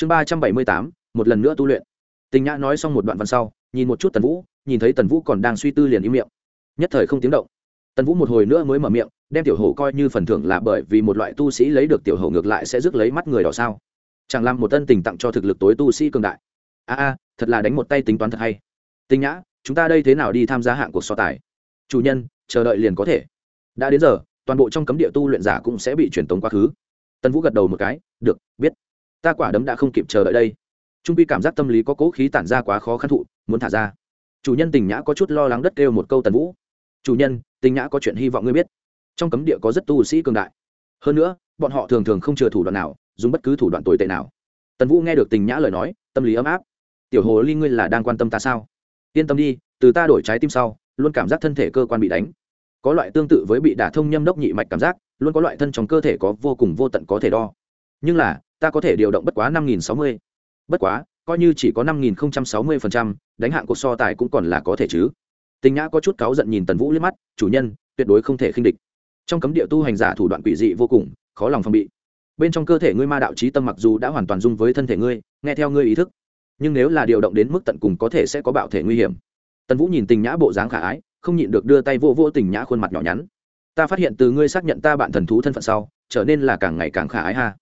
chương ba trăm bảy mươi tám, một lần nữa tu luyện. Tình nhã nói xong một đoạn văn sau, nhìn một chút tần vũ, nhìn thấy tần vũ còn đang suy tư liền im miệng. Nhất thời không tiếng động. Tần vũ một hồi nữa mới mở miệng, đem tiểu hổ coi như phần thưởng là bởi vì một loại tu sĩ lấy được tiểu hổ ngược lại sẽ rước lấy mắt người đỏ sao. Chẳng làm một tân tình tặng cho thực lực tối tu sĩ cường đại. A a, thật là đánh một tay tính toán thật hay. Tinh nhã, chúng ta đây thế nào đi tham gia hạng cuộc so tài? Chủ nhân, chờ đợi liền có thể. Đã đến giờ, toàn bộ trong cấm địa tu luyện giả cũng sẽ bị truyền tống quá khứ. Tần vũ gật đầu một cái, được, biết ta quả đấm đã không kịp chờ đợi đây. Trung pi cảm giác tâm lý có cố khí tản ra quá khó khăn thụ, muốn thả ra. Chủ nhân tình nhã có chút lo lắng đất kêu một câu tần vũ. Chủ nhân, tình nhã có chuyện hy vọng ngươi biết. Trong cấm địa có rất tu sĩ cường đại. Hơn nữa, bọn họ thường thường không chừa thủ đoạn nào, dùng bất cứ thủ đoạn tồi tệ nào. Tần vũ nghe được tình nhã lời nói, tâm lý ấm áp. Tiểu hồ ly ngươi là đang quan tâm ta sao? Yên tâm đi, từ ta đổi trái tim sau, luôn cảm giác thân thể cơ quan bị đánh. Có loại tương tự với bị đả thông nhâm đốc nhị mạch cảm giác, luôn có loại thân trong cơ thể có vô cùng vô tận có thể đo. Nhưng là ta có thể điều động bất quá năm nghìn sáu mươi. Bất quá, coi như chỉ có năm nghìn sáu mươi phần trăm, đánh hạng cuộc so tài cũng còn là có thể chứ. Tình nhã có chút cáu giận nhìn tần vũ liếc mắt, chủ nhân, tuyệt đối không thể khinh địch. Trong cấm địa tu hành giả thủ đoạn quỷ dị vô cùng, khó lòng phòng bị. Bên trong cơ thể ngươi ma đạo trí tâm mặc dù đã hoàn toàn dung với thân thể ngươi, nghe theo ngươi ý thức, nhưng nếu là điều động đến mức tận cùng có thể sẽ có bạo thể nguy hiểm. Tần vũ nhìn tình nhã bộ dáng khả ái, không nhịn được đưa tay vô vô tình nhã khuôn mặt nhỏ nhắn. Ta phát hiện từ ngươi xác nhận ta bạn thần thú thân phận sau, trở nên là càng ngày càng khả ái ha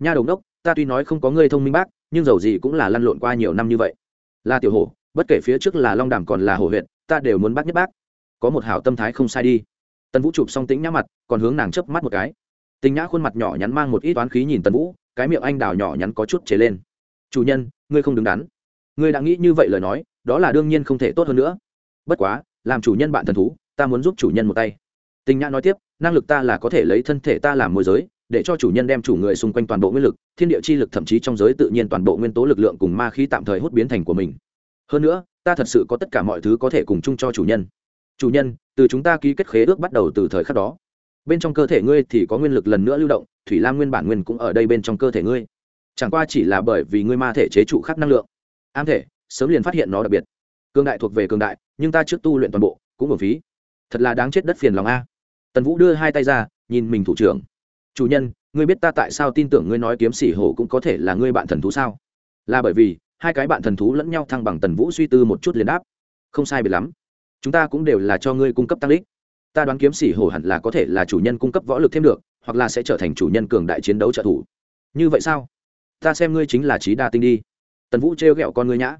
nha đồng đốc, ta tuy nói không có ngươi thông minh bác, nhưng dầu gì cũng là lăn lộn qua nhiều năm như vậy. Là tiểu hổ, bất kể phía trước là long đàm còn là hổ huyện, ta đều muốn bác nhất bác. Có một hảo tâm thái không sai đi. Tần vũ chụp xong tính nhã mặt, còn hướng nàng chớp mắt một cái. Tính nhã khuôn mặt nhỏ nhắn mang một ít toán khí nhìn tần vũ, cái miệng anh đào nhỏ nhắn có chút chế lên. Chủ nhân, ngươi không đứng đắn. Ngươi đã nghĩ như vậy lời nói, đó là đương nhiên không thể tốt hơn nữa. Bất quá, làm chủ nhân bạn thần thú, ta muốn giúp chủ nhân một tay. Tình nhã nói tiếp, năng lực ta là có thể lấy thân thể ta làm môi giới để cho chủ nhân đem chủ người xung quanh toàn bộ nguyên lực, thiên địa chi lực thậm chí trong giới tự nhiên toàn bộ nguyên tố lực lượng cùng ma khí tạm thời hút biến thành của mình. Hơn nữa, ta thật sự có tất cả mọi thứ có thể cùng chung cho chủ nhân. Chủ nhân, từ chúng ta ký kết khế ước bắt đầu từ thời khắc đó. Bên trong cơ thể ngươi thì có nguyên lực lần nữa lưu động, thủy lam nguyên bản nguyên cũng ở đây bên trong cơ thể ngươi. Chẳng qua chỉ là bởi vì ngươi ma thể chế trụ khắc năng lượng. Am thể, sớm liền phát hiện nó đặc biệt. Cương đại thuộc về cường đại, nhưng ta trước tu luyện toàn bộ, cũng một phí. Thật là đáng chết đất phiền lòng a. Tần vũ đưa hai tay ra, nhìn mình thủ trưởng chủ nhân, ngươi biết ta tại sao tin tưởng ngươi nói kiếm sỉ hổ cũng có thể là ngươi bạn thần thú sao? Là bởi vì, hai cái bạn thần thú lẫn nhau thăng bằng tần vũ suy tư một chút liền đáp. Không sai biệt lắm. Chúng ta cũng đều là cho ngươi cung cấp tăng lít ta đoán kiếm sỉ hổ hẳn là có thể là chủ nhân cung cấp võ lực thêm được, hoặc là sẽ trở thành chủ nhân cường đại chiến đấu trợ thủ. Như vậy sao? Ta xem ngươi chính là trí đa tinh đi. Tần vũ trêu ghẹo con ngươi nhã.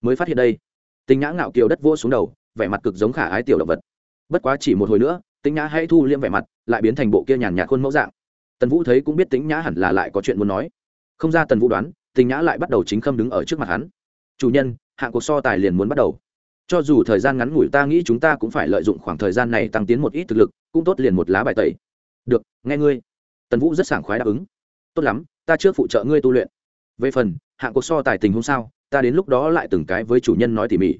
Mới phát hiện đây. Tinh nhã ngạo kiều đất vô xuống đầu, vẻ mặt cực giống khả ái tiểu động vật. Bất quá chỉ một hồi nữa, tinh nhã hãy thu liêm vẻ mặt, lại biến thành bộ kia nhàn nhạt khuôn mẫu dạng tần vũ thấy cũng biết tính nhã hẳn là lại có chuyện muốn nói. Không ra tần vũ đoán tinh nhã lại bắt đầu chính khâm đứng ở trước mặt hắn. Chủ nhân hạng cuộc so tài liền muốn bắt đầu. Cho dù thời gian ngắn ngủi ta nghĩ chúng ta cũng phải lợi dụng khoảng thời gian này tăng tiến một ít thực lực, cũng tốt liền một lá bài tẩy. Được, nghe ngươi. Tần vũ rất sảng khoái đáp ứng. Tốt lắm, ta trước phụ trợ ngươi tu luyện. Về phần hạng cuộc so tài tình hôm sau ta đến lúc đó lại từng cái với chủ nhân nói tỉ mỉ.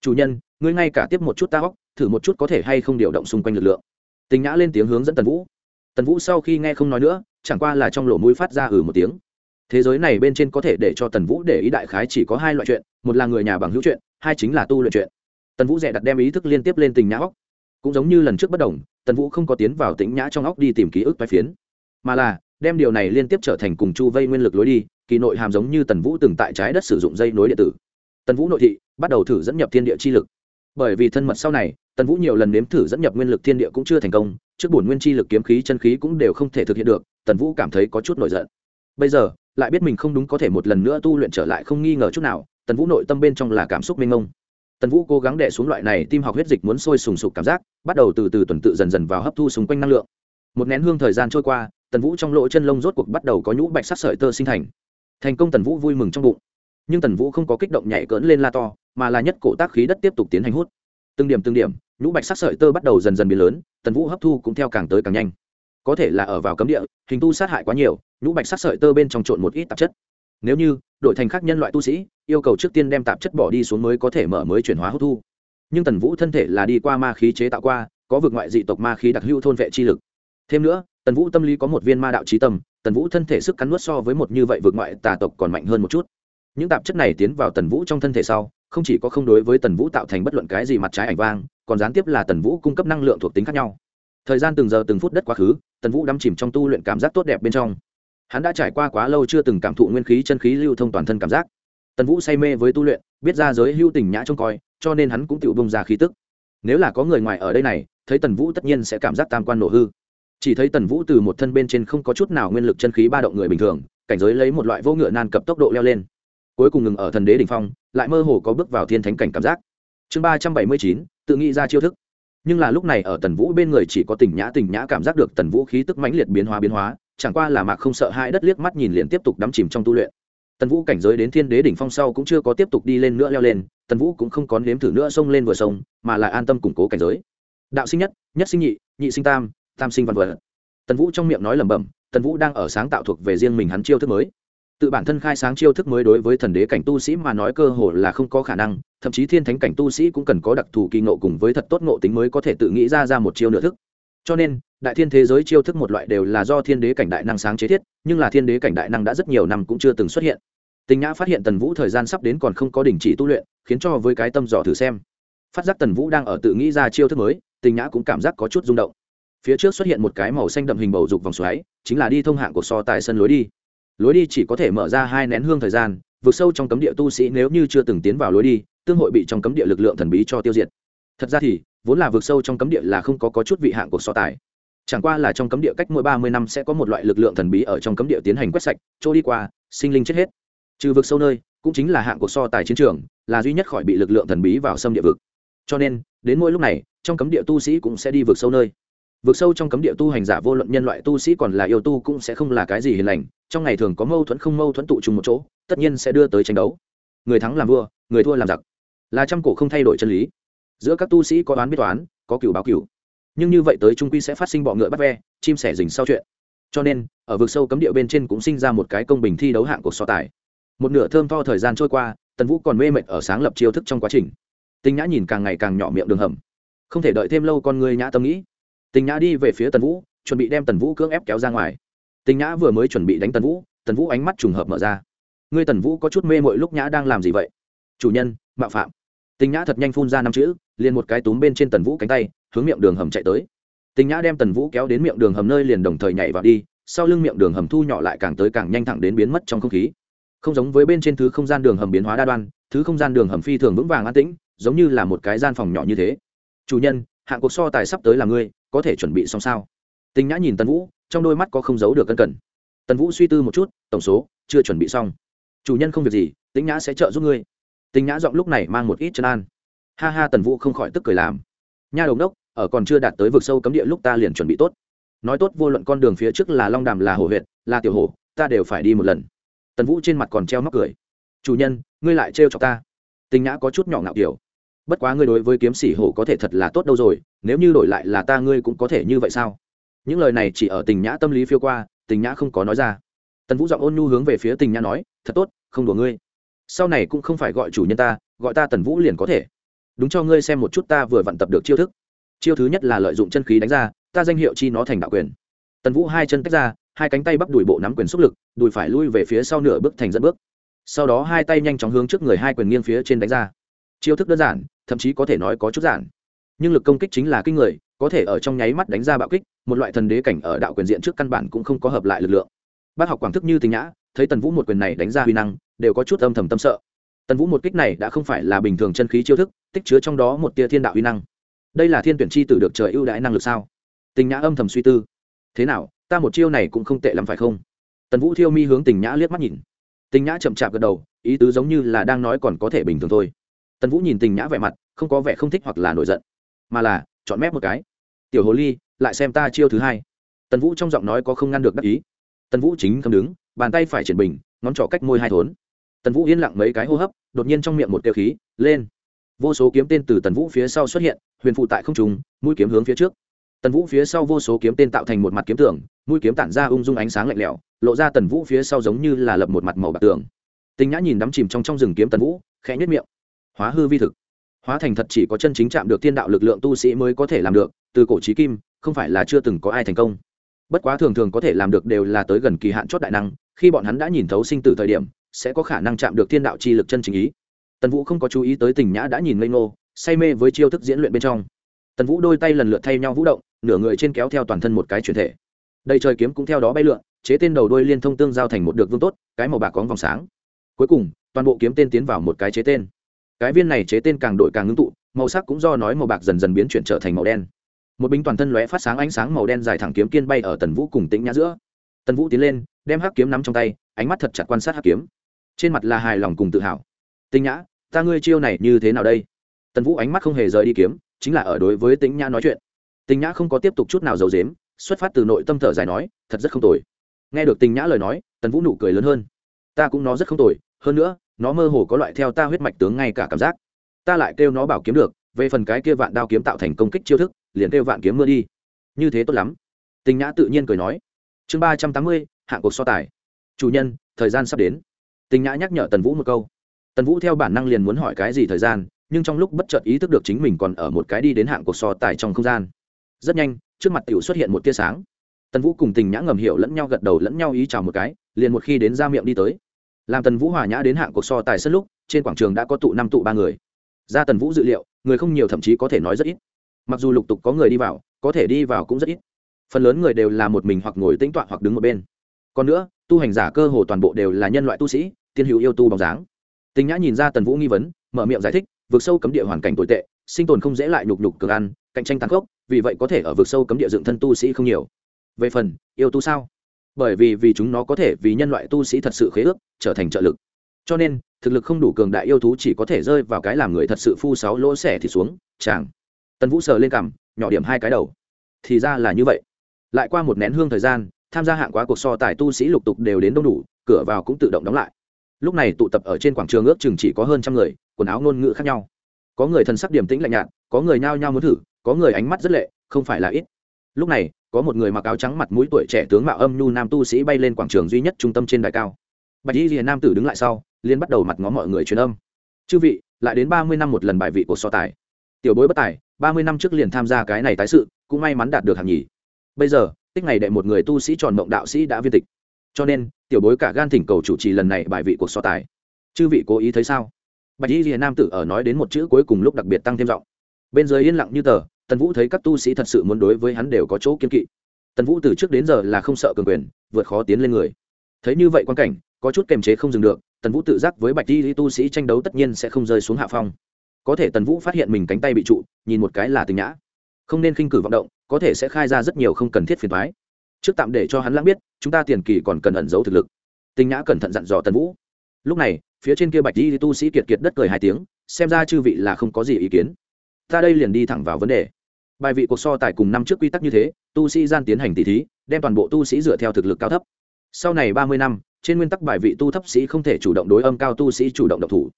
Chủ nhân, ngươi ngay cả tiếp một chút ta góc thử một chút có thể hay không điều động xung quanh lực lượng. Tình nhã lên tiếng hướng dẫn tần vũ tần vũ sau khi nghe không nói nữa, chẳng qua là trong lỗ mũi phát ra ừ một tiếng. Thế giới này bên trên có thể để cho tần vũ để ý đại khái chỉ có hai loại chuyện, một là người nhà bằng hữu chuyện, hai chính là tu luyện chuyện. Tần vũ dẹ đặt đem ý thức liên tiếp lên tình nhã óc. Cũng giống như lần trước bất đồng, tần vũ không có tiến vào tĩnh nhã trong óc đi tìm ký ức vai phiến. Mà là, đem điều này liên tiếp trở thành cùng chu vây nguyên lực lối đi, kỳ nội hàm giống như tần vũ từng tại trái đất sử dụng dây nối điện tử. Tần vũ nội thị, bắt đầu thử dẫn nhập thiên địa chi lực. Bởi vì thân mật sau này, tần vũ nhiều lần nếm thử dẫn nhập nguyên lực thiên địa cũng chưa thành công trước bổn nguyên chi lực kiếm khí, chân khí cũng đều không thể thực hiện được, tần vũ cảm thấy có chút nổi giận. Bây giờ, lại biết mình không đúng có thể một lần nữa tu luyện trở lại không nghi ngờ chút nào, tần vũ nội tâm bên trong là cảm xúc mênh mông. Tần vũ cố gắng đẻ xuống loại này tim học huyết dịch muốn sôi sùng sục cảm giác, bắt đầu từ từ tuần tự dần dần vào hấp thu xung quanh năng lượng. Một nén hương thời gian trôi qua, tần vũ trong lỗ chân lông rốt cuộc bắt đầu có nhũ bạch sắc sợi tơ sinh thành. Thành công tần vũ vui mừng trong bụng. Nhưng tần vũ không có kích động nhảy cỡn lên la to, mà là nhất cổ tác khí đất tiếp tục tiến hành hút từng điểm từng điểm, nhũ bạch sắc sợi tơ bắt đầu dần dần biến lớn, tần vũ hấp thu cũng theo càng tới càng nhanh. Có thể là ở vào cấm địa, hình tu sát hại quá nhiều, nhũ bạch sắc sợi tơ bên trong trộn một ít tạp chất. Nếu như, đổi thành khác nhân loại tu sĩ, yêu cầu trước tiên đem tạp chất bỏ đi xuống mới có thể mở mới chuyển hóa hấp thu. Nhưng tần vũ thân thể là đi qua ma khí chế tạo qua, có vực ngoại dị tộc ma khí đặc hữu thôn vệ chi lực. Thêm nữa, tần vũ tâm lý có một viên ma đạo trí tâm, tần vũ thân thể sức cắn nuốt so với một như vậy vượt ngoại tà tộc còn mạnh hơn một chút. Những tạp chất này tiến vào tần vũ trong thân thể sau không chỉ có không đối với tần vũ tạo thành bất luận cái gì mặt trái ảnh vang, còn gián tiếp là tần vũ cung cấp năng lượng thuộc tính khác nhau. Thời gian từng giờ từng phút đất quá khứ, tần vũ đắm chìm trong tu luyện cảm giác tốt đẹp bên trong. Hắn đã trải qua quá lâu chưa từng cảm thụ nguyên khí, chân khí lưu thông toàn thân cảm giác. Tần vũ say mê với tu luyện, biết ra giới hưu tình nhã trông coi, cho nên hắn cũng tự bông ra khí tức. Nếu là có người ngoài ở đây này, thấy tần vũ tất nhiên sẽ cảm giác tam quan nổ hư. Chỉ thấy tần vũ từ một thân bên trên không có chút nào nguyên lực chân khí ba động người bình thường, cảnh giới lấy một loại vô ngựa nan cập tốc độ leo lên. Cuối cùng ngừng ở thần đế đ ỉ n h phong lại mơ hồ có bước vào thiên thánh cảnh cảm giác. Chương ba trăm bảy mươi chín, tự nghĩ ra chiêu thức. Nhưng là lúc này ở tần vũ bên người chỉ có tình nhã tình nhã cảm giác được tần vũ khí tức mãnh liệt biến hóa biến hóa, chẳng qua là mạc không sợ hai đất liếc mắt nhìn liền tiếp tục đắm chìm trong tu luyện. Tần vũ cảnh giới đến thiên đế đỉnh phong sau cũng chưa có tiếp tục đi lên nữa leo lên, tần vũ cũng không có nếm thử nữa xông lên vừa sông mà lại an tâm củng cố cảnh giới. Đạo sinh nhất nhất sinh nhị nhị sinh tam tam sinh văn vật. Tần vũ trong miệng nói lẩm bẩm, tần vũ đang ở sáng tạo thuộc về riêng mình hắn chiêu thức mới tự bản thân khai sáng chiêu thức mới đối với thần đế cảnh tu sĩ mà nói cơ hồ là không có khả năng, thậm chí thiên thánh cảnh tu sĩ cũng cần có đặc thù kỳ ngộ cùng với thật tốt ngộ tính mới có thể tự nghĩ ra ra một chiêu nửa thức. Cho nên, đại thiên thế giới chiêu thức một loại đều là do thiên đế cảnh đại năng sáng chế thiết, nhưng là thiên đế cảnh đại năng đã rất nhiều năm cũng chưa từng xuất hiện. Tình nhã phát hiện tần vũ thời gian sắp đến còn không có đình chỉ tu luyện, khiến cho với cái tâm dò thử xem. Phát giác tần vũ đang ở tự nghĩ ra chiêu thức mới, tình nhã cũng cảm giác có chút rung động. Phía trước xuất hiện một cái màu xanh đậm hình bầu dục vòng xoáy, chính là đi thông hạng của so tại sân lối đi lối đi chỉ có thể mở ra hai nén hương thời gian vượt sâu trong cấm địa tu sĩ nếu như chưa từng tiến vào lối đi tương hội bị trong cấm địa lực lượng thần bí cho tiêu diệt. Thật ra thì vốn là vượt sâu trong cấm địa là không có, có chút vị hạng cuộc so tài. Chẳng qua là trong cấm địa cách mỗi ba mươi năm sẽ có một loại lực lượng thần bí ở trong cấm địa tiến hành quét sạch trôi đi qua sinh linh chết hết. Trừ vực sâu nơi cũng chính là hạng cuộc so tài chiến trường là duy nhất khỏi bị lực lượng thần bí vào xâm địa vực. Cho nên đến mỗi lúc này trong cấm địa tu sĩ cũng sẽ đi vượt sâu nơi. Vượt sâu trong cấm địa tu hành giả vô luận nhân loại tu sĩ còn là yêu tu cũng sẽ không là cái gì hiền lành trong ngày thường có mâu thuẫn không mâu thuẫn tụ trùng một chỗ, tất nhiên sẽ đưa tới tranh đấu. Người thắng làm vua, người thua làm giặc. Là trăm cổ không thay đổi chân lý. Giữa các tu sĩ có đoán biết toán có cửu báo cửu. Nhưng như vậy tới trung quy sẽ phát sinh bọ ngựa bắt ve, chim sẻ dình sau chuyện. Cho nên, ở vực sâu cấm địa bên trên cũng sinh ra một cái công bình thi đấu hạng cuộc so tài. Một nửa thơm tho thời gian trôi qua, tần vũ còn mê mệt ở sáng lập chiêu thức trong quá trình. Tinh nhã nhìn càng ngày càng nhỏ miệng đường hầm. Không thể đợi thêm lâu con người nhã tâm nghĩ. Tình nhã đi về phía tần vũ, chuẩn bị đem tần vũ cưỡng ép kéo ra ngoài tình nhã vừa mới chuẩn bị đánh tần vũ tần vũ ánh mắt trùng hợp mở ra. Ngươi tần vũ có chút mê mội lúc nhã đang làm gì vậy? Chủ nhân, mạo phạm. Tình nhã thật nhanh phun ra năm chữ, liền một cái túm bên trên tần vũ cánh tay, hướng miệng đường hầm chạy tới. Tình nhã đem tần vũ kéo đến miệng đường hầm nơi liền đồng thời nhảy vào đi, sau lưng miệng đường hầm thu nhỏ lại càng tới càng nhanh thẳng đến biến mất trong không khí. Không giống với bên trên thứ không gian đường hầm biến hóa đa đoan, thứ không gian đường hầm phi thường vững vàng an tĩnh, giống như là một cái gian phòng nhỏ như thế. Chủ nhân hạng cuộc so tài sắp tới là ngươi, có thể chuẩn bị xong sao? Tình nhã nhìn tần vũ trong đôi mắt có không giấu được cân cẩn. Tần vũ suy tư một chút tổng số chưa chuẩn bị xong. Chủ nhân không việc gì tính nhã sẽ trợ giúp ngươi. Tính nhã giọng lúc này mang một ít chân an. Ha ha tần vũ không khỏi tức cười làm. Nha đồng đốc ở còn chưa đạt tới vực sâu cấm địa lúc ta liền chuẩn bị tốt. Nói tốt vô luận con đường phía trước là long đàm là Hồ huyện là tiểu Hồ, ta đều phải đi một lần. Tần vũ trên mặt còn treo móc cười. Chủ nhân ngươi lại trêu chọc ta. Tình nhã có chút nhỏ ngạo kiểu. Bất quá ngươi đối với kiếm sĩ hổ có thể thật là tốt đâu rồi nếu như đổi lại là ta ngươi cũng có thể như vậy sao? Những lời này chỉ ở tình nhã tâm lý phiêu qua, tình nhã không có nói ra. Tần vũ giọng ôn nhu hướng về phía tình nhã nói, thật tốt, không đùa ngươi. Sau này cũng không phải gọi chủ nhân ta, gọi ta tần vũ liền có thể. Đúng cho ngươi xem một chút ta vừa vận tập được chiêu thức. Chiêu thứ nhất là lợi dụng chân khí đánh ra, ta danh hiệu chi nó thành đạo quyền. Tần vũ hai chân tách ra, hai cánh tay bắp đùi bộ nắm quyền xúc lực, đùi phải lui về phía sau nửa bước thành dẫn bước. Sau đó hai tay nhanh chóng hướng trước người hai quyền nghiêng phía trên đánh ra. Chiêu thức đơn giản, thậm chí có thể nói có chút giản. Nhưng lực công kích chính là kinh người có thể ở trong nháy mắt đánh ra bạo kích, một loại thần đế cảnh ở đạo quyền diện trước căn bản cũng không có hợp lại lực lượng. Bác học quảng thức như tình nhã, thấy tần vũ một quyền này đánh ra huy năng, đều có chút âm thầm tâm sợ. Tần vũ một kích này đã không phải là bình thường chân khí chiêu thức, tích chứa trong đó một tia thiên đạo huy năng. Đây là thiên tuyển chi tử được trời ưu đãi năng lực sao? Tình nhã âm thầm suy tư. Thế nào, ta một chiêu này cũng không tệ lắm phải không? Tần vũ thiêu mi hướng tình nhã liếc mắt nhìn. Tình nhã chậm chạp gật đầu, ý tứ giống như là đang nói còn có thể bình thường thôi. Tần vũ nhìn tình nhã vẻ mặt, không có vẻ không thích hoặc là nổi giận, mà là chọn mép một cái tiểu hồ ly, lại xem ta chiêu thứ hai. Tần vũ trong giọng nói có không ngăn được đắc ý. Tần vũ chính cầm đứng, bàn tay phải triển bình, ngón trỏ cách môi hai thốn. Tần vũ yên lặng mấy cái hô hấp, đột nhiên trong miệng một tiêu khí, lên. Vô số kiếm tên từ tần vũ phía sau xuất hiện, huyền phụ tại không trùng mũi kiếm hướng phía trước. Tần vũ phía sau vô số kiếm tên tạo thành một mặt kiếm tường mũi kiếm tản ra ung dung ánh sáng lạnh lẽo, lộ ra tần vũ phía sau giống như là lập một mặt màu bạc tường. Tình nhã nhìn đắm chìm trong trong rừng kiếm tần vũ, khẽ nhất miệng. Hóa hư vi thực. Hóa thành thật chỉ có chân chính chạm được thiên đạo lực lượng tu sĩ mới có thể làm được từ cổ trí kim, không phải là chưa từng có ai thành công. Bất quá thường thường có thể làm được đều là tới gần kỳ hạn chót đại năng, khi bọn hắn đã nhìn thấu sinh tử thời điểm, sẽ có khả năng chạm được thiên đạo chi lực chân chính ý. Tần vũ không có chú ý tới tình nhã đã nhìn ngây ngô, say mê với chiêu thức diễn luyện bên trong. Tần vũ đôi tay lần lượt thay nhau vũ động, nửa người trên kéo theo toàn thân một cái chuyển thể. Đầy trời kiếm cũng theo đó bay lượn, chế tên đầu đôi liên thông tương giao thành một được vương tốt, cái màu bạc có vòng sáng. Cuối cùng, toàn bộ kiếm tên tiến vào một cái chế tên. Cái viên này chế tên càng đổi càng ngưng tụ, màu sắc cũng do nói màu bạc dần dần biến chuyển trở thành màu đen một binh toàn thân lóe phát sáng ánh sáng màu đen dài thẳng kiếm kiên bay ở tần vũ cùng tĩnh nhã giữa. Tần vũ tiến lên, đem hắc kiếm nắm trong tay, ánh mắt thật chặt quan sát hắc kiếm. Trên mặt là hài lòng cùng tự hào. Tĩnh nhã, ta ngươi chiêu này như thế nào đây? Tần vũ ánh mắt không hề rời đi kiếm, chính là ở đối với tĩnh nhã nói chuyện. Tĩnh nhã không có tiếp tục chút nào giấu dếm xuất phát từ nội tâm thở dài nói, thật rất không tồi. Nghe được tĩnh nhã lời nói, tần vũ nụ cười lớn hơn. Ta cũng nó rất không tồi, hơn nữa, nó mơ hồ có loại theo ta huyết mạch tướng ngay cả cảm giác. Ta lại kêu nó bảo kiếm được, về phần cái kia vạn đao kiếm tạo thành công kích chiêu thức liền kêu vạn kiếm mưa đi. Như thế tốt lắm. Tình nhã tự nhiên cười nói. Chương ba trăm tám mươi, hạng cuộc so tài. Chủ nhân, thời gian sắp đến. Tình nhã nhắc nhở tần vũ một câu. Tần vũ theo bản năng liền muốn hỏi cái gì thời gian, nhưng trong lúc bất chợt ý thức được chính mình còn ở một cái đi đến hạng cuộc so tài trong không gian. Rất nhanh, trước mặt t i ể u xuất hiện một tia sáng. Tần vũ cùng tình nhã ngầm hiểu lẫn nhau gật đầu lẫn nhau ý chào một cái, liền một khi đến ra miệng đi tới. Làm tần vũ hòa nhã đến hạng cuộc so tài sân lúc, trên quảng trường đã có tụ năm tụ ba người. Ra tần vũ dự liệu, người không nhiều thậm chí có thể nói rất ít mặc dù lục tục có người đi vào, có thể đi vào cũng rất ít. Phần lớn người đều là một mình hoặc ngồi tĩnh tọa hoặc đứng một bên. Còn nữa, tu hành giả cơ hồ toàn bộ đều là nhân loại tu sĩ tiên hữu yêu tu bóng dáng. Tình nhã nhìn ra tần vũ nghi vấn, mở miệng giải thích vượt sâu cấm địa hoàn cảnh tồi tệ, sinh tồn không dễ lại nhục nhục cường ăn, cạnh tranh tăng khốc, vì vậy có thể ở vực sâu cấm địa dựng thân tu sĩ không nhiều. Về phần, yêu tu sao? Bởi vì vì chúng nó có thể vì nhân loại tu sĩ thật sự khế ước, trở thành trợ lực. Cho nên, thực lực không đủ cường đại yêu thú chỉ có thể rơi vào cái làm người thật sự phu sáu lỗ xẻ thì xuống, chàng tần vũ sờ lên cằm, nhỏ điểm hai cái đầu. Thì ra là như vậy. Lại qua một nén hương thời gian, tham gia hạng quá cuộc so tài tu sĩ lục tục đều đến đông đủ, cửa vào cũng tự động đóng lại. Lúc này tụ tập ở trên quảng trường ước chừng chỉ có hơn trăm người, quần áo ngôn ngữ khác nhau. Có người thần sắc điểm tĩnh lạnh nhạt, có người nhao nhao muốn thử, có người ánh mắt rất lệ, không phải là ít. Lúc này, có một người mặc áo trắng mặt mũi tuổi trẻ tướng mạo âm nhu nam tu sĩ bay lên quảng trường duy nhất trung tâm trên đài cao. Bạch y liền nam tử đứng lại sau liên bắt đầu mặt ngó mọi người truyền âm. Chư vị, lại đến ba mươi năm một lần bài vị của so tài. Tiểu bối bất tài ba mươi năm trước liền tham gia cái này tái sự, cũng may mắn đạt được hạng nhì. Bây giờ, tích ngày đệ một người tu sĩ tròn mộng đạo sĩ đã viên tịch. Cho nên, tiểu bối cả gan thỉnh cầu chủ trì lần này bài vị cuộc so tài. Chư vị cố ý thấy sao? Bạch y liền nam tử ở nói đến một chữ cuối cùng lúc đặc biệt tăng thêm giọng. Bên dưới yên lặng như tờ, tần vũ thấy các tu sĩ thật sự muốn đối với hắn đều có chỗ kiên kỵ. Tần vũ từ trước đến giờ là không sợ cường quyền, vượt khó tiến lên người. Thấy như vậy quan cảnh, có chút kềm chế không dừng được, tần vũ tự giác với bạch di tu sĩ tranh đấu tất nhiên sẽ không rơi xuống hạ phong có thể tần vũ phát hiện mình cánh tay bị trụ, nhìn một cái là tình nhã. Không nên khinh cử vọng động, có thể sẽ khai ra rất nhiều không cần thiết phiền thoái trước tạm để cho hắn lãng biết, chúng ta tiền kỳ còn cần ẩn giấu thực lực. Tình nhã cẩn thận dặn dò tần vũ. Lúc này, phía trên kia bạch di tu sĩ kiệt kiệt đất cười hai tiếng, xem ra chư vị là không có gì ý kiến. Ta đây liền đi thẳng vào vấn đề. Bài vị cuộc so tài cùng năm trước quy tắc như thế, tu sĩ gian tiến hành tỷ thí, đem toàn bộ tu sĩ dựa theo thực lực cao thấp. Sau này ba mươi năm, trên nguyên tắc bài vị tu thấp sĩ không thể chủ động đối âm cao tu sĩ chủ động độc thủ.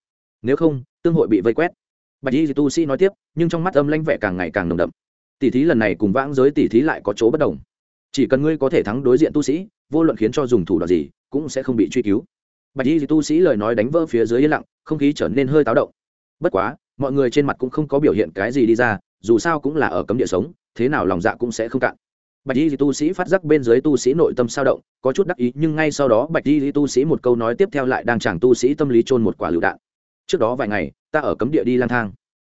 Nếu không, tương hội bị vây quét bạch y tu sĩ nói tiếp, nhưng trong mắt âm lanh vẻ càng ngày càng nồng đậm. Tỷ thí lần này cùng vãng giới tỷ thí lại có chỗ bất đồng. Chỉ cần ngươi có thể thắng đối diện tu sĩ, vô luận khiến cho dùng thủ đoạn gì, cũng sẽ không bị truy cứu. Bạch y tu sĩ lời nói đánh vỡ phía dưới yên lặng, không khí trở nên hơi táo động. Bất quá, mọi người trên mặt cũng không có biểu hiện cái gì đi ra, dù sao cũng là ở cấm địa sống, thế nào lòng dạ cũng sẽ không cạn. Bạch y tu sĩ phát giác bên dưới tu sĩ nội tâm sao động, có chút đắc ý, nhưng ngay sau đó bạch y tu sĩ một câu nói tiếp theo lại đang chẳng tu sĩ tâm lý trôn một quả lựu đạn. Trước đó vài ngày ta ở cấm địa đi lang thang.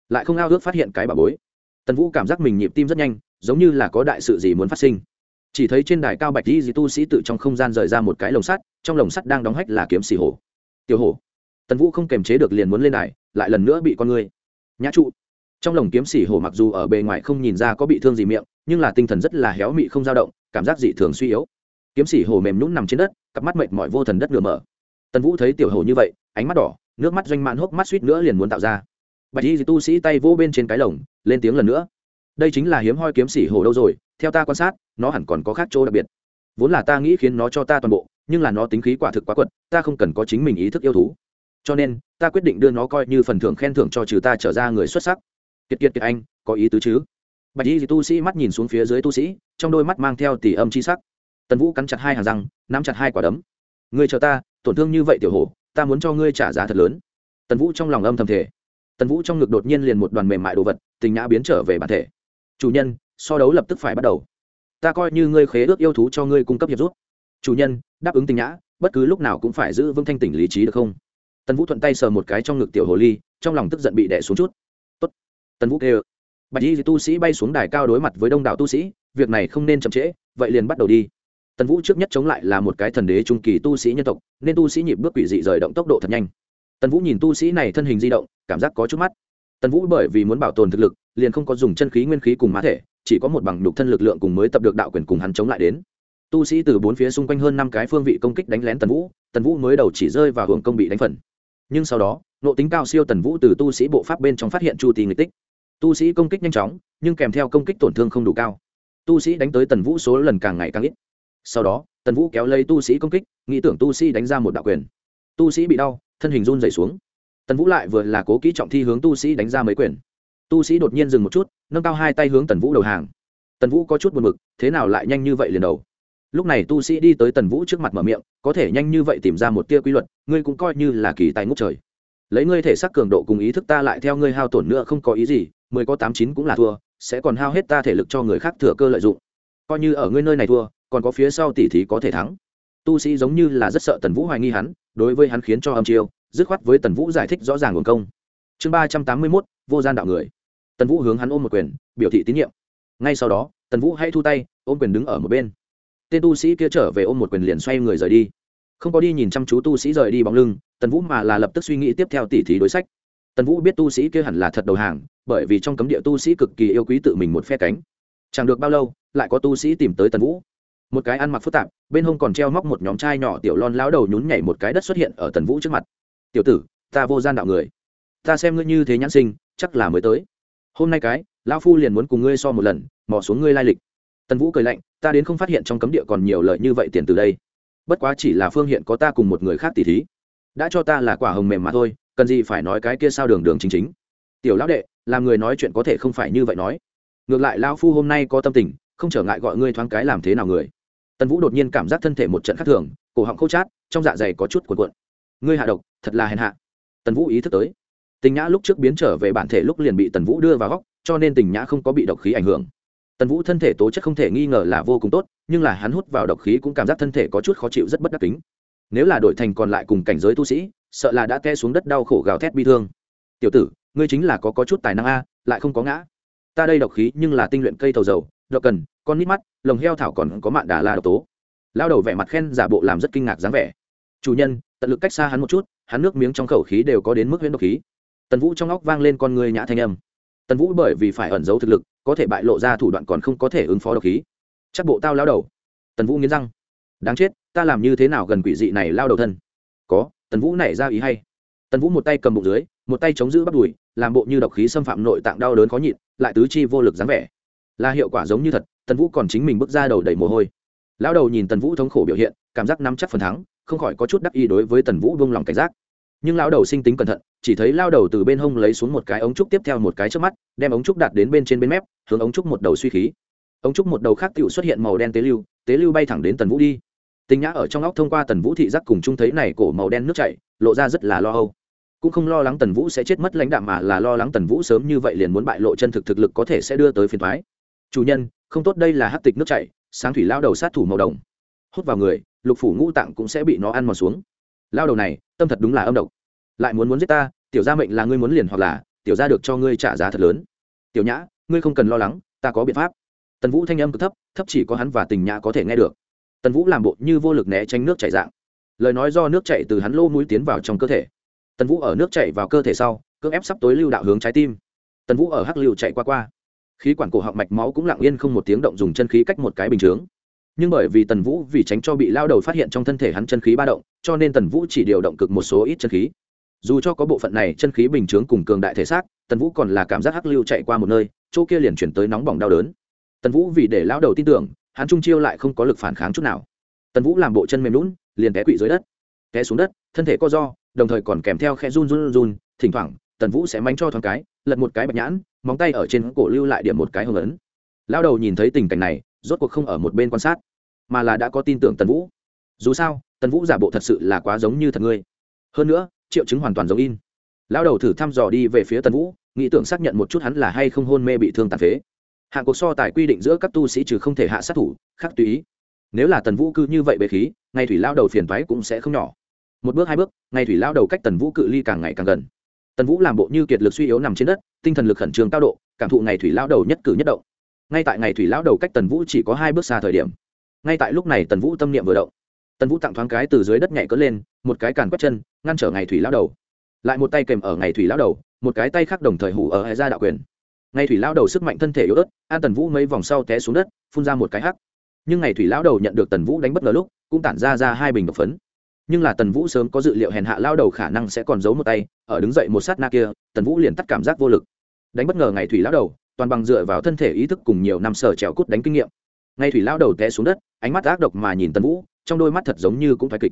Lại không ao ước phát hiện cái bà bối. Tần vũ cảm giác mình nhịp tim rất nhanh, giống như là có đại sự gì muốn phát sinh. Chỉ thấy trên đài cao bạch y tu sĩ tự trong không gian rời ra một cái lồng sắt, trong lồng sắt đang đóng hách là kiếm xì hổ. Tiểu hổ. Tần vũ không kềm chế được liền muốn lên đài, lại lần nữa bị con người. Nhã trụ. Trong lồng kiếm xỉ hổ mặc dù ở bề ngoài không nhìn ra có bị thương gì miệng, nhưng là tinh thần rất là héo mị không dao động, cảm giác dị thường suy yếu. Kiếm xỉ hổ mềm nhũng nằm trên đất, cặp mắt mệt mỏi vô thần đất nửa mở. Tần vũ thấy tiểu hổ như vậy, ánh mắt đỏ nước mắt doanh mạn hốc mắt suýt nữa liền muốn tạo ra. Bạch y tu sĩ tay vỗ bên trên cái lồng, lên tiếng lần nữa. Đây chính là hiếm hoi kiếm sĩ hồ đâu rồi, theo ta quan sát, nó hẳn còn có khác chỗ đặc biệt. Vốn là ta nghĩ khiến nó cho ta toàn bộ, nhưng là nó tính khí quả thực quá quật, ta không cần có chính mình ý thức yêu thú. Cho nên, ta quyết định đưa nó coi như phần thưởng khen thưởng cho trừ ta trở ra người xuất sắc. Kiệt kiệt kiệt anh, có ý tứ chứ? Bạch y tu sĩ mắt nhìn xuống phía dưới tu sĩ, trong đôi mắt mang theo tỉ âm c h i sắc. Tần vũ cắn chặt hai hàng răng, nắm chặt hai quả đấm. Người chờ ta, tổn thương như vậy tiểu hổ ta muốn cho ngươi trả giá thật lớn. Tần vũ trong lòng âm thầm thể tần vũ trong ngực đột nhiên liền một đoàn mềm mại đồ vật, tình nhã biến trở về bản thể. Chủ nhân, so đấu lập tức phải bắt đầu. Ta coi như ngươi khế ước yêu thú cho ngươi cung cấp hiệp giúp. Chủ nhân, đáp ứng tình nhã, bất cứ lúc nào cũng phải giữ vững thanh tỉnh lý trí được không? Tần vũ thuận tay sờ một cái trong ngực tiểu hồ ly, trong lòng tức giận bị đẻ xuống chút. Tốt. tần vũ kêu. Bạch y tu sĩ bay xuống đài cao đối mặt với đông đảo tu sĩ, việc này không nên chậm trễ, vậy liền bắt đầu đi tần vũ trước nhất chống lại là một cái thần đế trung kỳ tu sĩ nhân tộc, nên tu sĩ nhịp bước quỷ dị rời động tốc độ thật nhanh. Tần vũ nhìn tu sĩ này thân hình di động, cảm giác có chút mắt. Tần vũ bởi vì muốn bảo tồn thực lực, liền không có dùng chân khí nguyên khí cùng mã thể, chỉ có một bằng nhục thân lực lượng cùng mới tập được đạo quyền cùng hắn chống lại đến. Tu sĩ từ bốn phía xung quanh hơn năm cái phương vị công kích đánh lén tần vũ tần vũ mới đầu chỉ rơi vào hưởng công bị đánh phần. Nhưng sau đó, nộ tính cao siêu tần vũ từ tu sĩ bộ pháp bên trong phát hiện chu tì nghịch tích. Tu sĩ công kích nhanh chóng, nhưng kèm theo công kích tổn thương không đủ cao. Tu sĩ đánh tới tần vũ số lần càng ngày càng ít sau đó, tần vũ kéo lấy tu sĩ công kích, nghĩ tưởng tu sĩ đánh ra một đạo quyền. Tu sĩ bị đau, thân hình run dày xuống. Tần vũ lại vừa là cố kỹ trọng thi hướng tu sĩ đánh ra mấy quyền. Tu sĩ đột nhiên dừng một chút, nâng cao hai tay hướng tần vũ đầu hàng. Tần vũ có chút buồn mực thế nào lại nhanh như vậy liền đầu? Lúc này tu sĩ đi tới tần vũ trước mặt mở miệng, có thể nhanh như vậy tìm ra một tia quy luật, ngươi cũng coi như là kỳ tài ngốc trời. Lấy ngươi thể xác cường độ cùng ý thức ta lại theo ngươi hao tổn nữa không có ý gì, mười có tám chín cũng là thua, sẽ còn hao hết ta thể lực cho người khác thừa cơ lợi dụng. Coi như ở ngươi nơi này thua còn có phía sau tỷ thí có thể thắng. Tu sĩ giống như là rất sợ tần vũ hoài nghi hắn, đối với hắn khiến cho âm chiêu, dứt khoát với tần vũ giải thích rõ ràng nguồn công. Chương ba trăm tám mươi mốt, vô gian đạo người. Tần vũ hướng hắn ôm một quyền, biểu thị tín nhiệm. Ngay sau đó, tần vũ hãy thu tay, ôm quyền đứng ở một bên. Tên tu sĩ kia trở về ôm một quyền liền xoay người rời đi. Không có đi nhìn chăm chú tu sĩ rời đi bóng lưng, tần vũ mà là lập tức suy nghĩ tiếp theo tỉ thí đối sách. Tần vũ biết tu sĩ kia hẳn là thật đầu hàng, bởi vì trong cấm địa tu sĩ cực kỳ yêu quý tự mình một phe cánh. Chẳng được bao lâu, lại có tu sĩ tìm tới tần vũ một cái ăn mặc phức tạp, bên hông còn treo móc một nhóm chai nhỏ tiểu lon lao đầu nhún nhảy một cái đất xuất hiện ở tần vũ trước mặt. Tiểu tử, ta vô gian đạo người. Ta xem ngươi như thế nhãn sinh, chắc là mới tới. Hôm nay cái, lão phu liền muốn cùng ngươi so một lần, mò xuống ngươi lai lịch. Tần vũ cười lạnh, ta đến không phát hiện trong cấm địa còn nhiều lợi như vậy tiền từ đây. Bất quá chỉ là phương hiện có ta cùng một người khác tỷ thí. Đã cho ta là quả hồng mềm mà thôi, cần gì phải nói cái kia sao đường đường chính chính. Tiểu lão đệ, làm người nói chuyện có thể không phải như vậy nói. Ngược lại lão phu hôm nay có tâm tình, không trở ngại gọi ngươi thoáng cái làm thế nào người tần vũ đột nhiên cảm giác thân thể một trận khác thường, cổ họng khô chát, trong dạ dày có chút cuộn cuộn. Ngươi hạ độc, thật là hèn hạ. Tần vũ ý thức tới. Tình nhã lúc trước biến trở về bản thể lúc liền bị tần vũ đưa vào góc, cho nên tình nhã không có bị độc khí ảnh hưởng. Tần vũ thân thể tố chất không thể nghi ngờ là vô cùng tốt, nhưng là hắn hút vào độc khí cũng cảm giác thân thể có chút khó chịu rất bất đắc kính. Nếu là đổi thành còn lại cùng cảnh giới tu sĩ, sợ là đã te xuống đất đau khổ gào thét bi thương. Tiểu tử, ngươi chính là có có chút tài năng a, lại không có ngã. Ta đây độc khí nhưng là tinh luyện cây thầu dầu đậu cần, con nít mắt, lồng heo thảo còn có mạn đà la độc tố. Lao đầu vẻ mặt khen giả bộ làm rất kinh ngạc dáng vẻ. Chủ nhân, tận lực cách xa hắn một chút, hắn nước miếng trong khẩu khí đều có đến mức huyễn độc khí. Tần vũ trong óc vang lên con người nhã thanh âm. Tần vũ bởi vì phải ẩn giấu thực lực, có thể bại lộ ra thủ đoạn còn không có thể ứng phó độc khí. Chắc bộ tao lao đầu. Tần vũ nghiến răng. Đáng chết, ta làm như thế nào gần quỷ dị này lao đầu thân? Có, tần vũ nảy ra ý hay. Tần vũ một tay cầm bụng dưới, một tay chống giữ bắt đùi, làm bộ như độc khí xâm phạm nội tạng đau đớn khó nhịn, lại tứ chi vô lực dáng vẻ là hiệu quả giống như thật, tần vũ còn chính mình bước ra đầu đầy mồ hôi. Lao đầu nhìn tần vũ thống khổ biểu hiện, cảm giác nắm chắc phần thắng, không khỏi có chút đắc ý đối với tần vũ vung lòng cảnh giác. Nhưng lao đầu sinh tính cẩn thận, chỉ thấy lao đầu từ bên hông lấy xuống một cái ống trúc tiếp theo một cái trước mắt, đem ống trúc đặt đến bên trên bên mép, hướng ống trúc một đầu suy khí. Ống trúc một đầu khác tựu xuất hiện màu đen tế lưu tế lưu bay thẳng đến tần vũ đi. Tình nhã ở trong óc thông qua tần vũ thị giác cùng chung thấy này cổ màu đen nước chảy, lộ ra rất là lo âu. Cũng không lo lắng tần vũ sẽ chết mất lãnh đạm mà là lo lắng tần vũ sớm như vậy liền muốn bại lộ chân thực thực lực có thể sẽ đưa tới phiền thoái chủ nhân, không tốt đây là hát tịch nước chảy, sáng thủy lao đầu sát thủ màu đồng. Hút vào người, lục phủ ngũ tạng cũng sẽ bị nó ăn mòn xuống. Lao đầu này, tâm thật đúng là âm độc. Lại muốn muốn giết ta, tiểu gia mệnh là ngươi muốn liền hoặc là, tiểu gia được cho ngươi trả giá thật lớn. Tiểu nhã, ngươi không cần lo lắng, ta có biện pháp. Tần vũ thanh âm cực thấp thấp chỉ có hắn và tình nhã có thể nghe được. Tần vũ làm bộ như vô lực né tránh nước chảy dạng. Lời nói do nước chảy từ hắn lô mũi tiến vào trong cơ thể. Tần vũ ở nước chảy vào cơ thể sau, cưỡng ép sắp tối lưu đạo hướng trái tim. Tần vũ ở hắc lưu chạy qua qua khí quản cổ họng mạch máu cũng lặng yên không một tiếng động dùng chân khí cách một cái bình chướng. Nhưng bởi vì tần vũ vì tránh cho bị lao đầu phát hiện trong thân thể hắn chân khí ba động, cho nên tần vũ chỉ điều động cực một số ít chân khí. Dù cho có bộ phận này chân khí bình chướng cùng cường đại thể xác, tần vũ còn là cảm giác hắc lưu chạy qua một nơi, chỗ kia liền chuyển tới nóng bỏng đau đớn. Tần vũ vì để lao đầu tin tưởng, hắn trung chiêu lại không có lực phản kháng chút nào. Tần vũ làm bộ chân mềm lún, liền té quỵ dưới đất. Té xuống đất, thân thể co do đồng thời còn kèm theo khe run run run, thỉnh thoảng tần vũ sẽ mánh cho thoáng cái, lật một cái bạch nhãn, móng tay ở trên cổ lưu lại điểm một cái hồng ấn. Lao đầu nhìn thấy tình cảnh này, rốt cuộc không ở một bên quan sát, mà là đã có tin tưởng tần vũ. Dù sao, tần vũ giả bộ thật sự là quá giống như thật ngươi. Hơn nữa, triệu chứng hoàn toàn giống in. Lao đầu thử thăm dò đi về phía tần vũ, nghĩ tưởng xác nhận một chút hắn là hay không hôn mê bị thương tàn phế. Hạng cuộc so tài quy định giữa các tu sĩ trừ không thể hạ sát thủ, khác tùy ý. Nếu là tần vũ cư như vậy bệ khí, ngay thủy lao đầu phiền thoái cũng sẽ không nhỏ. Một bước hai bước, ngay thủy lao đầu cách tần vũ cự ly càng ngày càng gần tần vũ làm bộ như kiệt lực suy yếu nằm trên đất tinh thần lực khẩn trương cao độ cảm thụ ngày thủy lao đầu nhất cử nhất động ngay tại ngày thủy lao đầu cách tần vũ chỉ có hai bước xa thời điểm ngay tại lúc này tần vũ tâm niệm vừa động tần vũ tặng thoáng cái từ dưới đất nhảy cỡ lên một cái càn quét chân ngăn trở ngày thủy lao đầu lại một tay kèm ở ngày thủy lao đầu một cái tay khác đồng thời hủ ở hệ gia đạo quyền ngày thủy lao đầu sức mạnh thân thể yếu ớt an tần vũ mấy vòng sau té xuống đất phun ra một cái hắc nhưng ngày thủy lao đầu nhận được tần vũ đánh bất ngờ lúc cũng tản ra ra hai bình độc phấn nhưng là tần vũ sớm có dự liệu hèn hạ lao đầu khả năng sẽ còn giấu một tay, ở đứng dậy một sát na kia, tần vũ liền tắt cảm giác vô lực. Đánh bất ngờ ngày thủy lao đầu, toàn bằng dựa vào thân thể ý thức cùng nhiều năm sở trèo cút đánh kinh nghiệm. Ngày thủy lao đầu té xuống đất, ánh mắt ác độc mà nhìn tần vũ, trong đôi mắt thật giống như cũng phải kịch.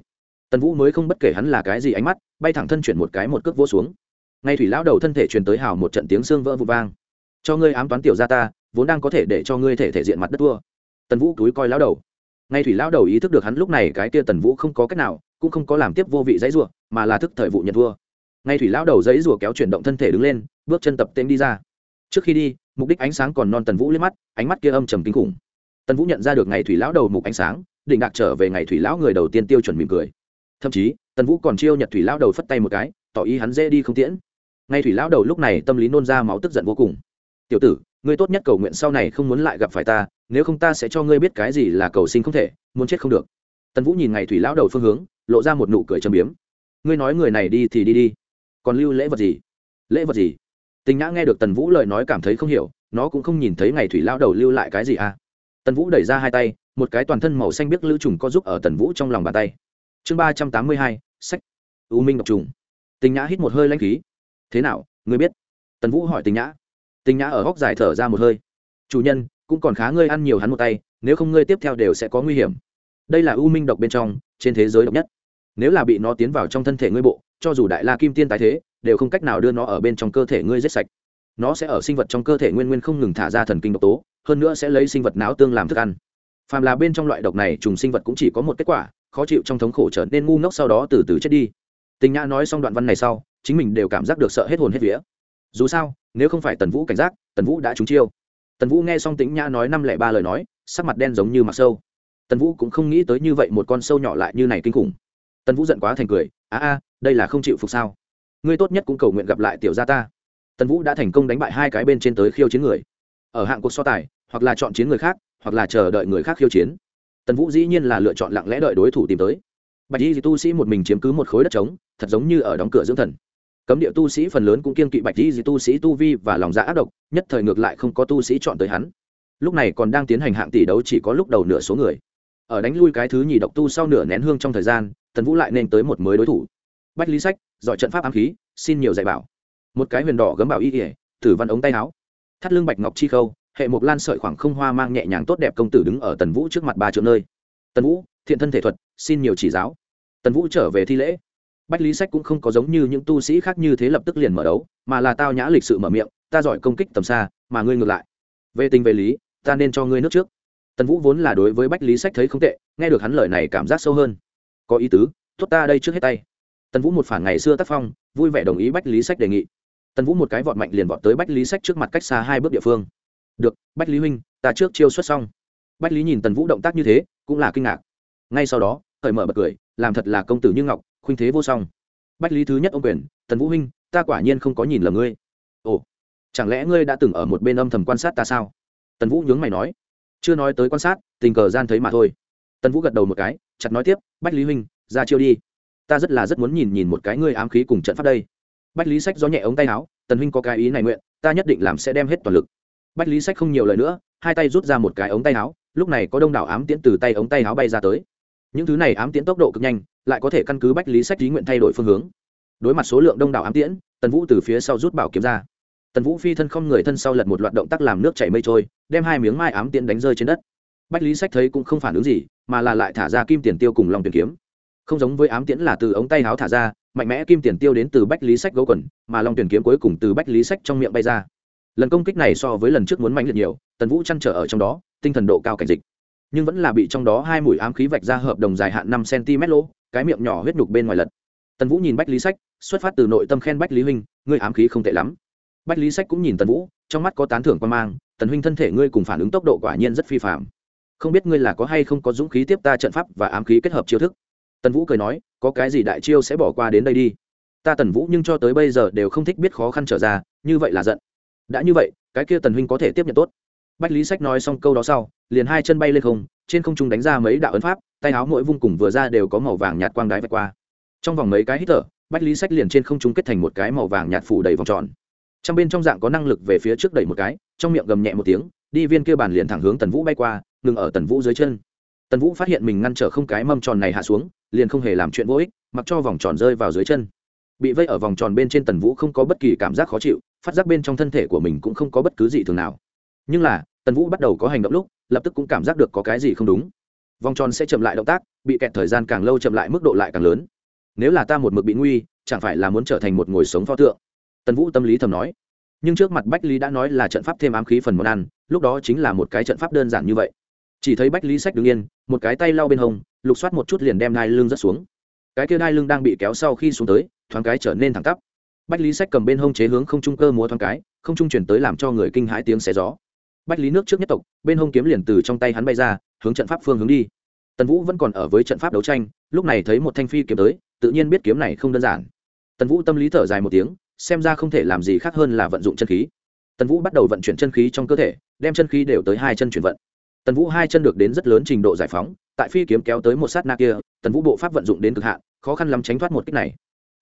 Tần vũ mới không bất kể hắn là cái gì ánh mắt, bay thẳng thân chuyển một cái một cước vỗ xuống. Ngay thủy lao đầu thân thể truyền tới hào một trận tiếng xương vỡ vụ vang. Cho ngươi ám toán tiểu gia ta, vốn đang có thể để cho ngươi thể thể diện mặt đất vua tần vũ túi coi lao đầu. Ngay thủy lao đầu ý thức được hắn lúc này cái kia tần vũ không có cách nào cũng không có làm tiếp vô vị dãy rủa mà là thức thời vụ nhận thua ngay thủy lão đầu dãy rủa kéo chuyển động thân thể đứng lên, bước chân tập tên đi ra. Trước khi đi, mục đích ánh sáng còn non tần vũ liếc mắt, ánh mắt kia âm trầm kinh khủng. Tần vũ nhận ra được ngày thủy lão đầu mục ánh sáng, định đạt trở về ngày thủy lão người đầu tiên tiêu chuẩn mỉm cười. Thậm chí, tần vũ còn chiêu nhật thủy lão đầu phất tay một cái, tỏ ý hắn dễ đi không tiễn. Ngay thủy lão đầu lúc này tâm lý nôn ra máu tức giận vô cùng. Tiểu tử, ngươi tốt nhất cầu nguyện sau này không muốn lại gặp phải ta, nếu không ta sẽ cho ngươi biết cái gì là cầu sinh không thể, muốn chết không được. Tần vũ nhìn ngày thủy lão đầu phương hướng lộ ra một nụ cười châm biếm. Ngươi nói người này đi thì đi đi. Còn lưu lễ vật gì? Lễ vật gì? Tình nhã nghe được tần vũ lời nói cảm thấy không hiểu, nó cũng không nhìn thấy ngày thủy lao đầu lưu lại cái gì à? Tần vũ đẩy ra hai tay, một cái toàn thân màu xanh biết lữ trùng có giúp ở tần vũ trong lòng bàn tay. Chương ba trăm tám mươi hai, sách. U minh độc trùng. Tình nhã hít một hơi lanh khí. Thế nào, ngươi biết? Tần vũ hỏi tình nhã. Tình nhã ở góc dài thở ra một hơi. Chủ nhân, cũng còn khá ngươi ăn nhiều hắn một tay, nếu không ngươi tiếp theo đều sẽ có nguy hiểm. Đây là u minh độc bên trong, trên thế giới độc nhất nếu là bị nó tiến vào trong thân thể ngươi bộ, cho dù đại la kim tiên tái thế, đều không cách nào đưa nó ở bên trong cơ thể ngươi giết sạch. Nó sẽ ở sinh vật trong cơ thể nguyên nguyên không ngừng thả ra thần kinh độc tố, hơn nữa sẽ lấy sinh vật não tương làm thức ăn. Phàm là bên trong loại độc này, trùng sinh vật cũng chỉ có một kết quả, khó chịu trong thống khổ trở nên ngu ngốc sau đó từ từ chết đi. Tình nhã nói xong đoạn văn này sau, chính mình đều cảm giác được sợ hết hồn hết vía. Dù sao, nếu không phải tần vũ cảnh giác, tần vũ đã trúng chiêu. Tần vũ nghe xong tĩnh nhã nói năm lẻ ba lời nói, sắc mặt đen giống như mặt sâu. Tần vũ cũng không nghĩ tới như vậy một con sâu nhỏ lại như này kinh khủng tần vũ giận quá thành cười, a a, đây là không chịu phục sao? Ngươi tốt nhất cũng cầu nguyện gặp lại tiểu gia ta. Tần vũ đã thành công đánh bại hai cái bên trên tới khiêu chiến người. Ở hạng cuộc so tài, hoặc là chọn chiến người khác, hoặc là chờ đợi người khác khiêu chiến. Tần vũ dĩ nhiên là lựa chọn lặng lẽ đợi đối thủ tìm tới. Bạch y tu sĩ một mình chiếm cứ một khối đất trống, thật giống như ở đóng cửa dưỡng thần. Cấm địa tu sĩ phần lớn cũng kiên kỵ bạch y tu sĩ tu vi và lòng dạ ác độc, nhất thời ngược lại không có tu sĩ chọn tới hắn. Lúc này còn đang tiến hành hạng tỷ đấu chỉ có lúc đầu nửa số người. Ở đánh lui cái thứ nhì độc tu sau nửa nén hương trong thời gian tần vũ lại nên tới một mới đối thủ. Bách lý sách, giỏi trận pháp ám khí, xin nhiều dạy bảo. Một cái huyền đỏ gấm bảo y ỉa tử văn ống tay áo. Thắt lưng bạch ngọc chi khâu, hệ mục lan sợi khoảng không hoa mang nhẹ nhàng tốt đẹp công tử đứng ở tần vũ trước mặt ba triệu nơi. Tần vũ, thiện thân thể thuật, xin nhiều chỉ giáo. Tần vũ trở về thi lễ. Bách lý sách cũng không có giống như những tu sĩ khác như thế lập tức liền mở đấu, mà là tao nhã lịch sự mở miệng, ta giỏi công kích tầm xa, mà ngươi ngược lại. Về tình về lý, ta nên cho ngươi nước trước. Tần vũ vốn là đối với bách lý sách thấy không tệ, nghe được hắn lời này cảm giác sâu hơn có ý tứ, tốt ta đây trước hết tay. Tần vũ một phản ngày xưa tác phong, vui vẻ đồng ý bách lý sách đề nghị. Tần vũ một cái vọt mạnh liền vọt tới bách lý sách trước mặt cách xa hai bước địa phương. Được, bách lý huynh, ta trước chiêu xuất xong. Bách lý nhìn tần vũ động tác như thế, cũng là kinh ngạc. Ngay sau đó, cởi mở bật cười, làm thật là công tử như ngọc, khuynh thế vô song. Bách lý thứ nhất ông quyền, tần vũ huynh, ta quả nhiên không có nhìn lầm ngươi. Ồ, chẳng lẽ ngươi đã từng ở một bên âm thầm quan sát ta sao? Tần vũ nhướng mày nói. Chưa nói tới quan sát, tình cờ gian thấy mà thôi tần vũ gật đầu một cái, chặt nói tiếp, bách lý huynh, ra chiêu đi. Ta rất là rất muốn nhìn nhìn một cái ngươi ám khí cùng trận pháp đây. Bách lý sách gió nhẹ ống tay áo, tần huynh có cái ý này nguyện, ta nhất định làm sẽ đem hết toàn lực. Bách lý sách không nhiều lời nữa, hai tay rút ra một cái ống tay áo, lúc này có đông đảo ám tiễn từ tay ống tay áo bay ra tới. Những thứ này ám tiễn tốc độ cực nhanh, lại có thể căn cứ bách lý sách ý nguyện thay đổi phương hướng. Đối mặt số lượng đông đảo ám tiễn, tần vũ từ phía sau rút bảo kiếm ra. Tần vũ phi thân không người thân sau lật một loạt động tác làm nước chảy mây trôi, đem hai miếng mai ám tiễn đánh rơi trên đất. Bách lý sách thấy cũng không phản ứng gì mà là lại thả ra kim tiền tiêu cùng lòng tiền kiếm. Không giống với ám tiễn là từ ống tay áo thả ra, mạnh mẽ kim tiền tiêu đến từ bách lý sách gấu quần, mà long tiền kiếm cuối cùng từ bách lý sách trong miệng bay ra. Lần công kích này so với lần trước muốn mạnh liệt nhiều, tần vũ chăn trở ở trong đó, tinh thần độ cao cảnh dịch. Nhưng vẫn là bị trong đó hai mũi ám khí vạch ra hợp đồng dài hạn năm cm lỗ, cái miệng nhỏ huyết nhục bên ngoài lật. Tần vũ nhìn bách lý sách, xuất phát từ nội tâm khen bách lý huynh, ngươi ám khí không tệ lắm. Bách lý sách cũng nhìn tần vũ, trong mắt có tán thưởng quan mang, tần huynh thân thể ngươi cùng phản ứng tốc độ quả nhiên rất phi phạm không biết ngươi là có hay không có dũng khí tiếp ta trận pháp và ám khí kết hợp chiêu thức. Tần vũ cười nói, có cái gì đại chiêu sẽ bỏ qua đến đây đi. Ta tần vũ nhưng cho tới bây giờ đều không thích biết khó khăn trở ra, như vậy là giận. Đã như vậy, cái kia tần huynh có thể tiếp nhận tốt. Bách lý sách nói xong câu đó sau, liền hai chân bay lên không, trên không trung đánh ra mấy đạo ấn pháp, tay áo mỗi vung cùng vừa ra đều có màu vàng nhạt quang đái vạch qua. Trong vòng mấy cái hít thở, bách lý sách liền trên không trung kết thành một cái màu vàng nhạt phủ đầy vòng tròn. Trong bên trong dạng có năng lực về phía trước đẩy một cái, trong miệng gầm nhẹ một tiếng, đi viên kia bàn liền thẳng hướng tần vũ bay qua ngừng ở tần vũ dưới chân. Tần vũ phát hiện mình ngăn trở không cái mâm tròn này hạ xuống, liền không hề làm chuyện vô ích, mặc cho vòng tròn rơi vào dưới chân. Bị vây ở vòng tròn bên trên tần vũ không có bất kỳ cảm giác khó chịu, phát giác bên trong thân thể của mình cũng không có bất cứ gì thường nào. Nhưng là, tần vũ bắt đầu có hành động lúc, lập tức cũng cảm giác được có cái gì không đúng. Vòng tròn sẽ chậm lại động tác, bị kẹt thời gian càng lâu chậm lại mức độ lại càng lớn. Nếu là ta một mực bị nguy, chẳng phải là muốn trở thành một ngồi sống pho tượng? Tần vũ tâm lý thầm nói. Nhưng trước mặt bách lý đã nói là trận pháp thêm ám khí phần món ăn, lúc đó chính là một cái trận pháp đơn giản như vậy chỉ thấy bách lý sách đứng yên, một cái tay lau bên hông, lục soát một chút liền đem đai lưng rớt xuống. Cái kia đai lưng đang bị kéo sau khi xuống tới, thoáng cái trở nên thẳng tắp. Bách lý sách cầm bên hông chế hướng không trung cơ múa thoáng cái, không trung chuyển tới làm cho người kinh hãi tiếng xé gió. Bách lý nước trước nhất tộc, bên hông kiếm liền từ trong tay hắn bay ra, hướng trận pháp phương hướng đi. Tần vũ vẫn còn ở với trận pháp đấu tranh, lúc này thấy một thanh phi kiếm tới, tự nhiên biết kiếm này không đơn giản. Tần vũ tâm lý thở dài một tiếng, xem ra không thể làm gì khác hơn là vận dụng chân khí. Tần vũ bắt đầu vận chuyển chân khí trong cơ thể, đem chân khí đều tới hai chân chuyển vận tần vũ hai chân được đến rất lớn trình độ giải phóng, tại phi kiếm kéo tới một sát na kia, tần vũ bộ pháp vận dụng đến cực hạn, khó khăn lắm tránh thoát một kích này.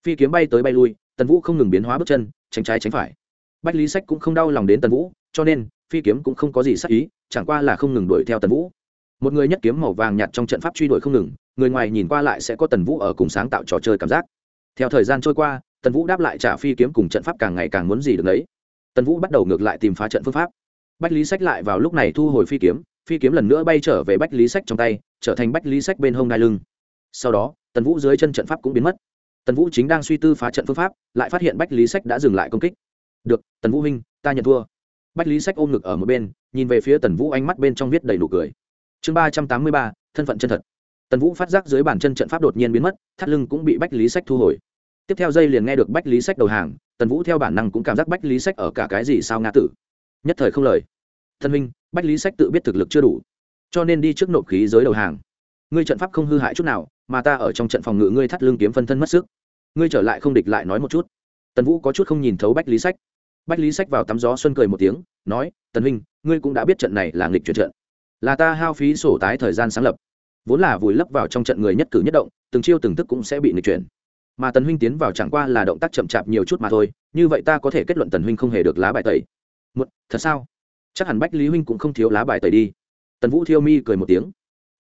Phi kiếm bay tới bay lui, tần vũ không ngừng biến hóa bước chân, tránh trái tránh phải. Bách lý sách cũng không đau lòng đến tần vũ, cho nên, phi kiếm cũng không có gì sắc ý, chẳng qua là không ngừng đuổi theo tần vũ. Một người nhất kiếm màu vàng nhạt trong trận pháp truy đuổi không ngừng, người ngoài nhìn qua lại sẽ có tần vũ ở cùng sáng tạo trò chơi cảm giác. Theo thời gian trôi qua, tần vũ đáp lại trả phi kiếm cùng trận pháp càng ngày càng muốn gì được đấy tần vũ bắt đầu ngược lại tìm phá trận phương pháp. Bách lý sách lại vào lúc này thu hồi phi kiếm phi kiếm lần nữa bay trở về bách lý sách trong tay, trở thành bách lý sách bên hông đai lưng. Sau đó, tần vũ dưới chân trận pháp cũng biến mất. Tần vũ chính đang suy tư phá trận phương pháp, lại phát hiện bách lý sách đã dừng lại công kích. Được, tần vũ huynh, ta nhận thua. Bách lý sách ôm ngực ở một bên, nhìn về phía tần vũ ánh mắt bên trong viết đầy đủ cười. Chương ba trăm tám mươi ba, thân phận chân thật. Tần vũ phát giác dưới bàn chân trận pháp đột nhiên biến mất, thắt lưng cũng bị bách lý sách thu hồi. Tiếp theo dây liền nghe được bách lý sách đầu hàng, tần vũ theo bản năng cũng cảm giác bách lý sách ở cả cái gì sao nga tử. Nhất thời không lời thân minh bách lý sách tự biết thực lực chưa đủ cho nên đi trước nộp khí giới đầu hàng. Ngươi trận pháp không hư hại chút nào mà ta ở trong trận phòng ngự ngươi thắt lưng kiếm phân thân mất sức. Ngươi trở lại không địch lại nói một chút. Tần vũ có chút không nhìn thấu bách lý sách. Bách lý sách vào tắm gió xuân cười một tiếng nói tần Minh, ngươi cũng đã biết trận này là nghịch chuyển trận. Là ta hao phí sổ tái thời gian sáng lập. Vốn là vùi lấp vào trong trận người nhất cử nhất động từng chiêu từng thức cũng sẽ bị nghịch chuyển. Mà tần huynh tiến vào chẳng qua là động tác chậm chạp nhiều chút mà thôi như vậy ta có thể kết luận tần huynh không hề được lá bài tẩy. Một thật sao? Chắc hẳn bách lý huynh cũng không thiếu lá bài tẩy đi. Tần vũ thiêu mi cười một tiếng.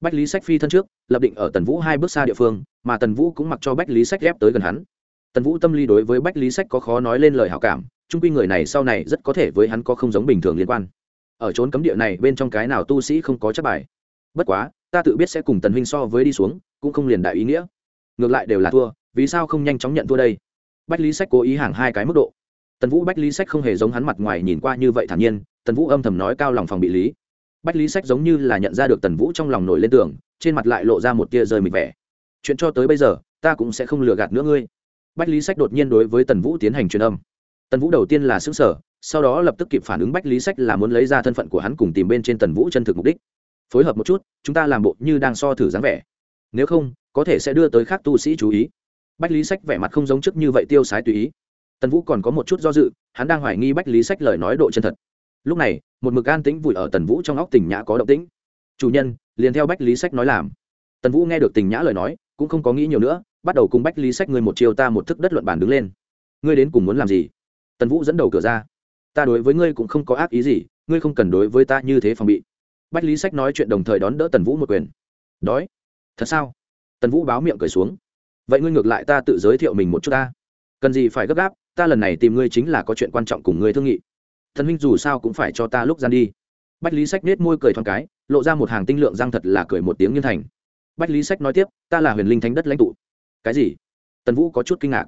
Bách lý sách phi thân trước, lập định ở tần vũ hai bước xa địa phương, mà tần vũ cũng mặc cho bách lý sách ghép tới gần hắn. Tần vũ tâm lý đối với bách lý sách có khó nói lên lời hảo cảm trung quy người này sau này rất có thể với hắn có không giống bình thường liên quan. Ở trốn cấm địa này, bên trong cái nào tu sĩ không có chắc bài? Bất quá, ta tự biết sẽ cùng tần huynh so với đi xuống, cũng không liền đại ý nghĩa. Ngược lại đều là thua, vì sao không nhanh chóng nhận thua đây? Bách lý sách cố ý hàng hai cái mức độ tần vũ bách lý sách không hề giống hắn mặt ngoài nhìn qua như vậy thản nhiên, tần vũ âm thầm nói cao lòng phòng bị lý. Bách lý sách giống như là nhận ra được tần vũ trong lòng nổi lên tường trên mặt lại lộ ra một tia rơi mịt vẻ. Chuyện cho tới bây giờ, ta cũng sẽ không lừa gạt nữa ngươi. Bách lý sách đột nhiên đối với tần vũ tiến hành truyền âm. Tần vũ đầu tiên là xứng sở sau đó lập tức kịp phản ứng bách lý sách là muốn lấy ra thân phận của hắn cùng tìm bên trên tần vũ chân thực mục đích. Phối hợp một chút, chúng ta làm bộ như đang so thử dáng vẻ. Nếu không, có thể sẽ đưa tới khác tu sĩ chú ý. Bách lý sách vẻ mặt không giống trước như vậy tiêu sái tùy ý tần vũ còn có một chút do dự, hắn đang hoài nghi bách lý sách lời nói độ chân thật. Lúc này, một mực an tĩnh vùi ở tần vũ trong óc tình nhã có động tĩnh. Chủ nhân, liền theo bách lý sách nói làm. Tần vũ nghe được tình nhã lời nói, cũng không có nghĩ nhiều nữa, bắt đầu cùng bách lý sách ngươi một chiều ta một thức đất luận bàn đứng lên. Ngươi đến cùng muốn làm gì? Tần vũ dẫn đầu cửa ra. Ta đối với ngươi cũng không có ác ý gì, ngươi không cần đối với ta như thế phòng bị. Bách lý sách nói chuyện đồng thời đón đỡ tần vũ một quyền. Đói. Thật sao? Tần vũ báo miệng cười xuống. Vậy ngươi ngược lại ta tự giới thiệu mình một chút ta. Cần gì phải gấp gáp ta lần này tìm ngươi chính là có chuyện quan trọng cùng ngươi thương nghị. Thần huynh dù sao cũng phải cho ta lúc gian đi. Bách lý sách nết môi cười thoáng cái, lộ ra một hàng tinh lượng răng thật là cười một tiếng như thành. Bách lý sách nói tiếp, ta là huyền linh thánh đất lãnh tụ. Cái gì? Tần vũ có chút kinh ngạc.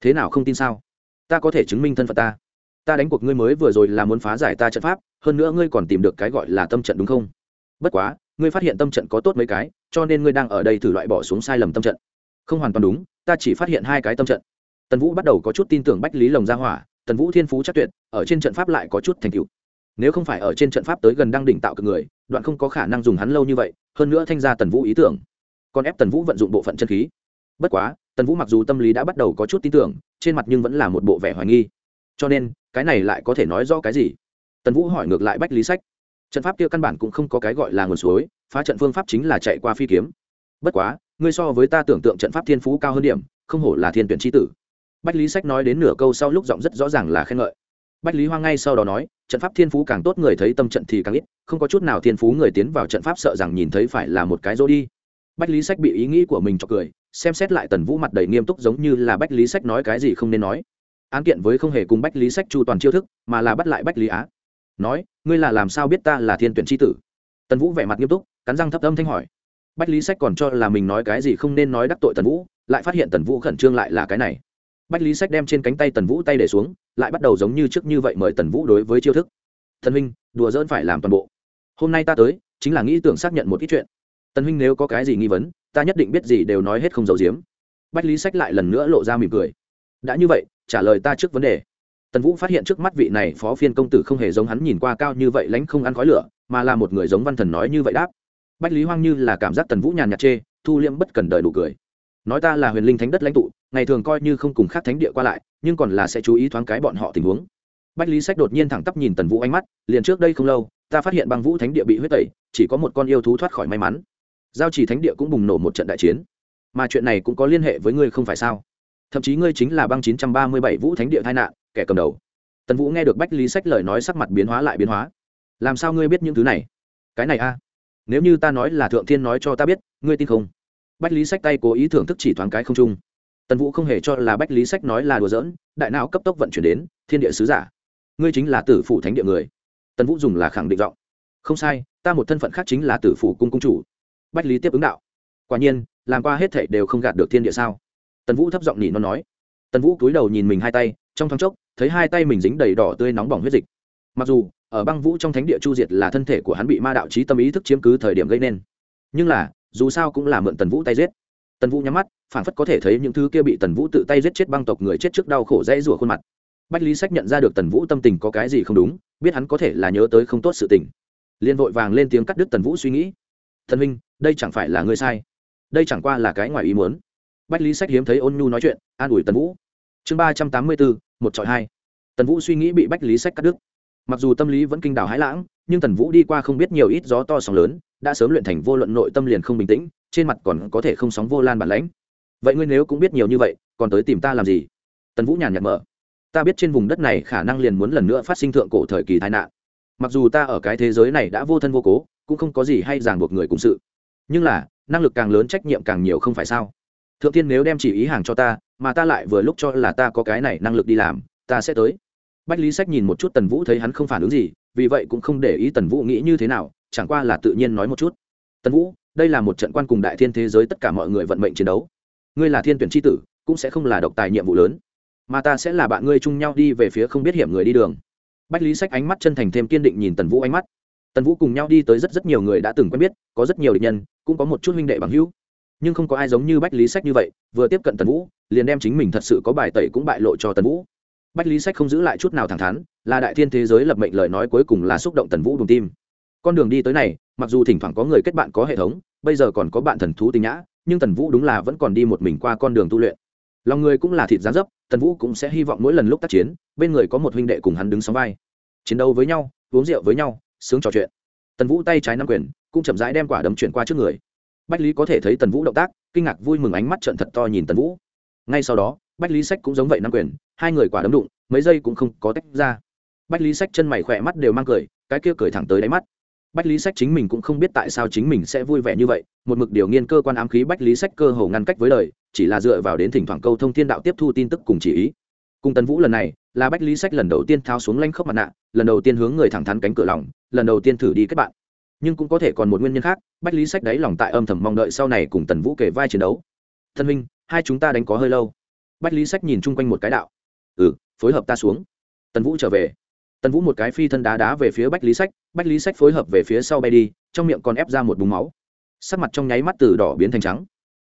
Thế nào không tin sao? Ta có thể chứng minh thân phận ta. Ta đánh cuộc ngươi mới vừa rồi là muốn phá giải ta trận pháp, hơn nữa ngươi còn tìm được cái gọi là tâm trận đúng không? Bất quá, ngươi phát hiện tâm trận có tốt mấy cái, cho nên ngươi đang ở đây thử loại bỏ xuống sai lầm tâm trận. Không hoàn toàn đúng, ta chỉ phát hiện hai cái tâm trận tần vũ bắt đầu có chút tin tưởng bách lý lồng gia hỏa, tần vũ thiên phú chắc tuyệt, ở trên trận pháp lại có chút thành tựu. Nếu không phải ở trên trận pháp tới gần đang đỉnh tạo cực người, đoạn không có khả năng dùng hắn lâu như vậy, hơn nữa thanh ra tần vũ ý tưởng. Còn ép tần vũ vận dụng bộ phận chân khí. Bất quá, tần vũ mặc dù tâm lý đã bắt đầu có chút tin tưởng, trên mặt nhưng vẫn là một bộ vẻ hoài nghi. Cho nên, cái này lại có thể nói rõ cái gì? Tần vũ hỏi ngược lại bách lý sách. Trận pháp kia căn bản cũng không có cái gọi là nguồn suối, phá trận phương pháp chính là chạy qua phi kiếm. Bất quá, ngươi so với ta tưởng tượng trận pháp thiên phú cao hơn điểm, không hổ là thiên tuyển tri tử bách lý sách nói đến nửa câu sau lúc giọng rất rõ ràng là khen ngợi. Bách lý hoang ngay sau đó nói, trận pháp thiên phú càng tốt người thấy tâm trận thì càng ít, không có chút nào thiên phú người tiến vào trận pháp sợ rằng nhìn thấy phải là một cái rô đi. Bách lý sách bị ý nghĩ của mình cho cười, xem xét lại tần vũ mặt đầy nghiêm túc giống như là bách lý sách nói cái gì không nên nói. Án kiện với không hề cùng bách lý sách chu toàn chiêu thức, mà là bắt lại bách lý á. Nói, ngươi là làm sao biết ta là thiên tuyển tri tử? Tần vũ vẻ mặt nghiêm túc, cắn răng thấp âm thanh hỏi. Bách lý sách còn cho là mình nói cái gì không nên nói đắc tội tần vũ, lại phát hiện tần vũ khẩn trương lại là cái này bách lý sách đem trên cánh tay tần vũ tay để xuống, lại bắt đầu giống như trước như vậy mời tần vũ đối với chiêu thức. Thần huynh, đùa dỡn phải làm toàn bộ. Hôm nay ta tới, chính là nghĩ tưởng xác nhận một ít chuyện. Tần huynh nếu có cái gì nghi vấn, ta nhất định biết gì đều nói hết không giấu giếm. Bách lý sách lại lần nữa lộ ra mỉm cười. Đã như vậy, trả lời ta trước vấn đề. Tần vũ phát hiện trước mắt vị này phó phiên công tử không hề giống hắn nhìn qua cao như vậy lánh không ăn khói lửa, mà là một người giống văn thần nói như vậy đáp. Bách lý hoang như là cảm giác tần vũ nhàn nhạt chê, thu liễm bất cần đời đủ cười nói ta là huyền linh thánh đất lãnh tụ, ngày thường coi như không cùng khác thánh địa qua lại, nhưng còn là sẽ chú ý thoáng cái bọn họ tình huống. Bách lý sách đột nhiên thẳng tắp nhìn tần vũ ánh mắt, liền trước đây không lâu, ta phát hiện băng vũ thánh địa bị huyết tẩy, chỉ có một con yêu thú thoát khỏi may mắn. Giao chỉ thánh địa cũng bùng nổ một trận đại chiến. Mà chuyện này cũng có liên hệ với ngươi không phải sao? Thậm chí ngươi chính là băng chín trăm ba mươi bảy vũ thánh địa tai nạn, kẻ cầm đầu. Tần vũ nghe được bách lý sách lời nói sắc mặt biến hóa lại biến hóa. Làm sao ngươi biết những thứ này? Cái này a. Nếu như ta nói là thượng thiên nói cho ta biết, ngươi tin không? Bách lý sách tay cố ý thưởng thức chỉ thoáng cái không trung tần vũ không hề cho là bách lý sách nói là đùa giỡn, đại não cấp tốc vận chuyển đến, thiên địa sứ giả. Ngươi chính là tử phủ thánh địa người. Tần vũ dùng là khẳng định giọng. Không sai, ta một thân phận khác chính là tử phủ cung cung chủ. Bách lý tiếp ứng đạo. Quả nhiên, làm qua hết thệ đều không gạt được thiên địa sao? Tần vũ thấp giọng nhỉ nó nói. Tần vũ cúi đầu nhìn mình hai tay, trong thoáng chốc, thấy hai tay mình dính đầy đỏ tươi nóng bỏng huyết dịch. Mặc dù, ở băng vũ trong thánh địa chu diệt là thân thể của hắn bị ma đạo trí tâm ý thức chiếm cứ thời điểm gây nên. Nhưng là dù sao cũng là mượn tần vũ tay giết. Tần vũ nhắm mắt, phảng phất có thể thấy những thứ kia bị tần vũ tự tay giết chết băng tộc người chết trước đau khổ dãy rủa khuôn mặt. Bách lý sách nhận ra được tần vũ tâm tình có cái gì không đúng, biết hắn có thể là nhớ tới không tốt sự tình. Liền vội vàng lên tiếng cắt đứt tần vũ suy nghĩ. Thần minh đây chẳng phải là ngươi sai. Đây chẳng qua là cái ngoài ý muốn. Bách lý sách hiếm thấy ôn nhu nói chuyện, an ủi tần vũ. Chương ba trăm tám mươi bốn, một trọi hai. Tần vũ suy nghĩ bị bách lý sách cắt đứt. Mặc dù tâm lý vẫn kinh đảo hãi lãng, nhưng tần vũ đi qua không biết nhiều ít gió to sóng lớn đã sớm luyện thành vô luận nội tâm liền không bình tĩnh, trên mặt còn có thể không sóng vô lan bản lãnh. Vậy ngươi nếu cũng biết nhiều như vậy, còn tới tìm ta làm gì? Tần vũ nhàn nhạt mở. Ta biết trên vùng đất này khả năng liền muốn lần nữa phát sinh thượng cổ thời kỳ tai nạn. Mặc dù ta ở cái thế giới này đã vô thân vô cố, cũng không có gì hay ràng buộc người cùng sự. Nhưng là, năng lực càng lớn trách nhiệm càng nhiều không phải sao? Thượng tiên nếu đem chỉ ý hàng cho ta, mà ta lại vừa lúc cho là ta có cái này năng lực đi làm, ta sẽ tới. Bách lý sách nhìn một chút tần vũ thấy hắn không phản ứng gì, vì vậy cũng không để ý tần vũ nghĩ như thế nào chẳng qua là tự nhiên nói một chút. Tần vũ, đây là một trận quan cùng đại thiên thế giới tất cả mọi người vận mệnh chiến đấu. Ngươi là thiên tuyển tri tử, cũng sẽ không là độc tài nhiệm vụ lớn. Mà ta sẽ là bạn ngươi chung nhau đi về phía không biết hiểm người đi đường. Bách lý sách ánh mắt chân thành thêm kiên định nhìn tần vũ ánh mắt. Tần vũ cùng nhau đi tới rất rất nhiều người đã từng quen biết, có rất nhiều địch nhân, cũng có một chút huynh đệ bằng hữu. Nhưng không có ai giống như bách lý sách như vậy, vừa tiếp cận tần vũ, liền đem chính mình thật sự có bài tẩy cũng bại lộ cho tần vũ. Bách lý sách không giữ lại chút nào thẳng thắn, là đại thiên thế giới lập mệnh lời nói cuối cùng là xúc động tần vũ đùng tim con đường đi tới này, mặc dù thỉnh thoảng có người kết bạn có hệ thống, bây giờ còn có bạn thần thú tinh nhã, nhưng tần vũ đúng là vẫn còn đi một mình qua con đường tu luyện. Lòng người cũng là thịt giá dấp, tần vũ cũng sẽ hy vọng mỗi lần lúc tác chiến, bên người có một huynh đệ cùng hắn đứng sóng vai. Chiến đấu với nhau, uống rượu với nhau, sướng trò chuyện. Tần vũ tay trái nắm quyền, cũng chậm rãi đem quả đấm chuyển qua trước người. Bách lý có thể thấy tần vũ động tác, kinh ngạc vui mừng ánh mắt trận thật to nhìn tần vũ. Ngay sau đó, bách lý sách cũng giống vậy nắm quyền, hai người quả đấm đụng, mấy giây cũng không có tách ra. Bách lý sách chân mày khỏe mắt đều mang cười, cái kia cười thẳng tới đáy mắt bách lý sách chính mình cũng không biết tại sao chính mình sẽ vui vẻ như vậy, một mực điều nghiên cơ quan ám khí bách lý sách cơ hồ ngăn cách với lời chỉ là dựa vào đến thỉnh thoảng câu thông thiên đạo tiếp thu tin tức cùng chỉ ý. Cùng tần vũ lần này, là bách lý sách lần đầu tiên tháo xuống lanh khốc mặt nạ, lần đầu tiên hướng người thẳng thắn cánh cửa lòng, lần đầu tiên thử đi kết bạn. Nhưng cũng có thể còn một nguyên nhân khác, bách lý sách đáy lòng tại âm thầm mong đợi sau này cùng tần vũ kể vai chiến đấu. Thân minh hai chúng ta đánh có hơi lâu. Bách lý sách nhìn chung quanh một cái đạo. Ừ phối hợp ta xuống. Tần vũ trở về tần vũ một cái phi thân đá đá về phía bách lý sách, bách lý sách phối hợp về phía sau bay đi, trong miệng còn ép ra một búng máu. Sắc mặt trong nháy mắt từ đỏ biến thành trắng.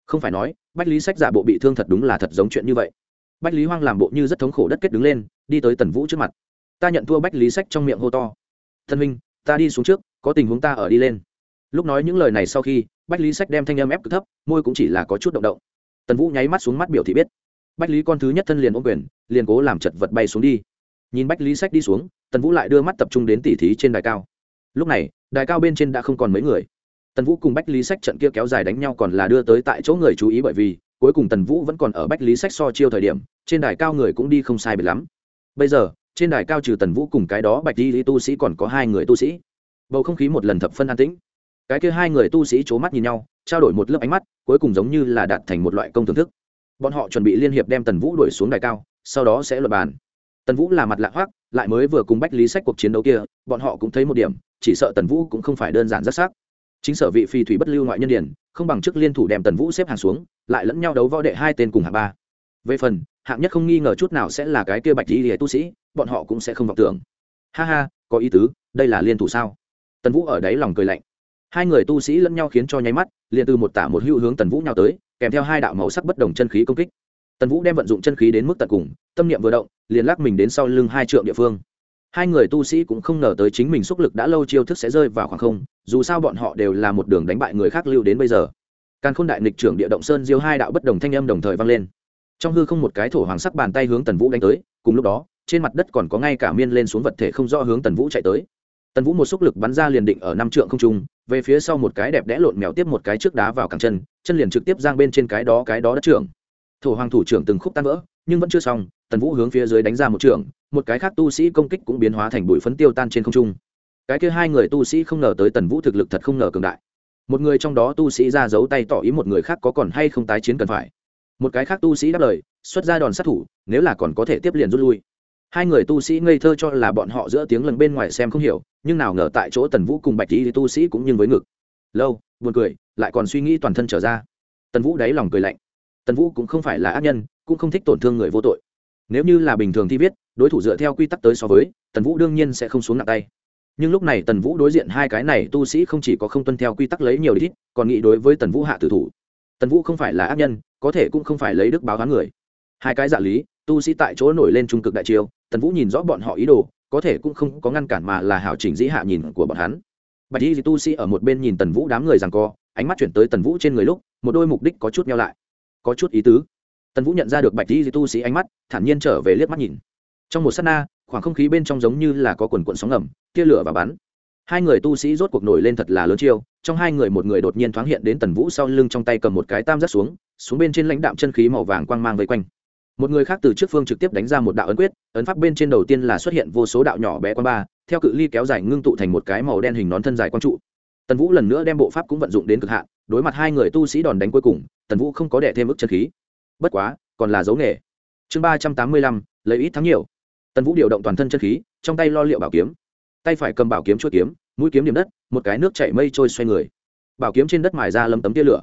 Không phải nói, bách lý sách giả bộ bị thương thật đúng là thật giống chuyện như vậy. Bách lý hoang làm bộ như rất thống khổ đất kết đứng lên, đi tới tần vũ trước mặt. Ta nhận thua bách lý sách trong miệng hô to. Thân minh ta đi xuống trước, có tình huống ta ở đi lên. Lúc nói những lời này sau khi, bách lý sách đem thanh âm ép cực thấp, môi cũng chỉ là có chút động động. Tần vũ nháy mắt xuống mắt biểu thị biết. Bách lý con thứ nhất thân liền ôm quyền, liền cố làm chật vật bay xuống đi nhìn bách lý sách đi xuống, tần vũ lại đưa mắt tập trung đến tỉ thí trên đài cao. Lúc này, đài cao bên trên đã không còn mấy người. Tần vũ cùng bách lý sách trận kia kéo dài đánh nhau còn là đưa tới tại chỗ người chú ý bởi vì, cuối cùng tần vũ vẫn còn ở bách lý sách so chiêu thời điểm, trên đài cao người cũng đi không sai biệt lắm. Bây giờ, trên đài cao trừ tần vũ cùng cái đó bạch di tu sĩ còn có hai người tu sĩ. Bầu không khí một lần thập phân an tĩnh. Cái kia hai người tu sĩ c h ố mắt nhìn nhau, trao đổi một lớp ánh mắt, cuối cùng giống như là đạt thành một loại công thưởng thức. Bọn họ chuẩn bị liên hiệp đem tần vũ đuổi xuống đài cao, sau đó sẽ luật bàn tần vũ là mặt lạ hoác lại mới vừa cùng bách lý sách cuộc chiến đấu kia, bọn họ cũng thấy một điểm, chỉ sợ tần vũ cũng không phải đơn giản rất xác chính sở vị phi thủy bất lưu ngoại nhân điển, không bằng chức liên thủ đem tần vũ xếp hàng xuống, lại lẫn nhau đấu võ đệ hai tên cùng hạng ba. Về phần, hạng nhất không nghi ngờ chút nào sẽ là cái kia bạch lý hệ tu sĩ, bọn họ cũng sẽ không vọng tưởng. Ha ha, có ý tứ, đây là liên thủ sao? Tần vũ ở đáy lòng cười lạnh. Hai người tu sĩ lẫn nhau khiến cho nháy mắt, liền từ một tả một hữu hướng tần vũ nhau tới, kèm theo hai đạo màu sắc bất đồng chân khí công kích. Tần vũ đem vận dụng chân khí đến mức tận cùng tâm niệm vừa động, liền lắc mình đến sau lưng hai trượng địa phương. Hai người tu sĩ cũng không ngờ tới chính mình xúc lực đã lâu chiêu thức sẽ rơi vào khoảng không, dù sao bọn họ đều là một đường đánh bại người khác lưu đến bây giờ. Càn khôn đại nịch trưởng địa động sơn diêu hai đạo bất đồng thanh âm đồng thời vang lên. Trong hư không một cái thổ hoàng sắc bàn tay hướng tần vũ đánh tới, cùng lúc đó, trên mặt đất còn có ngay cả miên lên xuống vật thể không rõ hướng tần vũ chạy tới. Tần vũ một xúc lực bắn ra liền định ở năm trượng không trung, về phía sau một cái đẹp đẽ lộn mèo tiếp một cái trước đá vào cẳng chân chân liền trực tiếp giang bên trên cái đó cái đó đất trưởng. Thổ hoàng thủ trưởng từng khúc tan vỡ nhưng vẫn chưa xong, tần vũ hướng phía dưới đánh ra một trường, một cái khác tu sĩ công kích cũng biến hóa thành bụi phấn tiêu tan trên không trung. Cái kia hai người tu sĩ không ngờ tới tần vũ thực lực thật không ngờ cường đại. Một người trong đó tu sĩ ra giấu tay tỏ ý một người khác có còn hay không tái chiến cần phải. Một cái khác tu sĩ đáp lời, xuất ra đòn sát thủ, nếu là còn có thể tiếp liền rút lui. Hai người tu sĩ ngây thơ cho là bọn họ giữa tiếng lần bên ngoài xem không hiểu, nhưng nào ngờ tại chỗ tần vũ cùng bạch tí tu sĩ cũng như với ngực. Lâu, buồn cười, lại còn suy nghĩ toàn thân trở ra. Tần vũ đáy lòng cười lạnh tần vũ cũng không phải là ác nhân, cũng không thích tổn thương người vô tội. Nếu như là bình thường thi viết, đối thủ dựa theo quy tắc tới so với, tần vũ đương nhiên sẽ không xuống nặng tay. Nhưng lúc này tần vũ đối diện hai cái này tu sĩ không chỉ có không tuân theo quy tắc lấy nhiều ít, còn nghĩ đối với tần vũ hạ tử thủ. Tần vũ không phải là ác nhân, có thể cũng không phải lấy đức báo hán người. Hai cái dạ lý, tu sĩ tại chỗ nổi lên trung cực đại chiêu, tần vũ nhìn rõ bọn họ ý đồ, có thể cũng không có ngăn cản mà là hảo chỉnh dĩ hạ nhìn của bọn hắn. Bạch y tu sĩ ở một bên nhìn tần vũ đám người rằng co, ánh mắt chuyển tới tần vũ trên người lúc, một đôi mục đích có chút nhau lại có chút ý tứ. Tần vũ nhận ra được bạch di tu sĩ ánh mắt, thản nhiên trở về liếc mắt nhìn. Trong một s á t na, khoảng không khí bên trong giống như là có quần quận sóng ngầm, tia lửa và bắn. Hai người tu sĩ rốt cuộc nổi lên thật là lớn chiêu, trong hai người một người đột nhiên thoáng hiện đến tần vũ sau lưng trong tay cầm một cái tam giác xuống xuống bên trên lãnh đạm chân khí màu vàng quang mang vây quanh. Một người khác từ trước phương trực tiếp đánh ra một đạo ấn quyết, ấn pháp bên trên đầu tiên là xuất hiện vô số đạo nhỏ bé quang ba, theo cự ly kéo dài ngưng tụ thành một cái màu đen hình nón thân dài quang trụ. Tần vũ lần nữa đem bộ pháp cũng vận dụng đến cực hạn đối mặt hai người tu sĩ đòn đánh cuối cùng, tần vũ không có đẻ thêm ức chân khí. Bất quá, còn là dấu nghề. Chương ba trăm tám mươi lăm, lấy ít thắng nhiều. Tần vũ điều động toàn thân chân khí, trong tay lo liệu bảo kiếm. Tay phải cầm bảo kiếm chuỗi kiếm, mũi kiếm điểm đất, một cái nước chảy mây trôi xoay người. Bảo kiếm trên đất mài ra lấm tấm tia lửa.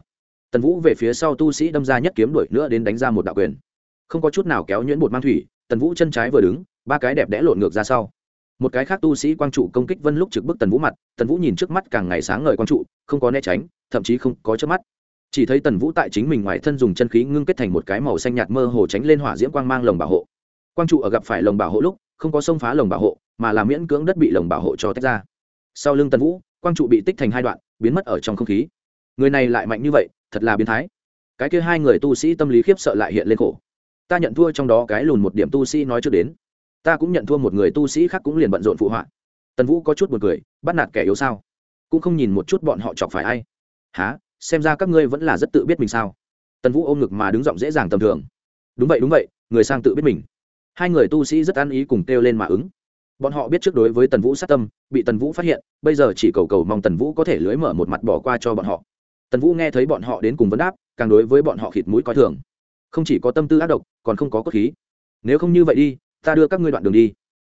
Tần vũ về phía sau tu sĩ đâm ra nhất kiếm đuổi nữa đến đánh ra một đạo quyền. Không có chút nào kéo nhuyễn bột mang thủy, tần vũ chân trái vừa đứng, ba cái đẹp đẽ lộn ngược ra sau. Một cái khác tu sĩ quang trụ công kích vân lúc trực bức tần vũ mặt, tần vũ nhìn trước mắt càng ngày sáng ngời quang trụ, không có né tránh thậm chí không có chớp mắt. Chỉ thấy tần vũ tại chính mình ngoài thân dùng chân khí ngưng kết thành một cái màu xanh nhạt mơ hồ tránh lên hỏa diễm quang mang lồng bảo hộ. Quang trụ ở gặp phải lồng bảo hộ lúc, không có xông phá lồng bảo hộ, mà là miễn cưỡng đất bị lồng bảo hộ cho tách ra. Sau lưng tần vũ, quang trụ bị tích thành hai đoạn, biến mất ở trong không khí. Người này lại mạnh như vậy, thật là biến thái. Cái kia hai người tu sĩ tâm lý khiếp sợ lại hiện lên khổ. Ta nhận thua trong đó cái lùn một điểm tu sĩ nói trước đến. Ta cũng nhận thua một người tu sĩ khác cũng liền bận rộn phụ họa. Tần vũ có chút b u ồ n cười, bắt nạt kẻ yếu sao? Cũng không nhìn một chút bọn họ chọc phải ai há, xem ra các ngươi vẫn là rất tự biết mình sao? Tần vũ ôm ngực mà đứng giọng dễ dàng tầm thường. Đúng vậy đúng vậy, người sang tự biết mình. Hai người tu sĩ rất ăn ý cùng kêu lên mà ứng. Bọn họ biết trước đối với tần vũ sát tâm, bị tần vũ phát hiện, bây giờ chỉ cầu cầu mong tần vũ có thể lưới mở một mặt bỏ qua cho bọn họ. Tần vũ nghe thấy bọn họ đến cùng vấn đáp, càng đối với bọn họ khịt mũi coi thường. Không chỉ có tâm tư ác độc, còn không có cốt khí. Nếu không như vậy đi, ta đưa các ngươi đoạn đường đi.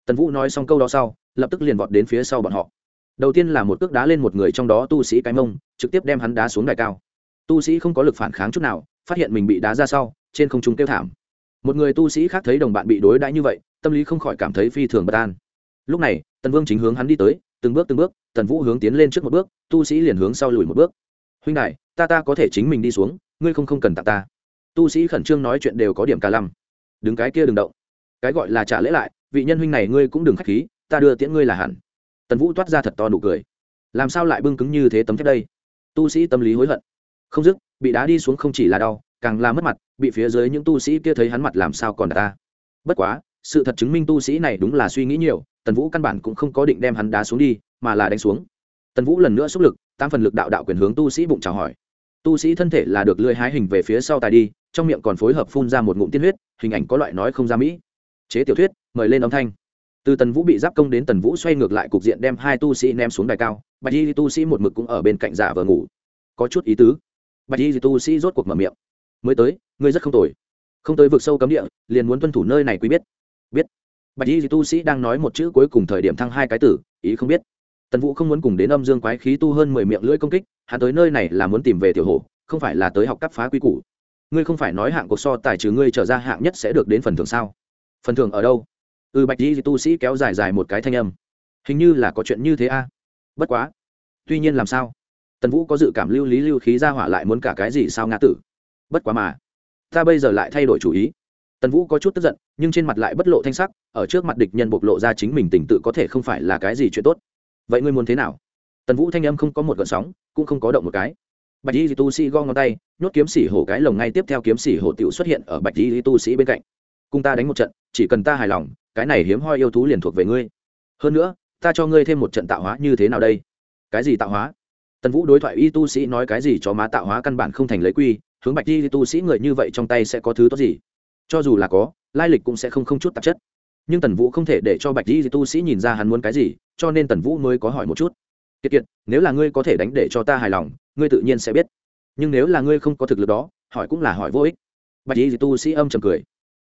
Tần vũ nói xong câu đó sau, lập tức liền vọt đến phía sau bọn họ đầu tiên là một cước đá lên một người trong đó tu sĩ cái mông, trực tiếp đem hắn đá xuống đài cao. Tu sĩ không có lực phản kháng chút nào, phát hiện mình bị đá ra sau, trên không trung kêu thảm. Một người tu sĩ khác thấy đồng bạn bị đối đãi như vậy, tâm lý không khỏi cảm thấy phi thường bất an. Lúc này, tần vương chính hướng hắn đi tới, từng bước từng bước, tần vũ hướng tiến lên trước một bước, tu sĩ liền hướng sau lùi một bước. Huynh đại ta ta có thể chính mình đi xuống, ngươi không không cần tặng ta. Tu sĩ khẩn trương nói chuyện đều có điểm cả lăm. Đứng cái kia đừng động. Cái gọi là trả lễ lại, vị nhân huynh này ngươi cũng đừng k h á c h khí, ta đưa tiễn ngươi là hẳn tần vũ toát ra thật to nụ cười. Làm sao lại bưng cứng như thế tấm thép đây? Tu sĩ tâm lý hối hận. Không dứt, bị đá đi xuống không chỉ là đau, càng là mất mặt, bị phía dưới những tu sĩ kia thấy hắn mặt làm sao còn đá. Ta bất quá, sự thật chứng minh tu sĩ này đúng là suy nghĩ nhiều, tần vũ căn bản cũng không có định đem hắn đá xuống đi, mà là đánh xuống. Tần vũ lần nữa xúc lực tam phần lực đạo đạo quyền hướng tu sĩ bụng chào hỏi. Tu sĩ thân thể là được lưỡi hái hình về phía sau tài đi, trong miệng còn phối hợp phun ra một ngụm tiên huyết, hình ảnh có loại nói không ra mỹ. Chế tiểu thuyết, mời lên âm thanh từ tần vũ bị giáp công đến tần vũ xoay ngược lại cục diện đem hai tu sĩ ném xuống đài cao, bạch y tu sĩ một mực cũng ở bên cạnh giả vờ ngủ. Có chút ý tứ. Bạch y tu sĩ rốt cuộc mở miệng. Mới tới, ngươi rất không tồi. Không tới vực sâu cấm địa, liền muốn tuân thủ nơi này quý biết. Biết. Bạch y tu sĩ đang nói một chữ cuối cùng thời điểm thăng hai cái tử, ý không biết. Tần vũ không muốn cùng đến âm dương quái khí tu hơn mười miệng lưỡi công kích, hắn tới nơi này là muốn tìm về tiểu hổ không phải là tới học cắp phá quy củ. Ngươi không phải nói hạng cuộc so tài trừ ngươi trở ra hạng nhất sẽ được đến phần thưởng sao? Phần thưởng ở đâu? Ừ bạch di tu sĩ kéo dài dài một cái thanh âm. Hình như là có chuyện như thế a. Bất quá. Tuy nhiên làm sao? Tần vũ có dự cảm lưu lý lưu khí ra hỏa lại muốn cả cái gì sao ngã tử? Bất quá mà. Ta bây giờ lại thay đổi chủ ý. Tần vũ có chút tức giận, nhưng trên mặt lại bất lộ thanh sắc, ở trước mặt địch nhân bộc lộ ra chính mình tình tự có thể không phải là cái gì chuyện tốt. Vậy ngươi muốn thế nào? Tần vũ thanh âm không có một gợn sóng, cũng không có động một cái. Bạch di tu sĩ gom ngón tay, nhốt kiếm sĩ hổ cái lồng ngay tiếp theo kiếm sĩ hổ tiểu xuất hiện ở bạch di tu sĩ bên cạnh. Cùng ta đánh một trận, chỉ cần ta hài lòng cái này hiếm hoi yêu thú liền thuộc về ngươi. Hơn nữa, ta cho ngươi thêm một trận tạo hóa như thế nào đây? Cái gì tạo hóa? Tần vũ đối thoại y tu sĩ nói cái gì cho má tạo hóa căn bản không thành lấy quy, hướng bạch y tu sĩ người như vậy trong tay sẽ có thứ tốt gì? Cho dù là có, lai lịch cũng sẽ không không chút tạp chất. Nhưng tần vũ không thể để cho bạch y tu sĩ nhìn ra hắn muốn cái gì, cho nên tần vũ mới có hỏi một chút. Kiệt kiệt, nếu là ngươi có thể đánh để cho ta hài lòng, ngươi tự nhiên sẽ biết. Nhưng nếu là ngươi không có thực lực đó, hỏi cũng là hỏi vô ích. Bạch y tu sĩ âm trầm cười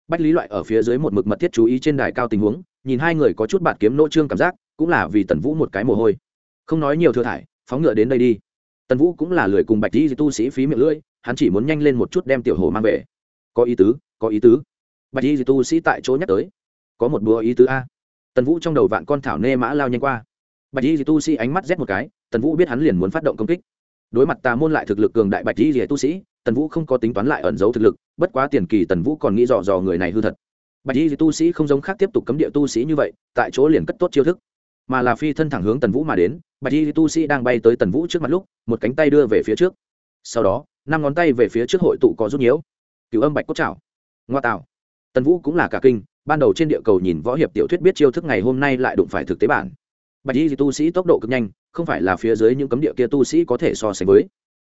bách lý loại ở phía dưới một mực mật thiết chú ý trên đài cao tình huống, nhìn hai người có chút bạt kiếm nỗ trương cảm giác, cũng là vì tần vũ một cái mồ hôi. Không nói nhiều thừa thải, phóng ngựa đến đây đi. Tần vũ cũng là lười cùng bạch y tu sĩ phí miệng lưỡi, hắn chỉ muốn nhanh lên một chút đem tiểu hồ mang về. Có ý tứ, có ý tứ. Bạch y tu sĩ tại chỗ nhắc tới. Có một búa ý tứ a. Tần vũ trong đầu vạn con thảo nê mã lao nhanh qua. Bạch y tu sĩ ánh mắt rét một cái, tần vũ biết hắn liền muốn phát động công kích. Đối mặt tà môn lại thực lực cường đại bạch y tu sĩ tần vũ không có tính toán lại ẩn giấu thực lực, bất quá tiền kỳ tần vũ còn nghĩ dò dò người này hư thật. Bạch y tu sĩ không giống khác tiếp tục cấm địa tu sĩ như vậy, tại chỗ liền cất tốt chiêu thức. Mà là phi thân thẳng hướng tần vũ mà đến, bạch y tu sĩ đang bay tới tần vũ trước mặt lúc, một cánh tay đưa về phía trước. Sau đó, năm ngón tay về phía trước hội tụ có rút nhiễu. Cựu âm bạch cốt trào ngoa tạo. Tần vũ cũng là cả kinh, ban đầu trên địa cầu nhìn võ hiệp tiểu thuyết biết chiêu thức ngày hôm nay lại đụng phải thực tế bản. Bạch y tu sĩ tốc độ cực nhanh, không phải là phía dưới những cấm địa kia tu sĩ có thể so sánh với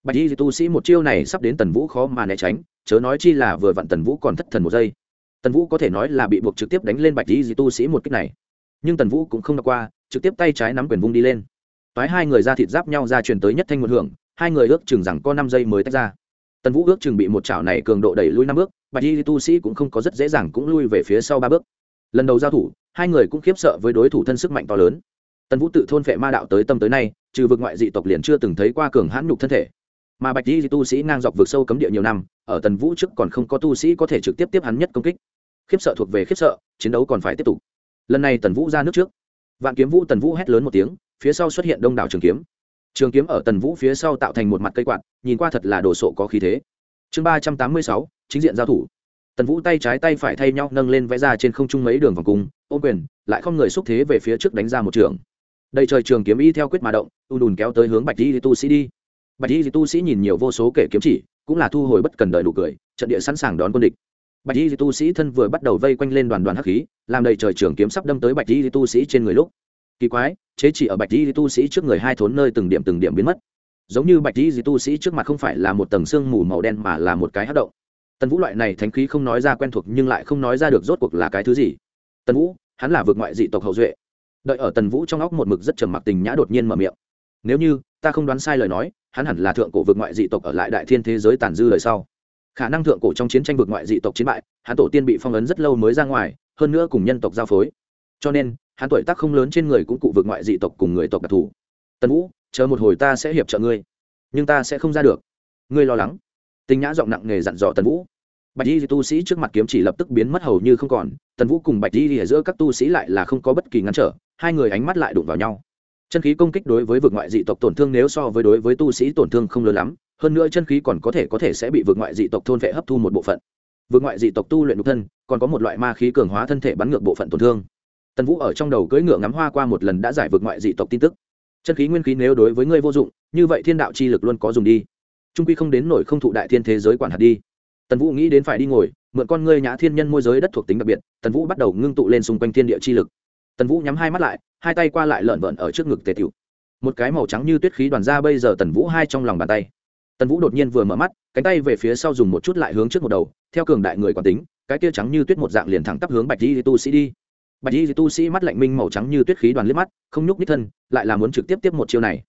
bạch y tu sĩ một chiêu này sắp đến tần vũ khó mà né tránh, chớ nói chi là vừa vặn tần vũ còn thất thần một giây. Tần vũ có thể nói là bị buộc trực tiếp đánh lên bạch y tu sĩ một cách này. Nhưng tần vũ cũng không đọc qua, trực tiếp tay trái nắm quyền vung đi lên. Toái hai người ra thịt giáp nhau ra truyền tới nhất thanh một hưởng, hai người ước chừng rằng có năm giây mới tách ra. Tần vũ ước chừng bị một chảo này cường độ đẩy lui năm bước, bạch y tu sĩ cũng không có rất dễ dàng cũng lui về phía sau ba bước. Lần đầu giao thủ, hai người cũng khiếp sợ với đối thủ thân sức mạnh to lớn. Tần vũ tự thôn vệ ma đạo tới tâm tới nay, trừ vực ngoại dị tộc liền chưa từng thấy qua cường hãn nhục thân thể mà bạch di tu sĩ ngang dọc vượt sâu cấm địa nhiều năm, ở tần vũ trước còn không có tu sĩ có thể trực tiếp tiếp hắn nhất công kích. Khiếp sợ thuộc về khiếp sợ, chiến đấu còn phải tiếp tục. Lần này tần vũ ra nước trước. Vạn kiếm vũ tần vũ hét lớn một tiếng, phía sau xuất hiện đông đảo trường kiếm. Trường kiếm ở tần vũ phía sau tạo thành một mặt cây quạt, nhìn qua thật là đồ sộ có khí thế. Chương ba trăm tám mươi sáu, chính diện giao thủ. Tần vũ tay trái tay phải thay nhau nâng lên vẽ ra trên không trung mấy đường vòng cung ô quyền, lại không người xúc thế về phía trước đánh ra một trường. Đầy trời trường kiếm y theo quyết mà động u đùn kéo tới hướng bạch di tu sĩ đi bạch di tu sĩ nhìn nhiều vô số kể kiếm chỉ, cũng là thu hồi bất cần đợi nụ cười, trận địa sẵn sàng đón quân địch. Bạch di tu sĩ thân vừa bắt đầu vây quanh lên đoàn đoàn hắc khí, làm đầy trời trường kiếm sắp đâm tới bạch di tu sĩ trên người lúc. Kỳ quái, chế chỉ ở bạch di tu sĩ trước người hai thốn nơi từng điểm từng điểm biến mất. Giống như bạch di tu sĩ trước mặt không phải là một tầng sương mù màu đen mà là một cái hắc động. Tần vũ loại này thánh khí không nói ra quen thuộc nhưng lại không nói ra được rốt cuộc là cái thứ gì. Tần vũ, hắn là vượt ngoại dị tộc hậu duệ. Đợi ở tần vũ trong óc một mực rất trầm mặc tình nhã đột nhiên mở miệng. Nếu như ta không đoán sai lời nói hắn hẳn là thượng cổ vượt ngoại dị tộc ở lại đại thiên thế giới tàn dư lời sau. Khả năng thượng cổ trong chiến tranh vượt ngoại dị tộc chiến bại, hắn tổ tiên bị phong ấn rất lâu mới ra ngoài, hơn nữa cùng nhân tộc giao phối. Cho nên, hắn tuổi tác không lớn trên người cũng cụ vượt ngoại dị tộc cùng người tộc đặc thù. Tần vũ, chờ một hồi ta sẽ hiệp trợ ngươi, nhưng ta sẽ không ra được. Ngươi lo lắng. Tình nhã giọng nặng nề dặn dò tần vũ. Bạch y tu sĩ trước mặt kiếm chỉ lập tức biến mất hầu như không còn, tần vũ cùng bạch y ở giữa các tu sĩ lại là không có bất kỳ ngăn trở, hai người ánh mắt lại đụng vào nhau chân khí công kích đối với vực ngoại dị tộc tổn thương nếu so với đối với tu sĩ tổn thương không lớn lắm, hơn nữa chân khí còn có thể có thể sẽ bị vực ngoại dị tộc thôn vệ hấp thu một bộ phận. Vực ngoại dị tộc tu luyện nhục thân, còn có một loại ma khí cường hóa thân thể bắn ngược bộ phận tổn thương. Tần vũ ở trong đầu cưỡi ngựa ngắm hoa qua một lần đã giải vực ngoại dị tộc tin tức. Chân khí nguyên khí nếu đối với ngươi vô dụng, như vậy thiên đạo chi lực luôn có dùng đi. Trung quy không đến nổi không thụ đại thiên thế giới quản hạt đi. Tần vũ nghĩ đến phải đi ngồi, mượn con ngươi nhã thiên nhân môi giới đất thuộc tính đặc biệt, tần vũ bắt đầu ngưng tụ lên xung quanh thiên địa chi lực. Tần vũ nhắm hai mắt lại hai tay qua lại lợn vợn ở trước ngực tề tiểu. Một cái màu trắng như tuyết khí đoàn ra bây giờ tần vũ hai trong lòng bàn tay. Tần vũ đột nhiên vừa mở mắt, cánh tay về phía sau dùng một chút lại hướng trước một đầu, theo cường đại người quản tính, cái kia trắng như tuyết một dạng liền thẳng tắp hướng bạch di tu sĩ đi. Bạch di tu sĩ mắt lạnh minh màu trắng như tuyết khí đoàn liếc mắt, không nhúc nhích thân, lại là muốn trực tiếp tiếp một chiêu này.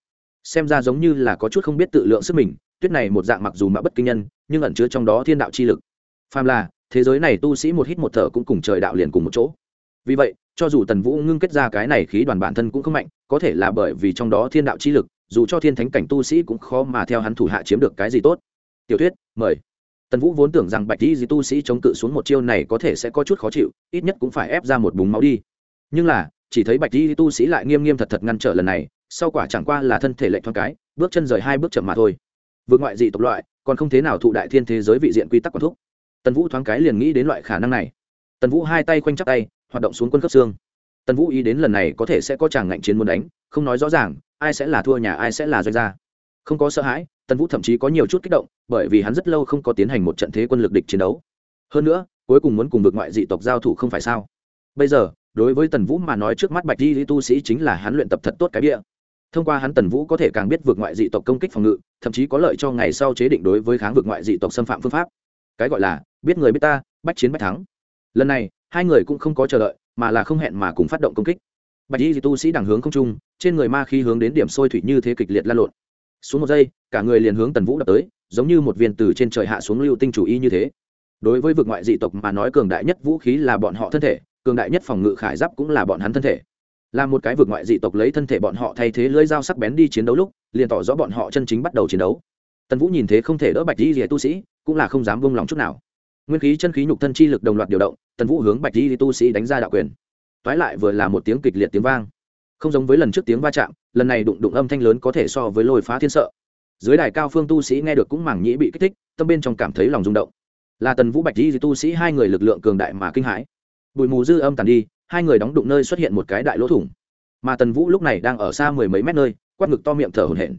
Xem ra giống như là có chút không biết tự lượng sức mình, tuyết này một dạng mặc dù mà bất kinh nhân, nhưng ẩn chứa trong đó thiên đạo chi lực. Phàm là, thế giới này tu sĩ một hít một thở cũng cùng trời đạo liền cùng một chỗ. Vì vậy cho dù tần vũ ngưng kết ra cái này khí đoàn bản thân cũng không mạnh, có thể là bởi vì trong đó thiên đạo chi lực, dù cho thiên thánh cảnh tu sĩ cũng khó mà theo hắn thủ hạ chiếm được cái gì tốt. Tiểu thuyết, mời. Tần vũ vốn tưởng rằng bạch di di tu sĩ chống cự xuống một chiêu này có thể sẽ có chút khó chịu, ít nhất cũng phải ép ra một búng máu đi. Nhưng là, chỉ thấy bạch di tu sĩ lại nghiêm nghiêm thật thật ngăn trở lần này, sau quả chẳng qua là thân thể lệnh thoáng cái, bước chân rời hai bước chậm mà thôi. Vượt ngoại dị tộc loại, còn không thế nào thụ đại thiên thế giới vị diện quy tắc quản thúc. Tần vũ thoáng cái liền nghĩ đến loại khả năng này. Tần vũ hai tay khoanh chắc tay hoạt động xuống quân cấp xương. Tần vũ ý đến lần này có thể sẽ có chàng ngạnh chiến muốn đánh, không nói rõ ràng, ai sẽ là thua nhà, ai sẽ là doanh gia. Không có sợ hãi, tần vũ thậm chí có nhiều chút kích động, bởi vì hắn rất lâu không có tiến hành một trận thế quân lực địch chiến đấu. Hơn nữa, cuối cùng muốn cùng vượt ngoại dị tộc giao thủ không phải sao? Bây giờ, đối với tần vũ mà nói trước mắt bạch di tu sĩ chính là hắn luyện tập thật tốt cái địa thông qua hắn tần vũ có thể càng biết vượt ngoại dị tộc công kích phòng ngự, thậm chí có lợi cho ngày sau chế định đối với kháng vượt ngoại dị tộc xâm phạm phương pháp. Cái gọi là, biết người biết ta, bách chiến bách thắng. Lần này hai người cũng không có chờ đợi, mà là không hẹn mà cùng phát động công kích. Bạch y tu sĩ đằng hướng không trung, trên người ma khí hướng đến điểm sôi thủy như thế kịch liệt lan lộn. Xuống một giây, cả người liền hướng tần vũ đập tới, giống như một viên từ trên trời hạ xuống lưu tinh chủ y như thế. Đối với vực ngoại dị tộc mà nói cường đại nhất vũ khí là bọn họ thân thể, cường đại nhất phòng ngự khải giáp cũng là bọn hắn thân thể. Là một cái vực ngoại dị tộc lấy thân thể bọn họ thay thế lưỡi dao sắc bén đi chiến đấu lúc, liền tỏ rõ bọn họ chân chính bắt đầu chiến đấu. Tần vũ nhìn thế không thể đỡ bạch di rìa tu sĩ, cũng là không dám vung lòng chút nào nguyên khí chân khí nhục thân chi lực đồng loạt điều động, tần vũ hướng bạch di tu sĩ đánh ra đạo quyền. Toái lại vừa là một tiếng kịch liệt tiếng vang. Không giống với lần trước tiếng va chạm, lần này đụng đụng âm thanh lớn có thể so với lôi phá thiên sợ. Dưới đài cao phương tu sĩ nghe được cũng mảng nhĩ bị kích thích, tâm bên trong cảm thấy lòng rung động. Là tần vũ, bạch di tu sĩ hai người lực lượng cường đại mà kinh hãi. Bụi mù dư âm tàn đi, hai người đóng đụng nơi xuất hiện một cái đại lỗ thủng. Mà tần vũ lúc này đang ở xa mười mấy mét nơi, quát ngực to miệng thở hổn hển.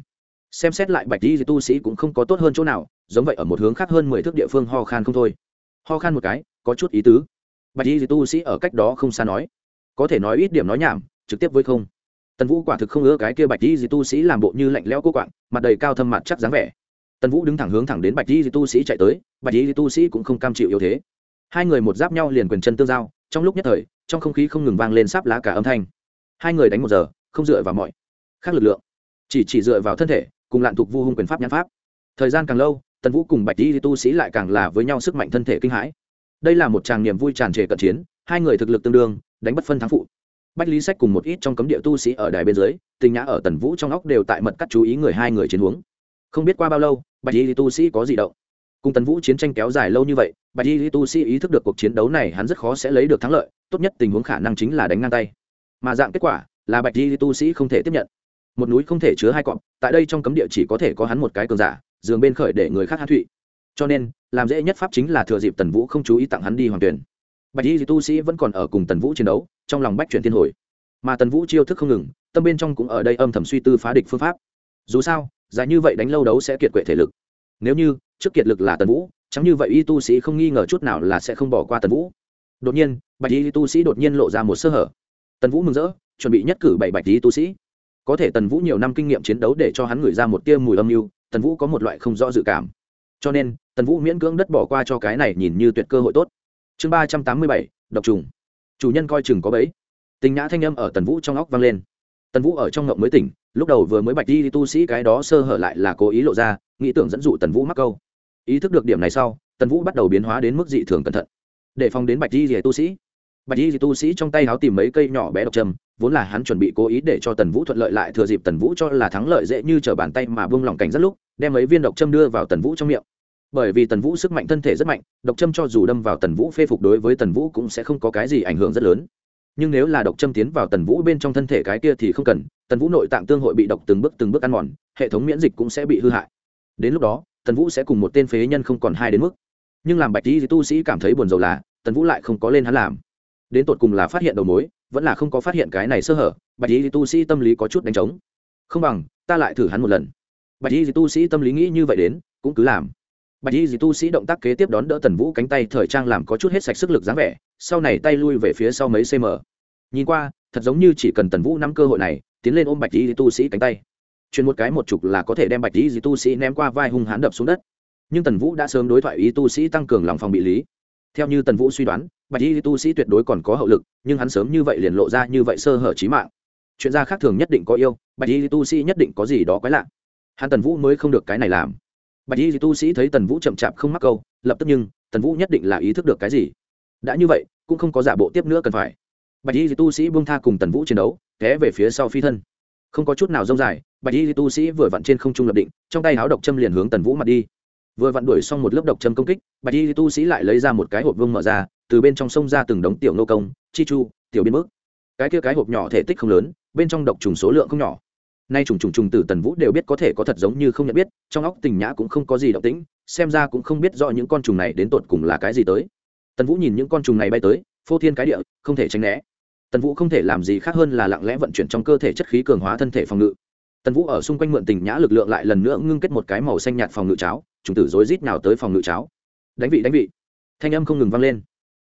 Xem xét lại bạch di tu sĩ cũng không có tốt hơn chỗ nào, giống vậy ở một hướng khác hơn mười thước địa phương ho khan không thôi ho khan một cái, có chút ý tứ. Bạch di tu sĩ ở cách đó không xa nói, có thể nói ít điểm nói nhảm, trực tiếp với không. Tần vũ quả thực không ưa cái kia bạch di tu sĩ làm bộ như lạnh lẽo cô quạng, mặt đầy cao thâm mặt chắc dáng vẻ. Tần vũ đứng thẳng hướng thẳng đến bạch di tu sĩ chạy tới, bạch di tu sĩ cũng không cam chịu yếu thế. Hai người một giáp nhau liền quyền chân tương giao, trong lúc nhất thời, trong không khí không ngừng vang lên sáp lá cả âm thanh. Hai người đánh một giờ, không dựa vào mọi khác lực lượng, chỉ chỉ dựa vào thân thể, cùng lạn thuộc vu hung quyền pháp nhãn pháp. Thời gian càng lâu tần vũ cùng bạch di tu sĩ lại càng là với nhau sức mạnh thân thể kinh hãi. Đây là một tràng niềm vui tràn trề cận chiến, hai người thực lực tương đương, đánh bất phân thắng phụ. Bách lý sách cùng một ít trong cấm địa tu sĩ ở đài bên dưới, tình nhã ở tần vũ trong óc đều tại mật cắt chú ý người hai người chiến huống. Không biết qua bao lâu, bạch di tu sĩ có gì động. Cùng tần vũ chiến tranh kéo dài lâu như vậy, bạch di tu sĩ ý thức được cuộc chiến đấu này hắn rất khó sẽ lấy được thắng lợi, tốt nhất tình huống khả năng chính là đánh ngang tay. Mà dạng kết quả là bạch di tu sĩ không thể tiếp nhận. Một núi không thể chứa hai cọp tại đây trong cấm địa chỉ có thể có hắn một cái cường giả giường bên khởi để người khác hát thụy. Cho nên, làm dễ nhất pháp chính là thừa dịp tần vũ không chú ý tặng hắn đi hoàng tuyển. Bạch y tu sĩ vẫn còn ở cùng tần vũ chiến đấu, trong lòng bách chuyển thiên hồi. Mà tần vũ chiêu thức không ngừng, tâm bên trong cũng ở đây âm thầm suy tư phá địch phương pháp. Dù sao, dài như vậy đánh lâu đấu sẽ kiệt quệ thể lực. Nếu như, trước kiệt lực là tần vũ, chẳng như vậy y tu sĩ không nghi ngờ chút nào là sẽ không bỏ qua tần vũ. Đột nhiên, bạch y tu sĩ đột nhiên lộ ra một sơ hở. Tần vũ mừng rỡ, chuẩn bị nhất cử bảy bạch y tu sĩ. Có thể tần vũ nhiều năm kinh nghiệm chiến đấu để cho hắn gửi ra một tia mùi âm mưu tần vũ có một loại không rõ dự cảm. Cho nên, tần vũ miễn cưỡng đất bỏ qua cho cái này nhìn như tuyệt cơ hội tốt. Chương ba trăm tám mươi bảy, độc trùng. Chủ nhân coi chừng có bẫy. Tình nhã thanh âm ở tần vũ trong óc vang lên. Tần vũ ở trong ngộng mới tỉnh, lúc đầu vừa mới bạch đi tu sĩ cái đó sơ hở lại là cố ý lộ ra, nghĩ tưởng dẫn dụ tần vũ mắc câu. Ý thức được điểm này sau, tần vũ bắt đầu biến hóa đến mức dị thường cẩn thận. Để phòng đến bạch di rìa tu sĩ. Bạch di tu sĩ trong tay háo tìm mấy cây nhỏ bé độc trầm vốn là hắn chuẩn bị cố ý để cho tần vũ thuận lợi lại thừa dịp tần vũ cho là thắng lợi dễ như t r ở bàn tay mà vung lòng cảnh rất lúc đem mấy viên độc châm đưa vào tần vũ trong miệng bởi vì tần vũ sức mạnh thân thể rất mạnh độc châm cho dù đâm vào tần vũ phê phục đối với tần vũ cũng sẽ không có cái gì ảnh hưởng rất lớn nhưng nếu là độc châm tiến vào tần vũ bên trong thân thể cái kia thì không cần tần vũ nội tạng tương hội bị độc từng bước từng bước ăn mòn hệ thống miễn dịch cũng sẽ bị hư hại đến lúc đó tần vũ sẽ cùng một tên phế nhân không còn hai đến mức nhưng làm bạch di tu sĩ cảm thấy buồn rầu là tần vũ lại không có lên hắn làm đến tột cùng là phát hiện đầu mối vẫn là không có phát hiện cái này sơ hở, bạch y tu sĩ tâm lý có chút đánh trống. Không bằng, ta lại thử hắn một lần. Bạch y tu sĩ tâm lý nghĩ như vậy đến, cũng cứ làm. Bạch y tu sĩ động tác kế tiếp đón đỡ tần vũ cánh tay thời trang làm có chút hết sạch sức lực dáng vẻ, sau này tay lui về phía sau mấy cm. Nhìn qua, thật giống như chỉ cần tần vũ nắm cơ hội này, tiến lên ôm bạch y tu sĩ cánh tay. Chuyển một cái một chục là có thể đem bạch y tu sĩ ném qua vai hung hãn đập xuống đất. Nhưng tần vũ đã sớm đối thoại ý tu sĩ tăng cường lòng phòng bị lý. Theo như tần vũ suy đoán bạch y tu sĩ tuyệt đối còn có hậu lực, nhưng hắn sớm như vậy liền lộ ra như vậy sơ hở trí mạng. Chuyện gia khác thường nhất định có yêu, bạch y tu sĩ nhất định có gì đó quái lạ. Hắn tần vũ mới không được cái này làm. Bạch y tu sĩ thấy tần vũ chậm chạp không mắc câu, lập tức nhưng, tần vũ nhất định là ý thức được cái gì? Đã như vậy, cũng không có giả bộ tiếp nữa cần phải. Bạch y tu sĩ buông tha cùng tần vũ chiến đấu, té về phía sau phi thân. Không có chút nào rông dài, bạch y tu sĩ vừa vặn trên không trung lập định, trong tay háo độc châm liền hướng tần vũ mặt đi vừa vặn đuổi xong một lớp độc châm công kích, bạch y tu sĩ lại lấy ra một cái hộp vương mở ra, từ bên trong sông ra từng đống tiểu nô công, chi chu, tiểu biên mức cái kia cái hộp nhỏ thể tích không lớn, bên trong độc trùng số lượng không nhỏ. Nay trùng trùng trùng từ tần vũ đều biết có thể có thật giống như không nhận biết, trong óc tình nhã cũng không có gì động tĩnh, xem ra cũng không biết rõ những con trùng này đến tột cùng là cái gì tới. Tần vũ nhìn những con trùng này bay tới, phô thiên cái địa, không thể tránh né. Tần vũ không thể làm gì khác hơn là lặng lẽ vận chuyển trong cơ thể chất khí cường hóa thân thể phòng ngự tần vũ ở xung quanh mượn tình nhã lực lượng lại lần nữa ngưng kết một cái màu xanh nhạt phòng ngự cháo trùng tử rối rít nào tới phòng ngự cháo. Đánh vị đánh vị. Thanh âm không ngừng vang lên.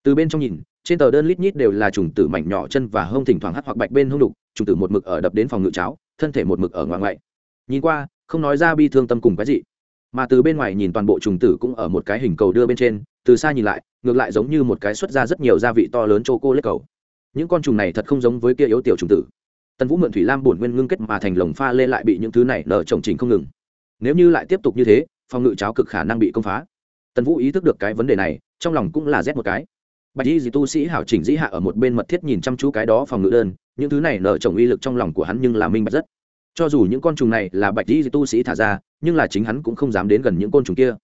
Từ bên trong nhìn, trên tờ đơn lít nhít đều là trùng tử mảnh nhỏ chân và hông thỉnh thoảng hắt hoặc bạch bên hông đục trùng tử một mực ở đập đến phòng ngự cháo, thân thể một mực ở ngoại ngoại. Nhìn qua, không nói ra bi thương tâm cùng cái gì. Mà từ bên ngoài nhìn toàn bộ trùng tử cũng ở một cái hình cầu đưa bên trên, từ xa nhìn lại, ngược lại giống như một cái xuất ra rất nhiều gia vị to lớn chô cô lết cầu. Những con trùng này thật không giống với kia yếu tiểu trùng tử tần vũ mượn thủy lam bổn nguyên ngưng kết mà thành lồng pha lên lại bị những thứ này nở trồng trình không ngừng. Nếu như lại tiếp tục như thế, phòng ngự cháo cực khả năng bị công phá. Tần vũ ý thức được cái vấn đề này, trong lòng cũng là rét một cái. Bạch y dì tu sĩ hảo chỉnh dĩ hạ ở một bên mật thiết nhìn chăm chú cái đó phòng ngự đơn, những thứ này nở trồng uy lực trong lòng của hắn nhưng là minh bạch rất. Cho dù những con trùng này là bạch y dì tu sĩ thả ra, nhưng là chính hắn cũng không dám đến gần những côn trùng kia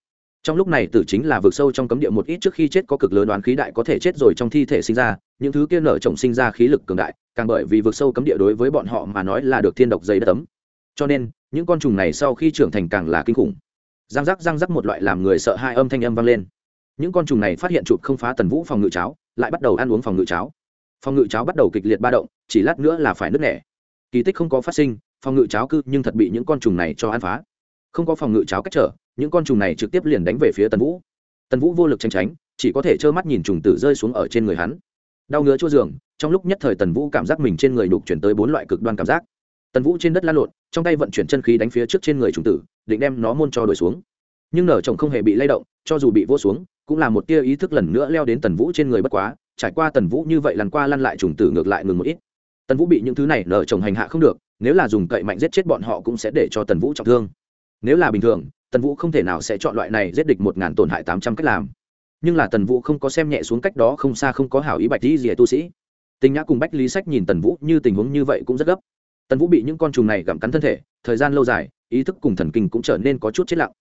trong lúc này tử chính là vượt sâu trong cấm địa một ít trước khi chết có cực lớn đoán khí đại có thể chết rồi trong thi thể sinh ra, những thứ kia nở trồng sinh ra khí lực cường đại, càng bởi vì vượt sâu cấm địa đối với bọn họ mà nói là được thiên độc dày đất tấm. Cho nên, những con trùng này sau khi trưởng thành càng là kinh khủng. Răng rắc răng rắc một loại làm người sợ hai âm thanh âm vang lên. Những con trùng này phát hiện chụp không phá tần vũ phòng ngự cháo, lại bắt đầu ăn uống phòng ngự cháo. Phòng ngự cháo bắt đầu kịch liệt ba động, chỉ lát nữa là phải nứt nẻ. Kỳ tích không có phát sinh, phòng ngự cháo cư nhưng thật bị những con trùng này cho ăn phá. Không có phòng ngự cháo cách trở những con trùng này trực tiếp liền đánh về phía tần vũ. Tần vũ vô lực tranh tránh, chỉ có thể trơ mắt nhìn trùng tử rơi xuống ở trên người hắn. Đau ngứa chua giường trong lúc nhất thời tần vũ cảm giác mình trên người đục chuyển tới bốn loại cực đoan cảm giác. Tần vũ trên đất lan lộn, trong tay vận chuyển chân khí đánh phía trước trên người trùng tử, định đem nó môn cho đổi xuống. Nhưng nở chồng không hề bị lay động, cho dù bị vô xuống, cũng là một tia ý thức lần nữa leo đến tần vũ trên người bất quá, trải qua tần vũ như vậy lần qua lăn lại trùng tử ngược lại ngừng một ít. Tần vũ bị những thứ này nở chồng hành hạ không được, nếu là dùng cậy mạnh giết chết bọn họ cũng sẽ để cho tần vũ trọng thương nếu là bình thường, tần vũ không thể nào sẽ chọn loại này giết địch một ngàn tổn hại tám trăm cách làm. Nhưng là tần vũ không có xem nhẹ xuống cách đó không xa không có hảo ý bạch lý gì tu sĩ. Tình nhã cùng bách lý sách nhìn tần vũ như tình huống như vậy cũng rất gấp. Tần vũ bị những con trùng này gặm cắn thân thể, thời gian lâu dài, ý thức cùng thần kinh cũng trở nên có chút chết lặng.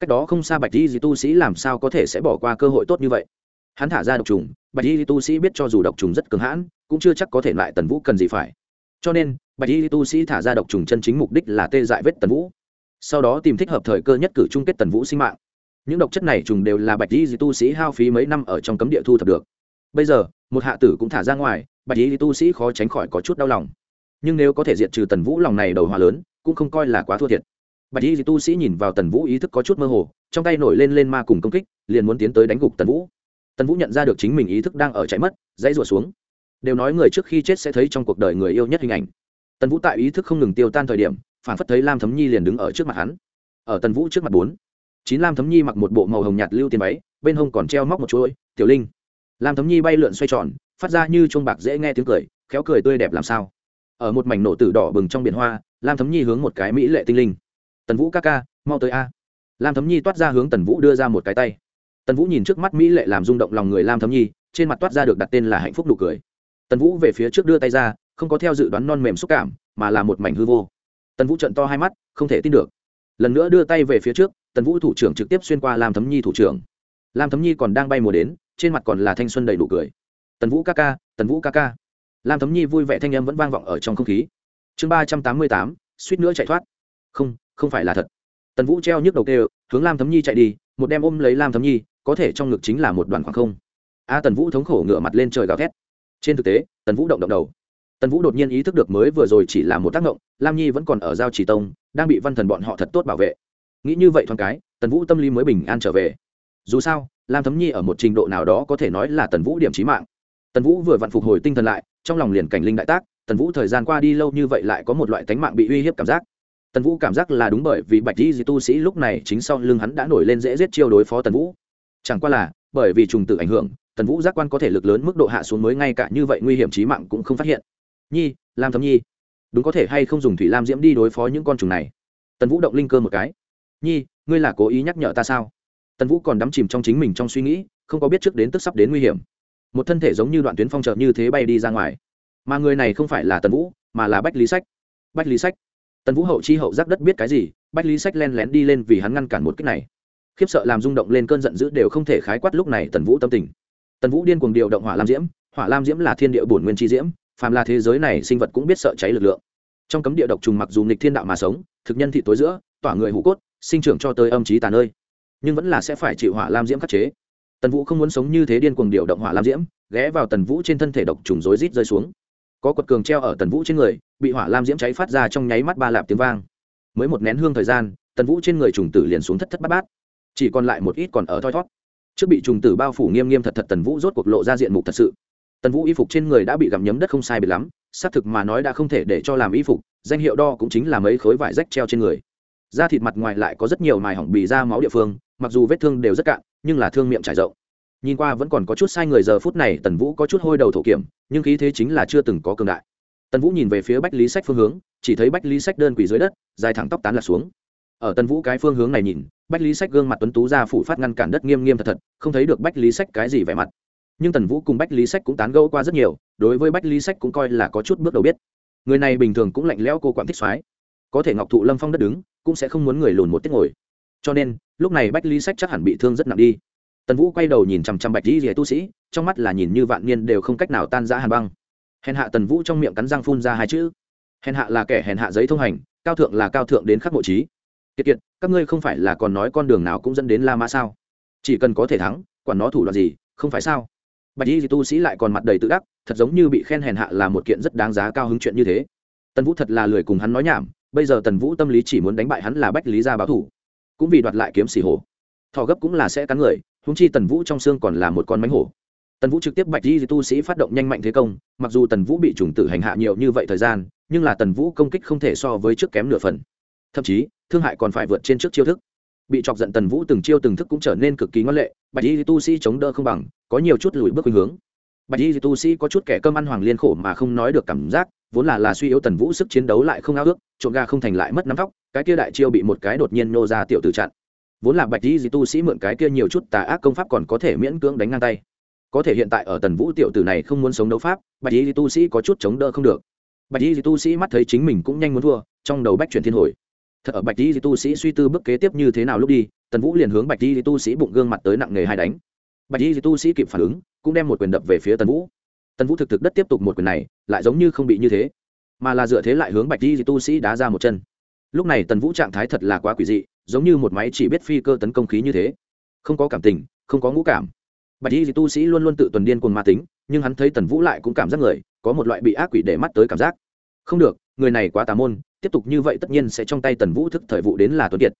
Cách đó không xa bạch lý tu sĩ làm sao có thể sẽ bỏ qua cơ hội tốt như vậy? Hắn thả ra độc trùng, bạch y tu sĩ biết cho dù độc trùng rất cứng hãn, cũng chưa chắc có thể lại tần vũ cần gì phải. Cho nên, bạch y tu sĩ thả ra độc trùng chân chính mục đích là tê dại vết tần vũ sau đó tìm thích hợp thời cơ nhất cử chung kết tần vũ sinh mạng. Những độc chất này trùng đều là bạch y tu sĩ hao phí mấy năm ở trong cấm địa thu thập được. Bây giờ, một hạ tử cũng thả ra ngoài, bạch y tu sĩ khó tránh khỏi có chút đau lòng. Nhưng nếu có thể diệt trừ tần vũ lòng này đầu hòa lớn, cũng không coi là quá thua thiệt. Bạch y tu sĩ nhìn vào tần vũ ý thức có chút mơ hồ, trong tay nổi lên lên ma cùng công kích, liền muốn tiến tới đánh gục tần vũ. Tần vũ nhận ra được chính mình ý thức đang ở chạy mất, dãy rủa xuống. Đều nói người trước khi chết sẽ thấy trong cuộc đời người yêu nhất hình ảnh. Tần vũ tại ý thức không ngừng tiêu tan thời điểm phản phất thấy lam thấm nhi liền đứng ở trước mặt hắn. Ở tần vũ trước mặt bốn, chín lam thấm nhi mặc một bộ màu hồng nhạt lưu tiền váy, bên hông còn treo móc một chuỗi, tiểu linh. Lam thấm nhi bay lượn xoay tròn, phát ra như chuông bạc dễ nghe tiếng cười, khéo cười tươi đẹp làm sao. Ở một mảnh nổ tử đỏ bừng trong biển hoa, lam thấm nhi hướng một cái mỹ lệ tinh linh. Tần vũ ca ca, mau tới a. Lam thấm nhi toát ra hướng tần vũ đưa ra một cái tay. Tần vũ nhìn trước mắt mỹ lệ làm rung động lòng người lam thấm nhi, trên mặt toát ra được đặt tên là hạnh phúc nụ cười. Tần vũ về phía trước đưa tay ra, không có theo dự đoán non mềm xúc cảm, mà là một mảnh hư vô tần vũ trận to hai mắt, không thể tin được. Lần nữa đưa tay về phía trước, tần vũ thủ trưởng trực tiếp xuyên qua làm thấm nhi thủ trưởng. Lam thấm nhi còn đang bay mùa đến, trên mặt còn là thanh xuân đầy đủ cười. Tần vũ ca ca, tần vũ ca ca. Lam thấm nhi vui vẻ thanh âm vẫn vang vọng ở trong không khí. Chương ba trăm tám mươi tám, suýt nữa chạy thoát. Không không phải là thật. Tần vũ treo nhức đầu kêu, hướng lam thấm nhi chạy đi, một đem ôm lấy lam thấm nhi, có thể trong ngực chính là một đoàn khoảng không. A tần vũ thống khổ ngựa mặt lên trời gào thét. Trên thực tế, tần vũ động động đầu tần vũ đột nhiên ý thức được mới vừa rồi chỉ là một tác động lam nhi vẫn còn ở giao chỉ tông, đang bị văn thần bọn họ thật tốt bảo vệ. Nghĩ như vậy thoáng cái, tần vũ tâm lý mới bình an trở về. Dù sao, lam thấm nhi ở một trình độ nào đó có thể nói là tần vũ điểm trí mạng. Tần vũ vừa vặn phục hồi tinh thần lại, trong lòng liền cảnh linh đại tác, tần vũ thời gian qua đi lâu như vậy lại có một loại tánh mạng bị uy hiếp cảm giác. Tần vũ cảm giác là đúng bởi vì bạch di tu sĩ lúc này chính sau lưng hắn đã nổi lên dễ giết chiêu đối phó tần vũ. Chẳng qua là, bởi vì trùng tử ảnh hưởng, tần vũ giác quan có thể lực lớn mức độ hạ xuống mới ngay cả như vậy nguy hiểm trí mạng cũng không phát hiện nhi, lam thấm nhi. Đúng có thể hay không dùng thủy lam diễm đi đối phó những con trùng này? Tần vũ động linh cơ một cái. Nhi, ngươi là cố ý nhắc nhở ta sao? Tần vũ còn đắm chìm trong chính mình trong suy nghĩ, không có biết trước đến tức sắp đến nguy hiểm. Một thân thể giống như đoạn tuyến phong trợ như thế bay đi ra ngoài. Mà người này không phải là tần vũ, mà là bách lý sách. Bách lý sách. Tần vũ hậu chi hậu giác đất biết cái gì, bách lý sách len lén đi lên vì hắn ngăn cản một cách này. Khiếp sợ làm rung động lên cơn giận dữ đều không thể khái quát lúc này tần vũ tâm tình. Tần vũ điên cuồng điều động hỏa lam diễm. Hỏa lam diễm là thiên địa bổn nguyên chi diễm phàm là thế giới này sinh vật cũng biết sợ cháy lực lượng. Trong cấm địa độc trùng mặc dù nghịch thiên đạo mà sống, thực nhân thị tối giữa, tỏa người hủ cốt, sinh trưởng cho tới âm trí tàn ơi nhưng vẫn là sẽ phải chịu hỏa lam diễm khắc chế. Tần vũ không muốn sống như thế điên cuồng điều động hỏa lam diễm, ghé vào tần vũ trên thân thể độc trùng rối rít rơi xuống. Có quật cường treo ở tần vũ trên người, bị hỏa lam diễm cháy phát ra trong nháy mắt ba lạp tiếng vang. Mới một nén hương thời gian, tần vũ trên người trùng tử liền xuống thất thất bát bát. Chỉ còn lại một ít còn ở thoi thót. Trước bị trùng tử bao phủ nghiêm nghiêm thật thật, tần vũ rốt cuộc lộ ra diện mục thật sự tần vũ y phục trên người đã bị gặm nhấm đất không sai biệt lắm, xác thực mà nói đã không thể để cho làm y phục, danh hiệu đo cũng chính là mấy khối vải rách treo trên người. Da thịt mặt ngoài lại có rất nhiều mài hỏng bì ra máu địa phương, mặc dù vết thương đều rất cạn, nhưng là thương miệng trải rộng. Nhìn qua vẫn còn có chút sai người giờ phút này, tần vũ có chút hôi đầu thổ kiểm, nhưng khí thế chính là chưa từng có cường đại. Tần vũ nhìn về phía bách lý sách phương hướng, chỉ thấy bách lý sách đơn quỳ dưới đất, dài thẳng tóc tán lạc xuống. Ở tần vũ cái phương hướng này nhìn, bách lý sách gương mặt tuấn tú ra phủ phát ngăn cản đất nghiêm nghiêm thật thật, không thấy được bách lý sách cái gì vẻ mặt nhưng tần vũ cùng bách lý sách cũng tán gẫu qua rất nhiều, đối với bách lý sách cũng coi là có chút bước đầu biết. Người này bình thường cũng lạnh lẽo cô quản thích soái, có thể ngọc thụ lâm phong đất đứng, cũng sẽ không muốn người lùn một tiết ngồi. Cho nên, lúc này bách lý sách chắc hẳn bị thương rất nặng đi. Tần vũ quay đầu nhìn chằm chằm bạch lý rìa tu sĩ, trong mắt là nhìn như vạn niên đều không cách nào tan giã hàn băng. Hèn hạ tần vũ trong miệng cắn răng phun ra hai chữ. Hèn hạ là kẻ hèn hạ giấy thông hành, cao thượng là cao thượng đến khắc mộ trí. Kiệt kiệt, các ngươi không phải là còn nói con đường nào cũng dẫn đến la mã sao? Chỉ cần có thể thắng, quản nó thủ đoạn gì, không phải sao? Bạch y tu sĩ lại còn mặt đầy tự đắc, thật giống như bị khen hèn hạ là một kiện rất đáng giá cao hứng chuyện như thế. Tần vũ thật là lười cùng hắn nói nhảm, bây giờ tần vũ tâm lý chỉ muốn đánh bại hắn là bách lý gia báo thủ. Cũng vì đoạt lại kiếm xì hổ thọ gấp cũng là sẽ cắn người húng chi tần vũ trong xương còn là một con mánh hổ. Tần vũ trực tiếp bạch di tu sĩ phát động nhanh mạnh thế công, mặc dù tần vũ bị trùng tử hành hạ nhiều như vậy thời gian, nhưng là tần vũ công kích không thể so với trước kém nửa phần. Thậm chí, thương hại còn phải vượt trên trước chiêu thức. Bị chọc giận tần vũ từng chiêu từng thức cũng trở nên cực kỳ ngoan lệ, bạch di tu sĩ chống đỡ không bằng có nhiều chút lùi bước khuynh hướng. Bạch di tu sĩ có chút kẻ cơm ăn hoàng liên khổ mà không nói được cảm giác, vốn là là suy yếu tần vũ sức chiến đấu lại không ao ước, trộm ga không thành lại mất nắm tóc, cái kia đại chiêu bị một cái đột nhiên nô ra tiểu tử chặn. Vốn là bạch di tu sĩ mượn cái kia nhiều chút tà ác công pháp còn có thể miễn cưỡng đánh ngang tay. Có thể hiện tại ở tần vũ tiểu tử này không muốn sống đấu pháp, bạch di tu sĩ có chút chống đỡ không được. Bạch di tu sĩ mắt thấy chính mình cũng nhanh muốn thua, trong đầu bách chuyển thiên hồi. Thật ở bạch di tu sĩ suy tư bước kế tiếp như thế nào lúc đi, tần vũ liền hướng bạch di tu sĩ bụng gương mặt tới nặng nghề hai đánh bạch di tu sĩ kịp phản ứng, cũng đem một quyền đập về phía tần vũ. Tần vũ thực thực đất tiếp tục một quyền này, lại giống như không bị như thế, mà là dựa thế lại hướng bạch di tu sĩ đá ra một chân. Lúc này tần vũ trạng thái thật là quá quỷ dị, giống như một máy chỉ biết phi cơ tấn công khí như thế. Không có cảm tình, không có ngũ cảm. Bạch y tu sĩ luôn luôn tự tuần điên cuồng ma tính, nhưng hắn thấy tần vũ lại cũng cảm giác người, có một loại bị ác quỷ để mắt tới cảm giác. Không được, người này quá tà môn, tiếp tục như vậy tất nhiên sẽ trong tay tần vũ thức thời vụ đến là tuấn kiệt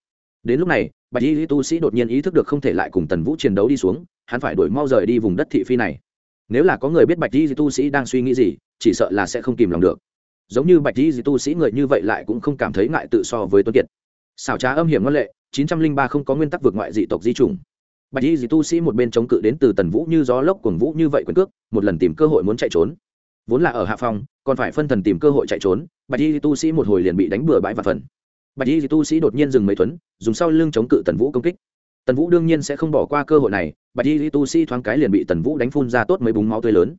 đến lúc này, bạch y tu sĩ đột nhiên ý thức được không thể lại cùng tần vũ chiến đấu đi xuống, hắn phải đổi mau rời đi vùng đất thị phi này. Nếu là có người biết bạch y tu sĩ đang suy nghĩ gì, chỉ sợ là sẽ không kìm lòng được. Giống như bạch y tu sĩ người như vậy lại cũng không cảm thấy ngại tự so với tuấn kiệt. Xảo trá âm hiểm ngân lệ, chín trăm linh ba không có nguyên tắc vượt ngoại dị tộc di chủng. Bạch y tu sĩ một bên chống cự đến từ tần vũ như gió lốc cuồng vũ như vậy quyền cước, một lần tìm cơ hội muốn chạy trốn. Vốn là ở hạ phòng, còn phải phân thần tìm cơ hội chạy trốn, bạch y tu sĩ một hồi liền bị đánh bừa bãi và phần bạch y dị tu sĩ đột nhiên dừng mấy thuấn dùng sau lưng chống cự tần vũ công kích. Tần vũ đương nhiên sẽ không bỏ qua cơ hội này, bạch y dị tu sĩ thoáng cái liền bị tần vũ đánh phun ra tốt mấy búng máu tươi lớn.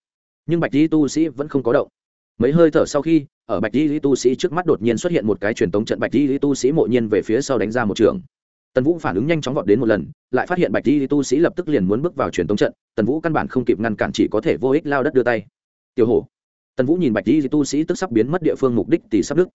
Nhưng bạch y tu sĩ vẫn không có động. Mấy hơi thở sau khi, ở bạch y tu sĩ trước mắt đột nhiên xuất hiện một cái truyền tống trận, bạch y tu sĩ mộ nhiên về phía sau đánh ra một trường. Tần vũ phản ứng nhanh chóng vọt đến một lần, lại phát hiện bạch y tu sĩ lập tức liền muốn bước vào truyền tống trận, tần vũ căn bản không kịp ngăn cản chỉ có thể vô ích lao đất đưa tay. Tiểu hổ. Tần vũ nhìn bạch y tu sĩ tức sắp biến mất địa phương mục đích tỷ sắp đức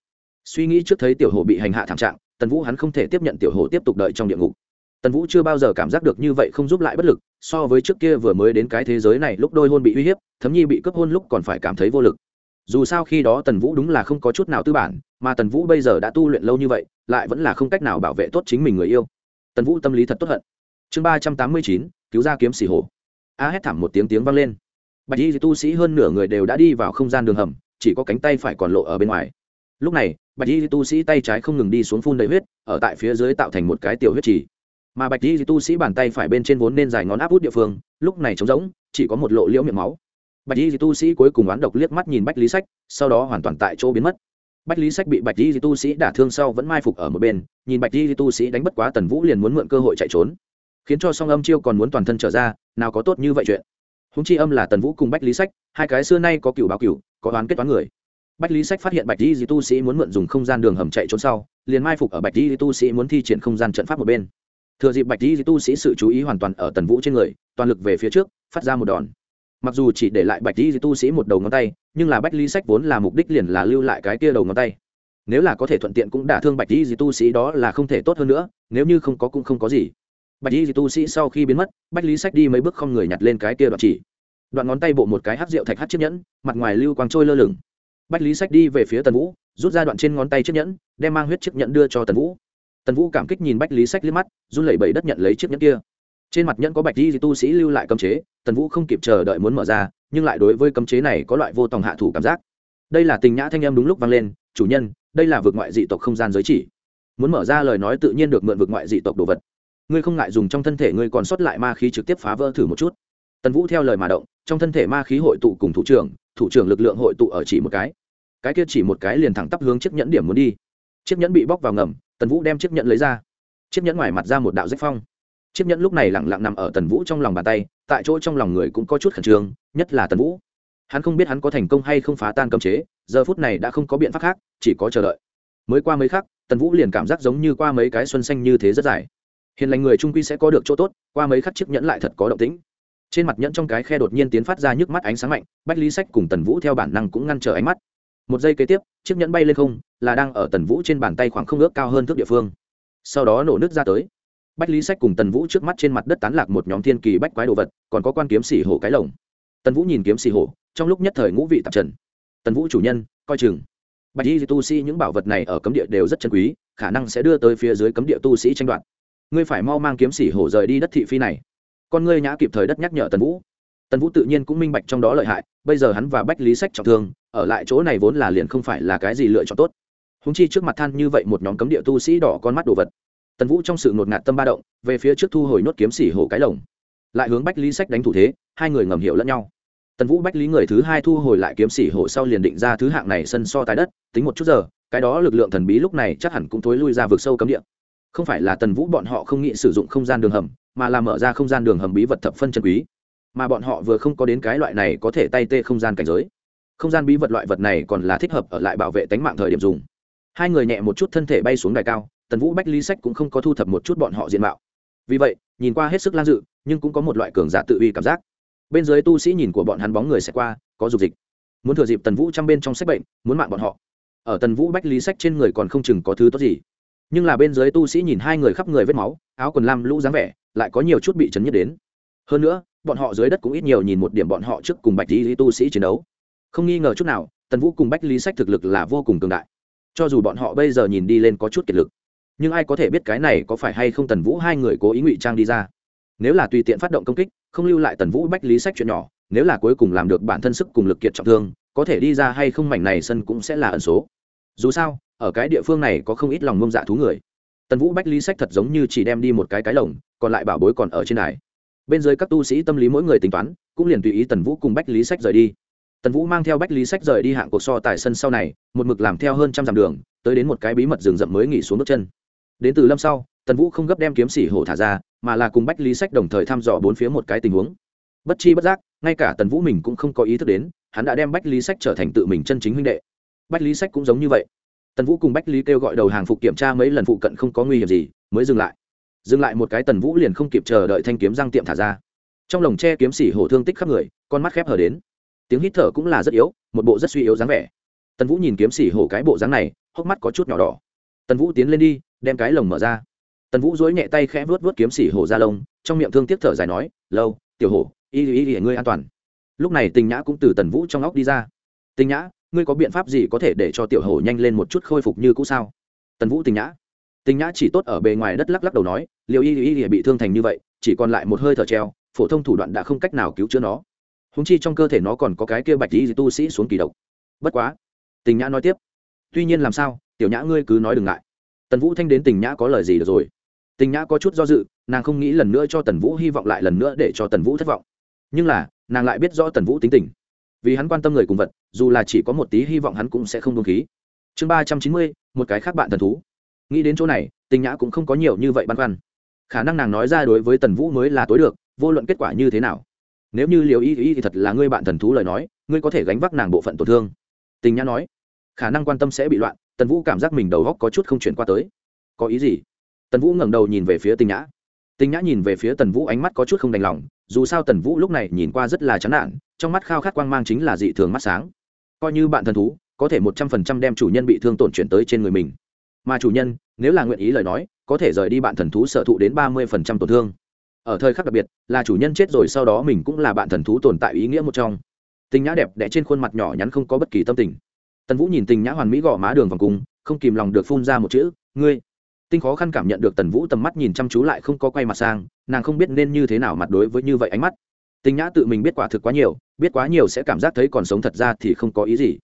suy nghĩ trước thấy tiểu hổ bị hành hạ thảm trạng, tần vũ hắn không thể tiếp nhận tiểu hổ tiếp tục đợi trong địa ngục. Tần vũ chưa bao giờ cảm giác được như vậy không giúp lại bất lực, so với trước kia vừa mới đến cái thế giới này lúc đôi hôn bị uy hiếp, thấm nhi bị cướp hôn lúc còn phải cảm thấy vô lực. Dù sao khi đó tần vũ đúng là không có chút nào tư bản, mà tần vũ bây giờ đã tu luyện lâu như vậy, lại vẫn là không cách nào bảo vệ tốt chính mình người yêu. Tần vũ tâm lý thật tốt hận. Chương ba trăm tám mươi chín, cứu ra kiếm xỉ hổ a hét thảm một tiếng tiếng vang lên. Bạch y tu sĩ hơn nửa người đều đã đi vào không gian đường hầm, chỉ có cánh tay phải còn lộ ở bên ngoài. Lúc này bạch y tu sĩ tay trái không ngừng đi xuống phun đầy huyết, ở tại phía dưới tạo thành một cái tiểu huyết trì. Mà bạch y tu sĩ bàn tay phải bên trên vốn nên dài ngón áp út địa phương, lúc này trống rỗng, chỉ có một lộ liễu miệng máu. Bạch y tu sĩ cuối cùng oán độc liếc mắt nhìn bách lý sách, sau đó hoàn toàn tại chỗ biến mất. Bách lý sách bị bạch y tu sĩ đả thương sau vẫn mai phục ở một bên, nhìn bạch y tu sĩ đánh bất quá tần vũ liền muốn mượn cơ hội chạy trốn. Khiến cho song âm chiêu còn muốn toàn thân trở ra, nào có tốt như vậy chuyện. Húng chi âm là tần vũ cùng bách lý sách, hai cái xưa nay có cựu báo cựu, có oán kết toán người bách lý sách phát hiện bạch di tu sĩ muốn mượn dùng không gian đường hầm chạy trốn sau, liền mai phục ở bạch di tu sĩ muốn thi triển không gian trận pháp một bên. Thừa dịp bạch di tu sĩ sự chú ý hoàn toàn ở tần vũ trên người, toàn lực về phía trước, phát ra một đòn. Mặc dù chỉ để lại bạch di tu sĩ một đầu ngón tay, nhưng là bách lý sách vốn là mục đích liền là lưu lại cái kia đầu ngón tay. Nếu là có thể thuận tiện cũng đả thương bạch di tu sĩ đó là không thể tốt hơn nữa, nếu như không có cũng không có gì. Bạch di tu sĩ sau khi biến mất, bách lý sách đi mấy bước không người nhặt lên cái kia đoạn chỉ. Đoạn ngón tay bộ một cái hát rượu thạch hát chiếc nhẫn, mặt ngoài lưu quang trôi lơ lửng bách lý sách đi về phía tần vũ, rút ra đoạn trên ngón tay chiếc nhẫn, đem mang huyết chiếc nhẫn đưa cho tần vũ. Tần vũ cảm kích nhìn bách lý sách liếc mắt, run lẩy bẩy đất nhận lấy chiếc nhẫn kia. Trên mặt nhẫn có bạch di tu sĩ lưu lại cấm chế, tần vũ không kịp chờ đợi muốn mở ra, nhưng lại đối với cấm chế này có loại vô tòng hạ thủ cảm giác. Đây là tình nhã thanh em đúng lúc vang lên, chủ nhân, đây là vực ngoại dị tộc không gian giới chỉ. Muốn mở ra lời nói tự nhiên được mượn vực ngoại dị tộc đồ vật. Ngươi không ngại dùng trong thân thể ngươi còn sót lại ma khí trực tiếp phá vỡ thử một chút. Tần vũ theo lời mà động, trong thân thể ma khí hội tụ cùng thủ trưởng thủ trưởng lực lượng hội tụ ở chỉ một cái. Cái kia chỉ một cái liền thẳng tắp hướng chiếc nhẫn điểm muốn đi. Chiếc nhẫn bị bóc vào ngầm, tần vũ đem chiếc nhẫn lấy ra. Chiếc nhẫn ngoài mặt ra một đạo rách phong. Chiếc nhẫn lúc này lẳng lặng nằm ở tần vũ trong lòng bàn tay, tại chỗ trong lòng người cũng có chút khẩn trương, nhất là tần vũ. Hắn không biết hắn có thành công hay không phá tan cấm chế, giờ phút này đã không có biện pháp khác, chỉ có chờ đợi. Mới qua mấy khắc, tần vũ liền cảm giác giống như qua mấy cái xuân xanh như thế rất dài. Hiền lành người trung quy sẽ có được chỗ tốt, qua mấy khắc chiếc nhẫn lại thật có động tĩnh trên mặt nhẫn trong cái khe đột nhiên tiến phát ra nhức mắt ánh sáng mạnh, bách lý sách cùng tần vũ theo bản năng cũng ngăn trở ánh mắt. Một giây kế tiếp, chiếc nhẫn bay lên không, là đang ở tần vũ trên bàn tay khoảng không ước cao hơn thước địa phương. Sau đó nổ nước ra tới. Bách lý sách cùng tần vũ trước mắt trên mặt đất tán lạc một nhóm thiên kỳ bách quái đồ vật, còn có quan kiếm xỉ hổ cái lồng. Tần vũ nhìn kiếm xỉ hổ, trong lúc nhất thời ngũ vị tạp trần. Tần vũ chủ nhân, coi chừng. Bạch y tu sĩ những bảo vật này ở cấm địa đều rất chân quý, khả năng sẽ đưa tới phía dưới cấm địa tu sĩ tranh đoạt. Ngươi phải mau mang kiếm xỉ hổ rời đi đất thị phi này con ngươi nhã kịp thời đất nhắc nhở tần vũ. Tần vũ tự nhiên cũng minh bạch trong đó lợi hại, bây giờ hắn và bách lý sách trọng thương, ở lại chỗ này vốn là liền không phải là cái gì lựa chọn tốt. Húng chi trước mặt than như vậy một nhóm cấm địa tu sĩ đỏ con mắt đồ vật. Tần vũ trong sự ngột ngạt tâm ba động, về phía trước thu hồi nốt kiếm xỉ hổ cái lồng. Lại hướng bách lý sách đánh thủ thế, hai người ngầm hiểu lẫn nhau. Tần vũ bách lý người thứ hai thu hồi lại kiếm xỉ hổ sau liền định ra thứ hạng này sân so tái đất, tính một chút giờ, cái đó lực lượng thần bí lúc này chắc hẳn cũng thối lui ra vực sâu cấm địa. Không phải là tần vũ bọn họ không nghĩ sử dụng không gian đường hầm mà là mở ra không gian đường hầm bí vật thập phân chân quý. Mà bọn họ vừa không có đến cái loại này có thể tay tê không gian cảnh giới. Không gian bí vật loại vật này còn là thích hợp ở lại bảo vệ tánh mạng thời điểm dùng. Hai người nhẹ một chút thân thể bay xuống đài cao, tần vũ bách lý sách cũng không có thu thập một chút bọn họ diện mạo. Vì vậy, nhìn qua hết sức lan dự, nhưng cũng có một loại cường giả tự uy cảm giác. Bên dưới tu sĩ nhìn của bọn hắn bóng người sẽ qua, có dục dịch. Muốn thừa dịp tần vũ chăm bên trong sách bệnh, muốn mạng bọn họ. Ở tần vũ bách lý sách trên người còn không chừng có thứ tốt gì. Nhưng là bên dưới tu sĩ nhìn hai người khắp người vết máu, áo quần lam lũ dáng vẻ lại có nhiều chút bị chấn nhất đến. Hơn nữa, bọn họ dưới đất cũng ít nhiều nhìn một điểm bọn họ trước cùng bạch lý tu sĩ chiến đấu. Không nghi ngờ chút nào, tần vũ cùng bách lý sách thực lực là vô cùng cường đại. Cho dù bọn họ bây giờ nhìn đi lên có chút kiệt lực, nhưng ai có thể biết cái này có phải hay không tần vũ hai người cố ý ngụy trang đi ra. Nếu là tùy tiện phát động công kích, không lưu lại tần vũ, bách lý sách chuyện nhỏ, nếu là cuối cùng làm được bản thân sức cùng lực kiệt trọng thương, có thể đi ra hay không mảnh này sân cũng sẽ là ẩn số. Dù sao, ở cái địa phương này có không ít lòng ngông dạ thú người tần vũ bách lý sách thật giống như chỉ đem đi một cái cái lồng, còn lại bảo bối còn ở trên đài. Bên dưới các tu sĩ tâm lý mỗi người tính toán, cũng liền tùy ý tần vũ cùng bách lý sách rời đi. Tần vũ mang theo bách lý sách rời đi hạng cuộc so tại sân sau này, một mực làm theo hơn trăm dặm đường, tới đến một cái bí mật rừng rậm mới nghỉ xuống bước chân. Đến từ lâm sau, tần vũ không gấp đem kiếm xỉ hổ thả ra, mà là cùng bách lý sách đồng thời thăm dò bốn phía một cái tình huống. Bất chi bất giác, ngay cả tần vũ mình cũng không có ý thức đến, hắn đã đem bách lý sách trở thành tự mình chân chính huynh đệ. Bách lý sách cũng giống như vậy tần vũ cùng bách lý kêu gọi đầu hàng phục kiểm tra mấy lần phụ cận không có nguy hiểm gì, mới dừng lại. Dừng lại một cái tần vũ liền không kịp chờ đợi thanh kiếm răng tiệm thả ra. Trong lồng tre kiếm xỉ hổ thương tích khắp người, con mắt khép hở đến. Tiếng hít thở cũng là rất yếu, một bộ rất suy yếu dáng vẻ. Tần vũ nhìn kiếm xỉ hổ cái bộ dáng này, hốc mắt có chút nhỏ đỏ. Tần vũ tiến lên đi, đem cái lồng mở ra. Tần vũ dối nhẹ tay khẽ vuốt vuốt kiếm xỉ hổ ra lông, trong miệng thương tiếc thở dài nói, lâu, tiểu hổ, y y y, ngươi an toàn. Lúc này tình nhã cũng từ tần vũ trong óc đi ra. Tình nhã ngươi có biện pháp gì có thể để cho tiểu hổ nhanh lên một chút khôi phục như cũ sao? Tần vũ tình nhã. Tình nhã chỉ tốt ở bề ngoài đất lắc lắc đầu nói liệu y y y bị thương thành như vậy, chỉ còn lại một hơi thở treo, phổ thông thủ đoạn đã không cách nào cứu chữa nó. Húng chi trong cơ thể nó còn có cái kia bạch y tu sĩ xuống kỳ độc. Bất quá, tình nhã nói tiếp, tuy nhiên làm sao, tiểu nhã ngươi cứ nói đừng ngại. Tần vũ thanh đến tình nhã có lời gì được rồi? Tình nhã có chút do dự, nàng không nghĩ lần nữa cho tần vũ hy vọng lại lần nữa để cho tần vũ thất vọng. Nhưng là, nàng lại biết rõ tần vũ tính tình vì hắn quan tâm người cùng vật, dù là chỉ có một tí hy vọng hắn cũng sẽ không đông khí. Chương ba trăm chín mươi, một cái khác bạn thần thú. Nghĩ đến chỗ này, tình nhã cũng không có nhiều như vậy băn khoăn. Khả năng nàng nói ra đối với tần vũ mới là tối được, vô luận kết quả như thế nào. Nếu như liều y y thì thật là ngươi bạn thần thú lời nói, ngươi có thể gánh vác nàng bộ phận tổn thương. Tình nhã nói, khả năng quan tâm sẽ bị loạn, tần vũ cảm giác mình đầu góc có chút không chuyển qua tới. Có ý gì? Tần vũ ngẩng đầu nhìn về phía tình nhã tình nhã nhìn về phía tần vũ ánh mắt có chút không đành lòng, dù sao tần vũ lúc này nhìn qua rất là chán nản, trong mắt khao khát quang mang chính là dị thường mắt sáng. Coi như bạn thần thú, có thể một trăm phần trăm đem chủ nhân bị thương tổn chuyển tới trên người mình. Mà chủ nhân, nếu là nguyện ý lời nói, có thể rời đi bạn thần thú sở thụ đến ba mươi phần trăm tổn thương. Ở thời khắc đặc biệt, là chủ nhân chết rồi sau đó mình cũng là bạn thần thú tồn tại ý nghĩa một trong. Tình nhã đẹp đẽ trên khuôn mặt nhỏ nhắn không có bất kỳ tâm tình. Tần vũ nhìn tình nhã hoàn mỹ gõ má đường vòng cung, không kìm lòng được phun ra một chữ, ngươi tinh khó khăn cảm nhận được tần vũ tầm mắt nhìn chăm chú lại không có quay mặt sang, nàng không biết nên như thế nào mặt đối với như vậy ánh mắt. Tinh nhã tự mình biết quả thực quá nhiều, biết quá nhiều sẽ cảm giác thấy còn sống thật ra thì không có ý gì.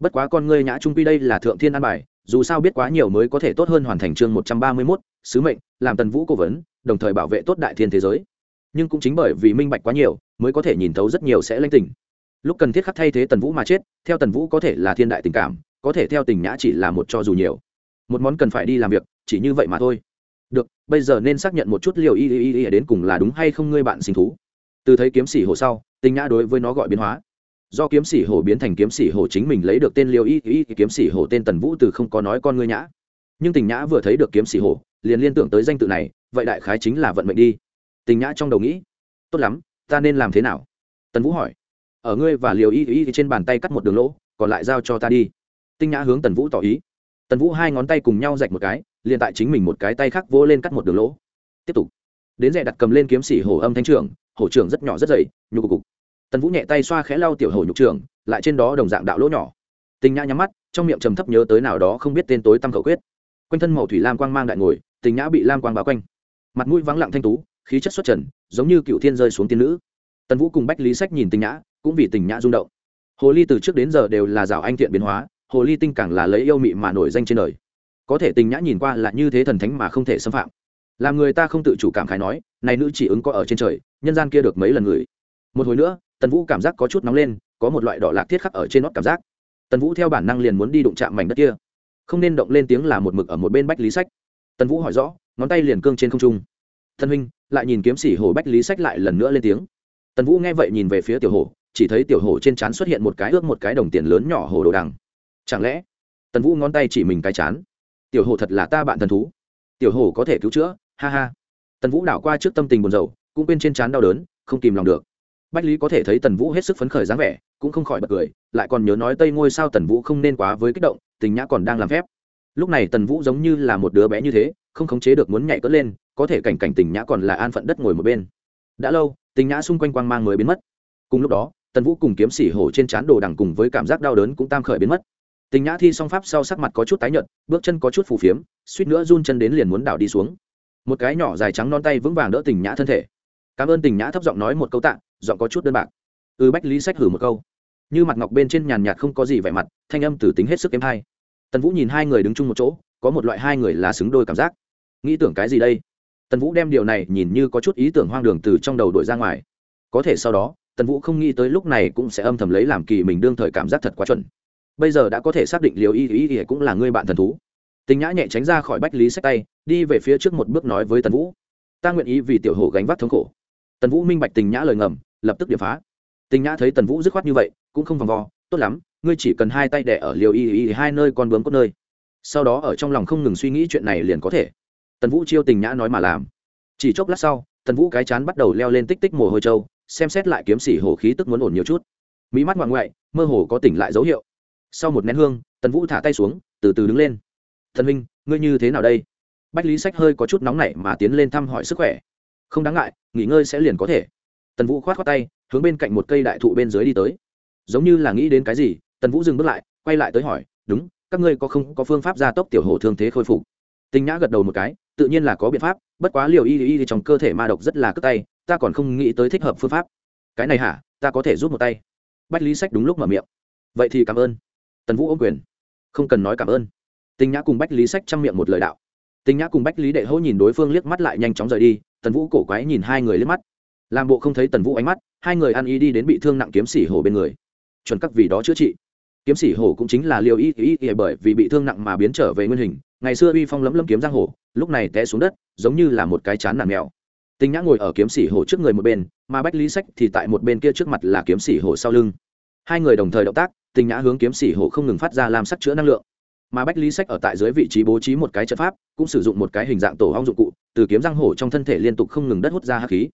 Bất quá con ngươi nhã trung quy đây là thượng thiên an bài, dù sao biết quá nhiều mới có thể tốt hơn hoàn thành chương một trăm ba mươi mốt, sứ mệnh, làm tần vũ cố vấn, đồng thời bảo vệ tốt đại thiên thế giới. Nhưng cũng chính bởi vì minh bạch quá nhiều, mới có thể nhìn thấu rất nhiều sẽ lanh tình. Lúc cần thiết khắc thay thế tần vũ mà chết, theo tần vũ có thể là thiên đại tình cảm, có thể theo tình nhã chỉ là một cho dù nhiều. Một món cần phải đi làm việc chỉ như vậy mà thôi. Được, bây giờ nên xác nhận một chút liều y y y đến cùng là đúng hay không ngươi bạn sinh thú. Từ thấy kiếm sĩ hồ sau tình nhã đối với nó gọi biến hóa. Do kiếm sĩ hồ biến thành kiếm sĩ hồ chính mình lấy được tên liều y y kiếm sĩ hồ tên tần vũ từ không có nói con ngươi nhã. Nhưng tình nhã vừa thấy được kiếm sĩ hồ liền liên tưởng tới danh tự này, vậy đại khái chính là vận mệnh đi. Tình nhã trong đầu nghĩ, tốt lắm, ta nên làm thế nào? Tần vũ hỏi, ở ngươi và liều y y trên bàn tay cắt một đường lỗ, còn lại giao cho ta đi. Tinh nhã hướng tần vũ tỏ ý. Tần vũ hai ngón tay cùng nhau rạch một cái liền tại chính mình một cái tay khác vỗ lên cắt một đường lỗ. Tiếp tục. Đến rẻ đặt cầm lên kiếm sĩ hổ âm thanh trưởng, hổ trưởng rất nhỏ rất dày, nhục cục cục. Tần vũ nhẹ tay xoa khẽ lau tiểu hổ nhục trưởng, lại trên đó đồng dạng đạo lỗ nhỏ. Tình nhã nhắm mắt, trong miệng trầm thấp nhớ tới nào đó không biết tên tối tăm khẩu quyết. Quanh thân màu thủy lam quang mang đại ngồi, tình nhã bị lam quang bao quanh. Mặt mũi vắng lặng thanh tú, khí chất xuất trần, giống như cựu thiên rơi xuống tiên nữ. Tần vũ cùng bách lý sách nhìn tình nhã, cũng vì tình nhã rung động. Hồ ly từ trước đến giờ đều là rào anh thiện biến hóa, hồ ly tinh càng là lấy yêu mị mà nổi danh trên đời có thể tình nhã nhìn qua là như thế thần thánh mà không thể xâm phạm. Làm người ta không tự chủ cảm khái nói, này nữ chỉ ứng có ở trên trời, nhân gian kia được mấy lần người? Một hồi nữa, tần vũ cảm giác có chút nóng lên, có một loại đỏ lạc thiết khắc ở trên nót cảm giác. Tần vũ theo bản năng liền muốn đi đụng chạm mảnh đất kia. Không nên động lên tiếng là một mực ở một bên bách lý sách. Tần vũ hỏi rõ, ngón tay liền cương trên không trung. Thân huynh, lại nhìn kiếm sĩ hồ bách lý sách lại lần nữa lên tiếng. Tần vũ nghe vậy nhìn về phía tiểu hồ, chỉ thấy tiểu hồ trên trán xuất hiện một cái ước một cái đồng tiền lớn nhỏ hồ đồ đằng. Chẳng lẽ? Tần vũ ngón tay chỉ mình cái chán tiểu hồ thật là ta bạn thần thú. Tiểu hồ có thể cứu chữa, ha ha. Tần vũ đảo qua trước tâm tình buồn rầu, cũng bên trên trán đau đớn, không kìm lòng được. Bách lý có thể thấy tần vũ hết sức phấn khởi dáng vẻ, cũng không khỏi bật cười, lại còn nhớ nói tây ngôi sao tần vũ không nên quá với kích động, tình nhã còn đang làm phép. Lúc này tần vũ giống như là một đứa bé như thế, không khống chế được muốn nhảy cất lên, có thể cảnh cảnh tình nhã còn là an phận đất ngồi một bên. Đã lâu, tình nhã xung quanh quang mang mới biến mất. Cùng lúc đó, tần vũ cùng kiếm xỉ hổ trên trán đồ đằng cùng với cảm giác đau đớn cũng tam khởi biến mất tình nhã thi song pháp sau sắc mặt có chút tái nhợt, bước chân có chút phù phiếm, suýt nữa run chân đến liền muốn đảo đi xuống. Một cái nhỏ dài trắng non tay vững vàng đỡ tình nhã thân thể. Cảm ơn tình nhã thấp giọng nói một câu tạ, giọng có chút đơn bạc. Ư bách lý sách hử một câu. Như mặt ngọc bên trên nhàn nhạt không có gì vẻ mặt, thanh âm tử tính hết sức êm hay. Tần vũ nhìn hai người đứng chung một chỗ, có một loại hai người là xứng đôi cảm giác. Nghĩ tưởng cái gì đây? Tần vũ đem điều này nhìn như có chút ý tưởng hoang đường từ trong đầu đổi ra ngoài. Có thể sau đó, tần vũ không nghĩ tới lúc này cũng sẽ âm thầm lấy làm kỳ mình đương thời cảm giác thật quá chuẩn bây giờ đã có thể xác định liều y y y cũng là người bạn thần thú. Tình nhã nhẹ tránh ra khỏi bách lý sách tay, đi về phía trước một bước nói với tần vũ. Ta nguyện ý vì tiểu hồ gánh vác thống khổ. Tần vũ minh bạch tình nhã lời ngầm, lập tức điệp phá. Tình nhã thấy tần vũ dứt khoát như vậy, cũng không vòng vo, tốt lắm, ngươi chỉ cần hai tay đẻ ở liều y y hai nơi con bướm cốt nơi. Sau đó ở trong lòng không ngừng suy nghĩ chuyện này liền có thể. Tần vũ chiêu tình nhã nói mà làm. Chỉ chốc lát sau, tần vũ cái chán bắt đầu leo lên tích tích mồ hôi trâu, xem xét lại kiếm xỉ hồ khí tức muốn ổn nhiều chút. Mỹ mắt ngoạn ngoại, mơ hồ có tỉnh lại dấu hiệu sau một nén hương tần vũ thả tay xuống từ từ đứng lên. Thần minh, ngươi như thế nào đây? Bách lý sách hơi có chút nóng nảy mà tiến lên thăm hỏi sức khỏe. Không đáng ngại nghỉ ngơi sẽ liền có thể. Tần vũ khoát khoát tay hướng bên cạnh một cây đại thụ bên dưới đi tới. Giống như là nghĩ đến cái gì tần vũ dừng bước lại quay lại tới hỏi đúng các ngươi có không có phương pháp gia tốc tiểu hồ thương thế khôi phục? Tinh nhã gật đầu một cái tự nhiên là có biện pháp bất quá liều y y trong cơ thể ma độc rất là cất tay ta còn không nghĩ tới thích hợp phương pháp. Cái này hả? Ta có thể giúp một tay. Bách lý sách đúng lúc mở miệng. Vậy thì cảm ơn tần vũ ô quyền. Không cần nói cảm ơn. Tinh nhã cùng bách lý sách chăm miệng một lời đạo. Tinh nhã cùng bách lý đệ hỗ nhìn đối phương liếc mắt lại nhanh chóng rời đi, tần vũ cổ quái nhìn hai người liếc mắt. Làm bộ không thấy tần vũ ánh mắt, hai người ăn ý đi đến bị thương nặng kiếm sĩ hổ bên người. Chuẩn các vì đó chữa trị. Kiếm sĩ hổ cũng chính là liều ý ý ý bởi vì bị thương nặng mà biến trở về nguyên hình, ngày xưa uy phong lấm lấm kiếm giang hổ lúc này té xuống đất, giống như là một cái chán nản mèo. Tinh nhã ngồi ở kiếm sĩ hổ trước người một bên, mà bách lý sách thì tại một bên kia trước mặt là kiếm sĩ hổ sau lưng. Hai người đồng thời động tác tình nhã hướng kiếm sĩ hổ không ngừng phát ra làm sắc chữa năng lượng. Mà bách lý sách ở tại dưới vị trí bố trí một cái trận pháp, cũng sử dụng một cái hình dạng tổ hong dụng cụ, từ kiếm răng hổ trong thân thể liên tục không ngừng đất hút ra hắc khí.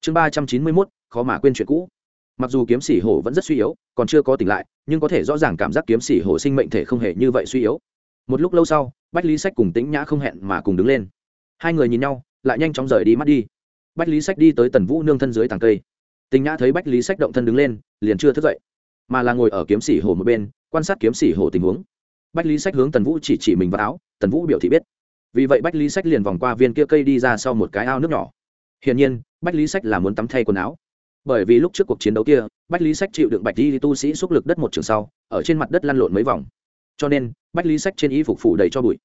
Chương ba trăm chín mươi mốt, khó mà quên chuyện cũ. Mặc dù kiếm sĩ hổ vẫn rất suy yếu, còn chưa có tỉnh lại, nhưng có thể rõ ràng cảm giác kiếm sĩ hổ sinh mệnh thể không hề như vậy suy yếu. Một lúc lâu sau, bách lý sách cùng tĩnh nhã không hẹn mà cùng đứng lên. Hai người nhìn nhau, lại nhanh chóng rời đi mắt đi. Bách lý sách đi tới tần vũ nương thân dưới tàng cây. Tĩnh nhã thấy bách lý sách động thân đứng lên, liền chưa thức dậy mà là ngồi ở kiếm sĩ hồ một bên, quan sát kiếm sĩ hồ tình huống. Bách lý sách hướng tần vũ chỉ chỉ mình vào áo, tần vũ biểu thị biết. Vì vậy bách lý sách liền vòng qua viên kia cây đi ra sau một cái ao nước nhỏ. Hiển nhiên, bách lý sách là muốn tắm thay quần áo. Bởi vì lúc trước cuộc chiến đấu kia, bách lý sách chịu đựng bạch di tu sĩ xúc lực đất một trường sau, ở trên mặt đất lăn lộn mấy vòng. Cho nên, bách lý sách trên y phục phủ đầy cho bụi.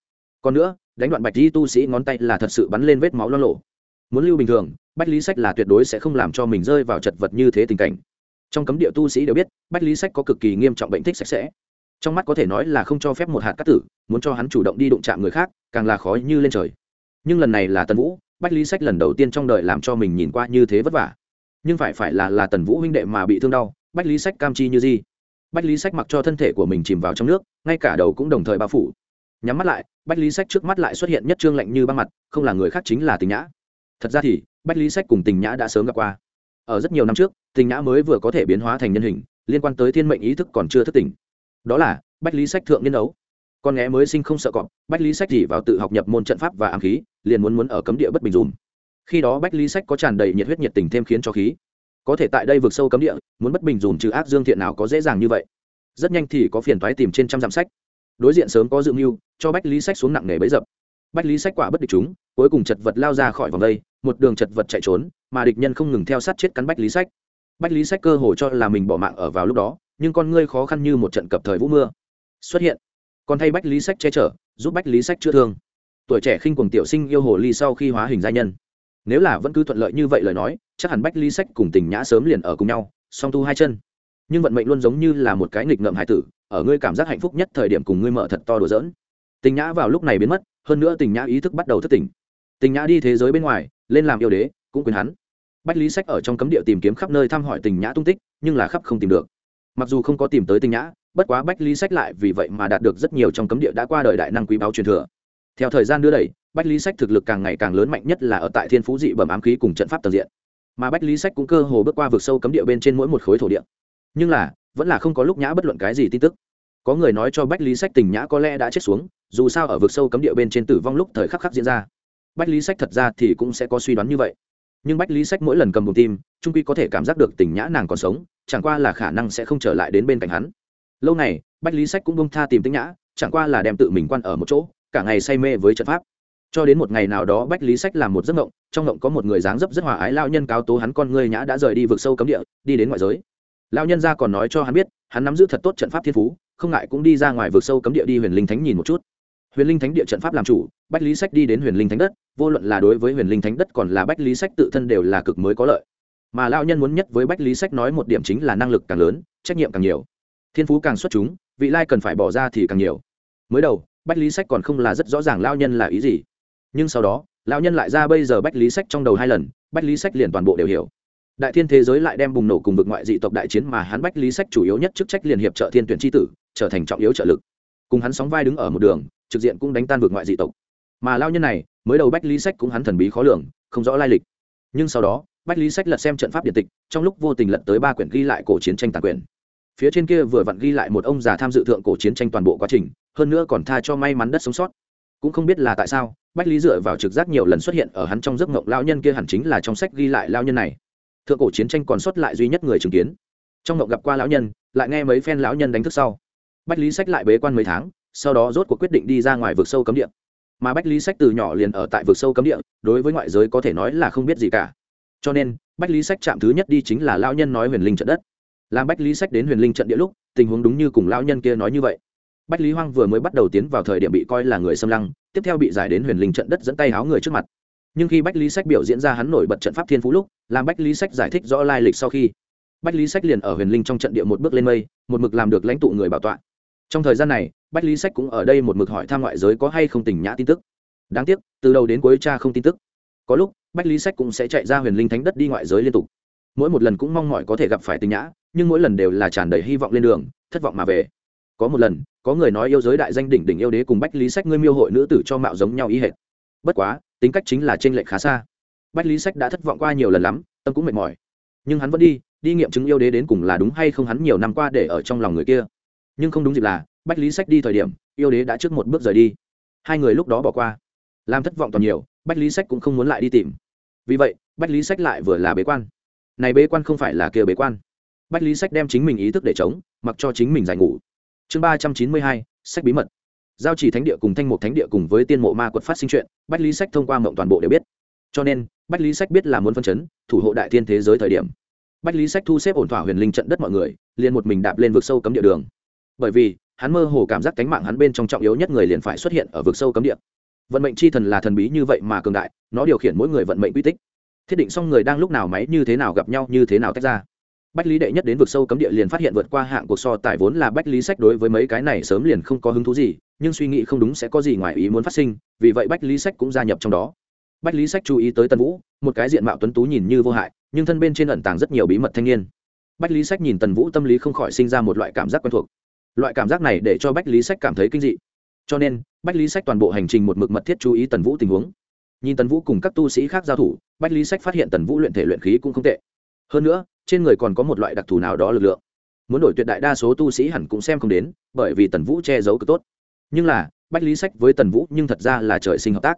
Còn nữa, đánh đoạn bạch di tu sĩ ngón tay là thật sự bắn lên vết máu lo lộ. Muốn lưu bình thường, bách lý sách là tuyệt đối sẽ không làm cho mình rơi vào chật vật như thế tình cảnh trong cấm địa tu sĩ đều biết, bách lý sách có cực kỳ nghiêm trọng bệnh thích sạch sẽ. Trong mắt có thể nói là không cho phép một hạt cát tử, muốn cho hắn chủ động đi đụng chạm người khác, càng là khó như lên trời. Nhưng lần này là tần vũ, bách lý sách lần đầu tiên trong đời làm cho mình nhìn qua như thế vất vả. Nhưng phải phải là là tần vũ huynh đệ mà bị thương đau, bách lý sách cam chi như gì bách lý sách mặc cho thân thể của mình chìm vào trong nước, ngay cả đầu cũng đồng thời bao phủ. Nhắm mắt lại, bách lý sách trước mắt lại xuất hiện nhất trương lạnh như băng mặt, không là người khác chính là tình nhã. Thật ra thì, bách lý sách cùng tình nhã đã sớm gặp qua ở rất nhiều năm trước, tình nhã mới vừa có thể biến hóa thành nhân hình, liên quan tới thiên mệnh ý thức còn chưa thức tỉnh. Đó là, bách lý sách thượng niên đấu con nghé mới sinh không sợ cọp, bách lý sách chỉ vào tự học nhập môn trận pháp và ám khí, liền muốn muốn ở cấm địa bất bình dùm. Khi đó bách lý sách có tràn đầy nhiệt huyết nhiệt tình thêm khiến cho khí. Có thể tại đây vượt sâu cấm địa, muốn bất bình dùm trừ ác dương thiện nào có dễ dàng như vậy. Rất nhanh thì có phiền toái tìm trên trăm dặm sách. Đối diện sớm có dự mưu, cho bách lý sách xuống nặng nề bấy dập bách lý sách quả bất địch chúng, cuối cùng chật vật lao ra khỏi vòng đây, một đường chật vật chạy trốn, mà địch nhân không ngừng theo sát chết cắn bách lý sách. Bách lý sách cơ hồ cho là mình bỏ mạng ở vào lúc đó, nhưng con ngươi khó khăn như một trận cập thời vũ mưa xuất hiện. Còn thay bách lý sách che chở, giúp bách lý sách chữa thương. Tuổi trẻ khinh cùng tiểu sinh yêu hồ ly sau khi hóa hình gia nhân. Nếu là vẫn cứ thuận lợi như vậy lời nói, chắc hẳn bách lý sách cùng tình nhã sớm liền ở cùng nhau, song tu hai chân. Nhưng vận mệnh luôn giống như là một cái nghịch ngợm hải tử, ở ngươi cảm giác hạnh phúc nhất thời điểm cùng ngươi mở thật to đùa giỡn. Tình nhã vào lúc này biến mất hơn nữa tình nhã ý thức bắt đầu thất tỉnh. Tình nhã đi thế giới bên ngoài, lên làm yêu đế, cũng quyền hắn. Bách lý sách ở trong cấm địa tìm kiếm khắp nơi thăm hỏi tình nhã tung tích, nhưng là khắp không tìm được. Mặc dù không có tìm tới tình nhã, bất quá bách lý sách lại vì vậy mà đạt được rất nhiều trong cấm địa đã qua đời đại năng quý báo truyền thừa. Theo thời gian đưa đẩy, bách lý sách thực lực càng ngày càng lớn mạnh nhất là ở tại thiên phú dị bẩm ám khí cùng trận pháp tầng diện. Mà bách lý sách cũng cơ hồ bước qua vực sâu cấm địa bên trên mỗi một khối thổ địa. Nhưng là, vẫn là không có lúc nhã bất luận cái gì tin tức. Có người nói cho bách lý sách tình nhã có lẽ đã chết xuống dù sao ở vực sâu cấm địa bên trên tử vong lúc thời khắc khắc diễn ra. Bách lý sách thật ra thì cũng sẽ có suy đoán như vậy. Nhưng bách lý sách mỗi lần cầm bùn tim, trung quy có thể cảm giác được tình nhã nàng còn sống, chẳng qua là khả năng sẽ không trở lại đến bên cạnh hắn. Lâu này bách lý sách cũng bông tha tìm tĩnh nhã, chẳng qua là đem tự mình quan ở một chỗ, cả ngày say mê với trận pháp. Cho đến một ngày nào đó bách lý sách làm một giấc ngộng trong ngộng có một người dáng dấp rất hòa ái lao nhân cáo tố hắn con ngươi nhã đã rời đi vực sâu cấm địa, đi đến ngoại giới. Lao nhân ra còn nói cho hắn biết, hắn nắm giữ thật tốt trận pháp thiên phú, không ngại cũng đi ra ngoài vực sâu cấm địa đi huyền linh thánh nhìn một chút huyền linh thánh địa trận pháp làm chủ, bách lý sách đi đến huyền linh thánh đất, vô luận là đối với huyền linh thánh đất còn là bách lý sách tự thân đều là cực mới có lợi. Mà lao nhân muốn nhất với bách lý sách nói một điểm chính là năng lực càng lớn, trách nhiệm càng nhiều. Thiên phú càng xuất chúng, vị lai cần phải bỏ ra thì càng nhiều. Mới đầu, bách lý sách còn không là rất rõ ràng lao nhân là ý gì. Nhưng sau đó lao nhân lại ra bây giờ bách lý sách trong đầu hai lần, bách lý sách liền toàn bộ đều hiểu. Đại thiên thế giới lại đem bùng nổ cùng vực ngoại dị tộc đại chiến mà hắn bách lý sách chủ yếu nhất chức trách liền hiệp trợ thiên tuyển tri tử, trở thành trọng yếu trợ lực. Cùng hắn sóng vai đứng ở một đường trực diện cũng đánh tan vượt ngoại dị tộc. Mà lao nhân này, mới đầu bách lý sách cũng hắn thần bí khó lường, không rõ lai lịch. Nhưng sau đó, bách lý sách lật xem trận pháp điện tịch, trong lúc vô tình lật tới ba quyển ghi lại cổ chiến tranh tàn quyền phía trên kia vừa vặn ghi lại một ông già tham dự thượng cổ chiến tranh toàn bộ quá trình, hơn nữa còn tha cho may mắn đất sống sót. Cũng không biết là tại sao, bách lý dựa vào trực giác nhiều lần xuất hiện ở hắn trong giấc ngộng lao nhân kia hẳn chính là trong sách ghi lại lao nhân này. Thượng cổ chiến tranh còn sót lại duy nhất người chứng kiến. Trong ngộng gặp qua lão nhân, lại nghe mấy phen lão nhân đánh thức sau. Bách lý sách lại bế quan mấy tháng sau đó rốt cuộc quyết định đi ra ngoài vực sâu cấm địa. Mà bách lý sách từ nhỏ liền ở tại vực sâu cấm địa, đối với ngoại giới có thể nói là không biết gì cả. Cho nên, bách lý sách chạm thứ nhất đi chính là lão nhân nói huyền linh trận đất. Làm bách lý sách đến huyền linh trận địa lúc, tình huống đúng như cùng lão nhân kia nói như vậy. Bách lý hoang vừa mới bắt đầu tiến vào thời điểm bị coi là người xâm lăng, tiếp theo bị giải đến huyền linh trận đất dẫn tay háo người trước mặt. Nhưng khi bách lý sách biểu diễn ra hắn nổi bật trận pháp thiên phú lúc, làm bách lý sách giải thích rõ lai lịch sau khi, bách lý sách liền ở huyền linh trong trận địa một bước lên mây, một mực làm được lãnh tụ người bảo tọa trong thời gian này, bách lý sách cũng ở đây một mực hỏi thăm ngoại giới có hay không tình nhã tin tức. Đáng tiếc, từ đầu đến cuối cha không tin tức. Có lúc, bách lý sách cũng sẽ chạy ra huyền linh thánh đất đi ngoại giới liên tục. Mỗi một lần cũng mong mỏi có thể gặp phải tình nhã, nhưng mỗi lần đều là tràn đầy hy vọng lên đường, thất vọng mà về. Có một lần, có người nói yêu giới đại danh đỉnh đỉnh yêu đế cùng bách lý sách ngươi miêu hội nữ tử cho mạo giống nhau ý hệt. Bất quá, tính cách chính là t r ê n lệch khá xa. Bách lý sách đã thất vọng qua nhiều lần lắm, tâm cũng mệt mỏi. Nhưng hắn vẫn đi đi nghiệm chứng yêu đế đến cùng là đúng hay không hắn nhiều năm qua để ở trong lòng người kia nhưng không đúng dịp là bách lý sách đi thời điểm yêu đế đã trước một bước rời đi hai người lúc đó bỏ qua làm thất vọng toàn nhiều bách lý sách cũng không muốn lại đi tìm vì vậy bách lý sách lại vừa là bế quan này bế quan không phải là kia bế quan bách lý sách đem chính mình ý thức để chống mặc cho chính mình giải ngủ chương ba trăm chín mươi hai sách bí mật giao chỉ thánh địa cùng thanh mục thánh địa cùng với tiên mộ ma quật phát sinh chuyện bách lý sách thông qua mộng toàn bộ đều biết cho nên bách lý sách biết là muốn phân chấn thủ hộ đại thiên thế giới thời điểm bách lý sách thu xếp ổn thỏa huyền linh trận đất mọi người liền một mình đạp lên vực sâu cấm địa đường bởi vì hắn mơ hồ cảm giác cánh mạng hắn bên trong trọng yếu nhất người liền phải xuất hiện ở vực sâu cấm địa. Vận mệnh chi thần là thần bí như vậy mà cường đại, nó điều khiển mỗi người vận mệnh quy tích. Thiết định xong người đang lúc nào máy như thế nào gặp nhau, như thế nào tách ra. Bách lý đệ nhất đến vực sâu cấm địa liền phát hiện vượt qua hạng cuộc so tài vốn là bách lý sách đối với mấy cái này sớm liền không có hứng thú gì, nhưng suy nghĩ không đúng sẽ có gì ngoài ý muốn phát sinh, vì vậy bách lý sách cũng gia nhập trong đó. Bách lý sách chú ý tới tân vũ, một cái diện mạo tuấn tú nhìn như vô hại, nhưng thân bên trên ẩn tàng rất nhiều bí mật thanh niên. Bách lý sách nhìn tần vũ tâm lý không khỏi sinh ra một loại cảm giác quen thuộc loại cảm giác này để cho bách lý sách cảm thấy kinh dị. Cho nên, bách lý sách toàn bộ hành trình một mực mật thiết chú ý tần vũ tình huống. Nhìn tần vũ cùng các tu sĩ khác giao thủ, bách lý sách phát hiện tần vũ luyện thể luyện khí cũng không tệ. Hơn nữa, trên người còn có một loại đặc thù nào đó lực lượng. Muốn đổi tuyệt đại đa số tu sĩ hẳn cũng xem không đến, bởi vì tần vũ che giấu cực tốt. Nhưng là, bách lý sách với tần vũ nhưng thật ra là trời sinh hợp tác.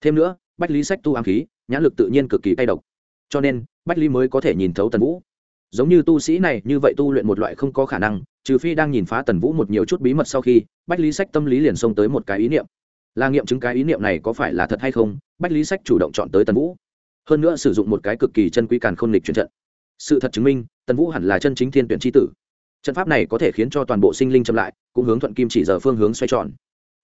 Thêm nữa, bách lý sách tu ám khí, nhãn lực tự nhiên cực kỳ tay độc. Cho nên, bách lý mới có thể nhìn thấu tần vũ giống như tu sĩ này, như vậy tu luyện một loại không có khả năng, trừ phi đang nhìn phá tần vũ một nhiều chút bí mật sau khi, bách lý sách tâm lý liền xông tới một cái ý niệm. Là nghiệm chứng cái ý niệm này có phải là thật hay không, bách lý sách chủ động chọn tới tần vũ. Hơn nữa sử dụng một cái cực kỳ chân quý càn khôn lịch chuyển trận. Sự thật chứng minh, tần vũ hẳn là chân chính thiên tuyển tri tử. Trận pháp này có thể khiến cho toàn bộ sinh linh chậm lại, cũng hướng thuận kim chỉ giờ phương hướng xoay tròn.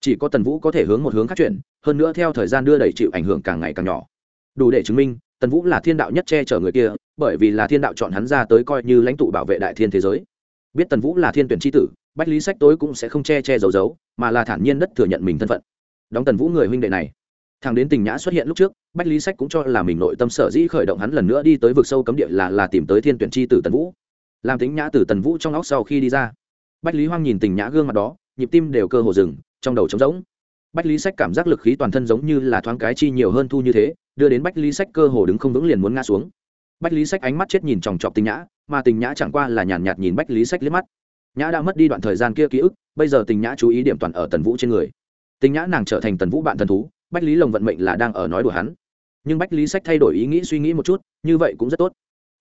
Chỉ có tần vũ có thể hướng một hướng khác chuyển, hơn nữa theo thời gian đưa đẩy chịu ảnh hưởng càng ngày càng nhỏ. Đủ để chứng minh, tần vũ là thiên đạo nhất che chở người kia bởi vì là thiên đạo chọn hắn ra tới coi như lãnh tụ bảo vệ đại thiên thế giới. Biết tần vũ là thiên tuyển tri tử, bách lý sách tối cũng sẽ không che che giấu giấu, mà là thản nhiên đất thừa nhận mình thân phận. Đóng tần vũ người huynh đệ này. Thằng đến tình nhã xuất hiện lúc trước, bách lý sách cũng cho là mình nội tâm sở dĩ khởi động hắn lần nữa đi tới vực sâu cấm địa là là tìm tới thiên tuyển chi tử tần vũ. Làm tính nhã từ tần vũ trong óc sau khi đi ra, bách lý hoang nhìn tình nhã gương mặt đó, nhịp tim đều cơ hồ rừng trong đầu trống rỗng. Bách lý sách cảm giác lực khí toàn thân giống như là thoáng cái chi nhiều hơn thu như thế, đưa đến bách lý sách cơ hồ đứng không vững liền muốn ngã xuống bách lý sách ánh mắt chết nhìn chòng chọc tình nhã mà tình nhã chẳng qua là nhàn nhạt, nhạt nhìn bách lý sách liếc mắt. Nhã đã mất đi đoạn thời gian kia ký ức bây giờ tình nhã chú ý điểm toàn ở tần vũ trên người. Tình nhã nàng trở thành tần vũ bạn thần thú bách lý lồng vận mệnh là đang ở nói đùa hắn. Nhưng bách lý sách thay đổi ý nghĩ suy nghĩ một chút như vậy cũng rất tốt.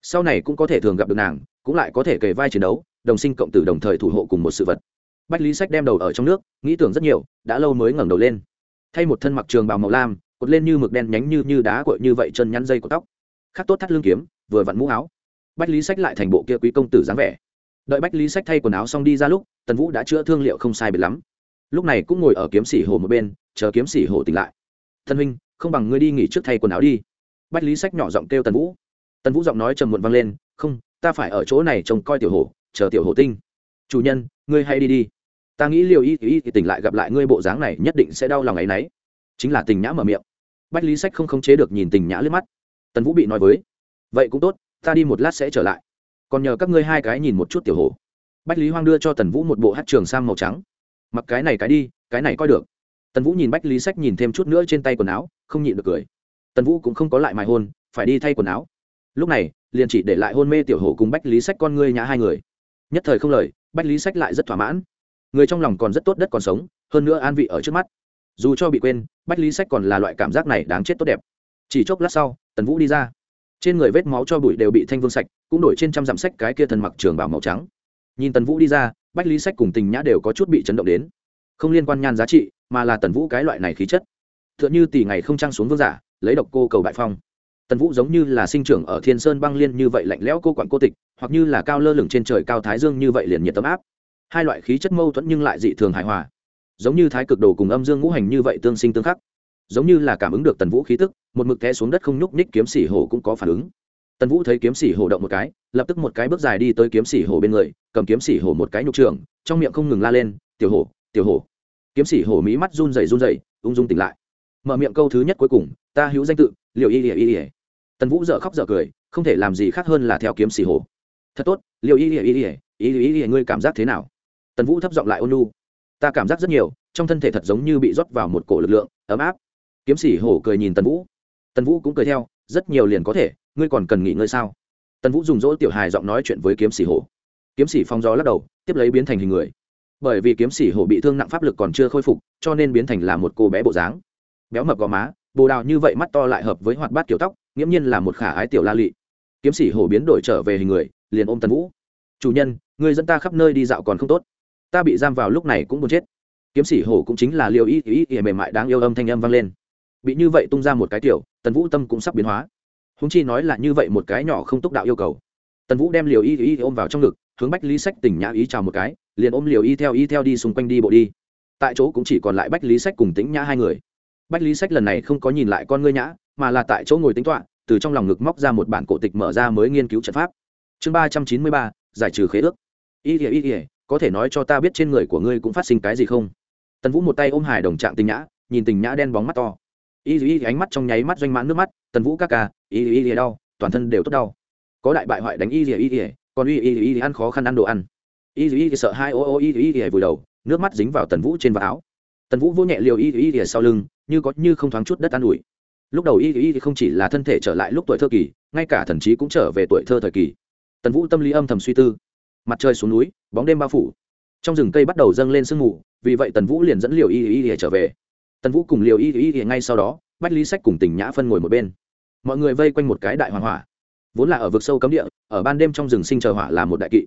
Sau này cũng có thể thường gặp được nàng cũng lại có thể kề vai chiến đấu đồng sinh cộng tử đồng thời thủ hộ cùng một sự vật. Bách lý sách đem đầu ở trong nước nghĩ tưởng rất nhiều đã lâu mới ngẩng đầu lên. Thay một thân mặc trường bào màu lam cột lên như mực đen nhánh như như đá cội như vậy chân nhắn dây của tóc. Khắc tốt thắt lưng kiếm vừa vặn mũ áo. Bách lý sách lại thành bộ kia quý công tử dáng vẻ. Đợi bách lý sách thay quần áo xong đi ra lúc, tần vũ đã chữa thương liệu không sai biệt lắm. Lúc này cũng ngồi ở kiếm sĩ hồ một bên, chờ kiếm sĩ hồ tỉnh lại. Thân huynh, không bằng ngươi đi nghỉ trước thay quần áo đi. Bách lý sách nhỏ giọng kêu tần vũ. Tần vũ giọng nói trầm muộn vang lên, không, ta phải ở chỗ này trông coi tiểu hồ, chờ tiểu hồ tinh. Chủ nhân, ngươi hay đi đi. Ta nghĩ liều y y thì tỉnh lại gặp lại ngươi bộ dáng này nhất định sẽ đau lòng ấ y n ấ y chính là tình nhã mở miệng. Bách lý sách không khống chế được nhìn tình nhã lướt mắt. Tần vũ bị nói với vậy cũng tốt, ta đi một lát sẽ trở lại. Còn nhờ các ngươi hai cái nhìn một chút tiểu hồ. Bách lý hoang đưa cho tần vũ một bộ hát trường sang màu trắng. Mặc cái này cái đi, cái này coi được. Tần vũ nhìn bách lý sách nhìn thêm chút nữa trên tay quần áo, không nhịn được cười. Tần vũ cũng không có lại mài hôn, phải đi thay quần áo. Lúc này, liền chỉ để lại hôn mê tiểu hồ cùng bách lý sách con ngươi nhã hai người. Nhất thời không lời, bách lý sách lại rất thỏa mãn. Người trong lòng còn rất tốt đất còn sống, hơn nữa an vị ở trước mắt. Dù cho bị quên, bách lý sách còn là loại cảm giác này đáng chết tốt đẹp. Chỉ chốc lát sau, tần vũ đi ra trên người vết máu cho bụi đều bị thanh vương sạch, cũng đổi trên trăm dặm sách cái kia thần mặc trường bảo màu trắng. Nhìn tần vũ đi ra, bách lý sách cùng tình nhã đều có chút bị chấn động đến. Không liên quan nhan giá trị, mà là tần vũ cái loại này khí chất. T h ư ợ n h ư tỷ ngày không trăng xuống vương giả, lấy độc cô cầu bại phong. Tần vũ giống như là sinh trưởng ở thiên sơn băng liên như vậy lạnh lẽo cô quản cô tịch, hoặc như là cao lơ lửng trên trời cao thái dương như vậy liền nhiệt tấm áp. Hai loại khí chất mâu thuẫn nhưng lại dị thường hài hòa. Giống như thái cực đồ cùng âm dương ngũ hành như vậy tương sinh tương khắc. Giống như là cảm ứng được tần vũ khí tức một mực té xuống đất không nhúc nhích kiếm sĩ hổ cũng có phản ứng. Tần vũ thấy kiếm sĩ hổ động một cái lập tức một cái bước dài đi tới kiếm sĩ hổ bên người cầm kiếm sĩ hổ một cái nhục trường trong miệng không ngừng la lên tiểu hổ tiểu hổ. Kiếm sĩ hổ mí mắt run rẩy run rẩy ung dung tỉnh lại. Mở miệng câu thứ nhất cuối cùng ta hữu danh tự liệu y ỉa y ỉa tần vũ dợ khóc dợ cười không thể làm gì khác hơn là theo kiếm sĩ hổ. Thật tốt liệu y ỉa y ỉa y ỉa y ngươi cảm giác thế nào? Tần vũ thấp giọng lại ôn nhu, ta cảm giác rất nhiều trong thân thể thật giống như bị rót vào một cổ lực lượng ấm áp. Kiếm sĩ hổ cười nhìn tần vũ tần vũ cũng cười theo, rất nhiều liền có thể, ngươi còn cần nghỉ ngơi sao? Tần vũ dùng dỗ tiểu hài giọng nói chuyện với kiếm sĩ hổ. Kiếm sĩ phong gió lắc đầu, tiếp lấy biến thành hình người. Bởi vì kiếm sĩ hổ bị thương nặng pháp lực còn chưa khôi phục, cho nên biến thành là một cô bé bộ dáng. Béo mập gò má, bồ đào như vậy mắt to lại hợp với hoạt bát kiểu tóc, nghiễm nhiên là một khả ái tiểu la lị. Kiếm sĩ hổ biến đổi trở về hình người, liền ôm tần vũ. Chủ nhân người dẫn ta khắp nơi đi dạo còn không tốt. Ta bị giam vào lúc này cũng muốn chết. Kiếm sĩ hổ cũng chính là liều ý ý ý mềm mại đáng yêu âm thanh âm vang lên bị như vậy tung ra một cái tiểu, tần vũ tâm cũng sắp biến hóa. Húng chi nói là như vậy một cái nhỏ không túc đạo yêu cầu. Tần vũ đem liều y y ôm vào trong ngực, hướng bách lý sách tỉnh nhã ý chào một cái, liền ôm liều y theo y theo đi xung quanh đi bộ đi. Tại chỗ cũng chỉ còn lại bách lý sách cùng tính nhã hai người. Bách lý sách lần này không có nhìn lại con ngươi nhã, mà là tại chỗ ngồi tính toạ từ trong lòng ngực móc ra một bản cổ tịch mở ra mới nghiên cứu trận pháp. Chương ba trăm chín mươi ba, giải trừ khế ước. Y ỉa y ỉa có thể nói cho ta biết trên người của ngươi cũng phát sinh cái gì không? Tần vũ một tay ôm hải đồng trạng tình nhã, nhìn tình nhã đen bóng mắt to y y ánh mắt trong nháy mắt doanh mãn nước mắt, tần vũ các ca, y y y đau, toàn thân đều tốt đau. Có đại bại hoại đánh y y y còn y y y ăn khó khăn ăn đồ ăn. Y y sợ hai, ô ô, y y y vùi đầu. Nước mắt dính vào tần vũ trên vạt áo. Tần vũ vô nhẹ liều y y y sau lưng, như có như không thoáng chút đất an ủi. Lúc đầu y y không chỉ là thân thể trở lại lúc tuổi thơ kỳ, ngay cả thần trí cũng trở về tuổi thơ thời kỳ. Tần vũ tâm lý âm thầm suy tư. Mặt trời xuống núi, bóng đêm bao phủ. Trong rừng cây bắt đầu dâng lên sương mù, vì vậy tần vũ liền dẫn liều y y y trở về tần vũ cùng liều y y y ngay sau đó, bách lý sách cùng tỉnh nhã phân ngồi một bên. Mọi người vây quanh một cái đại hoàng hỏa. Vốn là ở vực sâu cấm địa, ở ban đêm trong rừng sinh chờ hỏa là một đại kỵ.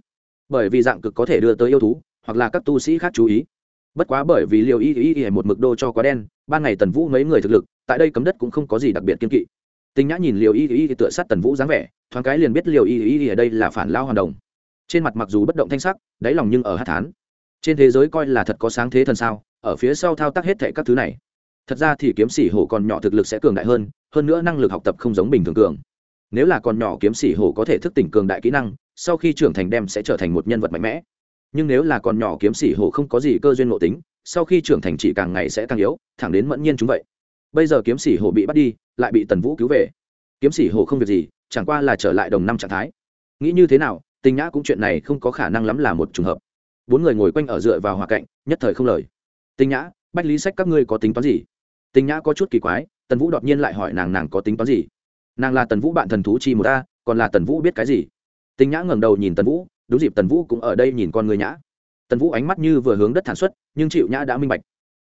Bởi vì dạng cực có thể đưa tới yêu thú, hoặc là các tu sĩ khác chú ý. Bất quá bởi vì liều y y y một mực đô cho quá đen, ban ngày tần vũ mấy người thực lực, tại đây cấm đất cũng không có gì đặc biệt kiên kỵ. Tình nhã nhìn liều y y tựa sát tần vũ dáng vẻ, thoáng cái liền biết liều y y ở đây là phản lao hoàn đồng. Trên mặt mặc dù bất động thanh sắc, đáy lòng nhưng ở hát thán trên thế giới coi là thật có sáng thế thần sao, ở phía sau thao tác hết thệ các thứ này. Thật ra thì kiếm sĩ hổ còn nhỏ thực lực sẽ cường đại hơn hơn nữa năng lực học tập không giống bình thường cường. Nếu là còn nhỏ kiếm sĩ hổ có thể thức tỉnh cường đại kỹ năng, sau khi trưởng thành đem sẽ trở thành một nhân vật mạnh mẽ. Nhưng nếu là còn nhỏ kiếm sĩ hổ không có gì cơ duyên ngộ tính, sau khi trưởng thành chỉ càng ngày sẽ càng yếu, thẳng đến mẫn nhiên chúng vậy. Bây giờ kiếm sĩ hổ bị bắt đi, lại bị tần vũ cứu về. Kiếm sĩ hổ không việc gì, chẳng qua là trở lại đồng năm trạng thái. Nghĩ như thế nào, tình nhã cũng chuyện này không có khả năng lắm là một trùng hợp bốn người ngồi quanh ở dựa vào hòa cạnh nhất thời không lời. Tinh nhã bách lý sách các ngươi có tính toán gì? Tinh nhã có chút kỳ quái tần vũ đột nhiên lại hỏi nàng nàng có tính toán gì? Nàng là tần vũ bạn thần thú chi một ta, còn là tần vũ biết cái gì? Tinh nhã ngẩng đầu nhìn tần vũ đúng dịp tần vũ cũng ở đây nhìn con người nhã. Tần vũ ánh mắt như vừa hướng đất thản xuất nhưng chịu nhã đã minh bạch.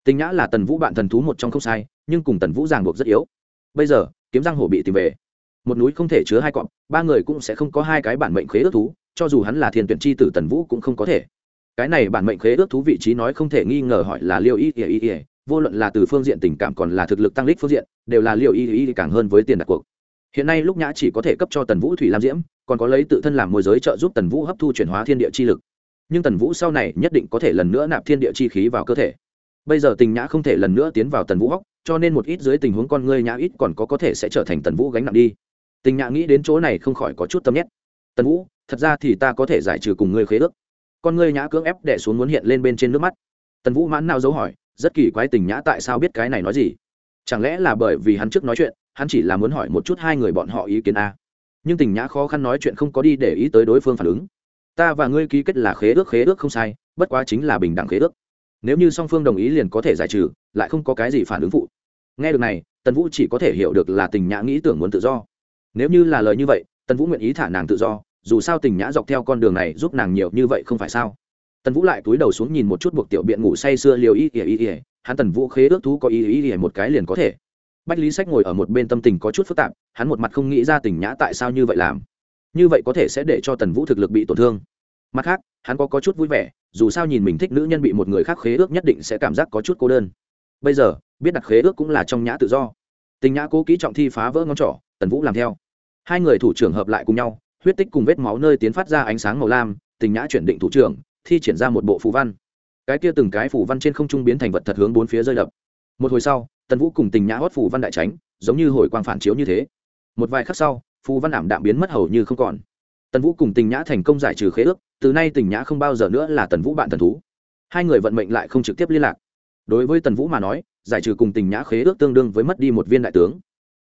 Tinh nhã là tần vũ bạn thần thú một trong không sai nhưng cùng tần vũ ràng buộc rất yếu. Bây giờ kiếm răng hổ bị tìm về. Một núi không thể chứa hai cọp ba người cũng sẽ không có hai cái bản mệnh khế ước thú cho dù hắn là thiền tuyển chi tử tần vũ cũng không có thể cái này bản mệnh khế ước thú vị trí nói không thể nghi ngờ hỏi là liêu y ỉa y ỉa vô luận là từ phương diện tình cảm còn là thực lực tăng lích phương diện, đều là liều y y càng hơn với tiền đặt cuộc. Hiện nay lúc nhã chỉ có thể cấp cho tần vũ thủy lam diễm, còn có lấy tự thân làm môi giới trợ giúp tần vũ hấp thu chuyển hóa thiên địa chi lực. Nhưng tần vũ sau này nhất định có thể lần nữa nạp thiên địa chi khí vào cơ thể. Bây giờ tình nhã không thể lần nữa tiến vào tần vũ hóc cho nên một ít dưới tình huống con ngươi nhã ít còn có có thể sẽ trở thành tần vũ gánh nặng đi. Tình nhã nghĩ đến chỗ này không khỏi có chút tâm nhét. Tần vũ, thật ra thì ta có thể giải trừ cùng ngươi khế ước con ngươi nhã cưỡng ép đẻ xuống muốn hiện lên bên trên nước mắt. Tần vũ mãn nào dấu hỏi, rất kỳ quái tình nhã tại sao biết cái này nói gì? Chẳng lẽ là bởi vì hắn trước nói chuyện, hắn chỉ là muốn hỏi một chút hai người bọn họ ý kiến a? Nhưng tình nhã khó khăn nói chuyện không có đi để ý tới đối phương phản ứng. Ta và ngươi ký kết là khế ước khế ước không sai, bất quá chính là bình đẳng khế ước. Nếu như song phương đồng ý liền có thể giải trừ, lại không có cái gì phản ứng phụ. Nghe được này, tần vũ chỉ có thể hiểu được là tình nhã nghĩ tưởng muốn tự do. Nếu như là lời như vậy, tần vũ nguyện ý thả nàng tự do dù sao tình nhã dọc theo con đường này giúp nàng nhiều như vậy không phải sao? Tần vũ lại túi đầu xuống nhìn một chút buộc tiểu biện ngủ say sưa liều y ỉa y ỉa hắn tần vũ khế ước thú có y ỉa y ỉa một cái liền có thể. Bách lý sách ngồi ở một bên tâm tình có chút phức tạp hắn một mặt không nghĩ ra tình nhã tại sao như vậy làm. Như vậy có thể sẽ để cho tần vũ thực lực bị tổn thương. Mặt khác hắn có, có chút vui vẻ dù sao nhìn mình thích nữ nhân bị một người khác khế ước nhất định sẽ cảm giác có chút cô đơn. Bây giờ biết đặt khế ước cũng là trong nhã tự do. Tình nhã cố kỹ trọng thi phá vỡ ngón trỏ tần vũ làm theo. Hai người thủ trưởng hợp lại cùng nhau huyết tích cùng vết máu nơi tiến phát ra ánh sáng màu lam, tình nhã chuyển định thủ trưởng, thi triển ra một bộ phù văn. Cái kia từng cái phù văn trên không trung biến thành vật thật hướng bốn phía rơi đập. Một hồi sau, tần vũ cùng tình nhã hót phù văn đại tránh, giống như hồi quang phản chiếu như thế. Một vài khắc sau, phù văn ảm đạm biến mất hầu như không còn. Tần vũ cùng tình nhã thành công giải trừ khế ước, từ nay tình nhã không bao giờ nữa là tần vũ bạn thần thú. Hai người vận mệnh lại không trực tiếp liên lạc. Đối với tần vũ mà nói, giải trừ cùng tình nhã khế ước tương đương với mất đi một viên đại tướng.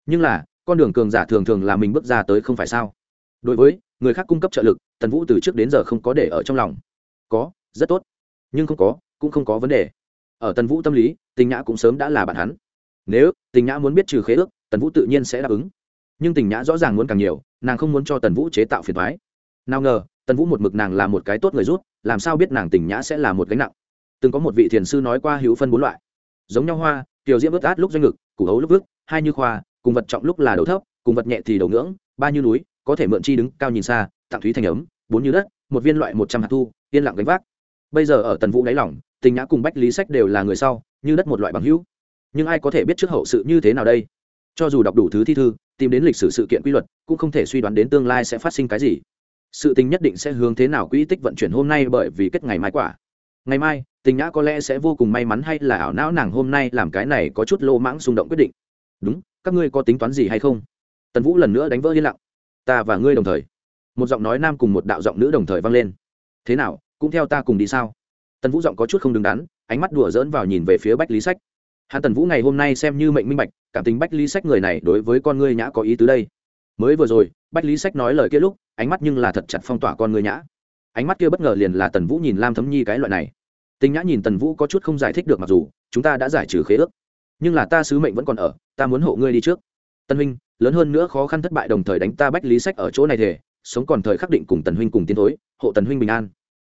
Nhưng là, con đường cường giả thường thường là mình bước ra tới không phải sao? Đối với người khác cung cấp trợ lực, tần vũ từ trước đến giờ không có để ở trong lòng. Có, rất tốt. Nhưng không có, cũng không có vấn đề. Ở tần vũ tâm lý, tình nhã cũng sớm đã là bạn hắn. Nếu tình nhã muốn biết trừ khế ước, tần vũ tự nhiên sẽ đáp ứng. Nhưng tình nhã rõ ràng muốn càng nhiều, nàng không muốn cho tần vũ chế tạo phiền thoái nào ngờ, tần vũ một mực nàng là một cái tốt người rút, làm sao biết nàng tình nhã sẽ là một gánh nặng? Từng có một vị thiền sư nói qua hữu phân bốn loại. Giống nhau hoa kiều diễm ướt át lúc doanh ngực, củ hấu lúc vước hai như khoa, cùng vật trọng lúc là đầu thấp, cùng vật nhẹ thì đầu ngưỡng, ba như núi có thể mượn chi đứng cao nhìn xa, tặng thúy thành ấm, bốn như đất, một viên loại một trăm hạt thu, yên lặng gánh vác. Bây giờ ở tần vũ đáy lỏng tình nhã cùng bách lý sách đều là người sau, như đất một loại bằng hữu. Nhưng ai có thể biết trước hậu sự như thế nào đây? Cho dù đọc đủ thứ thi thư, tìm đến lịch sử sự kiện quy luật, cũng không thể suy đoán đến tương lai sẽ phát sinh cái gì. Sự tình nhất định sẽ hướng thế nào quỹ tích vận chuyển hôm nay bởi vì kết ngày mai quả. Ngày mai, tình nhã có lẽ sẽ vô cùng may mắn hay là ảo não nàng hôm nay làm cái này có chút lô mãng xung động quyết định. Đúng, các ngươi có tính toán gì hay không? Tần vũ lần nữa đánh vỡ yên lặng ta và ngươi đồng thời. Một giọng nói nam cùng một đạo giọng nữ đồng thời vang lên. Thế nào, cũng theo ta cùng đi sao? Tần vũ giọng có chút không đứng đắn, ánh mắt đùa dỡn vào nhìn về phía bách lý sách. Hắn tần vũ ngày hôm nay xem như mệnh minh bạch, cảm tình bách lý sách người này đối với con ngươi nhã có ý tứ đây. Mới vừa rồi, bách lý sách nói lời kia lúc, ánh mắt nhưng là thật chặt phong tỏa con ngươi nhã. Ánh mắt kia bất ngờ liền là tần vũ nhìn lam thấm nhi cái loại này. Tình nhã nhìn tần vũ có chút không giải thích được mặc dù, chúng ta đã giải trừ khế ước. Nhưng là ta sứ mệnh vẫn còn ở, ta muốn hộ ngươi đi trước tân huynh, lớn hơn nữa khó khăn thất bại đồng thời đánh ta bách lý sách ở chỗ này thể sống còn thời khắc định cùng tần huynh cùng tiến thối, hộ tần huynh bình an.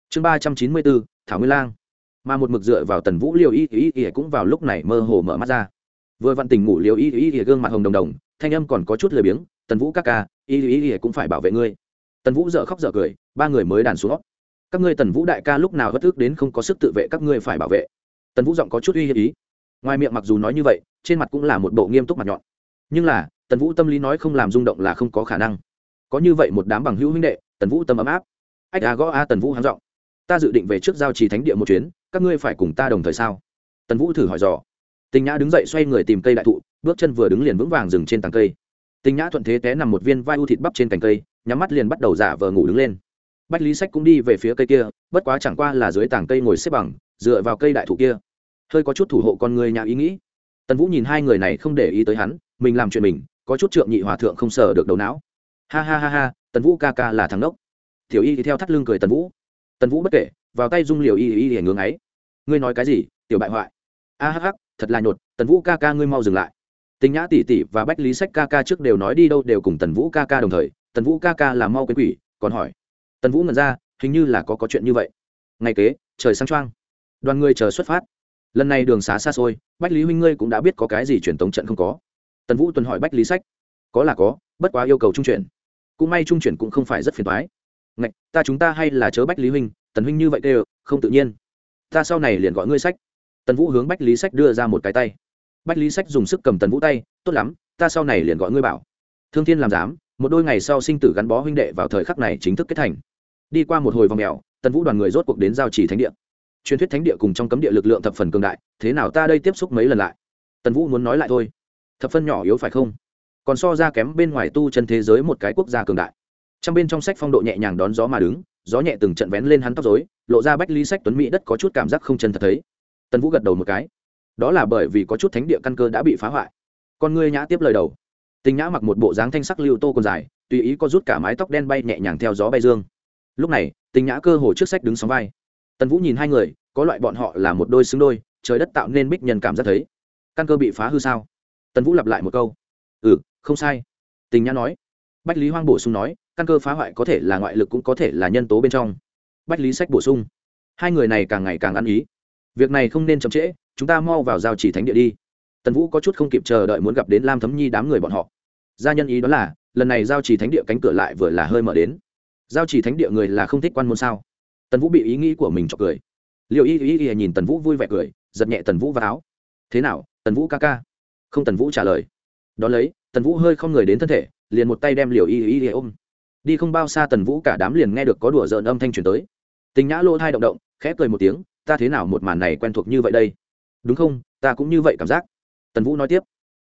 Chương ba trăm chín mươi bốn, thảo nguyên lang. Mà một mực dựa vào tần vũ liều y y y cũng vào lúc này mơ hồ mở mắt ra. Vừa vặn tình ngủ liều y y y gương mặt hồng đồng đồng, thanh âm còn có chút lười biếng, tần vũ các ca, y y y cũng phải bảo vệ ngươi. Tần vũ dợ khóc dợ cười, ba người mới đàn xuống các ngươi tần vũ đại ca lúc nào bất ức đến không có sức tự vệ các ngươi phải bảo vệ. Tần vũ giọng có chút uy hiếp ý. Ngoài miệng mặc dù nói như vậy, trên mặt cũng là một bộ nghiêm túc mặt nhọn nhưng là, tần vũ tâm lý nói không làm rung động là không có khả năng. Có như vậy một đám bằng hữu huynh đệ, tần vũ tâm ấm áp. Ách a gõ a, tần vũ háng giọng. Ta dự định về trước giao trì thánh địa một chuyến, các ngươi phải cùng ta đồng thời sao? Tần vũ thử hỏi dò. Tình nhã đứng dậy xoay người tìm cây đại thụ, bước chân vừa đứng liền vững vàng dừng trên tàng cây. Tình nhã thuận thế té nằm một viên vai u thịt bắp trên cành cây, nhắm mắt liền bắt đầu giả vờ ngủ đứng lên. Bách lý sách cũng đi về phía cây kia, bất quá chẳng qua là dưới tảng cây ngồi xếp bằng, dựa vào cây đại thụ kia. Hơi có chút thủ hộ con người nhà ý nghĩ tần vũ nhìn hai người này không để ý tới hắn mình làm chuyện mình có chút trượng nhị hòa thượng không sờ được đầu não. Ha ha ha ha tần vũ ca ca là thằng đốc tiểu y thì theo thắt lưng cười tần vũ. Tần vũ bất kể vào tay dung liều y y y ngưỡng ấy. Ngươi nói cái gì tiểu bại hoại? A hắc hắc, thật là nhột tần vũ ca ca ngươi mau dừng lại. Tình nhã tỷ tỷ và bách lý sách ca ca trước đều nói đi đâu đều cùng tần vũ ca ca đồng thời tần vũ ca ca là mau quên quỷ còn hỏi. Tần vũ ngẩn ra hình như là có có chuyện như vậy. Ngày kế trời sang choang. Đoàn người chờ xuất phát lần này đường xá xa xôi, bách lý huynh ngươi cũng đã biết có cái gì truyền tống trận không có. Tần vũ tuần hỏi bách lý sách. Có là có, bất quá yêu cầu trung chuyển. Cũng may trung chuyển cũng không phải rất phiền thoái ngạch, ta chúng ta hay là chớ bách lý huynh, tần huynh như vậy đều, không tự nhiên. Ta sau này liền gọi ngươi sách. Tần vũ hướng bách lý sách đưa ra một cái tay. Bách lý sách dùng sức cầm tần vũ tay, tốt lắm, ta sau này liền gọi ngươi bảo. Thương thiên làm giám, một đôi ngày sau sinh tử gắn bó huynh đệ vào thời khắc này chính thức kết thành. Đi qua một hồi vòng mèo, tần vũ đoàn người rốt cuộc đến giao chỉ thánh địa truyền thuyết thánh địa cùng trong cấm địa lực lượng thập phần cường đại, thế nào ta đây tiếp xúc mấy lần lại? Tần vũ muốn nói lại thôi. Thập phân nhỏ yếu phải không? Còn so ra kém bên ngoài tu chân thế giới một cái quốc gia cường đại. Trong bên trong sách phong độ nhẹ nhàng đón gió mà đứng, gió nhẹ từng trận vén lên hắn tóc dối lộ ra bách ly sách tuấn mỹ đất có chút cảm giác không chân thật thấy. Tần vũ gật đầu một cái. Đó là bởi vì có chút thánh địa căn cơ đã bị phá hoại. Con ngươi nhã tiếp lời đầu. Tình nhã mặc một bộ dáng thanh sắc lưu tô còn dài, tùy ý có rút cả mái tóc đen bay nhẹ nhàng theo gió bay dương. Lúc này tình nhã cơ hồ trước sách đứng sóng vai tần vũ nhìn hai người, có loại bọn họ là một đôi xứng đôi, trời đất tạo nên bích nhân cảm giác thấy. Căn cơ bị phá hư sao? Tần vũ lặp lại một câu. Ừ không sai. Tình nhã nói. Bách lý hoang bổ sung nói, căn cơ phá hoại có thể là ngoại lực cũng có thể là nhân tố bên trong. Bách lý sách bổ sung. Hai người này càng ngày càng ăn ý. Việc này không nên chậm trễ, chúng ta mau vào giao chỉ thánh địa đi. Tần vũ có chút không kịp chờ đợi muốn gặp đến lam thấm nhi đám người bọn họ. Gia nhân ý đó là, lần này giao chỉ thánh địa cánh cửa lại vừa là hơi mở đến. Giao chỉ thánh địa người là không thích quan môn sao? Tần vũ bị ý nghĩ của mình cho cười. Liệu y y y nhìn tần vũ vui vẻ cười, giật nhẹ tần vũ vào áo. Thế nào, tần vũ ca ca? Không tần vũ trả lời. Đón lấy, tần vũ hơi không người đến thân thể, liền một tay đem liều y y y ôm. Đi không bao xa tần vũ cả đám liền nghe được có đùa dợn âm thanh truyền tới. Tình nhã lỗ thai động động, khẽ cười một tiếng, ta thế nào một màn này quen thuộc như vậy đây? Đúng không, ta cũng như vậy cảm giác. Tần vũ nói tiếp.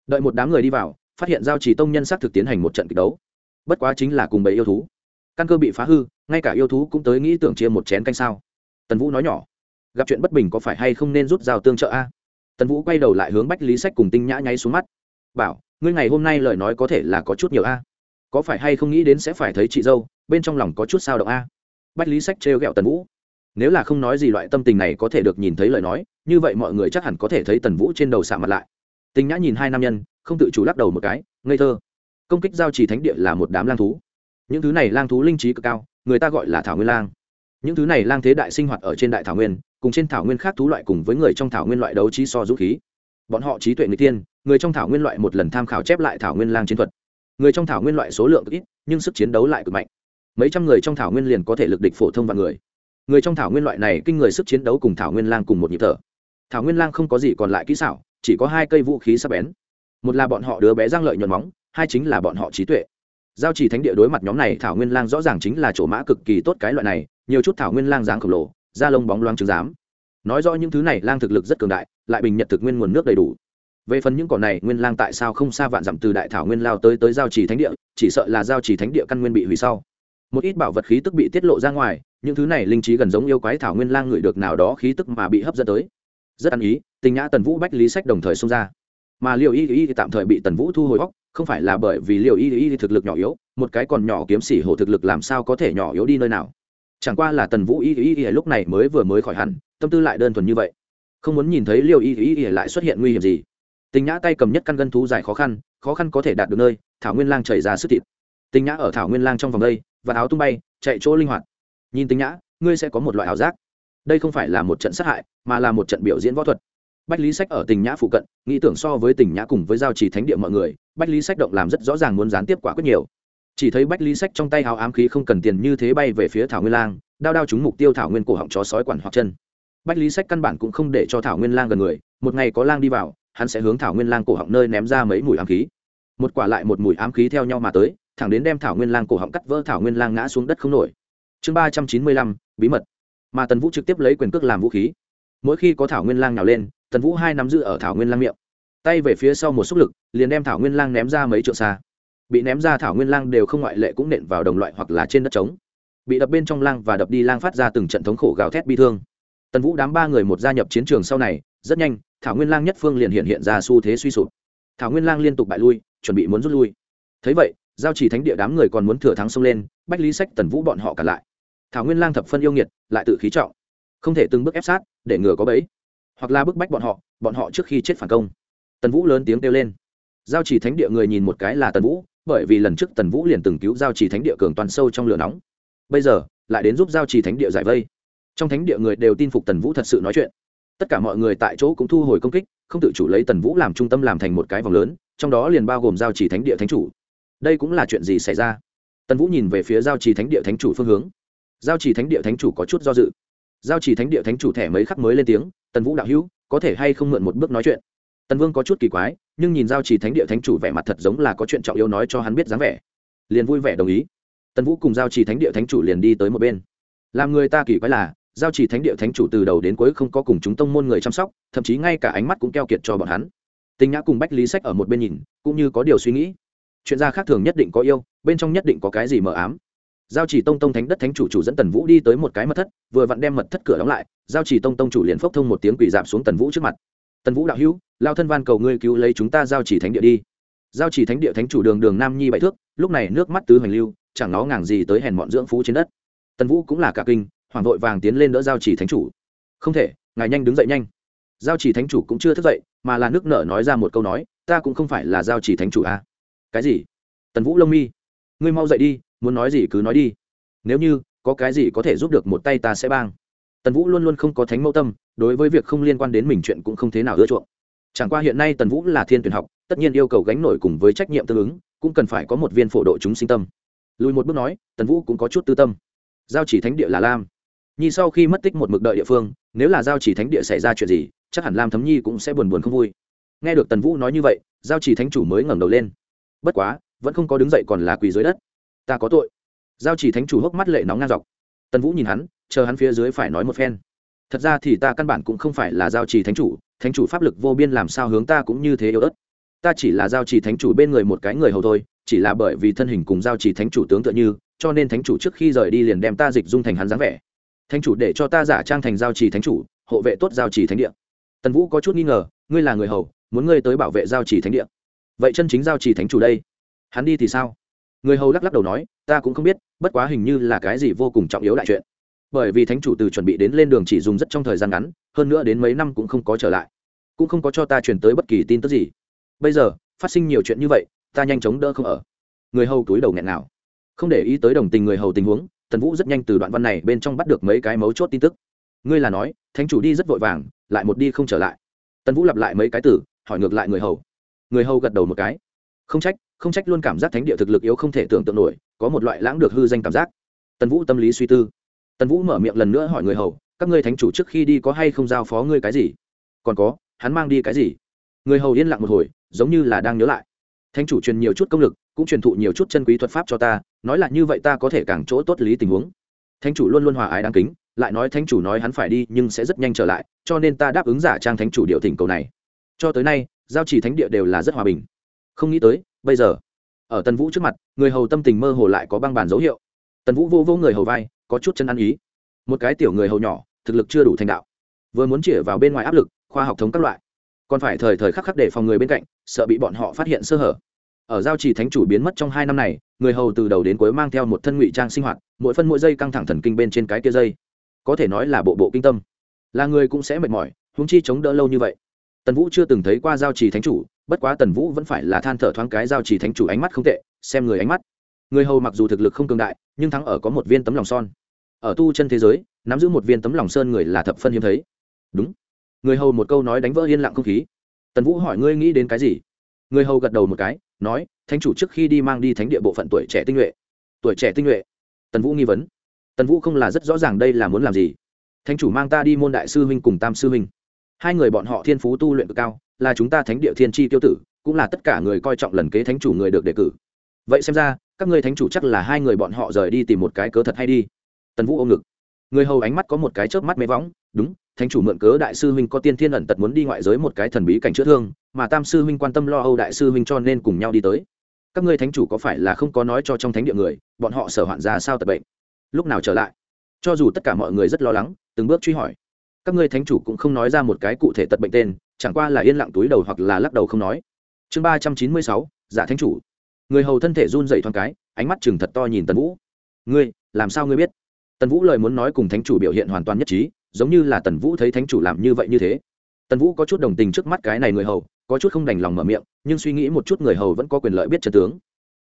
Đợi một đám người đi vào, phát hiện giao chỉ tông nhân s á c thực tiến hành một trận kịch đấu. Bất quá chính là cùng bầy yêu thú căn cơ bị phá hư, ngay cả yêu thú cũng tới nghĩ tưởng chia một chén canh sao. Tần vũ nói nhỏ, gặp chuyện bất bình có phải hay không nên rút rào tương trợ a? Tần vũ quay đầu lại hướng bách lý sách cùng tinh nhã nháy xuống mắt. Bảo, ngươi ngày hôm nay lời nói có thể là có chút nhiều a? Có phải hay không nghĩ đến sẽ phải thấy chị dâu, bên trong lòng có chút sao động a? Bách lý sách trêu ghẹo tần vũ. Nếu là không nói gì loại tâm tình này có thể được nhìn thấy lời nói, như vậy mọi người chắc hẳn có thể thấy tần vũ trên đầu xạ mặt lại. Tinh nhã nhìn hai nam nhân, không tự chủ lắc đầu một cái, ngây thơ. Công kích giao trì thánh địa là một đám lang thú những thứ này lang thú linh trí cực cao, người ta gọi là thảo nguyên lang. Những thứ này lang thế đại sinh hoạt ở trên đại thảo nguyên, cùng trên thảo nguyên khác thú loại cùng với người trong thảo nguyên loại đấu trí so dũng khí. Bọn họ trí tuệ người tiên người trong thảo nguyên loại một lần tham khảo chép lại thảo nguyên lang chiến thuật. Người trong thảo nguyên loại số lượng cực ít, nhưng sức chiến đấu lại cực mạnh. Mấy trăm người trong thảo nguyên liền có thể lực địch phổ thông và người. Người trong thảo nguyên loại này kinh người sức chiến đấu cùng thảo nguyên lang cùng một nhịp thở. Thảo nguyên lang không có gì còn lại kỹ xảo, chỉ có hai cây vũ khí sắc bén. Một là bọn họ đứa bé giang lợi nhuận móng, hai chính là bọn họ trí tuệ giao chỉ thánh địa đối mặt nhóm này, thảo nguyên lang rõ ràng chính là chỗ mã cực kỳ tốt cái loại này, nhiều chút thảo nguyên lang dáng khổng lồ, da lông bóng loáng trứng giám nói rõ những thứ này, lang thực lực rất cường đại, lại bình nhật thực nguyên nguồn nước đầy đủ. Về phần những cỏ này, nguyên lang tại sao không xa vạn dặm từ đại thảo nguyên lao tới tới giao trì thánh địa, chỉ sợ là giao trì thánh địa căn nguyên bị hủy sau. Một ít bảo vật khí tức bị tiết lộ ra ngoài, những thứ này linh trí gần giống yêu quái thảo nguyên lang ngửi được nào đó khí tức mà bị hấp dẫn tới. Rất ăn ý tình nhã tần vũ bách lý sách đồng thời xông ra. Mà liệu y y tạm thời bị tần vũ thu hồi góc không phải là bởi vì liệu y y thực lực nhỏ yếu, một cái còn nhỏ kiếm sĩ hổ thực lực làm sao có thể nhỏ yếu đi nơi nào? Chẳng qua là tần vũ y y y lúc này mới vừa mới khỏi hẳn, tâm tư lại đơn thuần như vậy. Không muốn nhìn thấy liệu y y y lại xuất hiện nguy hiểm gì. Tình nhã tay cầm nhất căn gân thú dài khó khăn khó khăn có thể đạt được nơi, thảo nguyên lang chảy ra sức thịt. Tình nhã ở thảo nguyên lang trong vòng đây, và áo tung bay, chạy chỗ linh hoạt. Nhìn tình nhã, ngươi sẽ có một loại ảo giác. Đây không phải là một trận sát hại, mà là một trận biểu diễn võ thuật bách lý sách ở tỉnh nhã phụ cận, nghĩ tưởng so với tỉnh nhã cùng với giao trì thánh địa mọi người, bách lý sách động làm rất rõ ràng muốn gián tiếp quả quyết nhiều. Chỉ thấy bách lý sách trong tay hào ám khí không cần tiền như thế bay về phía thảo nguyên lang, đao đao trúng mục tiêu thảo nguyên cổ họng chó sói quản hoặc chân. Bách lý sách căn bản cũng không để cho thảo nguyên lang gần người, một ngày có lang đi vào, hắn sẽ hướng thảo nguyên lang cổ họng nơi ném ra mấy mùi ám khí. Một quả lại một mùi ám khí theo nhau mà tới, thẳng đến đem thảo nguyên lang cổ họng cắt vỡ, thảo nguyên lang ngã xuống đất không nổi. Chương ba trăm chín mươi lăm, bí mật. Mà tần vũ trực tiếp lấy quyền cước làm vũ khí. Mỗi khi có thảo nguyên lang nào lên tần vũ hai nắm giữ ở thảo nguyên lang miệng tay về phía sau một xúc lực liền đem thảo nguyên lang ném ra mấy trượng xa bị ném ra thảo nguyên lang đều không ngoại lệ cũng nện vào đồng loại hoặc là trên đất trống bị đập bên trong lang và đập đi lang phát ra từng trận thống khổ gào thét bi thương tần vũ đám ba người một gia nhập chiến trường sau này rất nhanh thảo nguyên lang nhất phương liền hiện hiện ra xu thế suy sụp thảo nguyên lang liên tục bại lui chuẩn bị muốn rút lui thấy vậy giao chỉ thánh địa đám người còn muốn thừa thắng xông lên bách lý sách tần vũ bọn họ cả lại thảo nguyên lang thập phân yêu nghiệt lại tự khí trọng không thể từng bước ép sát để ngừa có bẫy hoặc là bức bách bọn họ bọn họ trước khi chết phản công. Tần vũ lớn tiếng kêu lên. Giao chỉ thánh địa người nhìn một cái là tần vũ, bởi vì lần trước tần vũ liền từng cứu giao chỉ thánh địa cường toàn sâu trong lửa nóng. Bây giờ, lại đến giúp giao chỉ thánh địa giải vây. Trong thánh địa người đều tin phục tần vũ thật sự nói chuyện. Tất cả mọi người tại chỗ cũng thu hồi công kích, không tự chủ lấy tần vũ làm trung tâm làm thành một cái vòng lớn, trong đó liền bao gồm giao chỉ thánh địa thánh chủ. Đây cũng là chuyện gì xảy ra? Tần vũ nhìn về phía giao chỉ thánh địa thánh chủ phương hướng. Giao chỉ thánh địa thánh chủ có chút do dự giao chỉ thánh địa thánh chủ thẻ mấy khắc mới lên tiếng, tần vũ đạo hữu, có thể hay không mượn một bước nói chuyện? Tần vương có chút kỳ quái, nhưng nhìn giao chỉ thánh địa thánh chủ vẻ mặt thật giống là có chuyện trọng yếu nói cho hắn biết dáng vẻ. Liền vui vẻ đồng ý. Tần vũ cùng giao chỉ thánh địa thánh chủ liền đi tới một bên. Làm người ta kỳ quái là, giao chỉ thánh địa thánh chủ từ đầu đến cuối không có cùng chúng tông môn người chăm sóc, thậm chí ngay cả ánh mắt cũng keo kiệt cho bọn hắn. Tình nhã cùng bách lý sách ở một bên nhìn, cũng như có điều suy nghĩ. Chuyện gia khác thường nhất định có yêu, bên trong nhất định có cái gì mờ ám giao chỉ tông tông thánh đất thánh chủ chủ dẫn tần vũ đi tới một cái mật thất, vừa vặn đem mật thất cửa đóng lại, giao chỉ tông tông chủ liền phốc thông một tiếng quỷ giảm xuống tần vũ trước mặt. Tần vũ đạo hữu, lao thân van cầu ngươi cứu lấy chúng ta giao chỉ thánh địa đi. Giao chỉ thánh địa thánh chủ đường đường nam nhi bảy thước, lúc này nước mắt tứ hoành lưu, chẳng nó ngàng gì tới hèn mọn dưỡng phú trên đất. Tần vũ cũng là cả kinh hoàng vội vàng tiến lên đỡ giao chỉ thánh chủ. Không thể, ngài nhanh đứng dậy nhanh. Giao chỉ thánh chủ cũng chưa thức dậy, mà là nước nở nói ra một câu nói, ta cũng không phải là giao chỉ thánh chủ à. cái gì? Tần vũ lông mi. Ngươi mau dậy đi muốn nói gì cứ nói đi. Nếu như có cái gì có thể giúp được một tay ta sẽ bang. Tần vũ luôn luôn không có thánh mẫu tâm, đối với việc không liên quan đến mình chuyện cũng không thế nào ưa chuộng. Chẳng qua hiện nay tần vũ là thiên tuyển học, tất nhiên yêu cầu gánh nổi cùng với trách nhiệm tương ứng, cũng cần phải có một viên phổ độ chúng sinh tâm. Lùi một bước nói, tần vũ cũng có chút tư tâm. Giao chỉ thánh địa là lam. Nhi sau khi mất tích một mực đợi địa phương, nếu là giao chỉ thánh địa xảy ra chuyện gì, chắc hẳn lam thấm nhi cũng sẽ buồn buồn không vui. Nghe được tần vũ nói như vậy, giao chỉ thánh chủ mới ngẩng đầu lên. Bất quá, vẫn không có đứng dậy còn là quỳ dưới đất ta có tội. Giao chỉ thánh chủ hốc mắt lệ nóng ngang dọc. Tần vũ nhìn hắn, chờ hắn phía dưới phải nói một phen. Thật ra thì ta căn bản cũng không phải là giao trì thánh chủ thánh chủ pháp lực vô biên làm sao hướng ta cũng như thế yếu ớt. Ta chỉ là giao trì thánh chủ bên người một cái người hầu thôi, chỉ là bởi vì thân hình cùng giao trì thánh chủ tướng tựa như, cho nên thánh chủ trước khi rời đi liền đem ta dịch dung thành hắn dáng vẻ. Thánh chủ để cho ta giả trang thành giao trì thánh chủ, hộ vệ tốt giao trì thánh địa. Tần vũ có chút nghi ngờ, ngươi là người hầu, muốn ngươi tới bảo vệ giao trì thánh địa. Vậy chân chính giao trì thánh chủ đây, hắn đi thì sao? Người hầu lắc lắc đầu nói, ta cũng không biết, bất quá hình như là cái gì vô cùng trọng yếu đại chuyện. Bởi vì thánh chủ từ chuẩn bị đến lên đường chỉ dùng rất trong thời gian ngắn, hơn nữa đến mấy năm cũng không có trở lại. Cũng không có cho ta truyền tới bất kỳ tin tức gì. Bây giờ, phát sinh nhiều chuyện như vậy, ta nhanh chóng đỡ không ở. Người hầu túi đầu nghẹn nào không để ý tới đồng tình người hầu tình huống, tần vũ rất nhanh từ đoạn văn này bên trong bắt được mấy cái mấu chốt tin tức. Ngươi là nói, thánh chủ đi rất vội vàng, lại một đi không trở lại. Tần vũ lặp lại mấy cái từ, hỏi ngược lại người hầu. Người hầu gật đầu một cái. Không trách không trách luôn cảm giác thánh địa thực lực yếu không thể tưởng tượng nổi, có một loại lãng được hư danh cảm giác. Tần vũ tâm lý suy tư. Tần vũ mở miệng lần nữa hỏi người hầu, các ngươi thánh chủ trước khi đi có hay không giao phó ngươi cái gì? Còn có, hắn mang đi cái gì? Người hầu yên lặng một hồi, giống như là đang nhớ lại. Thánh chủ truyền nhiều chút công lực, cũng truyền thụ nhiều chút chân quý thuật pháp cho ta, nói là như vậy ta có thể càng chỗ tốt lý tình huống. Thánh chủ luôn luôn hòa ái đáng kính, lại nói thánh chủ nói hắn phải đi nhưng sẽ rất nhanh trở lại, cho nên ta đáp ứng giả trang thánh chủ điệu thỉnh cầu này. Cho tới nay, giao chỉ thánh địa đều là rất hòa bình. Không nghĩ tới bây giờ, ở tần vũ trước mặt, người hầu tâm tình mơ hồ lại có băng bàn dấu hiệu. Tần vũ vô vô người hầu vai, có chút chân ăn ý. Một cái tiểu người hầu nhỏ, thực lực chưa đủ thành đạo. Vừa muốn chĩa vào bên ngoài áp lực, khoa học thống các loại. Còn phải thời thời khắc khắc để phòng người bên cạnh, sợ bị bọn họ phát hiện sơ hở. Ở giao trì thánh chủ biến mất trong hai năm này, người hầu từ đầu đến cuối mang theo một thân ngụy trang sinh hoạt, mỗi phân mỗi giây căng thẳng thần kinh bên trên cái kia dây có thể nói là bộ bộ kinh tâm. Là người cũng sẽ mệt mỏi húng chi chống đỡ lâu như vậy. Tần vũ chưa từng thấy qua giao trì thánh chủ bất quá tần vũ vẫn phải là than thở thoáng cái giao trì thánh chủ ánh mắt không tệ, xem người ánh mắt. Người hầu mặc dù thực lực không cường đại, nhưng thắng ở có một viên tấm lòng son. Ở tu chân thế giới, nắm giữ một viên tấm lòng sơn người là thập phân hiếm thấy. Đúng. Người hầu một câu nói đánh vỡ yên lặng không khí. Tần vũ hỏi ngươi nghĩ đến cái gì? Người hầu gật đầu một cái, nói, thánh chủ trước khi đi mang đi thánh địa bộ phận tuổi trẻ tinh nhuệ. Tuổi trẻ tinh nhuệ? Tần vũ nghi vấn. Tần vũ không là rất rõ ràng đây là muốn làm gì. Thánh chủ mang ta đi môn đại sư huynh cùng tam sư huynh. Hai người bọn họ thiên phú tu luyện cực cao là chúng ta thánh địa thiên tri tiêu tử, cũng là tất cả người coi trọng lần kế thánh chủ người được đề cử. Vậy xem ra, các ngươi thánh chủ chắc là hai người bọn họ rời đi tìm một cái cớ thật hay đi. Tần vũ ôm ngực. Người hầu ánh mắt có một cái chớp mắt mê võng, đúng, thánh chủ mượn cớ đại sư huynh có tiên thiên ẩn tật muốn đi ngoại giới một cái thần bí cảnh chữa thương, mà tam sư huynh quan tâm lo âu đại sư huynh cho nên cùng nhau đi tới. Các ngươi thánh chủ có phải là không có nói cho trong thánh địa người, bọn họ sở hoạn ra sao tật bệnh? Lúc nào trở lại? Cho dù tất cả mọi người rất lo lắng, từng bước truy hỏi. Các ngươi thánh chủ cũng không nói ra một cái cụ thể tật bệnh tên chẳng qua là yên lặng túi đầu hoặc là lắc đầu không nói. Chương ba trăm chín mươi sáu, giả thánh chủ. Người hầu thân thể run dậy thoáng cái, ánh mắt chừng thật to nhìn tần vũ. Ngươi, làm sao ngươi biết? Tần vũ lời muốn nói cùng thánh chủ biểu hiện hoàn toàn nhất trí, giống như là tần vũ thấy thánh chủ làm như vậy như thế. Tần vũ có chút đồng tình trước mắt cái này người hầu, có chút không đành lòng mở miệng, nhưng suy nghĩ một chút người hầu vẫn có quyền lợi biết trần tướng.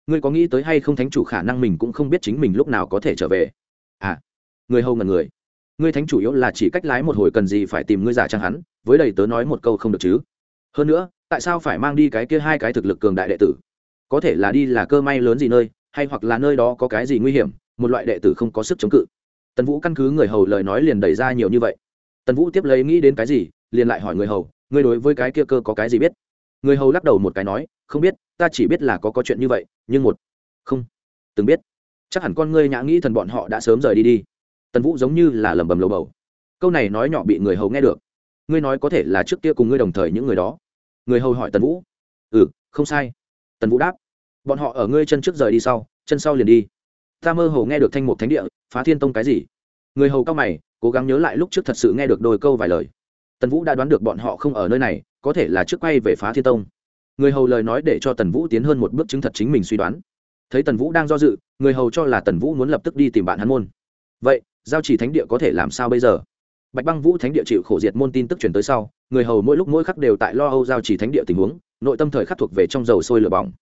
Ngươi có nghĩ tới hay không thánh chủ khả năng mình cũng không biết chính mình lúc nào có thể trở về? À. Người hầu ngần người ngươi thánh chủ yếu là chỉ cách lái một hồi cần gì phải tìm ngươi giả trang hắn, với đầy tớ nói một câu không được chứ. Hơn nữa, tại sao phải mang đi cái kia hai cái thực lực cường đại đệ tử? Có thể là đi là cơ may lớn gì nơi, hay hoặc là nơi đó có cái gì nguy hiểm, một loại đệ tử không có sức chống cự. Tần vũ căn cứ người hầu lời nói liền đẩy ra nhiều như vậy. Tần vũ tiếp lấy nghĩ đến cái gì, liền lại hỏi người hầu, ngươi đối với cái kia cơ có cái gì biết? Người hầu lắc đầu một cái nói, không biết, ta chỉ biết là có có chuyện như vậy, nhưng một, không, từng biết. Chắc hẳn con ngươi nhã nghĩ thần bọn họ đã sớm rời đi đi tần vũ giống như là lầm bầm lầu bầu. Câu này nói nhỏ bị người hầu nghe được. Ngươi nói có thể là trước kia cùng ngươi đồng thời những người đó. Người hầu hỏi tần vũ. Ừ không sai. Tần vũ đáp. Bọn họ ở ngươi chân trước rời đi sau, chân sau liền đi. Ta mơ hồ nghe được thanh mục thánh địa, phá thiên tông cái gì? Người hầu cao mày, cố gắng nhớ lại lúc trước thật sự nghe được đôi câu vài lời. Tần vũ đã đoán được bọn họ không ở nơi này, có thể là trước quay về phá thiên tông. Người hầu lời nói để cho tần vũ tiến hơn một bước chứng thật chính mình suy đoán. Thấy tần vũ đang do dự, người hầu cho là tần vũ muốn lập tức đi tìm bạn hắn môn. Vậy giao chỉ thánh địa có thể làm sao bây giờ? Bạch băng vũ thánh địa chịu khổ diệt môn tin tức truyền tới sau, người hầu mỗi lúc mỗi khắc đều tại lo âu giao chỉ thánh địa tình huống, nội tâm thời khắc thuộc về trong dầu sôi lửa bỏng.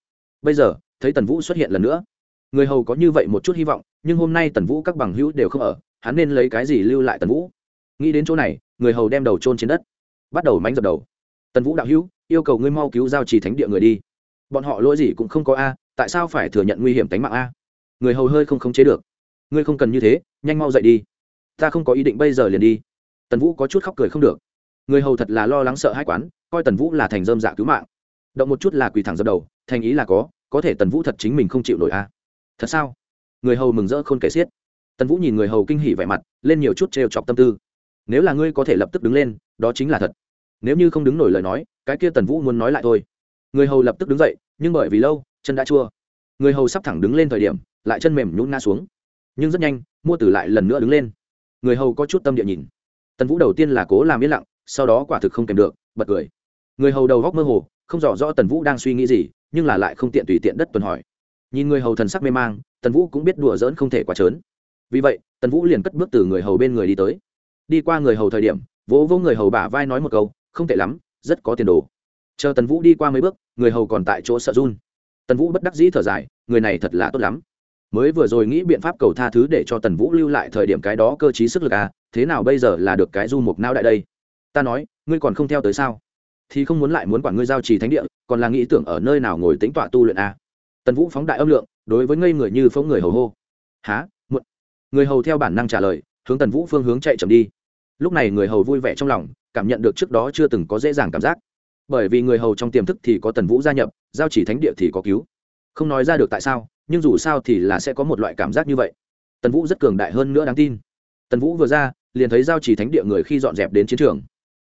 Bây giờ, thấy tần vũ xuất hiện lần nữa. Người hầu có như vậy một chút hy vọng, nhưng hôm nay tần vũ các bằng hữu đều không ở, hắn nên lấy cái gì lưu lại tần vũ? Nghĩ đến chỗ này, người hầu đem đầu trôn trên đất. Bắt đầu mánh dập đầu. Tần vũ đạo hữu, yêu cầu ngươi mau cứu giao trì thánh địa người đi. Bọn họ lỗi gì cũng không có a, tại sao phải thừa nhận nguy hiểm tính mạng a? Người hầu hơi không khống chế được. Ngươi không cần như thế nhanh mau dậy đi. Ta không có ý định bây giờ liền đi. Tần vũ có chút khóc cười không được. Người hầu thật là lo lắng sợ hai quán, coi tần vũ là thành dơm dạ cứu mạng. Động một chút là quỳ thẳng dập đầu, thành ý là có có thể tần vũ thật chính mình không chịu nổi a thật sao? Người hầu mừng rỡ khôn kể xiết. Tần vũ nhìn người hầu kinh hỉ vẻ mặt, lên nhiều chút trêu chọc tâm tư. Nếu là ngươi có thể lập tức đứng lên, đó chính là thật. Nếu như không đứng nổi lời nói, cái kia tần vũ muốn nói lại thôi. Người hầu lập tức đứng dậy, nhưng bởi vì lâu, chân đã chua. Người hầu sắp thẳng đứng lên thời điểm, lại chân mềm nhún ngã xuống nhưng rất nhanh, mua tử lại lần nữa đứng lên. Người hầu có chút tâm địa nhìn. Tần vũ đầu tiên là cố làm yên lặng, sau đó quả thực không kèm được, bật cười. Người hầu đầu góc mơ hồ, không rõ rõ tần vũ đang suy nghĩ gì, nhưng là lại không tiện tùy tiện đất tuần hỏi. Nhìn người hầu thần sắc mê mang, tần vũ cũng biết đùa dỡn không thể quá trớn. Vì vậy, tần vũ liền cất bước từ người hầu bên người đi tới. Đi qua người hầu thời điểm, vỗ vỗ người hầu bả vai nói một câu, không tệ lắm, rất có tiền đồ. Chờ tần vũ đi qua mấy bước, người hầu còn tại chỗ sợ run. Tần vũ bất đắc dĩ thở dài, người này thật là tốt lắm mới vừa rồi nghĩ biện pháp cầu tha thứ để cho tần vũ lưu lại thời điểm cái đó cơ t sức lực à thế nào bây giờ là được cái du mục não đại đây? Ta nói, ngươi còn không theo tới sao? Thì không muốn lại muốn quản ngươi giao trì thánh địa, còn là nghĩ tưởng ở nơi nào ngồi tính tọa tu luyện à. tần vũ phóng đại âm lượng, đối với ngây người như phóng người hầu hô. Há muộn. Người hầu theo bản năng trả lời, hướng tần vũ phương hướng chạy chậm đi. Lúc này người hầu vui vẻ trong lòng, cảm nhận được trước đó chưa từng có dễ dàng cảm giác. Bởi vì người hầu trong tiềm thức thì có tần vũ gia nhập, giao chỉ thánh địa thì có cứu. Không nói ra được tại sao nhưng dù sao thì là sẽ có một loại cảm giác như vậy tần vũ rất cường đại hơn nữa đáng tin tần vũ vừa ra liền thấy giao chỉ thánh địa người khi dọn dẹp đến chiến trường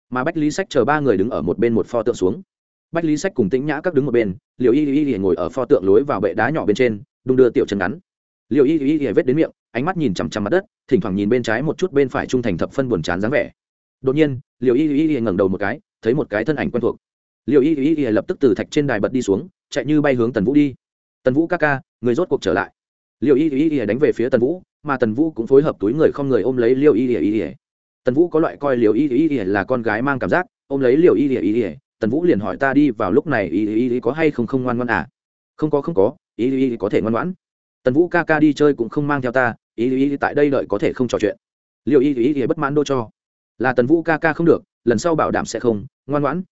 mà bách lý sách chờ ba người đứng ở một bên một pho tượng xuống bách lý sách cùng tĩnh nhã các đứng một bên liệu y y y ngồi ở pho tượng lối vào bệ đá nhỏ bên trên đung đưa tiểu chân ngắn liệu y y y vết đến miệng ánh mắt nhìn chằm chằm mặt đất thỉnh thoảng nhìn bên trái một chút bên phải trung thành thập phân buồn chán dáng vẻ đột nhiên liệu y y y ngẩng đầu một cái thấy một cái thân ảnh quen thuộc liệu y y y lập tức từ thạch trên đài bật đi xuống chạy như bay hướng tần vũ đi tần vũ ca ca người rốt cuộc trở lại liệu y y y đánh về phía tần vũ mà tần vũ cũng phối hợp túi người không người ôm lấy liệu y y y tần vũ có loại coi liệu y y y là con gái mang cảm giác ôm lấy liệu y y y tần vũ liền hỏi ta đi vào lúc này y y y có hay không không ngoan ngoan à không có không có y y có thể ngoan ngoãn tần vũ ca ca đi chơi cũng không mang theo ta y y tại đây đợi có thể không trò chuyện liệu y y bất mãn đô cho là tần vũ ca ca không được lần sau bảo đảm sẽ không ngoan ngoãn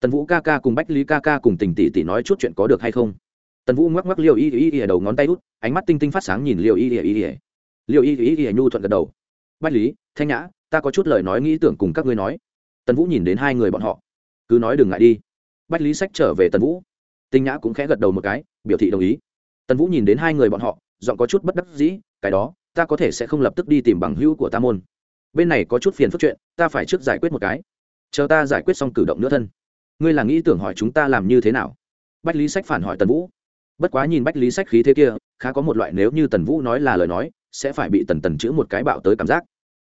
tần vũ ca ca cùng bách lý ca ca cùng tình tỷ tỷ nói chút chuyện có được hay không tần vũ ngoắc ngoắc liều y y y đầu ngón tay út, ánh mắt tinh tinh phát sáng nhìn liều y y y liều y y y nhu thuận gật đầu. Bách lý, thanh nhã, ta có chút lời nói nghĩ tưởng cùng các ngươi nói. Tần vũ nhìn đến hai người bọn họ. Cứ nói đừng ngại đi. Bách lý sách trở về tần vũ. Tinh nhã cũng khẽ gật đầu một cái, biểu thị đồng ý. Tần vũ nhìn đến hai người bọn họ, giọng có chút bất đắc dĩ, cái đó, ta có thể sẽ không lập tức đi tìm bằng hữu của ta môn. Bên này có chút phiền phức chuyện, ta phải trước giải quyết một cái. Chờ ta giải quyết xong cử động nữa thân. Ngươi là nghĩ tưởng hỏi chúng ta làm như thế nào? Bách lý sách phản hỏi tần vũ bất quá nhìn bách lý sách khí thế kia, khá có một loại nếu như tần vũ nói là lời nói, sẽ phải bị tần tần chữ một cái bạo tới cảm giác.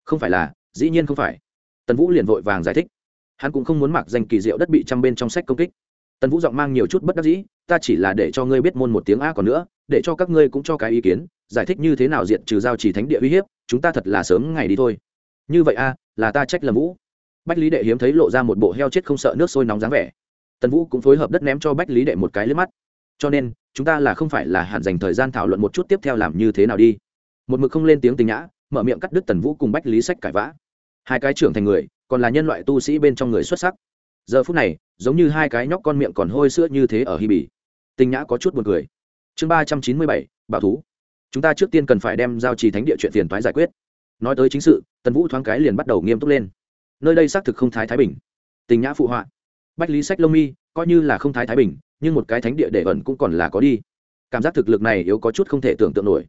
Không phải là, dĩ nhiên không phải. Tần vũ liền vội vàng giải thích. Hắn cũng không muốn mặc danh kỳ diệu đất bị trăm bên trong sách công kích. Tần vũ giọng mang nhiều chút bất đắc dĩ, ta chỉ là để cho ngươi biết môn một tiếng a còn nữa, để cho các ngươi cũng cho cái ý kiến, giải thích như thế nào diện trừ giao chỉ thánh địa uy hiếp, chúng ta thật là sớm ngày đi thôi. Như vậy a, là ta trách lầm vũ. Bách lý đệ hiếm thấy lộ ra một bộ heo chết không sợ nước sôi nóng dáng vẻ. Tần vũ cũng phối hợp đất ném cho bách lý đệ một cái lướt mắt cho nên, chúng ta là không phải là hạn dành thời gian thảo luận một chút tiếp theo làm như thế nào đi. Một mực không lên tiếng tình nhã, mở miệng cắt đứt tần vũ cùng bách lý sách cãi vã. Hai cái trưởng thành người, còn là nhân loại tu sĩ bên trong người xuất sắc. Giờ phút này, giống như hai cái nhóc con miệng còn hôi sữa như thế ở hy bỉ tình nhã có chút buồn cười. Chương ba trăm chín mươi bảy, bảo thú. Chúng ta trước tiên cần phải đem giao trì thánh địa chuyện phiền toái giải quyết. Nói tới chính sự, tần vũ thoáng cái liền bắt đầu nghiêm túc lên. Nơi đây xác thực không thái thái bình. Tình nhã phụ họa. Bách lý sách lông mi, coi như là không thái thái bình nhưng một cái thánh địa để ẩn cũng còn là có đi. Cảm giác thực lực này yếu có chút không thể tưởng tượng nổi.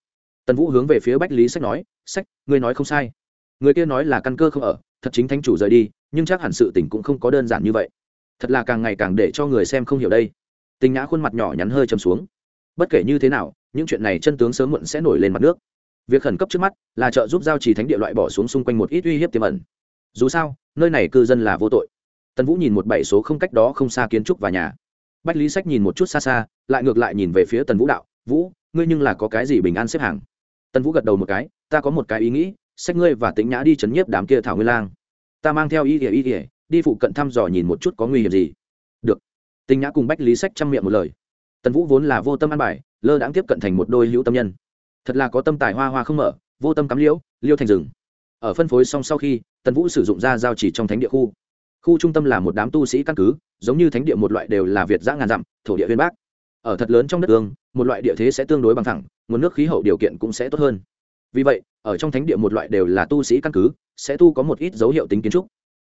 Tần vũ hướng về phía bách lý sách nói, sách, ngươi nói không sai. Người kia nói là căn cơ không ở, thật chính thánh chủ rời đi, nhưng chắc hẳn sự tình cũng không có đơn giản như vậy. Thật là càng ngày càng để cho người xem không hiểu đây. Tình nhã khuôn mặt nhỏ nhắn hơi chầm xuống. Bất kể như thế nào, những chuyện này chân tướng sớm muộn sẽ nổi lên mặt nước. Việc khẩn cấp trước mắt là trợ giúp giao trì thánh địa loại bỏ xuống xung quanh một ít uy hiếp tiềm ẩn. Dù sao, nơi này cư dân là vô tội. Tần vũ nhìn một bảy số không cách đó không xa kiến trúc và nhà bách lý sách nhìn một chút xa xa, lại ngược lại nhìn về phía tần vũ đạo, vũ, ngươi nhưng là có cái gì bình an xếp hàng? Tần vũ gật đầu một cái, ta có một cái ý nghĩ, sách ngươi và tính nhã đi chấn nhiếp đám kia thảo nguyên lang. Ta mang theo ý ỉa ý ỉa đi phụ cận thăm dò nhìn một chút có nguy hiểm gì. Được. Tính nhã cùng bách lý sách chăm miệng một lời. Tần vũ vốn là vô tâm ăn bài, lơ đãng tiếp cận thành một đôi hữu tâm nhân. Thật là có tâm tài hoa hoa không mở, vô tâm cắm liễu, liêu thành rừng. Ở phân phối xong sau khi, tần vũ sử dụng ra giao chỉ trong thánh địa khu khu trung tâm là một đám tu sĩ căn cứ, giống như thánh địa một loại đều là việt giã ngàn dặm, thổ địa viên bác. Ở thật lớn trong đất ương, một loại địa thế sẽ tương đối bằng thẳng, nguồn nước khí hậu điều kiện cũng sẽ tốt hơn. Vì vậy, ở trong thánh địa một loại đều là tu sĩ căn cứ, sẽ tu có một ít dấu hiệu tính kiến trúc.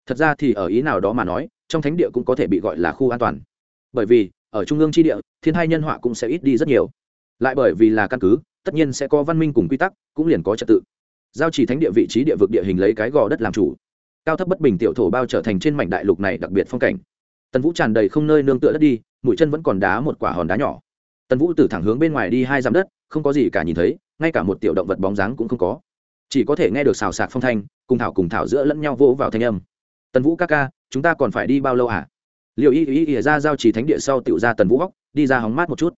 Thật ra thì ở ý nào đó mà nói, trong thánh địa cũng có thể bị gọi là khu an toàn. Bởi vì, ở trung ương tri địa, thiên hai nhân họa cũng sẽ ít đi rất nhiều. Lại bởi vì là căn cứ, tất nhiên sẽ có văn minh cùng quy tắc, cũng liền có trật tự. Giao chỉ thánh địa vị trí địa vực địa hình lấy cái gò đất làm chủ cao thấp bất bình tiểu thổ bao trở thành trên mảnh đại lục này đặc biệt phong cảnh. Tần vũ tràn đầy không nơi nương tựa đất đi, mũi chân vẫn còn đá một quả hòn đá nhỏ. Tần vũ từ thẳng hướng bên ngoài đi hai dặm đất, không có gì cả nhìn thấy, ngay cả một tiểu động vật bóng dáng cũng không có. Chỉ có thể nghe được xào sạc phong thanh, cùng thảo cùng thảo giữa lẫn nhau vỗ vào thanh âm. Tần vũ ca ca, chúng ta còn phải đi bao lâu à liệu y y ỉa ra giao trì thánh địa sau tiểu ra tần vũ góc đi ra hóng mát một chút.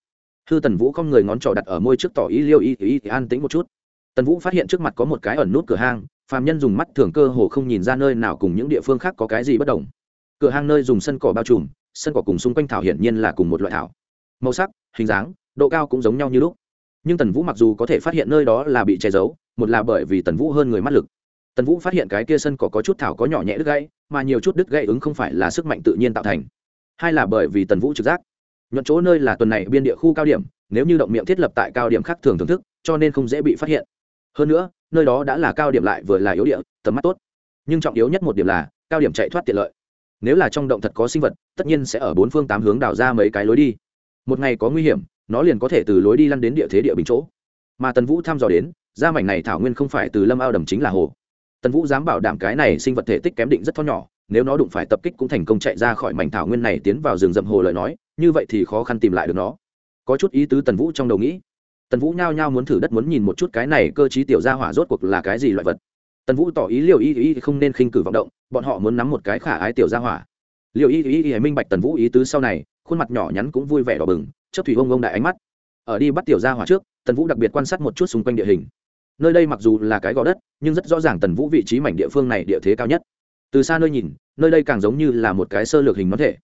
Hư tần vũ không người ngón trỏ đặt ở môi trước tỏ ý liêu y y an tĩnh một chút. Tần vũ phát hiện trước mặt có một cái ẩn nút cửa hang phàm nhân dùng mắt thường cơ hồ không nhìn ra nơi nào cùng những địa phương khác có cái gì bất đồng. Cửa hang nơi dùng sân cỏ bao trùm, sân cỏ cùng xung quanh thảo hiển nhiên là cùng một loại thảo. Màu sắc, hình dáng, độ cao cũng giống nhau như lúc. Nhưng tần vũ mặc dù có thể phát hiện nơi đó là bị che giấu, một là bởi vì tần vũ hơn người mắt lực. Tần vũ phát hiện cái kia sân cỏ có chút thảo có nhỏ nhẹ đứt gãy, mà nhiều chút đứt gãy ứng không phải là sức mạnh tự nhiên tạo thành. Hai là bởi vì tần vũ trực giác. Nhuận chỗ nơi là tuần này biên địa khu cao điểm, nếu như động miệng thiết lập tại cao điểm khác thường thưởng thức, cho nên không dễ bị phát hiện hơn nữa, nơi đó đã là cao điểm lại vừa là yếu địa, tầm mắt tốt. Nhưng trọng yếu nhất một điểm là, cao điểm chạy thoát tiện lợi. Nếu là trong động thật có sinh vật, tất nhiên sẽ ở bốn phương tám hướng đào ra mấy cái lối đi. Một ngày có nguy hiểm, nó liền có thể từ lối đi lăn đến địa thế địa bình chỗ. Mà tần vũ thăm dò đến gia mảnh này thảo nguyên không phải từ lâm ao đầm chính là hồ. Tần vũ dám bảo đảm cái này sinh vật thể tích kém định rất to nhỏ, nếu nó đụng phải tập kích cũng thành công chạy ra khỏi mảnh thảo nguyên này tiến vào rừng rậm hồ lời nói, như vậy thì khó khăn tìm lại được nó. Có chút ý tứ tần vũ trong đầu nghĩ tần vũ nhao nhao muốn thử đất muốn nhìn một chút cái này cơ chí tiểu gia hỏa rốt cuộc là cái gì loại vật. Tần vũ tỏ ý liều y y không nên khinh cử vọng động, bọn họ muốn nắm một cái khả ái tiểu gia hỏa. Liều y y y minh bạch tần vũ ý tứ sau này, khuôn mặt nhỏ nhắn cũng vui vẻ đỏ bừng chấp thủy ông ông đại ánh mắt. Ở đi bắt tiểu gia hỏa trước, tần vũ đặc biệt quan sát một chút xung quanh địa hình. Nơi đây mặc dù là cái gò đất, nhưng rất rõ ràng tần vũ vị trí mảnh địa phương này địa thế cao nhất. Từ xa nơi nhìn, nơi đây càng giống như là một cái sơ lược hình nón thể.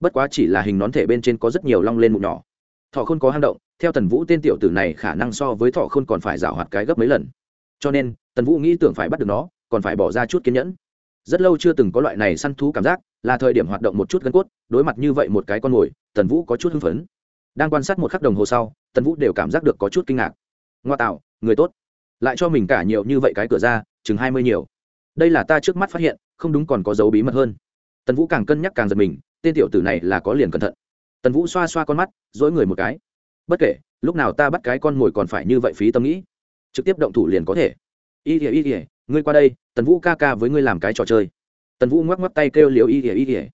Bất quá chỉ là hình nón thể bên trên có rất nhiều long lên mụn nhỏ thọ khôn có hang động, theo tần vũ tên tiểu tử này khả năng so với thọ khôn còn phải rào hoạt cái gấp mấy lần. Cho nên, tần vũ nghĩ tưởng phải bắt được nó, còn phải bỏ ra chút kiên nhẫn. Rất lâu chưa từng có loại này săn thú cảm giác, là thời điểm hoạt động một chút gân cốt, đối mặt như vậy một cái con mồi, tần vũ có chút hưng phấn. Đang quan sát một khắc đồng hồ sau, tần vũ đều cảm giác được có chút kinh ngạc. Ngoa tạo, người tốt. Lại cho mình cả nhiều như vậy cái cửa ra, chừng hai mươi nhiều. Đây là ta trước mắt phát hiện, không đúng còn có dấu bí mật hơn. Tần vũ càng cân nhắc càng giật mình, tên tiểu tử này là có liền cẩn thận tần vũ xoa xoa con mắt, dỗi người một cái. Bất kể, lúc nào ta bắt cái con mồi còn phải như vậy phí tâm nghĩ. Trực tiếp động thủ liền có thể. Y thìa y thìa, ngươi qua đây, tần vũ ca ca với ngươi làm cái trò chơi. Tần vũ ngoắc ngoắc tay kêu liệu y thìa y thìa.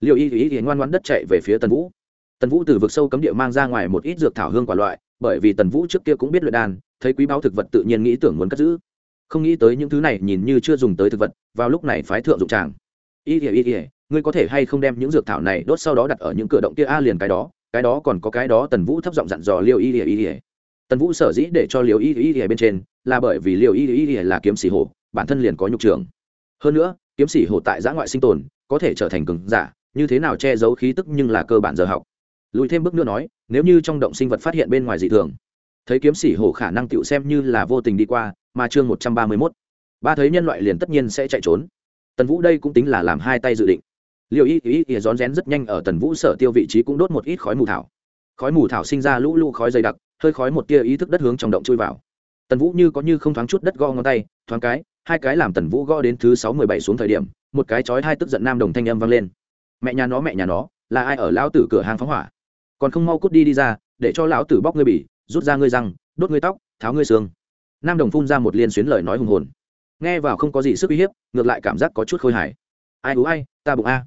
Liệu y thìa y thìa ngoan ngoan đất chạy về phía tần vũ. Tần vũ từ vực sâu cấm địa mang ra ngoài một ít dược thảo hương quả loại, bởi vì tần vũ trước kia cũng biết luyện đan, thấy quý báo thực vật tự nhiên nghĩ tưởng muốn cất giữ. Không nghĩ tới những thứ này nhìn như chưa dùng tới thực vật, vào lúc này phái thượng dụng tràng. Y thìa y thìa ngươi có thể hay không đem những dược thảo này đốt sau đó đặt ở những cửa động kia? A, liền cái đó cái đó còn có cái đó, tần vũ thấp giọng dặn dò liêu y ỉa y ỉa tần vũ sở dĩ để cho liều y y y bên trên là bởi vì liều y y y là kiếm sĩ hổ, bản thân liền có nhục trường hơn nữa, kiếm sĩ hổ tại giã ngoại sinh tồn, có thể trở thành cường giả, như thế nào che giấu khí tức nhưng là cơ bản giờ học. Lùi thêm bước nữa nói, nếu như trong động sinh vật phát hiện bên ngoài dị thường, thấy kiếm sĩ hổ khả năng tựu xem như là vô tình đi qua, mà chương một trăm ba mươi mốt, ba thấy nhân loại liền tất nhiên sẽ chạy trốn. Tần vũ đây cũng tính là làm hai tay dự định liều y y y rón rén rất nhanh ở tần vũ sở tiêu vị trí cũng đốt một ít khói mù thảo. Khói mù thảo sinh ra lũ lũ khói dày đặc, hơi khói một tia ý thức đất hướng trong động chui vào. Tần vũ như có như không thoáng chút đất go ngón tay, thoáng cái, hai cái làm tần vũ gõ đến thứ sáu mười bảy xuống thời điểm, một cái chói hai tức giận nam đồng thanh âm vang lên. Mẹ nhà nó, mẹ nhà nó, là ai ở lão tử cửa hàng phóng hỏa? Còn không mau cút đi đi ra, để cho lão tử bóc ngươi bỉ, rút ra ngươi răng, đốt ngươi tóc, tháo ngươi xương. Nam đồng phun ra một liên xuyến lời nói hùng hồn. Nghe vào không có gì sức uy hiếp, ngược lại cảm giác có chút khôi hài. Ai ú ai, ta bụng a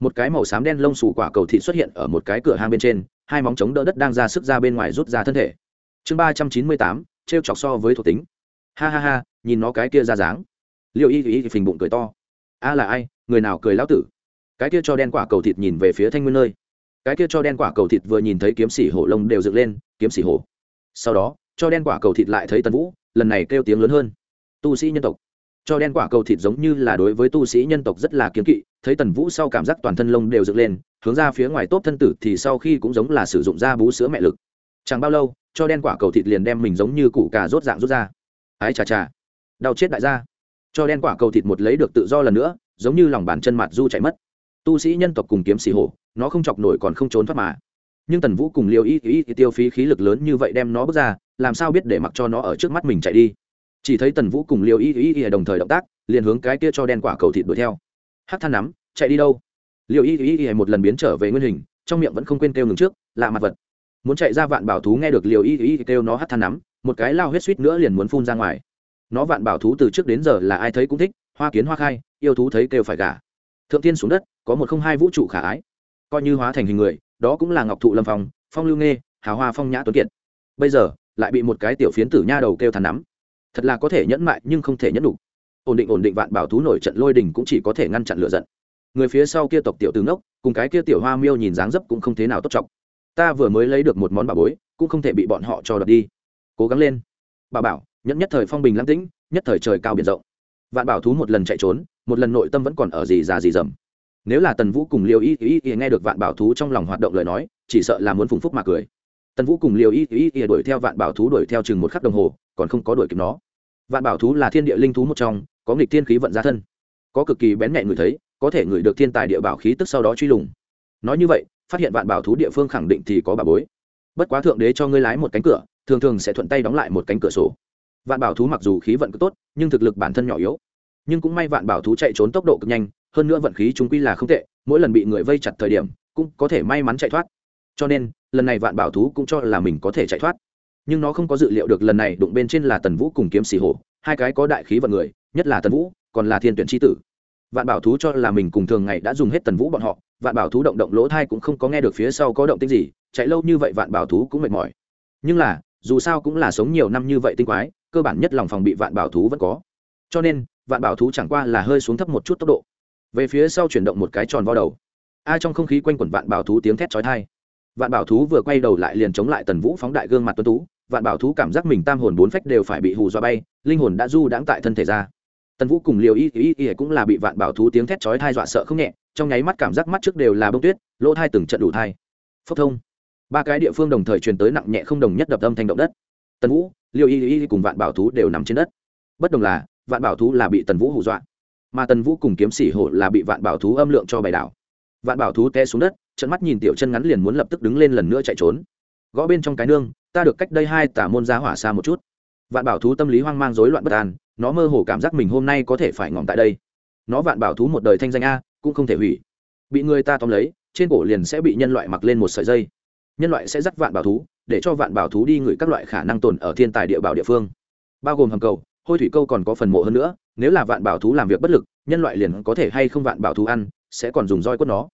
một cái màu xám đen lông xù quả cầu thị xuất hiện ở một cái cửa hang bên trên, hai móng chống đỡ đất đang ra sức ra bên ngoài rút ra thân thể. Chương ba trăm chín mươi tám, trêu chọc so với thuộc tính. Ha ha ha, nhìn nó cái kia ra dáng. Liệu y y thì phình bụng cười to. A là ai? Người nào cười lão tử? Cái kia cho đen quả cầu thịt nhìn về phía thanh nguyên nơi. Cái kia cho đen quả cầu thịt vừa nhìn thấy kiếm sĩ hổ lông đều dựng lên, kiếm sĩ hổ. Sau đó, cho đen quả cầu thịt lại thấy tần vũ, lần này kêu tiếng lớn hơn. Tu sĩ nhân tộc cho đen quả cầu thịt giống như là đối với tu sĩ nhân tộc rất là kiếm kỵ, thấy tần vũ sau cảm giác toàn thân lông đều dựng lên, hướng ra phía ngoài tốt thân tử thì sau khi cũng giống là sử dụng da bú sữa mẹ lực. Chẳng bao lâu, cho đen quả cầu thịt liền đem mình giống như củ cà rốt dạng rút ra. Ái chà chà. Đau chết đại gia. Cho đen quả cầu thịt một lấy được tự do lần nữa, giống như lòng bàn chân mặt du chạy mất. Tu sĩ nhân tộc cùng kiếm xì hổ, nó không chọc nổi còn không trốn thoát mà. Nhưng tần vũ cùng liều y y tiêu phí khí lực lớn như vậy đem nó bước ra, làm sao biết để mặc cho nó ở trước mắt mình chạy đi? Chỉ thấy tần vũ cùng liều y y y đồng thời động tác, liền hướng cái kia cho đen quả cầu thịt đuổi theo. Hát than nắm, chạy đi đâu? Liều y y y một lần biến trở về nguyên hình, trong miệng vẫn không quên kêu ngừng trước, lạ mặt vật. Muốn chạy ra vạn bảo thú nghe được liều y y kêu nó hát than nắm, một cái lao huyết suýt nữa liền muốn phun ra ngoài. Nó vạn bảo thú từ trước đến giờ là ai thấy cũng thích, hoa kiến hoa khai, yêu thú thấy kêu phải gả. Thượng tiên xuống đất, có một không hai vũ trụ khả ái. Coi như hóa thành hình người, đó cũng là ngọc thụ lâm phong phong lưu nghê hào hoa phong nhã tuấn kiệt. Bây giờ, lại bị một cái tiểu phiến tử nha đầu kêu than nắm thật là có thể nhẫn mại nhưng không thể nhẫn đủ. Ổn định ổn định vạn bảo thú nổi trận lôi đình cũng chỉ có thể ngăn chặn lửa giận. Người phía sau kia tộc tiểu tướng đốc cùng cái kia tiểu hoa miêu nhìn dáng dấp cũng không thế nào tốt trọng. Ta vừa mới lấy được một món bảo bối, cũng không thể bị bọn họ cho đợt đi. Cố gắng lên. Bà bảo, nhẫn nhất thời phong bình lắng tĩnh, nhất thời trời cao biển rộng. Vạn bảo thú một lần chạy trốn, một lần nội tâm vẫn còn ở gì già gì dầm. Nếu là tần vũ cùng liều y y y nghe được vạn bảo thú trong lòng hoạt động lời nói, chỉ sợ là muốn phùng phúc mà cười. Tần vũ cùng liều y y y đuổi theo vạn bảo thú đuổi theo chừng một khắc đồng hồ còn không có đuổi kịp nó. Vạn bảo thú là thiên địa linh thú một trong, có nghịch thiên khí vận ra thân. Có cực kỳ bén nhẹ người thấy, có thể ngửi được thiên tài địa bảo khí tức sau đó truy lùng. Nói như vậy, phát hiện vạn bảo thú địa phương khẳng định thì có bà bối. Bất quá thượng đế cho ngươi lái một cánh cửa, thường thường sẽ thuận tay đóng lại một cánh cửa sổ. Vạn bảo thú mặc dù khí vận cứ tốt, nhưng thực lực bản thân nhỏ yếu. Nhưng cũng may vạn bảo thú chạy trốn tốc độ cực nhanh, hơn nữa vận khí chúng quy là không tệ, mỗi lần bị người vây chặt thời điểm, cũng có thể may mắn chạy thoát. Cho nên, lần này vạn bảo thú cũng cho là mình có thể chạy thoát nhưng nó không có dự liệu được lần này đụng bên trên là tần vũ cùng kiếm xì hổ, hai cái có đại khí vận người, nhất là tần vũ, còn là thiên tuyển tri tử. Vạn bảo thú cho là mình cùng thường ngày đã dùng hết tần vũ bọn họ, vạn bảo thú động động lỗ thai cũng không có nghe được phía sau có động tích gì, chạy lâu như vậy vạn bảo thú cũng mệt mỏi. Nhưng là, dù sao cũng là sống nhiều năm như vậy tinh quái, cơ bản nhất lòng phòng bị vạn bảo thú vẫn có. Cho nên, vạn bảo thú chẳng qua là hơi xuống thấp một chút tốc độ. Về phía sau chuyển động một cái tròn vo đầu. Ai trong không khí quanh quẩn vạn bảo thú tiếng thét chói thai vạn bảo thú vừa quay đầu lại liền chống lại tần vũ phóng đại gương mặt tuấn tú, vạn bảo thú cảm giác mình tam hồn bốn phách đều phải bị hù do bay, linh hồn đã du đãng tại thân thể ra. Tần vũ cùng liều y y y cũng là bị vạn bảo thú tiếng thét chói thai dọa sợ không nhẹ, trong nháy mắt cảm giác mắt trước đều là bông tuyết, lỗ thai từng trận đủ thai phốc thông. Ba cái địa phương đồng thời truyền tới nặng nhẹ không đồng nhất đập âm thanh động đất. Tần vũ liều y y cùng vạn bảo thú đều nằm trên đất. Bất đồng là, vạn bảo thú là bị tần vũ hù dọa, mà tần vũ cùng kiếm sĩ hổ là bị vạn bảo thú âm lượng cho bày đảo. Vạn bảo thú té xuống đất trận mắt nhìn tiểu chân ngắn liền muốn lập tức đứng lên lần nữa chạy trốn. Gõ bên trong cái nương, ta được cách đây hai tả môn giá hỏa xa một chút. Vạn bảo thú tâm lý hoang mang rối loạn bất an, nó mơ hồ cảm giác mình hôm nay có thể phải ngỏm tại đây. Nó vạn bảo thú một đời thanh danh a, cũng không thể hủy. Bị người ta tóm lấy, trên cổ liền sẽ bị nhân loại mặc lên một sợi dây. Nhân loại sẽ dắt vạn bảo thú, để cho vạn bảo thú đi ngửi các loại khả năng tồn ở thiên tài địa bảo địa phương. Bao gồm hầm cầu, hôi thủy câu còn có phần mộ hơn nữa, nếu là vạn bảo thú làm việc bất lực, nhân loại liền có thể hay không vạn bảo thú ăn, sẽ còn dùng roi quất nó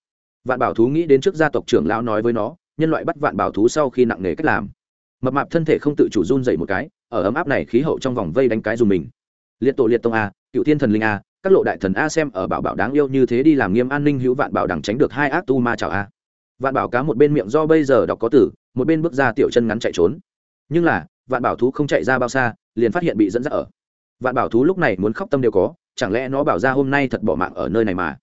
vạn bảo thú nghĩ đến trước gia tộc trưởng lão nói với nó, nhân loại bắt vạn bảo thú sau khi nặng nề cách làm. Mập mạp thân thể không tự chủ run dậy một cái, ở ấm áp này khí hậu trong vòng vây đánh cái dùng mình. Liệt tổ liệt tông a, cựu thiên thần linh a, các lộ đại thần a xem ở bảo bảo đáng yêu như thế đi làm nghiêm an ninh hữu vạn bảo đằng tránh được hai ác tu ma chảo a. Vạn bảo cá một bên miệng do bây giờ đọc có tử, một bên bước ra tiểu chân ngắn chạy trốn. Nhưng là, vạn bảo thú không chạy ra bao xa, liền phát hiện bị dẫn dắt ở. Vạn bảo thú lúc này muốn khóc tâm đều có, chẳng lẽ nó bảo ra hôm nay thật bỏ mạng ở nơi này mà?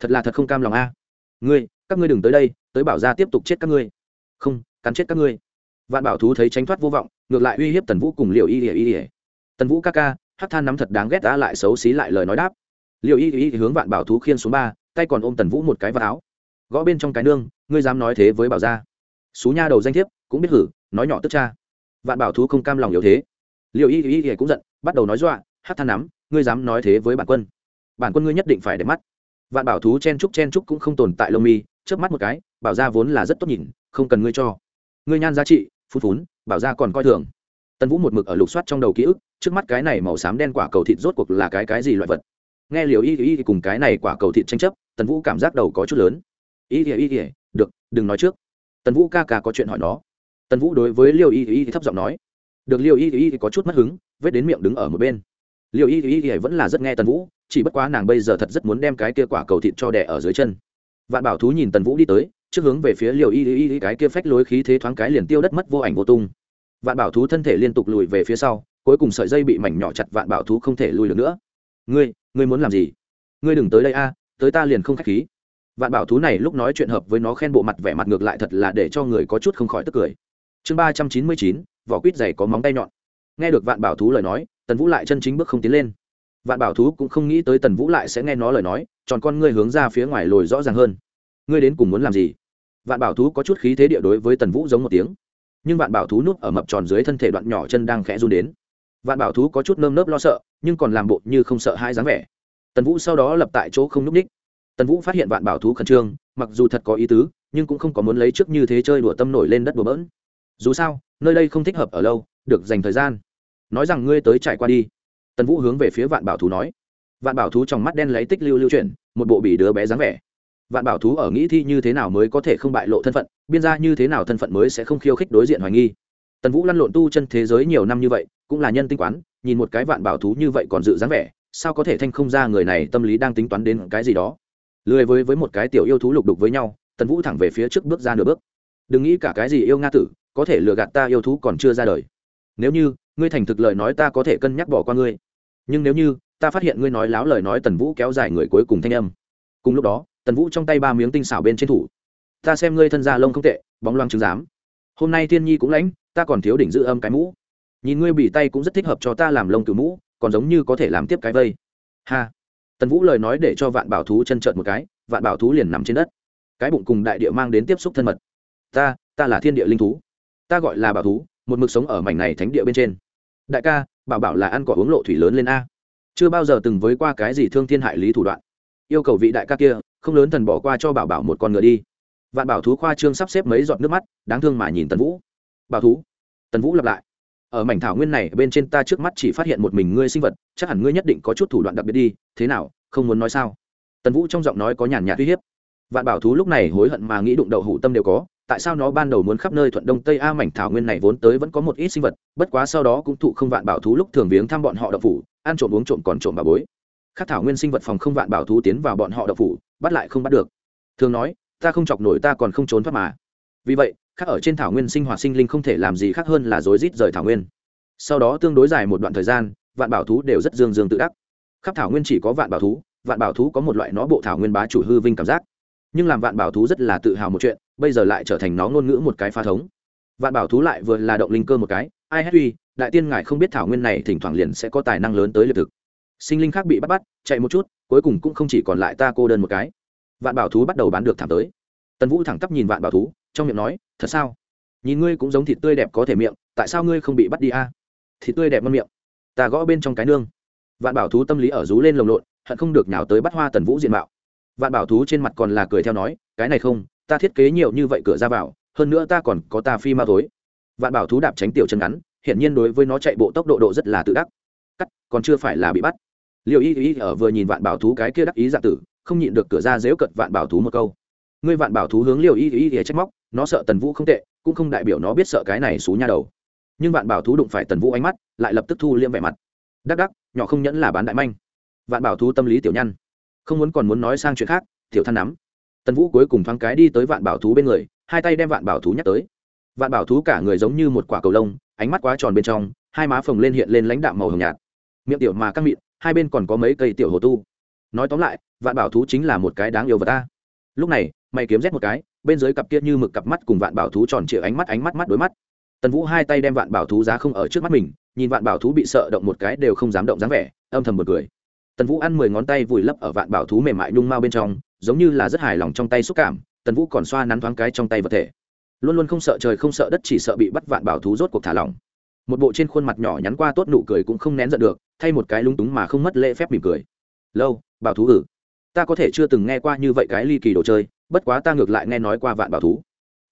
Thật là thật không cam lòng a ngươi, các ngươi đừng tới đây, tới bảo ra tiếp tục chết các ngươi. Không, cắn chết các ngươi. Vạn bảo thú thấy tránh thoát vô vọng, ngược lại uy hiếp tần vũ cùng liệu y ỉa y ỉa tần vũ ca ca, hát than nắm thật đáng ghét đã lại xấu xí lại lời nói đáp. Liệu y y hướng vạn bảo thú khiên xuống ba, tay còn ôm tần vũ một cái vào áo. Gõ bên trong cái nương, ngươi dám nói thế với bảo gia. Xú nha đầu danh thiếp, cũng biết hử, nói nhỏ tức cha. Vạn bảo thú không cam lòng yếu thế. Liệu y y y cũng giận, bắt đầu nói dọa, hát than nắm, ngươi dám nói thế với bản quân. Bản quân ngươi nhất định phải để mắt vạn bảo thú chen trúc chen trúc cũng không tồn tại lông mi trước mắt một cái, bảo ra vốn là rất tốt nhìn, không cần ngươi cho. Ngươi nhan giá trị, phun phún, bảo ra còn coi thường. Tần vũ một mực ở lục soát trong đầu ký ức, trước mắt cái này màu xám đen quả cầu thịt rốt cuộc là cái cái gì loại vật? Nghe liều y y cùng cái này quả cầu thịt tranh chấp, tần vũ cảm giác đầu có chút lớn. Y y y được, đừng nói trước. Tần vũ ca ca có chuyện hỏi nó. Tần vũ đối với liều y y thấp giọng nói. Được liều y y có chút mất hứng, vết đến miệng đứng ở một bên liệu y y y vẫn là rất nghe tần vũ, chỉ bất quá nàng bây giờ thật rất muốn đem cái kia quả cầu thịt cho đẻ ở dưới chân. Vạn bảo thú nhìn tần vũ đi tới, trước hướng về phía liều y y y cái kia phách lối khí thế thoáng cái liền tiêu đất mất vô ảnh vô tung. Vạn bảo thú thân thể liên tục lùi về phía sau, cuối cùng sợi dây bị mảnh nhỏ chặt vạn bảo thú không thể lùi được nữa. Ngươi ngươi muốn làm gì? Ngươi đừng tới đây a, tới ta liền không k h á c h khí. Vạn bảo thú này lúc nói chuyện hợp với nó khen bộ mặt vẻ mặt ngược lại thật là để cho người có chút không khỏi tức cười. Chương ba trăm chín mươi chín, vỏ quýt dày có móng tay nhọn. Nghe được vạn bảo thú lời nói tần vũ lại chân chính bước không tiến lên. Vạn bảo thú cũng không nghĩ tới tần vũ lại sẽ nghe nó lời nói, tròn con ngươi hướng ra phía ngoài lồi rõ ràng hơn. Ngươi đến cùng muốn làm gì? Vạn bảo thú có chút khí thế địa đối với tần vũ giống một tiếng. Nhưng vạn bảo thú núp ở mập tròn dưới thân thể đoạn nhỏ chân đang khẽ run đến. Vạn bảo thú có chút nơm nớp lo sợ, nhưng còn làm bộ như không sợ hai dáng vẻ. Tần vũ sau đó lập tại chỗ không n ú c ních tần vũ phát hiện vạn bảo thú khẩn trương, mặc dù thật có ý tứ, nhưng cũng không có muốn lấy trước như thế chơi đùa tâm nổi lên đất đùa bỡn. Dù sao, nơi đây không thích hợp ở lâu, được dành thời gian nói rằng ngươi tới trải qua đi. Tần vũ hướng về phía vạn bảo thú nói. Vạn bảo thú trong mắt đen lấy tích lưu lưu chuyển, một bộ bỉ đứa bé dáng vẻ. Vạn bảo thú ở nghĩ thi như thế nào mới có thể không bại lộ thân phận, biên ra như thế nào thân phận mới sẽ không khiêu khích đối diện hoài nghi. Tần vũ lăn lộn tu chân thế giới nhiều năm như vậy, cũng là nhân tinh quán, nhìn một cái vạn bảo thú như vậy còn dự dáng vẻ, sao có thể thanh không ra người này tâm lý đang tính toán đến cái gì đó. Lười với với một cái tiểu yêu thú lục đục với nhau, tần vũ thẳng về phía trước bước ra nửa bước. Đừng nghĩ cả cái gì yêu nga tử, có thể lừa gạt ta yêu thú còn chưa ra đời. Nếu như ngươi thành thực lời nói ta có thể cân nhắc bỏ qua ngươi. Nhưng nếu như, ta phát hiện ngươi nói láo lời nói tần vũ kéo dài người cuối cùng thanh âm. Cùng lúc đó, tần vũ trong tay ba miếng tinh xảo bên trên thủ. Ta xem ngươi thân gia lông không tệ, bóng loang chứng giám. Hôm nay thiên nhi cũng lãnh, ta còn thiếu đỉnh giữ âm cái mũ. Nhìn ngươi bị tay cũng rất thích hợp cho ta làm lông cửu mũ, còn giống như có thể làm tiếp cái vây. Ha. Tần vũ lời nói để cho vạn bảo thú chân trợn một cái, vạn bảo thú liền nằm trên đất. Cái bụng cùng đại địa mang đến tiếp xúc thân mật. Ta ta là thiên địa linh thú. Ta gọi là bảo thú, một mực sống ở mảnh này thánh địa bên trên đại ca, bảo bảo là ăn cỏ uống lộ thủy lớn lên a. Chưa bao giờ từng với qua cái gì thương thiên hại lý thủ đoạn. Yêu cầu vị đại ca kia, không lớn thần bỏ qua cho bảo bảo một con ngựa đi. Vạn bảo thú khoa trương sắp xếp mấy giọt nước mắt, đáng thương mà nhìn tần vũ. Bảo thú, tần vũ lặp lại. Ở mảnh thảo nguyên này, bên trên ta trước mắt chỉ phát hiện một mình ngươi sinh vật, chắc hẳn ngươi nhất định có chút thủ đoạn đặc biệt đi, thế nào, không muốn nói sao? Tần vũ trong giọng nói có nhàn nhạt uy hiếp. Vạn bảo thú lúc này hối hận mà nghĩ đụng đậu hủ tâm đều có tại sao nó ban đầu muốn khắp nơi thuận đông tây a mảnh thảo nguyên này vốn tới vẫn có một ít sinh vật, bất quá sau đó cũng thụ không vạn bảo thú lúc thường viếng thăm bọn họ đậu phủ, ăn trộm uống trộm còn trộm bà bối. Khắc thảo nguyên sinh vật phòng không vạn bảo thú tiến vào bọn họ đậu phủ, bắt lại không bắt được. Thường nói, ta không chọc nổi, ta còn không trốn thoát mà. Vì vậy, khác ở trên thảo nguyên sinh hoạt sinh linh không thể làm gì khác hơn là rối rít rời thảo nguyên. Sau đó tương đối dài một đoạn thời gian, vạn bảo thú đều rất dương dương tự đắc. Khắp thảo nguyên chỉ có vạn bảo thú, vạn bảo thú có một loại nó bộ thảo nguyên bá chủ hư vinh cảm giác. Nhưng làm vạn bảo thú rất là tự hào một chuyện bây giờ lại trở thành nó ngôn ngữ một cái pha thống. Vạn bảo thú lại vừa là động linh cơ một cái, ai hết uy, đại tiên ngài không biết thảo nguyên này thỉnh thoảng liền sẽ có tài năng lớn tới liệt thực. Sinh linh khác bị bắt bắt, chạy một chút, cuối cùng cũng không chỉ còn lại ta cô đơn một cái. Vạn bảo thú bắt đầu bán được thảm tới. Tần vũ thẳng tắp nhìn vạn bảo thú, trong miệng nói, thật sao? Nhìn ngươi cũng giống thịt tươi đẹp có thể miệng, tại sao ngươi không bị bắt đi a? Thịt tươi đẹp ngon miệng. Ta gõ bên trong cái nương. Vạn bảo thú tâm lý ở rú lên lồng lộn, hận không được nhào tới bắt hoa tần vũ diện mạo. Vạn bảo thú trên mặt còn là cười theo nói, cái này không ta thiết kế nhiều như vậy cửa ra vào, hơn nữa ta còn có ta phi ma thối. vạn bảo thú đạp tránh tiểu chân ngắn, hiển nhiên đối với nó chạy bộ tốc độ độ rất là tự đắc. Cắt, còn chưa phải là bị bắt. Liệu y y ở vừa nhìn vạn bảo thú cái kia đắc ý dạ tử, không nhịn được cửa ra dếu cận vạn bảo thú một câu. Ngươi vạn bảo thú hướng liệu y y y trách móc, nó sợ tần vũ không tệ, cũng không đại biểu nó biết sợ cái này xú nha đầu. Nhưng vạn bảo thú đụng phải tần vũ ánh mắt, lại lập tức thu liêm vẻ mặt. Đắc đắc, nhỏ không nhẫn là bán đại manh. Vạn bảo thú tâm lý tiểu nhăn không muốn còn muốn nói sang chuyện khác, tiểu than nắm tần vũ cuối cùng thoáng cái đi tới vạn bảo thú bên người, hai tay đem vạn bảo thú nhắc tới. Vạn bảo thú cả người giống như một quả cầu lông, ánh mắt quá tròn bên trong, hai má phồng lên hiện lên lãnh đạm màu hồng nhạt. Miệng tiểu mà căng mịn, hai bên còn có mấy cây tiểu hồ tu. Nói tóm lại, vạn bảo thú chính là một cái đáng yêu vật ta. Lúc này, mày kiếm rét một cái, bên dưới cặp kia như mực cặp mắt cùng vạn bảo thú tròn trịa ánh mắt ánh mắt mắt đối mắt. Tần vũ hai tay đem vạn bảo thú giá không ở trước mắt mình, nhìn vạn bảo thú bị sợ động một cái đều không dám động dáng vẻ, âm thầm một cười. Tần vũ ăn mười ngón tay vùi lấp ở vạn bảo thú mềm mại nhung mau bên trong giống như là rất hài lòng trong tay xúc cảm, tần vũ còn xoa nắn thoáng cái trong tay vật thể. Luôn luôn không sợ trời không sợ đất, chỉ sợ bị bắt vạn bảo thú rốt cuộc thả lỏng. Một bộ trên khuôn mặt nhỏ nhắn qua tốt nụ cười cũng không nén giận được, thay một cái lúng túng mà không mất lễ phép mỉm cười. Lâu, bảo thú ử, ta có thể chưa từng nghe qua như vậy cái ly kỳ đồ chơi, bất quá ta ngược lại nghe nói qua vạn bảo thú.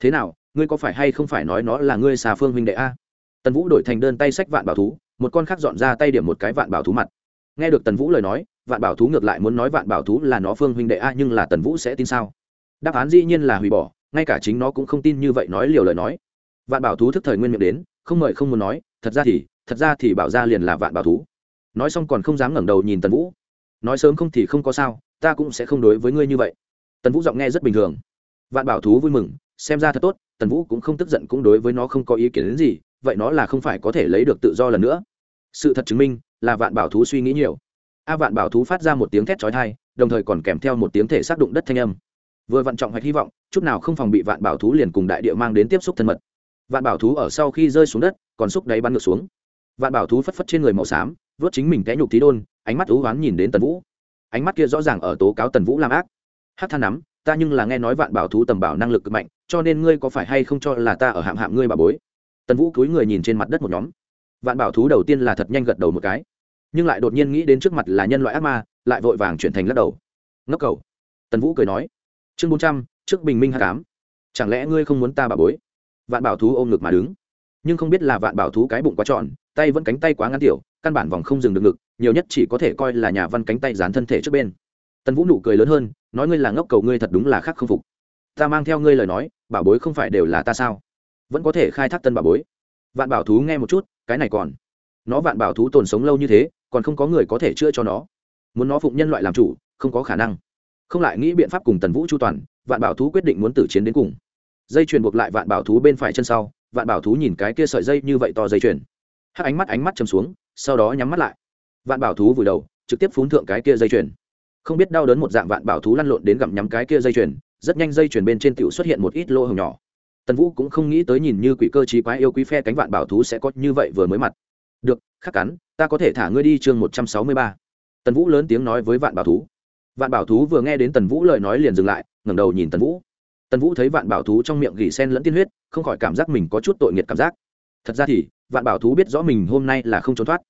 Thế nào, ngươi có phải hay không phải nói nó là ngươi xà phương huynh đệ a? Tần vũ đổi thành đơn tay sách vạn bảo thú, một con khác dọn ra tay điểm một cái vạn bảo thú mặt. Nghe được tần vũ lời nói vạn bảo thú ngược lại muốn nói vạn bảo thú là nó phương huynh đệ a, nhưng là tần vũ sẽ tin sao? Đáp án dĩ nhiên là hủy bỏ, ngay cả chính nó cũng không tin như vậy nói liều lời nói. Vạn bảo thú thức thời nguyên miệng đến, không mời không muốn nói, thật ra thì, thật ra thì bảo ra liền là vạn bảo thú. Nói xong còn không dám ngẩng đầu nhìn tần vũ. Nói sớm không thì không có sao, ta cũng sẽ không đối với ngươi như vậy. Tần vũ giọng nghe rất bình thường. Vạn bảo thú vui mừng, xem ra thật tốt, tần vũ cũng không tức giận cũng đối với nó không có ý kiến đến gì, vậy nó là không phải có thể lấy được tự do lần nữa. Sự thật chứng minh là vạn bảo thú suy nghĩ nhiều a vạn bảo thú phát ra một tiếng thét chói tai, đồng thời còn kèm theo một tiếng thể xác đụng đất thanh âm. Vừa vạn trọng hoạch hy vọng chút nào không phòng bị vạn bảo thú liền cùng đại địa mang đến tiếp xúc thân mật. Vạn bảo thú ở sau khi rơi xuống đất còn xúc đáy bắn ngược xuống. Vạn bảo thú phất phất trên người màu xám vớt chính mình té nhục tí đôn ánh mắt thú oán nhìn đến tần vũ. Ánh mắt kia rõ ràng ở tố cáo tần vũ làm ác. Hát than nắm ta nhưng là nghe nói vạn bảo thú tầm bảo năng lực cực mạnh cho nên ngươi có phải hay không cho là ta ở hạm hạm ngươi bà bối? Tần vũ cúi người nhìn trên mặt đất một nhóm. Vạn bảo thú đầu tiên là thật nhanh gật đầu một cái nhưng lại đột nhiên nghĩ đến trước mặt là nhân loại ác ma, lại vội vàng chuyển thành lắc đầu. Ngốc cầu tần vũ cười nói, chương bốn trăm, trước bình minh h tám chẳng lẽ ngươi không muốn ta bà bối? Vạn bảo thú ôm ngực mà đứng. Nhưng không biết là vạn bảo thú cái bụng quá tròn tay vẫn cánh tay quá ngắn tiểu, căn bản vòng không dừng được ngực, nhiều nhất chỉ có thể coi là nhà văn cánh tay dán thân thể trước bên. Tần vũ nụ cười lớn hơn, nói ngươi là ngốc cầu ngươi thật đúng là khác không phục. Ta mang theo ngươi lời nói, bảo bối không phải đều là ta sao? Vẫn có thể khai thác tân bảo bối. Vạn bảo thú nghe một chút, cái này còn. Nó vạn bảo thú tồn sống lâu như thế còn không có người có thể chữa cho nó. Muốn nó phụng nhân loại làm chủ, không có khả năng. Không lại nghĩ biện pháp cùng tần vũ chu toàn, vạn bảo thú quyết định muốn tử chiến đến cùng. Dây chuyền buộc lại vạn bảo thú bên phải chân sau, vạn bảo thú nhìn cái kia sợi dây như vậy to dây chuyền. Hắc ánh mắt ánh mắt chầm xuống, sau đó nhắm mắt lại. Vạn bảo thú vùi đầu, trực tiếp phun thượng cái kia dây chuyền. Không biết đau đớn một dạng vạn bảo thú lăn lộn đến gặm nhắm cái kia dây chuyền, rất nhanh dây chuyền bên trên tiểu xuất hiện một ít lô hồng nhỏ. Tần vũ cũng không nghĩ tới nhìn như quỷ cơ chí quái yêu quý phe cánh vạn bảo thú sẽ có như vậy vừa mới mặt. Được, khắc cắn ta có thể thả ngươi đi chương một trăm sáu mươi ba. Tần vũ lớn tiếng nói với vạn bảo thú. Vạn bảo thú vừa nghe đến tần vũ lời nói liền dừng lại, ngẩng đầu nhìn tần vũ. Tần vũ thấy vạn bảo thú trong miệng gỉ sen lẫn tiên huyết, không khỏi cảm giác mình có chút tội nghiệt cảm giác. Thật ra thì, vạn bảo thú biết rõ mình hôm nay là không trốn thoát.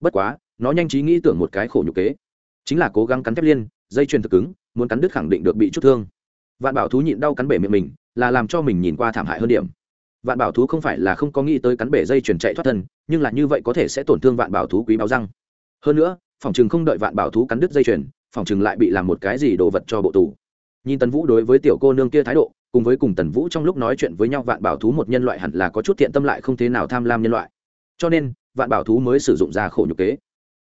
Bất quá, nó nhanh trí nghĩ tưởng một cái khổ nhục kế. Chính là cố gắng cắn thép liên, dây chuyền thực cứng, muốn cắn đứt khẳng định được bị chút thương. Vạn bảo thú nhịn đau cắn bể miệng mình, là làm cho mình nhìn qua thảm hại hơn điểm. Vạn bảo thú không phải là không có nghĩ tới cắn bể dây chuyền chạy thoát thân nhưng là như vậy có thể sẽ tổn thương vạn bảo thú quý báo răng. Hơn nữa, phòng chừng không đợi vạn bảo thú cắn đứt dây chuyền, phòng chừng lại bị làm một cái gì đồ vật cho bộ tù. Nhìn tần vũ đối với tiểu cô nương kia thái độ, cùng với cùng tần vũ trong lúc nói chuyện với nhau, vạn bảo thú một nhân loại hẳn là có chút thiện tâm lại không thế nào tham lam nhân loại. Cho nên, vạn bảo thú mới sử dụng ra khổ nhục kế.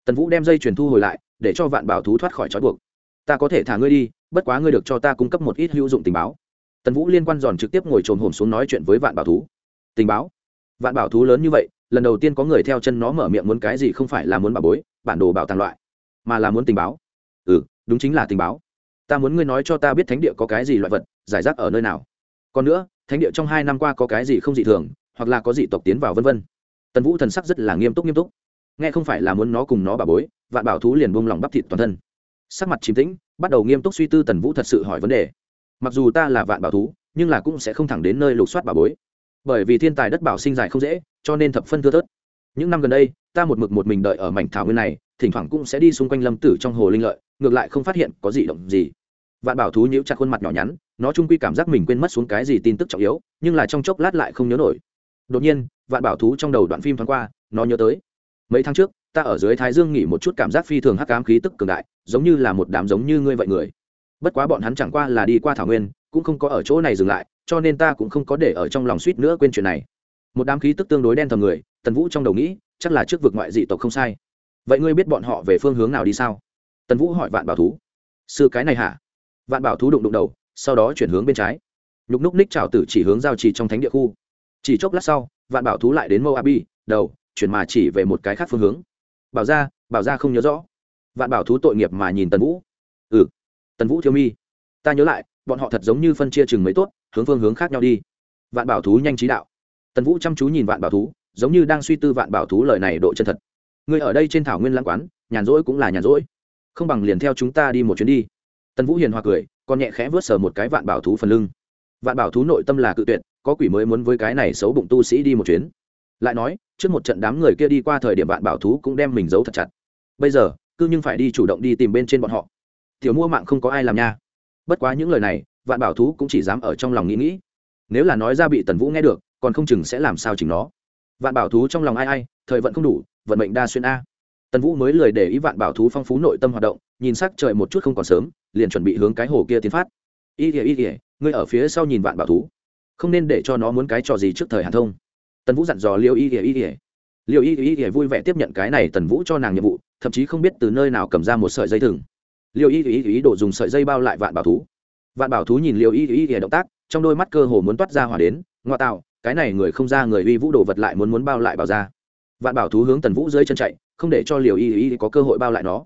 Tần vũ đem dây chuyền thu hồi lại, để cho vạn bảo thú thoát khỏi trói buộc. Ta có thể thả ngươi đi, bất quá ngươi được cho ta cung cấp một ít hữu dụng tình báo. Tần vũ liên quan giòn trực tiếp ngồi trồm hồn xuống nói chuyện với vạn bảo thú. Tình báo? Vạn bảo thú lớn như vậy lần đầu tiên có người theo chân nó mở miệng muốn cái gì không phải là muốn bảo bối, bản đồ bảo tàng loại, mà là muốn tình báo. Ừ đúng chính là tình báo. Ta muốn ngươi nói cho ta biết thánh địa có cái gì loại vật, giải rác ở nơi nào. Còn nữa, thánh địa trong hai năm qua có cái gì không dị thường, hoặc là có dị tộc tiến vào vân vân. Tần vũ thần sắc rất là nghiêm túc nghiêm túc. Nghe không phải là muốn nó cùng nó bà bối, vạn bảo thú liền buông lòng bắp thịt toàn thân. Sắc mặt chìm tĩnh, bắt đầu nghiêm túc suy tư tần vũ thật sự hỏi vấn đề. Mặc dù ta là vạn bảo thú, nhưng là cũng sẽ không thẳng đến nơi lục soát bà bối. Bởi vì thiên tài đất bảo sinh dài không dễ cho nên thập phân thưa thớt. Những năm gần đây, ta một mực một mình đợi ở mảnh thảo nguyên này, thỉnh thoảng cũng sẽ đi xung quanh lâm tử trong hồ linh lợi, ngược lại không phát hiện có gì động gì. Vạn bảo thú nhíu chặt khuôn mặt nhỏ nhắn, nó trung quy cảm giác mình quên mất xuống cái gì tin tức trọng yếu, nhưng là trong chốc lát lại không nhớ nổi. Đột nhiên, vạn bảo thú trong đầu đoạn phim thoáng qua, nó nhớ tới. Mấy tháng trước, ta ở dưới thái dương nghỉ một chút cảm giác phi thường hắc ám khí tức cường đại, giống như là một đám giống như ngươi vậy người. Bất quá bọn hắn chẳng qua là đi qua thảo nguyên, cũng không có ở chỗ này dừng lại, cho nên ta cũng không có để ở trong lòng suýt nữa quên chuyện này một đám khí tức tương đối đen thầm người, tần vũ trong đầu nghĩ, chắc là trước vực ngoại dị tộc không sai. Vậy ngươi biết bọn họ về phương hướng nào đi sao? Tần vũ hỏi vạn bảo thú. Sư cái này hả? Vạn bảo thú đụng đụng đầu, sau đó chuyển hướng bên trái. Nhục núc ních trào tử chỉ hướng giao trì trong thánh địa khu. Chỉ chốc lát sau, vạn bảo thú lại đến moabi, đầu, chuyển mà chỉ về một cái khác phương hướng. Bảo ra bảo ra không nhớ rõ. Vạn bảo thú tội nghiệp mà nhìn tần vũ. Ừ. Tần vũ thiếu mi. Ta nhớ lại, bọn họ thật giống như phân chia chừng mấy tốt, hướng phương hướng khác nhau đi. Vạn bảo thú nhanh trí đạo tần vũ chăm chú nhìn vạn bảo thú, giống như đang suy tư vạn bảo thú lời này độ chân thật. Người ở đây trên thảo nguyên lãng quán, nhàn rỗi cũng là nhàn rỗi. Không bằng liền theo chúng ta đi một chuyến đi. Tần vũ hiền hòa cười, còn nhẹ khẽ vớt sờ một cái vạn bảo thú phần lưng. Vạn bảo thú nội tâm là cự tuyệt, có quỷ mới muốn với cái này xấu bụng tu sĩ đi một chuyến. Lại nói, trước một trận đám người kia đi qua thời điểm vạn bảo thú cũng đem mình giấu thật chặt. Bây giờ, cứ nhưng phải đi chủ động đi tìm bên trên bọn họ. Tiểu mua mạng không có ai làm nha. Bất quá những lời này, vạn bảo thú cũng chỉ dám ở trong lòng nghĩ nghĩ. Nếu là nói ra bị tần vũ nghe được còn không chừng sẽ làm sao chỉnh nó vạn bảo thú trong lòng ai ai thời vận không đủ vận mệnh đa xuyên a tần vũ mới lười để ý vạn bảo thú phong phú nội tâm hoạt động nhìn sắc trời một chút không còn sớm liền chuẩn bị hướng cái hồ kia tiến phát y kìa y kìa ngươi ở phía sau nhìn vạn bảo thú không nên để cho nó muốn cái trò gì trước thời hàn thông tần vũ dặn dò liêu y kìa y kìa liêu y kìa y kìa vui vẻ tiếp nhận cái này tần vũ cho nàng nhiệm vụ thậm chí không biết từ nơi nào cầm ra một sợi dây thừng liêu y kìa y kìa đổ dùng sợi dây bao lại vạn bảo thú vạn bảo thú nhìn liêu y kìa y kìa động tác trong đôi mắt cơ hồ muốn toát ra hỏa đến ngoa tạo cái này người không ra người uy vũ đồ vật lại muốn muốn bao lại bảo ra. Vạn bảo thú hướng tần vũ dưới chân chạy, không để cho liều y y có cơ hội bao lại nó.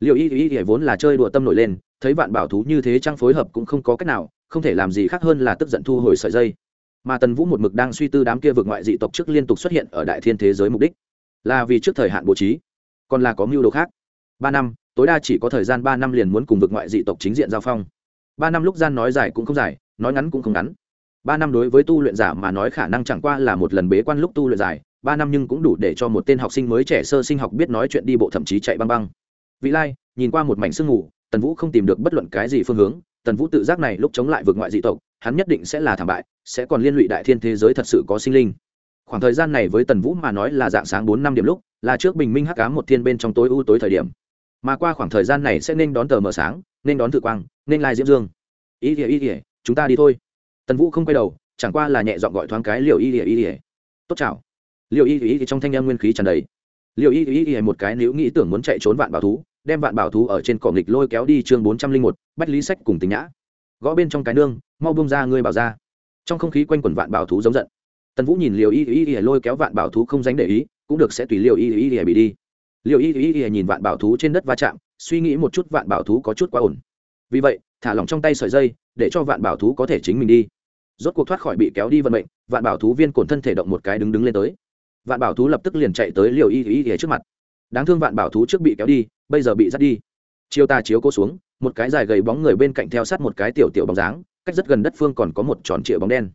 Liều y y y vốn là chơi đùa tâm nổi lên, thấy vạn bảo thú như thế trang phối hợp cũng không có cách nào, không thể làm gì khác hơn là tức giận thu hồi sợi dây. Mà tần vũ một mực đang suy tư đám kia vượt ngoại dị tộc trước liên tục xuất hiện ở đại thiên thế giới mục đích. Là vì trước thời hạn bố trí, còn là có mưu đồ khác. Ba năm, tối đa chỉ có thời gian ba năm liền muốn cùng vượt ngoại dị tộc chính diện giao phong. Ba năm lúc gian nói dài cũng không dài, nói ngắn cũng không ngắn ba năm đối với tu luyện giả mà nói khả năng chẳng qua là một lần bế quan lúc tu luyện dài ba năm nhưng cũng đủ để cho một tên học sinh mới trẻ sơ sinh học biết nói chuyện đi bộ thậm chí chạy băng băng. Vị lai nhìn qua một mảnh sương ngủ, tần vũ không tìm được bất luận cái gì phương hướng tần vũ tự giác này lúc chống lại vượt ngoại dị tộc hắn nhất định sẽ là thảm bại sẽ còn liên lụy đại thiên thế giới thật sự có sinh linh. Khoảng thời gian này với tần vũ mà nói là dạng sáng bốn năm điểm lúc là trước bình minh hắc ám một thiên bên trong tối ưu tối thời điểm. Mà qua khoảng thời gian này sẽ nên đón tờ mờ sáng nên đón tự quang nên lai diễm dương. Ý kìa ý kìa chúng ta đi thôi tần vũ không quay đầu chẳng qua là nhẹ dọn gọi thoáng cái liều y ỉa y ỉa tốt chào liều y ỉa trong thanh em nguyên khí tràn đầy liều y ỉa ỉa một cái nếu nghĩ tưởng muốn chạy trốn vạn bảo thú đem vạn bảo thú ở trên cỏ nghịch lôi kéo đi chương bốn trăm linh một bách lý sách cùng tính nhã gõ bên trong cái nương mau bông ra ngươi bảo ra trong không khí quanh quẩn vạn bảo thú giống giận tần vũ nhìn liều y y y lôi kéo vạn bảo thú không dánh để ý cũng được sẽ tùy liều y y y bị đi liều y y y nhìn vạn bảo thú trên đất va chạm suy nghĩ một chút vạn bảo thú có chút quá ổn vì vậy thả lỏng trong tay sợi dây để cho vạn bảo thú có thể chính mình đi rốt cuộc thoát khỏi bị kéo đi vận mệnh, vạn bảo thú viên cổn thân thể động một cái đứng đứng lên tới. Vạn bảo thú lập tức liền chạy tới liều y y y trước mặt. Đáng thương vạn bảo thú trước bị kéo đi, bây giờ bị dắt đi. Chiêu ta chiếu cô xuống, một cái dài gầy bóng người bên cạnh theo sát một cái tiểu tiểu bóng dáng, cách rất gần đất phương còn có một tròn trịa bóng đen.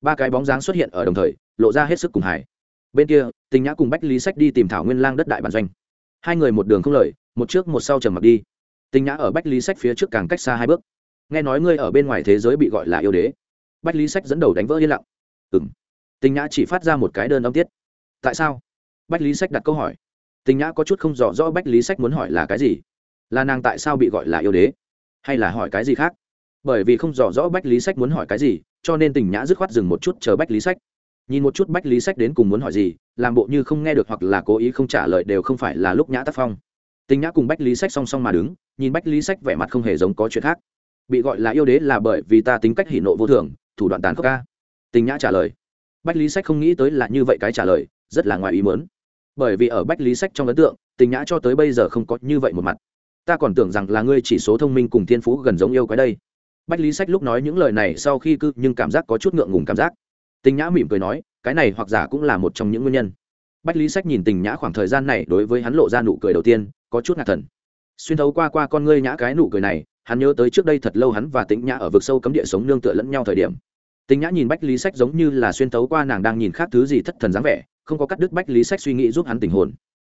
Ba cái bóng dáng xuất hiện ở đồng thời, lộ ra hết sức cùng hải bên kia, tình nhã cùng bách lý sách đi tìm thảo nguyên lang đất đại bản doanh. Hai người một đường không lời, một trước một sau trầm mặc đi. Tình nhã ở bách lý sách phía trước càng cách xa hai bước. Nghe nói ngươi ở bên ngoài thế giới bị gọi là yêu đế bách lý sách dẫn đầu đánh vỡ yên lặng. Ừng tình nhã chỉ phát ra một cái đơn âm tiết. Tại sao? Bách lý sách đặt câu hỏi. Tình nhã có chút không rõ rõ bách lý sách muốn hỏi là cái gì? Là nàng tại sao bị gọi là yêu đế? Hay là hỏi cái gì khác? Bởi vì không rõ rõ bách lý sách muốn hỏi cái gì, cho nên tình nhã dứt khoát dừng một chút chờ bách lý sách. Nhìn một chút bách lý sách đến cùng muốn hỏi gì, làm bộ như không nghe được hoặc là cố ý không trả lời đều không phải là lúc nhã tác phong. Tình nhã cùng bách lý sách song song mà đứng, nhìn bách lý sách vẻ mặt không hề giống có chuyện khác. Bị gọi là yêu đế là bởi vì ta tính cách hỉ nộ vô thường thủ đoạn tàn khốc ca. Tình nhã trả lời. Bách lý sách không nghĩ tới là như vậy cái trả lời, rất là ngoài ý mớn bởi vì ở bách lý sách trong ấn tượng, tình nhã cho tới bây giờ không có như vậy một mặt. Ta còn tưởng rằng là ngươi chỉ số thông minh cùng thiên phú gần giống yêu cái đây. Bách lý sách lúc nói những lời này sau khi cư nhưng cảm giác có chút ngượng ngùng cảm giác. Tình nhã mỉm cười nói, cái này hoặc giả cũng là một trong những nguyên nhân. Bách lý sách nhìn tình nhã khoảng thời gian này đối với hắn lộ ra nụ cười đầu tiên, có chút ngạc thần xuyên thấu qua qua con ngươi nhã cái nụ cười này, hắn nhớ tới trước đây thật lâu hắn và tĩnh nhã ở vực sâu cấm địa sống nương tựa lẫn nhau thời điểm tĩnh nhã nhìn bách lý sách giống như là xuyên thấu qua nàng đang nhìn khác thứ gì thất thần dáng vẻ, không có cắt đứt bách lý sách suy nghĩ giúp hắn tình hồn.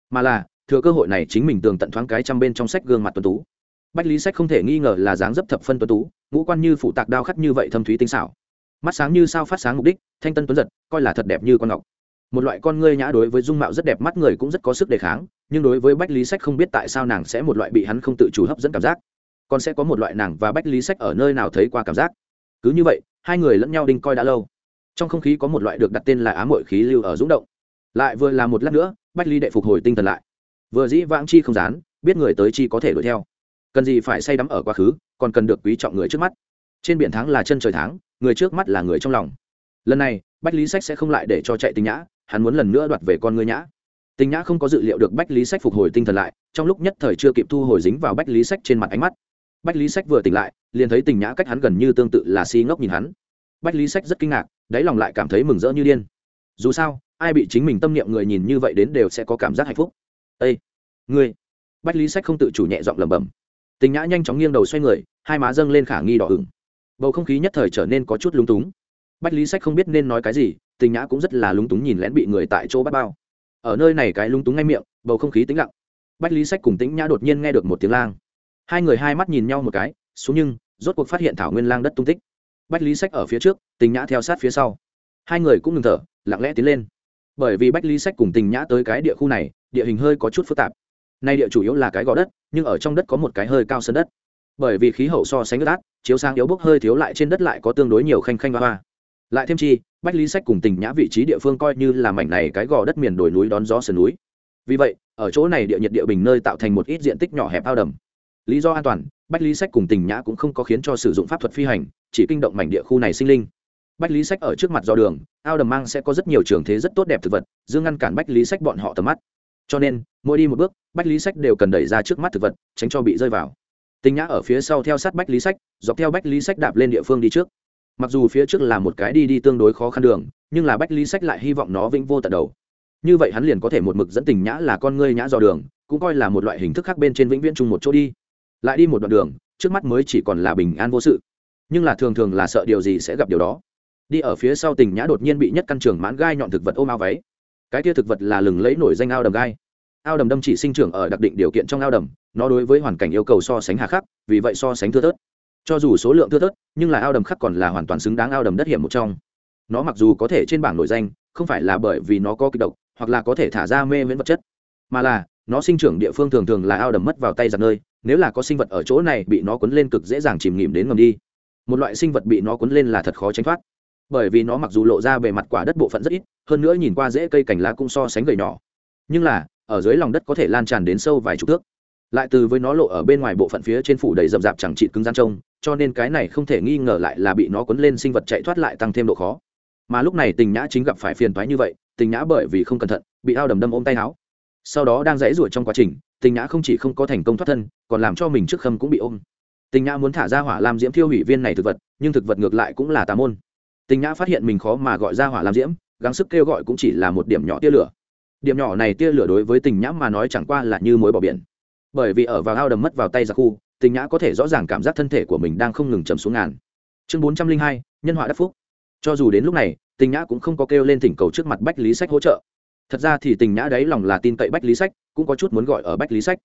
Mà là, thừa cơ hội này chính mình tường tận thoáng cái trăm bên trong sách gương mặt tuấn tú. Bách lý sách không thể nghi ngờ là dáng dấp thập phân tuấn tú, ngũ quan như phụ tạc đao khắc như vậy thâm thúy tinh xảo. Mắt sáng như sao phát sáng mục đích, thanh tân tuấn giật, coi là thật đẹp như con ngọc. Một loại con ngươi nhã đối với dung mạo rất đẹp mắt người cũng rất có sức đề kháng, nhưng đối với bách lý sách không biết tại sao nàng sẽ một loại bị hắn không tự chủ hấp dẫn cảm giác. Còn sẽ có một loại nàng và bách lý sách ở nơi nào thấy qua cảm giác. Cứ như vậy hai người lẫn nhau đinh coi đã lâu. Trong không khí có một loại được đặt tên là ám mội khí lưu ở rúng động. Lại vừa là một lát nữa, bách lý đệ phục hồi tinh thần lại. Vừa dĩ vãng chi không dán, biết người tới chi có thể đuổi theo. Cần gì phải say đắm ở quá khứ, còn cần được quý trọng người trước mắt. Trên biển tháng là chân trời tháng, người trước mắt là người trong lòng. Lần này, bách lý sách sẽ không lại để cho chạy tình nhã, hắn muốn lần nữa đoạt về con ngươi nhã. Tình nhã không có dự liệu được bách lý sách phục hồi tinh thần lại, trong lúc nhất thời chưa kịp thu hồi dính vào bách lý sách trên mặt ánh mắt bách lý sách vừa tỉnh lại, liền thấy tình nhã cách hắn gần như tương tự là si ngốc nhìn hắn. Bách lý sách rất kinh ngạc, đáy lòng lại cảm thấy mừng rỡ như điên. Dù sao, ai bị chính mình tâm niệm người nhìn như vậy đến đều sẽ có cảm giác hạnh phúc. Ây ngươi! Bách lý sách không tự chủ nhẹ giọng lẩm bẩm. Tình nhã nhanh chóng nghiêng đầu xoay người, hai má dâng lên khả nghi đỏ ửng. Bầu không khí nhất thời trở nên có chút lúng túng. Bách lý sách không biết nên nói cái gì, tình nhã cũng rất là lúng túng nhìn lén bị người tại chỗ bắt bao. Ở nơi này cái lúng túng ngay miệng, bầu không khí tĩnh lặng. Bách lý sách cùng tĩnh nhã đột nhiên nghe được một tiếng lang hai người hai mắt nhìn nhau một cái, xuống nhưng, rốt cuộc phát hiện thảo nguyên lang đất tung tích. Bách lý sách ở phía trước, tình nhã theo sát phía sau. Hai người cũng ngừng thở, lặng lẽ tiến lên. Bởi vì bách lý sách cùng tình nhã tới cái địa khu này, địa hình hơi có chút phức tạp. Nay địa chủ yếu là cái gò đất, nhưng ở trong đất có một cái hơi cao sân đất. Bởi vì khí hậu so sánh ướt át, chiếu sang yếu bốc hơi thiếu lại trên đất lại có tương đối nhiều khanh khanh hoa hoa. Lại thêm chi, bách lý sách cùng tình nhã vị trí địa phương coi như là mảnh này cái gò đất miền đồi núi đón gió sườn núi. Vì vậy, ở chỗ này địa nhiệt địa bình nơi tạo thành một ít diện tích nhỏ hẹp ao đầm lý do an toàn, bách lý sách cùng tình nhã cũng không có khiến cho sử dụng pháp thuật phi hành, chỉ kinh động mảnh địa khu này sinh linh. Bách lý sách ở trước mặt do đường, ao đầm mang sẽ có rất nhiều trường thế rất tốt đẹp thực vật, dương ngăn cản bách lý sách bọn họ tầm mắt. Cho nên, mỗi đi một bước, bách lý sách đều cần đẩy ra trước mắt thực vật, tránh cho bị rơi vào. Tình nhã ở phía sau theo sát bách lý sách, dọc theo bách lý sách đạp lên địa phương đi trước. Mặc dù phía trước là một cái đi đi tương đối khó khăn đường, nhưng là bách lý sách lại hy vọng nó vĩnh vô tận đầu. Như vậy hắn liền có thể một mực dẫn tình nhã là con ngươi nhã dò đường, cũng coi là một loại hình thức khác bên trên vĩnh viễn chung một chỗ đi lại đi một đoạn đường, trước mắt mới chỉ còn là bình an vô sự. Nhưng là thường thường là sợ điều gì sẽ gặp điều đó. Đi ở phía sau tình nhã đột nhiên bị nhất căn trường mãn gai nhọn thực vật ôm ao váy. Cái kia thực vật là lừng lấy nổi danh ao đầm gai. Ao đầm đâm chỉ sinh trưởng ở đặc định điều kiện trong ao đầm, nó đối với hoàn cảnh yêu cầu so sánh hà khắc, vì vậy so sánh thưa thớt. Cho dù số lượng thưa thớt, nhưng là ao đầm khắc còn là hoàn toàn xứng đáng ao đầm đất hiểm một trong. Nó mặc dù có thể trên bảng nổi danh, không phải là bởi vì nó có kịch độc, hoặc là có thể thả ra mê miễn vật chất, mà là nó sinh trưởng địa phương thường thường là ao đầm mất vào tay giặt nơi nếu là có sinh vật ở chỗ này bị nó cuốn lên cực dễ dàng chìm nghỉm đến ngầm đi. Một loại sinh vật bị nó cuốn lên là thật khó tránh thoát. Bởi vì nó mặc dù lộ ra bề mặt quả đất bộ phận rất ít, hơn nữa nhìn qua dễ cây cành lá cũng so sánh gầy nhỏ. Nhưng là, ở dưới lòng đất có thể lan tràn đến sâu vài chục thước. Lại từ với nó lộ ở bên ngoài bộ phận phía trên phủ đầy rậm rạp chẳng trị cứng gian trông, cho nên cái này không thể nghi ngờ lại là bị nó cuốn lên sinh vật chạy thoát lại tăng thêm độ khó. Mà lúc này tình nhã chính gặp phải phiền toái như vậy, tình nhã bởi vì không cẩn thận, bị ao đầm đâm ôm tay áo sau đó đang dãy ruổi trong quá trình, tình nhã không chỉ không có thành công thoát thân, còn làm cho mình trước khâm cũng bị ôm. Tình nhã muốn thả ra hỏa làm diễm thiêu hủy viên này thực vật, nhưng thực vật ngược lại cũng là tà môn. Tình nhã phát hiện mình khó mà gọi ra hỏa làm diễm, gắng sức kêu gọi cũng chỉ là một điểm nhỏ tia lửa. Điểm nhỏ này tia lửa đối với tình nhã mà nói chẳng qua là như mối bỏ biển. Bởi vì ở vào ao đầm mất vào tay ra khu, tình nhã có thể rõ ràng cảm giác thân thể của mình đang không ngừng chầm xuống ngàn. Chương bốn trăm linh hai, nhân họa đắc phúc. Cho dù đến lúc này, tình nhã cũng không có kêu lên thỉnh cầu trước mặt bách lý sách hỗ trợ thật ra thì tình nhã đấy lòng là tin cậy bách lý sách, cũng có chút muốn gọi ở bách lý sách.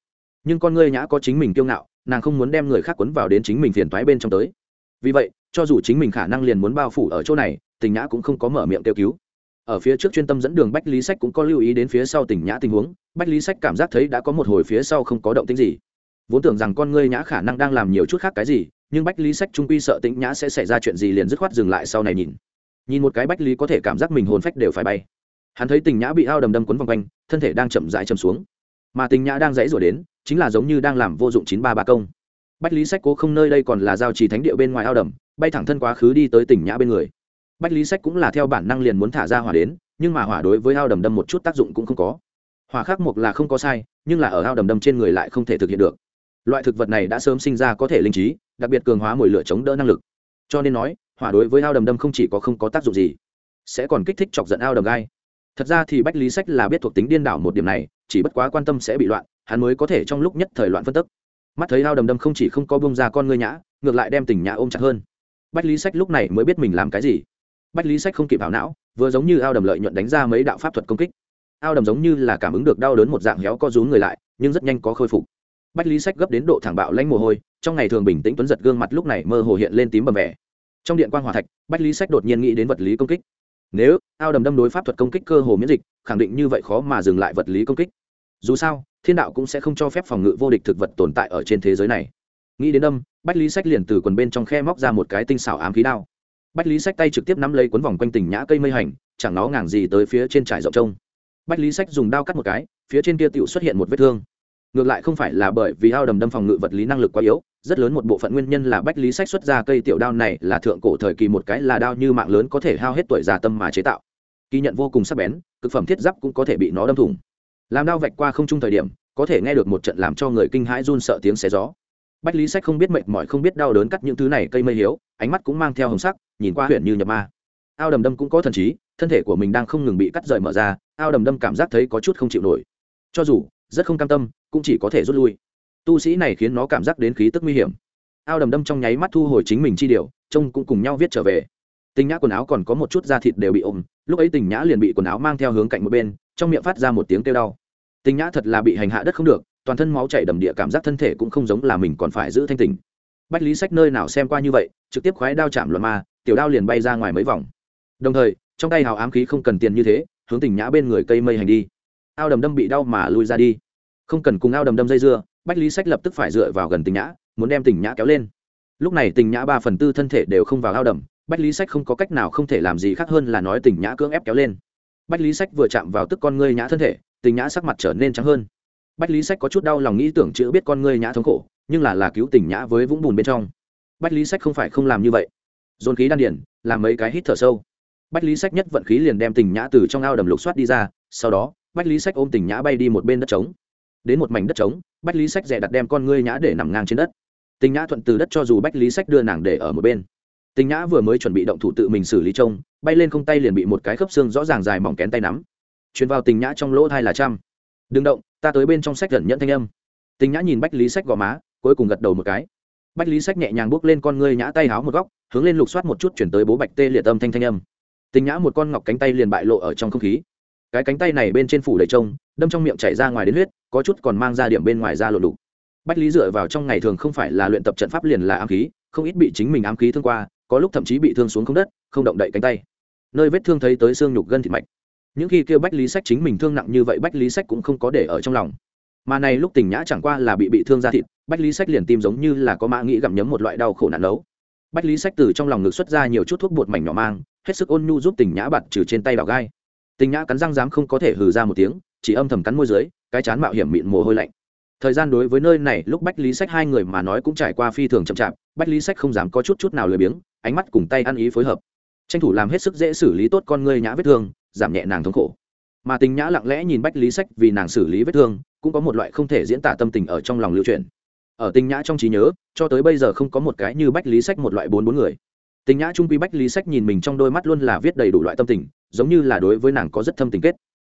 Nhưng con ngươi nhã có chính mình kiêu ngạo, nàng không muốn đem người khác quấn vào đến chính mình phiền toái bên trong tới. Vì vậy, cho dù chính mình khả năng liền muốn bao phủ ở chỗ này, tình nhã cũng không có mở miệng kêu cứu. Ở phía trước chuyên tâm dẫn đường bách lý sách cũng có lưu ý đến phía sau tình nhã tình huống, bách lý sách cảm giác thấy đã có một hồi phía sau không có động tính gì. Vốn tưởng rằng con ngươi nhã khả năng đang làm nhiều chút khác cái gì, nhưng bách lý sách trung quy sợ tĩnh nhã sẽ xảy ra chuyện gì liền dứt khoát dừng lại sau này nhìn. Nhìn một cái bách lý có thể cảm giác mình hồn phách đều phải bay hắn thấy tình nhã bị ao đầm đâm quấn vòng quanh, thân thể đang chậm rãi chầm xuống. Mà tình nhã đang dãy rồi đến, chính là giống như đang làm vô dụng chín ba ba công. Bách lý sách cố không nơi đây còn là giao trì thánh địa bên ngoài ao đầm, bay thẳng thân quá khứ đi tới tỉnh nhã bên người. Bách lý sách cũng là theo bản năng liền muốn thả ra hỏa đến, nhưng mà hỏa đối với ao đầm đâm một chút tác dụng cũng không có. Hỏa khắc mục là không có sai, nhưng là ở ao đầm đâm trên người lại không thể thực hiện được. Loại thực vật này đã sớm sinh ra có thể linh trí, đặc biệt cường hóa mùi lửa chống đỡ năng lực. Cho nên nói, hỏa đối với ao đầm đâm không chỉ có không có tác dụng gì, sẽ còn kích thích chọc giận ao đầm gai thật ra thì bách lý sách là biết thuộc tính điên đảo một điểm này, chỉ bất quá quan tâm sẽ bị loạn, hắn mới có thể trong lúc nhất thời loạn phân tức. Mắt thấy ao đầm đâm không chỉ không có bông ra con ngươi nhã, ngược lại đem tình nhã ôm chặt hơn. Bách lý sách lúc này mới biết mình làm cái gì. Bách lý sách không kịp hảo não, vừa giống như ao đầm lợi nhuận đánh ra mấy đạo pháp thuật công kích. Ao đầm giống như là cảm ứng được đau đớn một dạng héo co rúm người lại, nhưng rất nhanh có khôi phục. Bách lý sách gấp đến độ thẳng bạo lanh mồ hôi, trong ngày thường bình tĩnh tuấn giật gương mặt lúc này mơ hồ hiện lên tím bầm vẻ trong điện quan hòa thạch, bách lý sách đột nhiên nghĩ đến vật lý công kích nếu ao đầm đâm đối pháp thuật công kích cơ hồ miễn dịch, khẳng định như vậy khó mà dừng lại vật lý công kích. Dù sao, thiên đạo cũng sẽ không cho phép phòng ngự vô địch thực vật tồn tại ở trên thế giới này. Nghĩ đến đâm bách lý sách liền từ quần bên trong khe móc ra một cái tinh xảo ám khí đao. Bách lý sách tay trực tiếp nắm lấy cuốn vòng quanh tỉnh nhã cây mây hành, chẳng nó ngàng gì tới phía trên trải rộng trông. Bách lý sách dùng đao cắt một cái, phía trên kia tựu xuất hiện một vết thương ngược lại không phải là bởi vì ao đầm đâm phòng ngự vật lý năng lực quá yếu, rất lớn một bộ phận nguyên nhân là bách lý sách xuất ra cây tiểu đao này là thượng cổ thời kỳ một cái là đao như mạng lớn có thể hao hết tuổi già tâm mà chế tạo. Kỳ nhận vô cùng sắc bén, cực phẩm thiết giáp cũng có thể bị nó đâm thủng. Làm đao vạch qua không chung thời điểm, có thể nghe được một trận làm cho người kinh hãi run sợ tiếng xé gió. Bách lý sách không biết mệt mỏi, không biết đau đớn cắt những thứ này cây mây hiếu, ánh mắt cũng mang theo hồng sắc, nhìn qua huyện như nhập ma. Ao đầm đâm cũng có thần trí, thân thể của mình đang không ngừng bị cắt rời mở ra, ao đầm đâm cảm giác thấy có chút không chịu nổi. Cho dù, rất không cam tâm cũng chỉ có thể rút lui. Tu sĩ này khiến nó cảm giác đến khí tức nguy hiểm. Ao đầm đâm trong nháy mắt thu hồi chính mình chi điều, trông cũng cùng nhau viết trở về. Tình nhã quần áo còn có một chút da thịt đều bị ôm, lúc ấy tình nhã liền bị quần áo mang theo hướng cạnh một bên, trong miệng phát ra một tiếng kêu đau. Tình nhã thật là bị hành hạ đất không được, toàn thân máu chảy đầm địa cảm giác thân thể cũng không giống là mình còn phải giữ thanh tình bách lý sách nơi nào xem qua như vậy, trực tiếp khoái đao chạm luận ma, tiểu đao liền bay ra ngoài mấy vòng. Đồng thời, trong tay hào ám khí không cần tiền như thế, hướng tình nhã bên người cây mây hành đi. Ao đầm đâm bị đau mà lui ra đi không cần cùng ao đầm đâm dây dưa, bách lý sách lập tức phải dựa vào gần tình nhã, muốn đem tình nhã kéo lên. Lúc này tình nhã ba phần tư thân thể đều không vào ao đầm, bách lý sách không có cách nào không thể làm gì khác hơn là nói tình nhã cưỡng ép kéo lên. Bách lý sách vừa chạm vào tức con ngươi nhã thân thể, tình nhã sắc mặt trở nên trắng hơn. Bách lý sách có chút đau lòng nghĩ tưởng chữ biết con ngươi nhã thống khổ, nhưng là là cứu tình nhã với vũng bùn bên trong. Bách lý sách không phải không làm như vậy. Dồn khí đan điển, làm mấy cái hít thở sâu. Bách lý sách nhất vận khí liền đem tình nhã từ trong ao đầm lục soát đi ra, sau đó, bách lý sách ôm tình nhã bay đi một bên đất trống đến một mảnh đất trống, bách lý sách rẻ đặt đem con ngươi nhã để nằm ngang trên đất. Tình nhã thuận từ đất cho dù bách lý sách đưa nàng để ở một bên. Tình nhã vừa mới chuẩn bị động thủ tự mình xử lý trông, bay lên không tay liền bị một cái khớp xương rõ ràng dài mỏng kén tay nắm. Truyền vào tình nhã trong lỗ thai là trăm. Đừng động, ta tới bên trong sách gần nhận thanh âm. Tình nhã nhìn bách lý sách gò má, cuối cùng gật đầu một cái. Bách lý sách nhẹ nhàng bước lên con ngươi nhã tay háo một góc, hướng lên lục soát một chút chuyển tới bố bạch tê liệt âm thanh thanh âm. Tình nhã một con ngọc cánh tay liền bại lộ ở trong không khí cái cánh tay này bên trên phủ đầy trông, đâm trong miệng chảy ra ngoài đến huyết, có chút còn mang ra điểm bên ngoài ra lộ đục. Bách lý dựa vào trong ngày thường không phải là luyện tập trận pháp liền là ám khí, không ít bị chính mình ám khí thương qua, có lúc thậm chí bị thương xuống không đất, không động đậy cánh tay. Nơi vết thương thấy tới xương nhục gân thịt mạch. Những khi kêu bách lý sách chính mình thương nặng như vậy, bách lý sách cũng không có để ở trong lòng. Mà này lúc tình nhã chẳng qua là bị bị thương ra thịt, bách lý sách liền tim giống như là có mã nghĩ gặm nhấm một loại đau khổ nạn đấu bách lý sách từ trong lòng ngực xuất ra nhiều chút thuốc bột mảnh nhỏ mang, hết sức ôn nhu giúp tình nhã bặt trừ trên tay đào gai tình nhã cắn răng dám không có thể hừ ra một tiếng, chỉ âm thầm cắn môi dưới, cái chán mạo hiểm mịn mồ hôi lạnh. Thời gian đối với nơi này, lúc bách lý sách hai người mà nói cũng trải qua phi thường chậm chạp, bách lý sách không dám có chút chút nào lười biếng, ánh mắt cùng tay ăn ý phối hợp. Tranh thủ làm hết sức dễ xử lý tốt con ngươi nhã vết thương, giảm nhẹ nàng thống khổ. Mà tình nhã lặng lẽ nhìn bách lý sách vì nàng xử lý vết thương, cũng có một loại không thể diễn tả tâm tình ở trong lòng lưu truyền. Ở tình nhã trong trí nhớ, cho tới bây giờ không có một cái như bách lý sách một loại bốn bốn người tình nhã trung quy bách lý sách nhìn mình trong đôi mắt luôn là viết đầy đủ loại tâm tình, giống như là đối với nàng có rất thâm tình kết.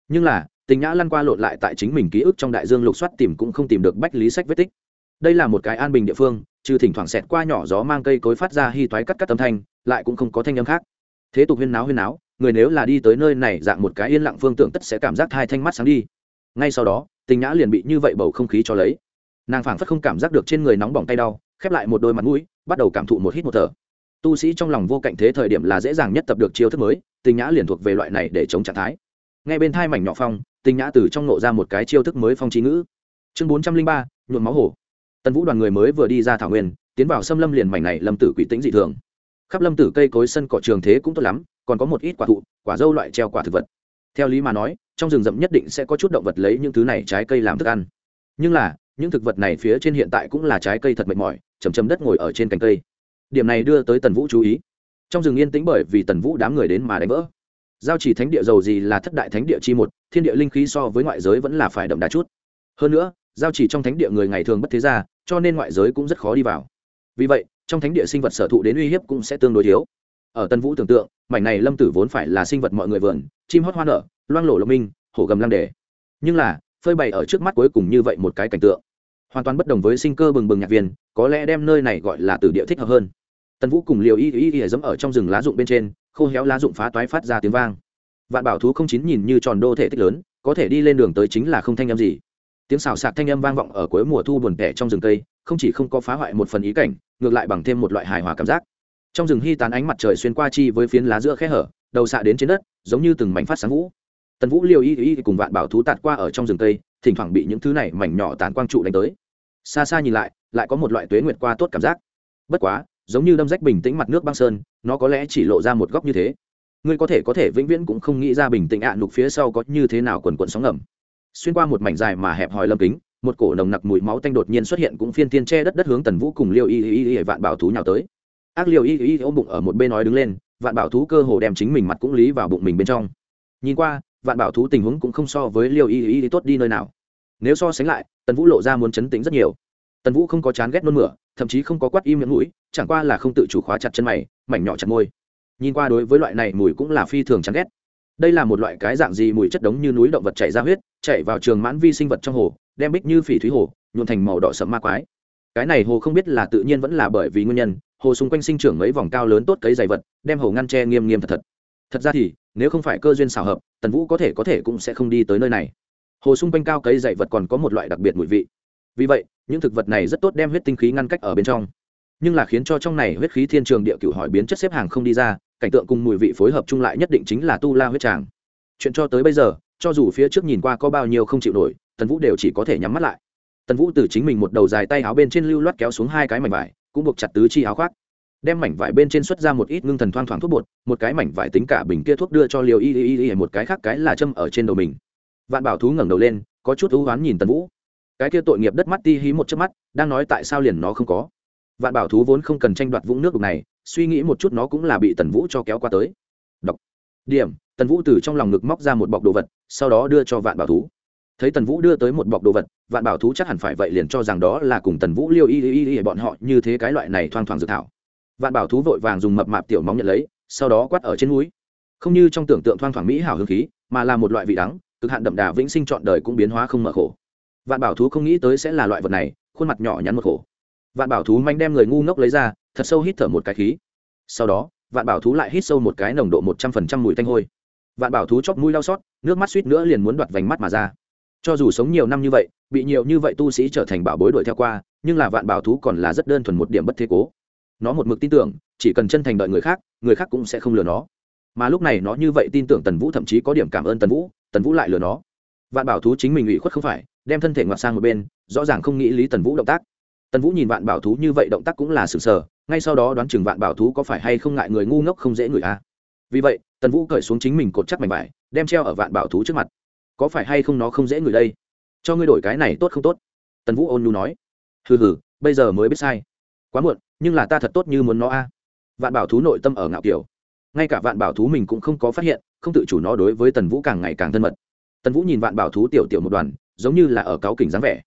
Nhưng là, tình nhã lăn qua lộn lại tại chính mình ký ức trong đại dương lục soát tìm cũng không tìm được bách lý sách vết tích. Đây là một cái an bình địa phương, trừ thỉnh thoảng xẹt qua nhỏ gió mang cây cối phát ra hy toái cắt cắt âm thanh, lại cũng không có thanh âm khác. Thế tục huyên náo huyên náo, người nếu là đi tới nơi này dạng một cái yên lặng phương tượng tất sẽ cảm giác hai thanh mắt sáng đi. Ngay sau đó, tình nhã liền bị như vậy bầu không khí cho lấy. Nàng phảng phất không cảm giác được trên người nóng bỏng tay đau, khép lại một đôi mặt mũi, bắt đầu cảm thụ một hít một thở tu sĩ trong lòng vô cạnh thế thời điểm là dễ dàng nhất tập được chiêu thức mới, tình nhã liền thuộc về loại này để chống trạng thái. Ngay bên thai mảnh nhỏ phong, tình nhã từ trong nộ ra một cái chiêu thức mới phong trí ngữ. Chương bốn trăm linh ba, nhuộm máu hổ. Tần vũ đoàn người mới vừa đi ra thảo nguyên, tiến vào xâm lâm liền mảnh này lâm tử quỷ tĩnh dị thường. Khắp lâm tử cây cối sân cỏ trường thế cũng tốt lắm, còn có một ít quả thụ, quả dâu loại treo quả thực vật. Theo lý mà nói, trong rừng rậm nhất định sẽ có chút động vật lấy những thứ này trái cây làm thức ăn. Nhưng là, những thực vật này phía trên hiện tại cũng là trái cây thật mệt mỏi, chầm chầm đất ngồi ở trên cành cây điểm này đưa tới tần vũ chú ý. Trong rừng yên tĩnh bởi vì tần vũ đám người đến mà đánh vỡ. Giao chỉ thánh địa giàu gì là thất đại thánh địa chi một, thiên địa linh khí so với ngoại giới vẫn là phải đậm đà chút. Hơn nữa, giao chỉ trong thánh địa người ngày thường bất thế ra cho nên ngoại giới cũng rất khó đi vào. Vì vậy, trong thánh địa sinh vật sở thụ đến uy hiếp cũng sẽ tương đối thiếu. Ở tân vũ tưởng tượng, mảnh này lâm tử vốn phải là sinh vật mọi người vườn, chim hót hoa nở, loang lổ lông minh, hổ gầm lam đề. Nhưng là, phơi bày ở trước mắt cuối cùng như vậy một cái cảnh tượng. Hoàn toàn bất đồng với sinh cơ bừng bừng nhạc viên, có lẽ đem nơi này gọi là từ địa thích hợp hơn tần vũ cùng liều y y y dẫm ở trong rừng lá rụng bên trên, khô héo lá rụng phá toái phát ra tiếng vang. Vạn bảo thú không chín nhìn như tròn đô thể tích lớn, có thể đi lên đường tới chính là không thanh âm gì. Tiếng xào xạc thanh âm vang vọng ở cuối mùa thu buồn tẻ trong rừng cây, không chỉ không có phá hoại một phần ý cảnh, ngược lại bằng thêm một loại hài hòa cảm giác. Trong rừng hy tán ánh mặt trời xuyên qua chi với phiến lá giữa khe hở, đầu xạ đến trên đất, giống như từng mảnh phát sáng vũ. Tần vũ liều y y cùng vạn bảo thú tạt qua ở trong rừng cây, thỉnh thoảng bị những thứ này mảnh nhỏ tàn quang trụ đánh tới. Xa xa nhìn lại lại có một loại tuế nguyệt qua tốt cảm giác. Bất quá giống như đâm rách bình tĩnh mặt nước băng sơn, nó có lẽ chỉ lộ ra một góc như thế. Ngươi có thể có thể vĩnh viễn cũng không nghĩ ra bình tĩnh ạ à nục phía sau có như thế nào quần quần sóng ngầm. Xuyên qua một mảnh dài mà hẹp hòi lâm kính, một cổ nồng nặc mùi máu tanh đột nhiên xuất hiện cũng phiên tiên che đất đất hướng tần vũ cùng liêu y y y vạn bảo thú nhào tới. Ác liêu y y ôm bụng ở một bên nói đứng lên, vạn bảo thú cơ hồ đem chính mình mặt cũng lý vào bụng mình bên trong. Nhìn qua, vạn bảo thú tình huống cũng không so với liêu y y tốt đi nơi nào. Nếu so sánh lại, tần vũ lộ ra muốn chấn tĩnh rất nhiều tần vũ không có chán ghét nôn mửa, thậm chí không có quát im miệng mũi, chẳng qua là không tự chủ khóa chặt chân mày, mảnh nhỏ chặt môi. Nhìn qua đối với loại này mùi cũng là phi thường chán ghét. Đây là một loại cái dạng gì mùi chất đống như núi động vật chảy ra huyết chảy vào trường mãn vi sinh vật trong hồ, đem bích như phỉ thúy hồ, nhuộn thành màu đỏ sậm ma quái. Cái này hồ không biết là tự nhiên vẫn là bởi vì nguyên nhân, hồ xung quanh sinh trưởng mấy vòng cao lớn tốt cấy dày vật, đem hồ ngăn tre nghiêm nghiêm thật thật. Thật ra thì, nếu không phải cơ duyên xào hợp, tần vũ có thể có thể cũng sẽ không đi tới nơi này. Hồ xung quanh cao cấy dày vật còn có một loại đặc biệt mùi vị. Vì vậy những thực vật này rất tốt đem huyết tinh khí ngăn cách ở bên trong nhưng là khiến cho trong này huyết khí thiên trường địa cựu hỏi biến chất xếp hàng không đi ra cảnh tượng cùng mùi vị phối hợp chung lại nhất định chính là tu la huyết tràng chuyện cho tới bây giờ cho dù phía trước nhìn qua có bao nhiêu không chịu nổi tần vũ đều chỉ có thể nhắm mắt lại tần vũ từ chính mình một đầu dài tay áo bên trên lưu loát kéo xuống hai cái mảnh vải cũng buộc chặt tứ chi áo khoác đem mảnh vải bên trên xuất ra một ít ngưng thần thoang thoảng thuốc bột một cái mảnh vải tính cả bình kia thuốc đưa cho liều y y y một cái khác cái là châm ở trên đầu mình vạn bảo thú ngẩng đầu lên có chút ưu oán nhìn tần vũ cái kia tội nghiệp đất mắt ti hí một chớp mắt, đang nói tại sao liền nó không có. Vạn bảo thú vốn không cần tranh đoạt vũng nước đục này, suy nghĩ một chút nó cũng là bị tần vũ cho kéo qua tới. Đọc điểm, tần vũ từ trong lòng ngực móc ra một bọc đồ vật, sau đó đưa cho vạn bảo thú. Thấy tần vũ đưa tới một bọc đồ vật, vạn bảo thú chắc hẳn phải vậy liền cho rằng đó là cùng tần vũ liêu y y y bọn họ như thế cái loại này thoang thoảng dự thảo. Vạn bảo thú vội vàng dùng mập mạp tiểu móng nhận lấy, sau đó quắt ở trên núi. Không như trong tưởng tượng thoang thoảng mỹ hảo hương khí, mà là một loại vị đắng, cực hạn đậm đà vĩnh sinh trọn đời cũng biến hóa không mở khổ vạn bảo thú không nghĩ tới sẽ là loại vật này, khuôn mặt nhỏ nhắn một khổ. Vạn bảo thú manh đem người ngu ngốc lấy ra, thật sâu hít thở một cái khí. Sau đó, vạn bảo thú lại hít sâu một cái nồng độ một trăm phần trăm mùi tanh hôi. Vạn bảo thú chóc mũi đau xót, nước mắt suýt nữa liền muốn đoạt vành mắt mà ra. Cho dù sống nhiều năm như vậy, bị nhiều như vậy tu sĩ trở thành bảo bối đuổi theo qua, nhưng là vạn bảo thú còn là rất đơn thuần một điểm bất thế cố. Nó một mực tin tưởng, chỉ cần chân thành đợi người khác người khác cũng sẽ không lừa nó. Mà lúc này nó như vậy tin tưởng tần vũ thậm chí có điểm cảm ơn tần vũ tần vũ lại lừa nó. Vạn bảo thú chính mình ủy khuất không phải đem thân thể ngoặt sang một bên, rõ ràng không nghĩ lý tần vũ động tác. Tần vũ nhìn vạn bảo thú như vậy động tác cũng là sự sờ, ngay sau đó đoán chừng vạn bảo thú có phải hay không ngại người ngu ngốc không dễ người a. Vì vậy, tần vũ cởi xuống chính mình cột chắc mảnh vải, đem treo ở vạn bảo thú trước mặt. Có phải hay không nó không dễ người đây? Cho ngươi đổi cái này tốt không tốt? Tần vũ ôn nhu nói. Hừ hừ, bây giờ mới biết sai. Quá muộn, nhưng là ta thật tốt như muốn nó a. Vạn bảo thú nội tâm ở ngạo kiểu. Ngay cả vạn bảo thú mình cũng không có phát hiện, không tự chủ nó đối với tần vũ càng ngày càng thân mật tần vũ nhìn vạn bảo thú tiểu tiểu một đoàn, giống như là ở cáo kỉnh dáng vẻ.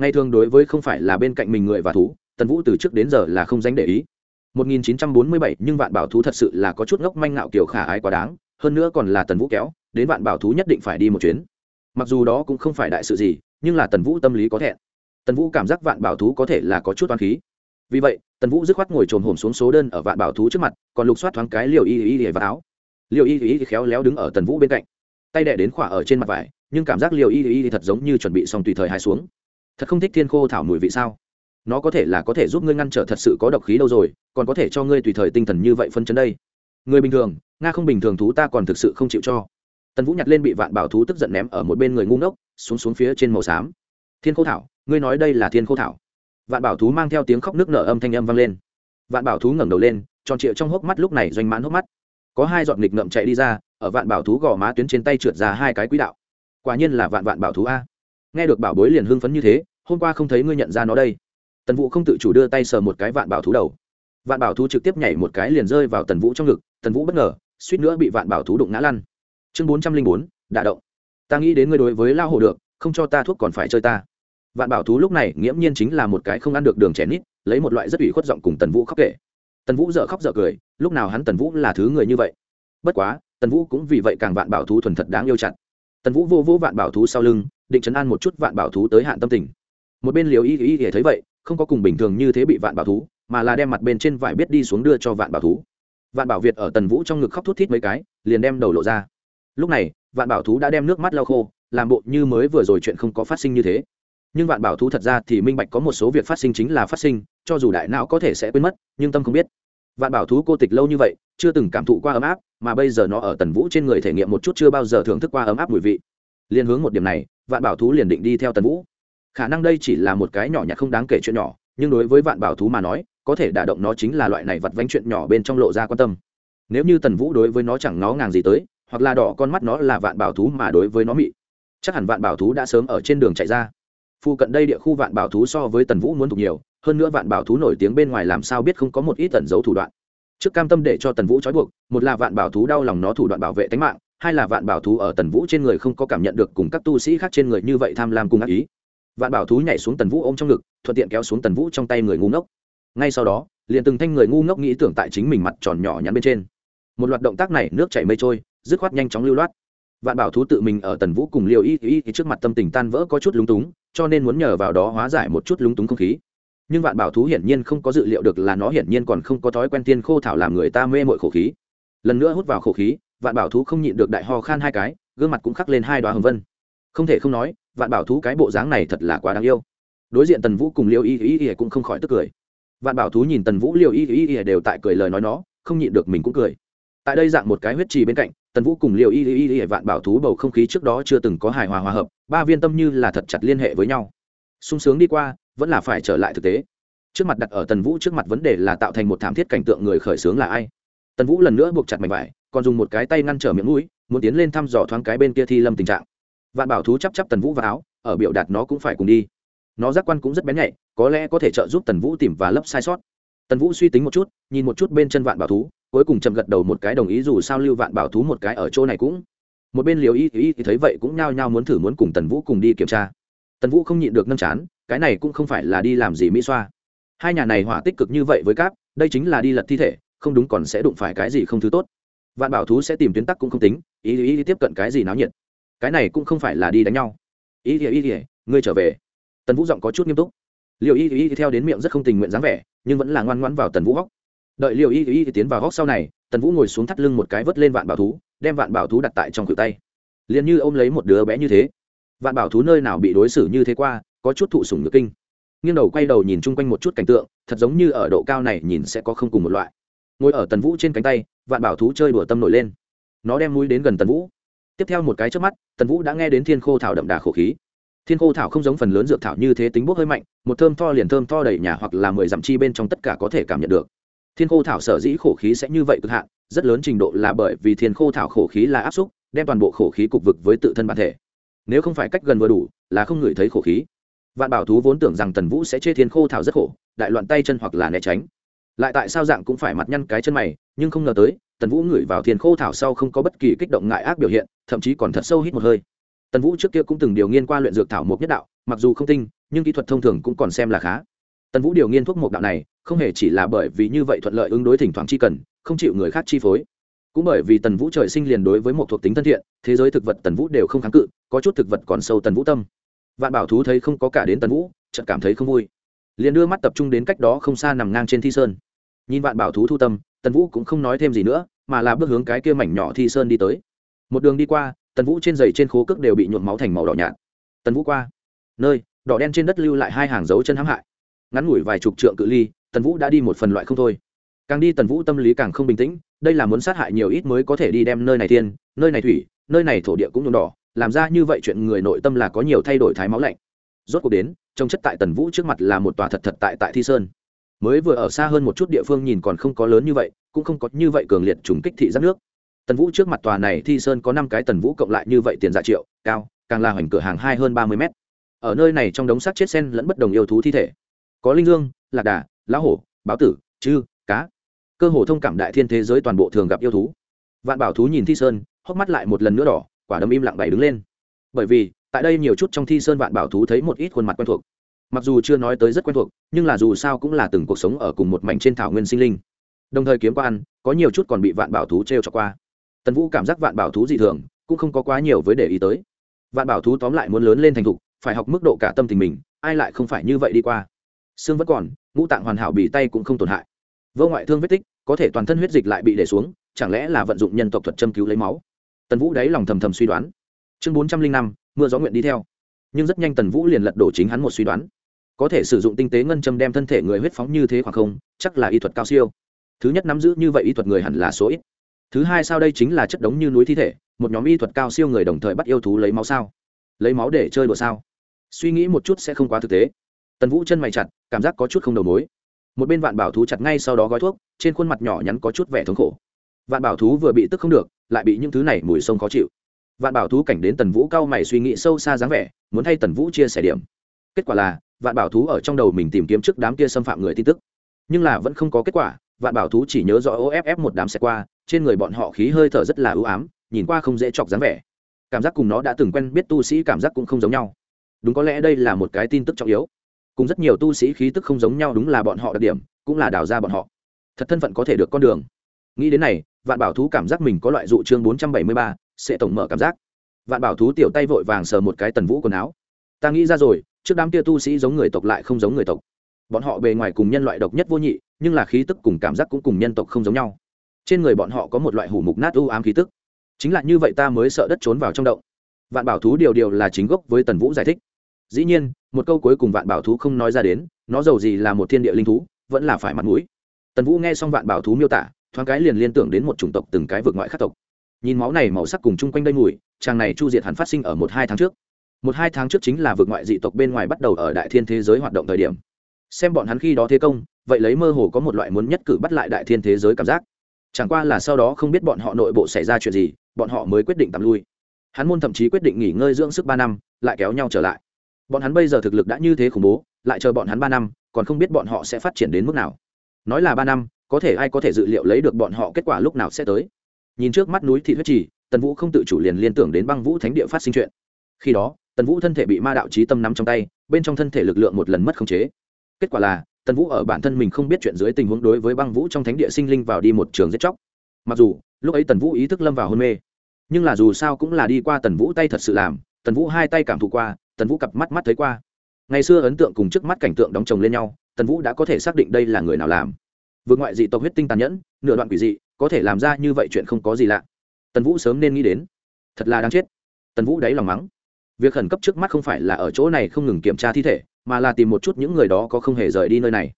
Ngay thường đối với không phải là bên cạnh mình người và thú, tần vũ từ trước đến giờ là không dánh để ý. 1947 nhưng vạn bảo thú thật sự là có chút ngốc manh ngạo kiểu khả ái quá đáng, hơn nữa còn là tần vũ kéo, đến vạn bảo thú nhất định phải đi một chuyến. Mặc dù đó cũng không phải đại sự gì, nhưng là tần vũ tâm lý có thẹn. Tần vũ cảm giác vạn bảo thú có thể là có chút toán khí. Vì vậy, tần vũ dứt khoát ngồi trồm hổm xuống số đơn ở vạn bảo thú trước mặt, còn lục soát thoáng cái liều y y y vào áo. Liều y y khéo léo đứng ở tần vũ bên cạnh tay đẻ đến khỏa ở trên mặt vải, nhưng cảm giác liều y y thật giống như chuẩn bị xong tùy thời hai xuống. Thật không thích thiên khô thảo mùi vị sao? Nó có thể là có thể giúp ngươi ngăn trở thật sự có độc khí đâu rồi, còn có thể cho ngươi tùy thời tinh thần như vậy phân chấn đây. Người bình thường, nga không bình thường thú ta còn thực sự không chịu cho. Tần vũ nhặt lên bị vạn bảo thú tức giận ném ở một bên người ngu ngốc, xuống xuống phía trên màu xám. Thiên khô thảo, ngươi nói đây là thiên khô thảo. Vạn bảo thú mang theo tiếng khóc nước nở âm thanh âm vang lên. Vạn bảo thú ngẩng đầu lên, tròn trịa trong hốc mắt lúc này doanh mãn hốc mắt. Có hai giọt nghịch ngậm chạy đi ra ở vạn bảo thú gò má tuyến trên tay trượt ra hai cái quỹ đạo. Quả nhiên là vạn vạn bảo thú a. Nghe được bảo bối liền hưng phấn như thế, hôm qua không thấy ngươi nhận ra nó đây. Tần vũ không tự chủ đưa tay sờ một cái vạn bảo thú đầu. Vạn bảo thú trực tiếp nhảy một cái liền rơi vào tần vũ trong ngực, tần vũ bất ngờ, suýt nữa bị vạn bảo thú đụng ngã lăn. Chương bốn trăm linh bốn, đả động. Ta nghĩ đến ngươi đối với lao hồ được, không cho ta thuốc còn phải chơi ta. Vạn bảo thú lúc này nghiễm nhiên chính là một cái không ăn được đường trẻ nít, lấy một loại rất ủy khuất giọng cùng tần vũ khóc kể. Tần vũ dợ khóc dợ cười, lúc nào hắn tần vũ là thứ người như vậy? Bất quá tần vũ cũng vì vậy càng vạn bảo thú thuần thật đáng yêu chặt. tần vũ vô vô vạn bảo thú sau lưng, định chấn an một chút vạn bảo thú tới hạn tâm tình. một bên liều y y y thấy vậy, không có cùng bình thường như thế bị vạn bảo thú, mà là đem mặt bên trên vải biết đi xuống đưa cho vạn bảo thú. vạn bảo việt ở tần vũ trong ngực khóc thút thít mấy cái, liền đem đầu lộ ra. lúc này, vạn bảo thú đã đem nước mắt lau khô, làm bộ như mới vừa rồi chuyện không có phát sinh như thế. nhưng vạn bảo thú thật ra thì minh bạch có một số việc phát sinh chính là phát sinh, cho dù đại não có thể sẽ quên mất, nhưng tâm không biết. vạn bảo thú cô tịch lâu như vậy chưa từng cảm thụ qua ấm áp, mà bây giờ nó ở tần vũ trên người thể nghiệm một chút chưa bao giờ thưởng thức qua ấm áp mùi vị. Liên hướng một điểm này, vạn bảo thú liền định đi theo tần vũ. Khả năng đây chỉ là một cái nhỏ nhặt không đáng kể chuyện nhỏ, nhưng đối với vạn bảo thú mà nói, có thể đả động nó chính là loại này vặt vánh chuyện nhỏ bên trong lộ ra quan tâm. Nếu như tần vũ đối với nó chẳng nó ngàng gì tới, hoặc là đỏ con mắt nó là vạn bảo thú mà đối với nó mị, chắc hẳn vạn bảo thú đã sớm ở trên đường chạy ra. Phu cận đây địa khu vạn bảo thú so với tần vũ muốn thuộc nhiều, hơn nữa vạn bảo thú nổi tiếng bên ngoài làm sao biết không có một ít tẩn dấu thủ đoạn trước cam tâm để cho tần vũ trói buộc, một là vạn bảo thú đau lòng nó thủ đoạn bảo vệ tính mạng, hai là vạn bảo thú ở tần vũ trên người không có cảm nhận được cùng các tu sĩ khác trên người như vậy tham lam cùng ác ý. Vạn bảo thú nhảy xuống tần vũ ôm trong ngực, thuận tiện kéo xuống tần vũ trong tay người ngu ngốc. Ngay sau đó, liền từng thanh người ngu ngốc nghĩ tưởng tại chính mình mặt tròn nhỏ nhắn bên trên. Một loạt động tác này nước chảy mây trôi, dứt khoát nhanh chóng lưu loát. Vạn bảo thú tự mình ở tần vũ cùng liều y y trước mặt tâm tình tan vỡ có chút lúng túng, cho nên muốn nhờ vào đó hóa giải một chút lúng túng không khí nhưng vạn bảo thú hiển nhiên không có dự liệu được là nó hiển nhiên còn không có thói quen tiên khô thảo làm người ta mê mội khổ khí. Lần nữa hút vào khổ khí, vạn bảo thú không nhịn được đại ho khan hai cái, gương mặt cũng khắc lên hai đoá hồng vân. Không thể không nói, vạn bảo thú cái bộ dáng này thật là quá đáng yêu. Đối diện tần vũ cùng liêu y y y cũng không khỏi tức cười. Vạn bảo thú nhìn tần vũ, liêu y y y đều tại cười lời nói nó, không nhịn được mình cũng cười. Tại đây dạng một cái huyết trì bên cạnh, tần vũ cùng liêu y y y vạn bảo thú bầu không khí trước đó chưa từng có hài hòa hòa hợp, ba viên tâm như là thật chặt liên hệ với nhau. Sung sướng đi qua vẫn là phải trở lại thực tế. Trước mặt đặt ở tần vũ trước mặt vấn đề là tạo thành một thảm thiết cảnh tượng người khởi xướng là ai? Tần vũ lần nữa buộc chặt mảnh vải, còn dùng một cái tay ngăn trở miệng mũi, muốn tiến lên thăm dò thoáng cái bên kia thi lâm tình trạng. Vạn bảo thú chắp chắp tần vũ vào áo, ở biểu đạt nó cũng phải cùng đi. Nó giác quan cũng rất bén nhạy, có lẽ có thể trợ giúp tần vũ tìm và lấp sai sót. Tần vũ suy tính một chút, nhìn một chút bên chân vạn bảo thú, cuối cùng chậm gật đầu một cái đồng ý dù sao lưu vạn bảo thú một cái ở chỗ này cũng. Một bên liều y thì thấy vậy cũng nhao nhao muốn thử muốn cùng tần vũ cùng đi kiểm tra. Tần vũ không nhịn được nâng chán cái này cũng không phải là đi làm gì mỹ xoa. Hai nhà này hỏa tích cực như vậy với cáp đây chính là đi lật thi thể không đúng còn sẽ đụng phải cái gì không thứ tốt. Vạn bảo thú sẽ tìm tuyến tắc cũng không tính ý ý, ý tiếp cận cái gì náo nhiệt. Cái này cũng không phải là đi đánh nhau. Ý ý ý ý ngươi trở về. Tần vũ giọng có chút nghiêm túc. Liệu y y theo đến miệng rất không tình nguyện dáng vẻ nhưng vẫn là ngoan ngoãn vào tần vũ góc. Đợi liệu y y tiến vào góc sau này tần vũ ngồi xuống thắt lưng một cái vớt lên vạn bảo thú đem vạn bảo thú đặt tại trong cự tay. Liền như ô m lấy một đứa bé như thế. Vạn bảo thú nơi nào bị đối xử như thế qua có chút thụ sủng nhược kinh. Nghiêng đầu quay đầu nhìn chung quanh một chút cảnh tượng, thật giống như ở độ cao này nhìn sẽ có không cùng một loại. Ngồi ở tần vũ trên cánh tay, vạn bảo thú chơi đùa tâm nổi lên. Nó đem mũi đến gần tần vũ. Tiếp theo một cái trước mắt, tần vũ đã nghe đến thiên khô thảo đậm đà khổ khí. Thiên khô thảo không giống phần lớn dược thảo như thế tính bốc hơi mạnh, một thơm tho liền thơm tho đầy nhà hoặc là mười dặm chi bên trong tất cả có thể cảm nhận được. Thiên khô thảo sở dĩ khổ khí sẽ như vậy cực hạn, rất lớn trình độ là bởi vì thiên khô thảo khổ khí là áp xúc, đem toàn bộ khổ khí cục vực với tự thân bản thể. Nếu không phải cách gần vừa đủ, là không ngửi thấy khổ khí vạn bảo thú vốn tưởng rằng tần vũ sẽ chê thiên khô thảo rất khổ, đại loạn tay chân hoặc là né tránh. Lại tại sao dạng cũng phải mặt nhăn cái chân mày, nhưng không ngờ tới, tần vũ ngửi vào thiên khô thảo sau không có bất kỳ kích động ngại ác biểu hiện, thậm chí còn thật sâu hít một hơi. Tần vũ trước kia cũng từng điều nghiên qua luyện dược thảo Mộc nhất đạo, mặc dù không tinh, nhưng kỹ thuật thông thường cũng còn xem là khá. Tần vũ điều nghiên thuốc Mộc đạo này, không hề chỉ là bởi vì như vậy thuận lợi ứng đối thỉnh thoảng chi cần, không chịu người khác chi phối. Cũng bởi vì tần vũ trời sinh liền đối với một thuộc tính thân thiện, thế giới thực vật tần vũ đều không kháng cự, có chút thực vật còn sâu tần vũ tâm vạn bảo thú thấy không có cả đến tần vũ, chợt cảm thấy không vui. Liền đưa mắt tập trung đến cách đó không xa nằm ngang trên thi sơn. Nhìn vạn bảo thú thu tâm, tần vũ cũng không nói thêm gì nữa, mà là bước hướng cái kia mảnh nhỏ thi sơn đi tới. Một đường đi qua, tần vũ trên giày trên khố cước đều bị nhuộm máu thành màu đỏ nhạt. Tần vũ qua. Nơi, đỏ đen trên đất lưu lại hai hàng dấu chân hãm hại. Ngắn ngủi vài chục trượng cự ly, tần vũ đã đi một phần loại không thôi. Càng đi tần vũ tâm lý càng không bình tĩnh, đây là muốn sát hại nhiều ít mới có thể đi đem nơi này tiên nơi này thủy, nơi này thổ địa cũng nhuộm đỏ làm ra như vậy chuyện người nội tâm là có nhiều thay đổi thái máu lạnh. Rốt cuộc đến, trông chất tại tần vũ trước mặt là một tòa thật thật tại tại thi sơn. Mới vừa ở xa hơn một chút địa phương nhìn còn không có lớn như vậy, cũng không có như vậy cường liệt trùng kích thị giáp nước. Tần vũ trước mặt tòa này thi sơn có năm cái tần vũ cộng lại như vậy tiền dạ triệu, cao, càng là hoành cửa hàng hai hơn ba mươi mét. Ở nơi này trong đống xác chết sen lẫn bất đồng yêu thú thi thể. Có linh dương, lạc đà, lão hổ, báo tử, chư, cá. Cơ hồ thông cảm đại thiên thế giới toàn bộ thường gặp yêu thú. Vạn bảo thú nhìn thi sơn, hốc mắt lại một lần nữa đỏ quả đấm im lặng bày đứng lên. Bởi vì, tại đây nhiều chút trong thi sơn vạn bảo thú thấy một ít khuôn mặt quen thuộc. Mặc dù chưa nói tới rất quen thuộc, nhưng là dù sao cũng là từng cuộc sống ở cùng một mảnh trên thảo nguyên sinh linh. Đồng thời kiếm qua ăn, có nhiều chút còn bị vạn bảo thú t r e o cho qua. Tần vũ cảm giác vạn bảo thú dị thường, cũng không có quá nhiều với để ý tới. Vạn bảo thú tóm lại muốn lớn lên thành thục, phải học mức độ cả tâm tình mình, ai lại không phải như vậy đi qua. Xương vẫn còn, ngũ tạng hoàn hảo bị tay cũng không tổn hại. Vô ngoại thương vết tích, có thể toàn thân huyết dịch lại bị để xuống, chẳng lẽ là vận dụng nhân tộc thuật châm cứu lấy máu? Tần vũ đáy lòng thầm thầm suy đoán. Chương bốn trăm linh năm, mưa gió nguyện đi theo. Nhưng rất nhanh tần vũ liền lật đổ chính hắn một suy đoán. Có thể sử dụng tinh tế ngân châm đem thân thể người huyết phóng như thế khoảng không, chắc là y thuật cao siêu. Thứ nhất nắm giữ như vậy y thuật người hẳn là số ít. Thứ hai sao đây chính là chất đống như núi thi thể, một nhóm y thuật cao siêu người đồng thời bắt yêu thú lấy máu sao? Lấy máu để chơi đùa sao? Suy nghĩ một chút sẽ không quá thực tế. Tần vũ chân mày chặt, cảm giác có chút không đầu mối. Một bên vạn bảo thú chặt ngay sau đó gói thuốc, trên khuôn mặt nhỏ nhắn có chút vẻ thống khổ. Vạn bảo thú vừa bị tức không được lại bị những thứ này mùi sông khó chịu. Vạn bảo thú cảnh đến tần vũ cao mày suy nghĩ sâu xa dáng vẻ, muốn thay tần vũ chia sẻ điểm. Kết quả là, vạn bảo thú ở trong đầu mình tìm kiếm trước đám kia xâm phạm người tin tức. Nhưng là vẫn không có kết quả, vạn bảo thú chỉ nhớ rõ off một đám xe qua, trên người bọn họ khí hơi thở rất là ưu ám, nhìn qua không dễ chọc dáng vẻ. Cảm giác cùng nó đã từng quen biết tu sĩ cảm giác cũng không giống nhau. Đúng có lẽ đây là một cái tin tức trọng yếu. Cùng rất nhiều tu sĩ khí tức không giống nhau đúng là bọn họ đặc điểm, cũng là đào ra bọn họ. Thật thân phận có thể được con đường. Nghĩ đến này vạn bảo thú cảm giác mình có loại dụ chương bốn trăm bảy mươi ba, sẽ tổng mở cảm giác. Vạn bảo thú tiểu tay vội vàng sờ một cái tần vũ quần áo. Ta nghĩ ra rồi, trước đám kia tu sĩ giống người tộc lại không giống người tộc. Bọn họ bề ngoài cùng nhân loại độc nhất vô nhị, nhưng là khí tức cùng cảm giác cũng cùng nhân tộc không giống nhau. Trên người bọn họ có một loại hủ mục nát u ám khí tức. Chính là như vậy ta mới sợ đất trốn vào trong động. Vạn bảo thú điều điều là chính gốc với tần vũ giải thích. Dĩ nhiên, một câu cuối cùng vạn bảo thú không nói ra đến, nó giàu gì là một thiên địa linh thú, vẫn là phải mặt mũi. Tần vũ nghe xong vạn bảo thú miêu tả thoáng cái liền liên tưởng đến một chủng tộc từng cái vượt ngoại khắc tộc. Nhìn máu này màu sắc cùng chung quanh đây mùi, chàng này chu diệt hẳn phát sinh ở một hai tháng trước. Một hai tháng trước chính là vượt ngoại dị tộc bên ngoài bắt đầu ở đại thiên thế giới hoạt động thời điểm. Xem bọn hắn khi đó thế công, vậy lấy mơ hồ có một loại muốn nhất cử bắt lại đại thiên thế giới cảm giác. Chẳng qua là sau đó không biết bọn họ nội bộ xảy ra chuyện gì, bọn họ mới quyết định tạm lui. Hắn môn thậm chí quyết định nghỉ ngơi dưỡng sức ba năm, lại kéo nhau trở lại. Bọn hắn bây giờ thực lực đã như thế khủng bố, lại chờ bọn hắn ba năm, còn không biết bọn họ sẽ phát triển đến mức nào. Nói là ba năm có thể ai có thể dự liệu lấy được bọn họ kết quả lúc nào sẽ tới. Nhìn trước mắt núi thị huyết trì, tần vũ không tự chủ liền liên tưởng đến băng vũ thánh địa phát sinh chuyện. Khi đó, tần vũ thân thể bị ma đạo trí tâm nắm trong tay, bên trong thân thể lực lượng một lần mất khống chế. Kết quả là, tần vũ ở bản thân mình không biết chuyện dưới tình huống đối với băng vũ trong thánh địa sinh linh vào đi một trường giết chóc. Mặc dù, lúc ấy tần vũ ý thức lâm vào hôn mê, nhưng là dù sao cũng là đi qua tần vũ tay thật sự làm, tần vũ hai tay cảm thụ qua, tần vũ cặp mắt mắt thấy qua. Ngày xưa ấn tượng cùng trước mắt cảnh tượng đóng chồng lên nhau, tần vũ đã có thể xác định đây là người nào làm vượt ngoại dị tộc huyết tinh tàn nhẫn, nửa đoạn quỷ dị, có thể làm ra như vậy chuyện không có gì lạ. Tần vũ sớm nên nghĩ đến. Thật là đáng chết. Tần vũ đáy lòng mắng. Việc khẩn cấp trước mắt không phải là ở chỗ này không ngừng kiểm tra thi thể, mà là tìm một chút những người đó có không hề rời đi nơi này.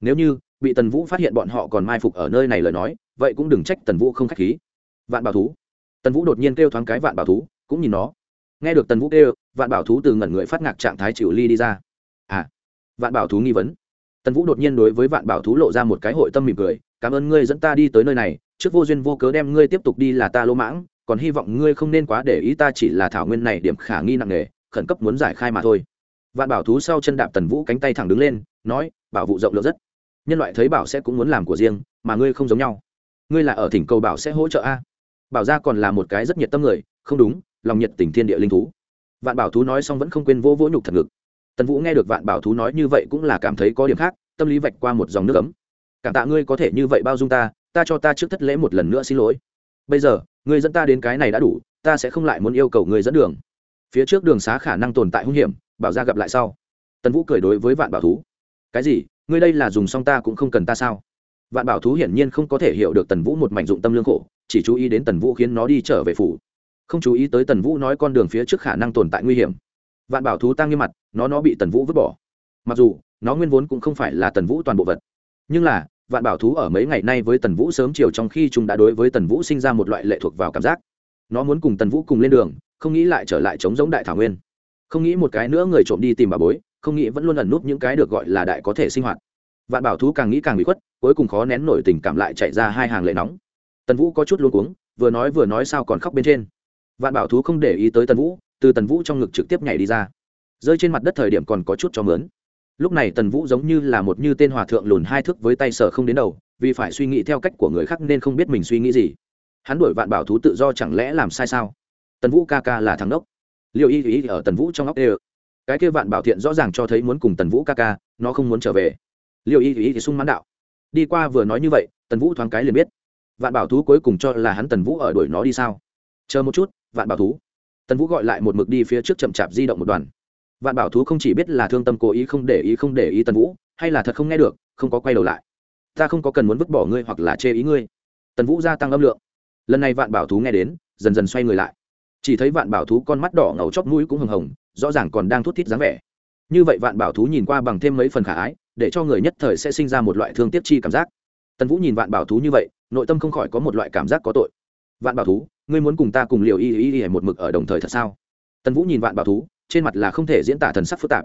Nếu như bị tần vũ phát hiện bọn họ còn mai phục ở nơi này lời nói, vậy cũng đừng trách tần vũ không k h á c h khí. Vạn bảo thú. Tần vũ đột nhiên kêu thoáng cái vạn bảo thú, cũng nhìn nó. Nghe được tần vũ kêu, vạn bảo thú từ ngẩn người phát ngạc trạng thái chịu ly đi ra. À vạn bảo thú nghi vấn tần vũ đột nhiên đối với vạn bảo thú lộ ra một cái hội tâm mỉm cười, cảm ơn ngươi dẫn ta đi tới nơi này, trước vô duyên vô cớ đem ngươi tiếp tục đi là ta lỗ mãng, còn hy vọng ngươi không nên quá để ý ta chỉ là thảo nguyên này điểm khả nghi nặng nề, khẩn cấp muốn giải khai mà thôi. Vạn bảo thú sau chân đạp tần vũ cánh tay thẳng đứng lên, nói, bảo vụ rộng lượng rất. Nhân loại thấy bảo sẽ cũng muốn làm của riêng, mà ngươi không giống nhau. Ngươi là ở thỉnh cầu bảo sẽ hỗ trợ a. Bảo ra còn là một cái rất nhiệt tâm người, không đúng, lòng nhiệt tình thiên địa linh thú. Vạn bảo thú nói xong vẫn không quên vỗ vỗ nhục thật ngực tần vũ nghe được vạn bảo thú nói như vậy cũng là cảm thấy có điểm khác, tâm lý vạch qua một dòng nước ấm. Cảm tạ ngươi có thể như vậy bao dung ta ta cho ta trước thất lễ một lần nữa xin lỗi. Bây giờ, ngươi dẫn ta đến cái này đã đủ, ta sẽ không lại muốn yêu cầu ngươi dẫn đường. Phía trước đường xá khả năng tồn tại hung hiểm, bảo ra gặp lại sau. Tần vũ cười đối với vạn bảo thú. Cái gì? Ngươi đây là dùng xong ta cũng không cần ta sao? Vạn bảo thú hiển nhiên không có thể hiểu được tần vũ một mảnh dụng tâm lương khổ, chỉ chú ý đến tần vũ khiến nó đi trở về phủ. Không chú ý tới tần vũ nói con đường phía trước khả năng tồn tại nguy hiểm vạn bảo thú tăng nghiêm mặt, nó nó bị tần vũ vứt bỏ. Mặc dù, nó nguyên vốn cũng không phải là tần vũ toàn bộ vật. Nhưng là, vạn bảo thú ở mấy ngày nay với tần vũ sớm chiều trong khi chúng đã đối với tần vũ sinh ra một loại lệ thuộc vào cảm giác. Nó muốn cùng tần vũ cùng lên đường, không nghĩ lại trở lại chống giống đại thảo nguyên. Không nghĩ một cái nữa người trộm đi tìm bà bối, không nghĩ vẫn luôn ẩn núp những cái được gọi là đại có thể sinh hoạt. Vạn bảo thú càng nghĩ càng bị khuất, cuối cùng khó nén nổi tình cảm lại chạy ra hai hàng lệ nóng. Tần vũ có chút luôn cuống, vừa nói vừa nói sao còn khóc bên trên. Vạn bảo thú không để ý tới tần vũ từ tần vũ trong ngực trực tiếp nhảy đi ra. Rơi trên mặt đất thời điểm còn có chút cho mướn. Lúc này tần vũ giống như là một như tên hòa thượng lùn hai thước với tay sở không đến đầu, vì phải suy nghĩ theo cách của người khác nên không biết mình suy nghĩ gì. Hắn đuổi vạn bảo thú tự do chẳng lẽ làm sai sao? Tần vũ ca ca là thằng đốc. Liệu y ý ở tần vũ trong óc đê cái kia vạn bảo thiện rõ ràng cho thấy muốn cùng tần vũ ca ca, nó không muốn trở về. Liệu y ý thì sung mãn đạo. Đi qua vừa nói như vậy, tần vũ thoáng cái liền biết. Vạn bảo thú cuối cùng cho là hắn tần vũ ở đuổi nó đi sao? Chờ một chút, vạn bảo thú tần vũ gọi lại một mực đi phía trước chậm chạp di động một đoàn. Vạn bảo thú không chỉ biết là thương tâm cố ý không để ý không để ý tần vũ, hay là thật không nghe được, không có quay đầu lại. Ta không có cần muốn vứt bỏ ngươi hoặc là chê ý ngươi. Tần vũ gia tăng âm lượng. Lần này vạn bảo thú nghe đến, dần dần xoay người lại. Chỉ thấy vạn bảo thú con mắt đỏ ngầu chóp mũi cũng hừng hồng, rõ ràng còn đang thút thít dáng vẻ. Như vậy vạn bảo thú nhìn qua bằng thêm mấy phần khả ái, để cho người nhất thời sẽ sinh ra một loại thương tiếc chi cảm giác. Tần vũ nhìn vạn bảo thú như vậy, nội tâm không khỏi có một loại cảm giác có tội. Vạn bảo thú ngươi muốn cùng ta cùng liều y y y một mực ở đồng thời thật sao? Tần vũ nhìn vạn bảo thú, trên mặt là không thể diễn tả thần sắc phức tạp.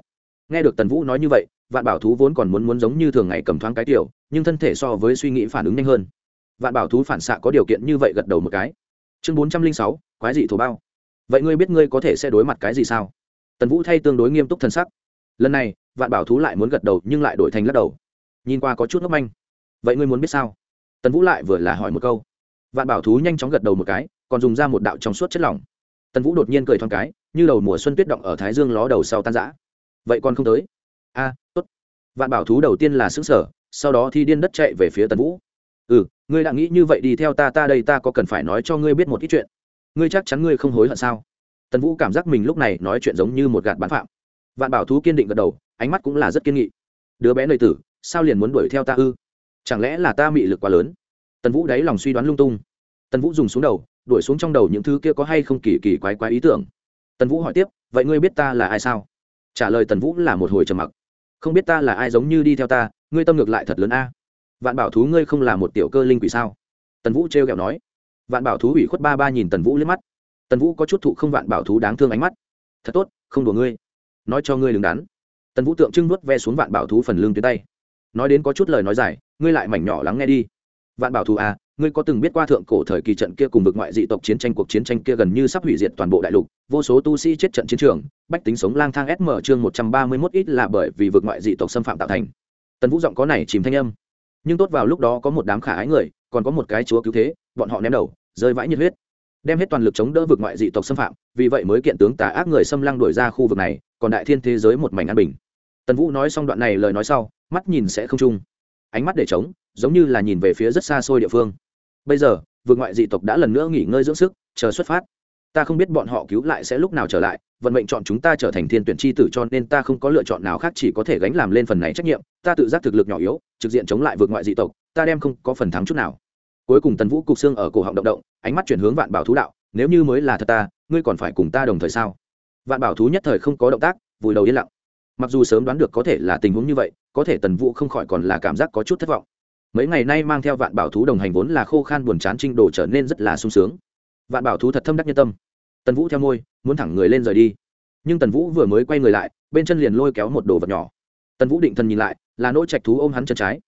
Nghe được tần vũ nói như vậy, vạn bảo thú vốn còn muốn muốn giống như thường ngày cầm thoáng cái tiểu, nhưng thân thể so với suy nghĩ phản ứng nhanh hơn. Vạn bảo thú phản xạ có điều kiện như vậy gật đầu một cái. Chương bốn trăm linh sáu, quái dị thổ bao. Vậy ngươi biết ngươi có thể sẽ đối mặt cái gì sao? Tần vũ thay tương đối nghiêm túc thân sắc. Lần này, vạn bảo thú lại muốn gật đầu nhưng lại đổi thành lắc đầu. Nhìn qua có chút ngốc manh. Vậy ngươi muốn biết sao? Tần vũ lại vừa là hỏi một câu. Vạn bảo thú nhanh chóng gật đầu một cái còn dùng ra một đạo trong suốt chất lỏng. Tần vũ đột nhiên cười thoáng cái, như đầu mùa xuân tuyết động ở thái dương ló đầu sau tan giã vậy còn không tới? A, tốt. Vạn bảo thú đầu tiên là xứng sở sau đó thi điên đất chạy về phía tần vũ. Ừ ngươi đã nghĩ như vậy đi theo ta ta đây ta có cần phải nói cho ngươi biết một ít chuyện. Ngươi chắc chắn ngươi không hối hận sao? Tần vũ cảm giác mình lúc này nói chuyện giống như một gạt bán phạm. Vạn bảo thú kiên định gật đầu, ánh mắt cũng là rất kiên nghị. Đứa bé nơi tử, sao liền muốn đuổi theo ta ư? Chẳng lẽ là ta mị lực quá lớn? Tần vũ đáy lòng suy đoán lung tung. Tần vũ dùng xuống đầu đuổi xuống trong đầu những thứ kia có hay không kỳ kỳ quái quái ý tưởng. Tần vũ hỏi tiếp, vậy ngươi biết ta là ai sao? Trả lời tần vũ là một hồi trầm mặc. Không biết ta là ai giống như đi theo ta, ngươi tâm ngược lại thật lớn a. Vạn bảo thú ngươi không là một tiểu cơ linh quỷ sao? Tần vũ trêu ghẹo nói. Vạn bảo thú ủy khuất ba ba nhìn tần vũ liếc mắt. Tần vũ có chút thụ không vạn bảo thú đáng thương ánh mắt. Thật tốt, không đùa ngươi. Nói cho ngươi đứng đắn. Tần vũ tượng trưng nuốt ve xuống vạn bảo thú phần lưng tuyến tay. Nói đến có chút lời nói dài, ngươi lại mảnh nhỏ lắng nghe đi. Vạn bảo thú à ngươi có từng biết qua thượng cổ thời kỳ trận kia cùng vực ngoại dị tộc chiến tranh cuộc chiến tranh kia gần như sắp hủy diệt toàn bộ đại lục, vô số tu sĩ chết trận chiến trường, bách tính sống lang thang sm chương một trăm ba mươi mốt ít là bởi vì vực ngoại dị tộc xâm phạm tạo thành. Tần vũ giọng có này chìm thanh âm. Nhưng tốt vào lúc đó có một đám khả ái người, còn có một cái chúa cứu thế, bọn họ ném đầu, rơi vãi nhiệt huyết. Đem hết toàn lực chống đỡ vực ngoại dị tộc xâm phạm, vì vậy mới kiện tướng tà ác người xâm lăng đổi ra khu vực này, còn đại thiên thế giới một mảnh an bình. Tần vũ nói xong đoạn này lời nói sau, mắt nhìn sẽ không chung. Ánh mắt để trống, giống như là nhìn về phía rất xa xôi địa phương bây giờ vượt ngoại dị tộc đã lần nữa nghỉ ngơi dưỡng sức, chờ xuất phát. Ta không biết bọn họ cứu lại sẽ lúc nào trở lại, vận mệnh chọn chúng ta trở thành thiên tuyển tri tử cho nên ta không có lựa chọn nào khác chỉ có thể gánh làm lên phần này trách nhiệm. Ta tự giác thực lực nhỏ yếu, trực diện chống lại vượt ngoại dị tộc, ta đem không có phần thắng chút nào. Cuối cùng tần vũ cục xương ở cổ họng động động, ánh mắt chuyển hướng vạn bảo thú đạo, nếu như mới là thật ta, ngươi còn phải cùng ta đồng thời sao? Vạn bảo thú nhất thời không có động tác, vùi đầu yên lặng. Mặc dù sớm đoán được có thể là tình huống như vậy, có thể tần vũ không khỏi còn là cảm giác có chút thất vọng mấy ngày nay mang theo vạn bảo thú đồng hành vốn là khô khan buồn chán trinh đồ trở nên rất là sung sướng. Vạn bảo thú thật thâm đắc nhân tâm. Tần vũ theo môi, muốn thẳng người lên rời đi. Nhưng tần vũ vừa mới quay người lại, bên chân liền lôi kéo một đồ vật nhỏ. Tần vũ định thần nhìn lại, là nỗ trạch thú ôm hắn chân trái.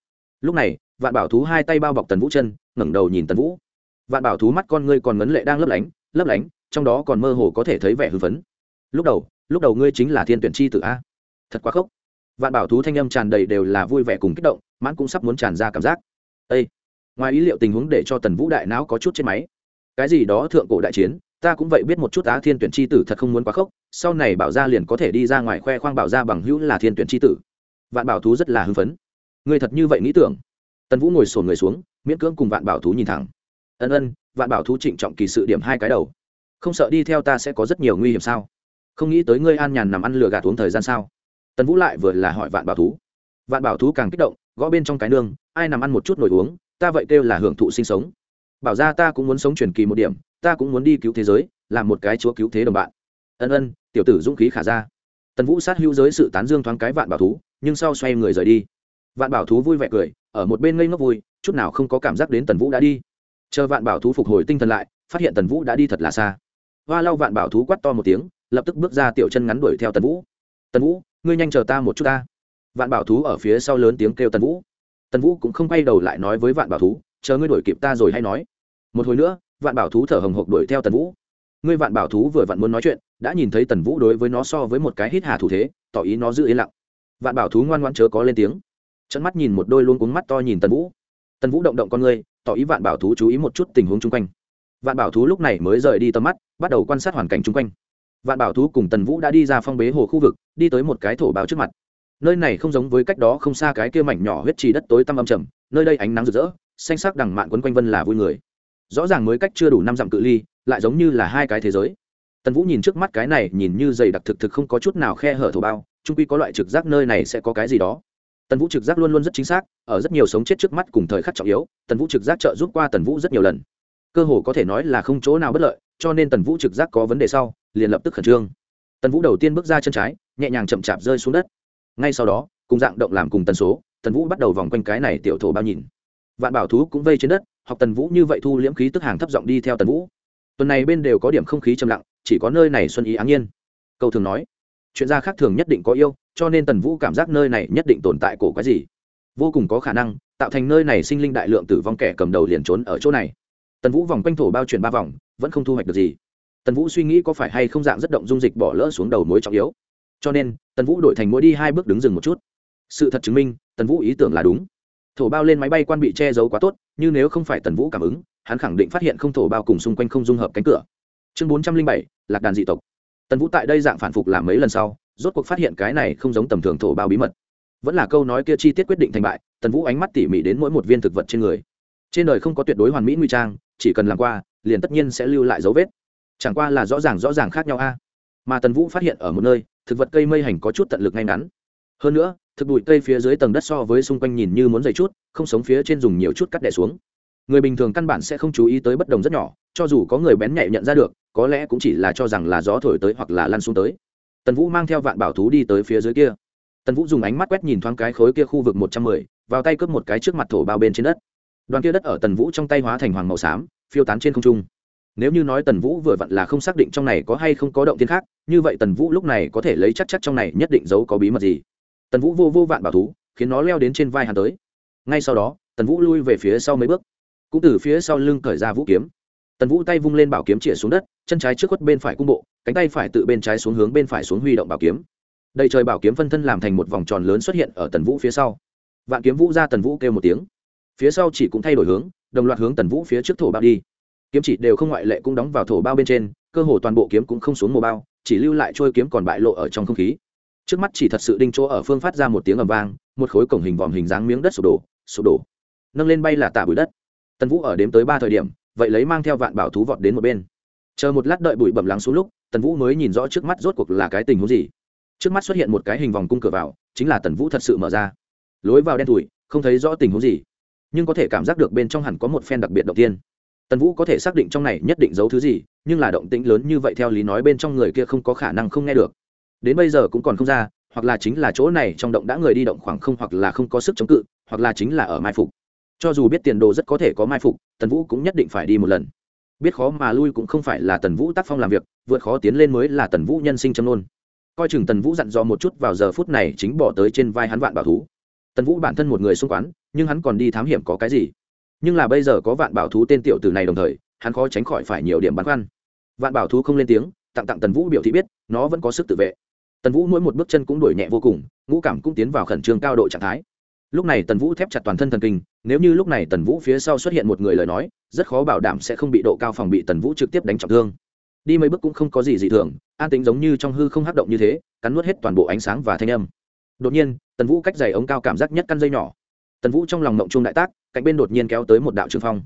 Lúc này, vạn bảo thú hai tay bao bọc tần vũ chân, ngẩng đầu nhìn tần vũ. Vạn bảo thú mắt con ngươi còn ngấn lệ đang lấp lánh lấp lánh, trong đó còn mơ hồ có thể thấy vẻ hưng phấn. Lúc đầu lúc đầu ngươi chính là thiên tuyển chi tự a. Thật quá khốc vạn bảo thú thanh âm tràn đầy đều là vui vẻ cùng kích động, mãn cũng sắp muốn tràn ra cảm giác. Ây ngoài ý liệu tình huống để cho tần vũ đại não có chút trên máy. Cái gì đó thượng cổ đại chiến, ta cũng vậy biết một chút á, thiên tuyển chi tử thật không muốn quá khốc, sau này bảo gia liền có thể đi ra ngoài khoe khoang bảo gia bằng hữu là thiên tuyển chi tử. Vạn bảo thú rất là hưng phấn. Ngươi thật như vậy nghĩ tưởng? Tần vũ ngồi sồn người xuống, miễn cưỡng cùng vạn bảo thú nhìn thẳng. Ân ân, vạn bảo thú trịnh trọng kỳ sự điểm hai cái đầu. Không sợ đi theo ta sẽ có rất nhiều nguy hiểm sao? Không nghĩ tới ngươi an nhàn nằm ăn lừa gạt uống thời gian sao? Tần vũ lại vừa là hỏi vạn bảo thú. Vạn bảo thú càng kích động, gõ bên trong cái nương, ai nằm ăn một chút nổi uống, ta vậy kêu là hưởng thụ sinh sống. Bảo ra ta cũng muốn sống truyền kỳ một điểm, ta cũng muốn đi cứu thế giới, làm một cái chúa cứu thế đồng bạn. Ân ân, tiểu tử dũng khí khả ra. Tần vũ sát hữu giới sự tán dương thoáng cái vạn bảo thú, nhưng sau xoay người rời đi. Vạn bảo thú vui vẻ cười, ở một bên ngây ngốc vui, chút nào không có cảm giác đến tần vũ đã đi. Chờ vạn bảo thú phục hồi tinh thần lại, phát hiện tần vũ đã đi thật là xa. Hoa lau vạn bảo thú quắt to một tiếng, lập tức bước ra tiểu chân ngắn đuổi theo tần vũ. Tần vũ ngươi nhanh chờ ta một chút ta. Vạn bảo thú ở phía sau lớn tiếng kêu tần vũ. Tần vũ cũng không quay đầu lại nói với vạn bảo thú, chờ ngươi đuổi kịp ta rồi hay nói. Một hồi nữa, vạn bảo thú thở hồng hộc đuổi theo tần vũ. Ngươi vạn bảo thú vừa vặn muốn nói chuyện, đã nhìn thấy tần vũ đối với nó so với một cái hít hà thủ thế, tỏ ý nó giữ yên lặng. Vạn bảo thú ngoan ngoan chớ có lên tiếng. Trận mắt nhìn một đôi luôn cuống mắt to nhìn tần vũ. Tần vũ động động con ngươi, tỏ ý vạn bảo thú chú ý một chút tình huống chung quanh. Vạn bảo thú lúc này mới rời đi tầm mắt, bắt đầu quan sát hoàn cảnh chung quanh vạn bảo thú cùng tần vũ đã đi ra phong bế hồ khu vực, đi tới một cái thổ bào trước mặt. Nơi này không giống với cách đó không xa cái kia mảnh nhỏ huyết trì đất tối tăm âm trầm, nơi đây ánh nắng rực rỡ, xanh sắc đằng mạn quấn quanh vân là vui người. Rõ ràng mới cách chưa đủ năm dặm cự ly, lại giống như là hai cái thế giới. Tần vũ nhìn trước mắt cái này, nhìn như dày đặc thực thực không có chút nào khe hở thổ bao trung quy có loại trực giác nơi này sẽ có cái gì đó. Tần vũ trực giác luôn luôn rất chính xác, ở rất nhiều sống chết trước mắt cùng thời khắc trọng yếu, tần vũ trực giác trợ giúp qua tần vũ rất nhiều lần. Cơ hồ có thể nói là không chỗ nào bất lợi, cho nên tần vũ trực giác có vấn đề sau liền lập tức khẩn trương. Tần vũ đầu tiên bước ra chân trái, nhẹ nhàng chậm chạp rơi xuống đất. Ngay sau đó, cùng dạng động làm cùng tần số, tần vũ bắt đầu vòng quanh cái này tiểu thổ bao nhìn. Vạn bảo thú cũng vây trên đất, học tần vũ như vậy thu liễm khí tức hàng thấp giọng đi theo tần vũ. Tuần này bên đều có điểm không khí trầm lặng, chỉ có nơi này xuân ý áng nhiên. Câu thường nói, chuyện gia khác thường nhất định có yêu, cho nên tần vũ cảm giác nơi này nhất định tồn tại cổ quái gì. Vô cùng có khả năng, tạo thành nơi này sinh linh đại lượng tử vong kẻ cầm đầu liền trốn ở chỗ này. Tần vũ vòng quanh thổ bao chuyển ba vòng, vẫn không thu hoạch được gì tần vũ suy nghĩ có phải hay không dạng rất động dung dịch bỏ lỡ xuống đầu mối trọng yếu. Cho nên, tần vũ đổi thành mỗi đi hai bước đứng dừng một chút. Sự thật chứng minh, tần vũ ý tưởng là đúng. Thổ bao lên máy bay quan bị che giấu quá tốt, nhưng nếu không phải tần vũ cảm ứng, hắn khẳng định phát hiện không thổ bao cùng xung quanh không dung hợp cánh cửa. Chương bốn trăm linh bảy, lạc đàn dị tộc. Tần vũ tại đây dạng phản phục làm mấy lần sau, rốt cuộc phát hiện cái này không giống tầm thường thổ bao bí mật. Vẫn là câu nói kia chi tiết quyết định thành bại, tần vũ ánh mắt tỉ mỉ đến mỗi một viên thực vật trên người. Trên đời không có tuyệt đối hoàn mỹ nguy trang, chỉ cần làm qua, liền tất nhiên sẽ lưu lại dấu vết chẳng qua là rõ ràng rõ ràng khác nhau a. Mà tần vũ phát hiện ở một nơi, thực vật cây mây hành có chút tận lực ngay ngắn. Hơn nữa, thực bụi cây phía dưới tầng đất so với xung quanh nhìn như muốn dày chút, không sống phía trên dùng nhiều chút cắt đẻ xuống. Người bình thường căn bản sẽ không chú ý tới bất đồng rất nhỏ, cho dù có người bén nhạy nhận ra được, có lẽ cũng chỉ là cho rằng là gió thổi tới hoặc là lăn xuống tới. Tần vũ mang theo vạn bảo thú đi tới phía dưới kia. Tần vũ dùng ánh mắt quét nhìn thoáng cái khối kia khu vực một trăm mười, vào tay cướp một cái trước mặt thổ bao bên trên đất. Đoàn kia đất ở tần vũ trong tay hóa thành hoàng màu xám, phiêu tán trên không trung nếu như nói tần vũ vừa vặn là không xác định trong này có hay không có động tiên khác, như vậy tần vũ lúc này có thể lấy chắc chắc trong này nhất định giấu có bí mật gì. Tần vũ vô vô vạn bảo thú, khiến nó leo đến trên vai hắn tới. Ngay sau đó, tần vũ lui về phía sau mấy bước. Cũng từ phía sau lưng cởi ra vũ kiếm. Tần vũ tay vung lên bảo kiếm chĩa xuống đất, chân trái trước khuất bên phải cung bộ, cánh tay phải tự bên trái xuống hướng bên phải xuống huy động bảo kiếm. Đầy trời bảo kiếm phân thân làm thành một vòng tròn lớn xuất hiện ở tần vũ phía sau. Vạn kiếm vũ ra tần vũ kêu một tiếng. Phía sau chỉ cũng thay đổi hướng, đồng loạt hướng tần vũ phía trước thổ bạo đi kiếm chỉ đều không ngoại lệ cũng đóng vào thổ bao bên trên, cơ hồ toàn bộ kiếm cũng không xuống mồ bao, chỉ lưu lại trôi kiếm còn bại lộ ở trong không khí. Trước mắt chỉ thật sự đinh chỗ ở phương phát ra một tiếng ầm vang, một khối cổng hình vòm hình dáng miếng đất sụp đổ sụp đổ. Nâng lên bay là tả bụi đất. Tần vũ ở đếm tới ba thời điểm, vậy lấy mang theo vạn bảo thú vọt đến một bên. Chờ một lát đợi bụi bẩm lắng xuống lúc, tần vũ mới nhìn rõ trước mắt rốt cuộc là cái tình huống gì. Trước mắt xuất hiện một cái hình vòng cung cửa vào, chính là tần vũ thật sự mở ra. Lối vào đen thủi không thấy rõ tình huống gì, nhưng có thể cảm giác được bên trong hẳn có một phen đặc biệt đầu tiên tần vũ có thể xác định trong này nhất định giấu thứ gì, nhưng là động tĩnh lớn như vậy theo lý nói bên trong người kia không có khả năng không nghe được. Đến bây giờ cũng còn không ra, hoặc là chính là chỗ này trong động đã người đi động khoảng không hoặc là không có sức chống cự, hoặc là chính là ở mai phục. Cho dù biết tiền đồ rất có thể có mai phục, tần vũ cũng nhất định phải đi một lần. Biết khó mà lui cũng không phải là tần vũ tác phong làm việc, vượt khó tiến lên mới là tần vũ nhân sinh châm nôn coi chừng tần vũ dặn dò một chút vào giờ phút này chính bỏ tới trên vai hắn vạn bảo thú. Tần vũ bản thân một người xung quán nhưng hắn còn đi thám hiểm có cái gì? Nhưng là bây giờ có vạn bảo thú tên tiểu tử này đồng thời, hắn khó tránh khỏi phải nhiều điểm băn khoăn. Vạn bảo thú không lên tiếng, tặng tặng tần vũ biểu thị biết, nó vẫn có sức tự vệ. Tần vũ mỗi một bước chân cũng đổi nhẹ vô cùng, ngũ cảm cũng tiến vào khẩn trương cao độ trạng thái. Lúc này tần vũ thép chặt toàn thân thần kinh, nếu như lúc này tần vũ phía sau xuất hiện một người lời nói, rất khó bảo đảm sẽ không bị độ cao phòng bị tần vũ trực tiếp đánh trọng thương. Đi mấy bước cũng không có gì dị thường, an tính giống như trong hư không hát động như thế, cắn nuốt hết toàn bộ ánh sáng và thanh âm. Đột nhiên, tần vũ cách dày ống cao cảm giác nhất căn dây nhỏ tần vũ trong lòng mộng chung đại tác, cạnh bên đột nhiên kéo tới một đạo trường phong.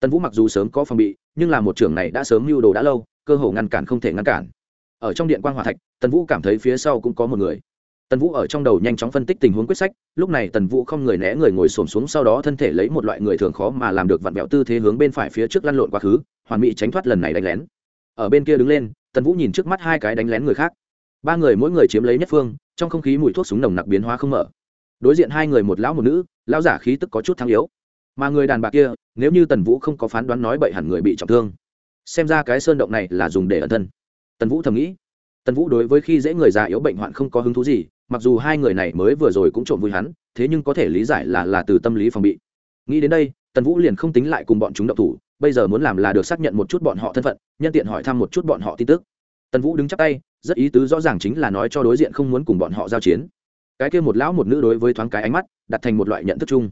Tần vũ mặc dù sớm có phòng bị, nhưng là một trưởng này đã sớm mưu đồ đã lâu, cơ hồ ngăn cản không thể ngăn cản. Ở trong điện quan hòa thạch, tần vũ cảm thấy phía sau cũng có một người. Tần vũ ở trong đầu nhanh chóng phân tích tình huống quyết sách, lúc này tần vũ không người né người ngồi xổm xuống sau đó thân thể lấy một loại người thường khó mà làm được vặn vẹo tư thế hướng bên phải phía trước lăn lộn quá khứ, hoàn mỹ tránh thoát lần này đánh lén. Ở bên kia đứng lên, tần vũ nhìn trước mắt hai cái đánh lén người khác. Ba người mỗi người chiếm lấy nhất phương, trong không khí mùi thuốc súng nồng nặc biến hóa không mở đối diện hai người một lão một nữ, lão giả khí tức có chút thắng yếu. Mà người đàn bà kia, nếu như tần vũ không có phán đoán nói bậy hẳn người bị trọng thương. Xem ra cái sơn động này là dùng để ẩn thân. Tần vũ thầm nghĩ. Tần vũ đối với khi dễ người già yếu bệnh hoạn không có hứng thú gì, mặc dù hai người này mới vừa rồi cũng trộm vui hắn, thế nhưng có thể lý giải là là từ tâm lý phòng bị. Nghĩ đến đây, tần vũ liền không tính lại cùng bọn chúng động thủ, bây giờ muốn làm là được xác nhận một chút bọn họ thân phận, nhân tiện hỏi thăm một chút bọn họ tin tức. Tần vũ đứng chắp tay, rất ý tứ rõ ràng chính là nói cho đối diện không muốn cùng bọn họ giao chiến cái kia một lão một nữ đối với thoáng cái ánh mắt, đặt thành một loại nhận thức chung.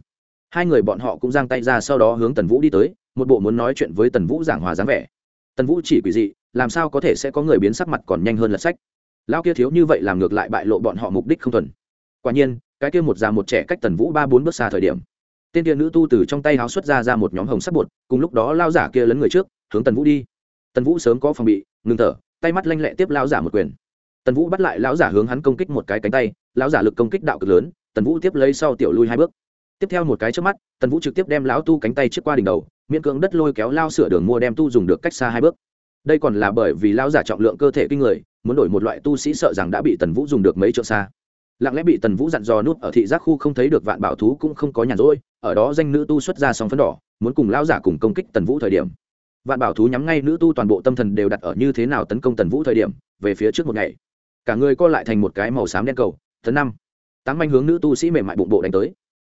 Hai người bọn họ cũng giang tay ra sau đó hướng tần vũ đi tới, một bộ muốn nói chuyện với tần vũ giảng hòa dáng vẻ. Tần vũ chỉ quỷ dị, làm sao có thể sẽ có người biến sắc mặt còn nhanh hơn lật sách. Lão kia thiếu như vậy làm ngược lại bại lộ bọn họ mục đích không thuần. Quả nhiên, cái kia một già một trẻ cách tần vũ ba bốn bước xa thời điểm, tên kia nữ tu từ trong tay háo xuất ra ra một nhóm hồng sắc bột, cùng lúc đó lao giả kia lấn người trước, hướng tần vũ đi. Tần vũ sớm có phòng bị, ngừng thở, tay mắt lanh lẹ tiếp lao giả một quyền tần vũ bắt lại lão giả hướng hắn công kích một cái cánh tay lão giả lực công kích đạo cực lớn tần vũ tiếp lấy sau tiểu lui hai bước tiếp theo một cái trước mắt tần vũ trực tiếp đem lão tu cánh tay trước qua đỉnh đầu miễn cưỡng đất lôi kéo lao sửa đường mua đem tu dùng được cách xa hai bước đây còn là bởi vì lão giả trọng lượng cơ thể kinh người muốn đổi một loại tu sĩ sợ rằng đã bị tần vũ dùng được mấy chỗ xa lặng lẽ bị tần vũ dặn dò nút ở thị giác khu không thấy được vạn bảo thú cũng không có nhàn rỗi ở đó danh nữ tu xuất ra song phấn đỏ muốn cùng lão giả cùng công kích tần vũ thời điểm vạn bảo thú nhắm ngay nữ tu toàn bộ tâm thần đều đặt ở như thế nào tấn công tần vũ thời điểm về phía trước một ngày cả người co lại thành một cái màu xám đen cầu, thứ năm. Tám manh hướng nữ tu sĩ mềm mại bụng bộ đánh tới.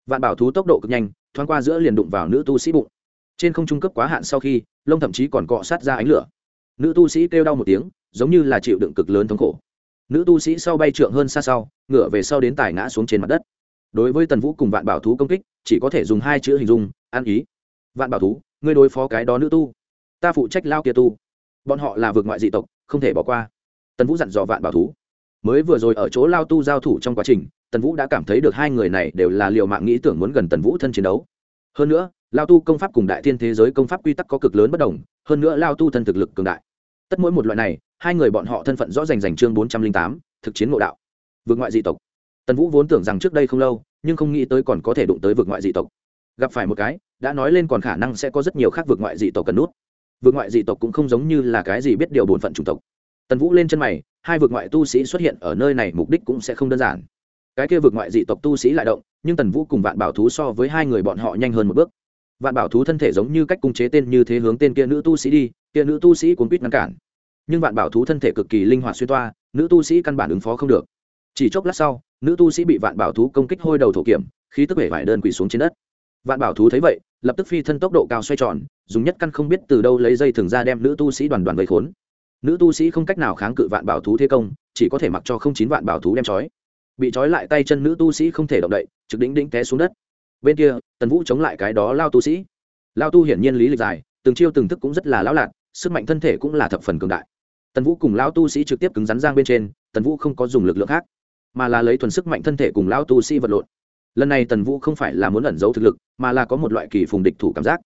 Vạn bảo thú tốc độ cực nhanh, thoáng qua giữa liền đụng vào nữ tu sĩ bụng. Trên không trung cấp quá hạn sau khi, lông thậm chí còn cọ sát ra ánh lửa. Nữ tu sĩ kêu đau một tiếng, giống như là chịu đựng cực lớn thống khổ. Nữ tu sĩ sau bay trượng hơn xa sau ngựa về sau đến tải ngã xuống trên mặt đất. Đối với tần vũ cùng vạn bảo thú công kích, chỉ có thể dùng hai chữ hình dung, ăn ý. Vạn bảo thú, ngươi đối phó cái đó nữ tu. Ta phụ trách lao kia tu. Bọn họ là vượt ngoại dị tộc, không thể bỏ qua tần vũ dặn dò vạn bảo thú. Mới vừa rồi ở chỗ lao tu giao thủ trong quá trình, tần vũ đã cảm thấy được hai người này đều là liều mạng nghĩ tưởng muốn gần tần vũ thân chiến đấu. Hơn nữa, lao tu công pháp cùng đại thiên thế giới công pháp quy tắc có cực lớn bất đồng, hơn nữa lao tu thân thực lực cường đại. Tất mỗi một loại này, hai người bọn họ thân phận rõ rành rành chương bốn trăm linh tám, thực chiến ngộ đạo. Vượt ngoại dị tộc. Tần vũ vốn tưởng rằng trước đây không lâu, nhưng không nghĩ tới còn có thể đụng tới vượt ngoại dị tộc. Gặp phải một cái, đã nói lên còn khả năng sẽ có rất nhiều khác vượt ngoại dị tộc cần nút. Vượt ngoại dị tộc cũng không giống như là cái gì biết điều bổn phận chủng tộc tần vũ lên chân mày, hai vực ngoại tu sĩ xuất hiện ở nơi này mục đích cũng sẽ không đơn giản. Cái kia vực ngoại dị tộc tu sĩ lại động, nhưng tần vũ cùng vạn bảo thú so với hai người bọn họ nhanh hơn một bước. Vạn bảo thú thân thể giống như cách cung chế tên như thế hướng tên kia nữ tu sĩ đi, kia nữ tu sĩ cuốn quýt ngăn cản. Nhưng vạn bảo thú thân thể cực kỳ linh hoạt xuyên toa, nữ tu sĩ căn bản ứng phó không được. Chỉ chốc lát sau, nữ tu sĩ bị vạn bảo thú công kích hôi đầu thổ kiểm, khí tức bể vải đơn quỳ xuống trên đất. Vạn bảo thú thấy vậy, lập tức phi thân tốc độ cao xoay tròn, dùng nhất căn không biết từ đâu lấy dây thường ra đem nữ tu sĩ đoàn đoàn vây khốn nữ tu sĩ không cách nào kháng cự vạn bảo thú thế công, chỉ có thể mặc cho không chín vạn bảo thú đem trói. Bị trói lại tay chân nữ tu sĩ không thể động đậy, trực đỉnh đỉnh té xuống đất. Bên kia, tần vũ chống lại cái đó lao tu sĩ. Lao tu hiển nhiên lý lịch dài, từng chiêu từng thức cũng rất là lão lạc sức mạnh thân thể cũng là thập phần cường đại. Tần vũ cùng lao tu sĩ trực tiếp cứng rắn giang bên trên, tần vũ không có dùng lực lượng khác, mà là lấy thuần sức mạnh thân thể cùng lao tu sĩ vật lộn. Lần này tần vũ không phải là muốn ẩn giấu thực lực, mà là có một loại kỳ phùng địch thủ cảm giác.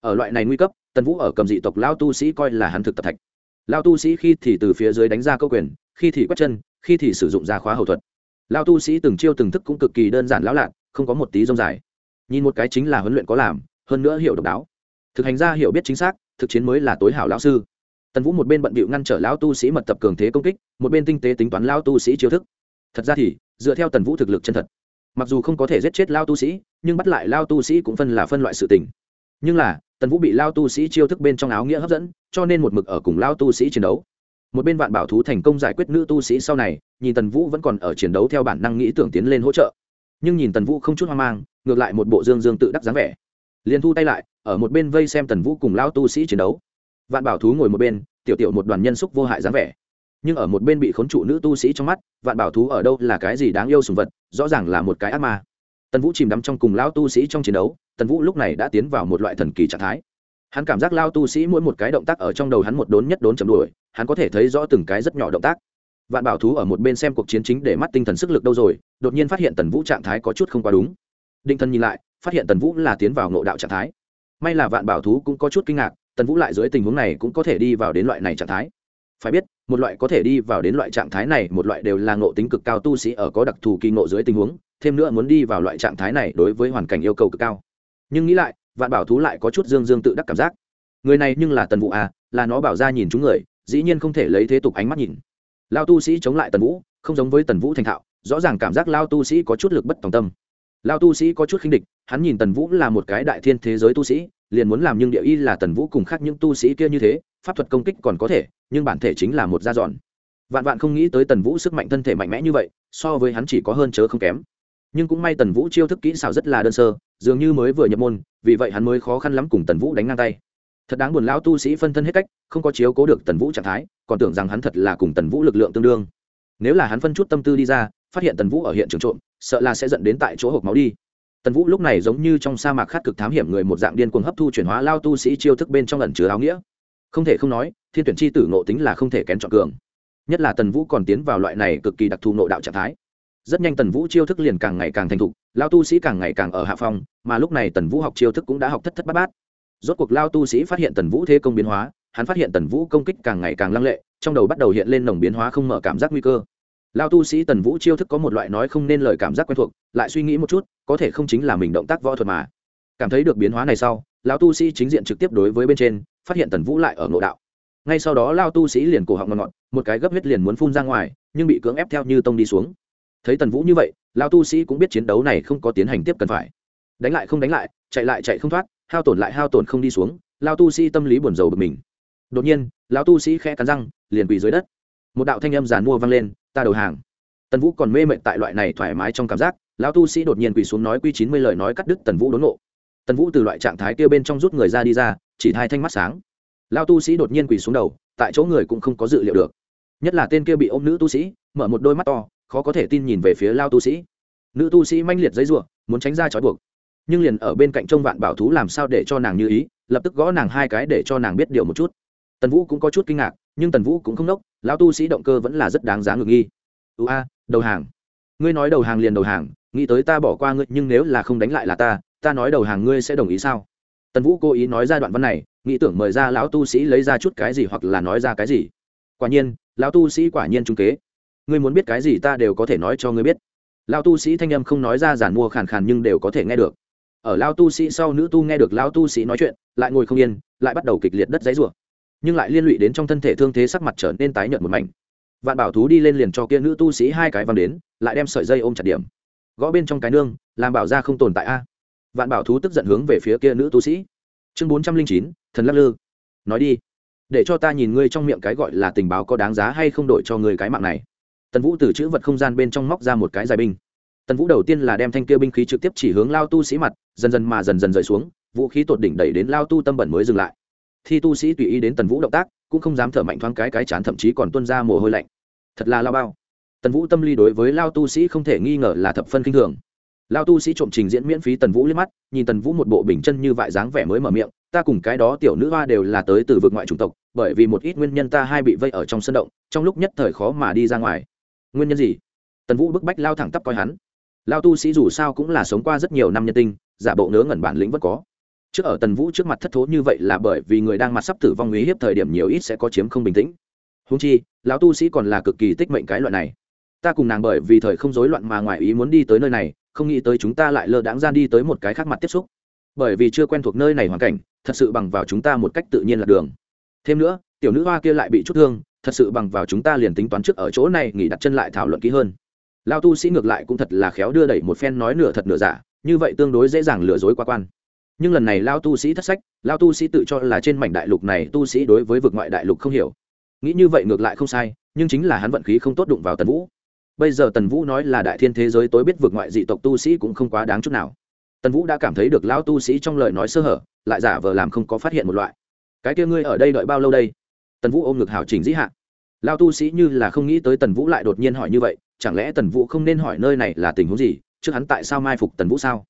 Ở loại này nguy cấp, tần vũ ở cầm dị tộc lao tu sĩ coi là hắn thực tập thạch lao tu sĩ khi thì từ phía dưới đánh ra câu quyền, khi thì quét chân, khi thì sử dụng ra khóa hậu thuật. Lao tu sĩ từng chiêu từng thức cũng cực kỳ đơn giản lão lạc không có một tí rông dài. Nhìn một cái chính là huấn luyện có làm, hơn nữa hiểu độc đáo. Thực hành ra hiểu biết chính xác, thực chiến mới là tối hảo lão sư. Tần vũ một bên bận bịu ngăn trở lão tu sĩ mật tập cường thế công kích, một bên tinh tế tính toán lao tu sĩ chiêu thức. Thật ra thì, dựa theo tần vũ thực lực chân thật, mặc dù không có thể giết chết lao tu sĩ, nhưng bắt lại lao tu sĩ cũng phân là phân loại sự tình nhưng là, tần vũ bị lao tu sĩ chiêu thức bên trong áo nghĩa hấp dẫn, cho nên một mực ở cùng lao tu sĩ chiến đấu. Một bên vạn bảo thú thành công giải quyết nữ tu sĩ sau này, nhìn tần vũ vẫn còn ở chiến đấu theo bản năng nghĩ tưởng tiến lên hỗ trợ. Nhưng nhìn tần vũ không chút hoang mang, ngược lại một bộ dương dương tự đắc dáng vẻ. Liền thu tay lại, ở một bên vây xem tần vũ cùng lao tu sĩ chiến đấu. Vạn bảo thú ngồi một bên, tiểu tiểu một đoàn nhân xúc vô hại dáng vẻ. Nhưng ở một bên bị khốn trụ nữ tu sĩ trong mắt, vạn bảo thú ở đâu là cái gì đáng yêu sùng vật, rõ ràng là một cái ác ma tần vũ chìm đắm trong cùng lao tu sĩ trong chiến đấu, tần vũ lúc này đã tiến vào một loại thần kỳ trạng thái. Hắn cảm giác lao tu sĩ mỗi một cái động tác ở trong đầu hắn một đốn nhất đốn chầm đuổi, hắn có thể thấy rõ từng cái rất nhỏ động tác. Vạn bảo thú ở một bên xem cuộc chiến chính để mắt tinh thần sức lực đâu rồi, đột nhiên phát hiện tần vũ trạng thái có chút không quá đúng. Định thân nhìn lại, phát hiện tần vũ là tiến vào ngộ đạo trạng thái. May là vạn bảo thú cũng có chút kinh ngạc, tần vũ lại dưới tình huống này cũng có thể đi vào đến loại này trạng thái. Phải biết, một loại có thể đi vào đến loại trạng thái này, một loại đều là ngộ tính cực cao tu sĩ ở có đặc thù kỳ ngộ dưới tình huống thêm nữa muốn đi vào loại trạng thái này đối với hoàn cảnh yêu cầu cực cao. Nhưng nghĩ lại, vạn bảo thú lại có chút dương dương tự đắc cảm giác. Người này nhưng là tần vũ à là nó bảo ra nhìn chúng người, dĩ nhiên không thể lấy thế tục ánh mắt nhìn. Lao tu sĩ chống lại tần vũ, không giống với tần vũ thành thạo, rõ ràng cảm giác lao tu sĩ có chút lực bất tòng tâm. Lao tu sĩ có chút khinh địch, hắn nhìn tần vũ là một cái đại thiên thế giới tu sĩ, liền muốn làm nhưng địa y là tần vũ cùng khác những tu sĩ kia như thế, pháp thuật công kích còn có thể, nhưng bản thể chính là một gia dọn. Vạn vạn không nghĩ tới tần vũ sức mạnh thân thể mạnh mẽ như vậy, so với hắn chỉ có hơn chớ không kém nhưng cũng may tần vũ chiêu thức kỹ xảo rất là đơn sơ, dường như mới vừa nhập môn, vì vậy hắn mới khó khăn lắm cùng tần vũ đánh ngang tay. Thật đáng buồn lão tu sĩ phân thân hết cách, không có chiếu cố được tần vũ trạng thái, còn tưởng rằng hắn thật là cùng tần vũ lực lượng tương đương. Nếu là hắn phân chút tâm tư đi ra, phát hiện tần vũ ở hiện trường trộm, sợ là sẽ dẫn đến tại chỗ hộp máu đi. Tần vũ lúc này giống như trong sa mạc khát cực thám hiểm người một dạng điên cuồng hấp thu chuyển hóa lao tu sĩ chiêu thức bên trong ẩn chứa áo nghĩa. Không thể không nói, thiên tuyển chi tử ngộ tính là không thể kén chọn cường. Nhất là tần vũ còn tiến vào loại này cực kỳ đặc thù nộ đạo trạng thái rất nhanh tần vũ chiêu thức liền càng ngày càng thành thục, lao tu sĩ càng ngày càng ở hạ phong, mà lúc này tần vũ học chiêu thức cũng đã học thất thất bát bát. Rốt cuộc lao tu sĩ phát hiện tần vũ thế công biến hóa, hắn phát hiện tần vũ công kích càng ngày càng lăng lệ, trong đầu bắt đầu hiện lên nồng biến hóa không mở cảm giác nguy cơ. Lao tu sĩ tần vũ chiêu thức có một loại nói không nên lời cảm giác quen thuộc, lại suy nghĩ một chút, có thể không chính là mình động tác võ thuật mà. Cảm thấy được biến hóa này sau, lao tu sĩ chính diện trực tiếp đối với bên trên, phát hiện tần vũ lại ở ngộ đạo. Ngay sau đó, lao tu sĩ liền cổ họng ngọn ngọn, một cái gấp huyết liền muốn phun ra ngoài, nhưng bị cưỡng ép theo như tông đi xuống thấy tần vũ như vậy lao tu sĩ cũng biết chiến đấu này không có tiến hành tiếp cần phải. Đánh lại không đánh lại, chạy lại chạy không thoát, hao tổn lại hao tổn không đi xuống lao tu sĩ tâm lý buồn rầu bực mình. Đột nhiên lao tu sĩ khẽ cắn răng, liền quỳ dưới đất. Một đạo thanh âm giàn mua vang lên, ta đầu hàng. Tần vũ còn mê mệt tại loại này thoải mái trong cảm giác lao tu sĩ đột nhiên quỳ xuống nói quy chín mươi lời nói cắt đứt tần vũ đốn nộ tần vũ từ loại trạng thái kia bên trong rút người ra đi ra, chỉ hai thanh mắt sáng. Lao tu sĩ đột nhiên quỳ xuống đầu, tại chỗ người cũng không có dự liệu được. Nhất là tên kia bị ôm nữ tu sĩ, mở một đôi mắt to khó có thể tin nhìn về phía lao tu sĩ. Nữ tu sĩ manh liệt giấy ruộng muốn tránh ra trói buộc. Nhưng liền ở bên cạnh trông vạn bảo thú làm sao để cho nàng như ý, lập tức gõ nàng hai cái để cho nàng biết điều một chút. Tần vũ cũng có chút kinh ngạc, nhưng tần vũ cũng không nốc, lão tu sĩ động cơ vẫn là rất đáng giá ngược nghi. Ưu a, đầu hàng. Ngươi nói đầu hàng liền đầu hàng, nghĩ tới ta bỏ qua ngươi, nhưng nếu là không đánh lại là ta ta nói đầu hàng ngươi sẽ đồng ý sao? Tần vũ cố ý nói ra đoạn văn này, nghĩ tưởng mời ra lão tu sĩ lấy ra chút cái gì hoặc là nói ra cái gì. Quả nhiên, lão tu sĩ quả nhiên trung kế ngươi muốn biết cái gì ta đều có thể nói cho ngươi biết. Lão tu sĩ thanh âm không nói ra giản mua khàn khàn nhưng đều có thể nghe được. Ở lao tu sĩ sau nữ tu nghe được lao tu sĩ nói chuyện, lại ngồi không yên, lại bắt đầu kịch liệt đất giấy rủa. Nhưng lại liên lụy đến trong thân thể thương thế sắc mặt trở nên tái nhợt một mảnh. Vạn bảo thú đi lên liền cho kia nữ tu sĩ hai cái văng đến, lại đem sợi dây ôm chặt điểm. Gõ bên trong cái nương, làm bảo ra không tồn tại a. Vạn bảo thú tức giận hướng về phía kia nữ tu sĩ. Chương bốn trăm linh chín, thần lắc lư. Nói đi, để cho ta nhìn ngươi trong miệng cái gọi là tình báo có đáng giá hay không đổi cho ngươi cái mạng này tần vũ từ chữ vật không gian bên trong móc ra một cái dài binh tần vũ đầu tiên là đem thanh kia binh khí trực tiếp chỉ hướng lao tu sĩ mặt dần dần mà dần dần rời xuống vũ khí tột đỉnh đẩy đến lao tu tâm bẩn mới dừng lại thi tu sĩ tùy ý đến tần vũ động tác cũng không dám thở mạnh thoáng cái cái chán thậm chí còn tuân ra mồ hôi lạnh thật là lao bao tần vũ tâm lý đối với lao tu sĩ không thể nghi ngờ là thập phân k i n h thường lao tu sĩ trộm trình diễn miễn phí tần vũ liếc mắt nhìn tần vũ một bộ bình chân như vại dáng vẻ mới mở miệng ta cùng cái đó tiểu nữ hoa đều là tới từ vực ngoại chủng tộc bởi vì một ít nguyên nhân ta hai bị vây ở trong sân động trong lúc nhất thời khó mà đi ra ngoài nguyên nhân gì? Tần vũ bức bách lao thẳng tắp coi hắn. Lao tu sĩ dù sao cũng là sống qua rất nhiều năm nhân tinh, giả bộ ngớ ngẩn bản lĩnh vẫn có. Trước ở tần vũ trước mặt thất thố như vậy là bởi vì người đang mặt sắp tử vong uy hiếp thời điểm nhiều ít sẽ có chiếm không bình tĩnh. Húng chi lão tu sĩ còn là cực kỳ tích mệnh cái loại này. Ta cùng nàng bởi vì thời không rối loạn mà ngoài ý muốn đi tới nơi này, không nghĩ tới chúng ta lại lơ đãng gian đi tới một cái khác mặt tiếp xúc. Bởi vì chưa quen thuộc nơi này hoàn cảnh, thật sự bằng vào chúng ta một cách tự nhiên là đường. Thêm nữa, tiểu nữ hoa kia lại bị chút thương thật sự bằng vào chúng ta liền tính toán trước ở chỗ này, nghỉ đặt chân lại thảo luận kỹ hơn. Lao tu sĩ ngược lại cũng thật là khéo đưa đẩy một phen nói nửa thật nửa giả, như vậy tương đối dễ dàng lừa dối qua quan. Nhưng lần này lao tu sĩ thất sách, lao tu sĩ tự cho là trên mảnh đại lục này tu sĩ đối với vực ngoại đại lục không hiểu. Nghĩ như vậy ngược lại không sai, nhưng chính là hắn vận khí không tốt đụng vào tần vũ. Bây giờ tần vũ nói là đại thiên thế giới tối biết vượt ngoại dị tộc tu sĩ cũng không quá đáng chút nào. Tần vũ đã cảm thấy được lão tu sĩ trong lời nói sơ hở, lại giả vờ làm không có phát hiện một loại. Cái kia ngươi ở đây đợi bao lâu đây? Tần vũ ôm ngực hảo chỉnh dĩ hạ. Lao tu sĩ như là không nghĩ tới tần vũ lại đột nhiên hỏi như vậy, chẳng lẽ tần vũ không nên hỏi nơi này là tình huống gì, trước hắn tại sao mai phục tần vũ sao?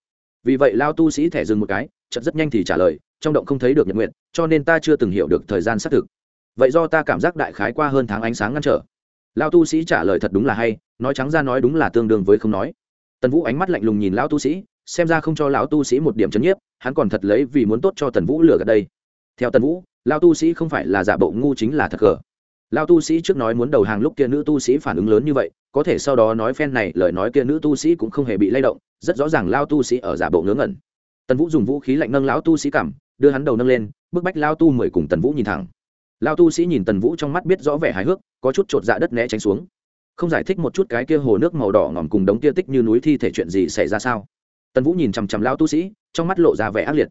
Vì vậy lao tu sĩ thẻ dừng một cái chậm rất nhanh thì trả lời, trong động không thấy được nhật nguyện, cho nên ta chưa từng hiểu được thời gian xác thực. Vậy do ta cảm giác đại khái qua hơn tháng ánh sáng ngăn trở. Lao tu sĩ trả lời thật đúng là hay, nói trắng ra nói đúng là tương đương với không nói. Tần vũ ánh mắt lạnh lùng nhìn lão tu sĩ, xem ra không cho lão tu sĩ một điểm c h ấ n nhiếp, hắn còn thật lấy vì muốn tốt cho tần vũ lừa gạt đây. Theo tần vũ lao tu sĩ không phải là giả bộ ngu chính là thật cờ lao tu sĩ trước nói muốn đầu hàng lúc kia nữ tu sĩ phản ứng lớn như vậy, có thể sau đó nói phen này, lời nói kia nữ tu sĩ cũng không hề bị lay động, rất rõ ràng lao tu sĩ ở giả bộ ngớ ngẩn. Tần vũ dùng vũ khí lạnh nâng lão tu sĩ cảm đưa hắn đầu nâng lên, bức bách lao tu mười cùng tần vũ nhìn thẳng. Lao tu sĩ nhìn tần vũ trong mắt biết rõ vẻ hài hước, có chút chột dạ đất né tránh xuống. Không giải thích một chút cái kia hồ nước màu đỏ ngòm cùng đống kia tích như núi thi thể chuyện gì xảy ra sao? Tần vũ nhìn chằm chằm lao tu sĩ, trong mắt lộ ra vẻ ác liệt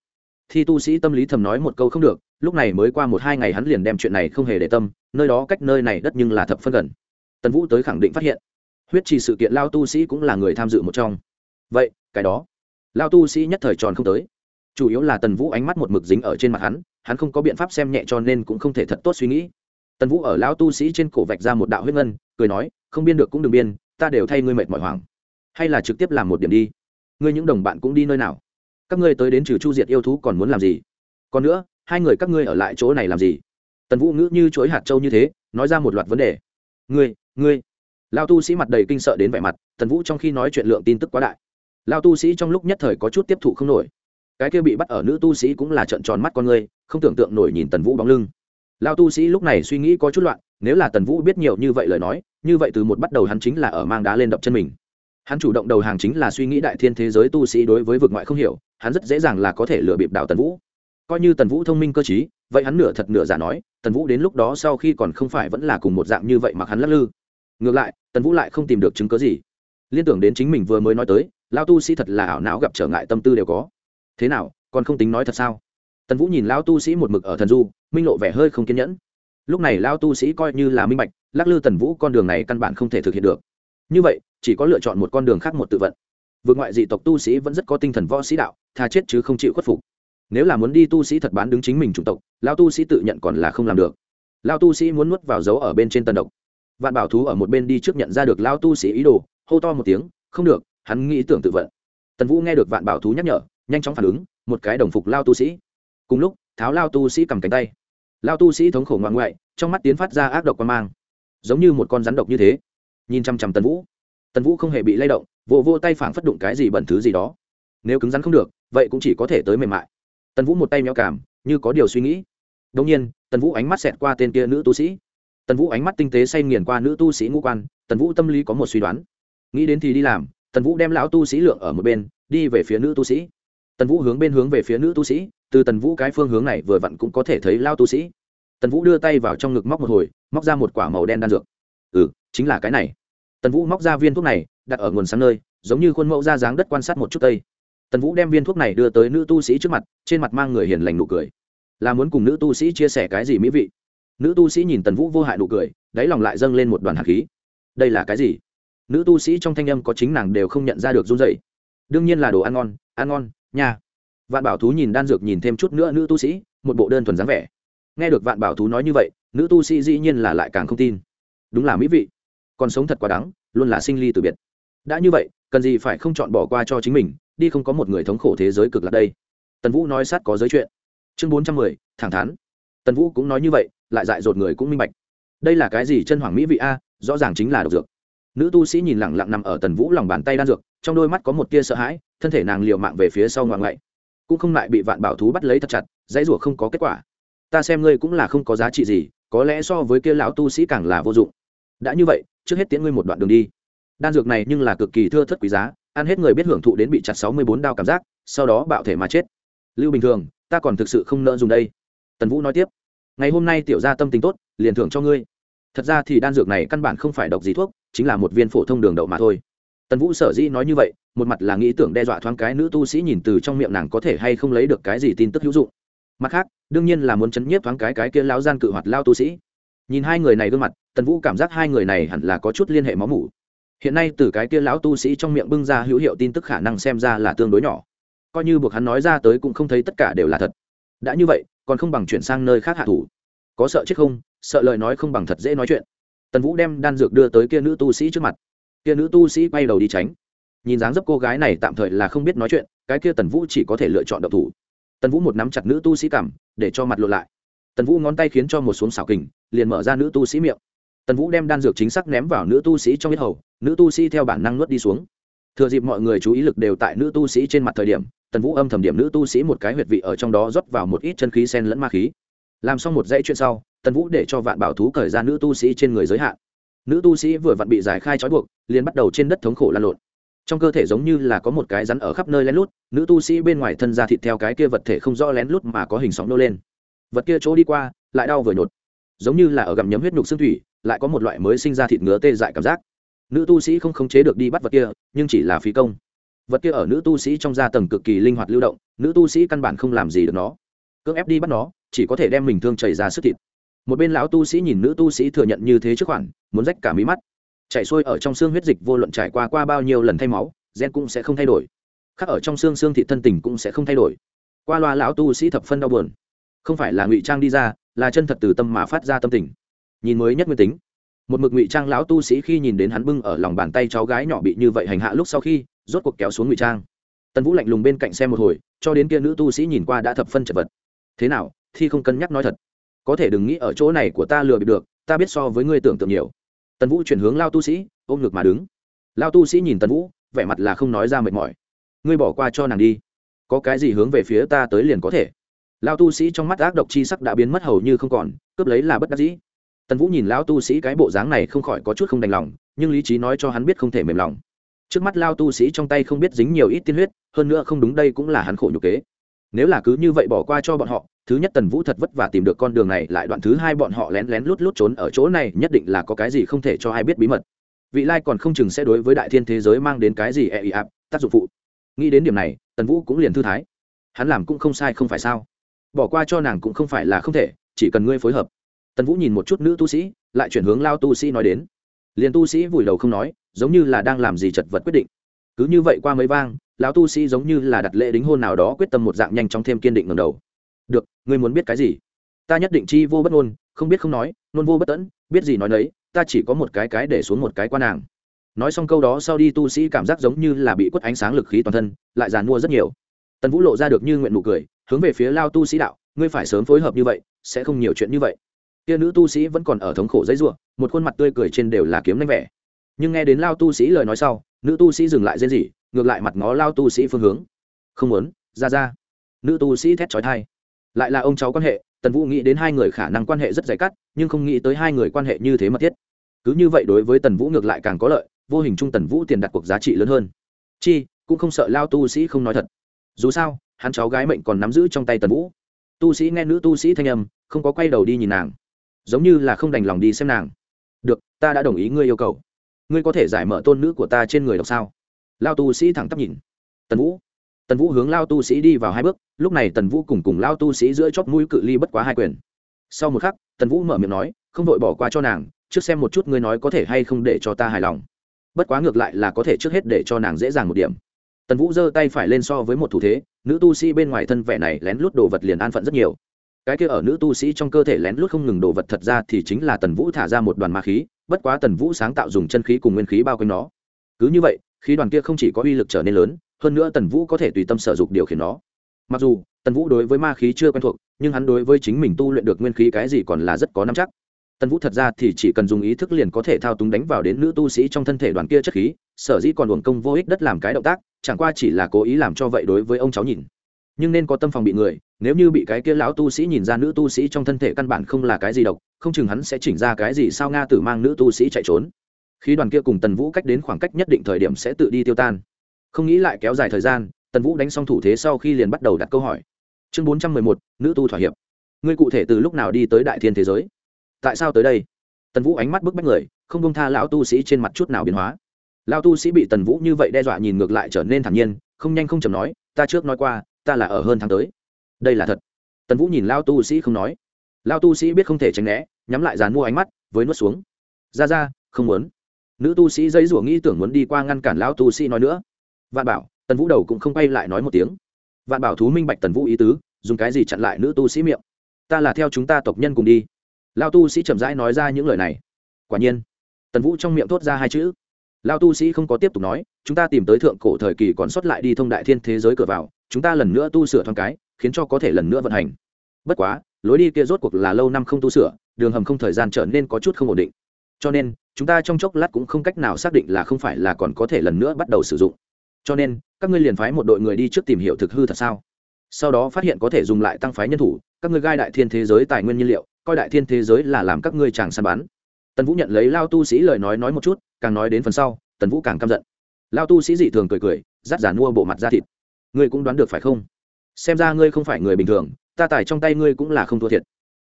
thi tu sĩ tâm lý thầm nói một câu không được, lúc này mới qua một hai ngày hắn liền đem chuyện này không hề để tâm, nơi đó cách nơi này đất nhưng là thập phân gần. Tần vũ tới khẳng định phát hiện, huyết trì sự kiện lao tu sĩ cũng là người tham dự một trong. Vậy, cái đó, lao tu sĩ nhất thời tròn không tới. Chủ yếu là tần vũ ánh mắt một mực dính ở trên mặt hắn hắn không có biện pháp xem nhẹ cho nên cũng không thể thật tốt suy nghĩ. Tần vũ ở lão tu sĩ trên cổ vạch ra một đạo huyết ngân, cười nói, không biên được cũng đừng biên, ta đều thay ngươi mệt mỏi hoảng. hay là trực tiếp làm một điểm đi. Ngươi những đồng bạn cũng đi nơi nào? Các ngươi tới đến trừ chu diệt yêu thú còn muốn làm gì? Còn nữa, hai người các ngươi ở lại chỗ này làm gì? Tần vũ ngữ như chối hạt trâu như thế, nói ra một loạt vấn đề. Ngươi ngươi. Lao tu sĩ mặt đầy kinh sợ đến vẻ mặt, tần vũ trong khi nói chuyện lượng tin tức quá đại. Lao tu sĩ trong lúc nhất thời có chút tiếp thụ không nổi. Cái kia bị bắt ở nữ tu sĩ cũng là trận tròn mắt con ngươi không tưởng tượng nổi nhìn tần vũ bóng lưng. Lao tu sĩ lúc này suy nghĩ có chút loạn, nếu là tần vũ biết nhiều như vậy lời nói, như vậy từ một bắt đầu hắn chính là ở mang đá lên đập chân mình. Hắn chủ động đầu hàng chính là suy nghĩ đại thiên thế giới tu sĩ đối với vực ngoại không hiểu hắn rất dễ dàng là có thể lừa bịp đảo tần vũ. Coi như tần vũ thông minh cơ t vậy hắn nửa thật nửa giả nói, tần vũ đến lúc đó sau khi còn không phải vẫn là cùng một dạng như vậy mà hắn lắc lư. Ngược lại, tần vũ lại không tìm được chứng cớ gì. Liên tưởng đến chính mình vừa mới nói tới lao tu sĩ thật là ảo não gặp trở ngại tâm tư đều có. Thế nào, còn không tính nói thật sao? Tần vũ nhìn lao tu sĩ một mực ở thần du, minh lộ vẻ hơi không kiên nhẫn. Lúc này lao tu sĩ coi như là minh bạch, lắc lư tần vũ con đường này căn bản không thể thực hiện được. Như vậy, chỉ có lựa chọn một con đường khác một tự vận vượt ngoại dị tộc tu sĩ vẫn rất có tinh thần võ sĩ đạo, tha chết chứ không chịu khuất phục. Nếu là muốn đi tu sĩ thật bán đứng chính mình chủng tộc lao tu sĩ tự nhận còn là không làm được. Lao tu sĩ muốn nuốt vào dấu ở bên trên tần độc. Vạn bảo thú ở một bên đi trước nhận ra được lao tu sĩ ý đồ, hô to một tiếng, không được, hắn nghĩ tưởng tự vận. Tần vũ nghe được vạn bảo thú nhắc nhở, nhanh chóng phản ứng, một cái đồng phục lao tu sĩ. Cùng lúc, tháo lao tu sĩ cầm cánh tay. Lao tu sĩ thống khổ ngoan ngoại, trong mắt tiến phát ra ác độc quan mang. Giống như một con rắn độc như thế. Nhìn chăm chăm tần vũ. Tần vũ không hề bị lay động vô vô tay phảng phất đụng cái gì bẩn thứ gì đó. Nếu cứng rắn không được, vậy cũng chỉ có thể tới mềm mại. Tần vũ một tay méo cảm, như có điều suy nghĩ. Đông nhiên, tần vũ ánh mắt xẹt qua tên kia nữ tu sĩ. Tần vũ ánh mắt tinh tế say nghiền qua nữ tu sĩ ngũ quan, tần vũ tâm lý có một suy đoán. Nghĩ đến thì đi làm, tần vũ đem lão tu sĩ lượng ở một bên, đi về phía nữ tu sĩ. Tần vũ hướng bên hướng về phía nữ tu sĩ, từ tần vũ cái phương hướng này vừa vặn cũng có thể thấy lao tu sĩ. Tần vũ đưa tay vào trong ngực móc một hồi, móc ra một quả màu đen đan dược. Ừ chính là cái này. Tần vũ móc ra viên thuốc này đặt ở nguồn sáng nơi, giống như khuôn mẫu ra dáng đất quan sát một chút tây. Tần vũ đem viên thuốc này đưa tới nữ tu sĩ trước mặt, trên mặt mang người hiền lành nụ cười. Là muốn cùng nữ tu sĩ chia sẻ cái gì mỹ vị? Nữ tu sĩ nhìn tần vũ vô hại nụ cười, đáy lòng lại dâng lên một đoàn hạt khí. Đây là cái gì? Nữ tu sĩ trong thanh âm có chính nàng đều không nhận ra được run dậy đương nhiên là đồ ăn ngon ăn ngon, nha. Vạn bảo thú nhìn đan dược nhìn thêm chút nữa nữ tu sĩ, một bộ đơn thuần dáng vẻ. Nghe được vạn bảo thú nói như vậy, nữ tu sĩ dĩ nhiên là lại càng không tin. Đúng là mỹ vị. Còn sống thật quá đắng luôn là sinh ly từ biệt đã như vậy, cần gì phải không chọn bỏ qua cho chính mình, đi không có một người thống khổ thế giới cực lạc đây. Tần vũ nói sát có giới chuyện. Chương bốn trăm mười, thẳng thắn. Tần vũ cũng nói như vậy, lại dại dột người cũng minh bạch. Đây là cái gì chân hoàng mỹ vị a, rõ ràng chính là độc dược. Nữ tu sĩ nhìn lẳng lặng nằm ở tần vũ lòng bàn tay đan dược, trong đôi mắt có một tia sợ hãi, thân thể nàng liều mạng về phía sau ngoạn ngậy cũng không lại bị vạn bảo thú bắt lấy thật chặt, dãy rủa không có kết quả. Ta xem ngươi cũng là không có giá trị gì, có lẽ so với kia lão tu sĩ càng là vô dụng. Đã như vậy, trước hết tiễn ngươi một đoạn đường đi đan dược này nhưng là cực kỳ thưa thất quý giá, ăn hết người biết hưởng thụ đến bị chặt sáu mươi bốn đao cảm giác, sau đó bạo thể mà chết. Lưu bình thường, ta còn thực sự không nỡ dùng đây. Tần vũ nói tiếp, ngày hôm nay tiểu gia tâm tình tốt, liền thưởng cho ngươi. Thật ra thì đan dược này căn bản không phải độc gì thuốc, chính là một viên phổ thông đường đậu mà thôi. Tần vũ sở dĩ nói như vậy, một mặt là nghĩ tưởng đe dọa thoáng cái nữ tu sĩ nhìn từ trong miệng nàng có thể hay không lấy được cái gì tin tức hữu dụng. Mặt khác, đương nhiên là muốn chấn nhiếp thoáng cái cái kia lao gian cự hoạt lao tu sĩ. Nhìn hai người này gương mặt, tần vũ cảm giác hai người này hẳn là có chút liên hệ máu mủ hiện nay từ cái kia lão tu sĩ trong miệng bưng ra hữu hiệu tin tức khả năng xem ra là tương đối nhỏ. Coi như buộc hắn nói ra tới cũng không thấy tất cả đều là thật. Đã như vậy, còn không bằng chuyển sang nơi khác hạ thủ. Có sợ chết không? Sợ lời nói không bằng thật dễ nói chuyện. Tần vũ đem đan dược đưa tới kia nữ tu sĩ trước mặt. Kia nữ tu sĩ quay đầu đi tránh. Nhìn dáng dấp cô gái này tạm thời là không biết nói chuyện, cái kia tần vũ chỉ có thể lựa chọn độc thủ. Tần vũ một nắm chặt nữ tu sĩ cảm để cho mặt lộ lại. Tần vũ ngón tay khiến cho một xuống xảo kình, liền mở ra nữ tu sĩ miệng. Tần vũ đem đan dược chính xác ném vào nữ tu sĩ trong biết hầu nữ tu sĩ theo bản năng nuốt đi xuống. Thừa dịp mọi người chú ý lực đều tại nữ tu sĩ trên mặt thời điểm, tần vũ âm thầm điểm nữ tu sĩ một cái huyệt vị ở trong đó rót vào một ít chân khí sen lẫn ma khí. Làm xong một dãy chuyện sau, tần vũ để cho vạn bảo thú cởi ra nữ tu sĩ trên người giới hạn. Nữ tu sĩ vừa vặn bị giải khai trói buộc, liền bắt đầu trên đất thống khổ lan lộn. Trong cơ thể giống như là có một cái rắn ở khắp nơi lén lút, nữ tu sĩ bên ngoài thân ra thịt theo cái kia vật thể không rõ lén lút mà có hình sóng nô lên. Vật kia chỗ đi qua, lại đau vừa nhột. Giống như là ở gặm nhấm huyết nhục xương thủy, lại có một loại mới sinh ra thịt ngứa tê dại cảm giác nữ tu sĩ không khống chế được đi bắt vật kia, nhưng chỉ là phí công. Vật kia ở nữ tu sĩ trong gia tầng cực kỳ linh hoạt lưu động, nữ tu sĩ căn bản không làm gì được nó. Cưỡng ép đi bắt nó, chỉ có thể đem mình thương chảy ra sức thịt. Một bên lão tu sĩ nhìn nữ tu sĩ thừa nhận như thế trước khoản, muốn rách cả mí mắt. Chảy xuôi ở trong xương huyết dịch vô luận trải qua qua bao nhiêu lần thay máu, gen cũng sẽ không thay đổi. Khác ở trong xương xương thị thân tình cũng sẽ không thay đổi. Qua loa lão tu sĩ thập phân đau buồn. Không phải là ngụy trang đi ra, là chân thật từ tâm mà phát ra tâm tình. Nhìn mới nhất nguyên tính một mực ngụy trang lão tu sĩ khi nhìn đến hắn bưng ở lòng bàn tay cháu gái nhỏ bị như vậy hành hạ lúc sau khi, rốt cuộc kéo xuống ngụy trang. Tần vũ lạnh lùng bên cạnh xem một hồi, cho đến kia nữ tu sĩ nhìn qua đã thập phân chật vật. Thế nào, thi không cân nhắc nói thật. Có thể đừng nghĩ ở chỗ này của ta lừa bị được, ta biết so với ngươi tưởng tượng nhiều. Tần vũ chuyển hướng lao tu sĩ, ôm ngực mà đứng. Lao tu sĩ nhìn tần vũ, vẻ mặt là không nói ra mệt mỏi. Ngươi bỏ qua cho nàng đi. Có cái gì hướng về phía ta tới liền có thể. Lao tu sĩ trong mắt ác độc chi sắc đã biến mất hầu như không còn, cướp lấy là bất đắc dĩ tần vũ nhìn lao tu sĩ cái bộ dáng này không khỏi có chút không đành lòng, nhưng lý trí nói cho hắn biết không thể mềm lòng. Trước mắt lao tu sĩ trong tay không biết dính nhiều ít tiên huyết, hơn nữa không đúng đây cũng là hắn khổ nhục kế. Nếu là cứ như vậy bỏ qua cho bọn họ, thứ nhất tần vũ thật vất vả tìm được con đường này, lại đoạn thứ hai bọn họ lén lén lút lút trốn ở chỗ này, nhất định là có cái gì không thể cho ai biết bí mật. Vị lai còn không chừng sẽ đối với đại thiên thế giới mang đến cái gì e ị ạp tác dụng phụ. Nghĩ đến điểm này, tần vũ cũng liền thư thái. Hắn làm cũng không sai không phải sao? Bỏ qua cho nàng cũng không phải là không thể, chỉ cần ngươi phối hợp tần vũ nhìn một chút nữ tu sĩ, lại chuyển hướng lao tu sĩ nói đến. Liền tu sĩ vùi đầu không nói, giống như là đang làm gì chật vật quyết định. Cứ như vậy qua mấy vang, lão tu sĩ giống như là đặt lễ đính hôn nào đó quyết tâm một dạng nhanh chóng thêm kiên định ngầm đầu. Được, ngươi muốn biết cái gì? Ta nhất định chi vô bất ngôn, không biết không nói nôn vô bất tẫn, biết gì nói nấy, ta chỉ có một cái cái để xuống một cái quan nàng. Nói xong câu đó sau đi tu sĩ cảm giác giống như là bị quất ánh sáng lực khí toàn thân, lại giàn mua rất nhiều. Tần vũ lộ ra được như nguyện nụ cười, hướng về phía lao tu sĩ đạo, ngươi phải sớm phối hợp như vậy, sẽ không nhiều chuyện như vậy kia nữ tu sĩ vẫn còn ở thống khổ dãy ruộng một khuôn mặt tươi cười trên đều là kiếm đánh vẻ. Nhưng nghe đến lao tu sĩ lời nói sau nữ tu sĩ dừng lại rên gì, ngược lại mặt ngó lao tu sĩ phương hướng. Không muốn ra ra. Nữ tu sĩ thét trói thai lại là ông cháu quan hệ tần vũ nghĩ đến hai người khả năng quan hệ rất dày cắt nhưng không nghĩ tới hai người quan hệ như thế mật thiết. Cứ như vậy đối với tần vũ ngược lại càng có lợi vô hình chung tần vũ tiền đặt cuộc giá trị lớn hơn. Chi cũng không sợ lao tu sĩ không nói thật. Dù sao hắn cháu gái mệnh còn nắm giữ trong tay tần vũ. Tu sĩ nghe nữ tu sĩ thanh âm không có quay đầu đi nhìn nàng giống như là không đành lòng đi xem nàng. Được, ta đã đồng ý ngươi yêu cầu. Ngươi có thể giải mở tôn nữ của ta trên người đọc sao? Lao tu sĩ thẳng tắp nhìn. Tần vũ. Tần vũ hướng lao tu sĩ đi vào hai bước, lúc này tần vũ cùng cùng lao tu sĩ giữa chóp mũi cự ly bất quá hai quyền. Sau một khắc, tần vũ mở miệng nói, không vội bỏ qua cho nàng, trước xem một chút ngươi nói có thể hay không để cho ta hài lòng. Bất quá ngược lại là có thể trước hết để cho nàng dễ dàng một điểm. Tần vũ giơ tay phải lên so với một thủ thế, nữ tu sĩ bên ngoài thân vẻ này lén lút đồ vật liền an phận rất nhiều cái kia ở nữ tu sĩ trong cơ thể lén lút không ngừng đồ vật thật ra thì chính là tần vũ thả ra một đoàn ma khí, bất quá tần vũ sáng tạo dùng chân khí cùng nguyên khí bao quanh nó. Cứ như vậy, khí đoàn kia không chỉ có uy lực trở nên lớn, hơn nữa tần vũ có thể tùy tâm sở dục điều khiển nó. Mặc dù, tần vũ đối với ma khí chưa quen thuộc, nhưng hắn đối với chính mình tu luyện được nguyên khí cái gì còn là rất có nắm chắc. Tần vũ thật ra thì chỉ cần dùng ý thức liền có thể thao túng đánh vào đến nữ tu sĩ trong thân thể đoàn kia chất khí, sở dĩ còn luồng công vô ích đất làm cái động tác, chẳng qua chỉ là cố ý làm cho vậy đối với ông cháu nhìn nhưng nên có tâm phòng bị người, nếu như bị cái kia lão tu sĩ nhìn ra nữ tu sĩ trong thân thể căn bản không là cái gì độc, không chừng hắn sẽ chỉnh ra cái gì sao nga tử mang nữ tu sĩ chạy trốn. Khí đoàn kia cùng tần vũ cách đến khoảng cách nhất định thời điểm sẽ tự đi tiêu tan. Không nghĩ lại kéo dài thời gian, tần vũ đánh xong thủ thế sau khi liền bắt đầu đặt câu hỏi. Chương bốn trăm mười một, nữ tu thỏa hiệp. Ngươi cụ thể từ lúc nào đi tới đại thiên thế giới? Tại sao tới đây? Tần vũ ánh mắt bức bách người, không công tha lão tu sĩ trên mặt chút nào biến hóa. Lão tu sĩ bị tần vũ như vậy đe dọa nhìn ngược lại trở nên thản nhiên, không nhanh không chầm nói, ta trước nói qua ta là ở hơn tháng tới. Đây là thật. Tần vũ nhìn lao tu sĩ không nói. Lao tu sĩ biết không thể tránh né, nhắm lại dàn mua ánh mắt, với nuốt xuống. Ra ra, không muốn. Nữ tu sĩ dây rủa nghĩ tưởng muốn đi qua ngăn cản lao tu sĩ nói nữa. Vạn bảo, tần vũ đầu cũng không quay lại nói một tiếng. Vạn bảo thú minh bạch tần vũ ý tứ, dùng cái gì chặn lại nữ tu sĩ miệng? Ta là theo chúng ta tộc nhân cùng đi. Lao tu sĩ chậm rãi nói ra những lời này. Quả nhiên, tần vũ trong miệng thốt ra hai chữ lao tu sĩ không có tiếp tục nói, chúng ta tìm tới thượng cổ thời kỳ còn sót lại đi thông đại thiên thế giới cửa vào, chúng ta lần nữa tu sửa thoáng cái, khiến cho có thể lần nữa vận hành. Bất quá, lối đi kia rốt cuộc là lâu năm không tu sửa, đường hầm không thời gian trở nên có chút không ổn định. Cho nên, chúng ta trong chốc lát cũng không cách nào xác định là không phải là còn có thể lần nữa bắt đầu sử dụng. Cho nên, các ngươi liền phái một đội người đi trước tìm hiểu thực hư thật sao? Sau đó phát hiện có thể dùng lại tăng phái nhân thủ, các ngươi gai đại thiên thế giới tài nguyên nhiên liệu, coi đại thiên thế giới là làm các ngươi chàng săn bắn tần vũ nhận lấy lao tu sĩ lời nói nói một chút, càng nói đến phần sau, tần vũ càng căm giận. Lao tu sĩ dị thường cười cười rát giả mua bộ mặt ra thịt. Ngươi cũng đoán được phải không? Xem ra ngươi không phải người bình thường, ta tải trong tay ngươi cũng là không thua thiệt.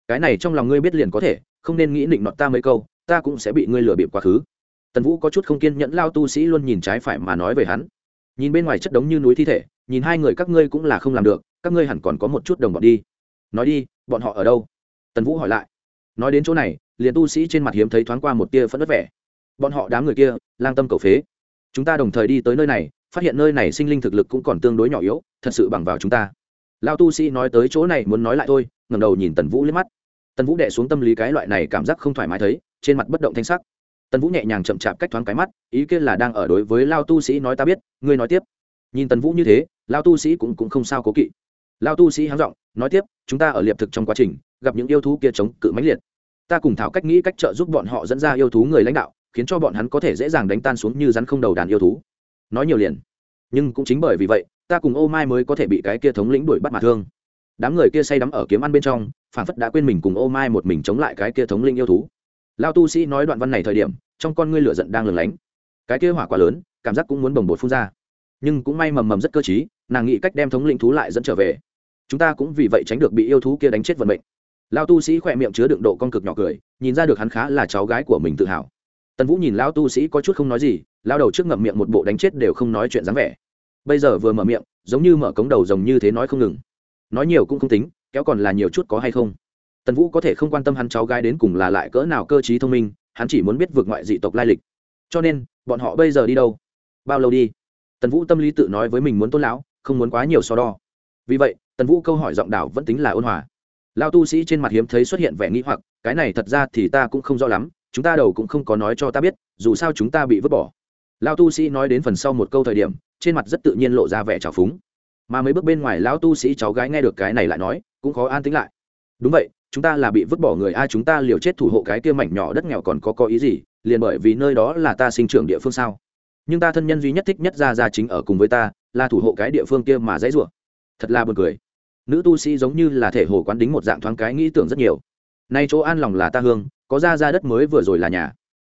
Cái này trong lòng ngươi biết liền có thể, không nên nghĩ định nọt ta mấy câu, ta cũng sẽ bị ngươi lừa bịp quá khứ. Tần vũ có chút không kiên nhẫn, lao tu sĩ luôn nhìn trái phải mà nói về hắn. Nhìn bên ngoài chất đống như núi thi thể, nhìn hai người các ngươi cũng là không làm được, các ngươi hẳn còn có một chút đồng bọn đi. Nói đi, bọn họ ở đâu? Tần vũ hỏi lại. Nói đến chỗ này liền tu sĩ trên mặt hiếm thấy thoáng qua một tia phẫn nứt vẻ. Bọn họ đám người kia lang tâm cầu phế. Chúng ta đồng thời đi tới nơi này phát hiện nơi này sinh linh thực lực cũng còn tương đối nhỏ yếu thật sự bằng vào chúng ta. Lao tu sĩ nói tới chỗ này muốn nói lại thôi ngầm đầu nhìn tần vũ liếc mắt. Tần vũ đệ xuống tâm lý cái loại này cảm giác không thoải mái thấy trên mặt bất động thanh sắc. Tần vũ nhẹ nhàng chậm chạp cách thoáng cái mắt ý kiến là đang ở đối với lao tu sĩ nói ta biết ngươi nói tiếp. Nhìn tần vũ như thế lao tu sĩ cũng, cũng không sao cố kỵ. Lao tu sĩ háng r nói tiếp chúng ta ở liệp thực trong quá trình gặp những yêu thú kia chống cự mãnh liệt ta cùng thảo cách nghĩ cách trợ giúp bọn họ dẫn ra yêu thú người lãnh đạo, khiến cho bọn hắn có thể dễ dàng đánh tan xuống như rắn không đầu đàn yêu thú. Nói nhiều liền. Nhưng cũng chính bởi vì vậy, ta cùng ô mai mới có thể bị cái kia thống lĩnh đuổi bắt mà thương. Đám người kia say đắm ở kiếm ăn bên trong phản phất đã quên mình cùng ô mai một mình chống lại cái kia thống linh yêu thú. Lao tu sĩ nói đoạn văn này thời điểm, trong con ngươi lửa giận đang lừng lánh. Cái kia hỏa quá lớn, cảm giác cũng muốn bồng bột phun ra. Nhưng cũng may mầm mầm rất cơ t nàng nghĩ cách đem thống linh thú lại dẫn trở về. Chúng ta cũng vì vậy tránh được bị yêu thú kia đánh chết vận mệnh lao tu sĩ khỏe miệng chứa đựng độ con cực nhỏ cười, nhìn ra được hắn khá là cháu gái của mình tự hào. Tần vũ nhìn lao tu sĩ có chút không nói gì, lao đầu trước ngậm miệng một bộ đánh chết đều không nói chuyện dáng vẻ. Bây giờ vừa mở miệng, giống như mở cống đầu rồng như thế nói không ngừng. Nói nhiều cũng không tính, kéo còn là nhiều chút có hay không. Tần vũ có thể không quan tâm hắn cháu gái đến cùng là lại cỡ nào cơ t thông minh, hắn chỉ muốn biết vượt ngoại dị tộc lai lịch. Cho nên, bọn họ bây giờ đi đâu? Bao lâu đi? Tần vũ tâm lý tự nói với mình muốn tôn lão, không muốn quá nhiều so đo. Vì vậy, tần vũ câu hỏi giọng đảo vẫn tính là ôn hòa lao tu sĩ trên mặt hiếm thấy xuất hiện vẻ nghĩ hoặc, cái này thật ra thì ta cũng không rõ lắm, chúng ta đầu cũng không có nói cho ta biết, dù sao chúng ta bị vứt bỏ. Lao tu sĩ nói đến phần sau một câu thời điểm, trên mặt rất tự nhiên lộ ra vẻ trào phúng. Mà mấy bước bên ngoài lão tu sĩ cháu gái nghe được cái này lại nói, cũng khó an tính lại. Đúng vậy, chúng ta là bị vứt bỏ người ai chúng ta liều chết thủ hộ cái kia mảnh nhỏ đất nghèo còn có có ý gì, liền bởi vì nơi đó là ta sinh trưởng địa phương sao? Nhưng ta thân nhân duy nhất thích nhất ra ra chính ở cùng với ta, là thủ hộ cái địa phương kia mà dãy rủa. Thật là buồn cười nữ tu sĩ giống như là thể hồ quán đính một dạng thoáng cái nghĩ tưởng rất nhiều. Nay chỗ an lòng là ta hương, có ra ra đất mới vừa rồi là nhà.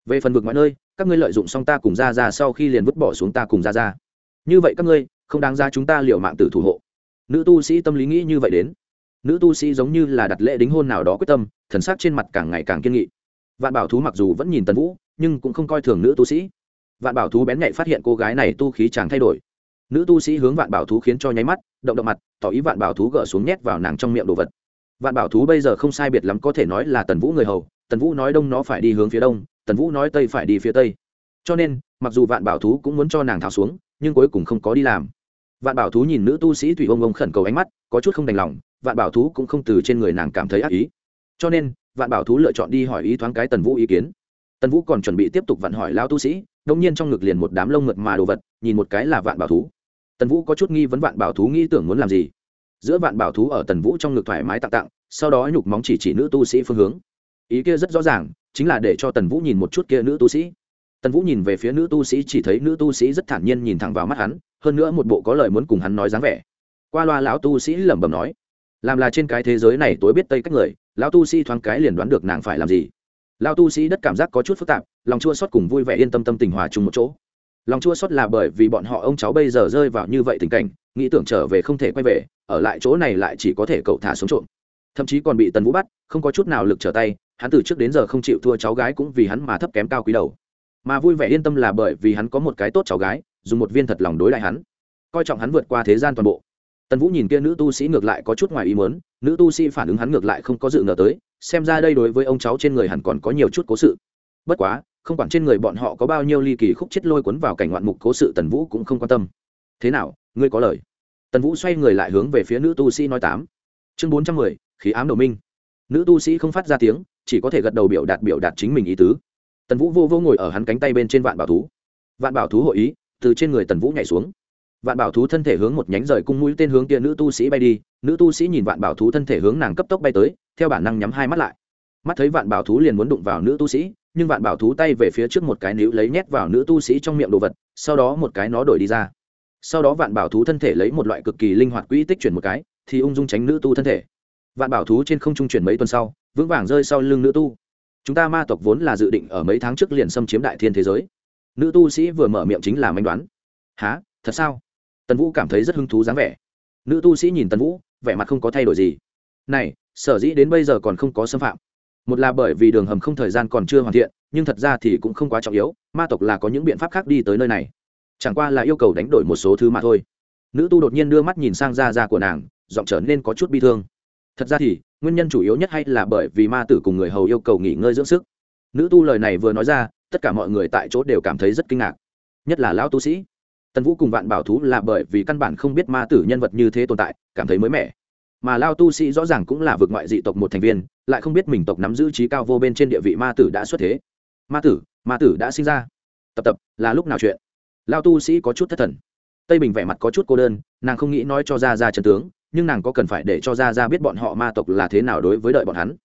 Về phần vực mọi nơi, các ngươi lợi dụng xong ta cùng ra ra sau khi liền vứt bỏ xuống ta cùng ra ra. Như vậy các ngươi, không đáng ra chúng ta liệu mạng tử thủ hộ. Nữ tu sĩ tâm lý nghĩ như vậy đến. Nữ tu sĩ giống như là đặt lễ đính hôn nào đó quyết tâm, thần sắc trên mặt càng ngày càng kiên nghị. Vạn bảo thú mặc dù vẫn nhìn tần vũ, nhưng cũng không coi thường nữ tu sĩ. Vạn bảo thú bén nhạy phát hiện cô gái này tu khí chàng thay đổi. Nữ tu sĩ hướng vạn bảo thú khiến cho nháy mắt động động mặt, tỏ ý vạn bảo thú gỡ xuống nhét vào nàng trong miệng đồ vật. Vạn bảo thú bây giờ không sai biệt lắm có thể nói là tần vũ người hầu, tần vũ nói đông nó phải đi hướng phía đông, tần vũ nói tây phải đi phía tây. Cho nên, mặc dù vạn bảo thú cũng muốn cho nàng tháo xuống, nhưng cuối cùng không có đi làm. Vạn bảo thú nhìn nữ tu sĩ thủy ông ông khẩn cầu ánh mắt, có chút không đành lòng, vạn bảo thú cũng không từ trên người nàng cảm thấy ác ý. Cho nên, vạn bảo thú lựa chọn đi hỏi ý thoáng cái tần vũ ý kiến. Tần vũ còn chuẩn bị tiếp tục vặn hỏi lao tu sĩ, đông nhiên trong ngực liền một đám lông mượt mà đồ vật, nhìn một cái là vạn bảo thú tần vũ có chút nghi vấn vạn bảo thú nghĩ tưởng muốn làm gì. Giữa vạn bảo thú ở tần vũ trong ngực thoải mái tặng tặng sau đó nhục móng chỉ chỉ nữ tu sĩ phương hướng. Ý kia rất rõ ràng, chính là để cho tần vũ nhìn một chút kia nữ tu sĩ. Tần vũ nhìn về phía nữ tu sĩ, chỉ thấy nữ tu sĩ rất thản nhiên nhìn thẳng vào mắt hắn, hơn nữa một bộ có lời muốn cùng hắn nói dáng vẻ. Qua loa lão tu sĩ lẩm bẩm nói, làm là trên cái thế giới này tối biết tây cách người, lão tu sĩ thoáng cái liền đoán được nàng phải làm gì. Lão tu sĩ đất cảm giác có chút phức tạp, lòng chua xót cùng vui vẻ yên tâm tâm tình hòa chung một chỗ lòng chua xót là bởi vì bọn họ ông cháu bây giờ rơi vào như vậy tình cảnh, nghĩ tưởng trở về không thể quay về, ở lại chỗ này lại chỉ có thể cậu thả xuống trộm. Thậm chí còn bị tần vũ bắt, không có chút nào lực trở tay, hắn từ trước đến giờ không chịu thua cháu gái cũng vì hắn mà thấp kém cao quý đầu. Mà vui vẻ yên tâm là bởi vì hắn có một cái tốt cháu gái, dùng một viên thật lòng đối lại hắn. Coi trọng hắn vượt qua thế gian toàn bộ. Tần vũ nhìn kia nữ tu sĩ ngược lại có chút ngoài ý mớn nữ tu sĩ phản ứng hắn ngược lại không có dự ngờ tới, xem ra đây đối với ông cháu trên người hẳn còn có nhiều chút cố sự bất quá, không quản trên người bọn họ có bao nhiêu ly kỳ khúc chết lôi cuốn vào cảnh ngoạn mục cố sự, tần vũ cũng không quan tâm. Thế nào, ngươi có lời? Tần vũ xoay người lại hướng về phía nữ tu sĩ nói tám. Chương bốn trăm mười, khí ám đầu minh. Nữ tu sĩ không phát ra tiếng, chỉ có thể gật đầu biểu đạt biểu đạt chính mình ý tứ. Tần vũ vô vô ngồi ở hắn cánh tay bên trên vạn bảo thú. Vạn bảo thú hội ý, từ trên người tần vũ nhảy xuống. Vạn bảo thú thân thể hướng một nhánh rời cung mũi tên hướng kia nữ tu sĩ bay đi. Nữ tu sĩ nhìn vạn bảo thú thân thể hướng nàng cấp tốc bay tới, theo bản năng nhắm hai mắt lại. Mắt thấy vạn bảo thú liền muốn đụng vào nữ tu sĩ nhưng vạn bảo thú tay về phía trước một cái níu lấy nhét vào nữ tu sĩ trong miệng đồ vật, sau đó một cái nó đổi đi ra. Sau đó vạn bảo thú thân thể lấy một loại cực kỳ linh hoạt quỹ tích chuyển một cái, thì ung dung tránh nữ tu thân thể. Vạn bảo thú trên không trung chuyển mấy tuần sau, vững vàng rơi sau lưng nữ tu. Chúng ta ma tộc vốn là dự định ở mấy tháng trước liền xâm chiếm đại thiên thế giới. Nữ tu sĩ vừa mở miệng chính là manh đoán. Há thật sao? Tần vũ cảm thấy rất hứng thú dáng vẻ. Nữ tu sĩ nhìn tần vũ, vẻ mặt không có thay đổi gì. Này, sở dĩ đến bây giờ còn không có xâm phạm? Một là bởi vì đường hầm không thời gian còn chưa hoàn thiện, nhưng thật ra thì cũng không quá trọng yếu, ma tộc là có những biện pháp khác đi tới nơi này. Chẳng qua là yêu cầu đánh đổi một số thứ mà thôi. Nữ tu đột nhiên đưa mắt nhìn sang da da của nàng, giọng trở nên có chút bi thương. Thật ra thì, nguyên nhân chủ yếu nhất hay là bởi vì ma tử cùng người hầu yêu cầu nghỉ ngơi dưỡng sức. Nữ tu lời này vừa nói ra, tất cả mọi người tại chỗ đều cảm thấy rất kinh ngạc. Nhất là lão tu sĩ. Tần vũ cùng vạn bảo thú là bởi vì căn bản không biết ma tử nhân vật như thế tồn tại, cảm thấy mới mẻ. Mà lao tu sĩ rõ ràng cũng là vực ngoại dị tộc một thành viên lại không biết mình tộc nắm giữ trí cao vô bên trên địa vị ma tử đã xuất thế. Ma tử ma tử đã sinh ra. Tập tập, là lúc nào chuyện? Lao tu sĩ có chút thất thần. Tây bình vẻ mặt có chút cô đơn, nàng không nghĩ nói cho ra ra trần tướng, nhưng nàng có cần phải để cho ra ra biết bọn họ ma tộc là thế nào đối với đợi bọn hắn.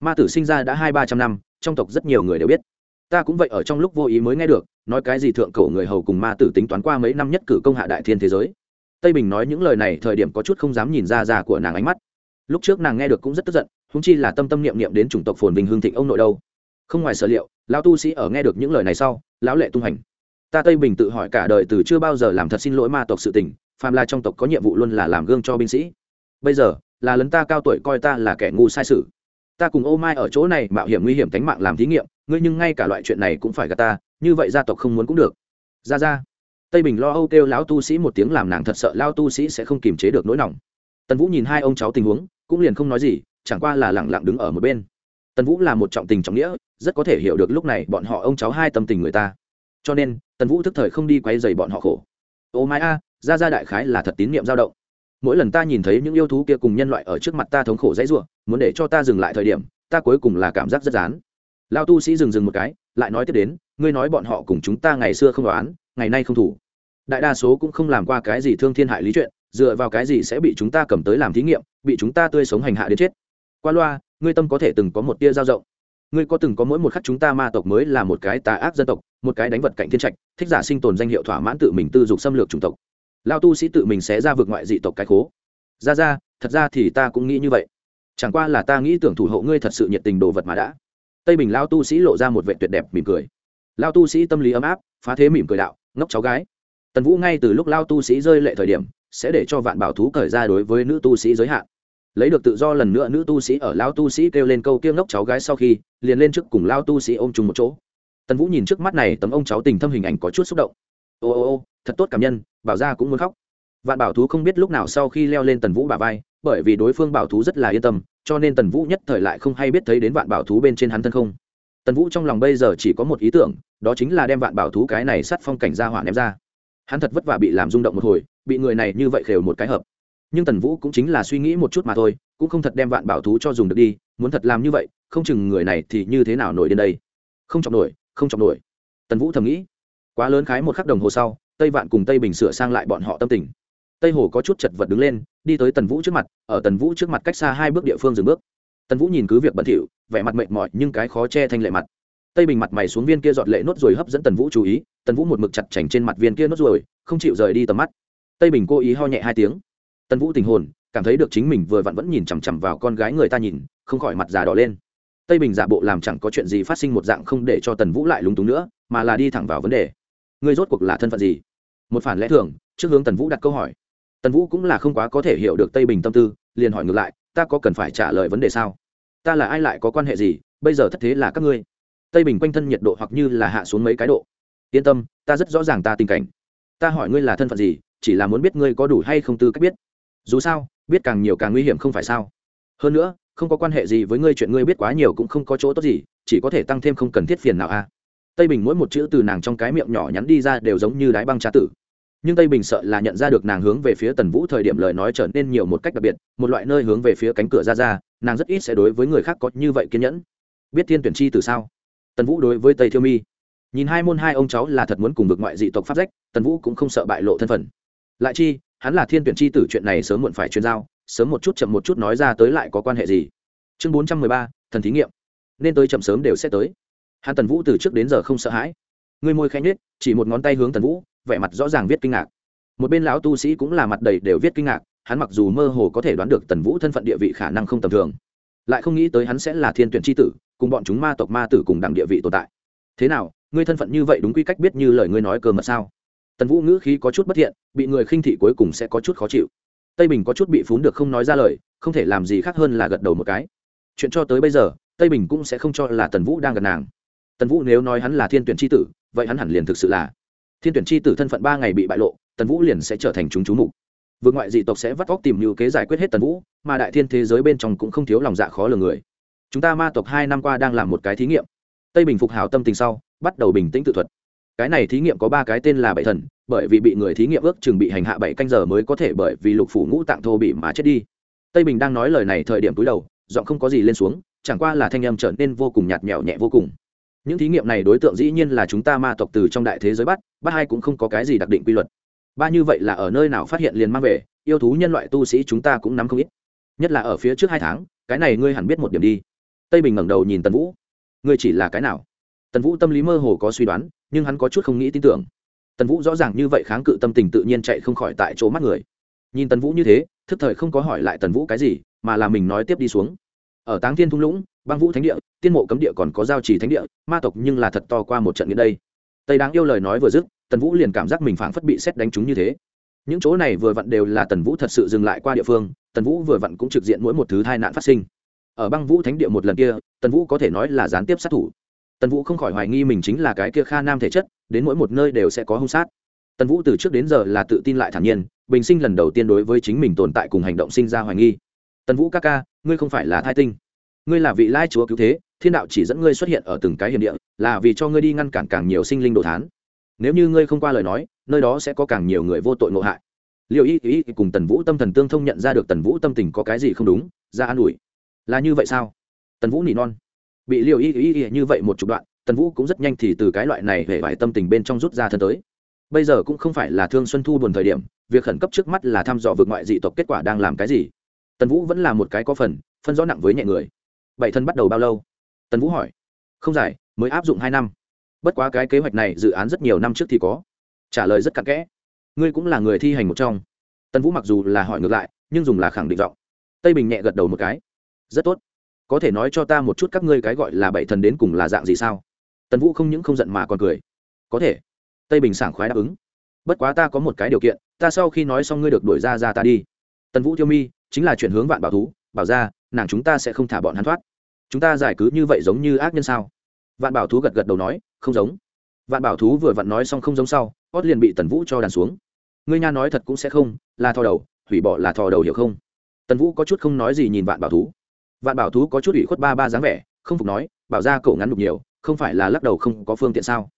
Ma tử sinh ra đã hai ba trăm năm, trong tộc rất nhiều người đều biết. Ta cũng vậy ở trong lúc vô ý mới nghe được, nói cái gì thượng cổ người hầu cùng ma tử tính toán qua mấy năm nhất cử công hạ đại thiên thế giới. Tây bình nói những lời này thời điểm có chút không dám nhìn ra ra của nàng ánh mắt. Lúc trước nàng nghe được cũng rất tức giận húng chi là tâm tâm niệm niệm đến chủng tộc phồn vinh hương thịnh ông nội đâu. Không ngoài sở liệu, lão tu sĩ ở nghe được những lời này sau, lão lệ tung hành. Ta tây bình tự hỏi cả đời từ chưa bao giờ làm thật xin lỗi ma tộc sự tình, phàm là trong tộc có nhiệm vụ luôn là làm gương cho binh sĩ. Bây giờ, là lấn ta cao tuổi coi ta là kẻ ngu sai sự. Ta cùng ô mai ở chỗ này mạo hiểm nguy hiểm tính mạng làm thí nghiệm, ngươi nhưng ngay cả loại chuyện này cũng phải gạt ta, như vậy gia tộc không muốn cũng được. Ra ra. Tây bình lo âu kêu lão tu sĩ một tiếng làm nàng thật sợ lao tu sĩ sẽ không kiềm chế được nỗi lòng tần vũ nhìn hai ông cháu tình huống, cũng liền không nói gì chẳng qua là lẳng lặng đứng ở một bên. Tần vũ là một trọng tình trọng nghĩa, rất có thể hiểu được lúc này bọn họ ông cháu hai tâm tình người ta. Cho nên, tần vũ thức thời không đi quay dày bọn họ khổ. Ô mai a ra ra đại khái là thật tín nhiệm dao động. Mỗi lần ta nhìn thấy những yêu thú kia cùng nhân loại ở trước mặt ta thống khổ dãy ruộng muốn để cho ta dừng lại thời điểm, ta cuối cùng là cảm giác rất rán. Lao tu sĩ dừng dừng một cái, lại nói tiếp đến, ngươi nói bọn họ cùng chúng ta ngày xưa không đoán, ngày nay không thủ. Đại đa số cũng không làm qua cái gì thương thiên hại lý chuyện, dựa vào cái gì sẽ bị chúng ta cầm tới làm thí nghiệm, bị chúng ta tươi sống hành hạ đến chết qua loa, ngươi tâm có thể từng có một tia dao rộng. Ngươi có từng có mỗi một khắc chúng ta ma tộc mới là một cái tà ác dân tộc, một cái đánh vật cạnh thiên trạch, thích giả sinh tồn danh hiệu thỏa mãn tự mình tư dục xâm lược chủng tộc. Lao tu sĩ tự mình sẽ ra vượt ngoại dị tộc cái khố. Ra ra, thật ra thì ta cũng nghĩ như vậy. Chẳng qua là ta nghĩ tưởng thủ hộ ngươi thật sự nhiệt tình đồ vật mà đã. Tây bình lao tu sĩ lộ ra một vệ tuyệt đẹp mỉm cười. Lao tu sĩ tâm lý ấm áp, phá thế mỉm cười đạo, ngốc cháu gái. Tần vũ ngay từ lúc lao tu sĩ rơi lệ thời điểm, sẽ để cho vạn bảo thú cởi ra đối với nữ tu sĩ giới hạn lấy được tự do lần nữa, nữ tu sĩ ở lao tu sĩ kêu lên câu kiêng ngốc cháu gái sau khi, liền lên trước cùng lao tu sĩ ôm chung một chỗ. Tần vũ nhìn trước mắt này, tấm ông cháu tình thâm hình ảnh có chút xúc động. Ô ô ô, thật tốt cảm nhân, bảo ra cũng muốn khóc. Vạn bảo thú không biết lúc nào sau khi leo lên tần vũ bà vai, bởi vì đối phương bảo thú rất là yên tâm, cho nên tần vũ nhất thời lại không hay biết thấy đến vạn bảo thú bên trên hắn thân không. Tần vũ trong lòng bây giờ chỉ có một ý tưởng, đó chính là đem vạn bảo thú cái này sắt phong cảnh ra hỏa ném ra. Hắn thật vất vả bị làm rung động một hồi, bị người này như vậy khều một cái hợp nhưng tần vũ cũng chính là suy nghĩ một chút mà thôi, cũng không thật đem vạn bảo thú cho dùng được đi, muốn thật làm như vậy, không chừng người này thì như thế nào nổi đến đây? Không chọc nổi, không chọc nổi. Tần vũ thầm nghĩ. Quá lớn khái một khắc đồng hồ sau, tây vạn cùng tây bình sửa sang lại bọn họ tâm tình. Tây hồ có chút chật vật đứng lên, đi tới tần vũ trước mặt, ở tần vũ trước mặt cách xa hai bước địa phương dừng bước. Tần vũ nhìn cứ việc bẩn thỉu, vẻ mặt mệt mỏi nhưng cái khó che thanh lệ mặt. Tây bình mặt mày xuống viên kia dọn lệ nốt rồi hấp dẫn tần vũ chú ý, tần vũ một mực chặt chành trên mặt viên kia nốt rồi, không chịu rời đi tầm mắt. Tây bình cố ý ho nhẹ hai tiếng tần vũ tình hồn, cảm thấy được chính mình vừa vặn vẫn nhìn chằm chằm vào con gái người ta nhìn, không khỏi mặt già đỏ lên. Tây bình giả bộ làm chẳng có chuyện gì phát sinh một dạng không để cho tần vũ lại lúng túng nữa, mà là đi thẳng vào vấn đề. Ngươi rốt cuộc là thân phận gì? Một phản lẽ thường, trước hướng tần vũ đặt câu hỏi. Tần vũ cũng là không quá có thể hiểu được tây bình tâm tư, liền hỏi ngược lại, ta có cần phải trả lời vấn đề sao? Ta là ai lại có quan hệ gì? Bây giờ thất thế là các ngươi. Tây bình quanh thân nhiệt độ hoặc như là hạ xuống mấy cái độ. Yên tâm, ta rất rõ ràng ta tình cảnh. Ta hỏi ngươi là thân phận gì, chỉ là muốn biết ngươi có đủ hay không tư cách biết dù sao, biết càng nhiều càng nguy hiểm không phải sao? Hơn nữa, không có quan hệ gì với ngươi, chuyện ngươi biết quá nhiều cũng không có chỗ tốt gì, chỉ có thể tăng thêm không cần thiết phiền nào a. Tây bình mỗi một chữ từ nàng trong cái miệng nhỏ nhắn đi ra đều giống như đái băng trá tử. Nhưng tây bình sợ là nhận ra được nàng hướng về phía tần vũ thời điểm lời nói trở nên nhiều một cách đặc biệt, một loại nơi hướng về phía cánh cửa ra ra, nàng rất ít sẽ đối với người khác có như vậy kiên nhẫn. Biết thiên tuyển chi từ sao? Tần vũ đối với tây thiêu mi. Nhìn hai môn hai ông cháu là thật muốn cùng vực ngoại dị tộc pháp rách, tần vũ cũng không sợ bại lộ thân phận. Lại chi hắn là thiên tuyển chi tử, chuyện này sớm muộn phải chuyên giao, sớm một chút chậm một chút nói ra tới lại có quan hệ gì. Chương bốn trăm mười ba, thần thí nghiệm. Nên tới chậm sớm đều sẽ tới. Hắn tần vũ từ trước đến giờ không sợ hãi. Người môi khẽ nhết chỉ một ngón tay hướng tần vũ, vẻ mặt rõ ràng viết kinh ngạc. Một bên lão tu sĩ cũng là mặt đầy đều viết kinh ngạc, hắn mặc dù mơ hồ có thể đoán được tần vũ thân phận địa vị khả năng không tầm thường, lại không nghĩ tới hắn sẽ là thiên tuyển tri tử, cùng bọn chúng ma tộc ma tử cùng đẳng địa vị tồn tại. Thế nào, ngươi thân phận như vậy đúng quy cách biết như lời ngươi nói cơ mật sao? Tần vũ ngữ khí có chút bất thiện, bị người khinh thị cuối cùng sẽ có chút khó chịu. Tây bình có chút bị phún được không nói ra lời, không thể làm gì khác hơn là gật đầu một cái. Chuyện cho tới bây giờ, tây bình cũng sẽ không cho là tần vũ đang gần nàng. Tần vũ nếu nói hắn là thiên tuyển tri tử, vậy hắn hẳn liền thực sự là. Thiên tuyển tri tử thân phận ba ngày bị bại lộ, tần vũ liền sẽ trở thành chúng chú mục. Vượt ngoại dị tộc sẽ vắt vóc tìm như kế giải quyết hết tần vũ, mà đại thiên thế giới bên trong cũng không thiếu lòng dạ khó lường người. Chúng ta ma tộc hai năm qua đang làm một cái thí nghiệm. Tây bình phục hào tâm tình sau, bắt đầu bình tĩnh tự thuật cái này thí nghiệm có ba cái tên là bảy thần, bởi vì bị người thí nghiệm ước chừng bị hành hạ bảy canh giờ mới có thể bởi vì lục phủ ngũ tạng thô bị mà chết đi. Tây bình đang nói lời này thời điểm túi đầu, giọng không có gì lên xuống, chẳng qua là thanh âm trở nên vô cùng nhạt nhẽo nhẹ vô cùng. Những thí nghiệm này đối tượng dĩ nhiên là chúng ta ma tộc từ trong đại thế giới bắt bắt hai cũng không có cái gì đặc định quy luật. Ba như vậy là ở nơi nào phát hiện liền mang về, yêu thú nhân loại tu sĩ chúng ta cũng nắm không ít. Nhất là ở phía trước hai tháng, cái này ngươi hẳn biết một điểm đi. Tây bình ngẩng đầu nhìn tần vũ. Ngươi chỉ là cái nào? Tần vũ tâm lý mơ hồ có suy đoán, nhưng hắn có chút không nghĩ tin tưởng. tần vũ rõ ràng như vậy kháng cự tâm tình tự nhiên chạy không khỏi tại chỗ mắt người. nhìn tần vũ như thế, thức thời không có hỏi lại tần vũ cái gì, mà là mình nói tiếp đi xuống. ở táng thiên thung lũng, băng vũ thánh địa, tiên mộ cấm địa còn có giao trì thánh địa, ma tộc nhưng là thật to qua một trận nghĩa đây. tây đáng yêu lời nói vừa dứt, tần vũ liền cảm giác mình phảng phất bị xét đánh trúng như thế. những chỗ này vừa vặn đều là tần vũ thật sự dừng lại qua địa phương, tần vũ vừa vặn cũng trực diện mỗi một thứ tai nạn phát sinh. ở băng vũ thánh địa một lần kia, tần vũ có thể nói là gián tiếp sát thủ tần vũ không khỏi hoài nghi mình chính là cái kia kha nam thể chất, đến mỗi một nơi đều sẽ có hung sát. Tần vũ từ trước đến giờ là tự tin lại thản nhiên, bình sinh lần đầu tiên đối với chính mình tồn tại cùng hành động sinh ra hoài nghi. Tần vũ ca ca, ngươi không phải là thai tinh. Ngươi là vị lai chúa cứu thế, thiên đạo chỉ dẫn ngươi xuất hiện ở từng cái hiểm địa, là vì cho ngươi đi ngăn cản càng nhiều sinh linh đồ thán. Nếu như ngươi không qua lời nói, nơi đó sẽ có càng nhiều người vô tội ngộ hại. Liệu y ý cùng tần vũ tâm thần tương thông nhận ra được tần vũ tâm tình có cái gì không đúng, ra an ủi. Là như vậy sao? Tần vũ nỉ non bị liều y ý như vậy một chục đoạn, tần vũ cũng rất nhanh thì từ cái loại này hề vải tâm tình bên trong rút ra thân tới. Bây giờ cũng không phải là thương xuân thu buồn thời điểm, việc khẩn cấp trước mắt là thăm dò vượt ngoại dị tộc kết quả đang làm cái gì. Tần vũ vẫn là một cái có phần, phân rõ nặng với nhẹ người. Bảy thân bắt đầu bao lâu? Tần vũ hỏi. Không dài, mới áp dụng hai năm. Bất quá cái kế hoạch này dự án rất nhiều năm trước thì có. Trả lời rất cặn kẽ. Ngươi cũng là người thi hành một trong. Tần vũ mặc dù là hỏi ngược lại, nhưng dùng là khẳng định giọng. Tây bình nhẹ gật đầu một cái. Rất tốt có thể nói cho ta một chút các ngươi cái gọi là bảy thần đến cùng là dạng gì sao? Tần vũ không những không giận mà còn cười. Có thể. Tây bình sảng khoái đáp ứng. Bất quá ta có một cái điều kiện, ta sau khi nói xong ngươi được đuổi ra ra ta đi. Tần vũ tiêu mi, chính là chuyển hướng vạn bảo thú, bảo ra, nàng chúng ta sẽ không thả bọn hắn thoát. Chúng ta giải cứ như vậy giống như ác nhân sao? Vạn bảo thú gật gật đầu nói, không giống. Vạn bảo thú vừa vặn nói xong không giống sau, ót liền bị tần vũ cho đàn xuống. Ngươi nha nói thật cũng sẽ không, là thò đầu, hủy bỏ là thò đầu hiểu không? Tần vũ có chút không nói gì nhìn vạn bảo thú vạn bảo thú có chút ủy khuất ba ba dáng vẻ, không phục nói, bảo ra cậu ngắn đục nhiều, không phải là lắc đầu không có phương tiện sao?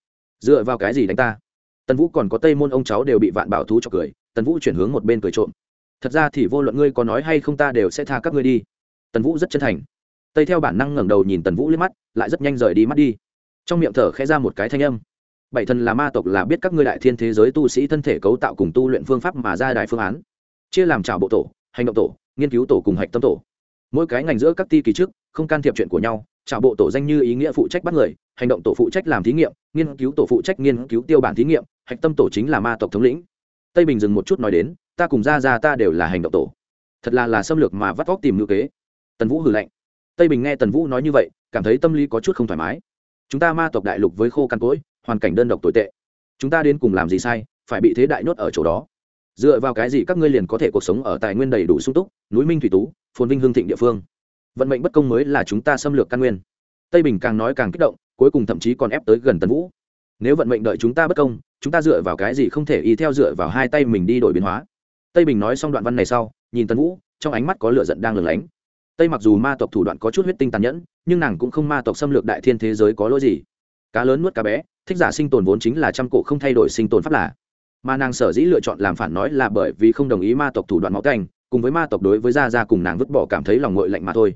Dựa vào cái gì đánh ta? Tần vũ còn có tây môn ông cháu đều bị vạn bảo thú cho cười, tần vũ chuyển hướng một bên cười trộm. Thật ra thì vô luận ngươi có nói hay không ta đều sẽ tha các ngươi đi. Tần vũ rất chân thành. Tây theo bản năng ngẩng đầu nhìn tần vũ liếc mắt, lại rất nhanh rời đi mắt đi. Trong miệng thở khẽ ra một cái thanh âm. Bảy thần là ma tộc là biết các ngươi đại thiên thế giới tu sĩ thân thể cấu tạo cùng tu luyện phương pháp mà ra đại phương án. Chia làm trào bộ tổ, hành động tổ, nghiên cứu tổ cùng hạch tâm tổ mỗi cái ngành giữa các ti kỳ trước, không can thiệp chuyện của nhau trả bộ tổ danh như ý nghĩa phụ trách bắt người, hành động tổ phụ trách làm thí nghiệm, nghiên cứu tổ phụ trách nghiên cứu tiêu bản thí nghiệm, hạch tâm tổ chính là ma tộc thống lĩnh. Tây bình dừng một chút nói đến, ta cùng ra ra ta đều là hành động tổ. Thật là là xâm lược mà vắt vóc tìm ngữ kế. Tần vũ hử lạnh. Tây bình nghe tần vũ nói như vậy, cảm thấy tâm lý có chút không thoải mái. Chúng ta ma tộc đại lục với khô căn cỗi, hoàn cảnh đơn độc tồi tệ. Chúng ta đến cùng làm gì sai, phải bị thế đại nhốt ở chỗ đó dựa vào cái gì các ngươi liền có thể cuộc sống ở tài nguyên đầy đủ sung túc, núi minh thủy tú, phồn vinh hương thịnh địa phương. Vận mệnh bất công mới là chúng ta xâm lược căn nguyên. Tây bình càng nói càng kích động, cuối cùng thậm chí còn ép tới gần tần vũ. Nếu vận mệnh đợi chúng ta bất công, chúng ta dựa vào cái gì không thể y theo dựa vào hai tay mình đi đổi biến hóa? Tây bình nói xong đoạn văn này sau, nhìn tần vũ, trong ánh mắt có lửa giận đang lừng lánh. Tây mặc dù ma tộc thủ đoạn có chút huyết tinh tàn nhẫn, nhưng nàng cũng không ma tộc xâm lược đại thiên thế giới có lỗi gì. Cá lớn nuốt cá bé, thích giả sinh tồn vốn chính là trăm cổ không thay đổi sinh tồn pháp là mà nàng sở dĩ lựa chọn làm phản nói là bởi vì không đồng ý ma tộc thủ đoạn máu canh, cùng với ma tộc đối với gia gia cùng nàng vứt bỏ cảm thấy lòng ngội lạnh mà thôi.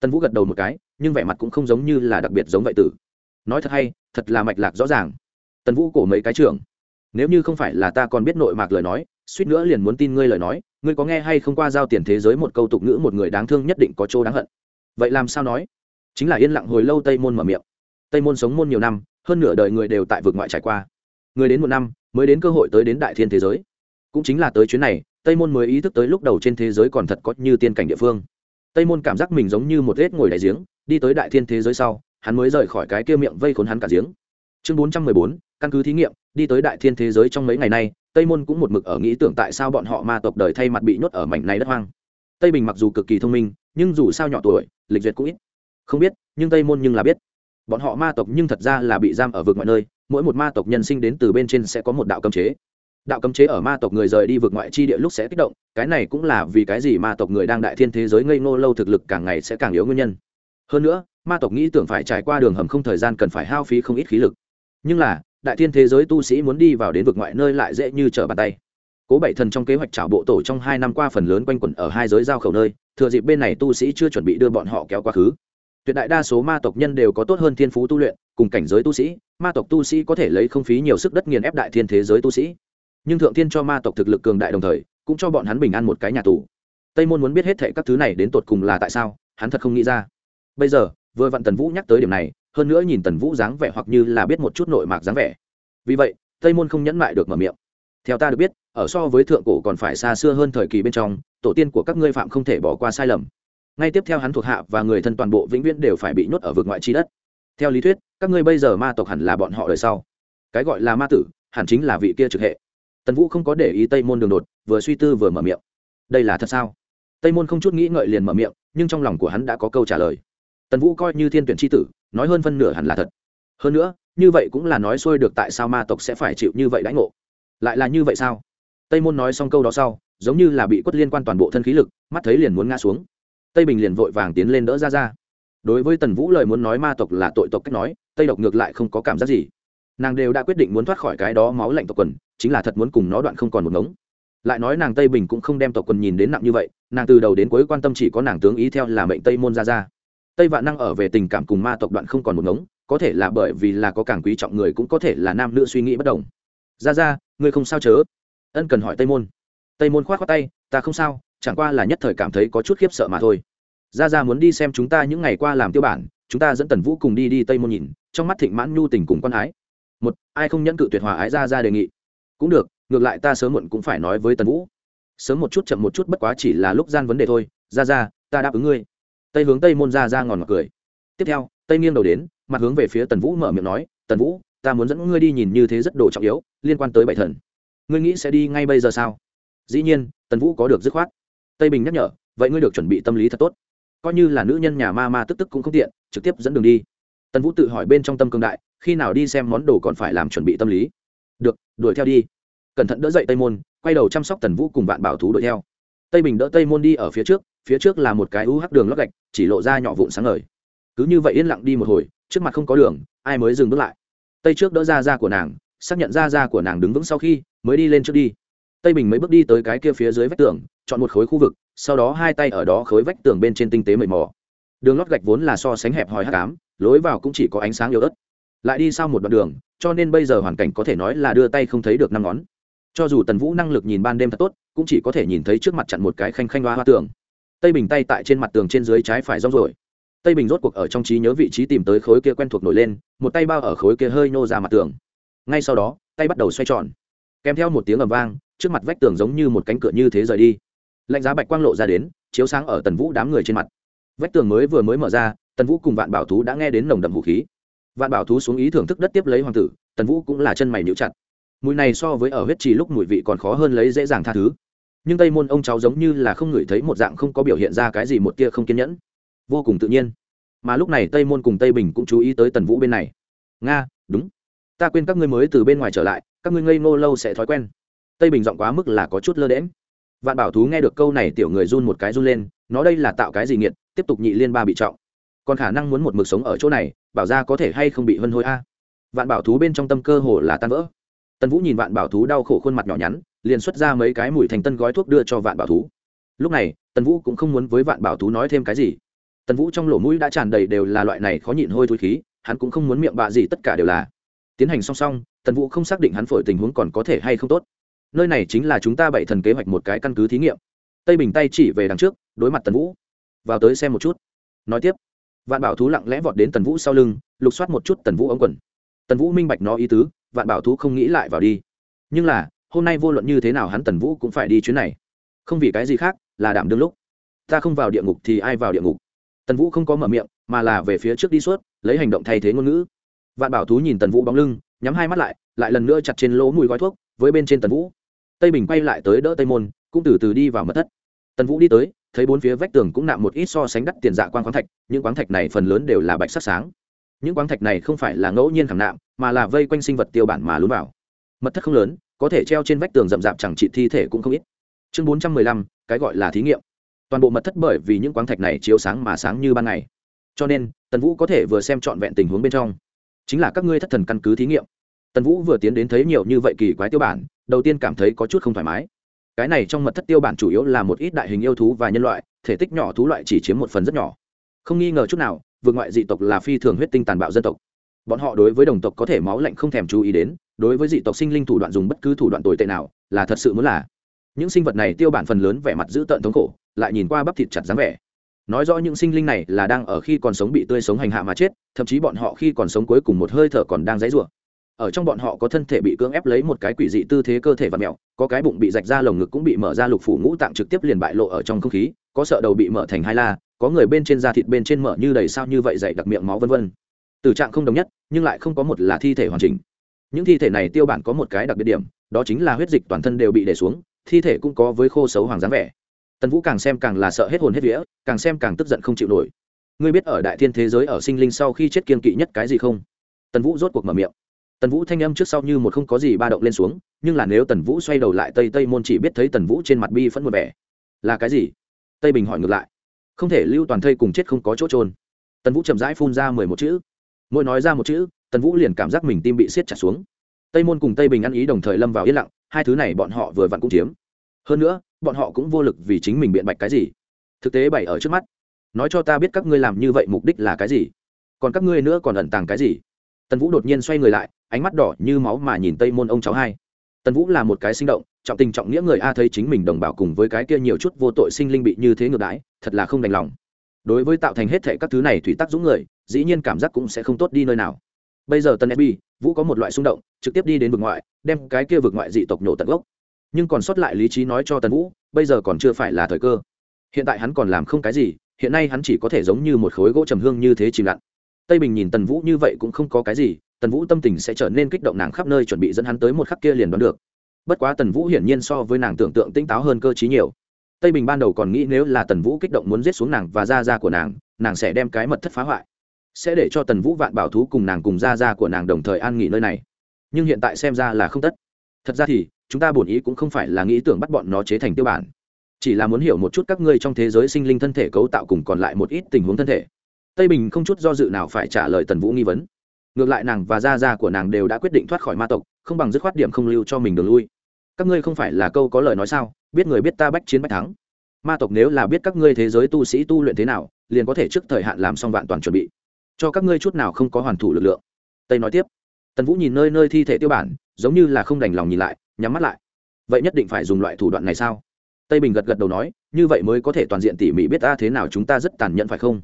Tân vũ gật đầu một cái, nhưng vẻ mặt cũng không giống như là đặc biệt giống vậy tử. Nói thật hay, thật là mạch lạc rõ ràng. Tân vũ cổ mấy cái trưởng, nếu như không phải là ta còn biết nội mạc lời nói, suýt nữa liền muốn tin ngươi lời nói, ngươi có nghe hay không qua giao tiền thế giới một câu tục ngữ một người đáng thương nhất định có chỗ đáng hận. Vậy làm sao nói? Chính là yên lặng hồi lâu tây môn mở miệng. Tây môn sống môn nhiều năm, hơn nửa đời người đều tại vực ngoại trải qua. Người đến một năm mới đến cơ hội tới đến đại thiên thế giới. Cũng chính là tới chuyến này, tây môn mới ý thức tới lúc đầu trên thế giới còn thật có như tiên cảnh địa phương. Tây môn cảm giác mình giống như một vết ngồi đại giếng, đi tới đại thiên thế giới sau, hắn mới rời khỏi cái kia miệng vây khốn hắn cả giếng. Chương bốn trăm mười bốn, căn cứ thí nghiệm, đi tới đại thiên thế giới trong mấy ngày nay, tây môn cũng một mực ở nghĩ tưởng tại sao bọn họ ma tộc đời thay mặt bị nhốt ở mảnh này đất hoang. Tây bình mặc dù cực kỳ thông minh, nhưng dù sao nhỏ tuổi, lịch duyệt cũng ít. Không biết, nhưng tây môn nhưng là biết. Bọn họ ma tộc nhưng thật ra là bị giam ở vực mọi nơi mỗi một ma tộc nhân sinh đến từ bên trên sẽ có một đạo cấm chế. Đạo cấm chế ở ma tộc người rời đi vực ngoại chi địa lúc sẽ kích động, cái này cũng là vì cái gì ma tộc người đang đại thiên thế giới ngây ngô lâu thực lực càng ngày sẽ càng yếu nguyên nhân. Hơn nữa, ma tộc nghĩ tưởng phải trải qua đường hầm không thời gian cần phải hao phí không ít khí lực. Nhưng là, đại thiên thế giới tu sĩ muốn đi vào đến vực ngoại nơi lại dễ như trở bàn tay. Cố bảy thần trong kế hoạch trả bộ tổ trong hai năm qua phần lớn quanh quẩn ở hai giới giao khẩu nơi, thừa dịp bên này tu sĩ chưa chuẩn bị đưa bọn họ kéo quá khứ tuyệt đại đa số ma tộc nhân đều có tốt hơn thiên phú tu luyện, cùng cảnh giới tu sĩ, ma tộc tu sĩ có thể lấy không phí nhiều sức đất nghiền ép đại thiên thế giới tu sĩ. Nhưng thượng thiên cho ma tộc thực lực cường đại đồng thời, cũng cho bọn hắn bình an một cái nhà tù. Tây môn muốn biết hết thệ các thứ này đến tột cùng là tại sao, hắn thật không nghĩ ra. Bây giờ, vừa vặn tần vũ nhắc tới điểm này, hơn nữa nhìn tần vũ dáng vẻ hoặc như là biết một chút nội mạc dáng vẻ. Vì vậy, tây môn không nhẫn mại được mở miệng. Theo ta được biết, ở so với thượng cổ còn phải xa xưa hơn thời kỳ bên trong, tổ tiên của các ngươi phạm không thể bỏ qua sai lầm ngay tiếp theo hắn thuộc hạ và người thân toàn bộ vĩnh viễn đều phải bị nhốt ở vực ngoại chi đất. Theo lý thuyết, các ngươi bây giờ ma tộc hẳn là bọn họ đời sau. Cái gọi là ma tử, hẳn chính là vị kia trực hệ. Tần vũ không có để ý tây môn đường đột, vừa suy tư vừa mở miệng. Đây là thật sao? Tây môn không chút nghĩ ngợi liền mở miệng, nhưng trong lòng của hắn đã có câu trả lời. Tần vũ coi như thiên tuyển tri tử, nói hơn phân nửa hẳn là thật. Hơn nữa, như vậy cũng là nói xuôi được tại sao ma tộc sẽ phải chịu như vậy đãi ngộ. Lại là như vậy sao? Tây môn nói xong câu đó sau, giống như là bị quất liên quan toàn bộ thân khí lực, mắt thấy liền muốn ngã xuống tây bình liền vội vàng tiến lên đỡ ra ra. đối với tần vũ lời muốn nói ma tộc là tội tộc cách nói, tây độc ngược lại không có cảm giác gì. nàng đều đã quyết định muốn thoát khỏi cái đó máu lạnh tộc quần, chính là thật muốn cùng nó đoạn không còn một ngống. lại nói nàng tây bình cũng không đem tộc quần nhìn đến nặng như vậy, nàng từ đầu đến cuối quan tâm chỉ có nàng tướng ý theo là mệnh tây môn ra ra. tây vạn năng ở về tình cảm cùng ma tộc đoạn không còn một ngống, có thể là bởi vì là có càng quý trọng người cũng có thể là nam nữ suy nghĩ bất đồng. ra ra, ngươi không sao chớ? ân cần hỏi tây môn. tây môn k h o á t khoác tay, ta không sao chẳng qua là nhất thời cảm thấy có chút khiếp sợ mà thôi. Ra ra muốn đi xem chúng ta những ngày qua làm tiêu bản, chúng ta dẫn tần vũ cùng đi đi tây môn nhìn, trong mắt thịnh mãn nhu tình cùng quan ái. Một, ai không nhẫn cự tuyệt hòa ái ra ra đề nghị? Cũng được, ngược lại ta sớm muộn cũng phải nói với tần vũ. Sớm một chút chậm một chút bất quá chỉ là lúc gian vấn đề thôi. Ra ra ta đáp ứng ngươi. Tây hướng tây môn ra ra ngòn ngọt cười. Tiếp theo, tây nghiêng đầu đến, mặt hướng về phía tần vũ mở miệng nói, tần vũ, ta muốn dẫn ngươi đi nhìn như thế rất đồ trọng yếu, liên quan tới bảy thần. Ngươi nghĩ sẽ đi ngay bây giờ sao? Dĩ nhiên, tần vũ có được dứt khoát tây bình nhắc nhở, vậy ngươi được chuẩn bị tâm lý thật tốt. Coi như là nữ nhân nhà ma ma tức tức cũng không tiện, trực tiếp dẫn đường đi. Tần vũ tự hỏi bên trong tâm cương đại, khi nào đi xem món đồ còn phải làm chuẩn bị tâm lý. Được, đuổi theo đi. Cẩn thận đỡ dậy tây môn, quay đầu chăm sóc tần vũ cùng vạn bảo thú đuổi theo. Tây bình đỡ tây môn đi ở phía trước phía trước là một cái u hắc đường lót gạch, chỉ lộ ra nhỏ vụn sáng ngời. Cứ như vậy yên lặng đi một hồi, trước mặt không có đường, ai mới dừng bước lại? Tây trước đỡ ra ra của nàng, xác nhận ra ra của nàng đứng vững sau khi, mới đi lên trước đi. Tây bình mấy bước đi tới cái kia phía dưới vách tường chọn một khối khu vực, sau đó hai tay ở đó khối vách tường bên trên tinh tế mầy mò đường lót gạch vốn là so sánh hẹp hòi hát cám lối vào cũng chỉ có ánh sáng yếu ớt. Lại đi sau một đoạn đường, cho nên bây giờ hoàn cảnh có thể nói là đưa tay không thấy được năm ngón. Cho dù tần vũ năng lực nhìn ban đêm thật tốt, cũng chỉ có thể nhìn thấy trước mặt chặn một cái khanh khanh hoa hoa tường. Tây bình tay tại trên mặt tường trên dưới trái phải rong rồi tây bình rốt cuộc ở trong trí nhớ vị trí tìm tới khối kia quen thuộc nổi lên, một tay bao ở khối kia hơi nô ra mặt tường. Ngay sau đó, tay bắt đầu xoay tròn. Kèm theo một tiếng ầm vang, trước mặt vách tường giống như một cánh cửa như thế rời đi lạnh giá bạch quang lộ ra đến, chiếu sáng ở tần vũ đám người trên mặt. Vách tường mới vừa mới mở ra, tần vũ cùng vạn bảo thú đã nghe đến nồng đậm vũ khí. Vạn bảo thú xuống ý thưởng thức đất tiếp lấy hoàng tử, tần vũ cũng là chân mày níu chặt. Mùi này so với ở huyết trì lúc mùi vị còn khó hơn lấy dễ dàng tha thứ. Nhưng tây môn ông cháu giống như là không ngửi thấy một dạng không có biểu hiện ra cái gì một tia không kiên nhẫn. Vô cùng tự nhiên. Mà lúc này tây môn cùng tây bình cũng chú ý tới tần vũ bên này. Nga, đúng. Ta quên các ngươi mới từ bên ngoài trở lại, các ngươi ngây ngô lâu sẽ thói quen. Tây bình giọng quá mức là có chút lơ đễm vạn bảo thú nghe được câu này tiểu người run một cái run lên, nó đây là tạo cái gì nghiện tiếp tục nhị liên ba bị trọng. Còn khả năng muốn một mực sống ở chỗ này, bảo ra có thể hay không bị hân hôi a? Vạn bảo thú bên trong tâm cơ hồ là tan vỡ. Tần vũ nhìn vạn bảo thú đau khổ khuôn mặt nhỏ nhắn, liền xuất ra mấy cái mùi thành tân gói thuốc đưa cho vạn bảo thú. Lúc này, tần vũ cũng không muốn với vạn bảo thú nói thêm cái gì. Tần vũ trong lỗ mũi đã tràn đầy đều là loại này khó nhịn hôi thối khí, hắn cũng không muốn miệng bạ gì tất cả đều là. Tiến hành song song, tần vũ không xác định hắn phổi tình huống còn có thể hay không tốt nơi này chính là chúng ta bảy thần kế hoạch một cái căn cứ thí nghiệm. Tây bình tay chỉ về đằng trước, đối mặt tần vũ. Vào tới xem một chút. Nói tiếp. Vạn bảo thú lặng lẽ vọt đến tần vũ sau lưng, lục soát một chút tần vũ ống quần. Tần vũ minh bạch nó ý tứ, vạn bảo thú không nghĩ lại vào đi. Nhưng là, hôm nay vô luận như thế nào hắn tần vũ cũng phải đi chuyến này. Không vì cái gì khác, là đảm đương lúc. Ta không vào địa ngục thì ai vào địa ngục? Tần vũ không có mở miệng, mà là về phía trước đi suốt, lấy hành động thay thế ngôn ngữ. Vạn bảo thú nhìn tần vũ bóng lưng, nhắm hai mắt lại lại lần nữa chặt trên lỗ mùi gói thuốc, với bên trên tần vũ tây bình quay lại tới đỡ tây môn, cũng từ từ đi vào mật thất. Tần vũ đi tới, thấy bốn phía vách tường cũng nạm một ít so sánh đắt tiền dạ quan khoáng thạch, những khoáng thạch này phần lớn đều là bạch sắc sáng. Những khoáng thạch này không phải là ngẫu nhiên khảm nạm, mà là vây quanh sinh vật tiêu bản mà lún vào. Mật thất không lớn, có thể treo trên vách tường rậm rạp chẳng trị thi thể cũng không ít. Chương bốn trăm mười lăm, cái gọi là thí nghiệm. Toàn bộ mật thất bởi vì những khoáng thạch này chiếu sáng mà sáng như ban ngày. Cho nên, tần vũ có thể vừa xem trọn vẹn tình huống bên trong. Chính là các ngươi thất thần căn cứ thí nghiệm tần vũ vừa tiến đến thấy nhiều như vậy kỳ quái tiêu bản, đầu tiên cảm thấy có chút không thoải mái. Cái này trong mật thất tiêu bản chủ yếu là một ít đại hình yêu thú và nhân loại, thể tích nhỏ thú loại chỉ chiếm một phần rất nhỏ. Không nghi ngờ chút nào vượt ngoại dị tộc là phi thường huyết tinh tàn bạo dân tộc. Bọn họ đối với đồng tộc có thể máu lạnh không thèm chú ý đến, đối với dị tộc sinh linh thủ đoạn dùng bất cứ thủ đoạn tồi tệ nào, là thật sự muốn là. Những sinh vật này tiêu bản phần lớn vẻ mặt dữ tợn thống khổ, lại nhìn qua bắp thịt chặt dáng vẻ. Nói rõ những sinh linh này là đang ở khi còn sống bị tươi sống hành hạ mà chết, thậm chí bọn họ khi còn sống cuối cùng một hơi thở còn đang dãy rủa ở trong bọn họ có thân thể bị cưỡng ép lấy một cái quỷ dị tư thế cơ thể và mẹo, có cái bụng bị rạch ra lồng ngực cũng bị mở ra lục phủ ngũ tạng trực tiếp liền bại lộ ở trong không khí, có sợ đầu bị mở thành hai la, có người bên trên da thịt bên trên mở như đầy sao như vậy dày đặc miệng máu vân vân. Từ trạng không đồng nhất, nhưng lại không có một là thi thể hoàn chỉnh. Những thi thể này tiêu bản có một cái đặc biệt điểm, đó chính là huyết dịch toàn thân đều bị để xuống, thi thể cũng có với khô xấu hoàng dáng vẻ. Tần vũ càng xem càng là sợ hết hồn hết vía, càng xem càng tức giận không chịu nổi. Ngươi biết ở đại thiên thế giới ở sinh linh sau khi chết kiên kỵ nhất cái gì không? Tần vũ rốt cuộc mở miệng tần vũ thanh âm trước sau như một không có gì ba động lên xuống, nhưng là nếu tần vũ xoay đầu lại, tây tây môn chỉ biết thấy tần vũ trên mặt bi phẫn một vẻ. Là cái gì? Tây bình hỏi ngược lại. Không thể lưu toàn thây cùng chết không có chỗ trôn tần vũ chậm rãi phun ra mười một chữ. Mỗi nói ra một chữ, tần vũ liền cảm giác mình tim bị siết chặt xuống. Tây môn cùng tây bình ăn ý đồng thời lâm vào yên lặng, hai thứ này bọn họ vừa vặn cũng chiếm. Hơn nữa, bọn họ cũng vô lực vì chính mình biện bạch cái gì. Thực tế bày ở trước mắt. Nói cho ta biết các ngươi làm như vậy mục đích là cái gì? Còn các ngươi nữa còn ẩn tàng cái gì? Tần vũ đột nhiên xoay người lại ánh mắt đỏ như máu mà nhìn tây môn ông cháu hai. Tần vũ là một cái sinh động, trọng tình trọng nghĩa người a thấy chính mình đồng bào cùng với cái kia nhiều chút vô tội sinh linh bị như thế ngược đãi, thật là không đành lòng. Đối với tạo thành hết thệ các thứ này thủy tắc dũng người, dĩ nhiên cảm giác cũng sẽ không tốt đi nơi nào. Bây giờ tân fb vũ có một loại xung động, trực tiếp đi đến vực ngoại, đem cái kia vực ngoại dị tộc nhổ tận gốc. Nhưng còn sót lại lý trí nói cho tần vũ, bây giờ còn chưa phải là thời cơ. Hiện tại hắn còn làm không cái gì, hiện nay hắn chỉ có thể giống như một khối gỗ trầm hương như thế chìm lặn tây bình nhìn tần vũ như vậy cũng không có cái gì tần vũ tâm tình sẽ trở nên kích động nàng khắp nơi chuẩn bị dẫn hắn tới một khắc kia liền đoán được. Bất quá tần vũ hiển nhiên so với nàng tưởng tượng tinh táo hơn cơ t nhiều. Tây bình ban đầu còn nghĩ nếu là tần vũ kích động muốn giết xuống nàng và da da của nàng nàng sẽ đem cái mật thất phá hoại. Sẽ để cho tần vũ vạn bảo thú cùng nàng cùng da da của nàng đồng thời an nghỉ nơi này. Nhưng hiện tại xem ra là không tất. Thật ra thì, chúng ta bổn ý cũng không phải là nghĩ tưởng bắt bọn nó chế thành tiêu bản. Chỉ là muốn hiểu một chút các ngươi trong thế giới sinh linh thân thể cấu tạo cùng còn lại một ít tình huống thân thể. Tây bình không chút do dự nào phải trả lời tần vũ nghi vấn ngược lại nàng và gia gia của nàng đều đã quyết định thoát khỏi ma tộc, không bằng dứt khoát điểm không lưu cho mình đường lui. Các ngươi không phải là câu có lời nói sao? Biết người biết ta bách chiến bách thắng. Ma tộc nếu là biết các ngươi thế giới tu sĩ tu luyện thế nào, liền có thể trước thời hạn làm xong vạn toàn chuẩn bị. Cho các ngươi chút nào không có hoàn thủ lực lượng. Tây nói tiếp. Tần vũ nhìn nơi nơi thi thể tiêu bản, giống như là không đành lòng nhìn lại, nhắm mắt lại. Vậy nhất định phải dùng loại thủ đoạn này sao? Tây bình gật gật đầu nói, như vậy mới có thể toàn diện tỉ mỉ biết ta thế nào chúng ta rất tàn nhẫn phải không?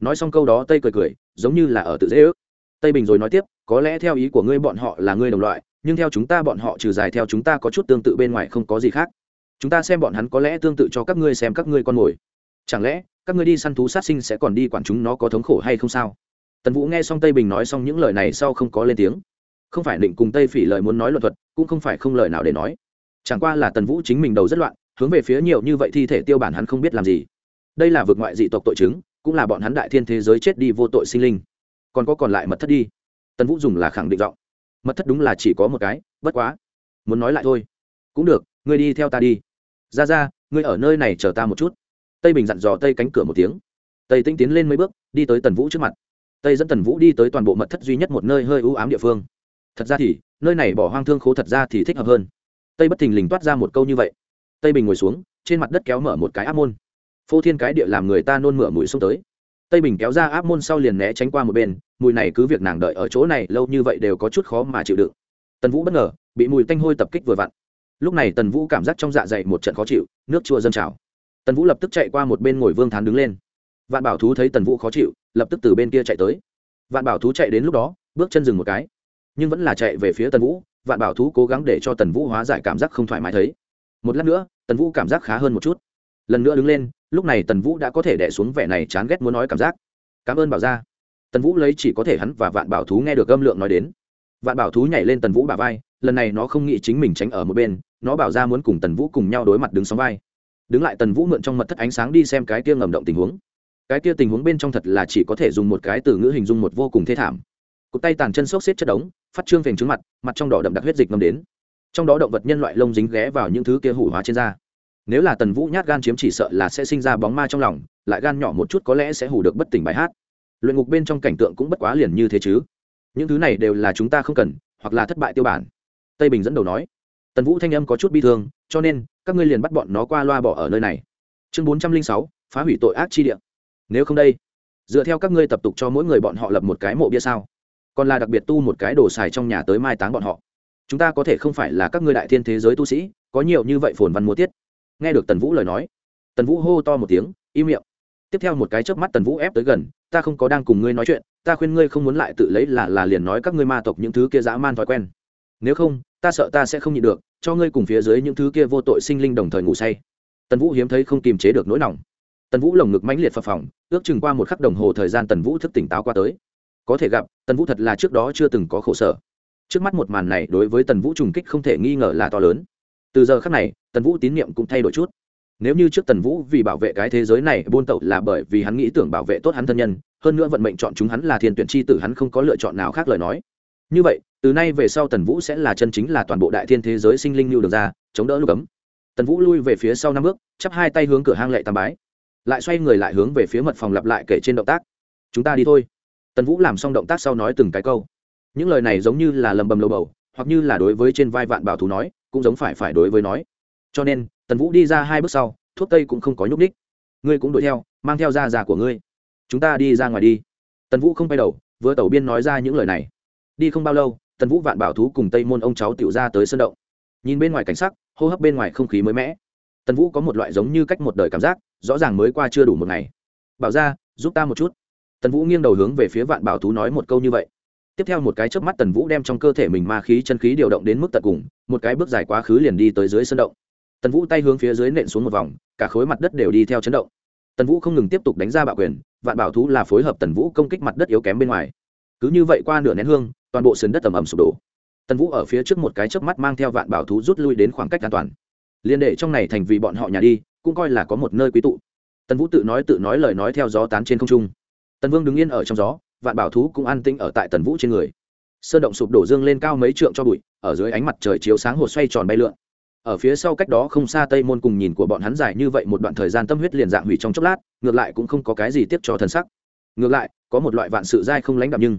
Nói xong câu đó tây cười cười, giống như là ở tự dễ ước tây bình rồi nói tiếp, có lẽ theo ý của ngươi bọn họ là ngươi đồng loại, nhưng theo chúng ta bọn họ trừ dài theo chúng ta có chút tương tự bên ngoài không có gì khác. Chúng ta xem bọn hắn có lẽ tương tự cho các ngươi xem các ngươi con mồi. Chẳng lẽ, các ngươi đi săn thú sát sinh sẽ còn đi quản chúng nó có thống khổ hay không sao? Tần vũ nghe xong tây bình nói xong những lời này sau không có lên tiếng. Không phải định cùng tây phỉ lời muốn nói luận thuật, cũng không phải không lời nào để nói. Chẳng qua là tần vũ chính mình đầu rất loạn, hướng về phía nhiều như vậy thi thể tiêu bản hắn không biết làm gì. Đây là vực ngoại dị tộc tội chứng, cũng là bọn hắn đại thiên thế giới chết đi vô tội sinh linh còn có còn lại mật thất đi. Tần vũ dùng là khẳng định giọng. Mật thất đúng là chỉ có một cái, bất quá. Muốn nói lại thôi. Cũng được, ngươi đi theo ta đi. Ra ra, ngươi ở nơi này chờ ta một chút. Tây bình dặn dò tây cánh cửa một tiếng. Tây tinh tiến lên mấy bước, đi tới tần vũ trước mặt. Tây dẫn tần vũ đi tới toàn bộ mật thất duy nhất một nơi hơi ưu ám địa phương. Thật ra thì, nơi này bỏ hoang thương khố thật ra thì thích hợp hơn. Tây bất thình lình toát ra một câu như vậy. Tây bình ngồi xuống, trên mặt đất kéo mở một cái áp môn. Phô thiên cái địa làm người ta nôn mửa mũi xuống tới tây bình kéo ra áp môn sau liền né tránh qua một bên, mùi này cứ việc nàng đợi ở chỗ này lâu như vậy đều có chút khó mà chịu đựng. Tần vũ bất ngờ, bị mùi tanh hôi tập kích vừa vặn. Lúc này tần vũ cảm giác trong dạ dày một trận khó chịu, nước chua dâng trào. Tần vũ lập tức chạy qua một bên ngồi vương thán đứng lên. Vạn bảo thú thấy tần vũ khó chịu, lập tức từ bên kia chạy tới. Vạn bảo thú chạy đến lúc đó, bước chân dừng một cái. Nhưng vẫn là chạy về phía tần vũ, vạn bảo thú cố gắng để cho tần vũ hóa giải cảm giác không thoải mái thấy. Một lát nữa, tần vũ cảm giác khá hơn một chút. Lần nữa đứng lên lúc này tần vũ đã có thể đẻ xuống vẻ này chán ghét muốn nói cảm giác. Cảm ơn bảo ra tần vũ lấy chỉ có thể hắn và vạn bảo thú nghe được âm lượng nói đến. Vạn bảo thú nhảy lên tần vũ bà vai, lần này nó không nghĩ chính mình tránh ở một bên, nó bảo ra muốn cùng tần vũ cùng nhau đối mặt đứng sóng vai. Đứng lại tần vũ mượn trong mật thất ánh sáng đi xem cái kia ngầm động tình huống. Cái kia tình huống bên trong thật là chỉ có thể dùng một cái từ ngữ hình dung một vô cùng thê thảm. Cụt tay tàn chân xốc xếp chất đống, phát trương phình trứng mặt mặt trong đỏ đậm đặc huyết dịch ngâm đến. Trong đó động vật nhân loại lông dính ghé vào những thứ kia hủ hóa trên da nếu là tần vũ nhát gan chiếm chỉ sợ là sẽ sinh ra bóng ma trong lòng, lại gan nhỏ một chút có lẽ sẽ hủ được bất tỉnh bài hát. Luyện ngục bên trong cảnh tượng cũng bất quá liền như thế chứ. Những thứ này đều là chúng ta không cần, hoặc là thất bại tiêu bản. Tây bình dẫn đầu nói. Tần vũ thanh âm có chút bi thương, cho nên, các ngươi liền bắt bọn nó qua loa bỏ ở nơi này. Chương bốn trăm linh sáu, phá hủy tội ác chi địa. Nếu không đây, dựa theo các ngươi tập tục cho mỗi người bọn họ lập một cái mộ bia sao? Còn là đặc biệt tu một cái đồ xài trong nhà tới mai táng bọn họ. Chúng ta có thể không phải là các ngươi đại thiên thế giới tu sĩ, có nhiều như vậy phồn văn múa tiết nghe được tần vũ lời nói, tần vũ hô to một tiếng, im miệng. Tiếp theo một cái chớp mắt tần vũ ép tới gần, ta không có đang cùng ngươi nói chuyện, ta khuyên ngươi không muốn lại tự lấy là là liền nói các ngươi ma tộc những thứ kia dã man thói quen. Nếu không, ta sợ ta sẽ không nhịn được, cho ngươi cùng phía dưới những thứ kia vô tội sinh linh đồng thời ngủ say. Tần vũ hiếm thấy không kiềm chế được nỗi lòng. Tần vũ lồng ngực mãnh liệt phập phỏng ước chừng qua một khắc đồng hồ thời gian tần vũ thức tỉnh táo qua tới. Có thể gặp, tần vũ thật là trước đó chưa từng có khổ sở. Trước mắt một màn này đối với tần vũ trùng kích không thể nghi ngờ là to lớn từ giờ khắc này, tần vũ tín nhiệm cũng thay đổi chút. Nếu như trước tần vũ vì bảo vệ cái thế giới này buôn tẩu là bởi vì hắn nghĩ tưởng bảo vệ tốt hắn thân nhân, hơn nữa vận mệnh chọn chúng hắn là thiên tuyển chi tử, hắn không có lựa chọn nào khác lời nói. Như vậy, từ nay về sau tần vũ sẽ là chân chính là toàn bộ đại thiên thế giới sinh linh lưu được ra, chống đỡ lúc ấm. Tần vũ lui về phía sau năm bước, chắp hai tay hướng cửa hang lệ tam bái. Lại xoay người lại hướng về phía mật phòng lặp lại kể trên động tác. Chúng ta đi thôi. Tần vũ làm xong động tác sau nói từng cái câu. Những lời này giống như là lầm bầm lầu bầu, hoặc như là đối với trên vai vạn bảo thú nói cũng giống phải phải đối với nói. Cho nên, tần vũ đi ra hai bước sau, thuốc tây cũng không có nhúc ních ngươi cũng đuổi theo, mang theo da già của ngươi. Chúng ta đi ra ngoài đi. Tần vũ không bay đầu, vừa tẩu biên nói ra những lời này. Đi không bao lâu, tần vũ vạn bảo thú cùng tây môn ông cháu tiểu ra tới sân động. Nhìn bên ngoài cảnh sắc, hô hấp bên ngoài không khí mới mẻ. Tần vũ có một loại giống như cách một đời cảm giác, rõ ràng mới qua chưa đủ một ngày. Bảo ra giúp ta một chút. Tần vũ nghiêng đầu hướng về phía vạn bảo thú nói một câu như vậy tiếp theo một cái chớp mắt tần vũ đem trong cơ thể mình ma khí chân khí điều động đến mức tận cùng, một cái bước dài quá khứ liền đi tới dưới sân động. Tần vũ tay hướng phía dưới nện xuống một vòng, cả khối mặt đất đều đi theo chấn động. Tần vũ không ngừng tiếp tục đánh ra bạo quyền, vạn bảo thú là phối hợp tần vũ công kích mặt đất yếu kém bên ngoài. Cứ như vậy qua nửa nén hương, toàn bộ sườn đất tầm ầm sụp đổ. Tần vũ ở phía trước một cái chớp mắt mang theo vạn bảo thú rút lui đến khoảng cách an toàn. Liên đệ trong này thành vì bọn họ nhà đi, cũng coi là có một nơi quý tụ. Tần vũ tự nói tự nói lời nói theo gió tán trên không trung. Tần vương đứng yên ở trong gió vạn bảo thú cũng an tĩnh ở tại tần vũ trên người. Sơn động sụp đổ dương lên cao mấy trượng cho bụi, ở dưới ánh mặt trời chiếu sáng hồ xoay tròn bay lượn. Ở phía sau cách đó không xa tây môn cùng nhìn của bọn hắn dài như vậy một đoạn thời gian tâm huyết liền dạng hủy trong chốc lát, ngược lại cũng không có cái gì tiếp cho thần sắc. Ngược lại, có một loại vạn sự dai không lãnh đạm nhưng,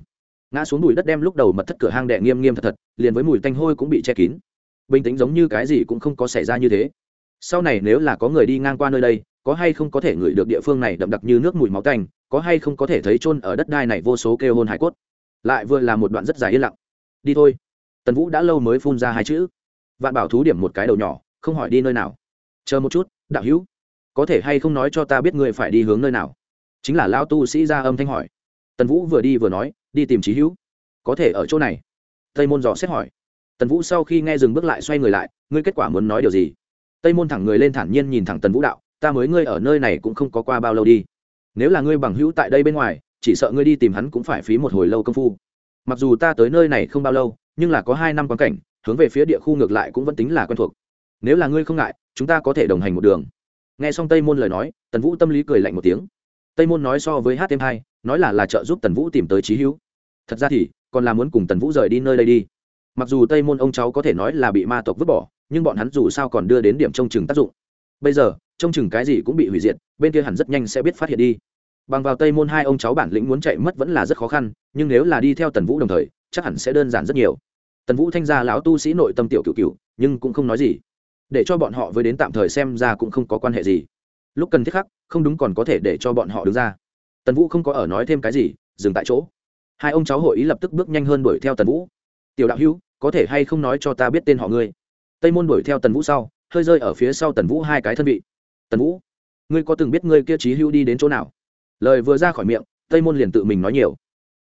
ngã xuống bụi đất đem lúc đầu mật thất cửa hang đệ nghiêm nghiêm thật thật, liền với mùi tanh hôi cũng bị che kín. Bình tĩnh giống như cái gì cũng không có xảy ra như thế. Sau này nếu là có người đi ngang qua nơi đây, có hay không có thể ngửi được địa phương này đậm đặc như nước mùi máu tanh có hay không có thể thấy chôn ở đất đai này vô số kêu hôn hải cốt? Lại vừa là một đoạn rất dài yên lặng. Đi thôi. Tần vũ đã lâu mới phun ra hai chữ. Vạn bảo thú điểm một cái đầu nhỏ, không hỏi đi nơi nào. Chờ một chút, đạo hữu. Có thể hay không nói cho ta biết người phải đi hướng nơi nào? Chính là lão tu sĩ ra âm thanh hỏi. Tần vũ vừa đi vừa nói, đi tìm trí hữu. Có thể ở chỗ này. Tây môn dò xét hỏi. Tần vũ sau khi nghe dừng bước lại xoay người lại, ngươi kết quả muốn nói điều gì? Tây môn thẳng người lên thản nhiên nhìn thẳng tần vũ đạo, ta mới ngươi ở nơi này cũng không có qua bao lâu đi nếu là ngươi bằng hữu tại đây bên ngoài, chỉ sợ ngươi đi tìm hắn cũng phải phí một hồi lâu công phu. Mặc dù ta tới nơi này không bao lâu, nhưng là có hai năm quan cảnh, hướng về phía địa khu ngược lại cũng vẫn tính là quen thuộc. Nếu là ngươi không ngại, chúng ta có thể đồng hành một đường. Nghe xong tây môn lời nói, tần vũ tâm lý cười lạnh một tiếng. Tây môn nói so với hát thêm hai, nói là là trợ giúp tần vũ tìm tới trí hữu. Thật ra thì, còn là muốn cùng tần vũ rời đi nơi đây đi. Mặc dù tây môn ông cháu có thể nói là bị ma tộc vứt bỏ, nhưng bọn hắn dù sao còn đưa đến điểm trông chừng tác dụng. Bây giờ trông chừng cái gì cũng bị hủy diệt, bên kia hẳn rất nhanh sẽ biết phát hiện đi. Bằng vào tây môn hai ông cháu bản lĩnh muốn chạy mất vẫn là rất khó khăn, nhưng nếu là đi theo tần vũ đồng thời, chắc hẳn sẽ đơn giản rất nhiều. Tần vũ thanh gia lão tu sĩ nội tâm tiểu cựu cựu nhưng cũng không nói gì. Để cho bọn họ với đến tạm thời xem ra cũng không có quan hệ gì. Lúc cần thiết khắc, không đúng còn có thể để cho bọn họ đứng ra. Tần vũ không có ở nói thêm cái gì, dừng tại chỗ. Hai ông cháu hội ý lập tức bước nhanh hơn đuổi theo tần vũ. Tiểu đạo hữu, có thể hay không nói cho ta biết tên họ ngươi? Tây môn đuổi theo tần vũ sau, hơi rơi ở phía sau tần vũ hai cái thân vị tần vũ, ngươi có từng biết ngươi kia trí hưu đi đến chỗ nào? Lời vừa ra khỏi miệng, tây môn liền tự mình nói nhiều.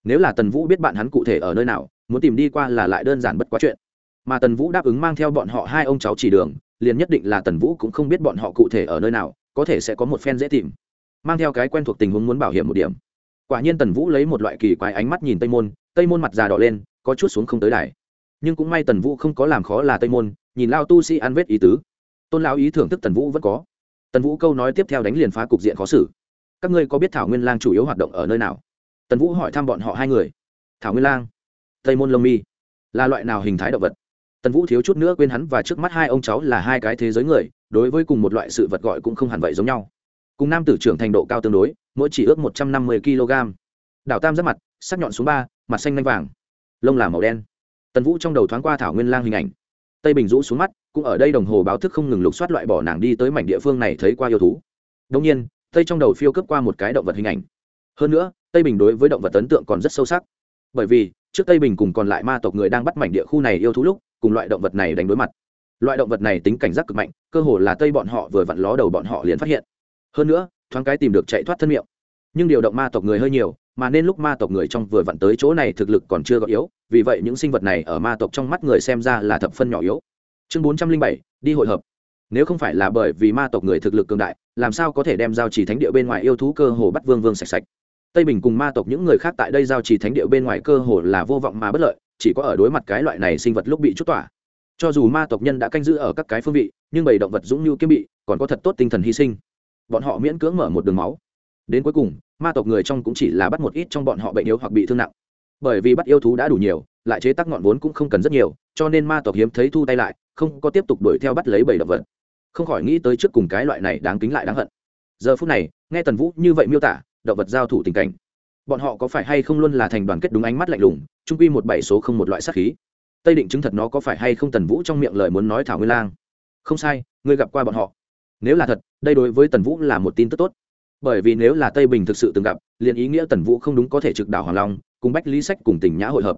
Nếu là tần vũ biết bạn hắn cụ thể ở nơi nào, muốn tìm đi qua là lại đơn giản bất quá chuyện. Mà tần vũ đáp ứng mang theo bọn họ hai ông cháu chỉ đường, liền nhất định là tần vũ cũng không biết bọn họ cụ thể ở nơi nào, có thể sẽ có một phen dễ tìm. Mang theo cái quen thuộc tình huống muốn bảo hiểm một điểm. Quả nhiên tần vũ lấy một loại kỳ quái ánh mắt nhìn tây môn tây môn mặt già đỏ lên, có chút xuống không tới đài. Nhưng cũng may tần vũ không có làm khó là tây môn, nhìn lao tu sĩ ăn vết ý tứ. Tôn lão ý thưởng thức tần vũ vẫn có tần vũ câu nói tiếp theo đánh liền phá cục diện khó xử các ngươi có biết thảo nguyên lang chủ yếu hoạt động ở nơi nào tần vũ hỏi thăm bọn họ hai người thảo nguyên lang tây môn lông mi là loại nào hình thái động vật tần vũ thiếu chút nữa quên hắn và trước mắt hai ông cháu là hai cái thế giới người đối với cùng một loại sự vật gọi cũng không hẳn vậy giống nhau cùng nam tử trưởng thành độ cao tương đối mỗi chỉ ước một trăm năm mươi kg đảo tam giáp mặt sắc nhọn xuống ba mặt xanh lanh vàng lông là màu đen tần vũ trong đầu thoáng qua thảo nguyên lang hình ảnh tây bình rũ xuống mắt cũng ở đây đồng hồ báo thức không ngừng lục soát loại bỏ nàng đi tới mảnh địa phương này thấy qua yêu thú. Đông nhiên, tây trong đầu phiêu cấp qua một cái động vật hình ảnh. Hơn nữa, tây bình đối với động vật ấn tượng còn rất sâu sắc. Bởi vì, trước tây bình cùng còn lại ma tộc người đang bắt mảnh địa khu này yêu thú lúc, cùng loại động vật này đánh đối mặt. Loại động vật này tính cảnh giác cực mạnh, cơ hồ là tây bọn họ vừa vặn ló đầu bọn họ liền phát hiện. Hơn nữa, thoáng cái tìm được chạy thoát thân miệng. Nhưng điều động ma tộc người hơi nhiều, mà nên lúc ma tộc người trong vừa vặn tới chỗ này thực lực còn chưa có yếu, vì vậy những sinh vật này ở ma tộc trong mắt người xem ra là thập phân nhỏ yếu chương bốn trăm linh bảy, đi hội hợp. Nếu không phải là bởi vì ma tộc người thực lực cường đại, làm sao có thể đem giao trì thánh địa bên ngoài yêu thú cơ hồ bắt vương vương sạch sạch? Tây bình cùng ma tộc những người khác tại đây giao trì thánh địa bên ngoài cơ hồ là vô vọng mà bất lợi, chỉ có ở đối mặt cái loại này sinh vật lúc bị chút tỏa. Cho dù ma tộc nhân đã canh giữ ở các cái phương vị, nhưng bầy động vật dũng như kiếm bị, còn có thật tốt tinh thần hy sinh. Bọn họ miễn cưỡng mở một đường máu. Đến cuối cùng, ma tộc người trong cũng chỉ là bắt một ít trong bọn họ bệnh yếu hoặc bị thương nặng. Bởi vì bắt yêu thú đã đủ nhiều, lại chế tác ngọn vốn cũng không cần rất nhiều, cho nên ma tộc hiếm thấy thu tay lại không có tiếp tục đuổi theo bắt lấy bảy động vật. Không khỏi nghĩ tới trước cùng cái loại này đáng kính lại đáng hận. Giờ phút này, nghe tần vũ như vậy miêu tả, động vật giao thủ tình cảnh. Bọn họ có phải hay không luôn là thành đoàn kết đúng ánh mắt lạnh lùng trung quy một bảy số không một loại sát khí. Tây định chứng thật nó có phải hay không tần vũ trong miệng lời muốn nói thảo nguyên lang. Không sai, ngươi gặp qua bọn họ. Nếu là thật, đây đối với tần vũ là một tin tức tốt. Bởi vì nếu là tây bình thực sự từng gặp, liền ý nghĩa tần vũ không đúng có thể trực đảo hoàng long, cùng bách lý sách cùng tỉnh nhã hội hợp.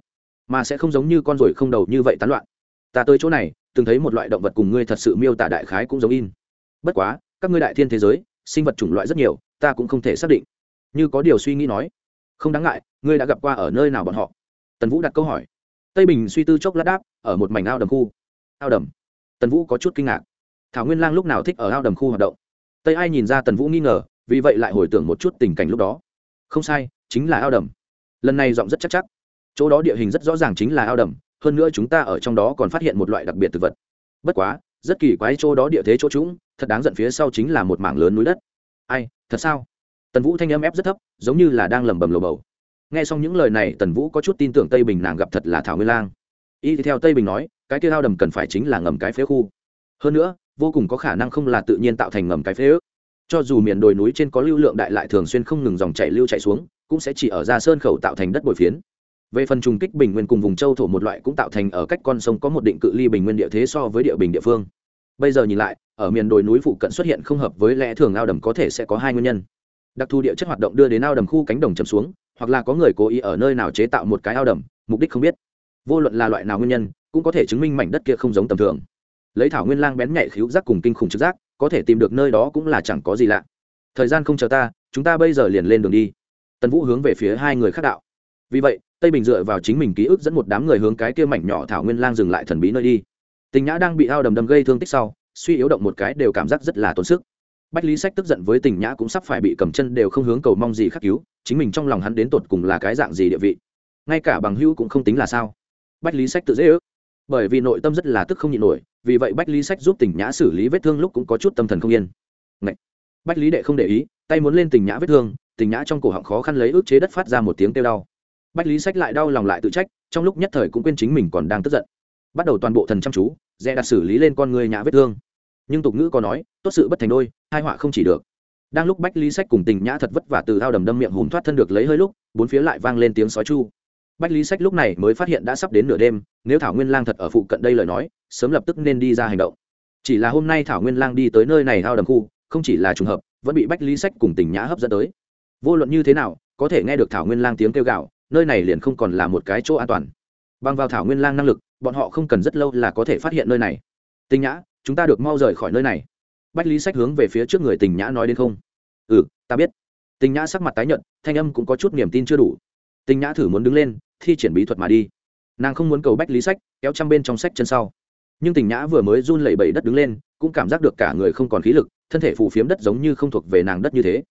Mà sẽ không giống như con ruồi không đầu như vậy tán loạn. Ta tới chỗ này từng thấy một loại động vật cùng ngươi thật sự miêu tả đại khái cũng giống in. Bất quá, các ngươi đại thiên thế giới, sinh vật chủng loại rất nhiều, ta cũng không thể xác định. Như có điều suy nghĩ nói, không đáng ngại, ngươi đã gặp qua ở nơi nào bọn họ? Tần vũ đặt câu hỏi. Tây bình suy tư chốc lát đáp, ở một mảnh ao đầm khu. Ao đầm. Tần vũ có chút kinh ngạc. Thảo nguyên lang lúc nào thích ở ao đầm khu hoạt động? Tây ai nhìn ra tần vũ nghi ngờ, vì vậy lại hồi tưởng một chút tình cảnh lúc đó. Không sai, chính là ao đầm. Lần này giọng rất chắc chắc. Chỗ đó địa hình rất rõ ràng chính là ao đầm hơn nữa chúng ta ở trong đó còn phát hiện một loại đặc biệt thực vật. Bất quá, rất kỳ quái chỗ đó địa thế chỗ trũng, thật đáng giận phía sau chính là một mảng lớn núi đất. Ai, thật sao? Tần vũ thanh âm ép rất thấp, giống như là đang lẩm bẩm lồ bầu. Nghe xong những lời này, tần vũ có chút tin tưởng tây bình nàng gặp thật là thảo nguyên lang. Y theo tây bình nói, cái kia hao đầm cần phải chính là ngầm cái phế khu. Hơn nữa, vô cùng có khả năng không là tự nhiên tạo thành ngầm cái phế ước. Cho dù miền đồi núi trên có lưu lượng đại lại thường xuyên không ngừng dòng chảy lưu chạy xuống, cũng sẽ chỉ ở ra sơn khẩu tạo thành đất bồi phiến về phần trùng kích bình nguyên cùng vùng châu thổ một loại cũng tạo thành ở cách con sông có một định cự ly bình nguyên địa thế so với địa bình địa phương. Bây giờ nhìn lại, ở miền đồi núi phụ cận xuất hiện không hợp với lẽ thường ao đầm có thể sẽ có hai nguyên nhân. Đặc thù địa chất hoạt động đưa đến ao đầm khu cánh đồng chầm xuống, hoặc là có người cố ý ở nơi nào chế tạo một cái ao đầm, mục đích không biết. Vô luận là loại nào nguyên nhân, cũng có thể chứng minh mảnh đất kia không giống tầm thường. Lấy thảo nguyên lang bén nhạy khíu giác cùng kinh khủng trực giác, có thể tìm được nơi đó cũng là chẳng có gì lạ. Thời gian không chờ ta, chúng ta bây giờ liền lên đường đi. Tần vũ hướng về phía hai người khác đạo. Vì vậy tây bình dựa vào chính mình ký ức dẫn một đám người hướng cái kia mảnh nhỏ thảo nguyên lang dừng lại thần bí nơi đi. Tình nhã đang bị ao đầm đầm gây thương tích sau, suy yếu động một cái đều cảm giác rất là tốn sức. Bách lý sách tức giận với tình nhã cũng sắp phải bị cầm chân đều không hướng cầu mong gì khắc cứu, chính mình trong lòng hắn đến tột cùng là cái dạng gì địa vị? Ngay cả bằng hữu cũng không tính là sao. Bách lý sách tự dễ ước. Bởi vì nội tâm rất là tức không nhịn nổi, vì vậy bách lý sách giúp tình nhã xử lý vết thương lúc cũng có chút tâm thần không yên. Ngậy! bách lý đệ không để ý, tay muốn lên tình nhã vết thương, tình nhã trong cổ họng khó khăn lấy ước chế đất phát ra một tiếng kêu đau bách lý sách lại đau lòng lại tự trách, trong lúc nhất thời cũng quên chính mình còn đang tức giận. Bắt đầu toàn bộ thần chăm chú, dè đặt xử lý lên con người nhã vết thương. Nhưng tục ngữ có nói, tốt sự bất thành đôi hai họa không chỉ được. Đang lúc bách lý sách cùng tình nhã thật vất vả từ ao đầm đâm miệng hùm thoát thân được lấy hơi lúc, bốn phía lại vang lên tiếng sói chu. Bách lý sách lúc này mới phát hiện đã sắp đến nửa đêm, nếu thảo nguyên lang thật ở phụ cận đây lời nói, sớm lập tức nên đi ra hành động. Chỉ là hôm nay thảo nguyên lang đi tới nơi này ao đầm khu, không chỉ là trùng hợp, vẫn bị bách lý sách cùng tình nhã hấp dẫn tới. Vô luận như thế nào, có thể nghe được thảo nguyên lang tiếng kêu gào nơi này liền không còn là một cái chỗ an toàn. Bằng vào thảo nguyên lang năng lực, bọn họ không cần rất lâu là có thể phát hiện nơi này. Tình nhã, chúng ta được mau rời khỏi nơi này. Bách lý sách hướng về phía trước người tình nhã nói đến không? Ừ ta biết. Tình nhã sắc mặt tái nhợt, thanh âm cũng có chút niềm tin chưa đủ. Tình nhã thử muốn đứng lên, thi triển bí thuật mà đi. Nàng không muốn cầu bách lý sách, kéo chăm bên trong sách chân sau. Nhưng tình nhã vừa mới run lẩy bẩy đất đứng lên, cũng cảm giác được cả người không còn khí lực, thân thể phù phiếm đất giống như không thuộc về nàng đất như thế.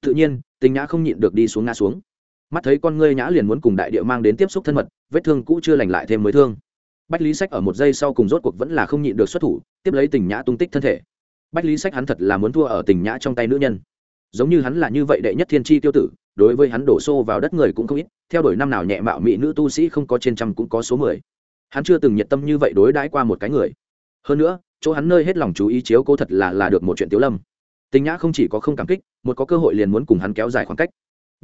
Tự nhiên tình nhã không nhịn được đi xuống ngã xuống mắt thấy con ngươi nhã liền muốn cùng đại địa mang đến tiếp xúc thân mật, vết thương cũ chưa lành lại thêm mới thương. Bách lý sách ở một giây sau cùng rốt cuộc vẫn là không nhịn được xuất thủ, tiếp lấy tình nhã tung tích thân thể. Bách lý sách hắn thật là muốn thua ở tình nhã trong tay nữ nhân. Giống như hắn là như vậy đệ nhất thiên tri tiêu tử, đối với hắn đổ xô vào đất người cũng không ít, theo đuổi năm nào nhẹ mạo mỹ nữ tu sĩ không có trên trăm cũng có số mười. Hắn chưa từng nhiệt tâm như vậy đối đãi qua một cái người. Hơn nữa, chỗ hắn nơi hết lòng chú ý chiếu cố thật là là được một chuyện tiếu lâm. Tình nhã không chỉ có không cảm kích, một có cơ hội liền muốn cùng hắn kéo dài khoảng cách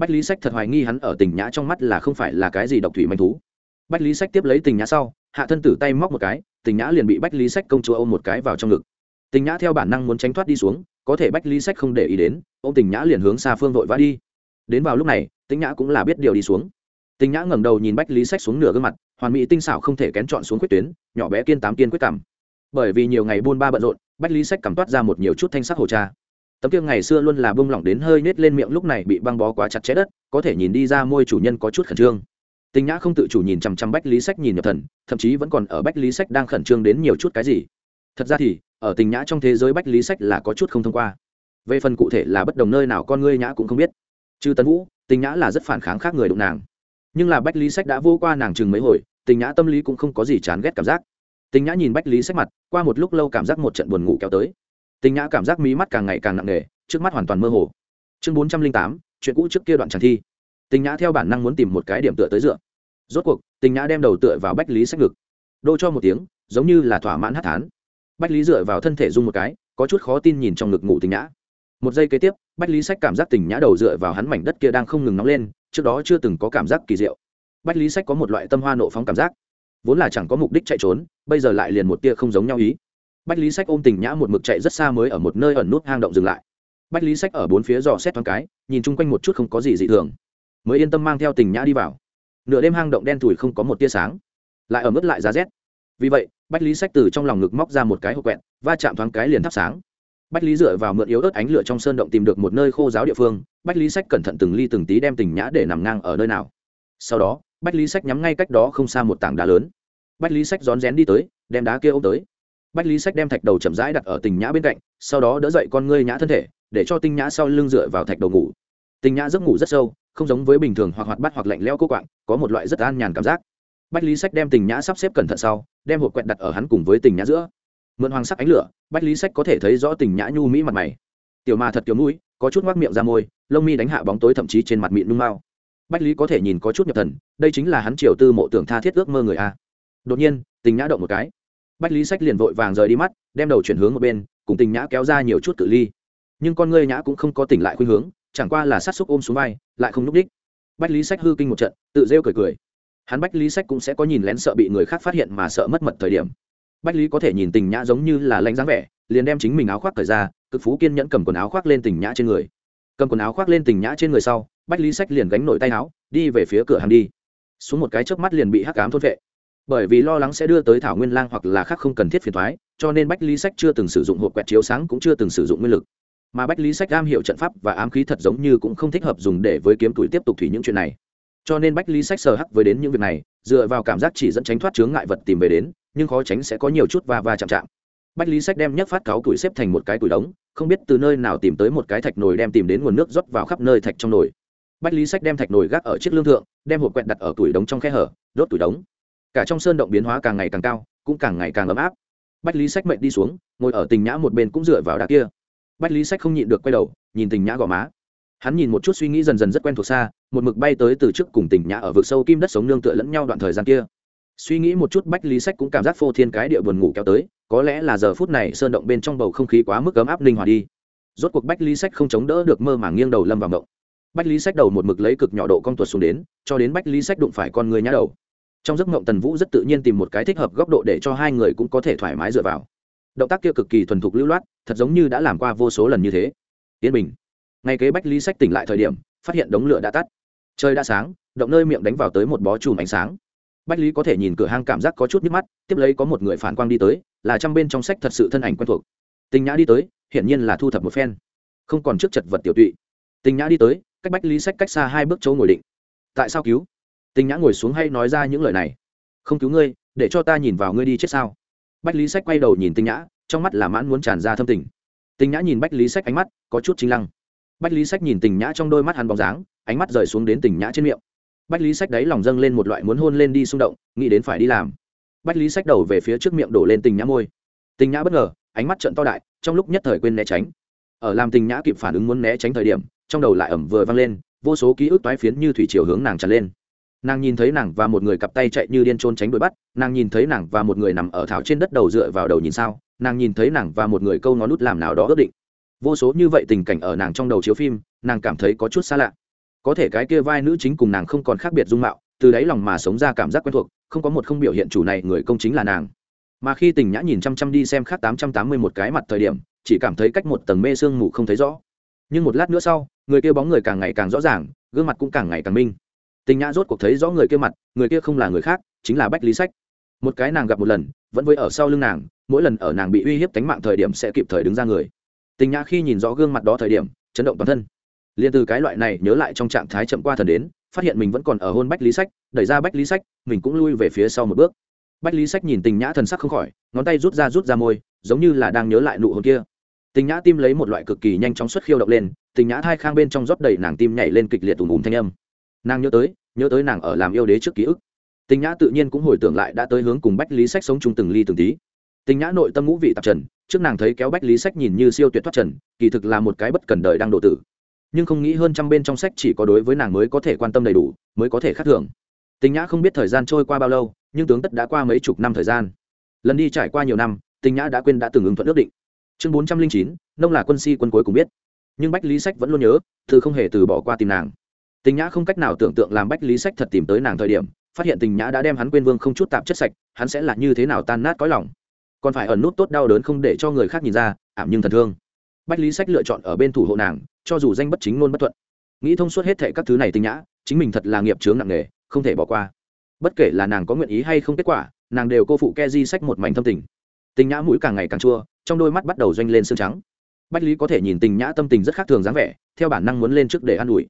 bách lý sách thật hoài nghi hắn ở tình nhã trong mắt là không phải là cái gì độc thủy manh thú. Bách lý sách tiếp lấy tình nhã sau, hạ thân tử tay móc một cái, tình nhã liền bị bách lý sách công chúa ôm một cái vào trong ngực. Tình nhã theo bản năng muốn tránh thoát đi xuống, có thể bách lý sách không để ý đến ô m tình nhã liền hướng xa phương vội vã đi. Đến vào lúc này, tình nhã cũng là biết điều đi xuống. Tình nhã ngẩng đầu nhìn bách lý sách xuống nửa gương mặt, hoàn mỹ tinh xảo không thể kén chọn xuống quyết tuyến, nhỏ bé kiên tám kiên quyết cảm. Bởi vì nhiều ngày buôn ba bận rộn, bách lý sách cảm toát ra một nhiều chút thanh sắc hồ cha tấm kia ngày xưa luôn là bông lỏng đến hơi nết lên miệng lúc này bị băng bó quá chặt chẽ đất, có thể nhìn đi ra môi chủ nhân có chút khẩn trương. Tình nhã không tự chủ nhìn chằm chằm bách lý sách nhìn nhập thần, thậm chí vẫn còn ở bách lý sách đang khẩn trương đến nhiều chút cái gì. Thật ra thì, ở tình nhã trong thế giới bách lý sách là có chút không thông qua. Về phần cụ thể là bất đồng nơi nào con ngươi nhã cũng không biết. Trừ tấn vũ tình nhã là rất phản kháng khác người đụng nàng. Nhưng là bách lý sách đã vô qua nàng chừng mấy hồi tình nhã tâm lý cũng không có gì chán ghét cảm giác. Tình nhã nhìn bách lý sách mặt, qua một lúc lâu cảm giác một trận buồn ngủ kéo tới tình nhã cảm giác mí mắt càng ngày càng nặng nề, trước mắt hoàn toàn mơ hồ. Chương bốn trăm linh tám, chuyện cũ trước kia đoạn tràng thi. Tình nhã theo bản năng muốn tìm một cái điểm tựa tới dựa. Rốt cuộc tình nhã đem đầu tựa vào bách lý sách ngực. Đô cho một tiếng, giống như là thỏa mãn hát thán. Bách lý dựa vào thân thể dung một cái, có chút khó tin nhìn trong ngực ngủ tình nhã. Một giây kế tiếp, bách lý sách cảm giác tình nhã đầu dựa vào hắn mảnh đất kia đang không ngừng nóng lên, trước đó chưa từng có cảm giác kỳ diệu. Bách lý sách có một loại tâm hoa nộ phóng cảm giác. Vốn là chẳng có mục đích chạy trốn, bây giờ lại liền một tia không giống nhau ý bách lý sách ôm tình nhã một mực chạy rất xa mới ở một nơi ẩn nút hang động dừng lại. Bách lý sách ở bốn phía dò xét thoáng cái, nhìn chung quanh một chút không có gì dị thường. Mới yên tâm mang theo tình nhã đi vào. Nửa đêm hang động đen thùi không có một tia sáng, lại ở mức lại giá rét. Vì vậy, bách lý sách từ trong lòng ngực móc ra một cái hộp quẹt, va chạm thoáng cái liền thắp sáng. Bách lý dựa vào mượn yếu ớt ánh lửa trong sơn động tìm được một nơi khô giáo địa phương, bách lý sách cẩn thận từng ly từng tí đem tình nhã để nằm ngang ở nơi nào. Sau đó, bách lý sách nhắm ngay cách đó không xa một tảng đá lớn. Bách lý sách rón rén đi tới, đem đá kia ôm tới bách lý sách đem thạch đầu chậm rãi đặt ở tình nhã bên cạnh, sau đó đỡ dậy con ngươi nhã thân thể, để cho tinh nhã sau lưng dựa vào thạch đầu ngủ. Tình nhã giấc ngủ rất sâu, không giống với bình thường hoặc hoạt bắt hoặc lạnh leo cô quạng, có một loại rất an nhàn cảm giác. Bách lý sách đem tình nhã sắp xếp cẩn thận sau, đem hộp quẹt đặt ở hắn cùng với tình nhã giữa. Mượn hoàng sắc ánh lửa, bách lý sách có thể thấy rõ tình nhã nhu mỹ mặt mày. Tiểu mà thật kiểu mũi, có chút ngoác miệng ra môi, lông mi đánh hạ bóng tối thậm chí trên mặt mịn nung mao bách lý có thể nhìn có chút nhập thần, đây chính là hắn triều tư mộ tưởng tha thiết ước mơ người a. Đột nhiên, tình nhã động một cái bách lý sách liền vội vàng rời đi mắt, đem đầu chuyển hướng một bên, cùng tình nhã kéo ra nhiều chút cự ly. Nhưng con ngươi nhã cũng không có tỉnh lại khuynh hướng, chẳng qua là sát xúc ôm xuống vai, lại không núp đích. Bách lý sách hư kinh một trận, tự rêu cười cười. Hắn bách lý sách cũng sẽ có nhìn lén sợ bị người khác phát hiện mà sợ mất mật thời điểm. Bách lý có thể nhìn tình nhã giống như là lanh dáng vẻ, liền đem chính mình áo khoác thời ra, cực phú kiên nhẫn cầm quần áo khoác lên tình nhã trên người. Cầm quần áo khoác lên tình nhã trên người sau, bách lý sách liền gánh nổi tay áo, đi về phía cửa hàng đi. Xuống một cái trước mắt liền bị hắc cám thôn vệ bởi vì lo lắng sẽ đưa tới thảo nguyên lang hoặc là khác không cần thiết phiền thoái, cho nên bách lý sách chưa từng sử dụng hộp quẹt chiếu sáng cũng chưa từng sử dụng nguyên lực. Mà bách lý sách am hiểu trận pháp và ám khí thật giống như cũng không thích hợp dùng để với kiếm tuổi tiếp tục thủy những chuyện này. Cho nên bách lý sách sờ hắc với đến những việc này, dựa vào cảm giác chỉ dẫn tránh thoát chướng ngại vật tìm về đến, nhưng khó tránh sẽ có nhiều chút va va chạm chạm. Bách lý sách đem nhấc phát cáo tuổi xếp thành một cái tuổi đống, không biết từ nơi nào tìm tới một cái thạch nồi đem tìm đến nguồn nước rót vào khắp nơi thạch trong nồi. Bách lý sách đem thạch nồi gác ở chiếc lương thượng, đem hộp quẹt đặt ở tuổi đống trong khe hở, đốt tuổi đống cả trong sơn động biến hóa càng ngày càng cao, cũng càng ngày càng ấm áp. Bách lý sách mệnh đi xuống, ngồi ở tình nhã một bên cũng dựa vào đá kia. Bách lý sách không nhịn được quay đầu, nhìn tình nhã gò má. Hắn nhìn một chút suy nghĩ dần dần rất quen thuộc xa, một mực bay tới từ trước cùng tình nhã ở vực sâu kim đất sống nương tựa lẫn nhau đoạn thời gian kia. Suy nghĩ một chút, bách lý sách cũng cảm giác phô thiên cái địa buồn ngủ kéo tới, có lẽ là giờ phút này sơn động bên trong bầu không khí quá mức ấm áp linh hoạt đi. Rốt cuộc bách lý sách không chống đỡ được mơ màng nghiêng đầu lâm vào mộng. Bách lý sách đầu một mực lấy cực nhỏ độ con tuột xuống đến, cho đến bách lý sách đụng phải con người nhá đầu trong giấc mộng tần vũ rất tự nhiên tìm một cái thích hợp góc độ để cho hai người cũng có thể thoải mái dựa vào. Động tác kia cực kỳ thuần thục lưu loát, thật giống như đã làm qua vô số lần như thế. Yên bình. Ngay kế bách lý sách tỉnh lại thời điểm, phát hiện đống lửa đã tắt. Trời đã sáng, động nơi miệng đánh vào tới một bó chùm ánh sáng. Bách lý có thể nhìn cửa hang cảm giác có chút nhức mắt, tiếp lấy có một người phản quang đi tới, là trong bên trong sách thật sự thân ảnh quen thuộc. Tình nhã đi tới, hiển nhiên là thu thập một phen. Không còn trước chật vật tiểu tụy. Tình nhã đi tới, cách bách lý sách cách xa hai bước chỗ ngồi định. Tại sao cứu? Tình nhã ngồi xuống hay nói ra những lời này? Không cứu ngươi, để cho ta nhìn vào ngươi đi chết sao? Bách lý sách quay đầu nhìn tinh nhã, trong mắt là mãn muốn tràn ra thâm tình. Tinh nhã nhìn bách lý sách ánh mắt có chút chính lăng. Bách lý sách nhìn tình nhã trong đôi mắt hắn bóng dáng, ánh mắt rời xuống đến tình nhã trên miệng. Bách lý sách đáy lòng dâng lên một loại muốn hôn lên đi xung động, nghĩ đến phải đi làm. Bách lý sách đầu về phía trước miệng đổ lên tình nhã môi. Tình nhã bất ngờ, ánh mắt trận to đại, trong lúc nhất thời quên né tránh. Ở làm tình nhã kịp phản ứng muốn né tránh thời điểm, trong đầu lại ẩm vừa vang lên, vô số ký ức toái phiến như thủy chiều hướng nàng tràn lên nàng nhìn thấy nàng và một người cặp tay chạy như điên trôn tránh đuổi bắt, nàng nhìn thấy nàng và một người nằm ở thảo trên đất đầu dựa vào đầu nhìn sao, nàng nhìn thấy nàng và một người câu ngón nút làm nào đó ước định. Vô số như vậy tình cảnh ở nàng trong đầu chiếu phim, nàng cảm thấy có chút xa lạ. Có thể cái kia vai nữ chính cùng nàng không còn khác biệt dung mạo, từ đáy lòng mà sống ra cảm giác quen thuộc, không có một không biểu hiện chủ này người công chính là nàng. Mà khi tình nhã nhìn chăm chăm đi xem khác tám trăm tám mươi một cái mặt thời điểm, chỉ cảm thấy cách một tầng mê sương mù không thấy rõ. Nhưng một lát nữa sau, người kia bóng người càng ngày càng rõ ràng, gương mặt cũng càng ngày càng minh tình nhã rốt cuộc thấy rõ người kia mặt, người kia không là người khác, chính là bách lý sách. Một cái nàng gặp một lần, vẫn với ở sau lưng nàng, mỗi lần ở nàng bị uy hiếp tánh mạng thời điểm sẽ kịp thời đứng ra người. Tình nhã khi nhìn rõ gương mặt đó thời điểm, chấn động toàn thân. Liền từ cái loại này nhớ lại trong trạng thái chậm qua thần đến, phát hiện mình vẫn còn ở hôn bách lý sách, đẩy ra bách lý sách, mình cũng lui về phía sau một bước. Bách lý sách nhìn tình nhã thần sắc không khỏi, ngón tay rút ra rút ra môi, giống như là đang nhớ lại nụ hôn kia. Tình nhã tim lấy một loại cực kỳ nhanh chóng xuất khiêu động lên, tình nhã thai khang bên trong rót đầy nàng tim nhảy lên kịch liệt ùm ùm thanh âm nàng nhớ tới nhớ tới nàng ở làm yêu đế trước ký ức. Tình nhã tự nhiên cũng hồi tưởng lại đã tới hướng cùng bách lý sách sống chung từng ly từng tí. Tình nhã nội tâm ngũ vị tạp trần, trước nàng thấy kéo bách lý sách nhìn như siêu tuyệt thoát trần, kỳ thực là một cái bất cần đời đang độ tử. Nhưng không nghĩ hơn trăm bên trong sách chỉ có đối với nàng mới có thể quan tâm đầy đủ, mới có thể khắc thường. Tình nhã không biết thời gian trôi qua bao lâu, nhưng tướng tất đã qua mấy chục năm thời gian. Lần đi trải qua nhiều năm tình nhã đã quên đã từng ứng thuận ước định. Chương bốn trăm linh chín, nông là quân si quân cuối cùng biết. Nhưng bách lý sách vẫn luôn nhớ, thư không hề từ bỏ qua tìm nàng tình nhã không cách nào tưởng tượng làm bách lý sách thật tìm tới nàng thời điểm, phát hiện tình nhã đã đem hắn quên vương không chút tạp chất sạch, hắn sẽ là như thế nào tan nát cõi lòng. Còn phải ẩn nút tốt đau đớn không để cho người khác nhìn ra, ảm nhưng thần thương. Bách lý sách lựa chọn ở bên thủ hộ nàng, cho dù danh bất chính ngôn bất thuận. Nghĩ thông suốt hết thệ các thứ này tình nhã, chính mình thật là nghiệp chướng nặng nề, không thể bỏ qua. Bất kể là nàng có nguyện ý hay không kết quả, nàng đều cô phụ ke di sách một mảnh thâm tình. Tình nhã mũi càng ngày càng chua, trong đôi mắt bắt đầu doanh lên sương trắng. Bách lý có thể nhìn tình nhã tâm tình rất khác thường dáng vẻ, theo bản năng muốn lên trước để an ủi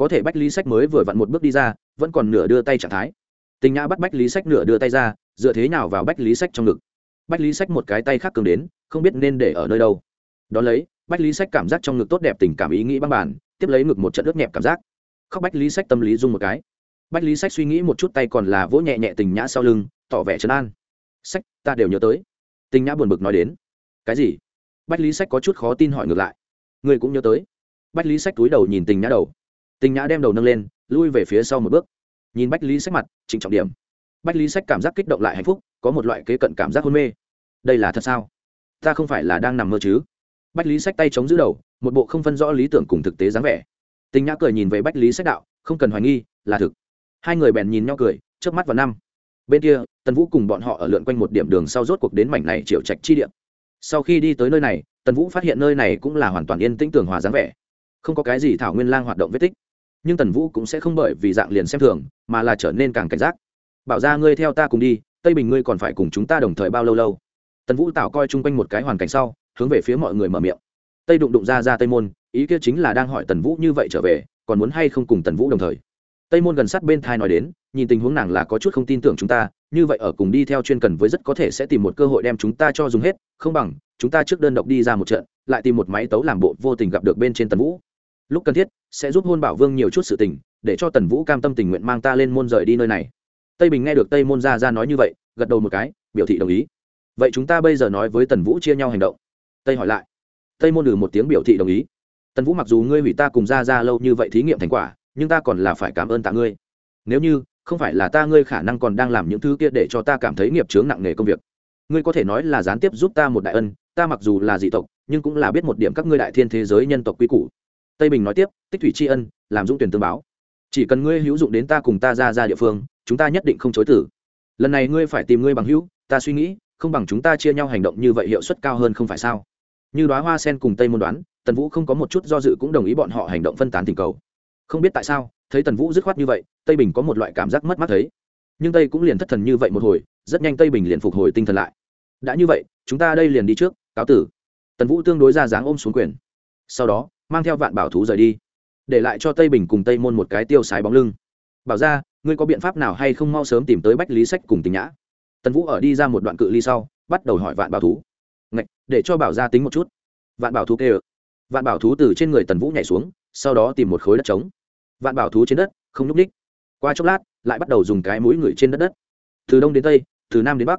có thể bách lý sách mới vừa vặn một bước đi ra, vẫn còn nửa đưa tay trạng thái. Tình nhã bắt bách lý sách nửa đưa tay ra, dựa thế nào vào bách lý sách trong ngực. Bách lý sách một cái tay khác cường đến, không biết nên để ở nơi đâu. Đón lấy, bách lý sách cảm giác trong ngực tốt đẹp tình cảm ý nghĩ băng bản tiếp lấy ngực một trận ướt nhẹp cảm giác. Khóc bách lý sách tâm lý dung một cái. Bách lý sách suy nghĩ một chút tay còn là vỗ nhẹ nhẹ tình nhã sau lưng, tỏ vẻ trấn an. Sách, ta đều nhớ tới. Tình nhã buồn bực nói đến. Cái gì? Bách lý sách có chút khó tin hỏi ngược lại. Người cũng nhớ tới. Bách lý sách túi đầu nhìn tình nhã đầu tình nhã đem đầu nâng lên, lui về phía sau một bước. Nhìn bách lý sách mặt trịnh trọng điểm. Bách lý sách cảm giác kích động lại hạnh phúc, có một loại kế cận cảm giác hôn mê. Đây là thật sao? Ta không phải là đang nằm mơ chứ? Bách lý sách tay chống giữ đầu, một bộ không phân rõ lý tưởng cùng thực tế dáng vẻ. Tình nhã cười nhìn về bách lý sách đạo, không cần hoài nghi, là thực. Hai người bèn nhìn nhau cười trước mắt vào năm. Bên kia, tần vũ cùng bọn họ ở lượn quanh một điểm đường sau rốt cuộc đến mảnh này triệu trạch chi điểm sau khi đi tới nơi này, tần vũ phát hiện nơi này cũng là hoàn toàn yên tĩnh tường hòa dáng vẻ. Không có cái gì thảo nguyên lang hoạt động vết tích nhưng tần vũ cũng sẽ không bởi vì dạng liền xem thường, mà là trở nên càng cảnh giác. Bảo ra ngươi theo ta cùng đi, tây bình ngươi còn phải cùng chúng ta đồng thời bao lâu lâu? Tần vũ tạo coi chung quanh một cái hoàn cảnh sau, hướng về phía mọi người mở miệng. Tây đụng đụng ra ra tây môn, ý kia chính là đang hỏi tần vũ như vậy trở về, còn muốn hay không cùng tần vũ đồng thời. Tây môn gần sát bên thai nói đến, nhìn tình huống nàng là có chút không tin tưởng chúng ta, như vậy ở cùng đi theo chuyên cần với rất có thể sẽ tìm một cơ hội đem chúng ta cho dùng hết, không bằng, chúng ta trước đơn độc đi ra một trận, lại tìm một máy tấu làm bộ vô tình gặp được bên trên tần vũ lúc cần thiết, sẽ giúp hôn bảo vương nhiều chút sự tình, để cho tần vũ cam tâm tình nguyện mang ta lên môn rời đi nơi này. Tây bình nghe được tây môn ra ra nói như vậy, gật đầu một cái, biểu thị đồng ý. Vậy chúng ta bây giờ nói với tần vũ chia nhau hành động. Tây hỏi lại. Tây môn lử một tiếng biểu thị đồng ý. Tần vũ mặc dù ngươi hủy ta cùng ra ra lâu như vậy thí nghiệm thành quả, nhưng ta còn là phải cảm ơn tạ ngươi. Nếu như không phải là ta ngươi khả năng còn đang làm những thứ kia để cho ta cảm thấy nghiệp chướng nặng nề công việc. Ngươi có thể nói là gián tiếp giúp ta một đại ân, ta mặc dù là dị tộc, nhưng cũng là biết một điểm các ngươi đại thiên thế giới nhân tộc quy củ tây bình nói tiếp, tích thủy tri ân, làm dũng tuyển tương báo. Chỉ cần ngươi hữu dụng đến ta cùng ta ra ra địa phương, chúng ta nhất định không chối tử. Lần này ngươi phải tìm ngươi bằng hữu, ta suy nghĩ, không bằng chúng ta chia nhau hành động như vậy hiệu suất cao hơn không phải sao? Như đoá hoa sen cùng tây môn đoán, tần vũ không có một chút do dự cũng đồng ý bọn họ hành động phân tán tình cầu. Không biết tại sao, thấy tần vũ dứt khoát như vậy, tây bình có một loại cảm giác mất mát thấy. Nhưng tây cũng liền thất thần như vậy một hồi, rất nhanh tây bình liền phục hồi tinh thần lại. Đã như vậy, chúng ta đây liền đi trước, cáo tử. Tần vũ tương đối ra dáng ôm xuống quyền. Sau đó mang theo vạn bảo thú rời đi để lại cho tây bình cùng tây môn một cái tiêu sái bóng lưng. Bảo ra ngươi có biện pháp nào hay không mau sớm tìm tới bách lý sách cùng tình nhã? Tần vũ ở đi ra một đoạn cự ly sau bắt đầu hỏi vạn bảo thú. Ngạch, để cho bảo ra tính một chút. Vạn bảo thú kêu. Vạn bảo thú từ trên người tần vũ nhảy xuống sau đó tìm một khối đất trống. Vạn bảo thú trên đất không nhúc ních qua chốc lát lại bắt đầu dùng cái mũi người trên đất đất. Từ đông đến tây từ nam đến bắc.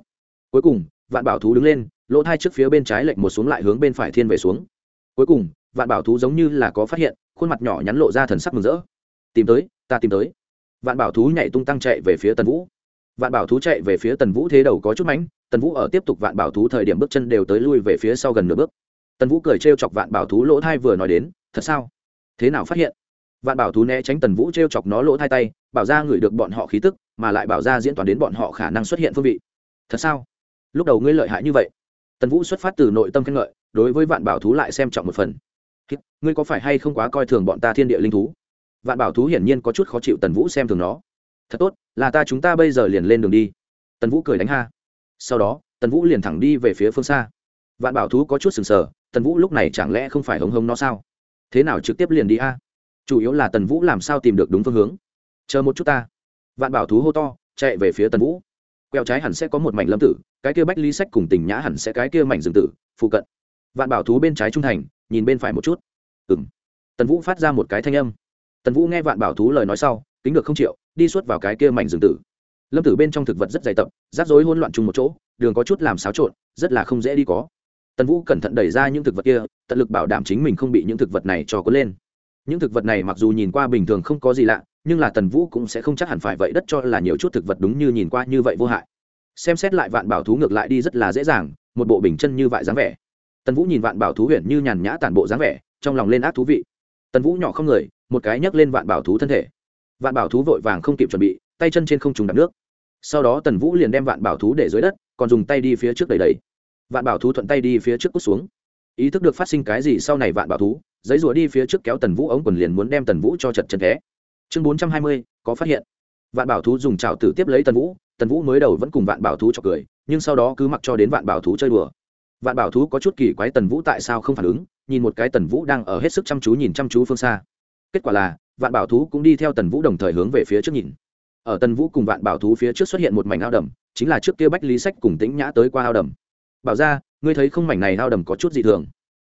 Cuối cùng vạn bảo thú đứng lên lỗ thai trước phía bên trái lệch một xuống lại hướng bên phải thiên về xuống. Cuối cùng vạn bảo thú giống như là có phát hiện, khuôn mặt nhỏ nhắn lộ ra thần sắc mừng rỡ. Tìm tới, ta tìm tới. Vạn bảo thú nhảy tung tăng chạy về phía tần vũ. Vạn bảo thú chạy về phía tần vũ thế đầu có chút mánh tần vũ ở tiếp tục vạn bảo thú thời điểm bước chân đều tới lui về phía sau gần nửa bước. Tần vũ cười trêu chọc vạn bảo thú lỗ thai vừa nói đến, thật sao? Thế nào phát hiện? Vạn bảo thú né tránh tần vũ trêu chọc nó lỗ thai tay, bảo ra ngửi được bọn họ khí tức, mà lại bảo ra diễn toàn đến bọn họ khả năng xuất hiện phương vị. Thật sao? Lúc đầu ngươi lợi hại như vậy. Tần vũ xuất phát từ nội tâm khen ngợi, đối với vạn bảo thú lại xem trọng một phần ngươi có phải hay không quá coi thường bọn ta thiên địa linh thú? Vạn bảo thú hiển nhiên có chút khó chịu tần vũ xem thường nó. Thật tốt, là ta chúng ta bây giờ liền lên đường đi. Tần vũ cười đánh ha. Sau đó, tần vũ liền thẳng đi về phía phương xa. Vạn bảo thú có chút sừng sờ, tần vũ lúc này chẳng lẽ không phải hống hống nó sao? Thế nào trực tiếp liền đi a? Chủ yếu là tần vũ làm sao tìm được đúng phương hướng? Chờ một chút ta. Vạn bảo thú hô to, chạy về phía tần vũ. Quẹo trái hẳn sẽ có một mảnh lâm tử, cái kia bách Lý sách cùng tình nhã hẳn sẽ cái kia mảnh rừng tử, phụ cận. Vạn bảo thú bên trái trung thành nhìn bên phải một chút. Ừng tần vũ phát ra một cái thanh âm. Tần vũ nghe vạn bảo thú lời nói sau tính được không triệu đi suốt vào cái kia mảnh rừng tử. Lâm tử bên trong thực vật rất dày tập, rắc rối hỗn loạn chung một chỗ, đường có chút làm xáo trộn, rất là không dễ đi có. Tần vũ cẩn thận đẩy ra những thực vật kia, tận lực bảo đảm chính mình không bị những thực vật này cho có lên. Những thực vật này mặc dù nhìn qua bình thường không có gì lạ, nhưng là tần vũ cũng sẽ không chắc hẳn phải vậy đất cho là nhiều chút thực vật đúng như nhìn qua như vậy vô hại. Xem xét lại vạn bảo thú ngược lại đi rất là dễ dàng, một bộ bình chân như vại dáng vẻ tần vũ nhìn vạn bảo thú huyện như nhàn nhã tản bộ dáng vẻ, trong lòng lên ác thú vị. Tần vũ nhỏ không người, một cái nhấc lên vạn bảo thú thân thể. Vạn bảo thú vội vàng không kịp chuẩn bị, tay chân trên không trùng đạp nước. Sau đó tần vũ liền đem vạn bảo thú để dưới đất, còn dùng tay đi phía trước đầy đầy vạn bảo thú thuận tay đi phía trước cút xuống. Ý thức được phát sinh cái gì sau này vạn bảo thú, giấy rùa đi phía trước kéo tần vũ ống quần liền muốn đem tần vũ cho chật chân thế chương bốn trăm hai mươi, có phát hiện. Vạn bảo thú dùng trào tử tiếp lấy tần vũ tần vũ mới đầu vẫn cùng vạn bảo thú cho cười, nhưng sau đó cứ mặc cho đến vạn bảo thú chơi đùa vạn bảo thú có chút kỳ quái tần vũ tại sao không phản ứng, nhìn một cái tần vũ đang ở hết sức chăm chú nhìn chăm chú phương xa. Kết quả là, vạn bảo thú cũng đi theo tần vũ đồng thời hướng về phía trước nhìn. Ở tần vũ cùng vạn bảo thú phía trước xuất hiện một mảnh ao đầm, chính là trước kia bách lý sách cùng tĩnh nhã tới qua ao đầm. Bảo ra ngươi thấy không mảnh này ao đầm có chút gì thường?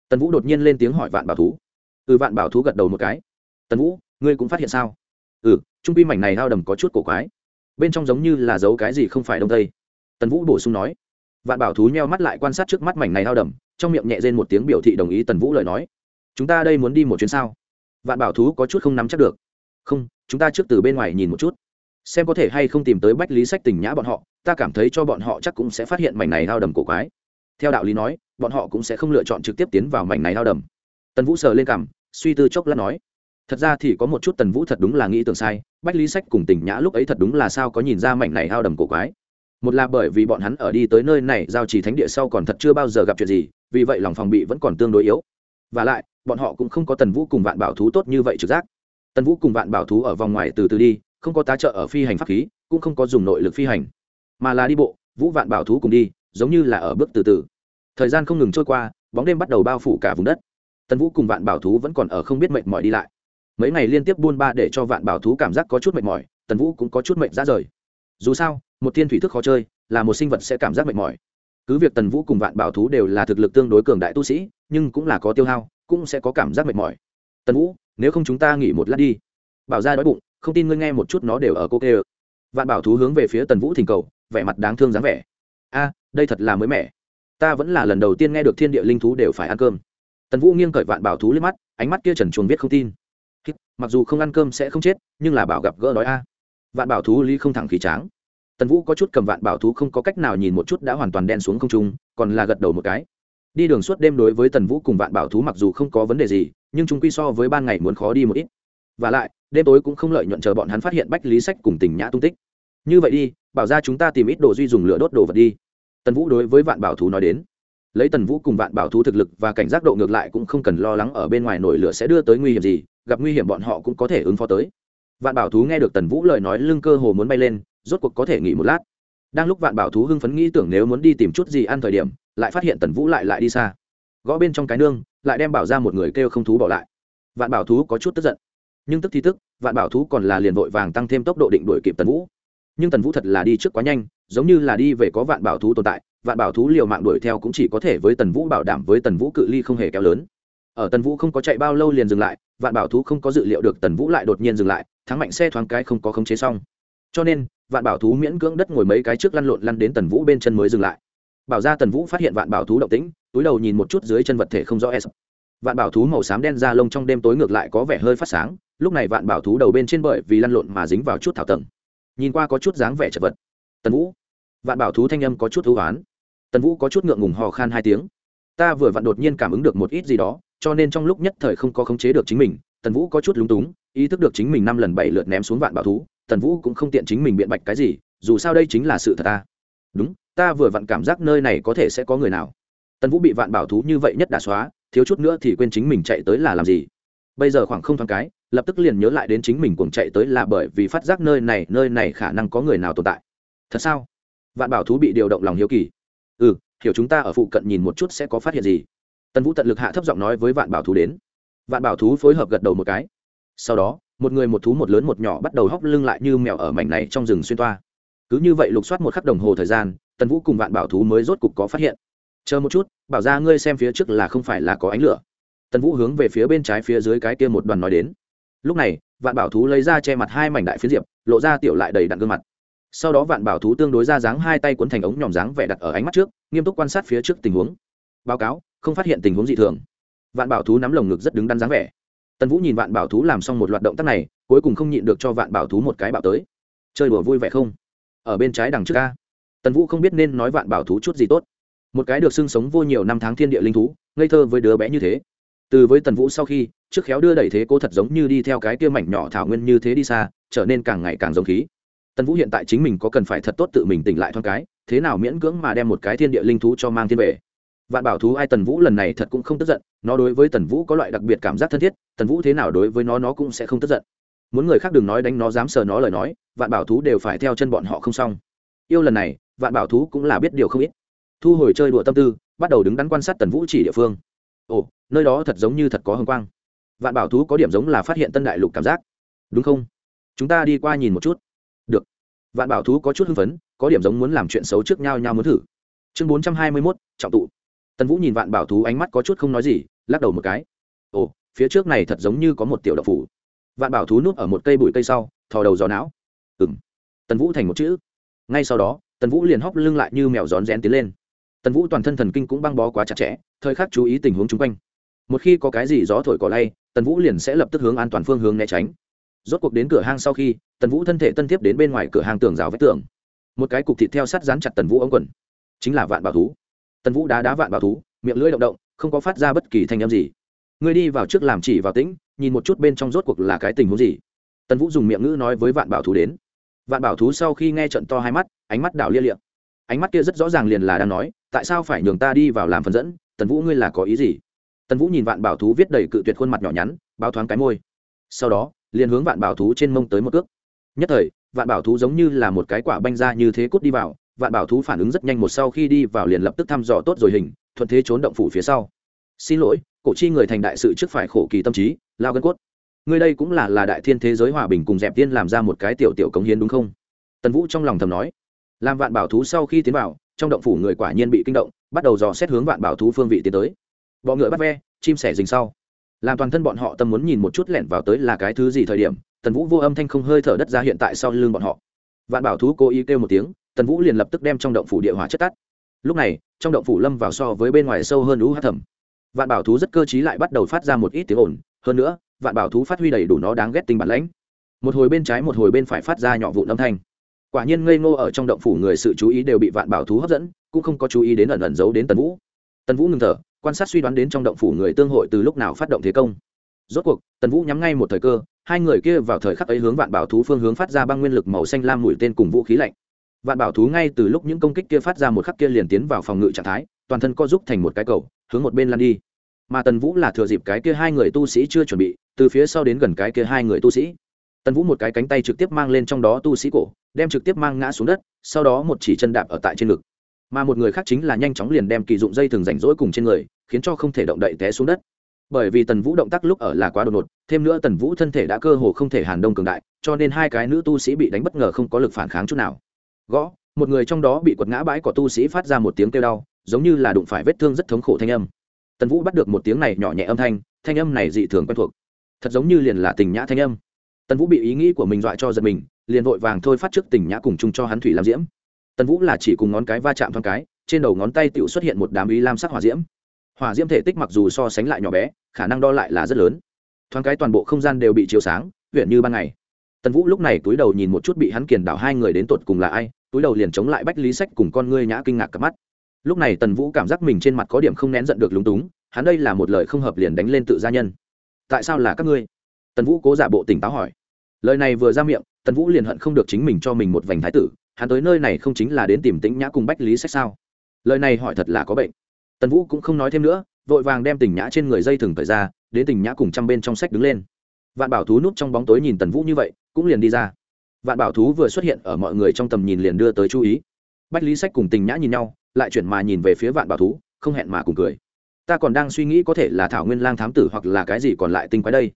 Tần vũ đột nhiên lên tiếng hỏi vạn bảo thú. Ừ vạn bảo thú gật đầu một cái. Tần vũ, ngươi cũng phát hiện sao? Ừ trung pi mảnh này ao đầm có chút cổ quái. Bên trong giống như là giấu cái gì không phải đông tây. Tần vũ bổ sung nói vạn bảo thú nheo mắt lại quan sát trước mắt mảnh này hao đầm, trong miệng nhẹ rên một tiếng biểu thị đồng ý tần vũ lời nói. Chúng ta đây muốn đi một chuyến sao? Vạn bảo thú có chút không nắm chắc được. Không, chúng ta trước từ bên ngoài nhìn một chút. Xem có thể hay không tìm tới bách lý sách tình nhã bọn họ, ta cảm thấy cho bọn họ chắc cũng sẽ phát hiện mảnh này hao đầm cổ quái. Theo đạo lý nói, bọn họ cũng sẽ không lựa chọn trực tiếp tiến vào mảnh này hao đầm. Tần vũ sờ lên cằm, suy tư chốc lát nói, thật ra thì có một chút tần vũ thật đúng là nghĩ tưởng sai, bách lý sách cùng tình nhã lúc ấy thật đúng là sao có nhìn ra mảnh này hao đầm cổ quái một là bởi vì bọn hắn ở đi tới nơi này giao trì thánh địa sau còn thật chưa bao giờ gặp chuyện gì, vì vậy lòng phòng bị vẫn còn tương đối yếu. Và lại, bọn họ cũng không có tần vũ cùng vạn bảo thú tốt như vậy trực giác. Tần vũ cùng vạn bảo thú ở vòng ngoài từ từ đi, không có tá trợ ở phi hành pháp khí, cũng không có dùng nội lực phi hành. Mà là đi bộ, vũ vạn bảo thú cùng đi, giống như là ở bước từ từ. Thời gian không ngừng trôi qua, bóng đêm bắt đầu bao phủ cả vùng đất. Tần vũ cùng vạn bảo thú vẫn còn ở không biết mệt mỏi đi lại. Mấy ngày liên tiếp buôn ba để cho vạn bảo thú cảm giác có chút mệt mỏi, tần vũ cũng có chút mệt ra rời. Dù sao một thiên thủy thức khó chơi, là một sinh vật sẽ cảm giác mệt mỏi. Cứ việc tần vũ cùng vạn bảo thú đều là thực lực tương đối cường đại tu sĩ, nhưng cũng là có tiêu hao, cũng sẽ có cảm giác mệt mỏi. Tần vũ, nếu không chúng ta nghỉ một lát đi. Bảo ra đói bụng, không tin ngươi nghe một chút nó đều ở cô kê vạn bảo thú hướng về phía tần vũ thỉnh cầu, vẻ mặt đáng thương dáng vẻ. A, đây thật là mới mẻ. Ta vẫn là lần đầu tiên nghe được thiên địa linh thú đều phải ăn cơm. Tần vũ nghiêng cởi vạn bảo thú lên mắt, ánh mắt kia trần chuồng viết không tin. Mặc dù không ăn cơm sẽ không chết, nhưng là bảo gặp gỡ đói a. Vạn bảo thú ly không thẳng khí tráng tần vũ có chút cầm vạn bảo thú không có cách nào nhìn một chút đã hoàn toàn đen xuống không trung, còn là gật đầu một cái. Đi đường suốt đêm đối với tần vũ cùng vạn bảo thú mặc dù không có vấn đề gì, nhưng chúng quy so với ban ngày muốn khó đi một ít. V à lại, đêm tối cũng không lợi nhuận chờ bọn hắn phát hiện bách lý sách cùng tình nhã tung tích. Như vậy đi, bảo ra chúng ta tìm ít đồ duy dùng lửa đốt đồ vật đi. Tần vũ đối với vạn bảo thú nói đến. Lấy tần vũ cùng vạn bảo thú thực lực và cảnh giác độ ngược lại cũng không cần lo lắng ở bên ngoài nổi lửa sẽ đưa tới nguy hiểm gì, gặp nguy hiểm bọn họ cũng có thể ứng phó tới. Vạn bảo thú nghe được tần vũ lời nói lưng cơ hồ muốn bay lên rốt cuộc có thể nghỉ một lát. Đang lúc vạn bảo thú hưng phấn nghĩ tưởng nếu muốn đi tìm chút gì ăn thời điểm, lại phát hiện tần vũ lại lại đi xa. Gõ bên trong cái nương, lại đem bảo ra một người kêu không thú bỏ lại. Vạn bảo thú có chút tức giận. Nhưng tức thì tức, vạn bảo thú còn là liền vội vàng tăng thêm tốc độ định đuổi kịp tần vũ. Nhưng tần vũ thật là đi trước quá nhanh, giống như là đi về có vạn bảo thú tồn tại, vạn bảo thú liều mạng đuổi theo cũng chỉ có thể với tần vũ bảo đảm với tần vũ cự ly không hề kéo lớn. Ở tần vũ không có chạy bao lâu liền dừng lại, vạn bảo thú không có dự liệu được tần vũ lại đột nhiên dừng lại, thắng mạnh xe thoáng cái không có khống chế xong cho nên, vạn bảo thú miễn cưỡng đất ngồi mấy cái trước lăn lộn lăn đến tần vũ bên chân mới dừng lại. Bảo ra tần vũ phát hiện vạn bảo thú động tĩnh, túi đầu nhìn một chút dưới chân vật thể không rõ e s vạn bảo thú màu xám đen da lông trong đêm tối ngược lại có vẻ hơi phát sáng, lúc này vạn bảo thú đầu bên trên bởi vì lăn lộn mà dính vào chút thảo tầng. Nhìn qua có chút dáng vẻ chật vật. Tần vũ. Vạn bảo thú thanh âm có chút thú oán. Tần vũ có chút ngượng ngùng hò khan hai tiếng. Ta vừa vặn đột nhiên cảm ứng được một ít gì đó, cho nên trong lúc nhất thời không có khống chế được chính mình, tần vũ có chút lúng túng, ý thức được chính mình năm lần bảy lượt ném xuống vạn bảo thú tần vũ cũng không tiện chính mình biện bạch cái gì, dù sao đây chính là sự thật ta. Đúng, ta vừa vặn cảm giác nơi này có thể sẽ có người nào. Tần vũ bị vạn bảo thú như vậy nhất đã xóa, thiếu chút nữa thì quên chính mình chạy tới là làm gì. Bây giờ khoảng không thoáng cái, lập tức liền nhớ lại đến chính mình cuồng chạy tới là bởi vì phát giác nơi này nơi này khả năng có người nào tồn tại. Thật sao? Vạn bảo thú bị điều động lòng hiếu kỳ. Ừ hiểu chúng ta ở phụ cận nhìn một chút sẽ có phát hiện gì. Tần vũ tận lực hạ thấp giọng nói với vạn bảo thú đến. Vạn bảo thú phối hợp gật đầu một cái. Sau đó một người một thú một lớn một nhỏ bắt đầu hóc lưng lại như mèo ở mảnh này trong rừng xuyên toa. Cứ như vậy lục soát một khắc đồng hồ thời gian, tần vũ cùng vạn bảo thú mới rốt cục có phát hiện. Chờ một chút, bảo ra ngươi xem phía trước là không phải là có ánh lửa. Tần vũ hướng về phía bên trái phía dưới cái kia một đoàn nói đến. Lúc này, vạn bảo thú lấy ra che mặt hai mảnh đại phiến diệp, lộ ra tiểu lại đầy đặn gương mặt. Sau đó vạn bảo thú tương đối ra dáng hai tay cuốn thành ống nhòm dáng vẻ đặt ở ánh mắt trước, nghiêm túc quan sát phía trước tình huống. Báo cáo, không phát hiện tình huống dị thường. Vạn bảo thú nắm lồng ngực rất đứng đắn dáng vẻ tần vũ nhìn vạn bảo thú làm xong một loạt động tác này, cuối cùng không nhịn được cho vạn bảo thú một cái bảo tới. Chơi đùa vui vẻ không? Ở bên trái đằng trước ca tần vũ không biết nên nói vạn bảo thú chút gì tốt. Một cái được xưng sống vô nhiều năm tháng thiên địa linh thú, ngây thơ với đứa bé như thế. Từ với tần vũ sau khi, trước khéo đưa đẩy thế cô thật giống như đi theo cái kia mảnh nhỏ thảo nguyên như thế đi xa, trở nên càng ngày càng giống khí. Tần vũ hiện tại chính mình có cần phải thật tốt tự mình tỉnh lại thoáng cái, thế nào miễn cưỡng mà đem một cái thiên địa linh thú cho mang thiên về vạn bảo thú ai tần vũ lần này thật cũng không tức giận, nó đối với tần vũ có loại đặc biệt cảm giác thân thiết, tần vũ thế nào đối với nó nó cũng sẽ không tức giận. Muốn người khác đừng nói đánh nó dám sờ nó lời nói, vạn bảo thú đều phải theo chân bọn họ không xong. Yêu lần này, vạn bảo thú cũng là biết điều không ít. Thu hồi chơi đùa tâm tư, bắt đầu đứng đắn quan sát tần vũ chỉ địa phương. Ồ, nơi đó thật giống như thật có hồng quang. Vạn bảo thú có điểm giống là phát hiện tân đại lục cảm giác. Đúng không? Chúng ta đi qua nhìn một chút. Được. Vạn bảo thú có chút hưng phấn, có điểm giống muốn làm chuyện xấu trước nhau nhau muốn thử. Chương bốn trăm hai mươi mốt, trọng tụ tần vũ nhìn vạn bảo thú ánh mắt có chút không nói gì, lắc đầu một cái. Ồ, phía trước này thật giống như có một tiểu đậu phủ. Vạn bảo thú núp ở một cây bụi cây sau, thò đầu gió não. Ừng tần vũ thành một chữ. Ngay sau đó, tần vũ liền hóc lưng lại như mèo rón rén tiến lên. Tần vũ toàn thân thần kinh cũng băng bó quá chặt chẽ, thời khắc chú ý tình huống chung quanh. Một khi có cái gì gió thổi cỏ lay, tần vũ liền sẽ lập tức hướng an toàn phương hướng né tránh. Rốt cuộc đến cửa hang sau khi, tần vũ thân thể tân tiếp đến bên ngoài cửa hang tường rào vách tường. Một cái cục thịt theo sắt dán chặt tần vũ ống quần. Chính là vạn bảo thú tần vũ đá đá vạn bảo thú, miệng lưỡi động động, không có phát ra bất kỳ thanh âm gì. Ngươi đi vào trước làm chỉ vào tĩnh, nhìn một chút bên trong rốt cuộc là cái tình huống gì. Tần vũ dùng miệng ngữ nói với vạn bảo thú đến. Vạn bảo thú sau khi nghe trận to hai mắt, ánh mắt đảo lia liệm ánh mắt kia rất rõ ràng liền là đang nói, tại sao phải nhường ta đi vào làm phần dẫn? Tần vũ ngươi là có ý gì? Tần vũ nhìn vạn bảo thú viết đầy cự tuyệt khuôn mặt nhỏ nhắn, báo thoáng cái môi. Sau đó, liền hướng vạn bảo thú trên mông tới một cước. Nhất thời, vạn bảo thú giống như là một cái quả banh ra như thế cút đi vào vạn bảo thú phản ứng rất nhanh một sau khi đi vào liền lập tức thăm dò tốt rồi hình, thuận thế trốn động phủ phía sau. Xin lỗi, cổ chi người thành đại sự trước phải khổ kỳ tâm trí, lao gân cốt. Ngươi đây cũng là là đại thiên thế giới hòa bình cùng dẹp tiên làm ra một cái tiểu tiểu cống hiến đúng không? Tần vũ trong lòng thầm nói. Làm vạn bảo thú sau khi tiến vào, trong động phủ người quả nhiên bị kinh động, bắt đầu dò xét hướng vạn bảo thú phương vị tiến tới. Bọ ngựa bắt ve, chim sẻ dình sau. Làm toàn thân bọn họ tâm muốn nhìn một chút lẻn vào tới là cái thứ gì thời điểm, tần vũ vô âm thanh không hơi thở đất ra hiện tại sau lưng bọn họ. Vạn bảo thú cố ý kêu một tiếng tần vũ liền lập tức đem trong động phủ địa hỏa chất tắt. Lúc này, trong động phủ lâm vào so với bên ngoài sâu hơn lũ hát thầm. Vạn bảo thú rất cơ t r í lại bắt đầu phát ra một ít tiếng ồn, hơn nữa, vạn bảo thú phát huy đầy đủ nó đáng ghét tinh bản lãnh. Một hồi bên trái một hồi bên phải phát ra nhỏ vụ âm thanh. Quả nhiên ngây ngô ở trong động phủ người sự chú ý đều bị vạn bảo thú hấp dẫn, cũng không có chú ý đến ẩn ẩn giấu đến tần vũ. Tần vũ ngừng thở, quan sát suy đoán đến trong động phủ người tương hội từ lúc nào phát động thế công. Rốt cuộc, tần vũ nhắm ngay một thời cơ, hai người kia vào thời khắc ấy hướng vạn bảo thú phương hướng phát ra băng nguyên lực màu xanh lam mũi tên cùng vũ khí lạnh vạn bảo thú ngay từ lúc những công kích kia phát ra một khắc kia liền tiến vào phòng ngự trạng thái, toàn thân co giúp thành một cái cầu, hướng một bên lan đi. Mà tần vũ là thừa dịp cái kia hai người tu sĩ chưa chuẩn bị, từ phía sau đến gần cái kia hai người tu sĩ. Tần vũ một cái cánh tay trực tiếp mang lên trong đó tu sĩ cổ, đem trực tiếp mang ngã xuống đất, sau đó một chỉ chân đạp ở tại trên ngực. Mà một người khác chính là nhanh chóng liền đem kỳ dụng dây thường rảnh rỗi cùng trên người, khiến cho không thể động đậy té xuống đất. Bởi vì tần vũ động tác lúc ở là quá đột ngột, thêm nữa tần vũ thân thể đã cơ hồ không thể hàn đông cường đại, cho nên hai cái nữ tu sĩ bị đánh bất ngờ không có lực phản kháng chút nào gõ, một người trong đó bị quật ngã bãi của tu sĩ phát ra một tiếng kêu đau, giống như là đụng phải vết thương rất thống khổ thanh âm. Tần vũ bắt được một tiếng này nhỏ nhẹ âm thanh thanh âm này dị thường quen thuộc. Thật giống như liền là tình nhã thanh âm. Tần vũ bị ý nghĩ của mình dọa cho giật mình, liền vội vàng thôi phát trước tình nhã cùng chung cho hắn thủy làm diễm. Tần vũ là chỉ cùng ngón cái va chạm thoáng cái, trên đầu ngón tay tựu xuất hiện một đám ý lam sắc hỏa diễm. Hỏa diễm thể tích mặc dù so sánh lại nhỏ bé, khả năng đo lại là rất lớn. Thoáng cái toàn bộ không gian đều bị chiếu sáng, huyện như ban ngày tần vũ lúc này túi đầu nhìn một chút bị hắn kiền đảo hai người đến tột cùng là ai, túi đầu liền chống lại bách lý sách cùng con ngươi nhã kinh ngạc cặp mắt. Lúc này tần vũ cảm giác mình trên mặt có điểm không nén giận được lúng túng, hắn đây là một lời không hợp liền đánh lên tự gia nhân. Tại sao là các ngươi? Tần vũ cố giả bộ tỉnh táo hỏi. Lời này vừa ra miệng, tần vũ liền hận không được chính mình cho mình một vành thái tử, hắn tới nơi này không chính là đến tìm tĩnh nhã cùng bách lý sách sao? Lời này hỏi thật là có bệnh. Tần vũ cũng không nói thêm nữa, vội vàng đem tình nhã trên người dây thừng thời ra, đến tình nhã cùng trăm bên trong sách đứng lên. Vạn bảo thú núp trong bóng tối nhìn tần vũ như vậy cũng liền đi ra. Vạn bảo thú vừa xuất hiện ở mọi người trong tầm nhìn liền đưa tới chú ý. Bách lý sách cùng tình nhã nhìn nhau, lại chuyển mà nhìn về phía vạn bảo thú, không hẹn mà cùng cười. Ta còn đang suy nghĩ có thể là thảo nguyên lang thám tử hoặc là cái gì còn lại tinh quái đây.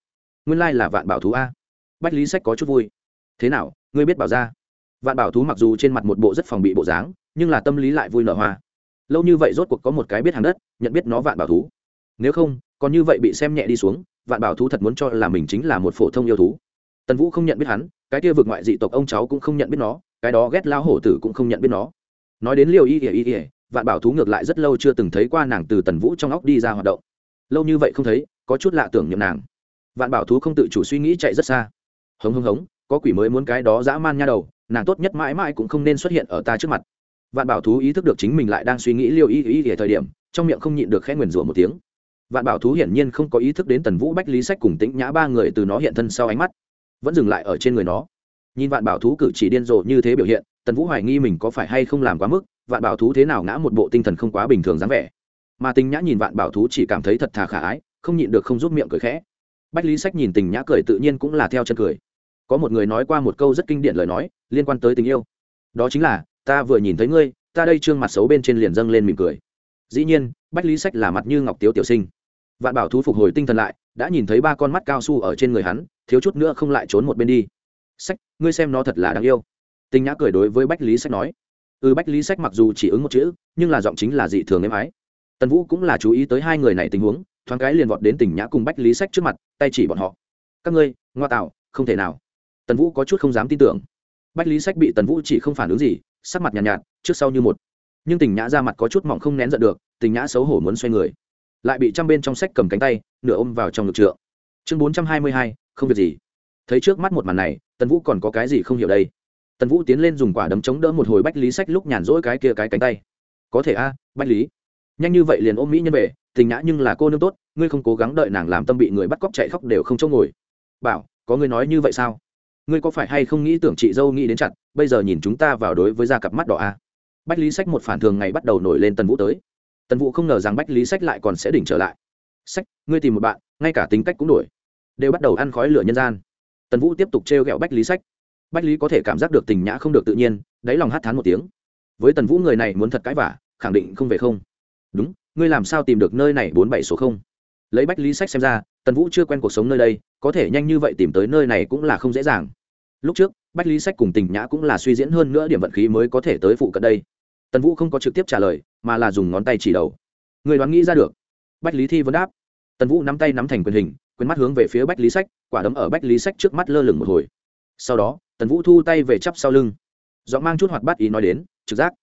Nguyên lai là vạn bảo thú a. Bách lý sách có chút vui. Thế nào, ngươi biết bảo ra vạn bảo thú mặc dù trên mặt một bộ rất phòng bị bộ dáng, nhưng là tâm lý lại vui nở hoa. Lâu như vậy rốt cuộc có một cái biết hàng đất, nhận biết nó vạn bảo thú. Nếu không, còn như vậy bị xem nhẹ đi xuống, vạn bảo thú thật muốn cho là mình chính là một phổ thông yêu thú tần vũ không nhận biết hắn, cái kia vượt ngoại dị tộc ông cháu cũng không nhận biết nó, cái đó ghét lao hổ tử cũng không nhận biết nó. Nói đến liều y ỉa y ỉa vạn bảo thú ngược lại rất lâu chưa từng thấy qua nàng từ tần vũ trong óc đi ra hoạt động. Lâu như vậy không thấy, có chút lạ tưởng nhầm nàng. Vạn bảo thú không tự chủ suy nghĩ chạy rất xa. Hống hống hống, có quỷ mới muốn cái đó dã man nha đầu, nàng tốt nhất mãi mãi cũng không nên xuất hiện ở ta trước mặt. Vạn bảo thú ý thức được chính mình lại đang suy nghĩ liều y y ở thời điểm, trong miệng không nhịn được khẽ nguyền rủa một tiếng. Vạn bảo thú hiển nhiên không có ý thức đến tần vũ bách lý sách cùng tĩnh nhã ba người từ nó hiện thân sau ánh mắt vẫn dừng lại ở trên người nó. Nhìn vạn bảo thú cử chỉ điên rồ như thế biểu hiện, tần vũ hoài nghi mình có phải hay không làm quá mức, vạn bảo thú thế nào ngã một bộ tinh thần không quá bình thường dáng vẻ. Mà tình nhã nhìn vạn bảo thú chỉ cảm thấy thật thà khả ái, không nhịn được không rút miệng cười khẽ. Bách lý sách nhìn tình nhã cười tự nhiên cũng là theo chân cười. Có một người nói qua một câu rất kinh điển lời nói, liên quan tới tình yêu. Đó chính là, ta vừa nhìn thấy ngươi, ta đây trương mặt xấu bên trên liền dâng lên mỉm cười. Dĩ nhiên, bách lý sách là mặt như ngọc tiếu tiểu sinh. Vạn bảo thú phục hồi tinh thần lại, đã nhìn thấy ba con mắt cao su ở trên người hắn thiếu chút nữa không lại trốn một bên đi. Sách ngươi xem nó thật là đáng yêu. Tình nhã cười đối với bách lý sách nói. Ừ bách lý sách mặc dù chỉ ứng một chữ nhưng là giọng chính là dị thường êm ái. Tần vũ cũng là chú ý tới hai người này tình huống thoáng cái liền vọt đến tình nhã cùng bách lý sách trước mặt tay chỉ bọn họ. Các ngươi ngoa tạo không thể nào. Tần vũ có chút không dám tin tưởng. Bách lý sách bị tần vũ chỉ không phản ứng gì sắc mặt nhàn nhạt, nhạt trước sau như một. Nhưng tình nhã ra mặt có chút mỏng không nén giận được tình nhã xấu hổ muốn xoay người. Lại bị trăm bên trong sách cầm cánh tay nửa ôm vào trong ngực trượng. Chương bốn trăm hai mươi hai không việc gì. Thấy trước mắt một màn này, tần vũ còn có cái gì không hiểu đây? Tần vũ tiến lên dùng quả đấm chống đỡ một hồi bách lý sách lúc nhàn rỗi cái kia cái cánh tay. Có thể a, bách lý. Nhanh như vậy liền ôm mỹ nhân về, tình nhã nhưng là cô nương tốt, ngươi không cố gắng đợi nàng làm tâm bị người bắt cóc chạy khóc đều không chỗ ngồi. Bảo, có ngươi nói như vậy sao? Ngươi có phải hay không nghĩ tưởng chị dâu nghĩ đến chặt, bây giờ nhìn chúng ta vào đối với da cặp mắt đỏ a? Bách lý sách một phản thường ngày bắt đầu nổi lên tần vũ tới. Tần vũ không ngờ rằng bách lý sách lại còn sẽ đỉnh trở lại. Sách, ngươi tìm một bạn, ngay cả tính cách cũng đổi đều bắt đầu ăn khói lửa nhân gian. Tần vũ tiếp tục t r e o g ẹ o bách lý sách. Bách lý có thể cảm giác được tình nhã không được tự nhiên, đáy lòng hát thán một tiếng. Với tần vũ người này muốn thật cãi vả khẳng định không về không. Đúng, ngươi làm sao tìm được nơi này bốn bảy số không? Lấy bách lý sách xem ra, tần vũ chưa quen cuộc sống nơi đây, có thể nhanh như vậy tìm tới nơi này cũng là không dễ dàng. Lúc trước, bách lý sách cùng tình nhã cũng là suy diễn hơn nữa điểm vận khí mới có thể tới phụ cận đây. Tần vũ không có trực tiếp trả lời, mà là dùng ngón tay chỉ đầu. Người đoán nghĩ ra được. Bách lý thi vẫn đáp. Tần vũ nắm tay nắm thành quyền hình quyền mắt hướng về phía bách lý sách, quả đấm ở bách lý sách trước mắt lơ lửng một hồi. Sau đó, tần vũ thu tay về chắp sau lưng. Dọn mang chút hoạt bát ý nói đến, trực giác.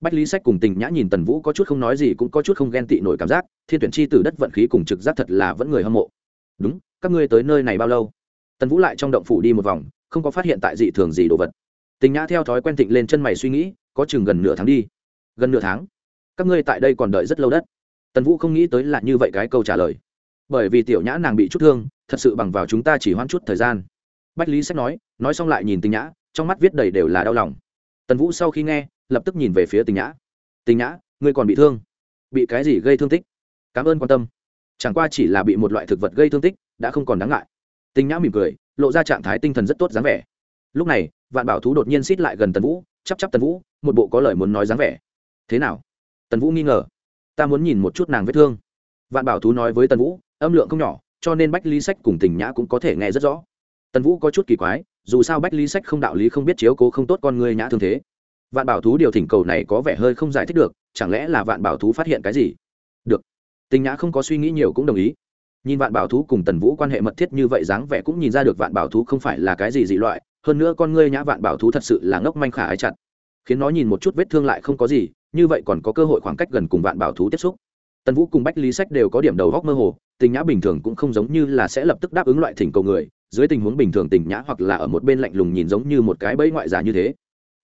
Bách lý sách cùng tình nhã nhìn tần vũ có chút không nói gì cũng có chút không ghen tị nổi cảm giác, thiên tuyển chi từ đất vận khí cùng trực giác thật là vẫn người hâm mộ. Đúng, các ngươi tới nơi này bao lâu? Tần vũ lại trong động phủ đi một vòng, không có phát hiện tại dị thường gì đồ vật. Tình nhã theo thói quen thịnh lên chân mày suy nghĩ, có chừng gần nửa tháng đi. Gần nửa tháng? Các ngươi tại đây còn đợi rất lâu đất. Tần vũ không nghĩ tới là như vậy cái câu trả lời bởi vì tiểu nhã nàng bị chút thương, thật sự bằng vào chúng ta chỉ hoãn chút thời gian. Bách lý sách nói nói xong lại nhìn tình nhã, trong mắt viết đầy đều là đau lòng. Tần vũ sau khi nghe, lập tức nhìn về phía tình nhã. Tình nhã, ngươi còn bị thương? Bị cái gì gây thương tích? Cảm ơn quan tâm. Chẳng qua chỉ là bị một loại thực vật gây thương tích, đã không còn đáng ngại. Tình nhã mỉm cười, lộ ra trạng thái tinh thần rất tốt dáng vẻ. Lúc này, vạn bảo thú đột nhiên xít lại gần tần vũ, chắp chắp tần vũ, một bộ có lời muốn nói dáng vẻ. Thế nào? Tần vũ nghi ngờ. Ta muốn nhìn một chút nàng vết thương. Vạn bảo thú nói với tần vũ âm lượng không nhỏ, cho nên bách lý sách cùng tình nhã cũng có thể nghe rất rõ. Tần vũ có chút kỳ quái, dù sao bách lý sách không đạo lý không biết chiếu cố không tốt con người nhã thương thế. Vạn bảo thú điều thỉnh cầu này có vẻ hơi không giải thích được, chẳng lẽ là vạn bảo thú phát hiện cái gì? Được. Tình nhã không có suy nghĩ nhiều cũng đồng ý. Nhìn vạn bảo thú cùng tần vũ quan hệ mật thiết như vậy dáng vẻ cũng nhìn ra được vạn bảo thú không phải là cái gì dị loại, hơn nữa con ngươi nhã vạn bảo thú thật sự là ngốc manh khả ái chặt. Khiến nó nhìn một chút vết thương lại không có gì, như vậy còn có cơ hội khoảng cách gần cùng vạn bảo thú tiếp xúc. Tần vũ cùng bách lý sách đều có điểm đầu góc mơ hồ tình nhã bình thường cũng không giống như là sẽ lập tức đáp ứng loại thỉnh cầu người, dưới tình huống bình thường tình nhã hoặc là ở một bên lạnh lùng nhìn giống như một cái bẫy ngoại giả như thế.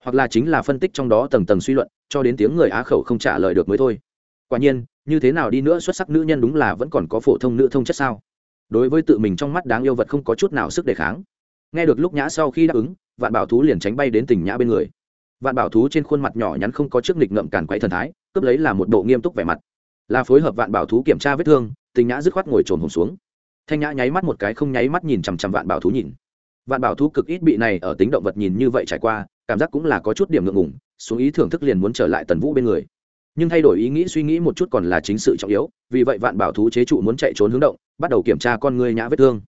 Hoặc là chính là phân tích trong đó tầng tầng suy luận, cho đến tiếng người á khẩu không trả lời được mới thôi. Quả nhiên, như thế nào đi nữa xuất sắc nữ nhân đúng là vẫn còn có phổ thông nữ thông chất sao? Đối với tự mình trong mắt đáng yêu vật không có chút nào sức đề kháng. Nghe được lúc nhã sau khi đáp ứng, vạn bảo thú liền tránh bay đến tình nhã bên người. Vạn bảo thú trên khuôn mặt nhỏ nhắn không có chiếc nghịch ngậm cản quấy thần thái, cướp lấy là một bộ nghiêm túc vẻ mặt. Là phối hợp vạn bảo thú kiểm tra vết thương tình nhã dứt khoát ngồi trồn hồn xuống. Thanh nhã nháy mắt một cái không nháy mắt nhìn chằm chằm vạn bảo thú nhìn. Vạn bảo thú cực ít bị này ở tính động vật nhìn như vậy trải qua, cảm giác cũng là có chút điểm ngượng ngùng, xuống ý thưởng thức liền muốn trở lại tần vũ bên người. Nhưng thay đổi ý nghĩ suy nghĩ một chút còn là chính sự trọng yếu, vì vậy vạn bảo thú chế trụ muốn chạy trốn hướng động, bắt đầu kiểm tra con người nhã vết thương.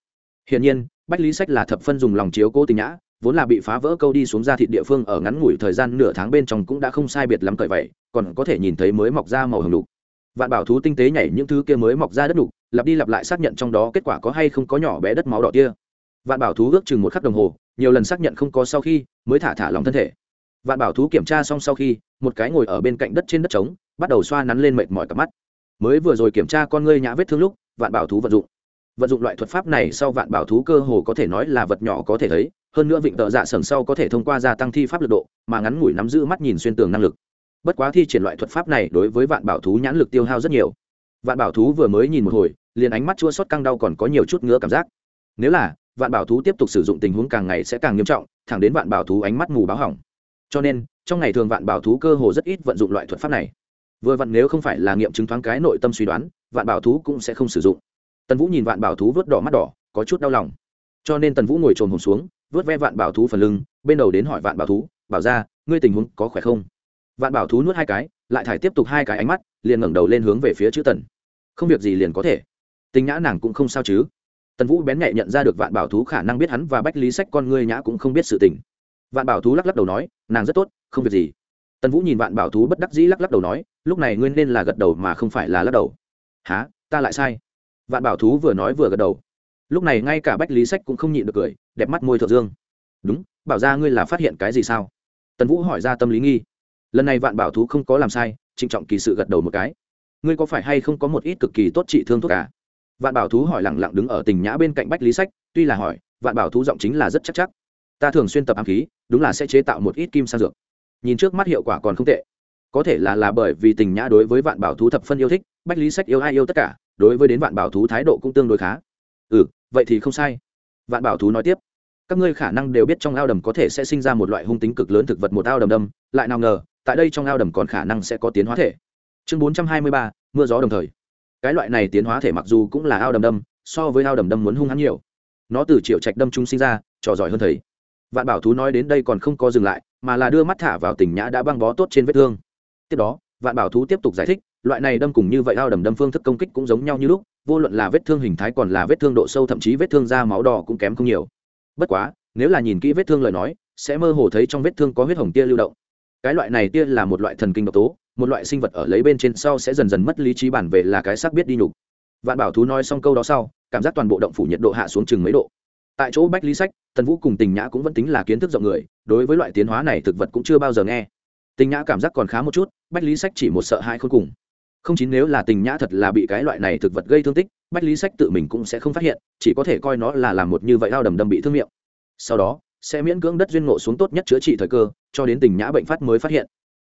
Hiển nhiên, bách lý sách là thập phân dùng lòng chiếu cố tình nhã, vốn là bị phá vỡ câu đi xuống ra thịt địa phương ở ngắn ngủi thời gian nửa tháng bên trong cũng đã không sai biệt lắm cởi vậy, còn có thể nhìn thấy mới mọc ra màu hồng lục vạn bảo thú tinh tế nhảy những thứ kia mới mọc ra đất đục lặp đi lặp lại xác nhận trong đó kết quả có hay không có nhỏ bé đất máu đỏ kia. Vạn bảo thú ước chừng một khắc đồng hồ, nhiều lần xác nhận không có sau khi, mới thả thả lòng thân thể. Vạn bảo thú kiểm tra xong sau khi, một cái ngồi ở bên cạnh đất trên đất trống, bắt đầu xoa nắn lên mệt mỏi cặp mắt. Mới vừa rồi kiểm tra con ngươi nhã vết thương lúc, vạn bảo thú vận dụng. Vận dụng loại thuật pháp này sau vạn bảo thú cơ hồ có thể nói là vật nhỏ có thể thấy, hơn nữa vịnh tợ dạ sần sau có thể thông qua gia tăng thi pháp lực độ, mà ngắn ngủi nắm giữ mắt nhìn xuyên tường năng lực bất quá thi triển loại thuật pháp này đối với vạn bảo thú nhãn lực tiêu hao rất nhiều. Vạn bảo thú vừa mới nhìn một hồi, liền ánh mắt chua sót căng đau còn có nhiều chút ngứa cảm giác. Nếu là, vạn bảo thú tiếp tục sử dụng tình huống càng ngày sẽ càng nghiêm trọng, thẳng đến vạn bảo thú ánh mắt mù báo hỏng. Cho nên, trong ngày thường vạn bảo thú cơ hồ rất ít vận dụng loại thuật pháp này. Vừa vặn nếu không phải là nghiệm chứng thoáng cái nội tâm suy đoán, vạn bảo thú cũng sẽ không sử dụng. Tần vũ nhìn vạn bảo thú vớt đỏ mắt đỏ, có chút đau lòng. Cho nên tần vũ ngồi trồn hồn xuống, vớt ve vạn bảo thú phần lưng, bên đầu đến hỏi vạn bảo thú, bảo ra ngươi tình huống có khỏe không? Vạn bảo thú nuốt hai cái, lại thải tiếp tục hai cái ánh mắt, liền ngẩng đầu lên hướng về phía chữ tần. Không việc gì liền có thể. Tình nhã nàng cũng không sao chứ. Tần vũ bén nhẹ nhận ra được vạn bảo thú khả năng biết hắn và bách lý sách con ngươi nhã cũng không biết sự tình. Vạn bảo thú lắc lắc đầu nói, nàng rất tốt, không việc gì. Tần vũ nhìn vạn bảo thú bất đắc dĩ lắc lắc đầu nói, lúc này nguyên nên là gật đầu mà không phải là lắc đầu. Há ta lại sai. Vạn bảo thú vừa nói vừa gật đầu. Lúc này ngay cả bách lý sách cũng không nhịn được cười, đẹp mắt môi thượng dương. Đúng, bảo ra ngươi là phát hiện cái gì sao? Tần vũ hỏi ra tâm lý nghi lần này vạn bảo thú không có làm sai, trịnh trọng kỳ sự gật đầu một cái. Ngươi có phải hay không có một ít cực kỳ tốt trị thương thuốc cả vạn bảo thú hỏi lẳng lặng đứng ở tình nhã bên cạnh bách lý sách, tuy là hỏi, vạn bảo thú giọng chính là rất chắc chắc. Ta thường xuyên tập ám khí, đúng là sẽ chế tạo một ít kim sang dược. Nhìn trước mắt hiệu quả còn không tệ. Có thể là là bởi vì tình nhã đối với vạn bảo thú thập phân yêu thích, bách lý sách yêu ai yêu tất cả, đối với đến vạn bảo thú thái độ cũng tương đối khá. Ừ vậy thì không sai. Vạn bảo thú nói tiếp. Các ngươi khả năng đều biết trong ao đầm có thể sẽ sinh ra một loại hung tính cực lớn thực vật một ao đầm đâm, lại nào ngờ tại đây trong ao đầm còn khả năng sẽ có tiến hóa thể. Chương bốn trăm hai mươi ba, mưa gió đồng thời. Cái loại này tiến hóa thể mặc dù cũng là ao đầm đâm, so với ao đầm đâm muốn hung hắn nhiều. Nó từ triệu trạch đâm trung sinh ra, trò giỏi hơn thầy. Vạn bảo thú nói đến đây còn không có dừng lại, mà là đưa mắt thả vào tình nhã đã băng bó tốt trên vết thương. Tiếp đó, vạn bảo thú tiếp tục giải thích, loại này đâm cùng như vậy ao đầm đâm phương thức công kích cũng giống nhau như lúc, vô luận là vết thương hình thái còn là vết thương độ sâu, thậm chí vết thương da máu đỏ cũng kém không nhiều. Bất quá, nếu là nhìn kỹ vết thương lời nói, sẽ mơ hồ thấy trong vết thương có huyết hồng tia lưu động cái loại này tia là một loại thần kinh độc tố, một loại sinh vật ở lấy bên trên sau sẽ dần dần mất lý trí bản về là cái xác biết đi nhục. Vạn bảo thú nói xong câu đó sau, cảm giác toàn bộ động phủ nhiệt độ hạ xuống chừng mấy độ. Tại chỗ bách lý sách, tần vũ cùng tình nhã cũng vẫn tính là kiến thức rộng người, đối với loại tiến hóa này thực vật cũng chưa bao giờ nghe. Tình nhã cảm giác còn khá một chút, bách lý sách chỉ một sợ hai khôn cùng. Không chính nếu là tình nhã thật là bị cái loại này thực vật gây thương tích, bách lý sách tự mình cũng sẽ không phát hiện, chỉ có thể coi nó là làm một như vậy ao đầm đâm bị thương miệng. Sau đó sẽ miễn cưỡng đất duyên ngộ xuống tốt nhất chữa trị thời cơ, cho đến tình nhã bệnh phát mới phát hiện.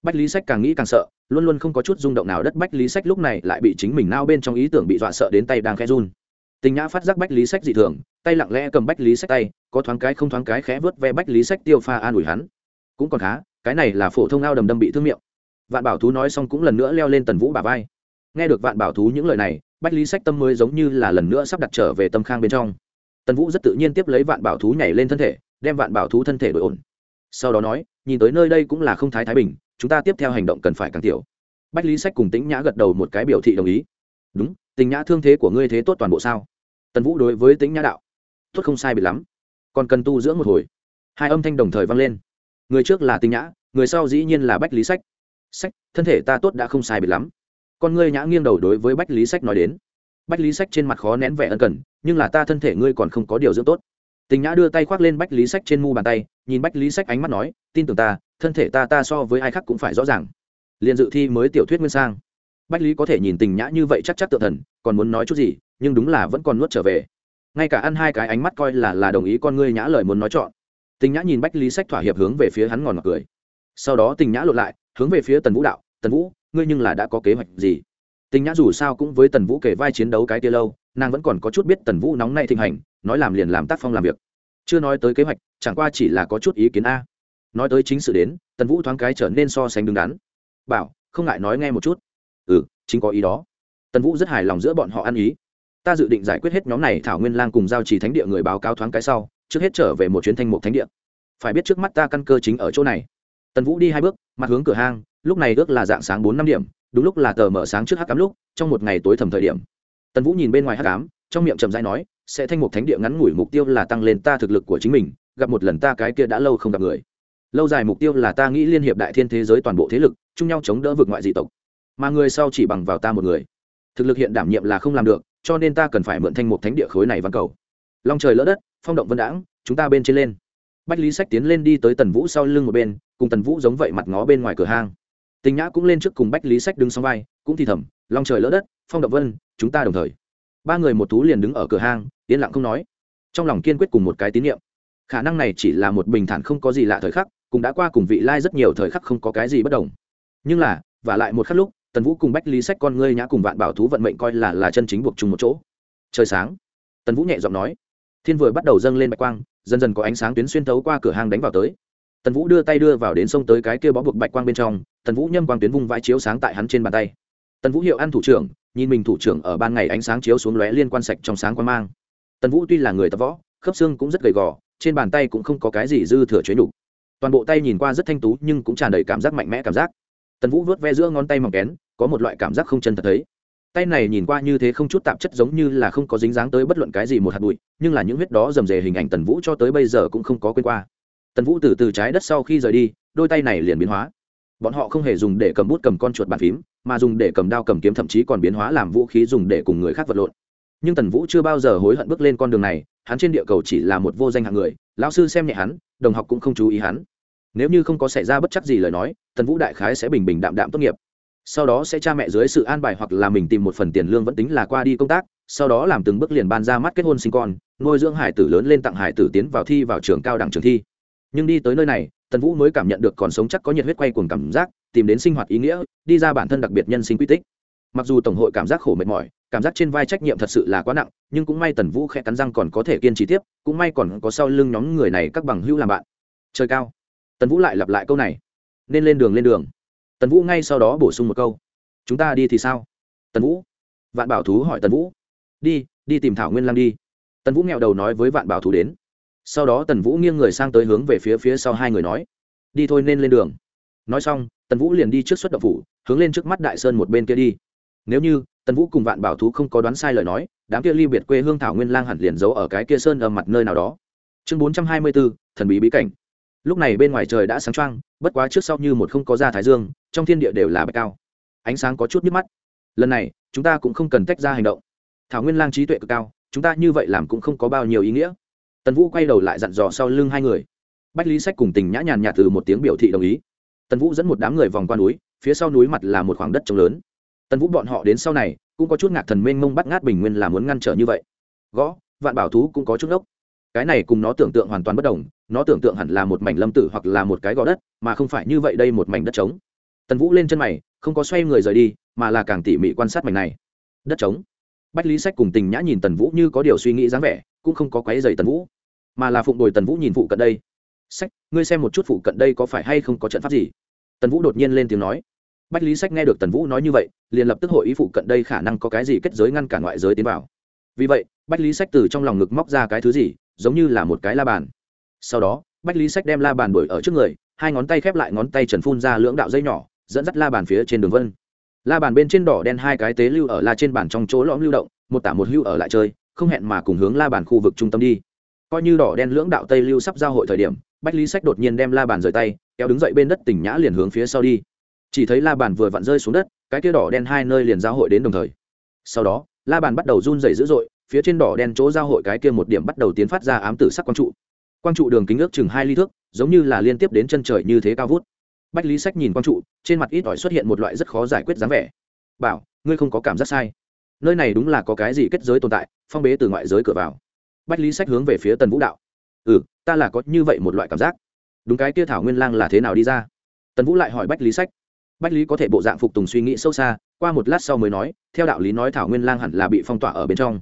Bách lý sách càng nghĩ càng sợ, luôn luôn không có chút rung động nào đất bách lý sách lúc này lại bị chính mình nao bên trong ý tưởng bị dọa sợ đến tay đang khẽ run. Tình nhã phát giác bách lý sách dị thường, tay lặng lẽ cầm bách lý sách tay, có thoáng cái không thoáng cái khẽ vớt ve bách lý sách tiêu pha an ủi hắn. Cũng còn khá, cái này là phổ thông ao đầm đâm bị thương miệng. Vạn bảo thú nói xong cũng lần nữa leo lên tần vũ bà vai. Nghe được vạn bảo thú những lời này, bách lý sách tâm mới giống như là lần nữa sắp đặt trở về tâm khang bên trong. Tần vũ rất tự nhiên tiếp lấy vạn bảo thú nhảy lên thân thể đem vạn bảo thú thân thể đổi ổn. Sau đó nói, nhìn tới nơi đây cũng là không thái thái bình, chúng ta tiếp theo hành động cần phải càng tiểu. Bách lý sách cùng tĩnh nhã gật đầu một cái biểu thị đồng ý. Đúng tình nhã thương thế của ngươi thế tốt toàn bộ sao? Tần vũ đối với tĩnh nhã đạo. Tốt không sai biệt lắm. Còn cần tu dưỡng một hồi. Hai âm thanh đồng thời vang lên. Người trước là tình nhã, người sau dĩ nhiên là bách lý sách. Sách, thân thể ta tốt đã không sai biệt lắm. Con ngươi nhã nghiêng đầu đối với bách lý sách nói đến. Bách lý sách trên mặt khó nén vẻ ân cần, nhưng là ta thân thể ngươi còn không có điều dưỡng tốt tình nhã đưa tay khoác lên bách lý sách trên mu bàn tay, nhìn bách lý sách ánh mắt nói, tin tưởng ta, thân thể ta ta so với ai khác cũng phải rõ ràng. Liền dự thi mới tiểu thuyết nguyên sang. Bách lý có thể nhìn tình nhã như vậy chắc chắc tự thần, còn muốn nói chút gì, nhưng đúng là vẫn còn nuốt trở về. Ngay cả ăn hai cái ánh mắt coi là là đồng ý con ngươi nhã lời muốn nói chọn. Tình nhã nhìn bách lý sách thỏa hiệp hướng về phía hắn ngòn ngọt cười. Sau đó tình nhã lột lại, hướng về phía tần vũ đạo, tần vũ, ngươi nhưng là đã có kế hoạch gì? Tình nhã dù sao cũng với tần vũ kể vai chiến đấu cái kia lâu, nàng vẫn còn có chút biết tần vũ nóng nay thịnh hành nói làm liền làm tác phong làm việc. Chưa nói tới kế hoạch, chẳng qua chỉ là có chút ý kiến a. Nói tới chính sự đến, tần vũ thoáng cái trở nên so sánh đứng đắn. Bảo, không ngại nói nghe một chút. Ừ chính có ý đó. Tần vũ rất hài lòng giữa bọn họ ăn ý. Ta dự định giải quyết hết nhóm này thảo nguyên lang cùng giao trì thánh địa người báo cáo thoáng cái sau, trước hết trở về một chuyến thanh mục thánh địa. Phải biết trước mắt ta căn cơ chính ở chỗ này. Tần vũ đi hai bước, mặt hướng cửa hang, lúc này ước là dạng sáng bốn năm điểm, đúng lúc là tờ mở sáng trước hắc cám lúc, trong một ngày tối thầm thời điểm. Tần vũ nhìn bên ngoài hắc cám trong miệng trầm dai nói sẽ thanh mục thánh địa ngắn ngủi mục tiêu là tăng lên ta thực lực của chính mình, gặp một lần ta cái kia đã lâu không gặp người. Lâu dài mục tiêu là ta nghĩ liên hiệp đại thiên thế giới toàn bộ thế lực, chung nhau chống đỡ vượt ngoại dị tộc. Mà người sau chỉ bằng vào ta một người. Thực lực hiện đảm nhiệm là không làm được, cho nên ta cần phải mượn thanh mục thánh địa khối này văn cầu. Long trời lỡ đất, phong động vân đãng, chúng ta bên trên lên. Bách lý sách tiến lên đi tới tần vũ sau lưng một bên, cùng tần vũ giống vậy mặt ngó bên ngoài cửa hang. Tình nhã cũng lên trước cùng bách lý sách đứng sau vai, cũng thì thầm, long trời lỡ đất, phong động vân, chúng ta đồng thời ba người một thú liền đứng ở cửa hang, yên lặng không nói. Trong lòng kiên quyết cùng một cái tín nhiệm khả năng này chỉ là một bình thản không có gì lạ thời khắc, cũng đã qua cùng vị lai rất nhiều thời khắc không có cái gì bất đồng. Nhưng là, và lại một khắc lúc, tần vũ cùng bách lý sách con ngươi nhã cùng vạn bảo thú vận mệnh coi là là chân chính buộc chung một chỗ. Trời sáng, tần vũ nhẹ giọng nói. Thiên vừa bắt đầu dâng lên bạch quang, dần dần có ánh sáng tuyến xuyên thấu qua cửa hang đánh vào tới. Tần vũ đưa tay đưa vào đến sông tới cái kia bó buộc bạch quang bên trong, tần vũ nhâm quang tuyến vung vai chiếu sáng tại hắn trên bàn tay. Tần vũ hiệu ăn thủ trưởng nhìn mình thủ trưởng ở ban ngày ánh sáng chiếu xuống lóe liên quan sạch trong sáng quan mang. Tần vũ tuy là người tập võ, khớp xương cũng rất gầy gò, trên bàn tay cũng không có cái gì dư thừa chế nhục. Toàn bộ tay nhìn qua rất thanh tú, nhưng cũng tràn đầy cảm giác mạnh mẽ cảm giác. Tần vũ vớt ve giữa ngón tay mỏng kén, có một loại cảm giác không chân thật thấy. Tay này nhìn qua như thế không chút tạp chất giống như là không có dính dáng tới bất luận cái gì một hạt bụi, nhưng là những huyết đó rầm rề hình ảnh tần vũ cho tới bây giờ cũng không có quên qua. Tần vũ từ từ trái đất sau khi rời đi, đôi tay này liền biến hóa bọn họ không hề dùng để cầm bút cầm con chuột bàn phím, mà dùng để cầm đao cầm kiếm, thậm chí còn biến hóa làm vũ khí dùng để cùng người khác vật lộn. Nhưng tần vũ chưa bao giờ hối hận bước lên con đường này, hắn trên địa cầu chỉ là một vô danh hạng người, lão sư xem nhẹ hắn, đồng học cũng không chú ý hắn. Nếu như không có xảy ra bất chắc gì lời nói, tần vũ đại khái sẽ bình bình đạm đạm tốt nghiệp. Sau đó sẽ cha mẹ dưới sự an bài hoặc là mình tìm một phần tiền lương vẫn tính là qua đi công tác, sau đó làm từng bước liền ban ra mắt kết hôn sinh con, nuôi dưỡng hải tử lớn lên tặng hải tử tiến vào thi vào trường cao đẳng trường thi. Nhưng đi tới nơi này tần vũ mới cảm nhận được còn sống chắc có nhiệt huyết quay cuồng cảm giác, tìm đến sinh hoạt ý nghĩa, đi ra bản thân đặc biệt nhân sinh quy tích. Mặc dù tổng hội cảm giác khổ mệt mỏi, cảm giác trên vai trách nhiệm thật sự là quá nặng, nhưng cũng may tần vũ khẽ cắn răng còn có thể kiên trì tiếp, cũng may còn có sau lưng nhóm người này các bằng hữu làm bạn. Trời cao. Tần vũ lại lặp lại câu này. Nên lên đường lên đường. Tần vũ ngay sau đó bổ sung một câu. Chúng ta đi thì sao? Tần vũ. Vạn bảo thú hỏi tần vũ. Đi đi tìm thảo nguyên lam đi. Tần vũ nghèo đầu nói với vạn bảo thú đến sau đó tần vũ nghiêng người sang tới hướng về phía phía sau hai người nói, đi thôi nên lên đường. Nói xong, tần vũ liền đi trước xuất đậu phủ, hướng lên trước mắt đại sơn một bên kia đi. Nếu như, tần vũ cùng vạn bảo thú không có đoán sai lời nói, đám kia ly biệt quê hương thảo nguyên lang hẳn liền giấu ở cái kia sơn ở mặt nơi nào đó. Chương bốn trăm hai mươi bốn thần bí bí cảnh. Lúc này bên ngoài trời đã sáng trăng bất quá trước sau như một không có ra thái dương, trong thiên địa đều là bạch cao. Ánh sáng có chút nhức mắt. Lần này, chúng ta cũng không cần tách ra hành động. Thảo nguyên lang trí tuệ cực cao, chúng ta như vậy làm cũng không có bao nhiêu ý nghĩa tần vũ quay đầu lại dặn dò sau lưng hai người. Bách lý sách cùng tình nhã nhàn nhạt từ một tiếng biểu thị đồng ý. Tần vũ dẫn một đám người vòng qua núi, phía sau núi mặt là một khoảng đất trống lớn. Tần vũ bọn họ đến sau này, cũng có chút ngạc thần mênh mông bắt ngát bình nguyên là muốn ngăn trở như vậy. Gõ, vạn bảo thú cũng có chút ốc cái này cùng nó tưởng tượng hoàn toàn bất đồng, nó tưởng tượng hẳn là một mảnh lâm tử hoặc là một cái gò đất, mà không phải như vậy đây một mảnh đất trống. Tần vũ lên chân mày, không có xoay người rời đi, mà là càng tỉ mỉ quan sát mảnh này. Đất trống. Bách lý sách cùng tình nhã nhìn tần vũ như có điều suy nghĩ dáng vẻ, cũng không có quáy dày tần vũ mà là phụng đồi tần vũ nhìn phụ cận đây. Sách, ngươi xem một chút phụ cận đây có phải hay không có trận pháp gì? Tần vũ đột nhiên lên tiếng nói. Bách lý sách nghe được tần vũ nói như vậy, liền lập tức hội ý phụ cận đây khả năng có cái gì kết giới ngăn cản ngoại giới tiến vào. Vì vậy, bách lý sách từ trong lòng ngực móc ra cái thứ gì, giống như là một cái la bàn. Sau đó, bách lý sách đem la bàn đuổi ở trước người, hai ngón tay khép lại ngón tay trần phun ra lưỡng đạo dây nhỏ, dẫn dắt la bàn phía trên đường vân. La bàn bên trên đỏ đen hai cái tế lưu ở la trên bàn trong chỗ lõm lưu động, một tả một hưu ở lại chơi, không hẹn mà cùng hướng la bàn khu vực trung tâm đi coi như đỏ đen lưỡng đạo tây lưu sắp giao hội thời điểm, bách lý sách đột nhiên đem la bàn rời tay, kéo đứng dậy bên đất tỉnh nhã liền hướng phía sau đi. Chỉ thấy la bàn vừa vặn rơi xuống đất, cái kia đỏ đen hai nơi liền giao hội đến đồng thời. Sau đó, la bàn bắt đầu run dày dữ dội, phía trên đỏ đen chỗ giao hội cái kia một điểm bắt đầu tiến phát ra ám tử sắc quang trụ. Quang trụ đường kính ước chừng hai ly thước, giống như là liên tiếp đến chân trời như thế cao vút. Bách lý sách nhìn quang trụ, trên mặt ít ỏi xuất hiện một loại rất khó giải quyết dáng vẻ. Bảo, ngươi không có cảm giác sai. Nơi này đúng là có cái gì kết giới tồn tại, phong bế từ ngoại giới cửa vào bách lý sách hướng về phía tần vũ đạo ừ ta là có như vậy một loại cảm giác đúng cái kia thảo nguyên lang là thế nào đi ra tần vũ lại hỏi bách lý sách bách lý có thể bộ dạng phục tùng suy nghĩ sâu xa qua một lát sau mới nói theo đạo lý nói thảo nguyên lang hẳn là bị phong tỏa ở bên trong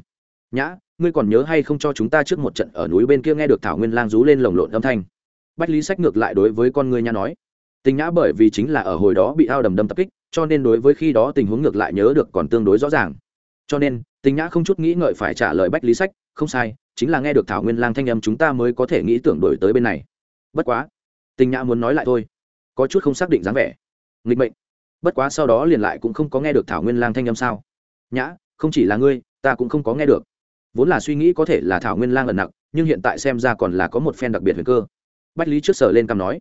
nhã ngươi còn nhớ hay không cho chúng ta trước một trận ở núi bên kia nghe được thảo nguyên lang rú lên lồng lộn âm thanh bách lý sách ngược lại đối với con ngươi nha nói tình nhã bởi vì chính là ở hồi đó bị ao đầm đâm tập kích cho nên đối với khi đó tình huống ngược lại nhớ được còn tương đối rõ ràng cho nên tình nhã không chút nghĩ ngợi phải trả lời bách lý sách không sai chính là nghe được thảo nguyên lang thanh âm chúng ta mới có thể nghĩ tưởng đổi tới bên này. Bất quá, tình nhã muốn nói lại thôi, có chút không xác định dáng vẻ. Nghịch mệnh. Bất quá sau đó liền lại cũng không có nghe được thảo nguyên lang thanh âm sao. Nhã, không chỉ là ngươi, ta cũng không có nghe được. Vốn là suy nghĩ có thể là thảo nguyên lang lần nặng nhưng hiện tại xem ra còn là có một phen đặc biệt huyền cơ. Bách lý trước sở lên cằm nói,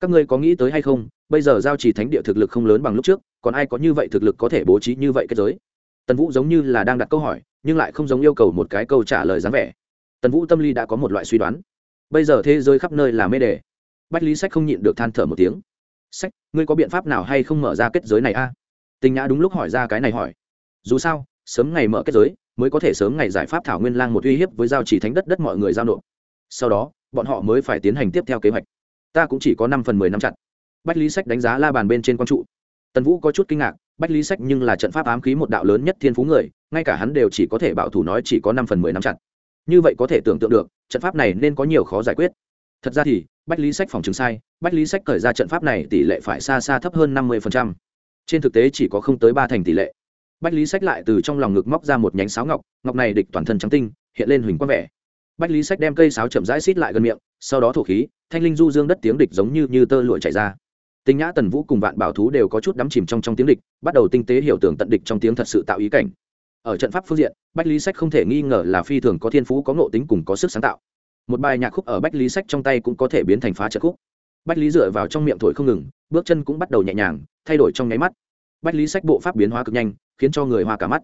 các ngươi có nghĩ tới hay không, bây giờ giao trì thánh địa thực lực không lớn bằng lúc trước, còn ai có như vậy thực lực có thể bố trí như vậy kết giới? Tần vũ giống như là đang đặt câu hỏi, nhưng lại không giống yêu cầu một cái câu trả lời dáng vẻ tần vũ tâm lý đã có một loại suy đoán. Bây giờ thế giới khắp nơi là mê đề. Bách lý sách không nhịn được than thở một tiếng. Sách, ngươi có biện pháp nào hay không mở ra kết giới này a? Tình nhã đúng lúc hỏi ra cái này hỏi. Dù sao, sớm ngày mở kết giới, mới có thể sớm ngày giải pháp thảo nguyên lang một uy hiếp với giao chỉ thánh đất đất mọi người giao nộp. Sau đó, bọn họ mới phải tiến hành tiếp theo kế hoạch. Ta cũng chỉ có năm phần mười năm chặn bách lý sách đánh giá la bàn bên trên quang trụ. Tần vũ có chút kinh ngạc, bách lý sách nhưng là trận pháp ám khí một đạo lớn nhất thiên phú người, ngay cả hắn đều chỉ có thể bảo thủ nói chỉ có năm phần mười năm chặn như vậy có thể tưởng tượng được, trận pháp này nên có nhiều khó giải quyết. Thật ra thì, bách lý sách phòng chứng sai, bách lý sách khởi ra trận pháp này tỷ lệ phải xa xa thấp hơn năm mươi trên thực tế chỉ có không tới ba thành tỷ lệ. Bách lý sách lại từ trong lòng ngực móc ra một nhánh sáo ngọc ngọc này địch toàn thân trắng tinh, hiện lên huỳnh quang vẻ. Bách lý sách đem cây sáo chậm rãi xít lại gần miệng, sau đó thổ khí, thanh linh du dương đất tiếng địch giống như như tơ lụa chảy ra. Tinh nhã tần vũ cùng vạn bảo thú đều có chút đắm chìm trong trong tiếng địch, bắt đầu tinh tế hiểu tưởng tận địch trong tiếng thật sự tạo ý cảnh ở trận pháp phương diện, bách lý sách không thể nghi ngờ là phi thường có thiên phú, có ngộ tính cùng có sức sáng tạo. Một bài nhạc khúc ở bách lý sách trong tay cũng có thể biến thành phá trận khúc. Bách lý dựa vào trong miệng thổi không ngừng, bước chân cũng bắt đầu nhẹ nhàng, thay đổi trong nháy mắt. Bách lý sách bộ pháp biến hóa cực nhanh, khiến cho người hoa cả mắt.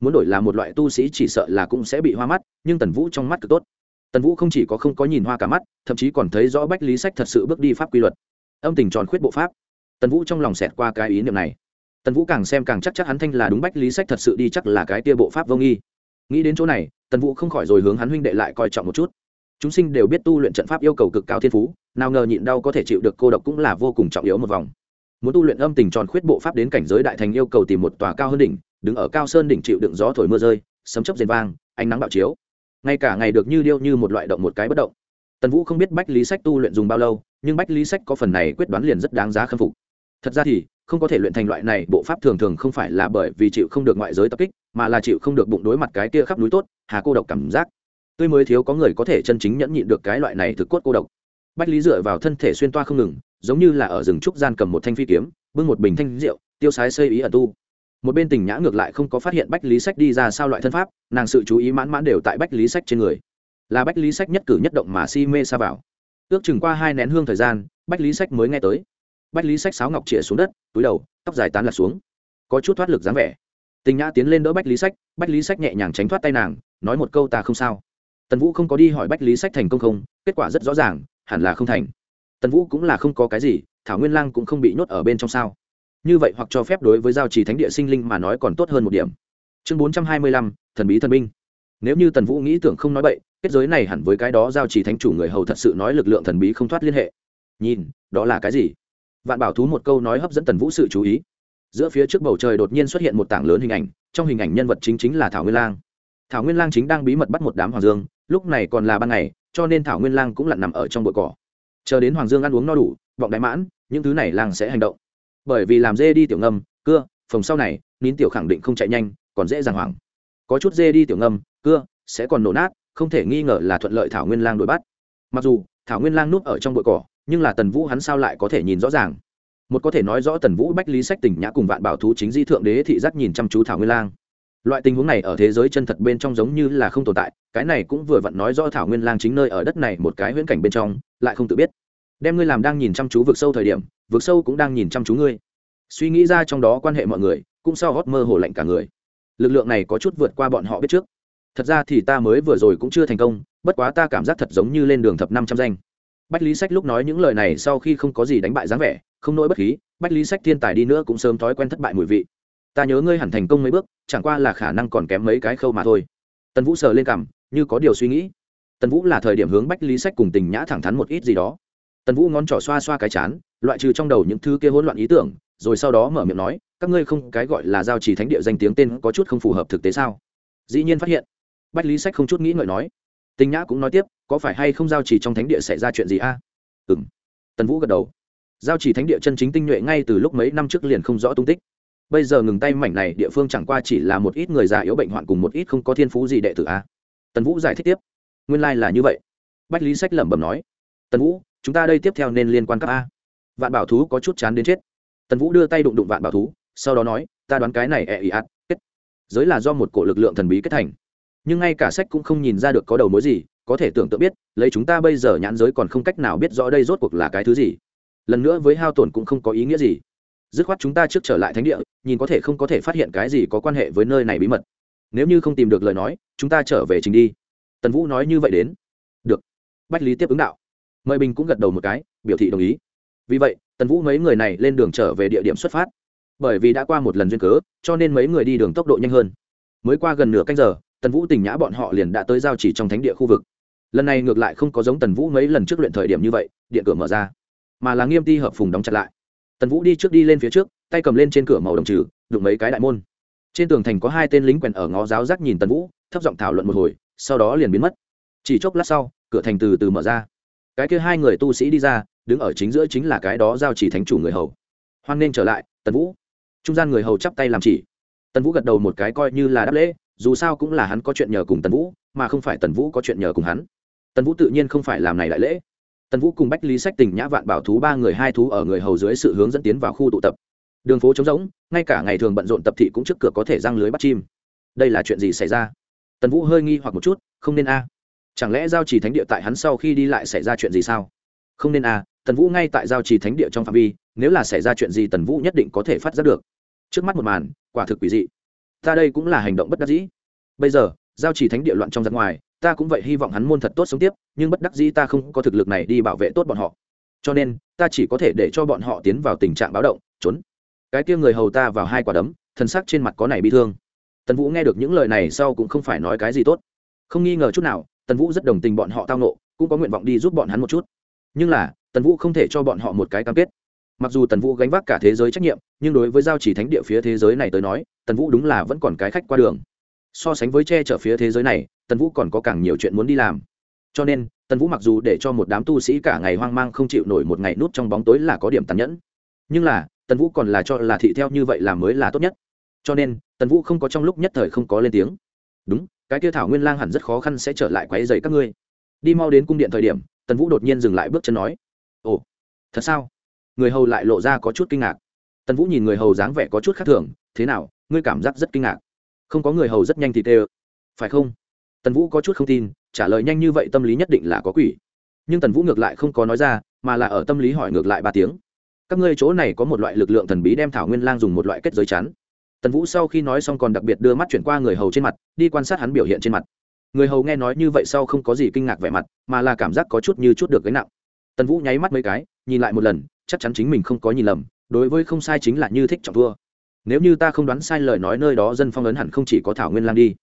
Muốn đổi là một loại tu sĩ chỉ sợ là cũng sẽ bị hoa mắt, nhưng tần vũ trong mắt cực tốt. Tần vũ không chỉ có không có nhìn hoa cả mắt, thậm chí còn thấy rõ bách lý sách thật sự bước đi pháp quy luật. Âm tình tròn khuyết bộ pháp. Tần vũ trong lòng xẹt qua cái ý niệm này tần vũ càng xem càng chắc chắc hắn thanh là đúng bách lý sách thật sự đi chắc là cái tia bộ pháp vô nghi. Nghĩ đến chỗ này, tần vũ không khỏi rồi hướng hắn huynh đệ lại coi trọng một chút. Chúng sinh đều biết tu luyện trận pháp yêu cầu cực cao thiên phú, nào ngờ nhịn đau có thể chịu được cô độc cũng là vô cùng trọng yếu một vòng. Muốn tu luyện âm tình tròn khuyết bộ pháp đến cảnh giới đại thành yêu cầu tìm một tòa cao hơn đỉnh, đứng ở cao sơn đỉnh chịu đựng gió thổi mưa rơi, sấm chấp rền vang, ánh nắng bạo chiếu. Ngay cả ngày được như điêu như một loại động một cái bất động. Tần vũ không biết bách lý sách tu luyện dùng bao lâu, nhưng bách lý sách có phần này quyết đoán liền rất đáng giá khâm phục thật ra thì, không có thể luyện thành loại này, bộ pháp thường thường không phải là bởi vì chịu không được ngoại giới tập kích, mà là chịu không được bụng đối mặt cái kia khắp núi tốt, hà cô độc cảm giác. Tươi mới thiếu có người có thể chân chính nhẫn nhịn được cái loại này thực cốt cô độc. Bách lý dựa vào thân thể xuyên toa không ngừng, giống như là ở rừng trúc gian cầm một thanh phi kiếm, bưng một bình thanh rượu, tiêu sái xây ý ẩn tu. Một bên tình nhã ngược lại không có phát hiện bách lý sách đi ra sao loại thân pháp, nàng sự chú ý mãn mãn đều tại bách lý sách trên người. Là bách lý sách nhất cử nhất động mà si mê xa vào. Ước chừng qua hai nén hương thời gian, bách lý sách mới nghe tới bách lý sách sáo ngọc chĩa xuống đất, túi đầu, tóc dài tán lạc xuống. Có chút thoát lực dáng vẻ. Tình nhã tiến lên đỡ bách lý sách, bách lý sách nhẹ nhàng tránh thoát tay nàng, nói một câu ta không sao. Tần vũ không có đi hỏi bách lý sách thành công không, kết quả rất rõ ràng, hẳn là không thành. Tần vũ cũng là không có cái gì, thảo nguyên lang cũng không bị nhốt ở bên trong sao. Như vậy hoặc cho phép đối với giao trì thánh địa sinh linh mà nói còn tốt hơn một điểm. Chương bốn trăm hai mươi lăm, thần bí thần binh nếu như tần vũ nghĩ tưởng không nói bậy, kết giới này hẳn với cái đó giao trì thánh chủ người hầu thật sự nói lực lượng thần bí không thoát liên hệ. Nhìn, đó là cái gì? Vạn bảo thú một câu nói hấp dẫn tần vũ sự chú ý. Giữa phía trước bầu trời đột nhiên xuất hiện một tảng lớn hình ảnh, trong hình ảnh nhân vật chính chính là thảo nguyên lang. Thảo nguyên lang chính đang bí mật bắt một đám hoàng dương, lúc này còn là ban ngày, cho nên thảo nguyên lang cũng lặn nằm ở trong bụi cỏ. Chờ đến hoàng dương ăn uống no đủ vọng đại mãn, những thứ này lang sẽ hành động. Bởi vì làm dê đi tiểu ngâm, cưa phòng sau này, nín tiểu khẳng định không chạy nhanh, còn dễ dàng hoảng. Có chút dê đi tiểu ngâm, cưa, sẽ còn nổ nát, không thể nghi ngờ là thuận lợi thảo nguyên lang đuổi bắt. Mặc dù, thảo nguyên lang núp ở trong bụi cỏ nhưng là tần vũ hắn sao lại có thể nhìn rõ ràng? Một có thể nói rõ tần vũ bách lý sách tỉnh nhã cùng vạn bảo thú chính di thượng đế thị giác nhìn chăm chú thảo nguyên lang. Loại tình huống này ở thế giới chân thật bên trong giống như là không tồn tại, cái này cũng vừa vặn nói rõ thảo nguyên lang chính nơi ở đất này một cái huyễn cảnh bên trong, lại không tự biết. Đem ngươi làm đang nhìn chăm chú vực sâu thời điểm, vực sâu cũng đang nhìn chăm chú ngươi. Suy nghĩ ra trong đó quan hệ mọi người, cũng sao hót mơ hồ lạnh cả người. Lực lượng này có chút vượt qua bọn họ biết trước. Thật ra thì ta mới vừa rồi cũng chưa thành công, bất quá ta cảm giác thật giống như lên đường thập năm trăm danh bách lý sách lúc nói những lời này sau khi không có gì đánh bại dáng vẻ, không nỗi bất khí, bách lý sách thiên tài đi nữa cũng sớm thói quen thất bại mùi vị. Ta nhớ ngươi hẳn thành công mấy bước, chẳng qua là khả năng còn kém mấy cái khâu mà thôi. Tần vũ sờ lên cằm, như có điều suy nghĩ. Tần vũ là thời điểm hướng bách lý sách cùng tình nhã thẳng thắn một ít gì đó. Tần vũ ngón trỏ xoa xoa cái chán, loại trừ trong đầu những thứ kia hỗn loạn ý tưởng, rồi sau đó mở miệng nói, các ngươi không cái gọi là giao trì thánh địa danh tiếng tên có chút không phù hợp thực tế sao? Dĩ nhiên phát hiện, bách lý sách không chút nghĩ ngợi nói Tinh nhã cũng nói tiếp, có phải hay không giao chỉ trong thánh địa xảy ra chuyện gì a? À? ừ m tần vũ gật đầu. Giao chỉ thánh địa chân chính tinh nhuệ ngay từ lúc mấy năm trước liền không rõ tung tích. Bây giờ ngừng tay mảnh này địa phương chẳng qua chỉ là một ít người già yếu bệnh hoạn cùng một ít không có thiên phú gì đệ tử a. Tần vũ giải thích tiếp. Nguyên lai、like、là như vậy. Bách lý sách lẩm bẩm nói. Tần vũ, chúng ta đây tiếp theo nên liên quan các a. Vạn bảo thú có chút chán đến chết. Tần vũ đưa tay đụng đụng vạn bảo thú, sau đó nói, ta đoán cái này e ẹ ị ạt kết. Giới là do một cổ lực lượng thần bí kết thành nhưng ngay cả sách cũng không nhìn ra được có đầu mối gì, có thể tưởng tượng biết, lấy chúng ta bây giờ nhãn giới còn không cách nào biết rõ đây rốt cuộc là cái thứ gì. Lần nữa với hao tổn cũng không có ý nghĩa gì. Dứt khoát chúng ta trước trở lại thánh địa, nhìn có thể không có thể phát hiện cái gì có quan hệ với nơi này bí mật. Nếu như không tìm được lời nói, chúng ta trở về trình đi. Tần vũ nói như vậy đến. Được. Bách lý tiếp ứng đạo. Mời bình cũng gật đầu một cái, biểu thị đồng ý. Vì vậy, tần vũ mấy người này lên đường trở về địa điểm xuất phát. Bởi vì đã qua một lần duyên cớ, cho nên mấy người đi đường tốc độ nhanh hơn. Mới qua gần nửa canh giờ tần vũ tình nhã bọn họ liền đã tới giao chỉ trong thánh địa khu vực. Lần này ngược lại không có giống tần vũ mấy lần trước luyện thời điểm như vậy, điện cửa mở ra, mà là nghiêm ti hợp phùng đóng chặt lại. Tần vũ đi trước đi lên phía trước, tay cầm lên trên cửa màu đồng trừ, đụng mấy cái đại môn. Trên tường thành có hai tên lính quèn ở ngó giáo giác nhìn tần vũ, thấp giọng thảo luận một hồi, sau đó liền biến mất. Chỉ chốc lát sau, cửa thành từ từ mở ra. Cái kia hai người tu sĩ đi ra, đứng ở chính giữa chính là cái đó giao chỉ thánh chủ người hầu. Hoan nên trở lại, tần vũ. Trung gian người hầu chắp tay làm chỉ. Tần vũ gật đầu một cái coi như là đáp lễ dù sao cũng là hắn có chuyện nhờ cùng tần vũ, mà không phải tần vũ có chuyện nhờ cùng hắn. Tần vũ tự nhiên không phải làm này đại lễ. Tần vũ cùng bách lý sách tình nhã vạn bảo thú ba người hai thú ở người hầu dưới sự hướng dẫn tiến vào khu tụ tập. Đường phố trống rỗng, ngay cả ngày thường bận rộn tập thị cũng trước cửa có thể răng lưới bắt chim. Đây là chuyện gì xảy ra? Tần vũ hơi nghi hoặc một chút, không nên a. Chẳng lẽ giao trì thánh địa tại hắn sau khi đi lại xảy ra chuyện gì sao? Không nên a, tần vũ ngay tại giao trì thánh địa trong phạm vi, nếu là xảy ra chuyện gì tần vũ nhất định có thể phát giác được. Trước mắt một màn, quả thực quỷ dị ta đây cũng là hành động bất đắc dĩ. Bây giờ, giao chỉ thánh địa loạn trong giặc ngoài, ta cũng vậy hy vọng hắn môn thật tốt sống tiếp, nhưng bất đắc dĩ ta không có thực lực này đi bảo vệ tốt bọn họ. Cho nên, ta chỉ có thể để cho bọn họ tiến vào tình trạng báo động, trốn. Cái kia người hầu ta vào hai quả đấm thân xác trên mặt có này bị thương. Tần vũ nghe được những lời này sau cũng không phải nói cái gì tốt. Không nghi ngờ chút nào, tần vũ rất đồng tình bọn họ tao nộ cũng có nguyện vọng đi giúp bọn hắn một chút. Nhưng là, tần vũ không thể cho bọn họ một cái cam kết mặc dù tần vũ gánh vác cả thế giới trách nhiệm, nhưng đối với giao chỉ thánh địa phía thế giới này tới nói, tần vũ đúng là vẫn còn cái khách qua đường. So sánh với che chở phía thế giới này, tần vũ còn có càng nhiều chuyện muốn đi làm. Cho nên, tần vũ mặc dù để cho một đám tu sĩ cả ngày hoang mang không chịu nổi một ngày nút trong bóng tối là có điểm tàn nhẫn. Nhưng là, tần vũ còn là cho là thị theo như vậy là mới là tốt nhất. Cho nên, tần vũ không có trong lúc nhất thời không có lên tiếng. Đúng, cái kia thảo nguyên lang hẳn rất khó khăn sẽ trở lại quáy dày các ngươi. Đi mau đến cung điện thời điểm, tần vũ đột nhiên dừng lại bước chân nói, ồ, thật sao? Người hầu lại lộ ra có chút kinh ngạc. Tần vũ nhìn người hầu dáng vẻ có chút khác thường, thế nào, ngươi cảm giác rất kinh ngạc? Không có người hầu rất nhanh thì tê phải không? Tần vũ có chút không tin, trả lời nhanh như vậy tâm lý nhất định là có quỷ. Nhưng tần vũ ngược lại không có nói ra, mà là ở tâm lý hỏi ngược lại ba tiếng. Các ngươi chỗ này có một loại lực lượng thần bí đem thảo nguyên lang dùng một loại kết giới chắn. Tần vũ sau khi nói xong còn đặc biệt đưa mắt chuyển qua người hầu trên mặt, đi quan sát hắn biểu hiện trên mặt. Người hầu nghe nói như vậy sau không có gì kinh ngạc vẻ mặt, mà là cảm giác có chút như chút được gánh nặng. Tần vũ nháy mắt mấy cái, nhìn lại một lần chắc chắn chính mình không có nhìn lầm, đối với không sai chính là như thích trọng thua. Nếu như ta không đoán sai lời nói nơi đó dân phong ấn hẳn không chỉ có thảo nguyên lang đi.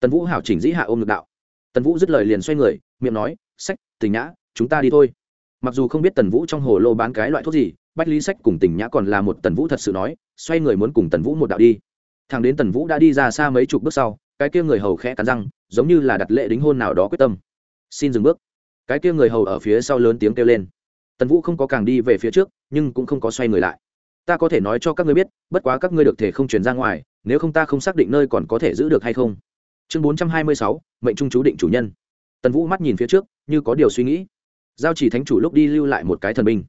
Tần vũ hảo chỉnh dĩ hạ ôm ngược đạo. Tần vũ dứt lời liền xoay người, miệng nói, sách, tình nhã, chúng ta đi thôi. Mặc dù không biết tần vũ trong hồ lô bán cái loại thuốc gì, bách lý sách cùng tình nhã còn là một tần vũ thật sự nói, xoay người muốn cùng tần vũ một đạo đi. Thằng đến tần vũ đã đi ra xa mấy chục bước sau, cái kia người hầu khẽ cắn răng, giống như là đặt lệ đính hôn nào đó quyết tâm. Xin dừng bước. Cái kia người hầu ở phía sau lớn tiếng kêu lên tần vũ không có càng đi về phía trước, nhưng cũng không có xoay người lại. Ta có thể nói cho các ngươi biết, bất quá các ngươi được thể không truyền ra ngoài, nếu không ta không xác định nơi còn có thể giữ được hay không. Chương bốn trăm hai mươi sáu, mệnh trung chú định chủ nhân. Tần vũ mắt nhìn phía trước, như có điều suy nghĩ. Giao chỉ thánh chủ lúc đi lưu lại một cái thần binh.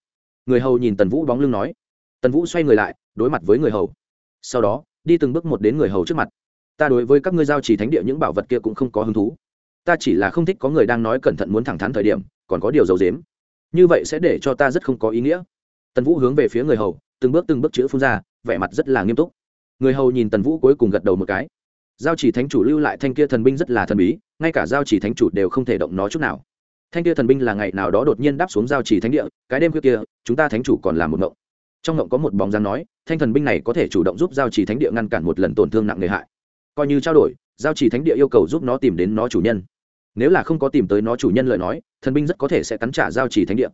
Người hầu nhìn tần vũ bóng lưng nói. Tần vũ xoay người lại, đối mặt với người hầu. Sau đó, đi từng bước một đến người hầu trước mặt. Ta đối với các ngươi giao chỉ thánh địa những bảo vật kia cũng không có hứng thú. Ta chỉ là không thích có người đang nói cẩn thận muốn thẳng thắn thời điểm, còn có điều giấu dếm như vậy sẽ để cho ta rất không có ý nghĩa. Tần vũ hướng về phía người hầu, từng bước từng bước chữ phun ra, vẻ mặt rất là nghiêm túc. Người hầu nhìn tần vũ cuối cùng gật đầu một cái. Giao chỉ thánh chủ lưu lại thanh kia thần binh rất là thần bí, ngay cả giao chỉ thánh chủ đều không thể động nó chút nào. Thanh kia thần binh là ngày nào đó đột nhiên đáp xuống giao chỉ thánh địa, cái đêm kia, chúng ta thánh chủ còn làm một ngộng. Trong ngộng có một bóng dáng nói, thanh thần binh này có thể chủ động giúp giao chỉ thánh địa ngăn cản một lần tổn thương nặng nề hại. Coi như trao đổi, giao chỉ thánh địa yêu cầu giúp nó tìm đến nó chủ nhân nếu là không có tìm tới nó chủ nhân lời nói, thần binh rất có thể sẽ cắn trả giao chỉ thánh địa.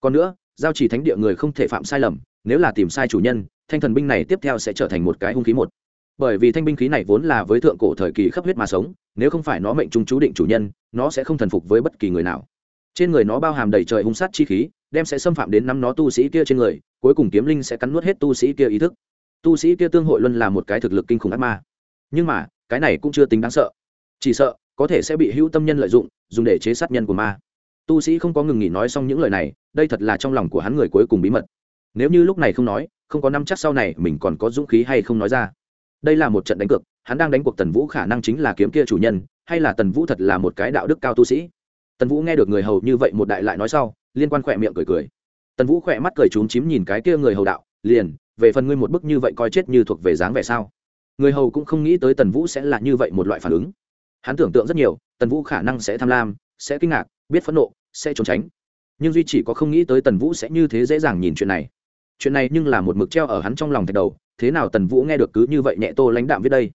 Còn nữa, giao chỉ thánh địa người không thể phạm sai lầm, nếu là tìm sai chủ nhân, thanh thần binh này tiếp theo sẽ trở thành một cái hung khí một. Bởi vì thanh binh khí này vốn là với thượng cổ thời kỳ khắp huyết mà sống, nếu không phải nó mệnh trung chú định chủ nhân, nó sẽ không thần phục với bất kỳ người nào. Trên người nó bao hàm đầy trời hung sát chi khí, đem sẽ xâm phạm đến năm nó tu sĩ kia trên người, cuối cùng kiếm linh sẽ cắn nuốt hết tu sĩ kia ý thức. Tu sĩ kia tương hội luân là một cái thực lực kinh khủng ác ma. Nhưng mà, cái này cũng chưa tính đáng sợ. Chỉ sợ có thể sẽ bị hữu tâm nhân lợi dụng, dùng để chế sát nhân của ma. Tu sĩ không có ngừng nghỉ nói xong những lời này, đây thật là trong lòng của hắn người cuối cùng bí mật. Nếu như lúc này không nói, không có năm chắc sau này mình còn có dũng khí hay không nói ra. Đây là một trận đánh cược, hắn đang đánh cuộc tần vũ khả năng chính là kiếm kia chủ nhân, hay là tần vũ thật là một cái đạo đức cao tu sĩ? Tần vũ nghe được người hầu như vậy một đại lại nói sau, liên quan khỏe miệng cười cười. Tần vũ khỏe mắt cười trúng chím nhìn cái kia người hầu đạo, liền, về phần ngươi một bức như vậy coi chết như thuộc về dáng vẻ sao? Người hầu cũng không nghĩ tới tần vũ sẽ là như vậy một loại phản ứng hắn tưởng tượng rất nhiều, tần vũ khả năng sẽ tham lam, sẽ kinh ngạc, biết phẫn nộ, sẽ trốn tránh. Nhưng duy chỉ có không nghĩ tới tần vũ sẽ như thế dễ dàng nhìn chuyện này. Chuyện này nhưng là một mực treo ở hắn trong lòng thạch đầu, thế nào tần vũ nghe được cứ như vậy nhẹ tô lãnh đạm viết đây?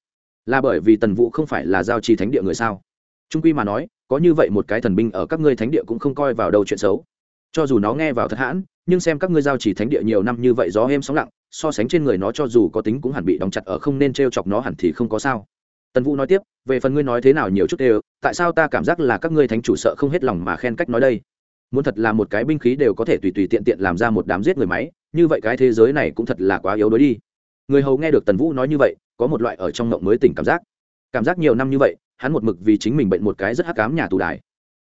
Là bởi vì tần vũ không phải là giao trì thánh địa người sao? Trung quy mà nói, có như vậy một cái thần binh ở các ngươi thánh địa cũng không coi vào đâu chuyện xấu. Cho dù nó nghe vào thật hãn, nhưng xem các ngươi giao trì thánh địa nhiều năm như vậy gió êm sóng lặng, so sánh trên người nó cho dù có tính cũng hẳn bị đóng chặt ở không nên t r e o chọc nó hẳn thì không có sao tần vũ nói tiếp, về phần ngươi nói thế nào nhiều chút đều, tại sao ta cảm giác là các ngươi thánh chủ sợ không hết lòng mà khen cách nói đây? Muốn thật là một cái binh khí đều có thể tùy tùy tiện tiện làm ra một đám giết người máy, như vậy cái thế giới này cũng thật là quá yếu đuối đi. Người hầu nghe được tần vũ nói như vậy, có một loại ở trong ngộng mới tỉnh cảm giác. Cảm giác nhiều năm như vậy, hắn một mực vì chính mình bệnh một cái rất hắc cám nhà tù đài.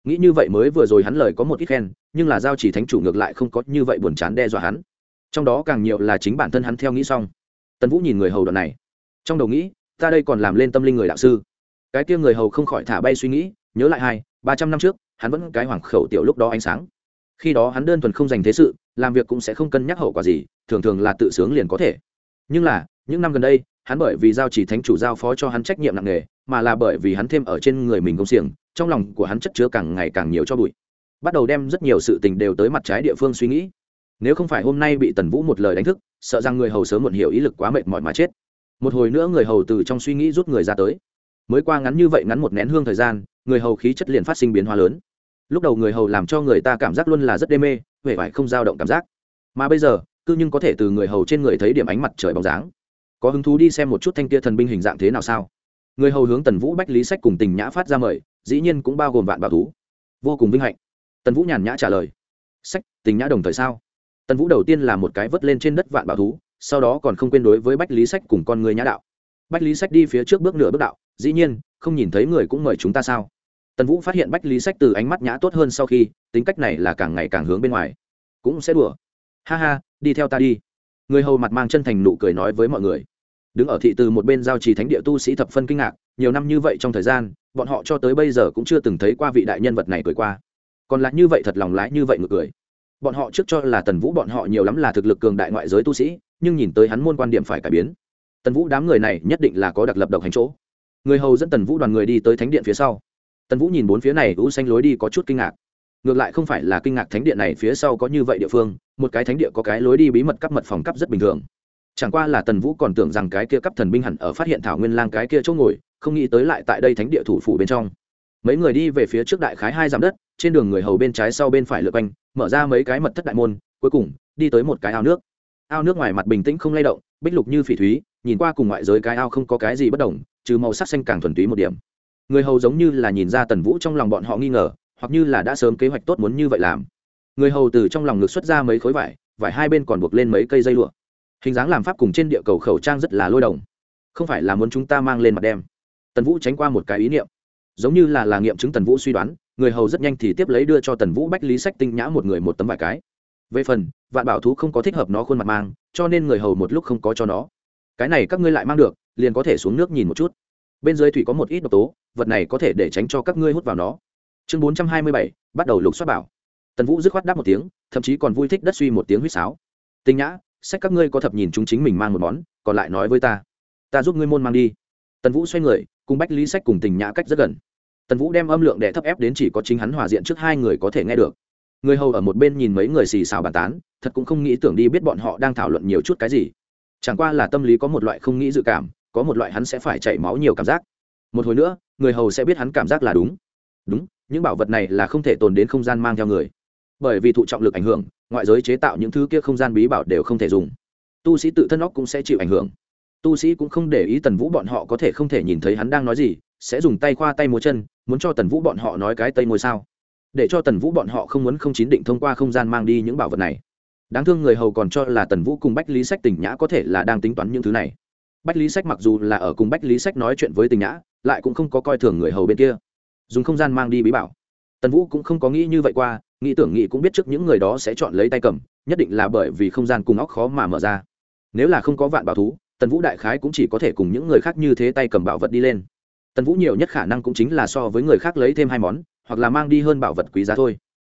Nghĩ như vậy mới vừa rồi hắn lời có một ít khen, nhưng là giao chỉ thánh chủ ngược lại không có như vậy buồn chán đe dọa hắn. Trong đó càng nhiều là chính bản thân hắn theo nghĩ xong. Tần vũ nhìn người hầu đoạn này. Trong đầu nghĩ ta đây còn làm lên tâm linh người đạo sư. Cái kia người hầu không khỏi thả bay suy nghĩ, nhớ lại hai, ba trăm năm trước, hắn vẫn cái hoàng khẩu tiểu lúc đó ánh sáng. Khi đó hắn đơn thuần không dành thế sự, làm việc cũng sẽ không cân nhắc hậu quả gì, thường thường là tự sướng liền có thể. Nhưng là, những năm gần đây, hắn bởi vì giao chỉ thánh chủ giao phó cho hắn trách nhiệm nặng nề, mà là bởi vì hắn thêm ở trên người mình công xiềng, trong lòng của hắn chất chứa càng ngày càng nhiều cho bụi. Bắt đầu đem rất nhiều sự tình đều tới mặt trái địa phương suy nghĩ. Nếu không phải hôm nay bị tần vũ một lời đánh thức, sợ rằng người hầu sớm muộn hiểu ý lực quá mệt mỏi mà chết một hồi nữa người hầu từ trong suy nghĩ rút người ra tới. Mới qua ngắn như vậy ngắn một nén hương thời gian, người hầu khí chất liền phát sinh biến hóa lớn. Lúc đầu người hầu làm cho người ta cảm giác luôn là rất đê mê huệ vải không dao động cảm giác. Mà bây giờ cứ nhưng có thể từ người hầu trên người thấy điểm ánh mặt trời bóng dáng. Có hứng thú đi xem một chút thanh kia thần binh hình dạng thế nào sao? Người hầu hướng tần vũ bách lý sách cùng tình nhã phát ra mời, dĩ nhiên cũng bao gồm vạn bảo thú. Vô cùng vinh hạnh. Tần vũ nhàn nhã trả lời. Sách, tình nhã đồng thời sao? Tần vũ đầu tiên là một cái vớt lên trên đất vạn bảo thú sau đó còn không quên đối với bách lý sách cùng con người nhã đạo. Bách lý sách đi phía trước bước nửa bước đạo, dĩ nhiên, không nhìn thấy người cũng mời chúng ta sao? Tần vũ phát hiện bách lý sách từ ánh mắt nhã tốt hơn sau khi, tính cách này là càng ngày càng hướng bên ngoài. Cũng sẽ đùa. Ha ha, đi theo ta đi. Người hầu mặt mang chân thành nụ cười nói với mọi người. Đứng ở thị từ một bên giao trì thánh địa tu sĩ thập phân kinh ngạc, nhiều năm như vậy trong thời gian, bọn họ cho tới bây giờ cũng chưa từng thấy qua vị đại nhân vật này cười qua. Còn lại như vậy thật lòng lái như vậy ngược cười. Bọn họ trước cho là tần vũ bọn họ nhiều lắm là thực lực cường đại ngoại giới tu sĩ nhưng nhìn tới hắn môn quan điểm phải cải biến. Tần vũ đám người này nhất định là có đặc lập độc hành chỗ. Người hầu dẫn tần vũ đoàn người đi tới thánh điện phía sau. Tần vũ nhìn bốn phía này, u xanh lối đi có chút kinh ngạc. Ngược lại không phải là kinh ngạc thánh điện này phía sau có như vậy địa phương, một cái thánh địa có cái lối đi bí mật cắp mật phòng cắp rất bình thường. Chẳng qua là tần vũ còn tưởng rằng cái kia cắp thần binh hẳn ở phát hiện thảo nguyên lang cái kia chỗ ngồi, không nghĩ tới lại tại đây thánh địa thủ phủ bên trong. Mấy người đi về phía trước đại khái hai dặm đất, trên đường người hầu bên trái sau bên phải lượt quanh, mở ra mấy cái mật thất đại môn, cuối cùng, đi tới một cái ao nước ao nước ngoài mặt bình tĩnh không lay động, bích lục như phỉ thúy, nhìn qua cùng ngoại giới cái ao không có cái gì bất đồng, trừ màu sắc xanh càng thuần túy một điểm. Người hầu giống như là nhìn ra tần vũ trong lòng bọn họ nghi ngờ, hoặc như là đã sớm kế hoạch tốt muốn như vậy làm. Người hầu từ trong lòng ngực xuất ra mấy khối vải vải hai bên còn buộc lên mấy cây dây lụa. Hình dáng làm pháp cùng trên địa cầu khẩu trang rất là lôi đồng không phải là muốn chúng ta mang lên mặt đem. Tần vũ tránh qua một cái ý niệm. Giống như là là nghiệm chứng tần vũ suy đoán, người hầu rất nhanh thì tiếp lấy đưa cho tần vũ bách lý sách tinh nhã một người một tấm vải cái về phần, vạn bảo thú không có thích hợp nó khuôn mặt mang, cho nên người hầu một lúc không có cho nó. Cái này các ngươi lại mang được, liền có thể xuống nước nhìn một chút. Bên dưới thủy có một ít độc tố, vật này có thể để tránh cho các ngươi hút vào nó. Chương bốn trăm hai mươi bảy, bắt đầu lục xoát bảo. Tần vũ dứt khoát đáp một tiếng, thậm chí còn vui thích đất suy một tiếng huýt sáo. Tinh nhã, sách các ngươi có thập nhìn chúng chính mình mang một món, còn lại nói với ta. Ta giúp ngươi môn mang đi. Tần vũ xoay người, cùng bách lý sách cùng tình nhã cách rất gần. Tần vũ đem âm lượng để thấp ép đến chỉ có chính hắn hòa diện trước hai người có thể nghe được người hầu ở một bên nhìn mấy người xì xào bàn tán, thật cũng không nghĩ tưởng đi biết bọn họ đang thảo luận nhiều chút cái gì. Chẳng qua là tâm lý có một loại không nghĩ dự cảm, có một loại hắn sẽ phải chảy máu nhiều cảm giác. Một hồi nữa, người hầu sẽ biết hắn cảm giác là đúng. Đúng, những bảo vật này là không thể tồn đến không gian mang theo người. Bởi vì thụ trọng lực ảnh hưởng, ngoại giới chế tạo những thứ kia không gian bí bảo đều không thể dùng. Tu sĩ tự thân óc cũng sẽ chịu ảnh hưởng. Tu sĩ cũng không để ý tần vũ bọn họ có thể không thể nhìn thấy hắn đang nói gì, sẽ dùng tay khoa tay múa chân, muốn cho tần vũ bọn họ nói cái tây ngôi sao để cho tần vũ bọn họ không muốn không chín định thông qua không gian mang đi những bảo vật này. Đáng thương người hầu còn cho là tần vũ cùng bách lý sách tình nhã có thể là đang tính toán những thứ này. Bách lý sách mặc dù là ở cùng bách lý sách nói chuyện với tình nhã, lại cũng không có coi thường người hầu bên kia. Dùng không gian mang đi bí bảo. Tần vũ cũng không có nghĩ như vậy qua, nghĩ tưởng nghĩ cũng biết trước những người đó sẽ chọn lấy tay cầm, nhất định là bởi vì không gian cùng óc khó mà mở ra. Nếu là không có vạn bảo thú, tần vũ đại khái cũng chỉ có thể cùng những người khác như thế tay cầm bảo vật đi lên. Tần vũ nhiều nhất khả năng cũng chính là so với người khác lấy thêm hai món hoặc là mang đi hơn bảo vật quý giá thôi.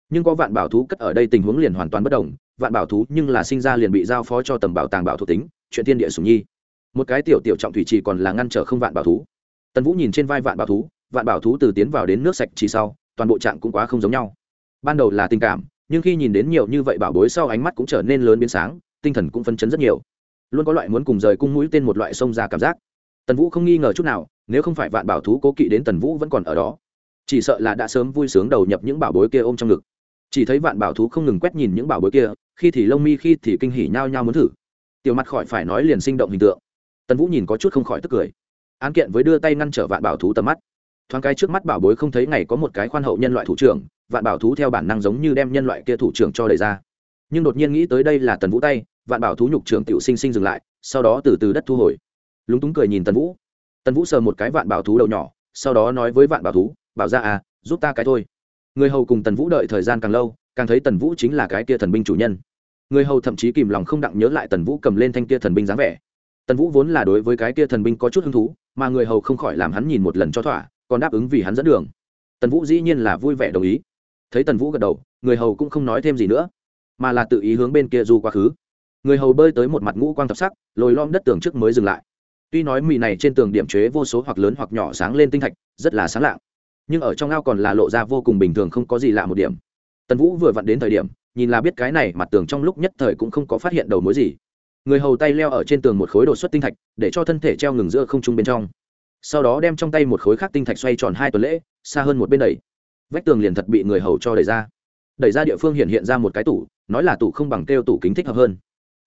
Nhưng có vạn bảo thú cất ở đây tình huống liền hoàn toàn bất đồng, vạn bảo thú nhưng là sinh ra liền bị giao phó cho tầm bảo tàng bảo thuộc tính, chuyện tiên địa sùng nhi. Một cái tiểu tiểu trọng thủy trì còn là ngăn trở không vạn bảo thú. Tần vũ nhìn trên vai vạn bảo thú, vạn bảo thú từ tiến vào đến nước sạch chỉ sau, toàn bộ trạng cũng quá không giống nhau. Ban đầu là tình cảm, nhưng khi nhìn đến nhiều như vậy bảo bối sau ánh mắt cũng trở nên lớn biến sáng, tinh thần cũng phân chấn rất nhiều. Luôn có loại muốn cùng rời cung mũi tên một loại sông ra cảm giác. Tần vũ không nghi ngờ chút nào, nếu không phải vạn bảo thú cố kỵ đến tần vũ vẫn còn ở đó chỉ sợ là đã sớm vui sướng đầu nhập những bảo bối kia ôm trong ngực. Chỉ thấy vạn bảo thú không ngừng quét nhìn những bảo bối kia, khi thì lông mi, khi thì kinh hỉ nhao nhao muốn thử. Tiểu mặt khỏi phải nói liền sinh động hình tượng. Tần vũ nhìn có chút không khỏi tức cười. Án kiện với đưa tay ngăn trở vạn bảo thú tầm mắt. Thoáng cái trước mắt bảo bối không thấy ngày có một cái khoan hậu nhân loại thủ trưởng, vạn bảo thú theo bản năng giống như đem nhân loại kia thủ trưởng cho đẩy ra. Nhưng đột nhiên nghĩ tới đây là tần vũ tay, vạn bảo thú nhục trưởng tiểu sinh sinh dừng lại, sau đó từ từ đất thu hồi. Lúng túng cười nhìn tần vũ. Tần vũ sờ một cái vạn bảo thú đầu nhỏ, sau đó nói với vạn bảo thú bảo ra à giúp ta cái thôi. Người hầu cùng tần vũ đợi thời gian càng lâu, càng thấy tần vũ chính là cái kia thần binh chủ nhân. Người hầu thậm chí kìm lòng không đặng nhớ lại tần vũ cầm lên thanh kia thần binh dáng vẻ. Tần vũ vốn là đối với cái kia thần binh có chút hứng thú, mà người hầu không khỏi làm hắn nhìn một lần cho thỏa, còn đáp ứng vì hắn dẫn đường. Tần vũ dĩ nhiên là vui vẻ đồng ý. Thấy tần vũ gật đầu, người hầu cũng không nói thêm gì nữa, mà là tự ý hướng bên kia du quá khứ. Người hầu bơi tới một mặt ngũ quang thập sắc, lồi lom đất tường trước mới dừng lại. Tuy nói mì này trên tường điểm chế vô số hoặc lớn hoặc nhỏ sáng lên tinh thạch, rất là sáng lạng nhưng ở trong ao còn là lộ ra vô cùng bình thường không có gì lạ một điểm. Tần vũ vừa vặn đến thời điểm, nhìn là biết cái này mặt tường trong lúc nhất thời cũng không có phát hiện đầu mối gì. Người hầu tay leo ở trên tường một khối đột xuất tinh thạch, để cho thân thể treo ngừng giữa không trung bên trong. Sau đó đem trong tay một khối khác tinh thạch xoay tròn hai tuần lễ, xa hơn một bên đẩy. Vách tường liền thật bị người hầu cho đẩy ra. Đẩy ra địa phương hiện hiện ra một cái tủ, nói là tủ không bằng kêu tủ kính thích hợp hơn.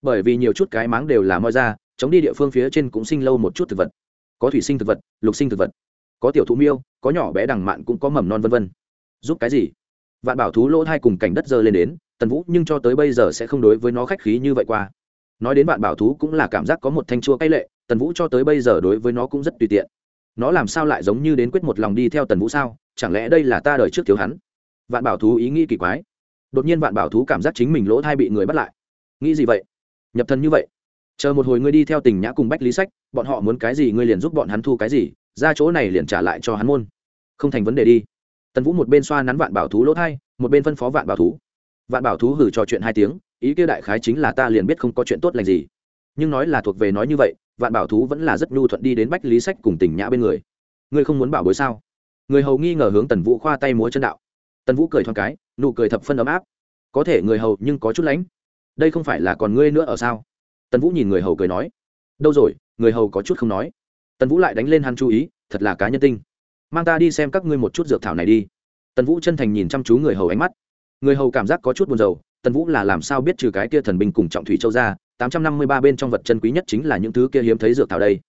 Bởi vì nhiều chút cái máng đều là moi ra, chống đi địa phương phía trên cũng sinh lâu một chút thực vật. Có thủy sinh thực vật, lục sinh thực vật có tiểu thú miêu, có nhỏ bé đằng mạn cũng có mầm non vân vân. Giúp cái gì? Vạn bảo thú lỗ thai cùng cảnh đất dơ lên đến, tần vũ nhưng cho tới bây giờ sẽ không đối với nó khách khí như vậy qua. Nói đến vạn bảo thú cũng là cảm giác có một thanh chua cay lệ, tần vũ cho tới bây giờ đối với nó cũng rất tùy tiện. Nó làm sao lại giống như đến quyết một lòng đi theo tần vũ sao? Chẳng lẽ đây là ta đời trước thiếu hắn? Vạn bảo thú ý nghĩ kỳ quái. Đột nhiên vạn bảo thú cảm giác chính mình lỗ thai bị người bắt lại. Nghĩ gì vậy? Nhập thân như vậy. Chờ một hồi ngươi đi theo tình nhã cùng bách lý sách, bọn họ muốn cái gì ngươi liền giúp bọn hắn thu cái gì ra chỗ này liền trả lại cho hắn môn. Không thành vấn đề đi. Tần vũ một bên xoa nắn vạn bảo thú lỗ thai, một bên phân phó vạn bảo thú. Vạn bảo thú hử trò chuyện hai tiếng, ý kia đại khái chính là ta liền biết không có chuyện tốt lành gì. Nhưng nói là thuộc về nói như vậy, vạn bảo thú vẫn là rất nhu thuận đi đến bách lý sách cùng tỉnh nhã bên người. Ngươi không muốn bảo bối sao? Người hầu nghi ngờ hướng tần vũ khoa tay múa chân đạo. Tần vũ cười thoáng cái, nụ cười thập phân ấm áp. Có thể người hầu nhưng có chút lánh đây không phải là còn ngươi nữa ở sao? Tần vũ nhìn người hầu cười nói. Đâu rồi, người hầu có chút không nói tần vũ lại đánh lên hắn chú ý, thật là cá nhân tinh. Mang ta đi xem các ngươi một chút dược thảo này đi. Tần vũ chân thành nhìn chăm chú người hầu ánh mắt. Người hầu cảm giác có chút buồn rầu, tần vũ là làm sao biết trừ cái kia thần binh cùng trọng thủy châu ra, tám trăm năm mươi ba bên trong vật chân quý nhất chính là những thứ kia hiếm thấy dược thảo đây.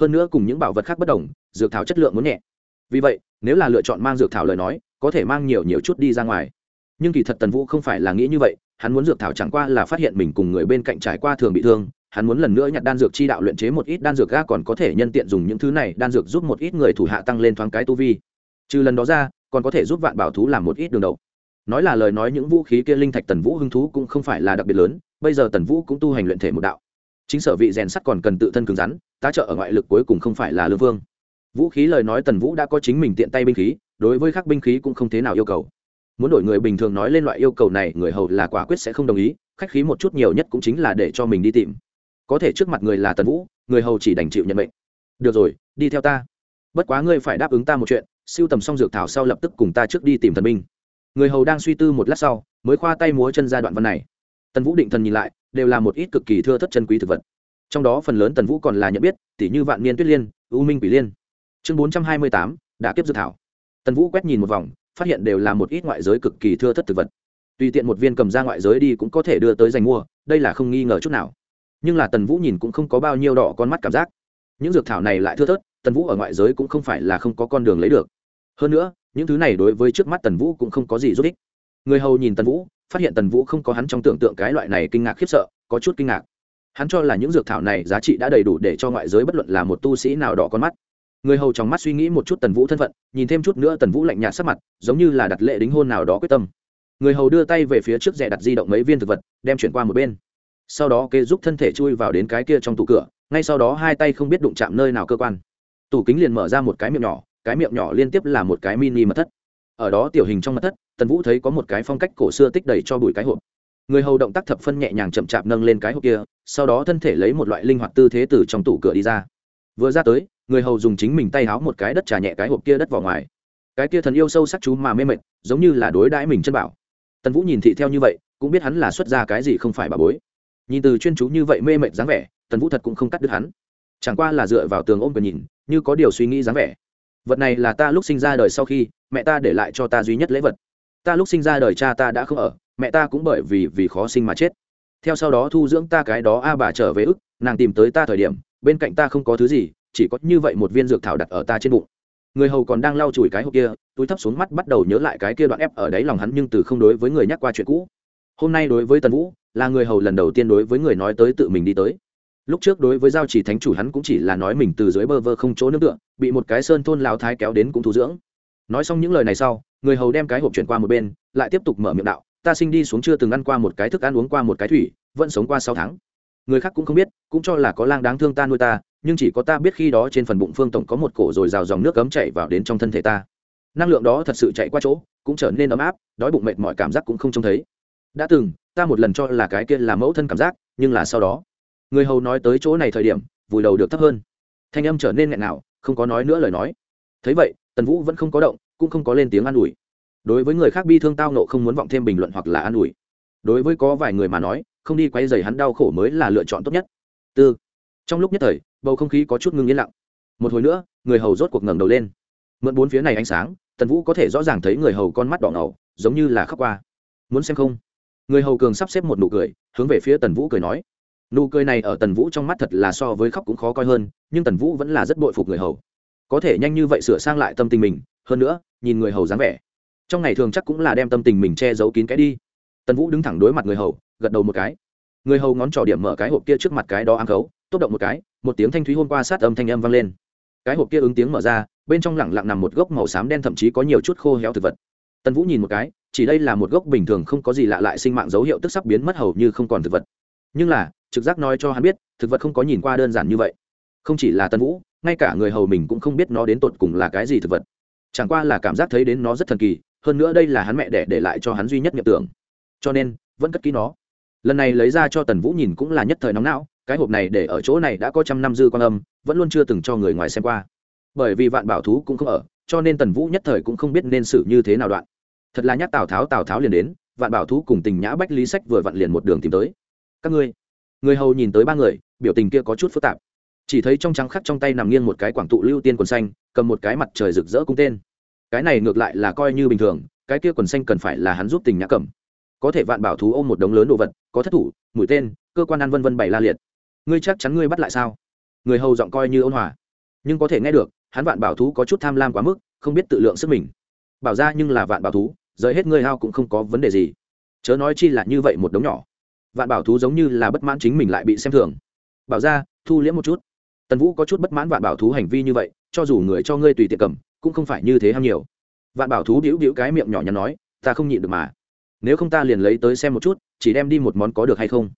Hơn nữa cùng những bảo vật khác bất đồng, dược thảo chất lượng muốn nhẹ. Vì vậy, nếu là lựa chọn mang dược thảo lời nói, có thể mang nhiều nhiều chút đi ra ngoài. Nhưng kỳ thật tần vũ không phải là nghĩ như vậy, hắn muốn dược thảo chẳng qua là phát hiện mình cùng người bên cạnh trải qua thường bị thương hắn muốn lần nữa nhặt đan dược chi đạo luyện chế một ít đan dược ga còn có thể nhân tiện dùng những thứ này, đan dược giúp một ít người thủ hạ tăng lên thoáng cái tu vi. Trừ lần đó ra, còn có thể giúp vạn bảo thú làm một ít đường đầu nói là lời nói, những vũ khí kia linh thạch tần vũ hứng thú cũng không phải là đặc biệt lớn, bây giờ tần vũ cũng tu hành luyện thể một đạo. Chính sở vị rèn sắt còn cần tự thân cứng rắn, tá trợ ở ngoại lực cuối cùng không phải là lương vương. Vũ khí lời nói, tần vũ đã có chính mình tiện tay binh khí, đối với các binh khí cũng không thế nào yêu cầu. Muốn đổi người bình thường nói lên loại yêu cầu này, người hầu là quả quyết sẽ không đồng ý, khách khí một chút nhiều nhất cũng chính là để cho mình đi tìm có thể trước mặt người là tần vũ, người hầu chỉ đành chịu nhận mệnh. Được rồi, đi theo ta. Bất quá ngươi phải đáp ứng ta một chuyện, siêu tầm xong dược thảo sau lập tức cùng ta trước đi tìm thần binh. Người hầu đang suy tư một lát sau, mới khoa tay múa chân ra đoạn văn này. Tần vũ định thần nhìn lại, đều là một ít cực kỳ thưa thất chân quý thực vật. Trong đó phần lớn tần vũ còn là nhận biết tỷ như vạn niên tuyết liên, u minh quỷ liên. Chương bốn trăm hai mươi tám, đã kiếp dược thảo. Tần vũ quét nhìn một vòng, phát hiện đều là một ít ngoại giới cực kỳ thưa thất thực vật. Tùy tiện một viên cầm ra ngoại giới đi cũng có thể đưa tới giành mua, đây là không nghi ngờ chút nào nhưng là tần vũ nhìn cũng không có bao nhiêu đỏ con mắt cảm giác. Những dược thảo này lại thưa thớt, tần vũ ở ngoại giới cũng không phải là không có con đường lấy được. Hơn nữa, những thứ này đối với trước mắt tần vũ cũng không có gì giúp ích. Người hầu nhìn tần vũ, phát hiện tần vũ không có hắn trong tưởng tượng cái loại này kinh ngạc khiếp sợ, có chút kinh ngạc. Hắn cho là những dược thảo này giá trị đã đầy đủ để cho ngoại giới bất luận là một tu sĩ nào đỏ con mắt. Người hầu trong mắt suy nghĩ một chút tần vũ thân phận, nhìn thêm chút nữa tần vũ lạnh nhạt sắc mặt, giống như là đặt lệ đính hôn nào đó quyết tâm. Người hầu đưa tay về phía trước rẻ đặt di động mấy viên thực vật, đem chuyển qua một bên sau đó kê giúp thân thể chui vào đến cái kia trong tủ cửa, ngay sau đó hai tay không biết đụng chạm nơi nào cơ quan. Tủ kính liền mở ra một cái miệng nhỏ, cái miệng nhỏ liên tiếp là một cái mini mật thất. Ở đó tiểu hình trong mật thất, tần vũ thấy có một cái phong cách cổ xưa tích đầy cho bụi cái hộp. Người hầu động tác thập phân nhẹ nhàng chậm chạp nâng lên cái hộp kia, sau đó thân thể lấy một loại linh hoạt tư thế từ trong tủ cửa đi ra. Vừa ra tới, người hầu dùng chính mình tay háo một cái đất trà nhẹ cái hộp kia đất vào ngoài. Cái kia thần yêu sâu sắc chú mà mê mệt, giống như là đối đãi mình chân bảo. Tần vũ nhìn thị theo như vậy, cũng biết hắn là xuất ra cái gì không phải bà bối nhìn từ chuyên chú như vậy mê mệt dáng vẻ, tần vũ thật cũng không cắt đứt hắn. Chẳng qua là dựa vào tường ôm quyền nhìn, như có điều suy nghĩ dáng vẻ. Vật này là ta lúc sinh ra đời sau khi, mẹ ta để lại cho ta duy nhất lễ vật. Ta lúc sinh ra đời cha ta đã không ở, mẹ ta cũng bởi vì vì khó sinh mà chết. Theo sau đó thu dưỡng ta cái đó a bà trở về ức, nàng tìm tới ta thời điểm, bên cạnh ta không có thứ gì, chỉ có như vậy một viên dược thảo đặt ở ta trên bụng. Người hầu còn đang lau chùi cái hộp kia, túi thấp xuống mắt bắt đầu nhớ lại cái kia đoạn ép ở đáy lòng hắn nhưng từ không đối với người nhắc qua chuyện cũ. Hôm nay đối với tần vũ là người hầu lần đầu tiên đối với người nói tới tự mình đi tới. Lúc trước đối với giao chỉ thánh chủ hắn cũng chỉ là nói mình từ dưới bơ vơ không chỗ nương tựa, bị một cái sơn thôn lao thái kéo đến cũng thu dưỡng. Nói xong những lời này sau, người hầu đem cái hộp chuyển qua một bên, lại tiếp tục mở miệng đạo, ta sinh đi xuống chưa từng ăn qua một cái thức ăn uống qua một cái thủy, vẫn sống qua sáu tháng. Người khác cũng không biết, cũng cho là có lang đáng thương ta nuôi ta, nhưng chỉ có ta biết khi đó trên phần bụng phương tổng có một cổ rồi rào dòng nước cấm chạy vào đến trong thân thể ta. Năng lượng đó thật sự chạy qua chỗ, cũng trở nên ấm áp, đói bụng mệt mọi cảm giác cũng không trông thấy. Đã từng ta một lần cho là cái kia là mẫu thân cảm giác, nhưng là sau đó, người hầu nói tới chỗ này thời điểm, vùi đầu được thấp hơn. Thanh âm trở nên nghẹn nào không có nói nữa lời nói. Thấy vậy, tần vũ vẫn không có động, cũng không có lên tiếng an ủi. Đối với người khác bi thương tao nộ không muốn vọng thêm bình luận hoặc là an ủi. Đối với có vài người mà nói, không đi quay dày hắn đau khổ mới là lựa chọn tốt nhất. Tư. Trong lúc nhất thời, bầu không khí có chút ngưng yên lặng. Một hồi nữa, người hầu rốt cuộc ngẩng đầu lên. Mượn bốn phía này ánh sáng, tần vũ có thể rõ ràng thấy người hầu con mắt đỏ ngầu, giống như là khóc qua. Muốn xem không? Người hầu cường sắp xếp một nụ cười, hướng về phía tần vũ cười nói. Nụ cười này ở tần vũ trong mắt thật là so với khóc cũng khó coi hơn, nhưng tần vũ vẫn là rất bội phục người hầu. Có thể nhanh như vậy sửa sang lại tâm tình mình, hơn nữa, nhìn người hầu dáng vẻ. Trong ngày thường chắc cũng là đem tâm tình mình che giấu kín cái đi. Tần vũ đứng thẳng đối mặt người hầu, gật đầu một cái. Người hầu ngón trỏ điểm mở cái hộp kia trước mặt cái đó ám khấu, tốt động một cái, một tiếng thanh thúy hôm qua sát âm thanh âm vang lên. Cái hộp kia ứng tiếng mở ra, bên trong lẳng lặng nằm một gốc màu xám đen thậm chí có nhiều chút khô héo thực vật. Tần vũ nhìn một cái chỉ đây là một gốc bình thường không có gì lạ lại sinh mạng dấu hiệu tức sắp biến mất hầu như không còn thực vật. Nhưng là, trực giác nói cho hắn biết, thực vật không có nhìn qua đơn giản như vậy. Không chỉ là tần vũ, ngay cả người hầu mình cũng không biết nó đến tột cùng là cái gì thực vật. Chẳng qua là cảm giác thấy đến nó rất thần kỳ, hơn nữa đây là hắn mẹ đẻ để lại cho hắn duy nhất nhập tưởng. Cho nên, vẫn cất kỹ nó. Lần này lấy ra cho tần vũ nhìn cũng là nhất thời nóng não, cái hộp này để ở chỗ này đã có trăm năm dư quan âm, vẫn luôn chưa từng cho người ngoài xem qua. Bởi vì vạn bảo thú cũng không ở, cho nên tần vũ nhất thời cũng không biết nên xử như thế nào đoạn thật là nhắc tào tháo tào tháo liền đến vạn bảo thú cùng tình nhã bách lý sách vừa vặn liền một đường tìm tới các ngươi người hầu nhìn tới ba người biểu tình kia có chút phức tạp chỉ thấy trong trắng khắc trong tay nằm nghiêng một cái quảng tụ lưu tiên quần xanh cầm một cái mặt trời rực rỡ cung tên cái này ngược lại là coi như bình thường cái kia quần xanh cần phải là hắn giúp tình nhã cầm có thể vạn bảo thú ôm một đống lớn đồ vật có thất thủ mũi tên cơ quan ăn vân vân bày la liệt ngươi chắc chắn ngươi bắt lại sao người hầu giọng coi như ôn hòa nhưng có thể nghe được hắn vạn bảo thú có chút tham lam quá mức không biết tự lượng sức mình bảo ra nhưng là vạn bảo thú rời hết ngươi hao cũng không có vấn đề gì. Chớ nói chi là như vậy một đống nhỏ. Vạn bảo thú giống như là bất mãn chính mình lại bị xem thường. Bảo ra thu liễm một chút. Tần vũ có chút bất mãn vạn bảo thú hành vi như vậy, cho dù người cho ngươi tùy tiện cầm, cũng không phải như thế ham nhiều. Vạn bảo thú đĩu đĩu cái miệng nhỏ nhắn nói, ta không nhịn được mà. Nếu không ta liền lấy tới xem một chút, chỉ đem đi một món có được hay không?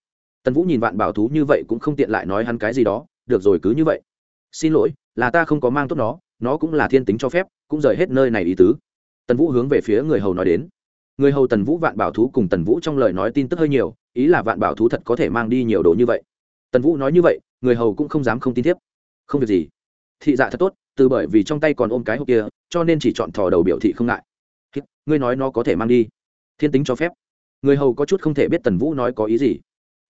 Tần vũ nhìn vạn bảo thú như vậy cũng không tiện lại nói hắn cái gì đó, được rồi cứ như vậy. Xin lỗi, là ta không có mang tốt nó nó cũng là thiên tính cho phép, cũng rời hết nơi này ý tứ tần vũ hướng về phía người hầu nói đến. Người hầu tần vũ vạn bảo thú cùng tần vũ trong lời nói tin tức hơi nhiều, ý là vạn bảo thú thật có thể mang đi nhiều đồ như vậy. Tần vũ nói như vậy, người hầu cũng không dám không tin tiếp không việc gì. Thị dạ thật tốt, từ bởi vì trong tay còn ôm cái hộp kia, cho nên chỉ chọn thò đầu biểu thị không ngại. Ngươi nói nó có thể mang đi. Thiên tính cho phép. Người hầu có chút không thể biết tần vũ nói có ý gì.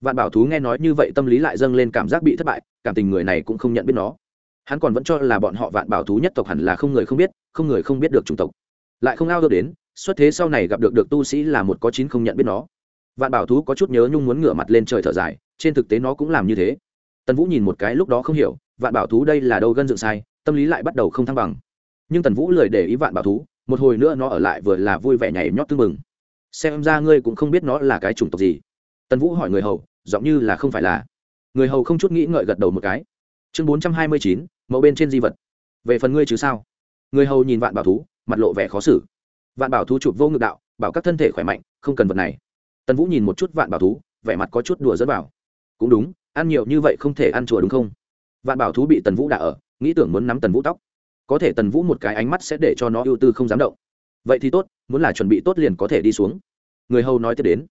Vạn bảo thú nghe nói như vậy tâm lý lại dâng lên cảm giác bị thất bại, cảm tình người này cũng không nhận biết nó. Hắn còn vẫn cho là bọn họ vạn bảo thú nhất tộc hẳn là không người không biết, không người không biết được chủng tộc lại không ao ước đến, xuất thế sau này gặp được được tu sĩ là một có chín không nhận biết nó. Vạn bảo thú có chút nhớ nhung muốn ngửa mặt lên trời thở dài, trên thực tế nó cũng làm như thế. Tần vũ nhìn một cái lúc đó không hiểu, vạn bảo thú đây là đâu gân dựng sai, tâm lý lại bắt đầu không thăng bằng. Nhưng tần vũ lười để ý vạn bảo thú, một hồi nữa nó ở lại vừa là vui vẻ nhảy nhót tư mừng xem ra ngươi cũng không biết nó là cái chủng tộc gì. Tần vũ hỏi người hầu, giọng như là không phải là. Người hầu không chút nghĩ ngợi gật đầu một cái. Chương bốn trăm hai mươi chín, mẫu bên trên di vật. Về phần ngươi chứ sao? Người hầu nhìn vạn bảo thú mặt lộ vẻ khó xử. Vạn bảo thú chụp vô ngực đạo, bảo các thân thể khỏe mạnh, không cần vật này. Tần vũ nhìn một chút vạn bảo thú, vẻ mặt có chút đùa dẫn bảo. Cũng đúng, ăn nhiều như vậy không thể ăn chùa đúng không? Vạn bảo thú bị tần vũ đả ở, nghĩ tưởng muốn nắm tần vũ tóc. Có thể tần vũ một cái ánh mắt sẽ để cho nó ưu tư không dám động. Vậy thì tốt, muốn là chuẩn bị tốt liền có thể đi xuống. Người hầu nói tiếp đến.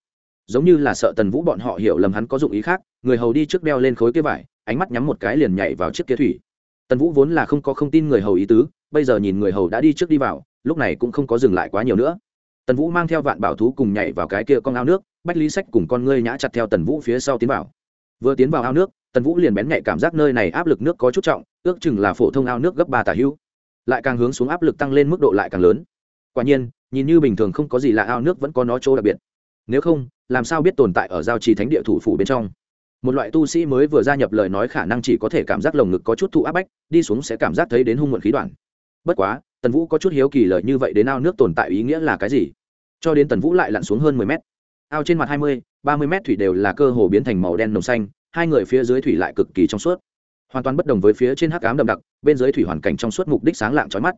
Giống như là sợ tần vũ bọn họ hiểu lầm hắn có dụng ý khác, người hầu đi trước đeo lên khối kia vải, ánh mắt nhắm một cái liền nhảy vào chiếc kia thủy. Tần vũ vốn là không có không tin người hầu ý tứ bây giờ nhìn người hầu đã đi trước đi vào, lúc này cũng không có dừng lại quá nhiều nữa. Tần vũ mang theo vạn bảo thú cùng nhảy vào cái kia con ao nước, bách lý sách cùng con ngươi nhã chặt theo tần vũ phía sau tiến vào. Vừa tiến vào ao nước, tần vũ liền bén nhạy cảm giác nơi này áp lực nước có chút trọng, ước chừng là phổ thông ao nước gấp ba tả hữu. Lại càng hướng xuống áp lực tăng lên mức độ lại càng lớn. Quả nhiên, nhìn như bình thường không có gì lạ ao nước vẫn có nó chỗ đặc biệt. Nếu không, làm sao biết tồn tại ở giao trì thánh địa thủ phủ bên trong? Một loại tu sĩ mới vừa gia nhập lời nói khả năng chỉ có thể cảm giác lồng ngực có chút thụ áp bách, đi xuống sẽ cảm giác thấy đến hung muộn khí đoạn bất quá, tần vũ có chút hiếu kỳ lời như vậy đến ao nước tồn tại ý nghĩa là cái gì? Cho đến tần vũ lại lặn xuống hơn mười mét. Ao trên mặt hai mươi, ba mươi mét thủy đều là cơ hồ biến thành màu đen nồng xanh, hai người phía dưới thủy lại cực kỳ trong suốt. Hoàn toàn bất đồng với phía trên hắc ám đậm đặc, bên dưới thủy hoàn cảnh trong suốt mục đích sáng lạng trói mắt.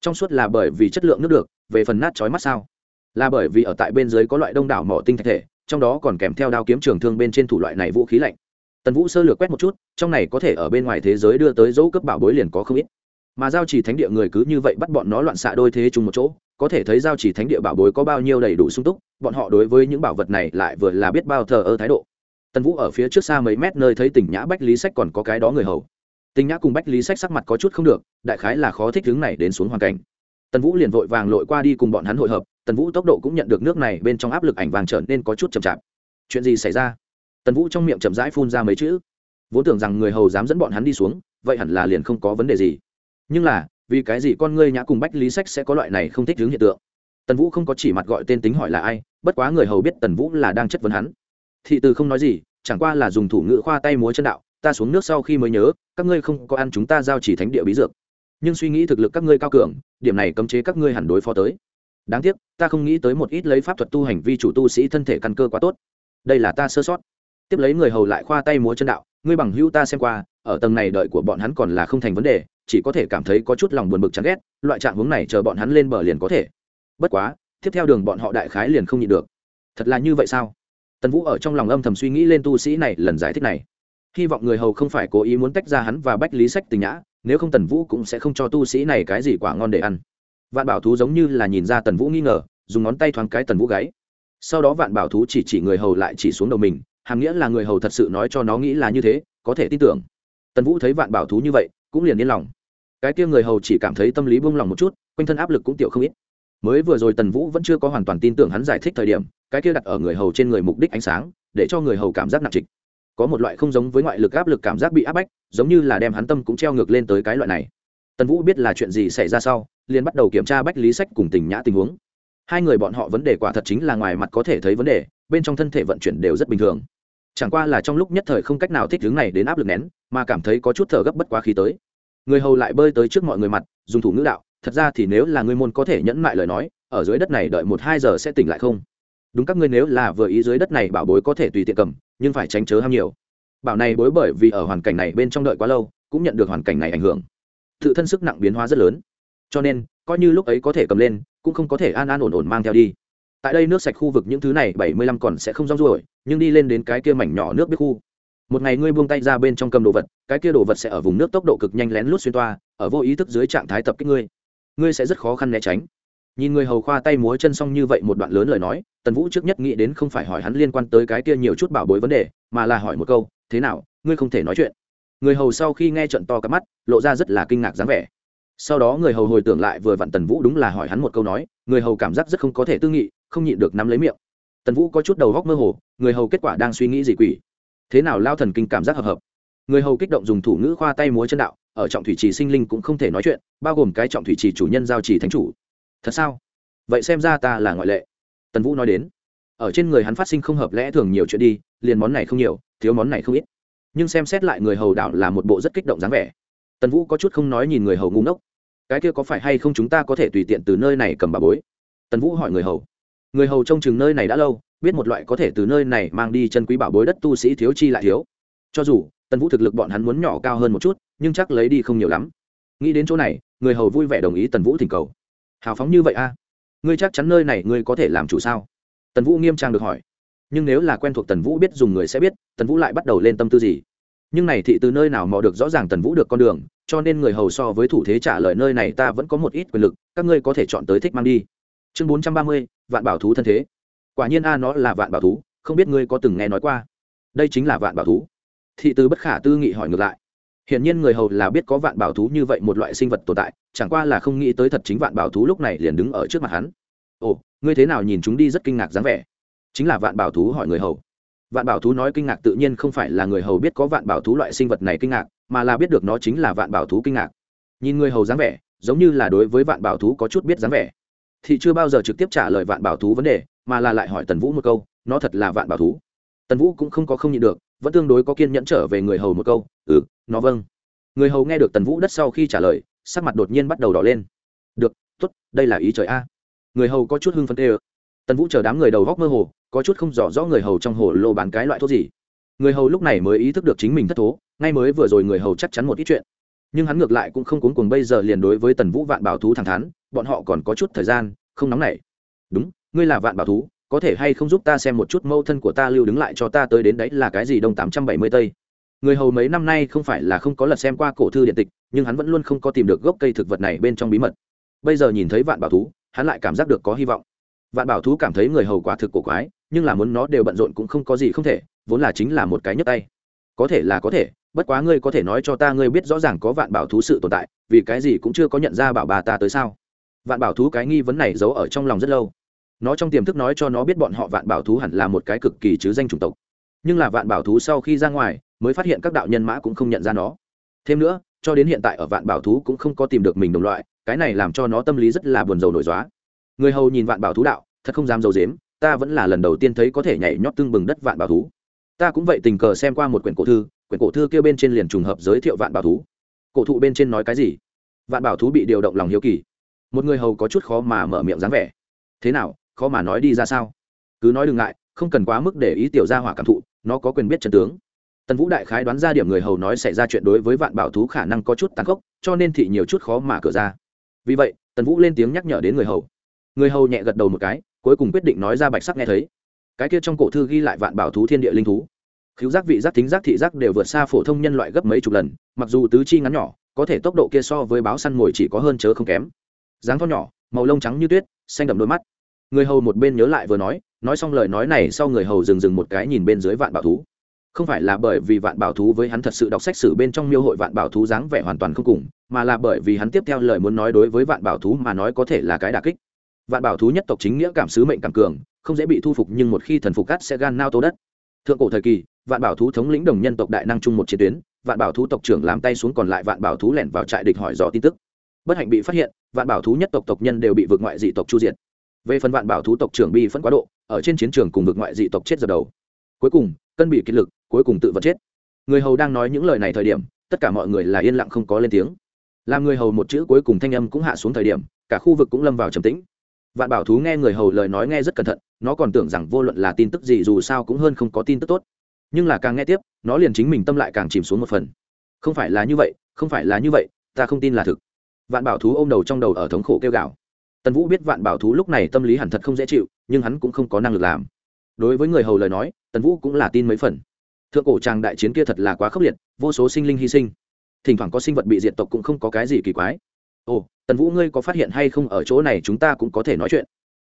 Trong suốt là bởi vì chất lượng nước được, về phần nát trói mắt sao? Là bởi vì ở tại bên dưới có loại đông đảo mỏ tinh thạch thể, trong đó còn kèm theo đao kiếm trường thương bên trên thủ loại này vũ khí lạnh. Tần vũ sơ lược quét một chút, trong này có thể ở bên ngoài thế giới đưa tới dấu cấp bảo bối liền có không ít mà giao chỉ thánh địa người cứ như vậy bắt bọn nó loạn xạ đôi thế chung một chỗ, có thể thấy giao chỉ thánh địa bảo bối có bao nhiêu đầy đủ sung túc, bọn họ đối với những bảo vật này lại vừa là biết bao thờ ơ thái độ. Tần vũ ở phía trước xa mấy mét nơi thấy tỉnh nhã bách lý sách còn có cái đó người hầu. Tình nhã cùng bách lý sách sắc mặt có chút không được, đại khái là khó thích hướng này đến xuống hoàn cảnh. Tần vũ liền vội vàng lội qua đi cùng bọn hắn hội hợp, tần vũ tốc độ cũng nhận được nước này bên trong áp lực ảnh vàng trở nên có chút chậm chạp. Chuyện gì xảy ra? Tần vũ trong miệng chậm rãi phun ra mấy chữ. Vốn tưởng rằng người hầu dám dẫn bọn hắn đi xuống, vậy hẳn là liền không có vấn đề gì nhưng là, vì cái gì con ngươi nhã cùng bách lý sách sẽ có loại này không thích hướng hiện tượng? Tần vũ không có chỉ mặt gọi tên tính hỏi là ai, bất quá người hầu biết tần vũ là đang chất vấn hắn. Thị từ không nói gì, chẳng qua là dùng thủ ngữ khoa tay múa chân đạo, ta xuống nước sau khi mới nhớ, các ngươi không có ăn chúng ta giao chỉ thánh địa bí dược. Nhưng suy nghĩ thực lực các ngươi cao cường, điểm này cấm chế các ngươi hẳn đối phó tới. Đáng tiếc, ta không nghĩ tới một ít lấy pháp thuật tu hành vi chủ tu sĩ thân thể căn cơ quá tốt. Đây là ta sơ sót. Tiếp lấy người hầu lại khoa tay múa chân đạo, ngươi bằng hữu ta xem qua, ở tầng này đợi của bọn hắn còn là không thành vấn đề chỉ có thể cảm thấy có chút lòng buồn bực chán ghét, loại trạng hướng này chờ bọn hắn lên bờ liền có thể. Bất quá, tiếp theo đường bọn họ đại khái liền không nhịn được. Thật là như vậy sao? Tần vũ ở trong lòng âm thầm suy nghĩ lên tu sĩ này lần giải thích này. Hy vọng người hầu không phải cố ý muốn tách ra hắn và bách lý sách tình nhã, nếu không tần vũ cũng sẽ không cho tu sĩ này cái gì quả ngon để ăn. Vạn bảo thú giống như là nhìn ra tần vũ nghi ngờ, dùng ngón tay thoáng cái tần vũ gáy. Sau đó vạn bảo thú chỉ chỉ người hầu lại chỉ xuống đầu mình, hàm nghĩa là người hầu thật sự nói cho nó nghĩ là như thế, có thể tin tưởng. Tần vũ thấy vạn bảo thú như vậy, cũng liền yên lòng cái kia người hầu chỉ cảm thấy tâm lý buông lòng một chút, quanh thân áp lực cũng tiểu không ít. Mới vừa rồi tần vũ vẫn chưa có hoàn toàn tin tưởng hắn giải thích thời điểm, cái kia đặt ở người hầu trên người mục đích ánh sáng, để cho người hầu cảm giác nặng trịch. Có một loại không giống với ngoại lực áp lực cảm giác bị áp bách, giống như là đem hắn tâm cũng treo ngược lên tới cái loại này. Tần vũ biết là chuyện gì xảy ra sau, liền bắt đầu kiểm tra bách lý sách cùng tình nhã tình huống. Hai người bọn họ vấn đề quả thật chính là ngoài mặt có thể thấy vấn đề, bên trong thân thể vận chuyển đều rất bình thường. Chẳng qua là trong lúc nhất thời không cách nào thích hướng này đến áp lực nén, mà cảm thấy có chút thở gấp bất quá khí tới người hầu lại bơi tới trước mọi người mặt, dùng thủ ngữ đạo, thật ra thì nếu là ngươi môn có thể nhẫn mại lời nói, ở dưới đất này đợi một hai giờ sẽ tỉnh lại không? Đúng các ngươi nếu là vừa ý dưới đất này bảo bối có thể tùy tiện cầm, nhưng phải tránh chớ ham nhiều. Bảo này bối bởi vì ở hoàn cảnh này bên trong đợi quá lâu, cũng nhận được hoàn cảnh này ảnh hưởng. Tự thân sức nặng biến hóa rất lớn. Cho nên, coi như lúc ấy có thể cầm lên, cũng không có thể an an ổn ổn mang theo đi. Tại đây nước sạch khu vực những thứ này bảy mươi lăm còn sẽ không rong ruổi, nhưng đi lên đến cái kia mảnh nhỏ nước biết khu một ngày ngươi buông tay ra bên trong cầm đồ vật, cái kia đồ vật sẽ ở vùng nước tốc độ cực nhanh lén lút xuyên toa, ở vô ý thức dưới trạng thái tập kích ngươi. Ngươi sẽ rất khó khăn né tránh. Nhìn người hầu khoa tay múa chân xong như vậy một đoạn lớn lời nói, tần vũ trước nhất nghĩ đến không phải hỏi hắn liên quan tới cái kia nhiều chút bảo bối vấn đề, mà là hỏi một câu, thế nào, ngươi không thể nói chuyện? Người hầu sau khi nghe trận to cắp mắt, lộ ra rất là kinh ngạc dáng vẻ. Sau đó người hầu hồi tưởng lại vừa vặn tần vũ đúng là hỏi hắn một câu nói, người hầu cảm giác rất không có thể tư nghị, không nhịn được nắm lấy miệng. Tần vũ có chút đầu góc mơ hồ, người hầu kết quả đang suy nghĩ gì quỷ thế nào lao thần kinh cảm giác hợp hợp? Người hầu kích động dùng thủ ngữ khoa tay múa chân đạo, ở trọng thủy trì sinh linh cũng không thể nói chuyện, bao gồm cái trọng thủy trì chủ nhân giao trì thánh chủ. Thật sao? Vậy xem ra ta là ngoại lệ. Tần vũ nói đến. Ở trên người hắn phát sinh không hợp lẽ thường nhiều chuyện đi, liền món này không nhiều, thiếu món này không ít. Nhưng xem xét lại người hầu đạo là một bộ rất kích động dáng vẻ. Tần vũ có chút không nói nhìn người hầu ngu ngốc. Cái kia có phải hay không chúng ta có thể tùy tiện từ nơi này cầm bà bối? Tần vũ hỏi người hầu. Người hầu trông chừng nơi này đã lâu biết một loại có thể từ nơi này mang đi chân quý bảo bối đất tu sĩ thiếu chi lại thiếu. Cho dù, tần vũ thực lực bọn hắn muốn nhỏ cao hơn một chút, nhưng chắc lấy đi không nhiều lắm. Nghĩ đến chỗ này, người hầu vui vẻ đồng ý tần vũ thỉnh cầu. Hào phóng như vậy a? Ngươi chắc chắn nơi này ngươi có thể làm chủ sao? Tần vũ nghiêm trang được hỏi. Nhưng nếu là quen thuộc tần vũ biết dùng người sẽ biết, tần vũ lại bắt đầu lên tâm tư gì? Nhưng này thị từ nơi nào mò được rõ ràng tần vũ được con đường, cho nên người hầu so với thủ thế trả lời nơi này ta vẫn có một ít quyền lực, các ngươi có thể chọn tới thích mang đi. Chương bốn trăm ba mươi, vạn bảo thú thân thế quả nhiên a, nó là vạn bảo thú, không biết ngươi có từng nghe nói qua. Đây chính là vạn bảo thú. Thị từ bất khả tư nghị hỏi ngược lại. Hiển nhiên người hầu là biết có vạn bảo thú như vậy một loại sinh vật tồn tại, chẳng qua là không nghĩ tới thật chính vạn bảo thú lúc này liền đứng ở trước mặt hắn. Ồ, ngươi thế nào nhìn chúng đi rất kinh ngạc dáng vẻ. Chính là vạn bảo thú hỏi người hầu. Vạn bảo thú nói kinh ngạc tự nhiên không phải là người hầu biết có vạn bảo thú loại sinh vật này kinh ngạc, mà là biết được nó chính là vạn bảo thú kinh ngạc. Nhìn người hầu dáng vẻ, giống như là đối với vạn bảo thú có chút biết dáng vẻ. Thì chưa bao giờ trực tiếp trả lời vạn bảo thú vấn đề mà là lại hỏi tần vũ một câu, nó thật là vạn bảo thú. Tần vũ cũng không có không nhịn được, vẫn tương đối có kiên nhẫn trở về người hầu một câu ừ nó vâng. Người hầu nghe được tần vũ đất sau khi trả lời, sắc mặt đột nhiên bắt đầu đỏ lên. Được t ố t đây là ý trời a. Người hầu có chút hưng phấn tê ơ. Tần vũ chờ đám người đầu góc mơ hồ, có chút không rõ rõ người hầu trong hồ lô bán cái loại thuốc gì. Người hầu lúc này mới ý thức được chính mình thất thố, ngay mới vừa rồi người hầu chắc chắn một ít chuyện. Nhưng hắn ngược lại cũng không cuốn cuồng bây giờ liền đối với tần vũ vạn bảo thú thẳng thắn, bọn họ còn có chút thời gian, không nóng nảy. Đúng ngươi là vạn bảo thú, có thể hay không giúp ta xem một chút mâu thân của ta lưu đứng lại cho ta tới đến đấy là cái gì đông tám trăm bảy mươi tây. Người hầu mấy năm nay không phải là không có lật xem qua cổ thư điện tịch, nhưng hắn vẫn luôn không có tìm được gốc cây thực vật này bên trong bí mật. Bây giờ nhìn thấy vạn bảo thú, hắn lại cảm giác được có hy vọng. Vạn bảo thú cảm thấy người hầu quả thực cổ quái, nhưng là muốn nó đều bận rộn cũng không có gì không thể, vốn là chính là một cái nhấp tay. Có thể là có thể, bất quá ngươi có thể nói cho ta ngươi biết rõ ràng có vạn bảo thú sự tồn tại, vì cái gì cũng chưa có nhận ra bảo bà ta tới sao? Vạn bảo thú cái nghi vấn này giấu ở trong lòng rất lâu nó trong tiềm thức nói cho nó biết bọn họ vạn bảo thú hẳn là một cái cực kỳ chứ danh chủng tộc. Nhưng là vạn bảo thú sau khi ra ngoài, mới phát hiện các đạo nhân mã cũng không nhận ra nó. Thêm nữa, cho đến hiện tại ở vạn bảo thú cũng không có tìm được mình đồng loại, cái này làm cho nó tâm lý rất là buồn rầu nổi dóa. Người hầu nhìn vạn bảo thú đạo, thật không dám dầu dếm ta vẫn là lần đầu tiên thấy có thể nhảy nhót tưng bừng đất vạn bảo thú. Ta cũng vậy tình cờ xem qua một quyển cổ thư, quyển cổ thư kia bên trên liền trùng hợp giới thiệu vạn bảo thú. Cổ thụ bên trên nói cái gì? Vạn bảo thú bị điều động lòng hiếu kỳ. Một người hầu có chút khó mà mở miệng dáng vẻ. Thế nào khó mà nói đi ra sao? Cứ nói đừng ngại, không cần quá mức để ý tiểu gia hỏa cảm thụ, nó có quyền biết chân tướng. Tần vũ đại khái đoán ra điểm người hầu nói xảy ra chuyện đối với vạn bảo thú khả năng có chút tàn khốc, cho nên thị nhiều chút khó mà cửa ra. Vì vậy, tần vũ lên tiếng nhắc nhở đến người hầu. Người hầu nhẹ gật đầu một cái, cuối cùng quyết định nói ra bạch sắc nghe thấy. Cái kia trong cổ thư ghi lại vạn bảo thú thiên địa linh thú. Khiếu giác vị giác thính giác thị giác đều vượt xa phổ thông nhân loại gấp mấy chục lần, mặc dù tứ chi ngắn nhỏ, có thể tốc độ kia so với báo săn mồi chỉ có hơn chớ không kém. Dáng to nhỏ, màu lông trắng như tuyết, xanh đậm đôi mắt người hầu một bên nhớ lại vừa nói nói xong lời nói này sau người hầu dừng dừng một cái nhìn bên dưới vạn bảo thú. Không phải là bởi vì vạn bảo thú với hắn thật sự đọc sách sử bên trong miêu hội vạn bảo thú dáng vẻ hoàn toàn không cùng, mà là bởi vì hắn tiếp theo lời muốn nói đối với vạn bảo thú mà nói có thể là cái đà kích. Vạn bảo thú nhất tộc chính nghĩa cảm sứ mệnh cảm cường, không dễ bị thu phục nhưng một khi thần phục cắt sẽ gan nao tố đất. Thượng cổ thời kỳ, vạn bảo thú thống lĩnh đồng nhân tộc đại năng chung một chiến tuyến, vạn bảo thú tộc trưởng làm tay xuống còn lại vạn bảo thú lẻn vào trại địch hỏi dò tin tức. Bất hạnh bị phát hiện, vạn bảo thú nhất tộc tộc nhân đều bị vượt ngoại dị tộc chu diệt về phần vạn bảo thú tộc trưởng bi phân quá độ, ở trên chiến trường cùng vực ngoại dị tộc chết dập đầu. Cuối cùng, cân bị kiệt lực, cuối cùng tự vật chết. Người hầu đang nói những lời này thời điểm, tất cả mọi người là yên lặng không có lên tiếng. Làm người hầu một chữ cuối cùng thanh âm cũng hạ xuống thời điểm, cả khu vực cũng lâm vào trầm tĩnh. Vạn bảo thú nghe người hầu lời nói nghe rất cẩn thận, nó còn tưởng rằng vô luận là tin tức gì dù sao cũng hơn không có tin tức tốt. Nhưng là càng nghe tiếp, nó liền chính mình tâm lại càng chìm xuống một phần. Không phải là như vậy, không phải là như vậy, ta không tin là thực. Vạn bảo thú ôm đầu trong đầu ở thống khổ kêu gào tần vũ biết vạn bảo thú lúc này tâm lý hẳn thật không dễ chịu, nhưng hắn cũng không có năng lực làm. Đối với người hầu lời nói, tần vũ cũng là tin mấy phần. Thượng cổ tràng đại chiến kia thật là quá khốc liệt, vô số sinh linh hy sinh. Thỉnh thoảng có sinh vật bị diệt tộc cũng không có cái gì kỳ quái. Ồ, tần vũ ngươi có phát hiện hay không ở chỗ này chúng ta cũng có thể nói chuyện.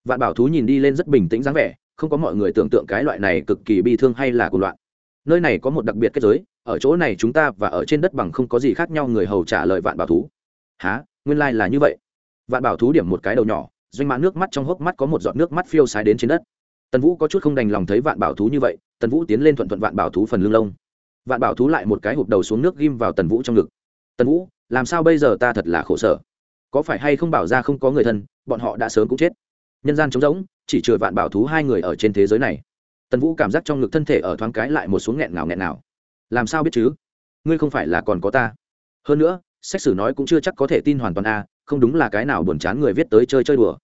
Vạn bảo thú nhìn đi lên rất bình tĩnh dáng vẻ, không có mọi người tưởng tượng cái loại này cực kỳ bi thương hay là cuộc loạn. Nơi này có một đặc biệt kết giới, ở chỗ này chúng ta và ở trên đất bằng không có gì khác nhau người hầu trả lời vạn bảo thú. Há nguyên lai、like、là như vậy vạn bảo thú điểm một cái đầu nhỏ, doanh mã nước mắt trong hốc mắt có một giọt nước mắt phiêu sái đến trên đất. Tần vũ có chút không đành lòng thấy vạn bảo thú như vậy, tần vũ tiến lên thuận thuận vạn bảo thú phần lưng lông. Vạn bảo thú lại một cái hụp đầu xuống nước ghim vào tần vũ trong ngực. Tần vũ, làm sao bây giờ ta thật là khổ sở? Có phải hay không bảo ra không có người thân, bọn họ đã sớm cũng chết. Nhân gian trống rỗng, chỉ trừ vạn bảo thú hai người ở trên thế giới này. Tần vũ cảm giác trong ngực thân thể ở thoáng cái lại một xuống nghẹn nào nghẹn nào làm sao biết chứ? Ngươi không phải là còn có ta. Hơn nữa, xét xử nói cũng chưa chắc có thể tin hoàn toàn a không đúng là cái nào buồn chán người viết tới chơi chơi đùa.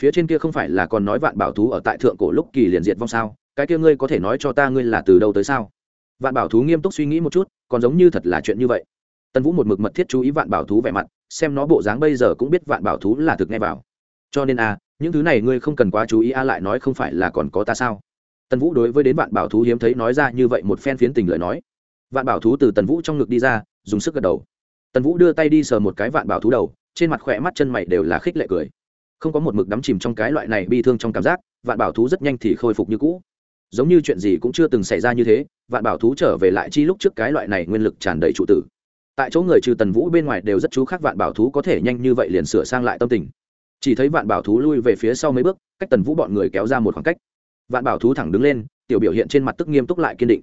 Phía trên kia không phải là còn nói vạn bảo thú ở tại thượng cổ lúc kỳ liền diệt vong sao? Cái kia ngươi có thể nói cho ta ngươi là từ đâu tới sao? Vạn bảo thú nghiêm túc suy nghĩ một chút, còn giống như thật là chuyện như vậy. Tần vũ một mực mật thiết chú ý vạn bảo thú vẻ mặt, xem nó bộ dáng bây giờ cũng biết vạn bảo thú là thực nghe vào. Cho nên a những thứ này ngươi không cần quá chú ý a lại nói không phải là còn có ta sao? Tần vũ đối với đến vạn bảo thú hiếm thấy nói ra như vậy một phen phiến tình lời nói. Vạn bảo thú từ tần vũ trong ngực đi ra, dùng sức gật đầu. Tần vũ đưa tay đi sờ một cái vạn bảo thú đầu trên mặt khỏe mắt chân mày đều là khích lệ cười. Không có một mực đắm chìm trong cái loại này bi thương trong cảm giác, vạn bảo thú rất nhanh thì khôi phục như cũ. Giống như chuyện gì cũng chưa từng xảy ra như thế, vạn bảo thú trở về lại chi lúc trước cái loại này nguyên lực tràn đầy trụ tử. Tại chỗ người trừ tần vũ bên ngoài đều rất chú khác vạn bảo thú có thể nhanh như vậy liền sửa sang lại tâm tình. Chỉ thấy vạn bảo thú lui về phía sau mấy bước, cách tần vũ bọn người kéo ra một khoảng cách. Vạn bảo thú thẳng đứng lên, tiểu biểu hiện trên mặt tức nghiêm túc lại kiên định.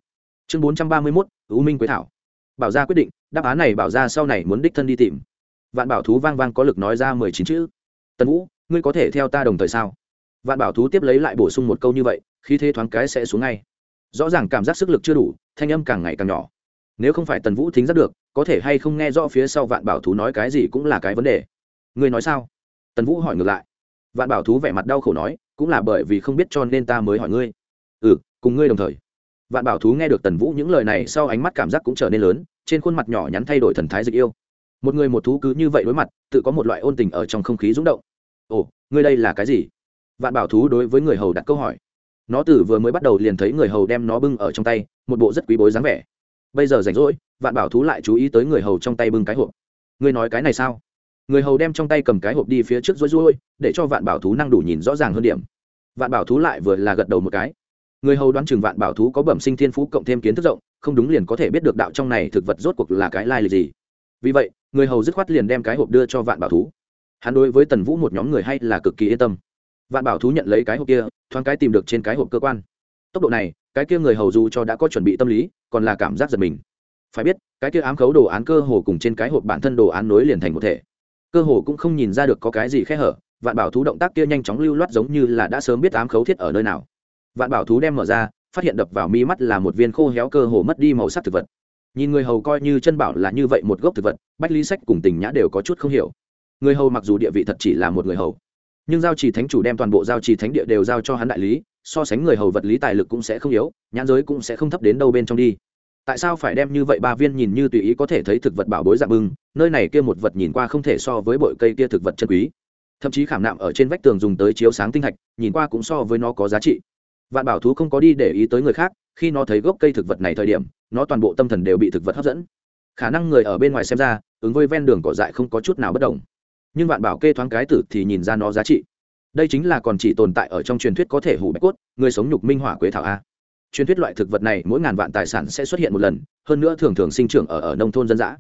Chương bốn trăm ba mươi mốt ưu minh quế thảo. Bảo gia quyết định, đáp án này bảo ra sau này muốn đích thân đi tìm vạn bảo thú vang vang có lực nói ra mười chín chữ. Tần vũ, ngươi có thể theo ta đồng thời sao? Vạn bảo thú tiếp lấy lại bổ sung một câu như vậy khi thế thoáng cái sẽ xuống ngay. Rõ ràng cảm giác sức lực chưa đủ, thanh âm càng ngày càng nhỏ. Nếu không phải tần vũ thính rất được, có thể hay không nghe rõ phía sau vạn bảo thú nói cái gì cũng là cái vấn đề. Ngươi nói sao? Tần vũ hỏi ngược lại. Vạn bảo thú vẻ mặt đau khổ nói, cũng là bởi vì không biết cho nên ta mới hỏi ngươi. Ừ cùng ngươi đồng thời. Vạn bảo thú nghe được tần vũ những lời này sau ánh mắt cảm giác cũng trở nên lớn, trên khuôn mặt nhỏ nhắn thay đổi thần thái dịch yêu một người một thú cứ như vậy đối mặt, tự có một loại ôn tình ở trong không khí rúng động. Ồ, ngươi đây là cái gì? Vạn bảo thú đối với người hầu đặt câu hỏi. Nó từ vừa mới bắt đầu liền thấy người hầu đem nó bưng ở trong tay, một bộ rất quý bối dáng vẻ. Bây giờ rảnh rỗi, vạn bảo thú lại chú ý tới người hầu trong tay bưng cái hộp. Ngươi nói cái này sao? Người hầu đem trong tay cầm cái hộp đi phía trước rối rối, để cho vạn bảo thú năng đủ nhìn rõ ràng hơn điểm. Vạn bảo thú lại vừa là gật đầu một cái. Người hầu đoán chừng vạn bảo thú có bẩm sinh thiên phú cộng thêm kiến thức rộng, không đúng liền có thể biết được đạo trong này thực vật rốt cuộc là cái lai lịch gì vì vậy, người hầu dứt khoát liền đem cái hộp đưa cho vạn bảo thú. Hắn đối với tần vũ một nhóm người hay là cực kỳ yên tâm. Vạn bảo thú nhận lấy cái hộp kia, thoáng cái tìm được trên cái hộp cơ quan. Tốc độ này, cái kia người hầu dù cho đã có chuẩn bị tâm lý, còn là cảm giác giật mình. Phải biết, cái kia ám khấu đồ án cơ hồ cùng trên cái hộp bản thân đồ án nối liền thành một thể. Cơ hồ cũng không nhìn ra được có cái gì khe hở, vạn bảo thú động tác kia nhanh chóng lưu loát giống như là đã sớm biết ám khấu thiết ở nơi nào. Vạn bảo thú đem mở ra, phát hiện đập vào mi mắt là một viên khô héo cơ hồ mất đi màu sắc thực vật nhìn người hầu coi như chân bảo là như vậy một gốc thực vật, bách lý sách cùng tình nhã đều có chút không hiểu. Người hầu mặc dù địa vị thật chỉ là một người hầu, nhưng giao trì thánh chủ đem toàn bộ giao trì thánh địa đều giao cho hắn đại lý, so sánh người hầu vật lý tài lực cũng sẽ không yếu, nhãn giới cũng sẽ không thấp đến đâu bên trong đi. Tại sao phải đem như vậy ba viên nhìn như tùy ý có thể thấy thực vật bảo bối dạng bưng, nơi này kia một vật nhìn qua không thể so với bội cây kia thực vật chân quý. Thậm chí khảm nạm ở trên vách tường dùng tới chiếu sáng tinh thạch, nhìn qua cũng so với nó có giá trị vạn bảo thú không có đi để ý tới người khác, khi nó thấy gốc cây thực vật này thời điểm, nó toàn bộ tâm thần đều bị thực vật hấp dẫn. Khả năng người ở bên ngoài xem ra, ứng với ven đường cỏ dại không có chút nào bất đồng. Nhưng vạn bảo kê thoáng cái tử thì nhìn ra nó giá trị. Đây chính là còn chỉ tồn tại ở trong truyền thuyết có thể hủ bạch cốt, người sống nhục minh hỏa quế thảo a. Truyền thuyết loại thực vật này mỗi ngàn vạn tài sản sẽ xuất hiện một lần, hơn nữa thường thường sinh trưởng ở ở nông thôn dân dã.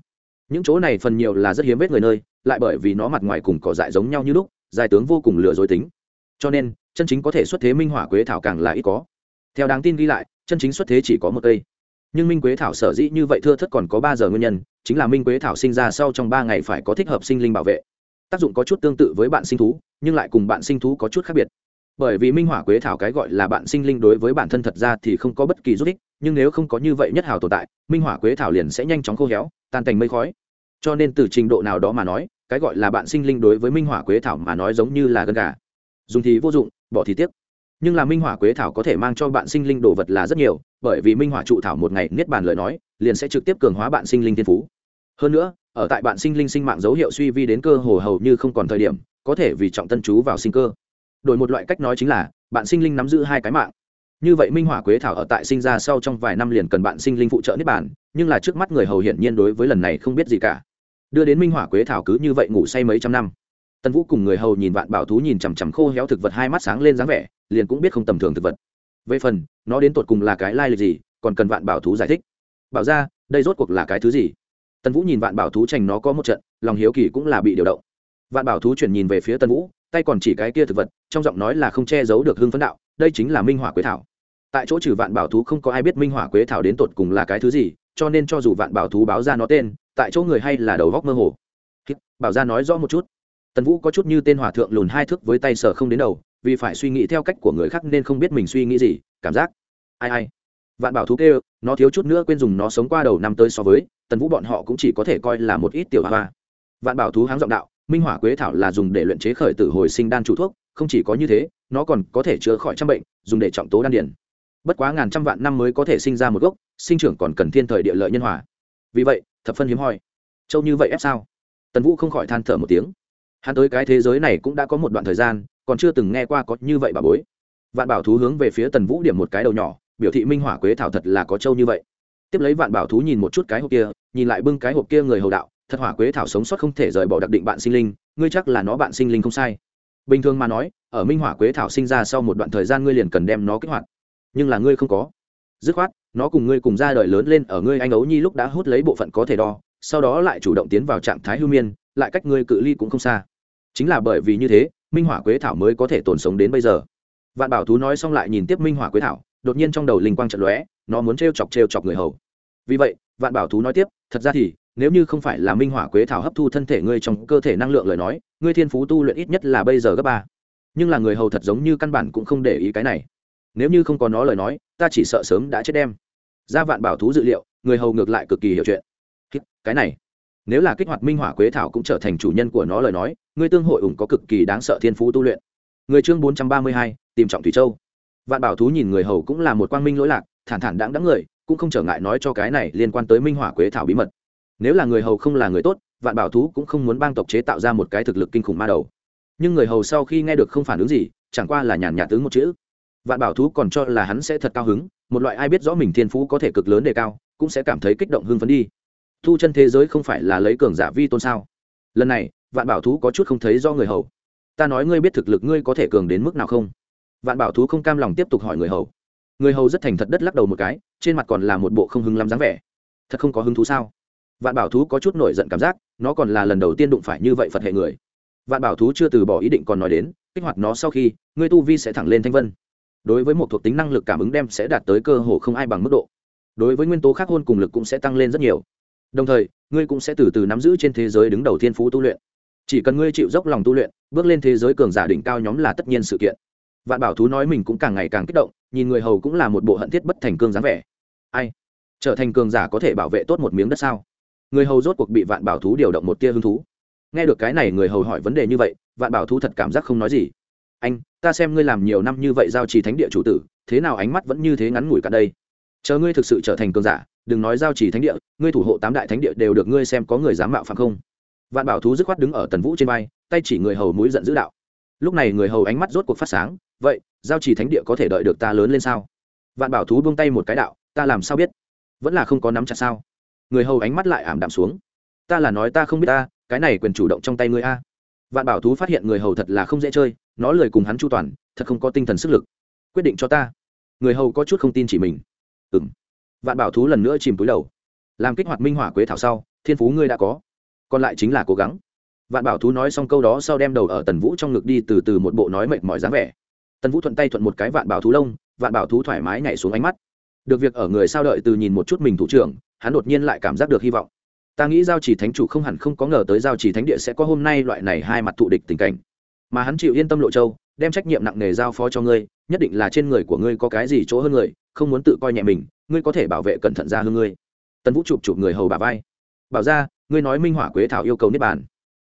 Những chỗ này phần nhiều là rất hiếm vết người nơi, lại bởi vì nó mặt ngoài cùng cỏ dại giống nhau như lúc, dài tướng vô cùng lừa dối tính. Cho nên chân chính có thể xuất thế minh hỏa quế thảo càng là ít có. Theo đáng tin ghi lại, chân chính xuất thế chỉ có một cây. Nhưng minh quế thảo sở dĩ như vậy thưa thất còn có ba giờ nguyên nhân, chính là minh quế thảo sinh ra sau trong ba ngày phải có thích hợp sinh linh bảo vệ. Tác dụng có chút tương tự với bạn sinh thú, nhưng lại cùng bạn sinh thú có chút khác biệt. Bởi vì minh hỏa quế thảo cái gọi là bạn sinh linh đối với bản thân thật ra thì không có bất kỳ giúp ích, nhưng nếu không có như vậy nhất hào tồn tại, minh hỏa quế thảo liền sẽ nhanh chóng khô héo, tan thành mây khói. Cho nên từ trình độ nào đó mà nói, cái gọi là bạn sinh linh đối với minh hỏa quế thảo mà nói giống như là gân gà. Dùng thì vô dụng bỏ thì tiếc. Nhưng là minh hỏa quế thảo có thể mang cho bạn sinh linh đồ vật là rất nhiều, bởi vì minh hỏa trụ thảo một ngày niết bàn lời nói, liền sẽ trực tiếp cường hóa bạn sinh linh thiên phú. Hơn nữa, ở tại bạn sinh linh sinh mạng dấu hiệu suy vi đến cơ hồ hầu như không còn thời điểm, có thể vì trọng tân chú vào sinh cơ. Đổi một loại cách nói chính là, bạn sinh linh nắm giữ hai cái mạng. Như vậy minh hỏa quế thảo ở tại sinh ra sau trong vài năm liền cần bạn sinh linh phụ trợ niết bàn, nhưng là trước mắt người hầu hiển nhiên đối với lần này không biết gì cả. Đưa đến minh hỏa quế thảo cứ như vậy ngủ say mấy trăm năm tần vũ cùng người hầu nhìn vạn bảo thú nhìn chằm chằm khô héo thực vật hai mắt sáng lên dáng vẻ, liền cũng biết không tầm thường thực vật. Về phần, nó đến tột cùng là cái lai lịch gì, còn cần vạn bảo thú giải thích. Bảo ra, đây rốt cuộc là cái thứ gì? Tần vũ nhìn vạn bảo thú trành nó có một trận, lòng hiếu kỳ cũng là bị điều động. Vạn bảo thú chuyển nhìn về phía tần vũ, tay còn chỉ cái kia thực vật, trong giọng nói là không che giấu được hưng phấn đạo, đây chính là minh hỏa quế thảo. Tại chỗ trừ vạn bảo thú không có ai biết minh hỏa quế thảo đến tột cùng là cái thứ gì, cho nên cho dù vạn bảo thú báo ra nó tên, tại chỗ người hay là đầu góc mơ hồ. Bảo ra nói rõ một chút tần vũ có chút như tên hòa thượng lùn hai thước với tay sờ không đến đầu, vì phải suy nghĩ theo cách của người khác nên không biết mình suy nghĩ gì, cảm giác. Ai ai. Vạn bảo thú kêu, nó thiếu chút nữa quên dùng nó sống qua đầu năm tới so với, tần vũ bọn họ cũng chỉ có thể coi là một ít tiểu hoa vạn bảo thú háng giọng đạo, minh hỏa quế thảo là dùng để luyện chế khởi tử hồi sinh đan chủ thuốc, không chỉ có như thế, nó còn có thể chữa khỏi trăm bệnh, dùng để trọng tố đan điển bất quá ngàn trăm vạn năm mới có thể sinh ra một gốc, sinh trưởng còn cần thiên thời địa lợi nhân hòa. Vì vậy, thập phân hiếm hoi. Châu như vậy ép sao? Tần vũ không khỏi than thở một tiếng hắn tới cái thế giới này cũng đã có một đoạn thời gian, còn chưa từng nghe qua có như vậy bà bối. Vạn bảo thú hướng về phía tần vũ điểm một cái đầu nhỏ, biểu thị minh hỏa quế thảo thật là có trâu như vậy. Tiếp lấy vạn bảo thú nhìn một chút cái hộp kia, nhìn lại bưng cái hộp kia người hầu đạo, thật hỏa quế thảo sống sót không thể rời bỏ đặc định bạn sinh linh, ngươi chắc là nó bạn sinh linh không sai. Bình thường mà nói, ở minh hỏa quế thảo sinh ra sau một đoạn thời gian ngươi liền cần đem nó kích hoạt. Nhưng là ngươi không có. Dứt khoát, nó cùng ngươi cùng ra đời lớn lên ở ngươi anh ấu nhi lúc đã hút lấy bộ phận có thể đo, sau đó lại chủ động tiến vào trạng thái hưu miên, lại cách ngươi cự ly cũng không xa chính là bởi vì như thế, minh hỏa quế thảo mới có thể tồn sống đến bây giờ. Vạn bảo thú nói xong lại nhìn tiếp minh hỏa quế thảo, đột nhiên trong đầu linh quang trận lóe, nó muốn t chọc t chọc người hầu. Vì vậy, vạn bảo thú nói tiếp, thật ra thì, nếu như không phải là minh hỏa quế thảo hấp thu thân thể ngươi trong cơ thể năng lượng lời nói, ngươi thiên phú tu luyện ít nhất là bây giờ gấp ba. Nhưng là người hầu thật giống như căn bản cũng không để ý cái này. Nếu như không có nó lời nói, ta chỉ sợ sớm đã chết đem. Ra vạn bảo thú dự liệu, người hầu ngược lại cực kỳ hiểu chuyện. Cái này, nếu là kích hoạt minh hỏa quế thảo cũng trở thành chủ nhân của nó lời nói ngươi tương hội ủng có cực kỳ đáng sợ thiên phú tu luyện. Người chương bốn trăm ba mươi hai, tìm trọng thủy châu. Vạn bảo thú nhìn người hầu cũng là một quang minh lỗi lạc, thản thản đáng đáng người, cũng không trở ngại nói cho cái này liên quan tới minh hỏa quế thảo bí mật. Nếu là người hầu không là người tốt, vạn bảo thú cũng không muốn bang tộc chế tạo ra một cái thực lực kinh khủng ma đầu. Nhưng người hầu sau khi nghe được không phản ứng gì, chẳng qua là nhàn nhạt tướng một chữ. Vạn bảo thú còn cho là hắn sẽ thật cao hứng, một loại ai biết rõ mình thiên phú có thể cực lớn đề cao, cũng sẽ cảm thấy kích động hưng phấn đi. Thu chân thế giới không phải là lấy cường giả vi tôn sao? Lần này vạn bảo thú có chút không thấy do người hầu. Ta nói ngươi biết thực lực ngươi có thể cường đến mức nào không? Vạn bảo thú không cam lòng tiếp tục hỏi người hầu. Người hầu rất thành thật đất lắc đầu một cái, trên mặt còn là một bộ không hứng lắm dáng vẻ. Thật không có hứng thú sao? Vạn bảo thú có chút nổi giận cảm giác, nó còn là lần đầu tiên đụng phải như vậy phật hệ người. Vạn bảo thú chưa từ bỏ ý định còn nói đến, kích hoạt nó sau khi ngươi tu vi sẽ thẳng lên thanh vân. Đối với một thuộc tính năng lực cảm ứng đem sẽ đạt tới cơ hồ không ai bằng mức độ. Đối với nguyên tố khác hôn cùng lực cũng sẽ tăng lên rất nhiều. Đồng thời, ngươi cũng sẽ từ từ nắm giữ trên thế giới đứng đầu thiên phú tu luyện chỉ cần ngươi chịu dốc lòng tu luyện, bước lên thế giới cường giả đỉnh cao nhóm là tất nhiên sự kiện. Vạn bảo thú nói mình cũng càng ngày càng kích động, nhìn người hầu cũng là một bộ hận thiết bất thành cương dáng vẻ. Ai? Trở thành cường giả có thể bảo vệ tốt một miếng đất sao? Người hầu rốt cuộc bị vạn bảo thú điều động một tia hứng thú. Nghe được cái này, người hầu hỏi vấn đề như vậy, vạn bảo thú thật cảm giác không nói gì. Anh, ta xem ngươi làm nhiều năm như vậy giao trì thánh địa chủ tử, thế nào ánh mắt vẫn như thế ngắn ngủi cả đây? Chờ ngươi thực sự trở thành cường giả, đừng nói giao trì thánh địa, ngươi thủ hộ tám đại thánh địa đều được ngươi xem có người dám mạo phạm không? Vạn bảo thú dứt khoát đứng ở tần vũ trên vai, tay chỉ người hầu mũi giận dữ đạo. Lúc này người hầu ánh mắt rốt cuộc phát sáng, vậy, giao trì thánh địa có thể đợi được ta lớn lên sao? Vạn bảo thú buông tay một cái đạo, ta làm sao biết? Vẫn là không có nắm chặt sao? Người hầu ánh mắt lại ảm đạm xuống. Ta là nói ta không biết ta, cái này quyền chủ động trong tay ngươi a. Vạn bảo thú phát hiện người hầu thật là không dễ chơi, nó lời cùng hắn chu toàn, thật không có tinh thần sức lực. Quyết định cho ta. Người hầu có chút không tin chỉ mình. Ừ m vạn bảo thú lần nữa chìm túi đầu. Làm kích hoạt minh hỏa quế thảo sau, thiên phú ngươi đã có còn lại chính là cố gắng. Vạn bảo thú nói xong câu đó sau đem đầu ở tần vũ trong ngực đi từ từ một bộ nói mệt mỏi dáng vẻ. Tần vũ thuận tay thuận một cái vạn bảo thú lông, vạn bảo thú thoải mái nhảy xuống ánh mắt. Được việc ở người sao đợi từ nhìn một chút mình thủ trưởng, hắn đột nhiên lại cảm giác được hy vọng. Ta nghĩ giao chỉ thánh chủ không hẳn không có ngờ tới giao chỉ thánh địa sẽ có hôm nay loại này hai mặt thụ địch tình cảnh. Mà hắn chịu yên tâm lộ châu, đem trách nhiệm nặng nề giao phó cho ngươi, nhất định là trên người của ngươi có cái gì chỗ hơn người, không muốn tự coi nhẹ mình, ngươi có thể bảo vệ cẩn thận ra hơn ngươi. Tần vũ chụp chụp người hầu bà vai. Bảo ra ngươi nói minh hỏa quế thảo yêu cầu niết bàn.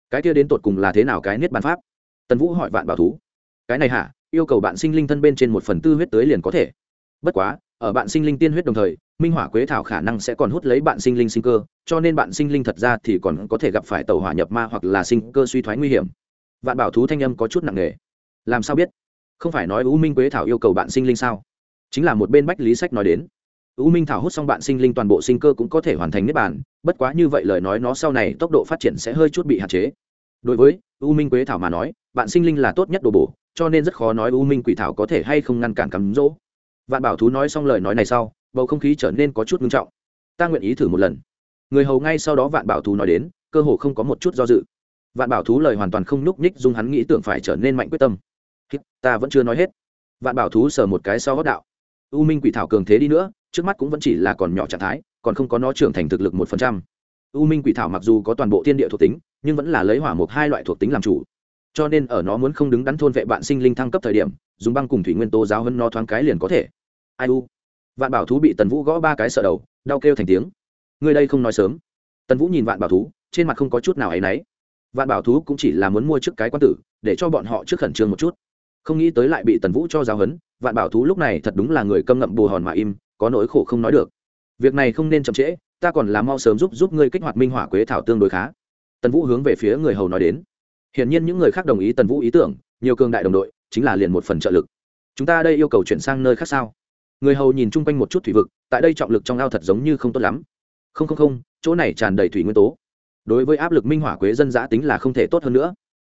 Cái kia đến tột cùng là thế nào cái niết bàn pháp? Tần vũ hỏi vạn bảo thú. Cái này hả? Yêu cầu bạn sinh linh thân bên trên một phần tư huyết tới liền có thể. Bất quá, ở bạn sinh linh tiên huyết đồng thời, minh hỏa quế thảo khả năng sẽ còn hút lấy bạn sinh linh sinh cơ, cho nên bạn sinh linh thật ra thì còn có thể gặp phải tàu hỏa nhập ma hoặc là sinh cơ suy thoái nguy hiểm. Vạn bảo thú thanh âm có chút nặng nề. Làm sao biết? Không phải nói u minh quế thảo yêu cầu bạn sinh linh sao? Chính là một bên bách lý sách nói đến u minh thảo hút xong bạn sinh linh toàn bộ sinh cơ cũng có thể hoàn thành niết bàn, bất quá như vậy lời nói nó sau này tốc độ phát triển sẽ hơi chút bị hạn chế. Đối với u minh quế thảo mà nói, bạn sinh linh là tốt nhất đồ bổ, cho nên rất khó nói u minh quỷ thảo có thể hay không ngăn cản cắm rỗ vạn bảo thú nói xong lời nói này sau, bầu không khí trở nên có chút nghiêm trọng. Ta nguyện ý thử một lần. Người hầu ngay sau đó vạn bảo thú nói đến, cơ hồ không có một chút do dự. Vạn bảo thú lời hoàn toàn không nhúc nhích dung hắn nghĩ tưởng phải trở nên mạnh quyết tâm. Ta vẫn chưa nói hết. Vạn bảo thú sờ một cái sau gót đạo u minh quỷ thảo cường thế đi nữa, trước mắt cũng vẫn chỉ là còn nhỏ trạng thái, còn không có nó trưởng thành thực lực một phần trăm. U minh quỷ thảo mặc dù có toàn bộ thiên địa thuộc tính, nhưng vẫn là lấy hỏa mục hai loại thuộc tính làm chủ. Cho nên ở nó muốn không đứng đắn thôn vệ bạn sinh linh thăng cấp thời điểm, dùng băng cùng thủy nguyên tố giáo hơn nó thoáng cái liền có thể. Ai u? Vạn bảo thú bị tần vũ gõ ba cái sợ đầu, đau kêu thành tiếng. Người đây không nói sớm. Tần vũ nhìn vạn bảo thú, trên mặt không có chút nào áy náy. Vạn bảo thú cũng chỉ là muốn mua trước cái quan tử, để cho bọn họ trước khẩn trương một chút không nghĩ tới lại bị tần vũ cho giáo hấn vạn bảo thú lúc này thật đúng là người câm ngậm bù hòn mà im, có nỗi khổ không nói được. Việc này không nên chậm trễ, ta còn làm mau sớm giúp giúp ngươi kích hoạt minh hỏa quế thảo tương đối khá. Tần vũ hướng về phía người hầu nói đến. Hiển nhiên những người khác đồng ý tần vũ ý tưởng, nhiều cường đại đồng đội, chính là liền một phần trợ lực. Chúng ta đây yêu cầu chuyển sang nơi khác sao? Người hầu nhìn chung quanh một chút thủy vực, tại đây trọng lực trong ao thật giống như không tốt lắm. Không không không, chỗ này tràn đầy thủy nguyên tố. Đối với áp lực minh hỏa quế dân giã tính là không thể tốt hơn nữa.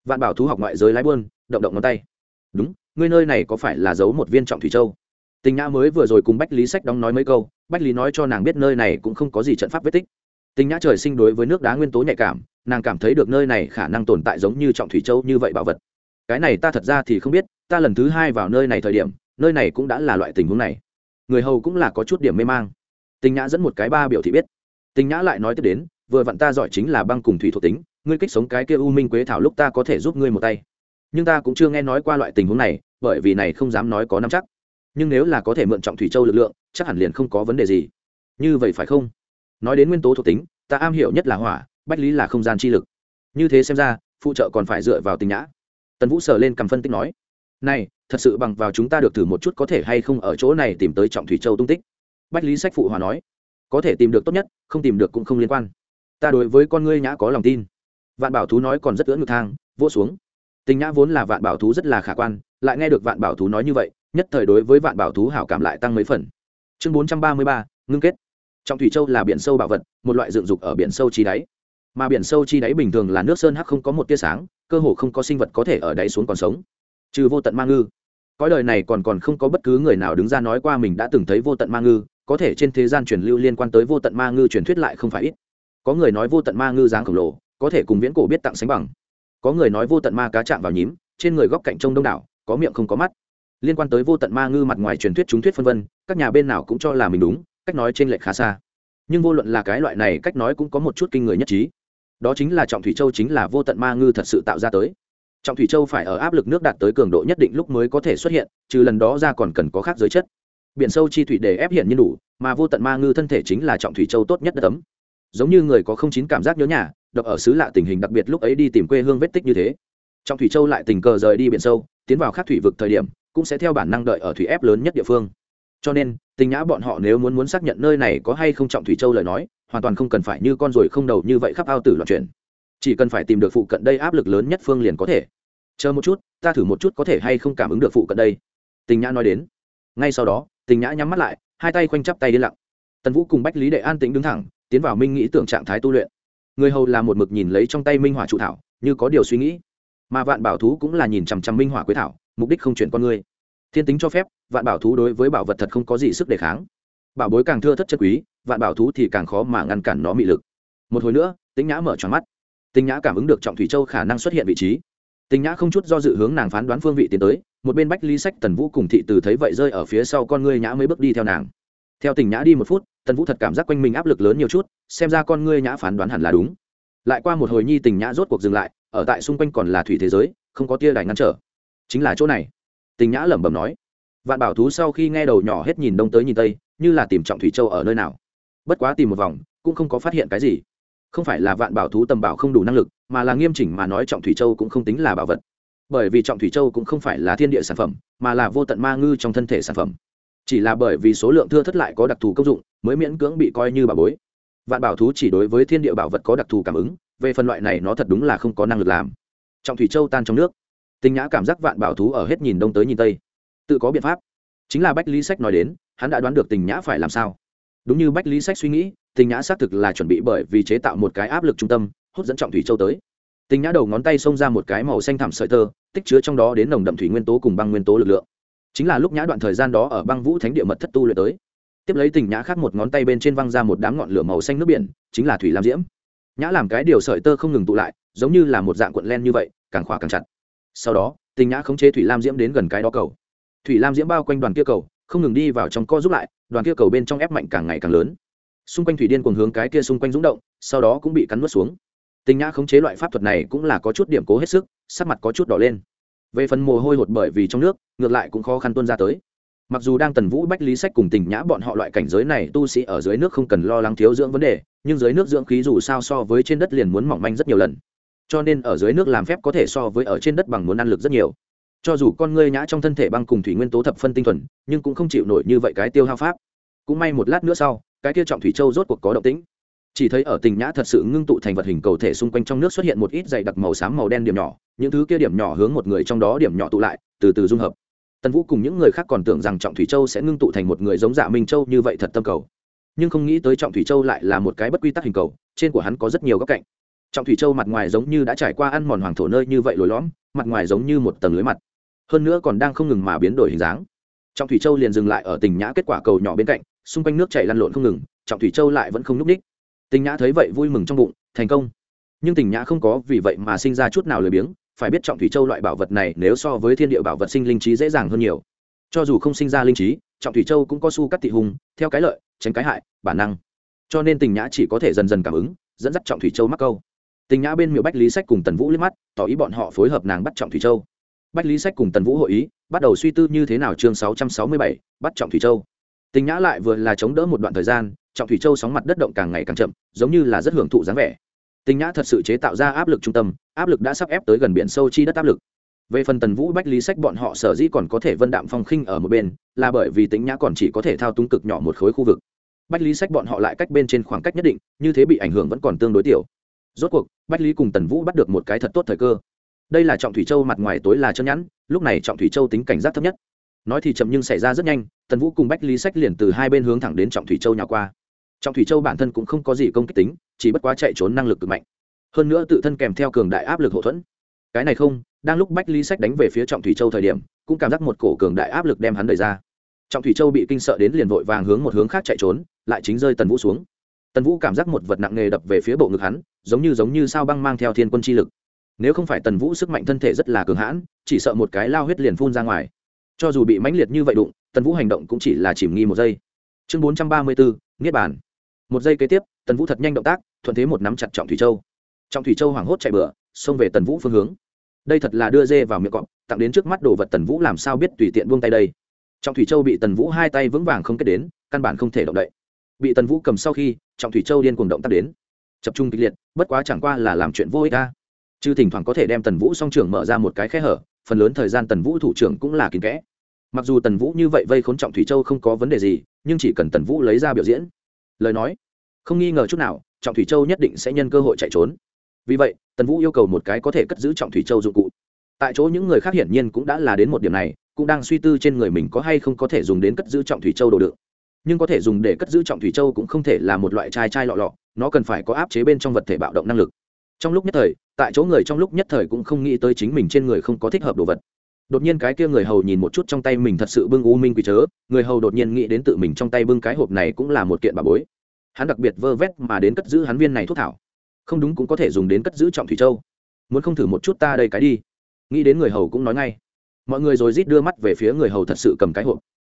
Vạn bảo thú học ngoại giới lái buôn, động động ngón tay đúng, ngươi nơi này có phải là giấu một viên trọng thủy châu? Tình nhã mới vừa rồi cùng bách lý sách đóng nói mấy câu, bách lý nói cho nàng biết nơi này cũng không có gì trận pháp vết tích. Tình nhã trời sinh đối với nước đá nguyên tố nhạy cảm, nàng cảm thấy được nơi này khả năng tồn tại giống như trọng thủy châu như vậy bảo vật. Cái này ta thật ra thì không biết, ta lần thứ hai vào nơi này thời điểm, nơi này cũng đã là loại tình huống này. Người hầu cũng là có chút điểm mê mang. Tình nhã dẫn một cái ba biểu thị biết. Tình nhã lại nói tiếp đến, vừa vặn ta giỏi chính là băng cùng thủy thuộc tính, ngươi kích sống cái kia u minh quế thảo lúc ta có thể giúp ngươi một tay nhưng ta cũng chưa nghe nói qua loại tình huống này, bởi vì này không dám nói có nắm chắc. Nhưng nếu là có thể mượn trọng thủy châu lực lượng, chắc hẳn liền không có vấn đề gì. Như vậy phải không? Nói đến nguyên tố thuộc tính, ta am hiểu nhất là hỏa, bách lý là không gian chi lực. Như thế xem ra, phụ trợ còn phải dựa vào tình nhã. Tần vũ sờ lên cầm phân tích nói, này, thật sự bằng vào chúng ta được thử một chút có thể hay không ở chỗ này tìm tới trọng thủy châu tung tích. Bách lý sách phụ hòa nói, có thể tìm được tốt nhất, không tìm được cũng không liên quan. Ta đối với con ngươi nhã có lòng tin. Vạn bảo thú nói còn rất ưỡn ngực thang, vỗ xuống tình nhã vốn là vạn bảo thú rất là khả quan, lại nghe được vạn bảo thú nói như vậy, nhất thời đối với vạn bảo thú hảo cảm lại tăng mấy phần. Chương bốn trăm ba mươi ba, ngưng kết. Trọng thủy châu là biển sâu bảo vật, một loại dựng dục ở biển sâu chi đáy. Mà biển sâu chi đáy bình thường là nước sơn hắc không có một tia sáng, cơ hồ không có sinh vật có thể ở đáy xuống còn sống. Trừ vô tận ma ngư. Cõi đời này còn còn không có bất cứ người nào đứng ra nói qua mình đã từng thấy vô tận ma ngư, có thể trên thế gian truyền lưu liên quan tới vô tận ma ngư truyền thuyết lại không phải ít. Có người nói vô tận ma ngư dáng khổng lồ, có thể cùng viễn cổ biết tặng sánh bằng có người nói vô tận ma cá chạm vào nhím, trên người góc cạnh trông đông đảo, có miệng không có mắt. Liên quan tới vô tận ma ngư mặt ngoài truyền thuyết chúng thuyết phân vân, các nhà bên nào cũng cho là mình đúng, cách nói trên lệch khá xa. Nhưng vô luận là cái loại này, cách nói cũng có một chút kinh người nhất trí. Đó chính là trọng thủy châu chính là vô tận ma ngư thật sự tạo ra tới. Trọng thủy châu phải ở áp lực nước đạt tới cường độ nhất định lúc mới có thể xuất hiện, trừ lần đó ra còn cần có khác giới chất. Biển sâu chi thủy để ép hiện như đủ, mà vô tận ma ngư thân thể chính là trọng thủy châu tốt nhất đất ấm giống như người có không chín cảm giác nhớ nhà đọc ở xứ lạ tình hình đặc biệt lúc ấy đi tìm quê hương vết tích như thế. Trong thủy châu lại tình cờ rời đi biển sâu, tiến vào khắc thủy vực thời điểm, cũng sẽ theo bản năng đợi ở thủy ép lớn nhất địa phương. Cho nên, tình nhã bọn họ nếu muốn muốn xác nhận nơi này có hay không trọng thủy châu lời nói, hoàn toàn không cần phải như con ruồi không đầu như vậy khắp ao tử loạn chuyển. Chỉ cần phải tìm được phụ cận đây áp lực lớn nhất phương liền có thể. Chờ một chút, ta thử một chút có thể hay không cảm ứng được phụ cận đây. Tình nhã nói đến. Ngay sau đó, tình nhã nhắm mắt lại, hai tay khoanh chắp tay đi lặng. Tần vũ cùng bách lý đệ an tĩnh đứng thẳng tiến vào minh nghĩ tưởng trạng thái tu luyện. Người hầu là một mực nhìn lấy trong tay minh hỏa trụ thảo, như có điều suy nghĩ. Mà vạn bảo thú cũng là nhìn chằm chằm minh hỏa quế thảo, mục đích không chuyển con người. Thiên tính cho phép, vạn bảo thú đối với bảo vật thật không có gì sức đề kháng. Bảo bối càng thưa thất chất quý, vạn bảo thú thì càng khó mà ngăn cản nó mị lực. Một hồi nữa tính nhã mở tròn mắt. Tính nhã cảm ứng được trọng thủy châu khả năng xuất hiện vị trí. Tính nhã không chút do dự hướng nàng phán đoán phương vị tiến tới, một bên bách ly sách, tần vũ cùng thị từ thấy vậy rơi ở phía sau con ngươi nhã mới bước đi theo nàng. Theo tình nhã đi một phút tần vũ thật cảm giác quanh mình áp lực lớn nhiều chút, xem ra con ngươi nhã phán đoán hẳn là đúng. Lại qua một hồi nhi tình nhã rốt cuộc dừng lại, ở tại xung quanh còn là thủy thế giới, không có tia đài ngăn trở. Chính là chỗ này. Tình nhã lẩm bẩm nói. Vạn bảo thú sau khi nghe đầu nhỏ hết nhìn đông tới nhìn tây, như là tìm trọng thủy châu ở nơi nào. Bất quá tìm một vòng, cũng không có phát hiện cái gì. Không phải là vạn bảo thú tầm bảo không đủ năng lực, mà là nghiêm chỉnh mà nói trọng thủy châu cũng không tính là bảo vật. Bởi vì trọng thủy châu cũng không phải là thiên địa sản phẩm, mà là vô tận ma ngư trong thân thể sản phẩm chỉ là bởi vì số lượng thưa thất lại có đặc thù công dụng, mới miễn cưỡng bị coi như bảo bối. Vạn bảo thú chỉ đối với thiên địa bảo vật có đặc thù cảm ứng, về phần loại này nó thật đúng là không có năng lực làm. Trọng thủy châu tan trong nước. Tinh nhã cảm giác vạn bảo thú ở hết nhìn đông tới nhìn tây. Tự có biện pháp. Chính là bách lý sách nói đến, hắn đã đoán được tình nhã phải làm sao. Đúng như bách lý sách suy nghĩ tình nhã xác thực là chuẩn bị bởi vì chế tạo một cái áp lực trung tâm, hút dẫn trọng thủy châu tới. Tình nhã đầu ngón tay xông ra một cái màu xanh thảm sợi tơ, tích chứa trong đó đến nồng đậm thủy nguyên tố cùng băng nguyên tố lực lượng chính là lúc nhã đoạn thời gian đó ở băng vũ thánh địa mật thất tu luyện tới. Tiếp lấy tình nhã khác một ngón tay bên trên văng ra một đám ngọn lửa màu xanh nước biển, chính là thủy lam diễm. Nhã làm cái điều sợi tơ không ngừng tụ lại, giống như là một dạng cuộn len như vậy, càng khỏa càng chặt. Sau đó, tình nhã khống chế thủy lam diễm đến gần cái đó cầu. Thủy lam diễm bao quanh đoàn kia cầu, không ngừng đi vào trong co giúp lại, đoàn kia cầu bên trong ép mạnh càng ngày càng lớn. Xung quanh thủy điên cùng hướng cái kia xung quanh rúng động, sau đó cũng bị cắn nuốt xuống. Tình nhã khống chế loại pháp thuật này cũng là có chút điểm cố hết sức, sắc mặt có chút đỏ lên về phần mồ hôi hột bởi vì trong nước, ngược lại cũng khó khăn tuân ra tới. Mặc dù đang tần vũ bách lý sách cùng tình nhã bọn họ loại cảnh giới này tu sĩ ở dưới nước không cần lo lắng thiếu dưỡng vấn đề, nhưng dưới nước dưỡng khí dù sao so với trên đất liền muốn mỏng manh rất nhiều lần. Cho nên ở dưới nước làm phép có thể so với ở trên đất bằng muốn ăn lực rất nhiều. Cho dù con ngươi nhã trong thân thể băng cùng thủy nguyên tố thập phân tinh thuần, nhưng cũng không chịu nổi như vậy cái tiêu hao pháp. Cũng may một lát nữa sau, cái kia trọng thủy châu rốt cuộc có động tĩnh chỉ thấy ở tình nhã thật sự ngưng tụ thành vật hình cầu thể xung quanh trong nước xuất hiện một ít dày đặc màu xám màu đen điểm nhỏ. Những thứ kia điểm nhỏ hướng một người trong đó điểm nhỏ tụ lại, từ từ dung hợp. Tần vũ cùng những người khác còn tưởng rằng trọng thủy châu sẽ ngưng tụ thành một người giống dạ minh châu như vậy thật tâm cầu. Nhưng không nghĩ tới trọng thủy châu lại là một cái bất quy tắc hình cầu, trên của hắn có rất nhiều góc cạnh. Trọng thủy châu mặt ngoài giống như đã trải qua ăn mòn hoàng thổ nơi như vậy lồi lõm, mặt ngoài giống như một tầng lưới mặt. Hơn nữa còn đang không ngừng mà biến đổi hình dáng. Trọng thủy châu liền dừng lại ở tình nhã kết quả cầu nhỏ bên cạnh, xung quanh nước chảy lăn lộn không ngừng, trọng thủy châu lại vẫn không n ú c ních tình nhã thấy vậy vui mừng trong bụng, thành công. Nhưng tình nhã không có vì vậy mà sinh ra chút nào lười biếng, phải biết trọng thủy châu loại bảo vật này nếu so với thiên địa bảo vật sinh linh trí dễ dàng hơn nhiều. Cho dù không sinh ra linh trí, trọng thủy châu cũng có su cắt thị hùng, theo cái lợi, tránh cái hại, bản năng. Cho nên tình nhã chỉ có thể dần dần cảm ứng, dẫn dắt trọng thủy châu mắc câu. Tình nhã bên miệng bách lý sách cùng tần vũ liếc mắt, tỏ ý bọn họ phối hợp nàng bắt trọng thủy châu. Bách lý sách cùng tần vũ hội ý, bắt đầu suy tư như thế nào chương sáu trăm sáu mươi bảy, bắt trọng thủy châu. Tình nhã lại vừa là chống đỡ một đoạn thời gian trọng thủy châu sóng mặt đất động càng ngày càng chậm, giống như là rất hưởng thụ dáng vẻ. Tình nhã thật sự chế tạo ra áp lực trung tâm, áp lực đã sắp ép tới gần biển sâu chi đất áp lực. Về phần tần vũ, bách lý sách bọn họ sở dĩ còn có thể vân đạm phong khinh ở một bên, là bởi vì tính nhã còn chỉ có thể thao túng cực nhỏ một khối khu vực. Bách lý sách bọn họ lại cách bên trên khoảng cách nhất định, như thế bị ảnh hưởng vẫn còn tương đối tiểu. Rốt cuộc, bách lý cùng tần vũ bắt được một cái thật tốt thời cơ. Đây là trọng thủy châu mặt ngoài tối là chân nhẵn, lúc này trọng thủy châu tính cảnh giác thấp nhất. Nói thì chậm nhưng xảy ra rất nhanh, tần vũ cùng bách lý sách liền từ hai bên hướng thẳng đến trọng thủy châu nhà qua trọng thủy châu bản thân cũng không có gì công kích tính, chỉ bất quá chạy trốn năng lực cực mạnh. Hơn nữa tự thân kèm theo cường đại áp lực hậu thuẫn. Cái này không, đang lúc bách lý sách đánh về phía trọng thủy châu thời điểm, cũng cảm giác một cổ cường đại áp lực đem hắn đẩy ra. Trọng thủy châu bị kinh sợ đến liền vội vàng hướng một hướng khác chạy trốn, lại chính rơi tần vũ xuống. Tần vũ cảm giác một vật nặng nề đập về phía bộ ngực hắn, giống như giống như sao băng mang theo thiên quân chi lực. Nếu không phải tần vũ sức mạnh thân thể rất là cường hãn, chỉ sợ một cái lao huyết liền phun ra ngoài. Cho dù bị mãnh liệt như vậy đụng, tần vũ hành động cũng chỉ là chìm nghi một giây. Chương bốn trăm ba mươi bốn niết bàn một giây kế tiếp, tần vũ thật nhanh động tác, thuận thế một nắm chặt trọng thủy châu. Trọng thủy châu hoảng hốt chạy bừa, xông về tần vũ phương hướng. Đây thật là đưa dê vào miệng cọp, tặng đến trước mắt đồ vật tần vũ làm sao biết tùy tiện buông tay đây. Trọng thủy châu bị tần vũ hai tay vững vàng không kết đến, căn bản không thể động đậy. Bị tần vũ cầm sau khi, trọng thủy châu điên cuồng động tác đến. Tập trung kịch liệt, bất quá chẳng qua là làm chuyện vô ích ta chứ thỉnh thoảng có thể đem tần vũ song trưởng mở ra một cái khe hở, phần lớn thời gian tần vũ thủ trưởng cũng là kín kẽ. Mặc dù tần vũ như vậy vây khốn trọng thủy châu không có vấn đề gì, nhưng chỉ cần tần vũ lấy ra biểu diễn lời nói. Không nghi ngờ chút nào, trọng thủy châu nhất định sẽ nhân cơ hội chạy trốn. Vì vậy, tần vũ yêu cầu một cái có thể cất giữ trọng thủy châu dụng cụ. Tại chỗ những người khác hiển nhiên cũng đã là đến một điểm này, cũng đang suy tư trên người mình có hay không có thể dùng đến cất giữ trọng thủy châu đồ đựng. Nhưng có thể dùng để cất giữ trọng thủy châu cũng không thể là một loại chai chai lọ lọ, nó cần phải có áp chế bên trong vật thể bạo động năng lực. Trong lúc nhất thời, tại chỗ người trong lúc nhất thời cũng không nghĩ tới chính mình trên người không có thích hợp đồ vật đột nhiên cái kia người hầu nhìn một chút trong tay mình thật sự bưng u minh quỷ chớ, người hầu đột nhiên nghĩ đến tự mình trong tay bưng cái hộp này cũng là một kiện bà bối. Hắn đặc biệt vơ vét mà đến cất giữ hắn viên này thuốc thảo. Không đúng cũng có thể dùng đến cất giữ trọng thủy châu. Muốn không thử một chút ta đây cái đi. Nghĩ đến người hầu cũng nói ngay. Mọi người rồi rít đưa mắt về phía người hầu thật sự cầm cái hộp.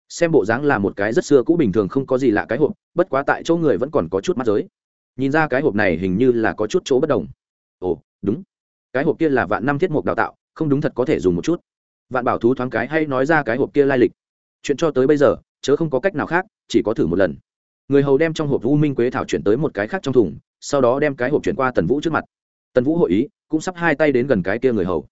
Xem bộ dáng là một cái rất xưa cũ bình thường không có gì lạ cái hộp, bất quá tại chỗ người vẫn còn có chút mắt giới. Nhìn ra cái hộp này hình như là có chút chỗ bất đồng. Ồ, đúng. Cái hộp kia là vạn năm thiết mục đào tạo, không đúng thật có thể dùng một chút vạn bảo thú thoáng cái hay nói ra cái hộp kia lai lịch. Chuyện cho tới bây giờ, chớ không có cách nào khác, chỉ có thử một lần. Người hầu đem trong hộp u minh quế thảo chuyển tới một cái khác trong thùng, sau đó đem cái hộp chuyển qua tần vũ trước mặt. Tần vũ hội ý, cũng sắp hai tay đến gần cái kia người hầu.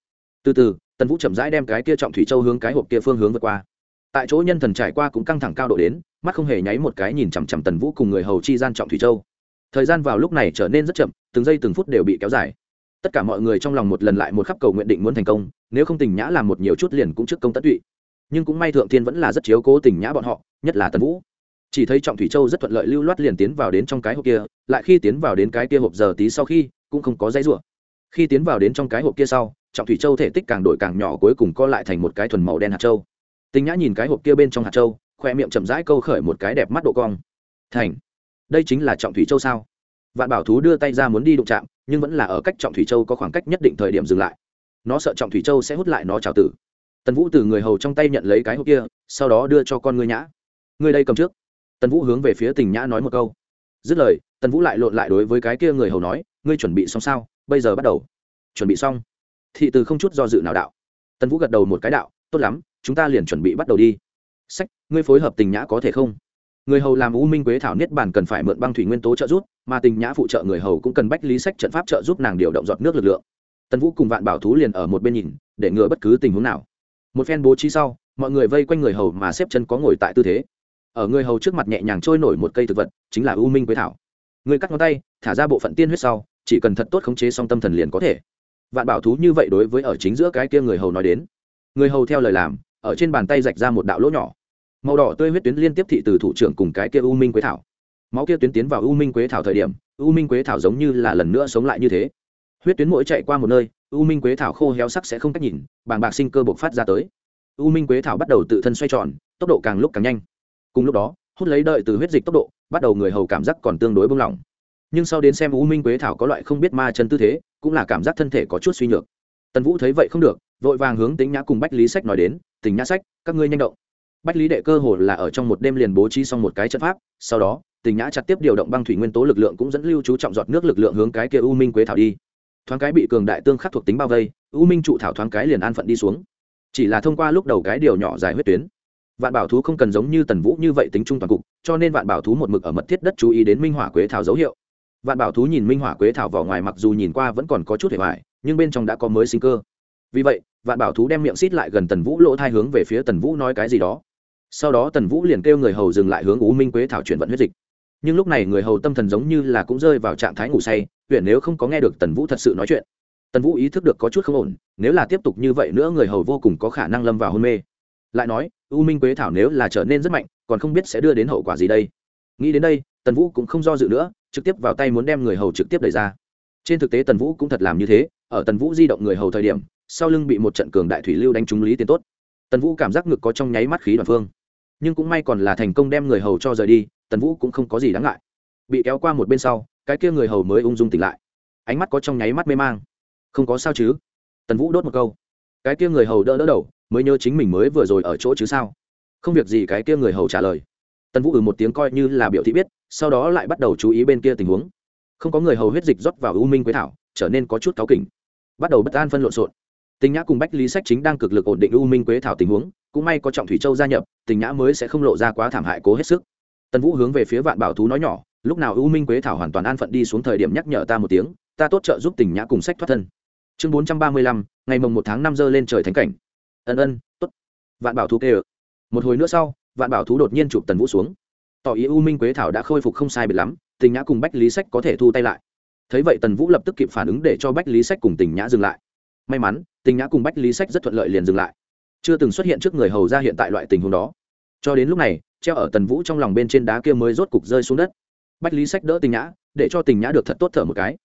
Từ từ, tần vũ chậm rãi đem cái kia trọng thủy châu hướng cái hộp kia phương hướng vượt qua. Tại chỗ nhân thần trải qua cũng căng thẳng cao độ đến, mắt không hề nháy một cái nhìn chằm chằm tần vũ cùng người hầu chi gian trọng thủy châu. Thời gian vào lúc này trở nên rất chậm, từng giây từng phút đều bị kéo dài tất cả mọi người trong lòng một lần lại một khắp cầu nguyện định muốn thành công, nếu không tình nhã làm một nhiều chút liền cũng trước công tất tụy. Nhưng cũng may thượng thiên vẫn là rất chiếu cố tình nhã bọn họ, nhất là tần vũ. Chỉ thấy trọng thủy châu rất thuận lợi lưu loát liền tiến vào đến trong cái hộp kia, lại khi tiến vào đến cái kia hộp giờ tí sau khi, cũng không có dãy rủa. Khi tiến vào đến trong cái hộp kia sau, trọng thủy châu thể tích càng đổi càng nhỏ cuối cùng co lại thành một cái thuần màu đen hạt châu. Tình nhã nhìn cái hộp kia bên trong hạt châu, khoe miệng chậm rãi câu khởi một cái đẹp mắt độ cong. Thành, đây chính là trọng thủy châu sao? Vạn bảo thú đưa tay ra muốn đi đụng chạm nhưng vẫn là ở cách trọng thủy châu có khoảng cách nhất định thời điểm dừng lại. Nó sợ trọng thủy châu sẽ hút lại nó trào tử. Tần vũ từ người hầu trong tay nhận lấy cái hộp kia, sau đó đưa cho con ngươi nhã. Ngươi đây cầm trước. Tần vũ hướng về phía tình nhã nói một câu. Dứt lời, tần vũ lại lộn lại đối với cái kia người hầu nói, ngươi chuẩn bị xong sao? Bây giờ bắt đầu. Chuẩn bị xong. Thị từ không chút do dự nào đạo. Tần vũ gật đầu một cái đạo, tốt lắm, chúng ta liền chuẩn bị bắt đầu đi. Sách, ngươi phối hợp tình nhã có thể không? Người hầu làm u minh quế thảo niết bản cần phải mượn băng thủy nguyên tố trợ giúp mà tình nhã phụ trợ người hầu cũng cần bách lý sách trận pháp trợ giúp nàng điều động giọt nước lực lượng. Tần vũ cùng vạn bảo thú liền ở một bên nhìn, để ngừa bất cứ tình huống nào. Một phen bố trí sau, mọi người vây quanh người hầu mà xếp chân có ngồi tại tư thế. Ở người hầu trước mặt nhẹ nhàng trôi nổi một cây thực vật, chính là u minh quế thảo. Người cắt ngón tay, thả ra bộ phận tiên huyết sau, chỉ cần thật tốt khống chế song tâm thần liền có thể. Vạn bảo thú như vậy đối với ở chính giữa cái kia người hầu nói đến. Người hầu theo lời làm, ở trên bàn tay rạch ra một đạo lỗ nhỏ. Màu đỏ tươi huyết tuyến liên tiếp thị từ thủ trưởng cùng cái kia u minh quế thảo máu kia tuyến tiến vào u minh quế thảo thời điểm, u minh quế thảo giống như là lần nữa sống lại như thế. Huyết tuyến mỗi chạy qua một nơi, u minh quế thảo khô héo sắc sẽ không cách nhìn, bàng bạc sinh cơ bộc phát ra tới. U minh quế thảo bắt đầu tự thân xoay tròn, tốc độ càng lúc càng nhanh. Cùng lúc đó, hút lấy đợi từ huyết dịch tốc độ, bắt đầu người hầu cảm giác còn tương đối bông lỏng. Nhưng sau đến xem u minh quế thảo có loại không biết ma chân tư thế, cũng là cảm giác thân thể có chút suy nhược. Tần vũ thấy vậy không được, vội vàng hướng tính nhã cùng bách lý sách nói đến Tỉnh nhã sách, các ngươi nhanh động. Bách lý đệ cơ hồ là ở trong một đêm liền bố trí xong một cái trận pháp, sau đó tình nhã chặt tiếp điều động băng thủy nguyên tố lực lượng cũng dẫn lưu chú trọng giọt nước lực lượng hướng cái kia u minh quế thảo đi. Thoáng cái bị cường đại tương khắc thuộc tính bao vây, u minh trụ thảo thoáng cái liền an phận đi xuống. Chỉ là thông qua lúc đầu cái điều nhỏ dài huyết tuyến, vạn bảo thú không cần giống như tần vũ như vậy tính trung toàn cục, cho nên vạn bảo thú một mực ở mật thiết đất chú ý đến minh hỏa quế thảo dấu hiệu. Vạn bảo thú nhìn minh hỏa quế thảo vỏ ngoài mặc dù nhìn qua vẫn còn có chút hề hoại nhưng bên trong đã có mới sinh cơ. Vì vậy, vạn bảo thú đem miệng xít lại gần tần vũ lỗ thai hướng về phía tần vũ nói cái gì đó. Sau đó tần vũ liền kêu người hầu dừng lại hướng u minh quế thảo chuyển vận huyết dịch nhưng lúc này người hầu tâm thần giống như là cũng rơi vào trạng thái ngủ say, huyện nếu không có nghe được tần vũ thật sự nói chuyện. Tần vũ ý thức được có chút không ổn, nếu là tiếp tục như vậy nữa người hầu vô cùng có khả năng lâm vào hôn mê. Lại nói, u minh quế thảo nếu là trở nên rất mạnh, còn không biết sẽ đưa đến hậu quả gì đây. Nghĩ đến đây, tần vũ cũng không do dự nữa, trực tiếp vào tay muốn đem người hầu trực tiếp đẩy ra. Trên thực tế tần vũ cũng thật làm như thế, ở tần vũ di động người hầu thời điểm, sau lưng bị một trận cường đại thủy lưu đánh trúng lý tiền tốt. Tần vũ cảm giác ngực có trong nháy mắt khí đoàn phương. Nhưng cũng may còn là thành công đem người hầu cho rời đi tần vũ cũng không có gì đáng ngại. Bị kéo qua một bên sau, cái kia người hầu mới ung dung tỉnh lại. Ánh mắt có trong nháy mắt mê mang. Không có sao chứ? Tần vũ đốt một câu. Cái kia người hầu đỡ đỡ đầu, mới nhớ chính mình mới vừa rồi ở chỗ chứ sao? Không việc gì cái kia người hầu trả lời. Tần vũ ừ một tiếng coi như là biểu thị biết, sau đó lại bắt đầu chú ý bên kia tình huống. Không có người hầu huyết dịch rót vào u minh quế thảo, trở nên có chút cáu kỉnh. Bắt đầu bất an phân lộn xộn. Tình nhã cùng bách lý sách chính đang cực lực ổn định u minh quế thảo tình huống, cũng may có trọng thủy châu gia nhập tình nhã mới sẽ không lộ ra quá thảm hại cố hết sức tần vũ hướng về phía vạn bảo thú nói nhỏ, lúc nào u minh quế thảo hoàn toàn an phận đi xuống thời điểm nhắc nhở ta một tiếng, ta tốt trợ giúp tình nhã cùng sách thoát thân. Chương bốn trăm ba mươi lăm, ngày mồng một tháng năm dơ lên trời thánh cảnh. Ân ân t ố t vạn bảo thú kê ự một hồi nữa sau, vạn bảo thú đột nhiên chụp tần vũ xuống. Tỏ ý u minh quế thảo đã khôi phục không sai biệt lắm, tình nhã cùng bách lý sách có thể thu tay lại. Thấy vậy tần vũ lập tức kịp phản ứng để cho bách lý sách cùng tình nhã dừng lại. May mắn, tình nhã cùng bách lý sách rất thuận lợi liền dừng lại. Chưa từng xuất hiện trước người hầu ra hiện tại loại tình huống đó. Cho đến lúc này treo ở tần vũ trong lòng bên trên đá kia mới rốt cục rơi xuống đất. Bách lý sách đỡ tình nhã, để cho tình nhã được thật tốt thở một cái.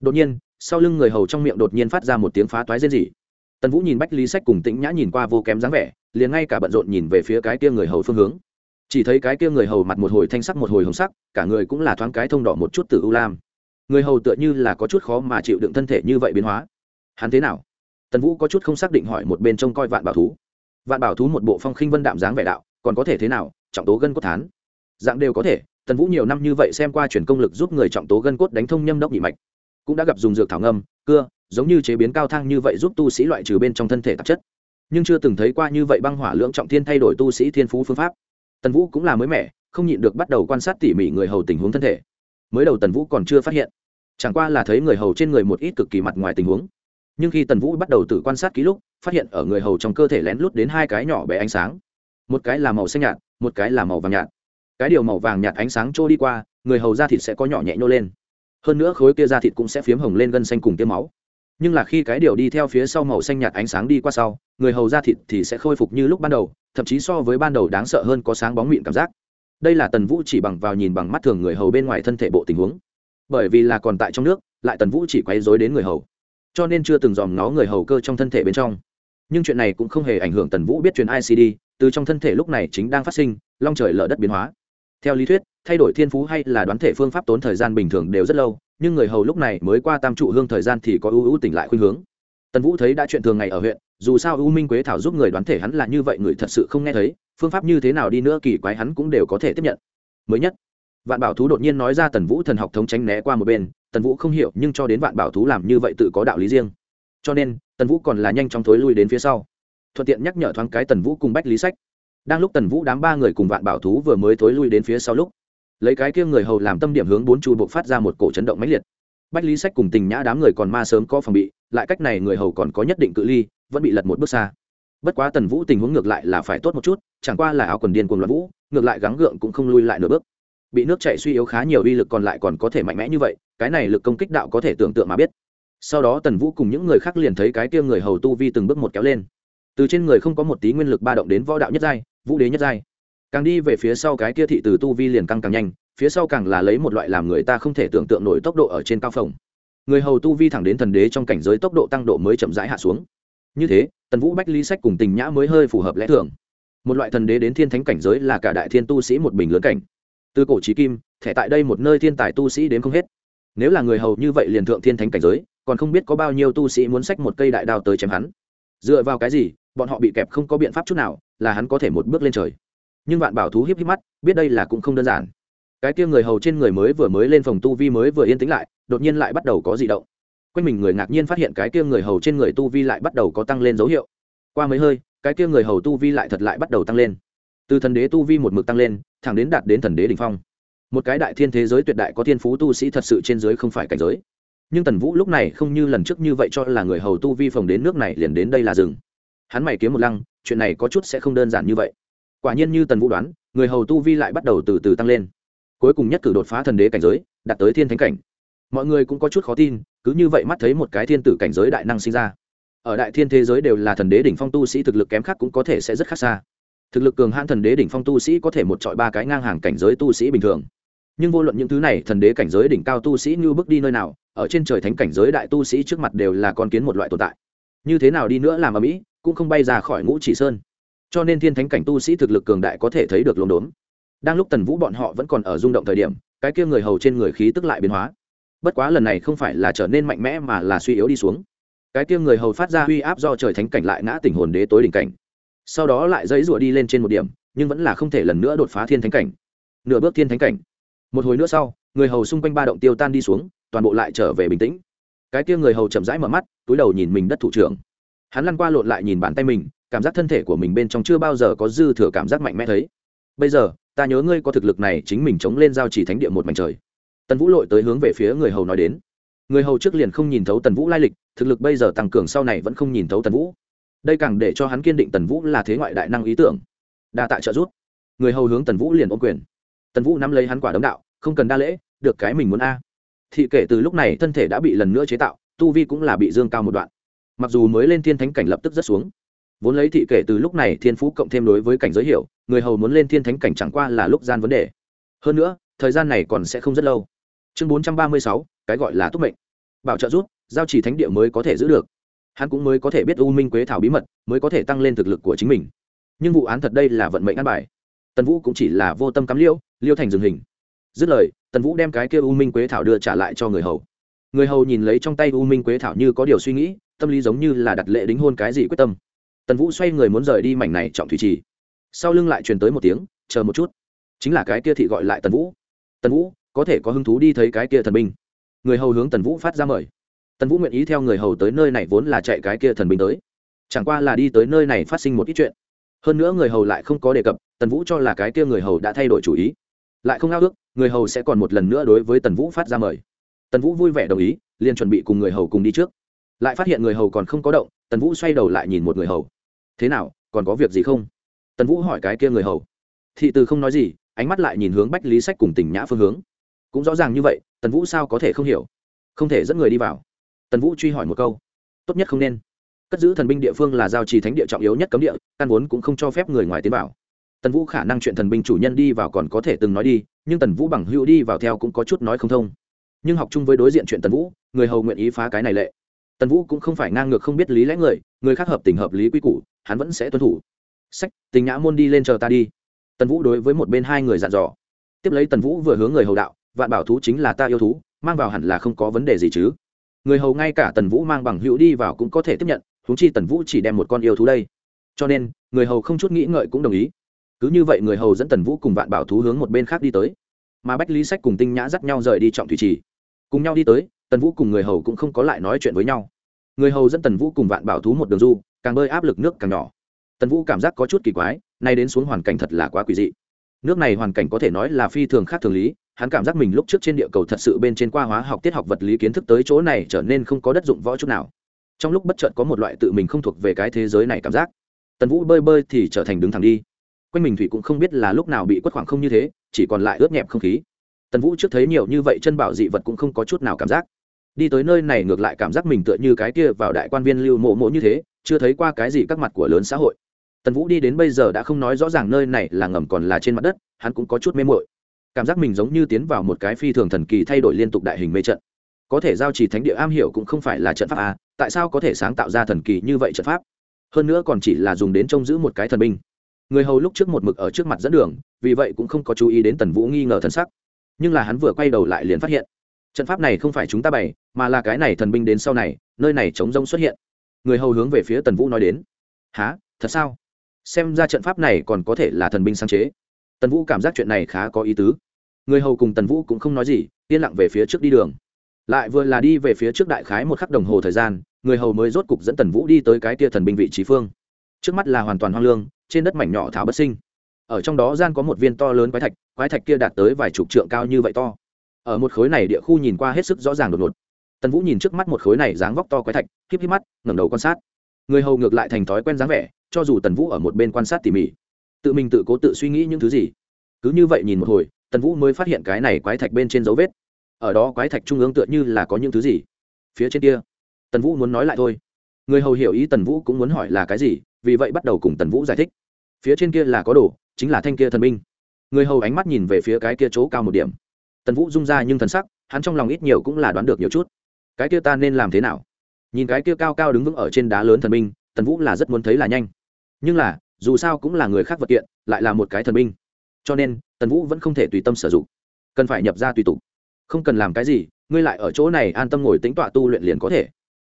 Đột nhiên, sau lưng người hầu trong miệng đột nhiên phát ra một tiếng phá toái rên rỉ. Tần vũ nhìn bách lý sách cùng tĩnh nhã nhìn qua vô kém dáng vẻ, liền ngay cả bận rộn nhìn về phía cái kia người hầu phương hướng. Chỉ thấy cái kia người hầu mặt một hồi thanh sắc một hồi hồng sắc, cả người cũng là thoáng cái thông đỏ một chút từ ưu lam. Người hầu tựa như là có chút khó mà chịu đựng thân thể như vậy biến hóa. Hắn thế nào? Tần vũ có chút không xác định hỏi một bên trông coi vạn bảo thú. Vạn bảo thú một bộ phong khinh vân đạm dáng vẻ đạo, còn có thể thế nào? Trọng tố gân cốt thán. Dạng đều có thể, tần vũ nhiều năm như vậy xem qua chuyển công lực giúp người trọng tố gân cốt đánh thông nhâm đốc nhị mạch. Cũng đã gặp dùng dược thảo ngâm, cưa, giống như chế biến cao thang như vậy giúp tu sĩ loại trừ bên trong thân thể tạp chất. Nhưng chưa từng thấy qua như vậy băng hỏa lưỡng trọng thiên thay đổi tu sĩ thiên phú phương pháp. Tần vũ cũng là mới mẻ, không nhịn được bắt đầu quan sát tỉ mỉ người hầu tình huống thân thể. Mới đầu tần vũ còn chưa phát hiện. Chẳng qua là thấy người hầu trên người một ít cực kỳ mặt ngoài tình huống. Nhưng khi tần vũ bắt đầu tự quan sát ký lúc, phát hiện ở người hầu trong cơ thể lén lút đến hai cái nhỏ bé ánh sáng. Một cái là màu xanh nhạt một cái là màu vàng nhạt. Cái điều màu vàng nhạt ánh sáng trôi đi qua, người hầu da thịt sẽ có nhỏ nhẹ nhô lên. Hơn nữa khối kia da thịt cũng sẽ phiếm hồng lên gân xanh cùng tiêm máu. Nhưng là khi cái điều đi theo phía sau màu xanh nhạt ánh sáng đi qua sau, người hầu da thịt thì sẽ khôi phục như lúc ban đầu, thậm chí so với ban đầu đáng sợ hơn có sáng bóng mịn cảm giác. Đây là tần vũ chỉ bằng vào nhìn bằng mắt thường người hầu bên ngoài thân thể bộ tình huống. Bởi vì là còn tại trong nước, lại tần vũ chỉ quấy dối đến người hầu. Cho nên chưa từng dòm nó người hầu cơ trong thân thể bên trong. Nhưng chuyện này cũng không hề ảnh hưởng tần vũ biết truyền icd từ trong thân thể lúc này chính đang phát sinh, long trời lở đất biến hóa. Theo lý thuyết, thay đổi thiên phú hay là đoán thể phương pháp tốn thời gian bình thường đều rất lâu, nhưng người hầu lúc này mới qua tam trụ hương thời gian thì có ưu ưu tỉnh lại khuynh hướng. Tần vũ thấy đã chuyện thường ngày ở huyện, dù sao ưu minh quế thảo giúp người đoán thể hắn là như vậy người thật sự không nghe thấy, phương pháp như thế nào đi nữa kỳ quái hắn cũng đều có thể tiếp nhận. Mới nhất, vạn bảo thú đột nhiên nói ra tần vũ thần học thống tránh né qua một bên, tần vũ không hiểu nhưng cho đến vạn bảo thú làm như vậy tự có đạo lý riêng. Cho nên, tần vũ còn là nhanh chóng thối lui đến phía sau thuận tiện nhắc nhở thoáng cái tần vũ cùng bách lý sách. Đang lúc tần vũ đám ba người cùng vạn bảo thú vừa mới thối lui đến phía sau lúc, lấy cái kia người hầu làm tâm điểm hướng bốn chu buộc phát ra một cổ chấn động mãnh liệt. Bách lý sách cùng tình nhã đám người còn ma sớm có phòng bị, lại cách này người hầu còn có nhất định cự ly, vẫn bị lật một bước xa. Bất quá tần vũ tình huống ngược lại là phải tốt một chút, chẳng qua là áo quần điên cùng loạn vũ, ngược lại gắng gượng cũng không lui lại nửa bước. Bị nước chạy suy yếu khá nhiều uy lực còn lại còn có thể mạnh mẽ như vậy, cái này lực công kích đạo có thể tưởng tượng mà biết. Sau đó tần vũ cùng những người khác liền thấy cái kia người hầu tu vi từng bước một kéo lên từ trên người không có một tí nguyên lực ba động đến võ đạo nhất giai, vũ đế nhất giai. Càng đi về phía sau cái kia thị từ tu vi liền căng càng nhanh, phía sau càng là lấy một loại làm người ta không thể tưởng tượng nổi tốc độ ở trên cao phòng người hầu tu vi thẳng đến thần đế trong cảnh giới tốc độ tăng độ mới chậm rãi hạ xuống. Như thế, tần vũ bách ly sách cùng tình nhã mới hơi phù hợp lẽ thường. Một loại thần đế đến thiên thánh cảnh giới là cả đại thiên tu sĩ một bình lớn cảnh. Từ cổ trí kim, thẻ tại đây một nơi thiên tài tu sĩ đến không hết. Nếu là người hầu như vậy liền thượng thiên thánh cảnh giới, còn không biết có bao nhiêu tu sĩ muốn sách một cây đại đao tới chém hắn. Dựa vào cái gì bọn họ bị kẹp không có biện pháp chút nào, là hắn có thể một bước lên trời. Nhưng vạn bảo thú hiếp hiếp mắt, biết đây là cũng không đơn giản. Cái kia người hầu trên người mới vừa mới lên phòng tu vi mới vừa yên tĩnh lại, đột nhiên lại bắt đầu có dị động. Quanh mình người ngạc nhiên phát hiện cái kia người hầu trên người tu vi lại bắt đầu có tăng lên dấu hiệu. Qua mấy hơi, cái kia người hầu tu vi lại thật lại bắt đầu tăng lên. Từ thần đế tu vi một mực tăng lên, thẳng đến đạt đến thần đế đ ỉ n h phong. Một cái đại thiên thế giới tuyệt đại có thiên phú tu sĩ thật sự trên giới không phải cảnh giới. Nhưng tần vũ lúc này không như lần trước như vậy cho là người hầu tu vi phồng đến nước này liền đến đây là rừng hắn mày kiếm một lăng, chuyện này có chút sẽ không đơn giản như vậy. Quả nhiên như tần vũ đoán, người hầu tu vi lại bắt đầu từ từ tăng lên. Cuối cùng nhất cử đột phá thần đế cảnh giới, đạt tới thiên thánh cảnh. Mọi người cũng có chút khó tin, cứ như vậy mắt thấy một cái thiên tử cảnh giới đại năng sinh ra. Ở đại thiên thế giới đều là thần đế đỉnh phong tu sĩ, thực lực kém khác cũng có thể sẽ rất khác xa. Thực lực cường hãn thần đế đỉnh phong tu sĩ có thể một trọi ba cái ngang hàng cảnh giới tu sĩ bình thường. Nhưng vô luận những thứ này, thần đế cảnh giới đỉnh cao tu sĩ như bước đi nơi nào, ở trên trời thánh cảnh giới đại tu sĩ trước mặt đều là con kiến một loại tồn tại. Như thế nào đi nữa làm ở mỹ cũng không bay ra khỏi ngũ chỉ sơn. Cho nên thiên thánh cảnh tu sĩ thực lực cường đại có thể thấy được lốm đốm đang lúc tần vũ bọn họ vẫn còn ở rung động thời điểm, cái kia người hầu trên người khí tức lại biến hóa. Bất quá lần này không phải là trở nên mạnh mẽ mà là suy yếu đi xuống. Cái kia người hầu phát ra uy áp do trời thánh cảnh lại ngã tình hồn đế tối đỉnh cảnh. Sau đó lại dãy rụa đi lên trên một điểm, nhưng vẫn là không thể lần nữa đột phá thiên thánh cảnh. Nửa bước thiên thánh cảnh. Một hồi nữa sau, người hầu xung quanh ba động tiêu tan đi xuống, toàn bộ lại trở về bình tĩnh. Cái kia người hầu chậm rãi mở mắt, túi đầu nhìn mình đất thủ trưởng hắn lăn qua lộn lại nhìn bàn tay mình, cảm giác thân thể của mình bên trong chưa bao giờ có dư thừa cảm giác mạnh mẽ thấy. Bây giờ, ta nhớ ngươi có thực lực này chính mình chống lên giao chỉ thánh địa một mảnh trời. Tần vũ lội tới hướng về phía người hầu nói đến. Người hầu trước liền không nhìn thấu tần vũ lai lịch, thực lực bây giờ tăng cường sau này vẫn không nhìn thấu tần vũ. Đây càng để cho hắn kiên định tần vũ là thế ngoại đại năng ý tưởng. Đa tạ trợ giúp. Người hầu hướng tần vũ liền ôm quyền. Tần vũ nắm lấy hắn quả đấm đạo, không cần đa lễ, được cái mình muốn a. Thị kể từ lúc này thân thể đã bị lần nữa chế tạo, tu vi cũng là bị dương cao một đoạn mặc dù mới lên thiên thánh cảnh lập tức rất xuống, vốn lấy thị kể từ lúc này thiên phú cộng thêm đối với cảnh giới hiểu, người hầu muốn lên thiên thánh cảnh chẳng qua là lúc gian vấn đề. Hơn nữa, thời gian này còn sẽ không rất lâu. Chương bốn trăm ba mươi sáu, cái gọi là túc mệnh. Bảo trợ giúp, giao chỉ thánh địa mới có thể giữ được. Hắn cũng mới có thể biết u minh quế thảo bí mật, mới có thể tăng lên thực lực của chính mình. Nhưng vụ án thật đây là vận mệnh ăn bài. Tần vũ cũng chỉ là vô tâm cắm liêu liêu thành dừng hình. Dứt lời, tần vũ đem cái kia u minh quế thảo đưa trả lại cho người hầu. Người hầu nhìn lấy trong tay u minh quế thảo như có điều suy nghĩ tâm lý giống như là đặt lệ đính hôn cái gì quyết tâm. Tần vũ xoay người muốn rời đi mảnh này trọng thủy trì. Sau lưng lại truyền tới một tiếng, chờ một chút. Chính là cái kia thị gọi lại tần vũ. Tần vũ, có thể có hứng thú đi thấy cái kia thần binh? Người hầu hướng tần vũ phát ra mời. Tần vũ nguyện ý theo người hầu tới nơi này vốn là chạy cái kia thần binh tới. Chẳng qua là đi tới nơi này phát sinh một ít chuyện. Hơn nữa người hầu lại không có đề cập, tần vũ cho là cái kia người hầu đã thay đổi chủ ý. Lại không ao ước, người hầu sẽ còn một lần nữa đối với tần vũ phát ra mời. Tần vũ vui vẻ đồng ý, liền chuẩn bị cùng người hầu cùng đi trước lại phát hiện người hầu còn không có động, tần vũ xoay đầu lại nhìn một người hầu. Thế nào, còn có việc gì không? Tần vũ hỏi cái kia người hầu. Thị từ không nói gì, ánh mắt lại nhìn hướng bách lý sách cùng tỉnh nhã phương hướng. Cũng rõ ràng như vậy, tần vũ sao có thể không hiểu? Không thể dẫn người đi vào. Tần vũ truy hỏi một câu. Tốt nhất không nên. Cất giữ thần binh địa phương là giao trì thánh địa trọng yếu nhất cấm địa, căn vốn cũng không cho phép người ngoài tiến vào. Tần vũ khả năng chuyện thần binh chủ nhân đi vào còn có thể từng nói đi, nhưng tần vũ bằng hữu đi vào theo cũng có chút nói không thông. Nhưng học chung với đối diện chuyện tần vũ, người hầu nguyện ý phá cái này lệ tần vũ cũng không phải ngang ngược không biết lý lẽ người người khác hợp tình hợp lý quy củ, hắn vẫn sẽ tuân thủ. Sách, tình nhã môn đi lên chờ ta đi. Tần vũ đối với một bên hai người dặn dò. Tiếp lấy tần vũ vừa hướng người hầu đạo, vạn bảo thú chính là ta yêu thú, mang vào hẳn là không có vấn đề gì chứ. Người hầu ngay cả tần vũ mang bằng hữu đi vào cũng có thể tiếp nhận thúng chi tần vũ chỉ đem một con yêu thú đây. Cho nên, người hầu không chút nghĩ ngợi cũng đồng ý. Cứ như vậy người hầu dẫn tần vũ cùng vạn bảo thú hướng một bên khác đi tới. Mà bách lý sách cùng tinh nhã dắt nhau rời đi trọng thủy trì. Cùng nhau đi tới tần vũ cùng người hầu cũng không có lại nói chuyện với nhau. Người hầu dẫn tần vũ cùng vạn bảo thú một đường du, càng bơi áp lực nước càng nhỏ. Tần vũ cảm giác có chút kỳ quái, nay đến xuống hoàn cảnh thật là quá quỷ dị. Nước này hoàn cảnh có thể nói là phi thường khác thường lý, hắn cảm giác mình lúc trước trên địa cầu thật sự bên trên qua hóa học tiết học vật lý kiến thức tới chỗ này trở nên không có đất dụng võ chút nào. Trong lúc bất chợt có một loại tự mình không thuộc về cái thế giới này cảm giác. Tần vũ bơi bơi thì trở thành đứng thẳng đi. Quanh mình thủy cũng không biết là lúc nào bị quất khoảng không như thế, chỉ còn lại ướt nhẹp không khí. Tần vũ trước thấy nhiều như vậy chân bảo dị vật cũng không có chút nào cảm giác đi tới nơi này ngược lại cảm giác mình tựa như cái kia vào đại quan viên lưu mộ mộ như thế chưa thấy qua cái gì các mặt của lớn xã hội. Tần vũ đi đến bây giờ đã không nói rõ ràng nơi này là ngầm còn là trên mặt đất hắn cũng có chút mê mội cảm giác mình giống như tiến vào một cái phi thường thần kỳ thay đổi liên tục đại hình mê trận. Có thể giao chỉ thánh địa am hiểu cũng không phải là trận pháp à, tại sao có thể sáng tạo ra thần kỳ như vậy trận pháp? Hơn nữa còn chỉ là dùng đến trông giữ một cái thần binh. Người hầu lúc trước một mực ở trước mặt dẫn đường vì vậy cũng không có chú ý đến tần vũ nghi ngờ thần sắc. Nhưng là hắn vừa quay đầu lại liền phát hiện trận pháp này không phải chúng ta bày, mà là cái này thần binh đến sau này, nơi này chống rông xuất hiện. Người hầu hướng về phía tần vũ nói đến. Há thật sao? Xem ra trận pháp này còn có thể là thần binh sáng chế. Tần vũ cảm giác chuyện này khá có ý tứ. Người hầu cùng tần vũ cũng không nói gì, yên lặng về phía trước đi đường. Lại vừa là đi về phía trước đại khái một khắc đồng hồ thời gian, người hầu mới rốt cục dẫn tần vũ đi tới cái tia thần binh vị trí phương. Trước mắt là hoàn toàn hoang lương, trên đất mảnh nhỏ thảo bất sinh. Ở trong đó gian có một viên to lớn quái thạch quái thạch kia đạt tới vài chục trượng cao như vậy to ở một khối này địa khu nhìn qua hết sức rõ ràng đột ngột. Tần vũ nhìn trước mắt một khối này dáng vóc to quái thạch, híp híp mắt, ngẩng đầu quan sát. Người hầu ngược lại thành thói quen dáng vẻ, cho dù tần vũ ở một bên quan sát tỉ mỉ, tự mình tự cố tự suy nghĩ những thứ gì. Cứ như vậy nhìn một hồi, tần vũ mới phát hiện cái này quái thạch bên trên dấu vết. Ở đó quái thạch trung ương tựa như là có những thứ gì? Phía trên kia, tần vũ muốn nói lại thôi. Người hầu hiểu ý tần vũ cũng muốn hỏi là cái gì, vì vậy bắt đầu cùng tần vũ giải thích. Phía trên kia là có đồ, chính là thanh kia thần binh. Người hầu ánh mắt nhìn về phía cái kia chỗ cao một điểm tần vũ rung ra nhưng thần sắc, hắn trong lòng ít nhiều cũng là đoán được nhiều chút. Cái kia ta nên làm thế nào? Nhìn cái kia cao cao đứng vững ở trên đá lớn thần binh, tần vũ là rất muốn thấy là nhanh. Nhưng là, dù sao cũng là người khác vật kiện, lại là một cái thần binh. Cho nên, tần vũ vẫn không thể tùy tâm sử dụng. Cần phải nhập ra tùy tục không cần làm cái gì, ngươi lại ở chỗ này an tâm ngồi tính tọa tu luyện liền có thể.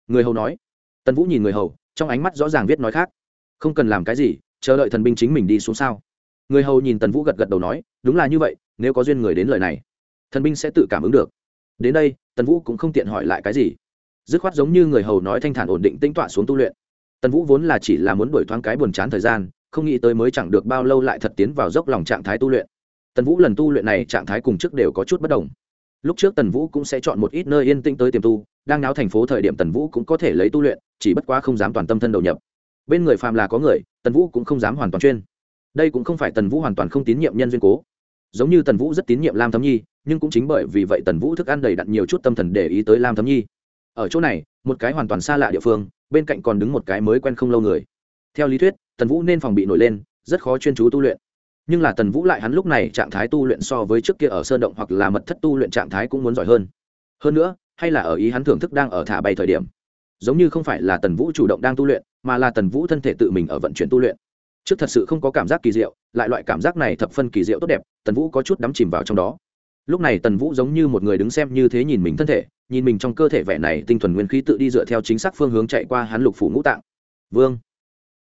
Người hầu nói. Tần vũ nhìn người hầu, trong ánh mắt rõ ràng viết nói khác. Không cần làm cái gì, chờ đợi thần binh chính mình đi xuống sao. Người hầu nhìn tần vũ gật gật đầu nói, đúng là như vậy, nếu có duyên người đến lời này thần binh sẽ tự cảm ứng được. Đến đây, tần vũ cũng không tiện hỏi lại cái gì. Dứt khoát giống như người hầu nói thanh thản ổn định tĩnh tọa xuống tu luyện. Tần vũ vốn là chỉ là muốn đổi thoáng cái buồn chán thời gian, không nghĩ tới mới chẳng được bao lâu lại thật tiến vào dốc lòng trạng thái tu luyện. Tần vũ lần tu luyện này trạng thái cùng trước đều có chút bất đồng. Lúc trước tần vũ cũng sẽ chọn một ít nơi yên tĩnh tới tiềm tu, đang náo thành phố thời điểm tần vũ cũng có thể lấy tu luyện, chỉ bất quá không dám toàn tâm thân đầu nhập. Bên người phàm là có người, tần vũ cũng không dám hoàn toàn chuyên. Đây cũng không phải tần vũ hoàn toàn không tín nhiệm nhân duyên cố giống như tần vũ rất tín nhiệm lam thấm nhi, nhưng cũng chính bởi vì vậy tần vũ thức ăn đầy đặn nhiều chút tâm thần để ý tới lam thấm nhi. Ở chỗ này, một cái hoàn toàn xa lạ địa phương, bên cạnh còn đứng một cái mới quen không lâu người. Theo lý thuyết, tần vũ nên phòng bị nổi lên, rất khó chuyên chú tu luyện. Nhưng là tần vũ lại hắn lúc này trạng thái tu luyện so với trước kia ở sơn động hoặc là mật thất tu luyện trạng thái cũng muốn giỏi hơn. Hơn nữa, hay là ở ý hắn thưởng thức đang ở thả bay thời điểm. Giống như không phải là tần vũ chủ động đang tu luyện, mà là tần vũ thân thể tự mình ở vận chuyển tu luyện trước thật sự không có cảm giác kỳ diệu, lại loại cảm giác này thập phân kỳ diệu tốt đẹp, tần vũ có chút đắm chìm vào trong đó. Lúc này tần vũ giống như một người đứng xem như thế nhìn mình thân thể, nhìn mình trong cơ thể vẻ này tinh thuần nguyên khí tự đi dựa theo chính xác phương hướng chạy qua hắn lục phủ ngũ tạng. Vương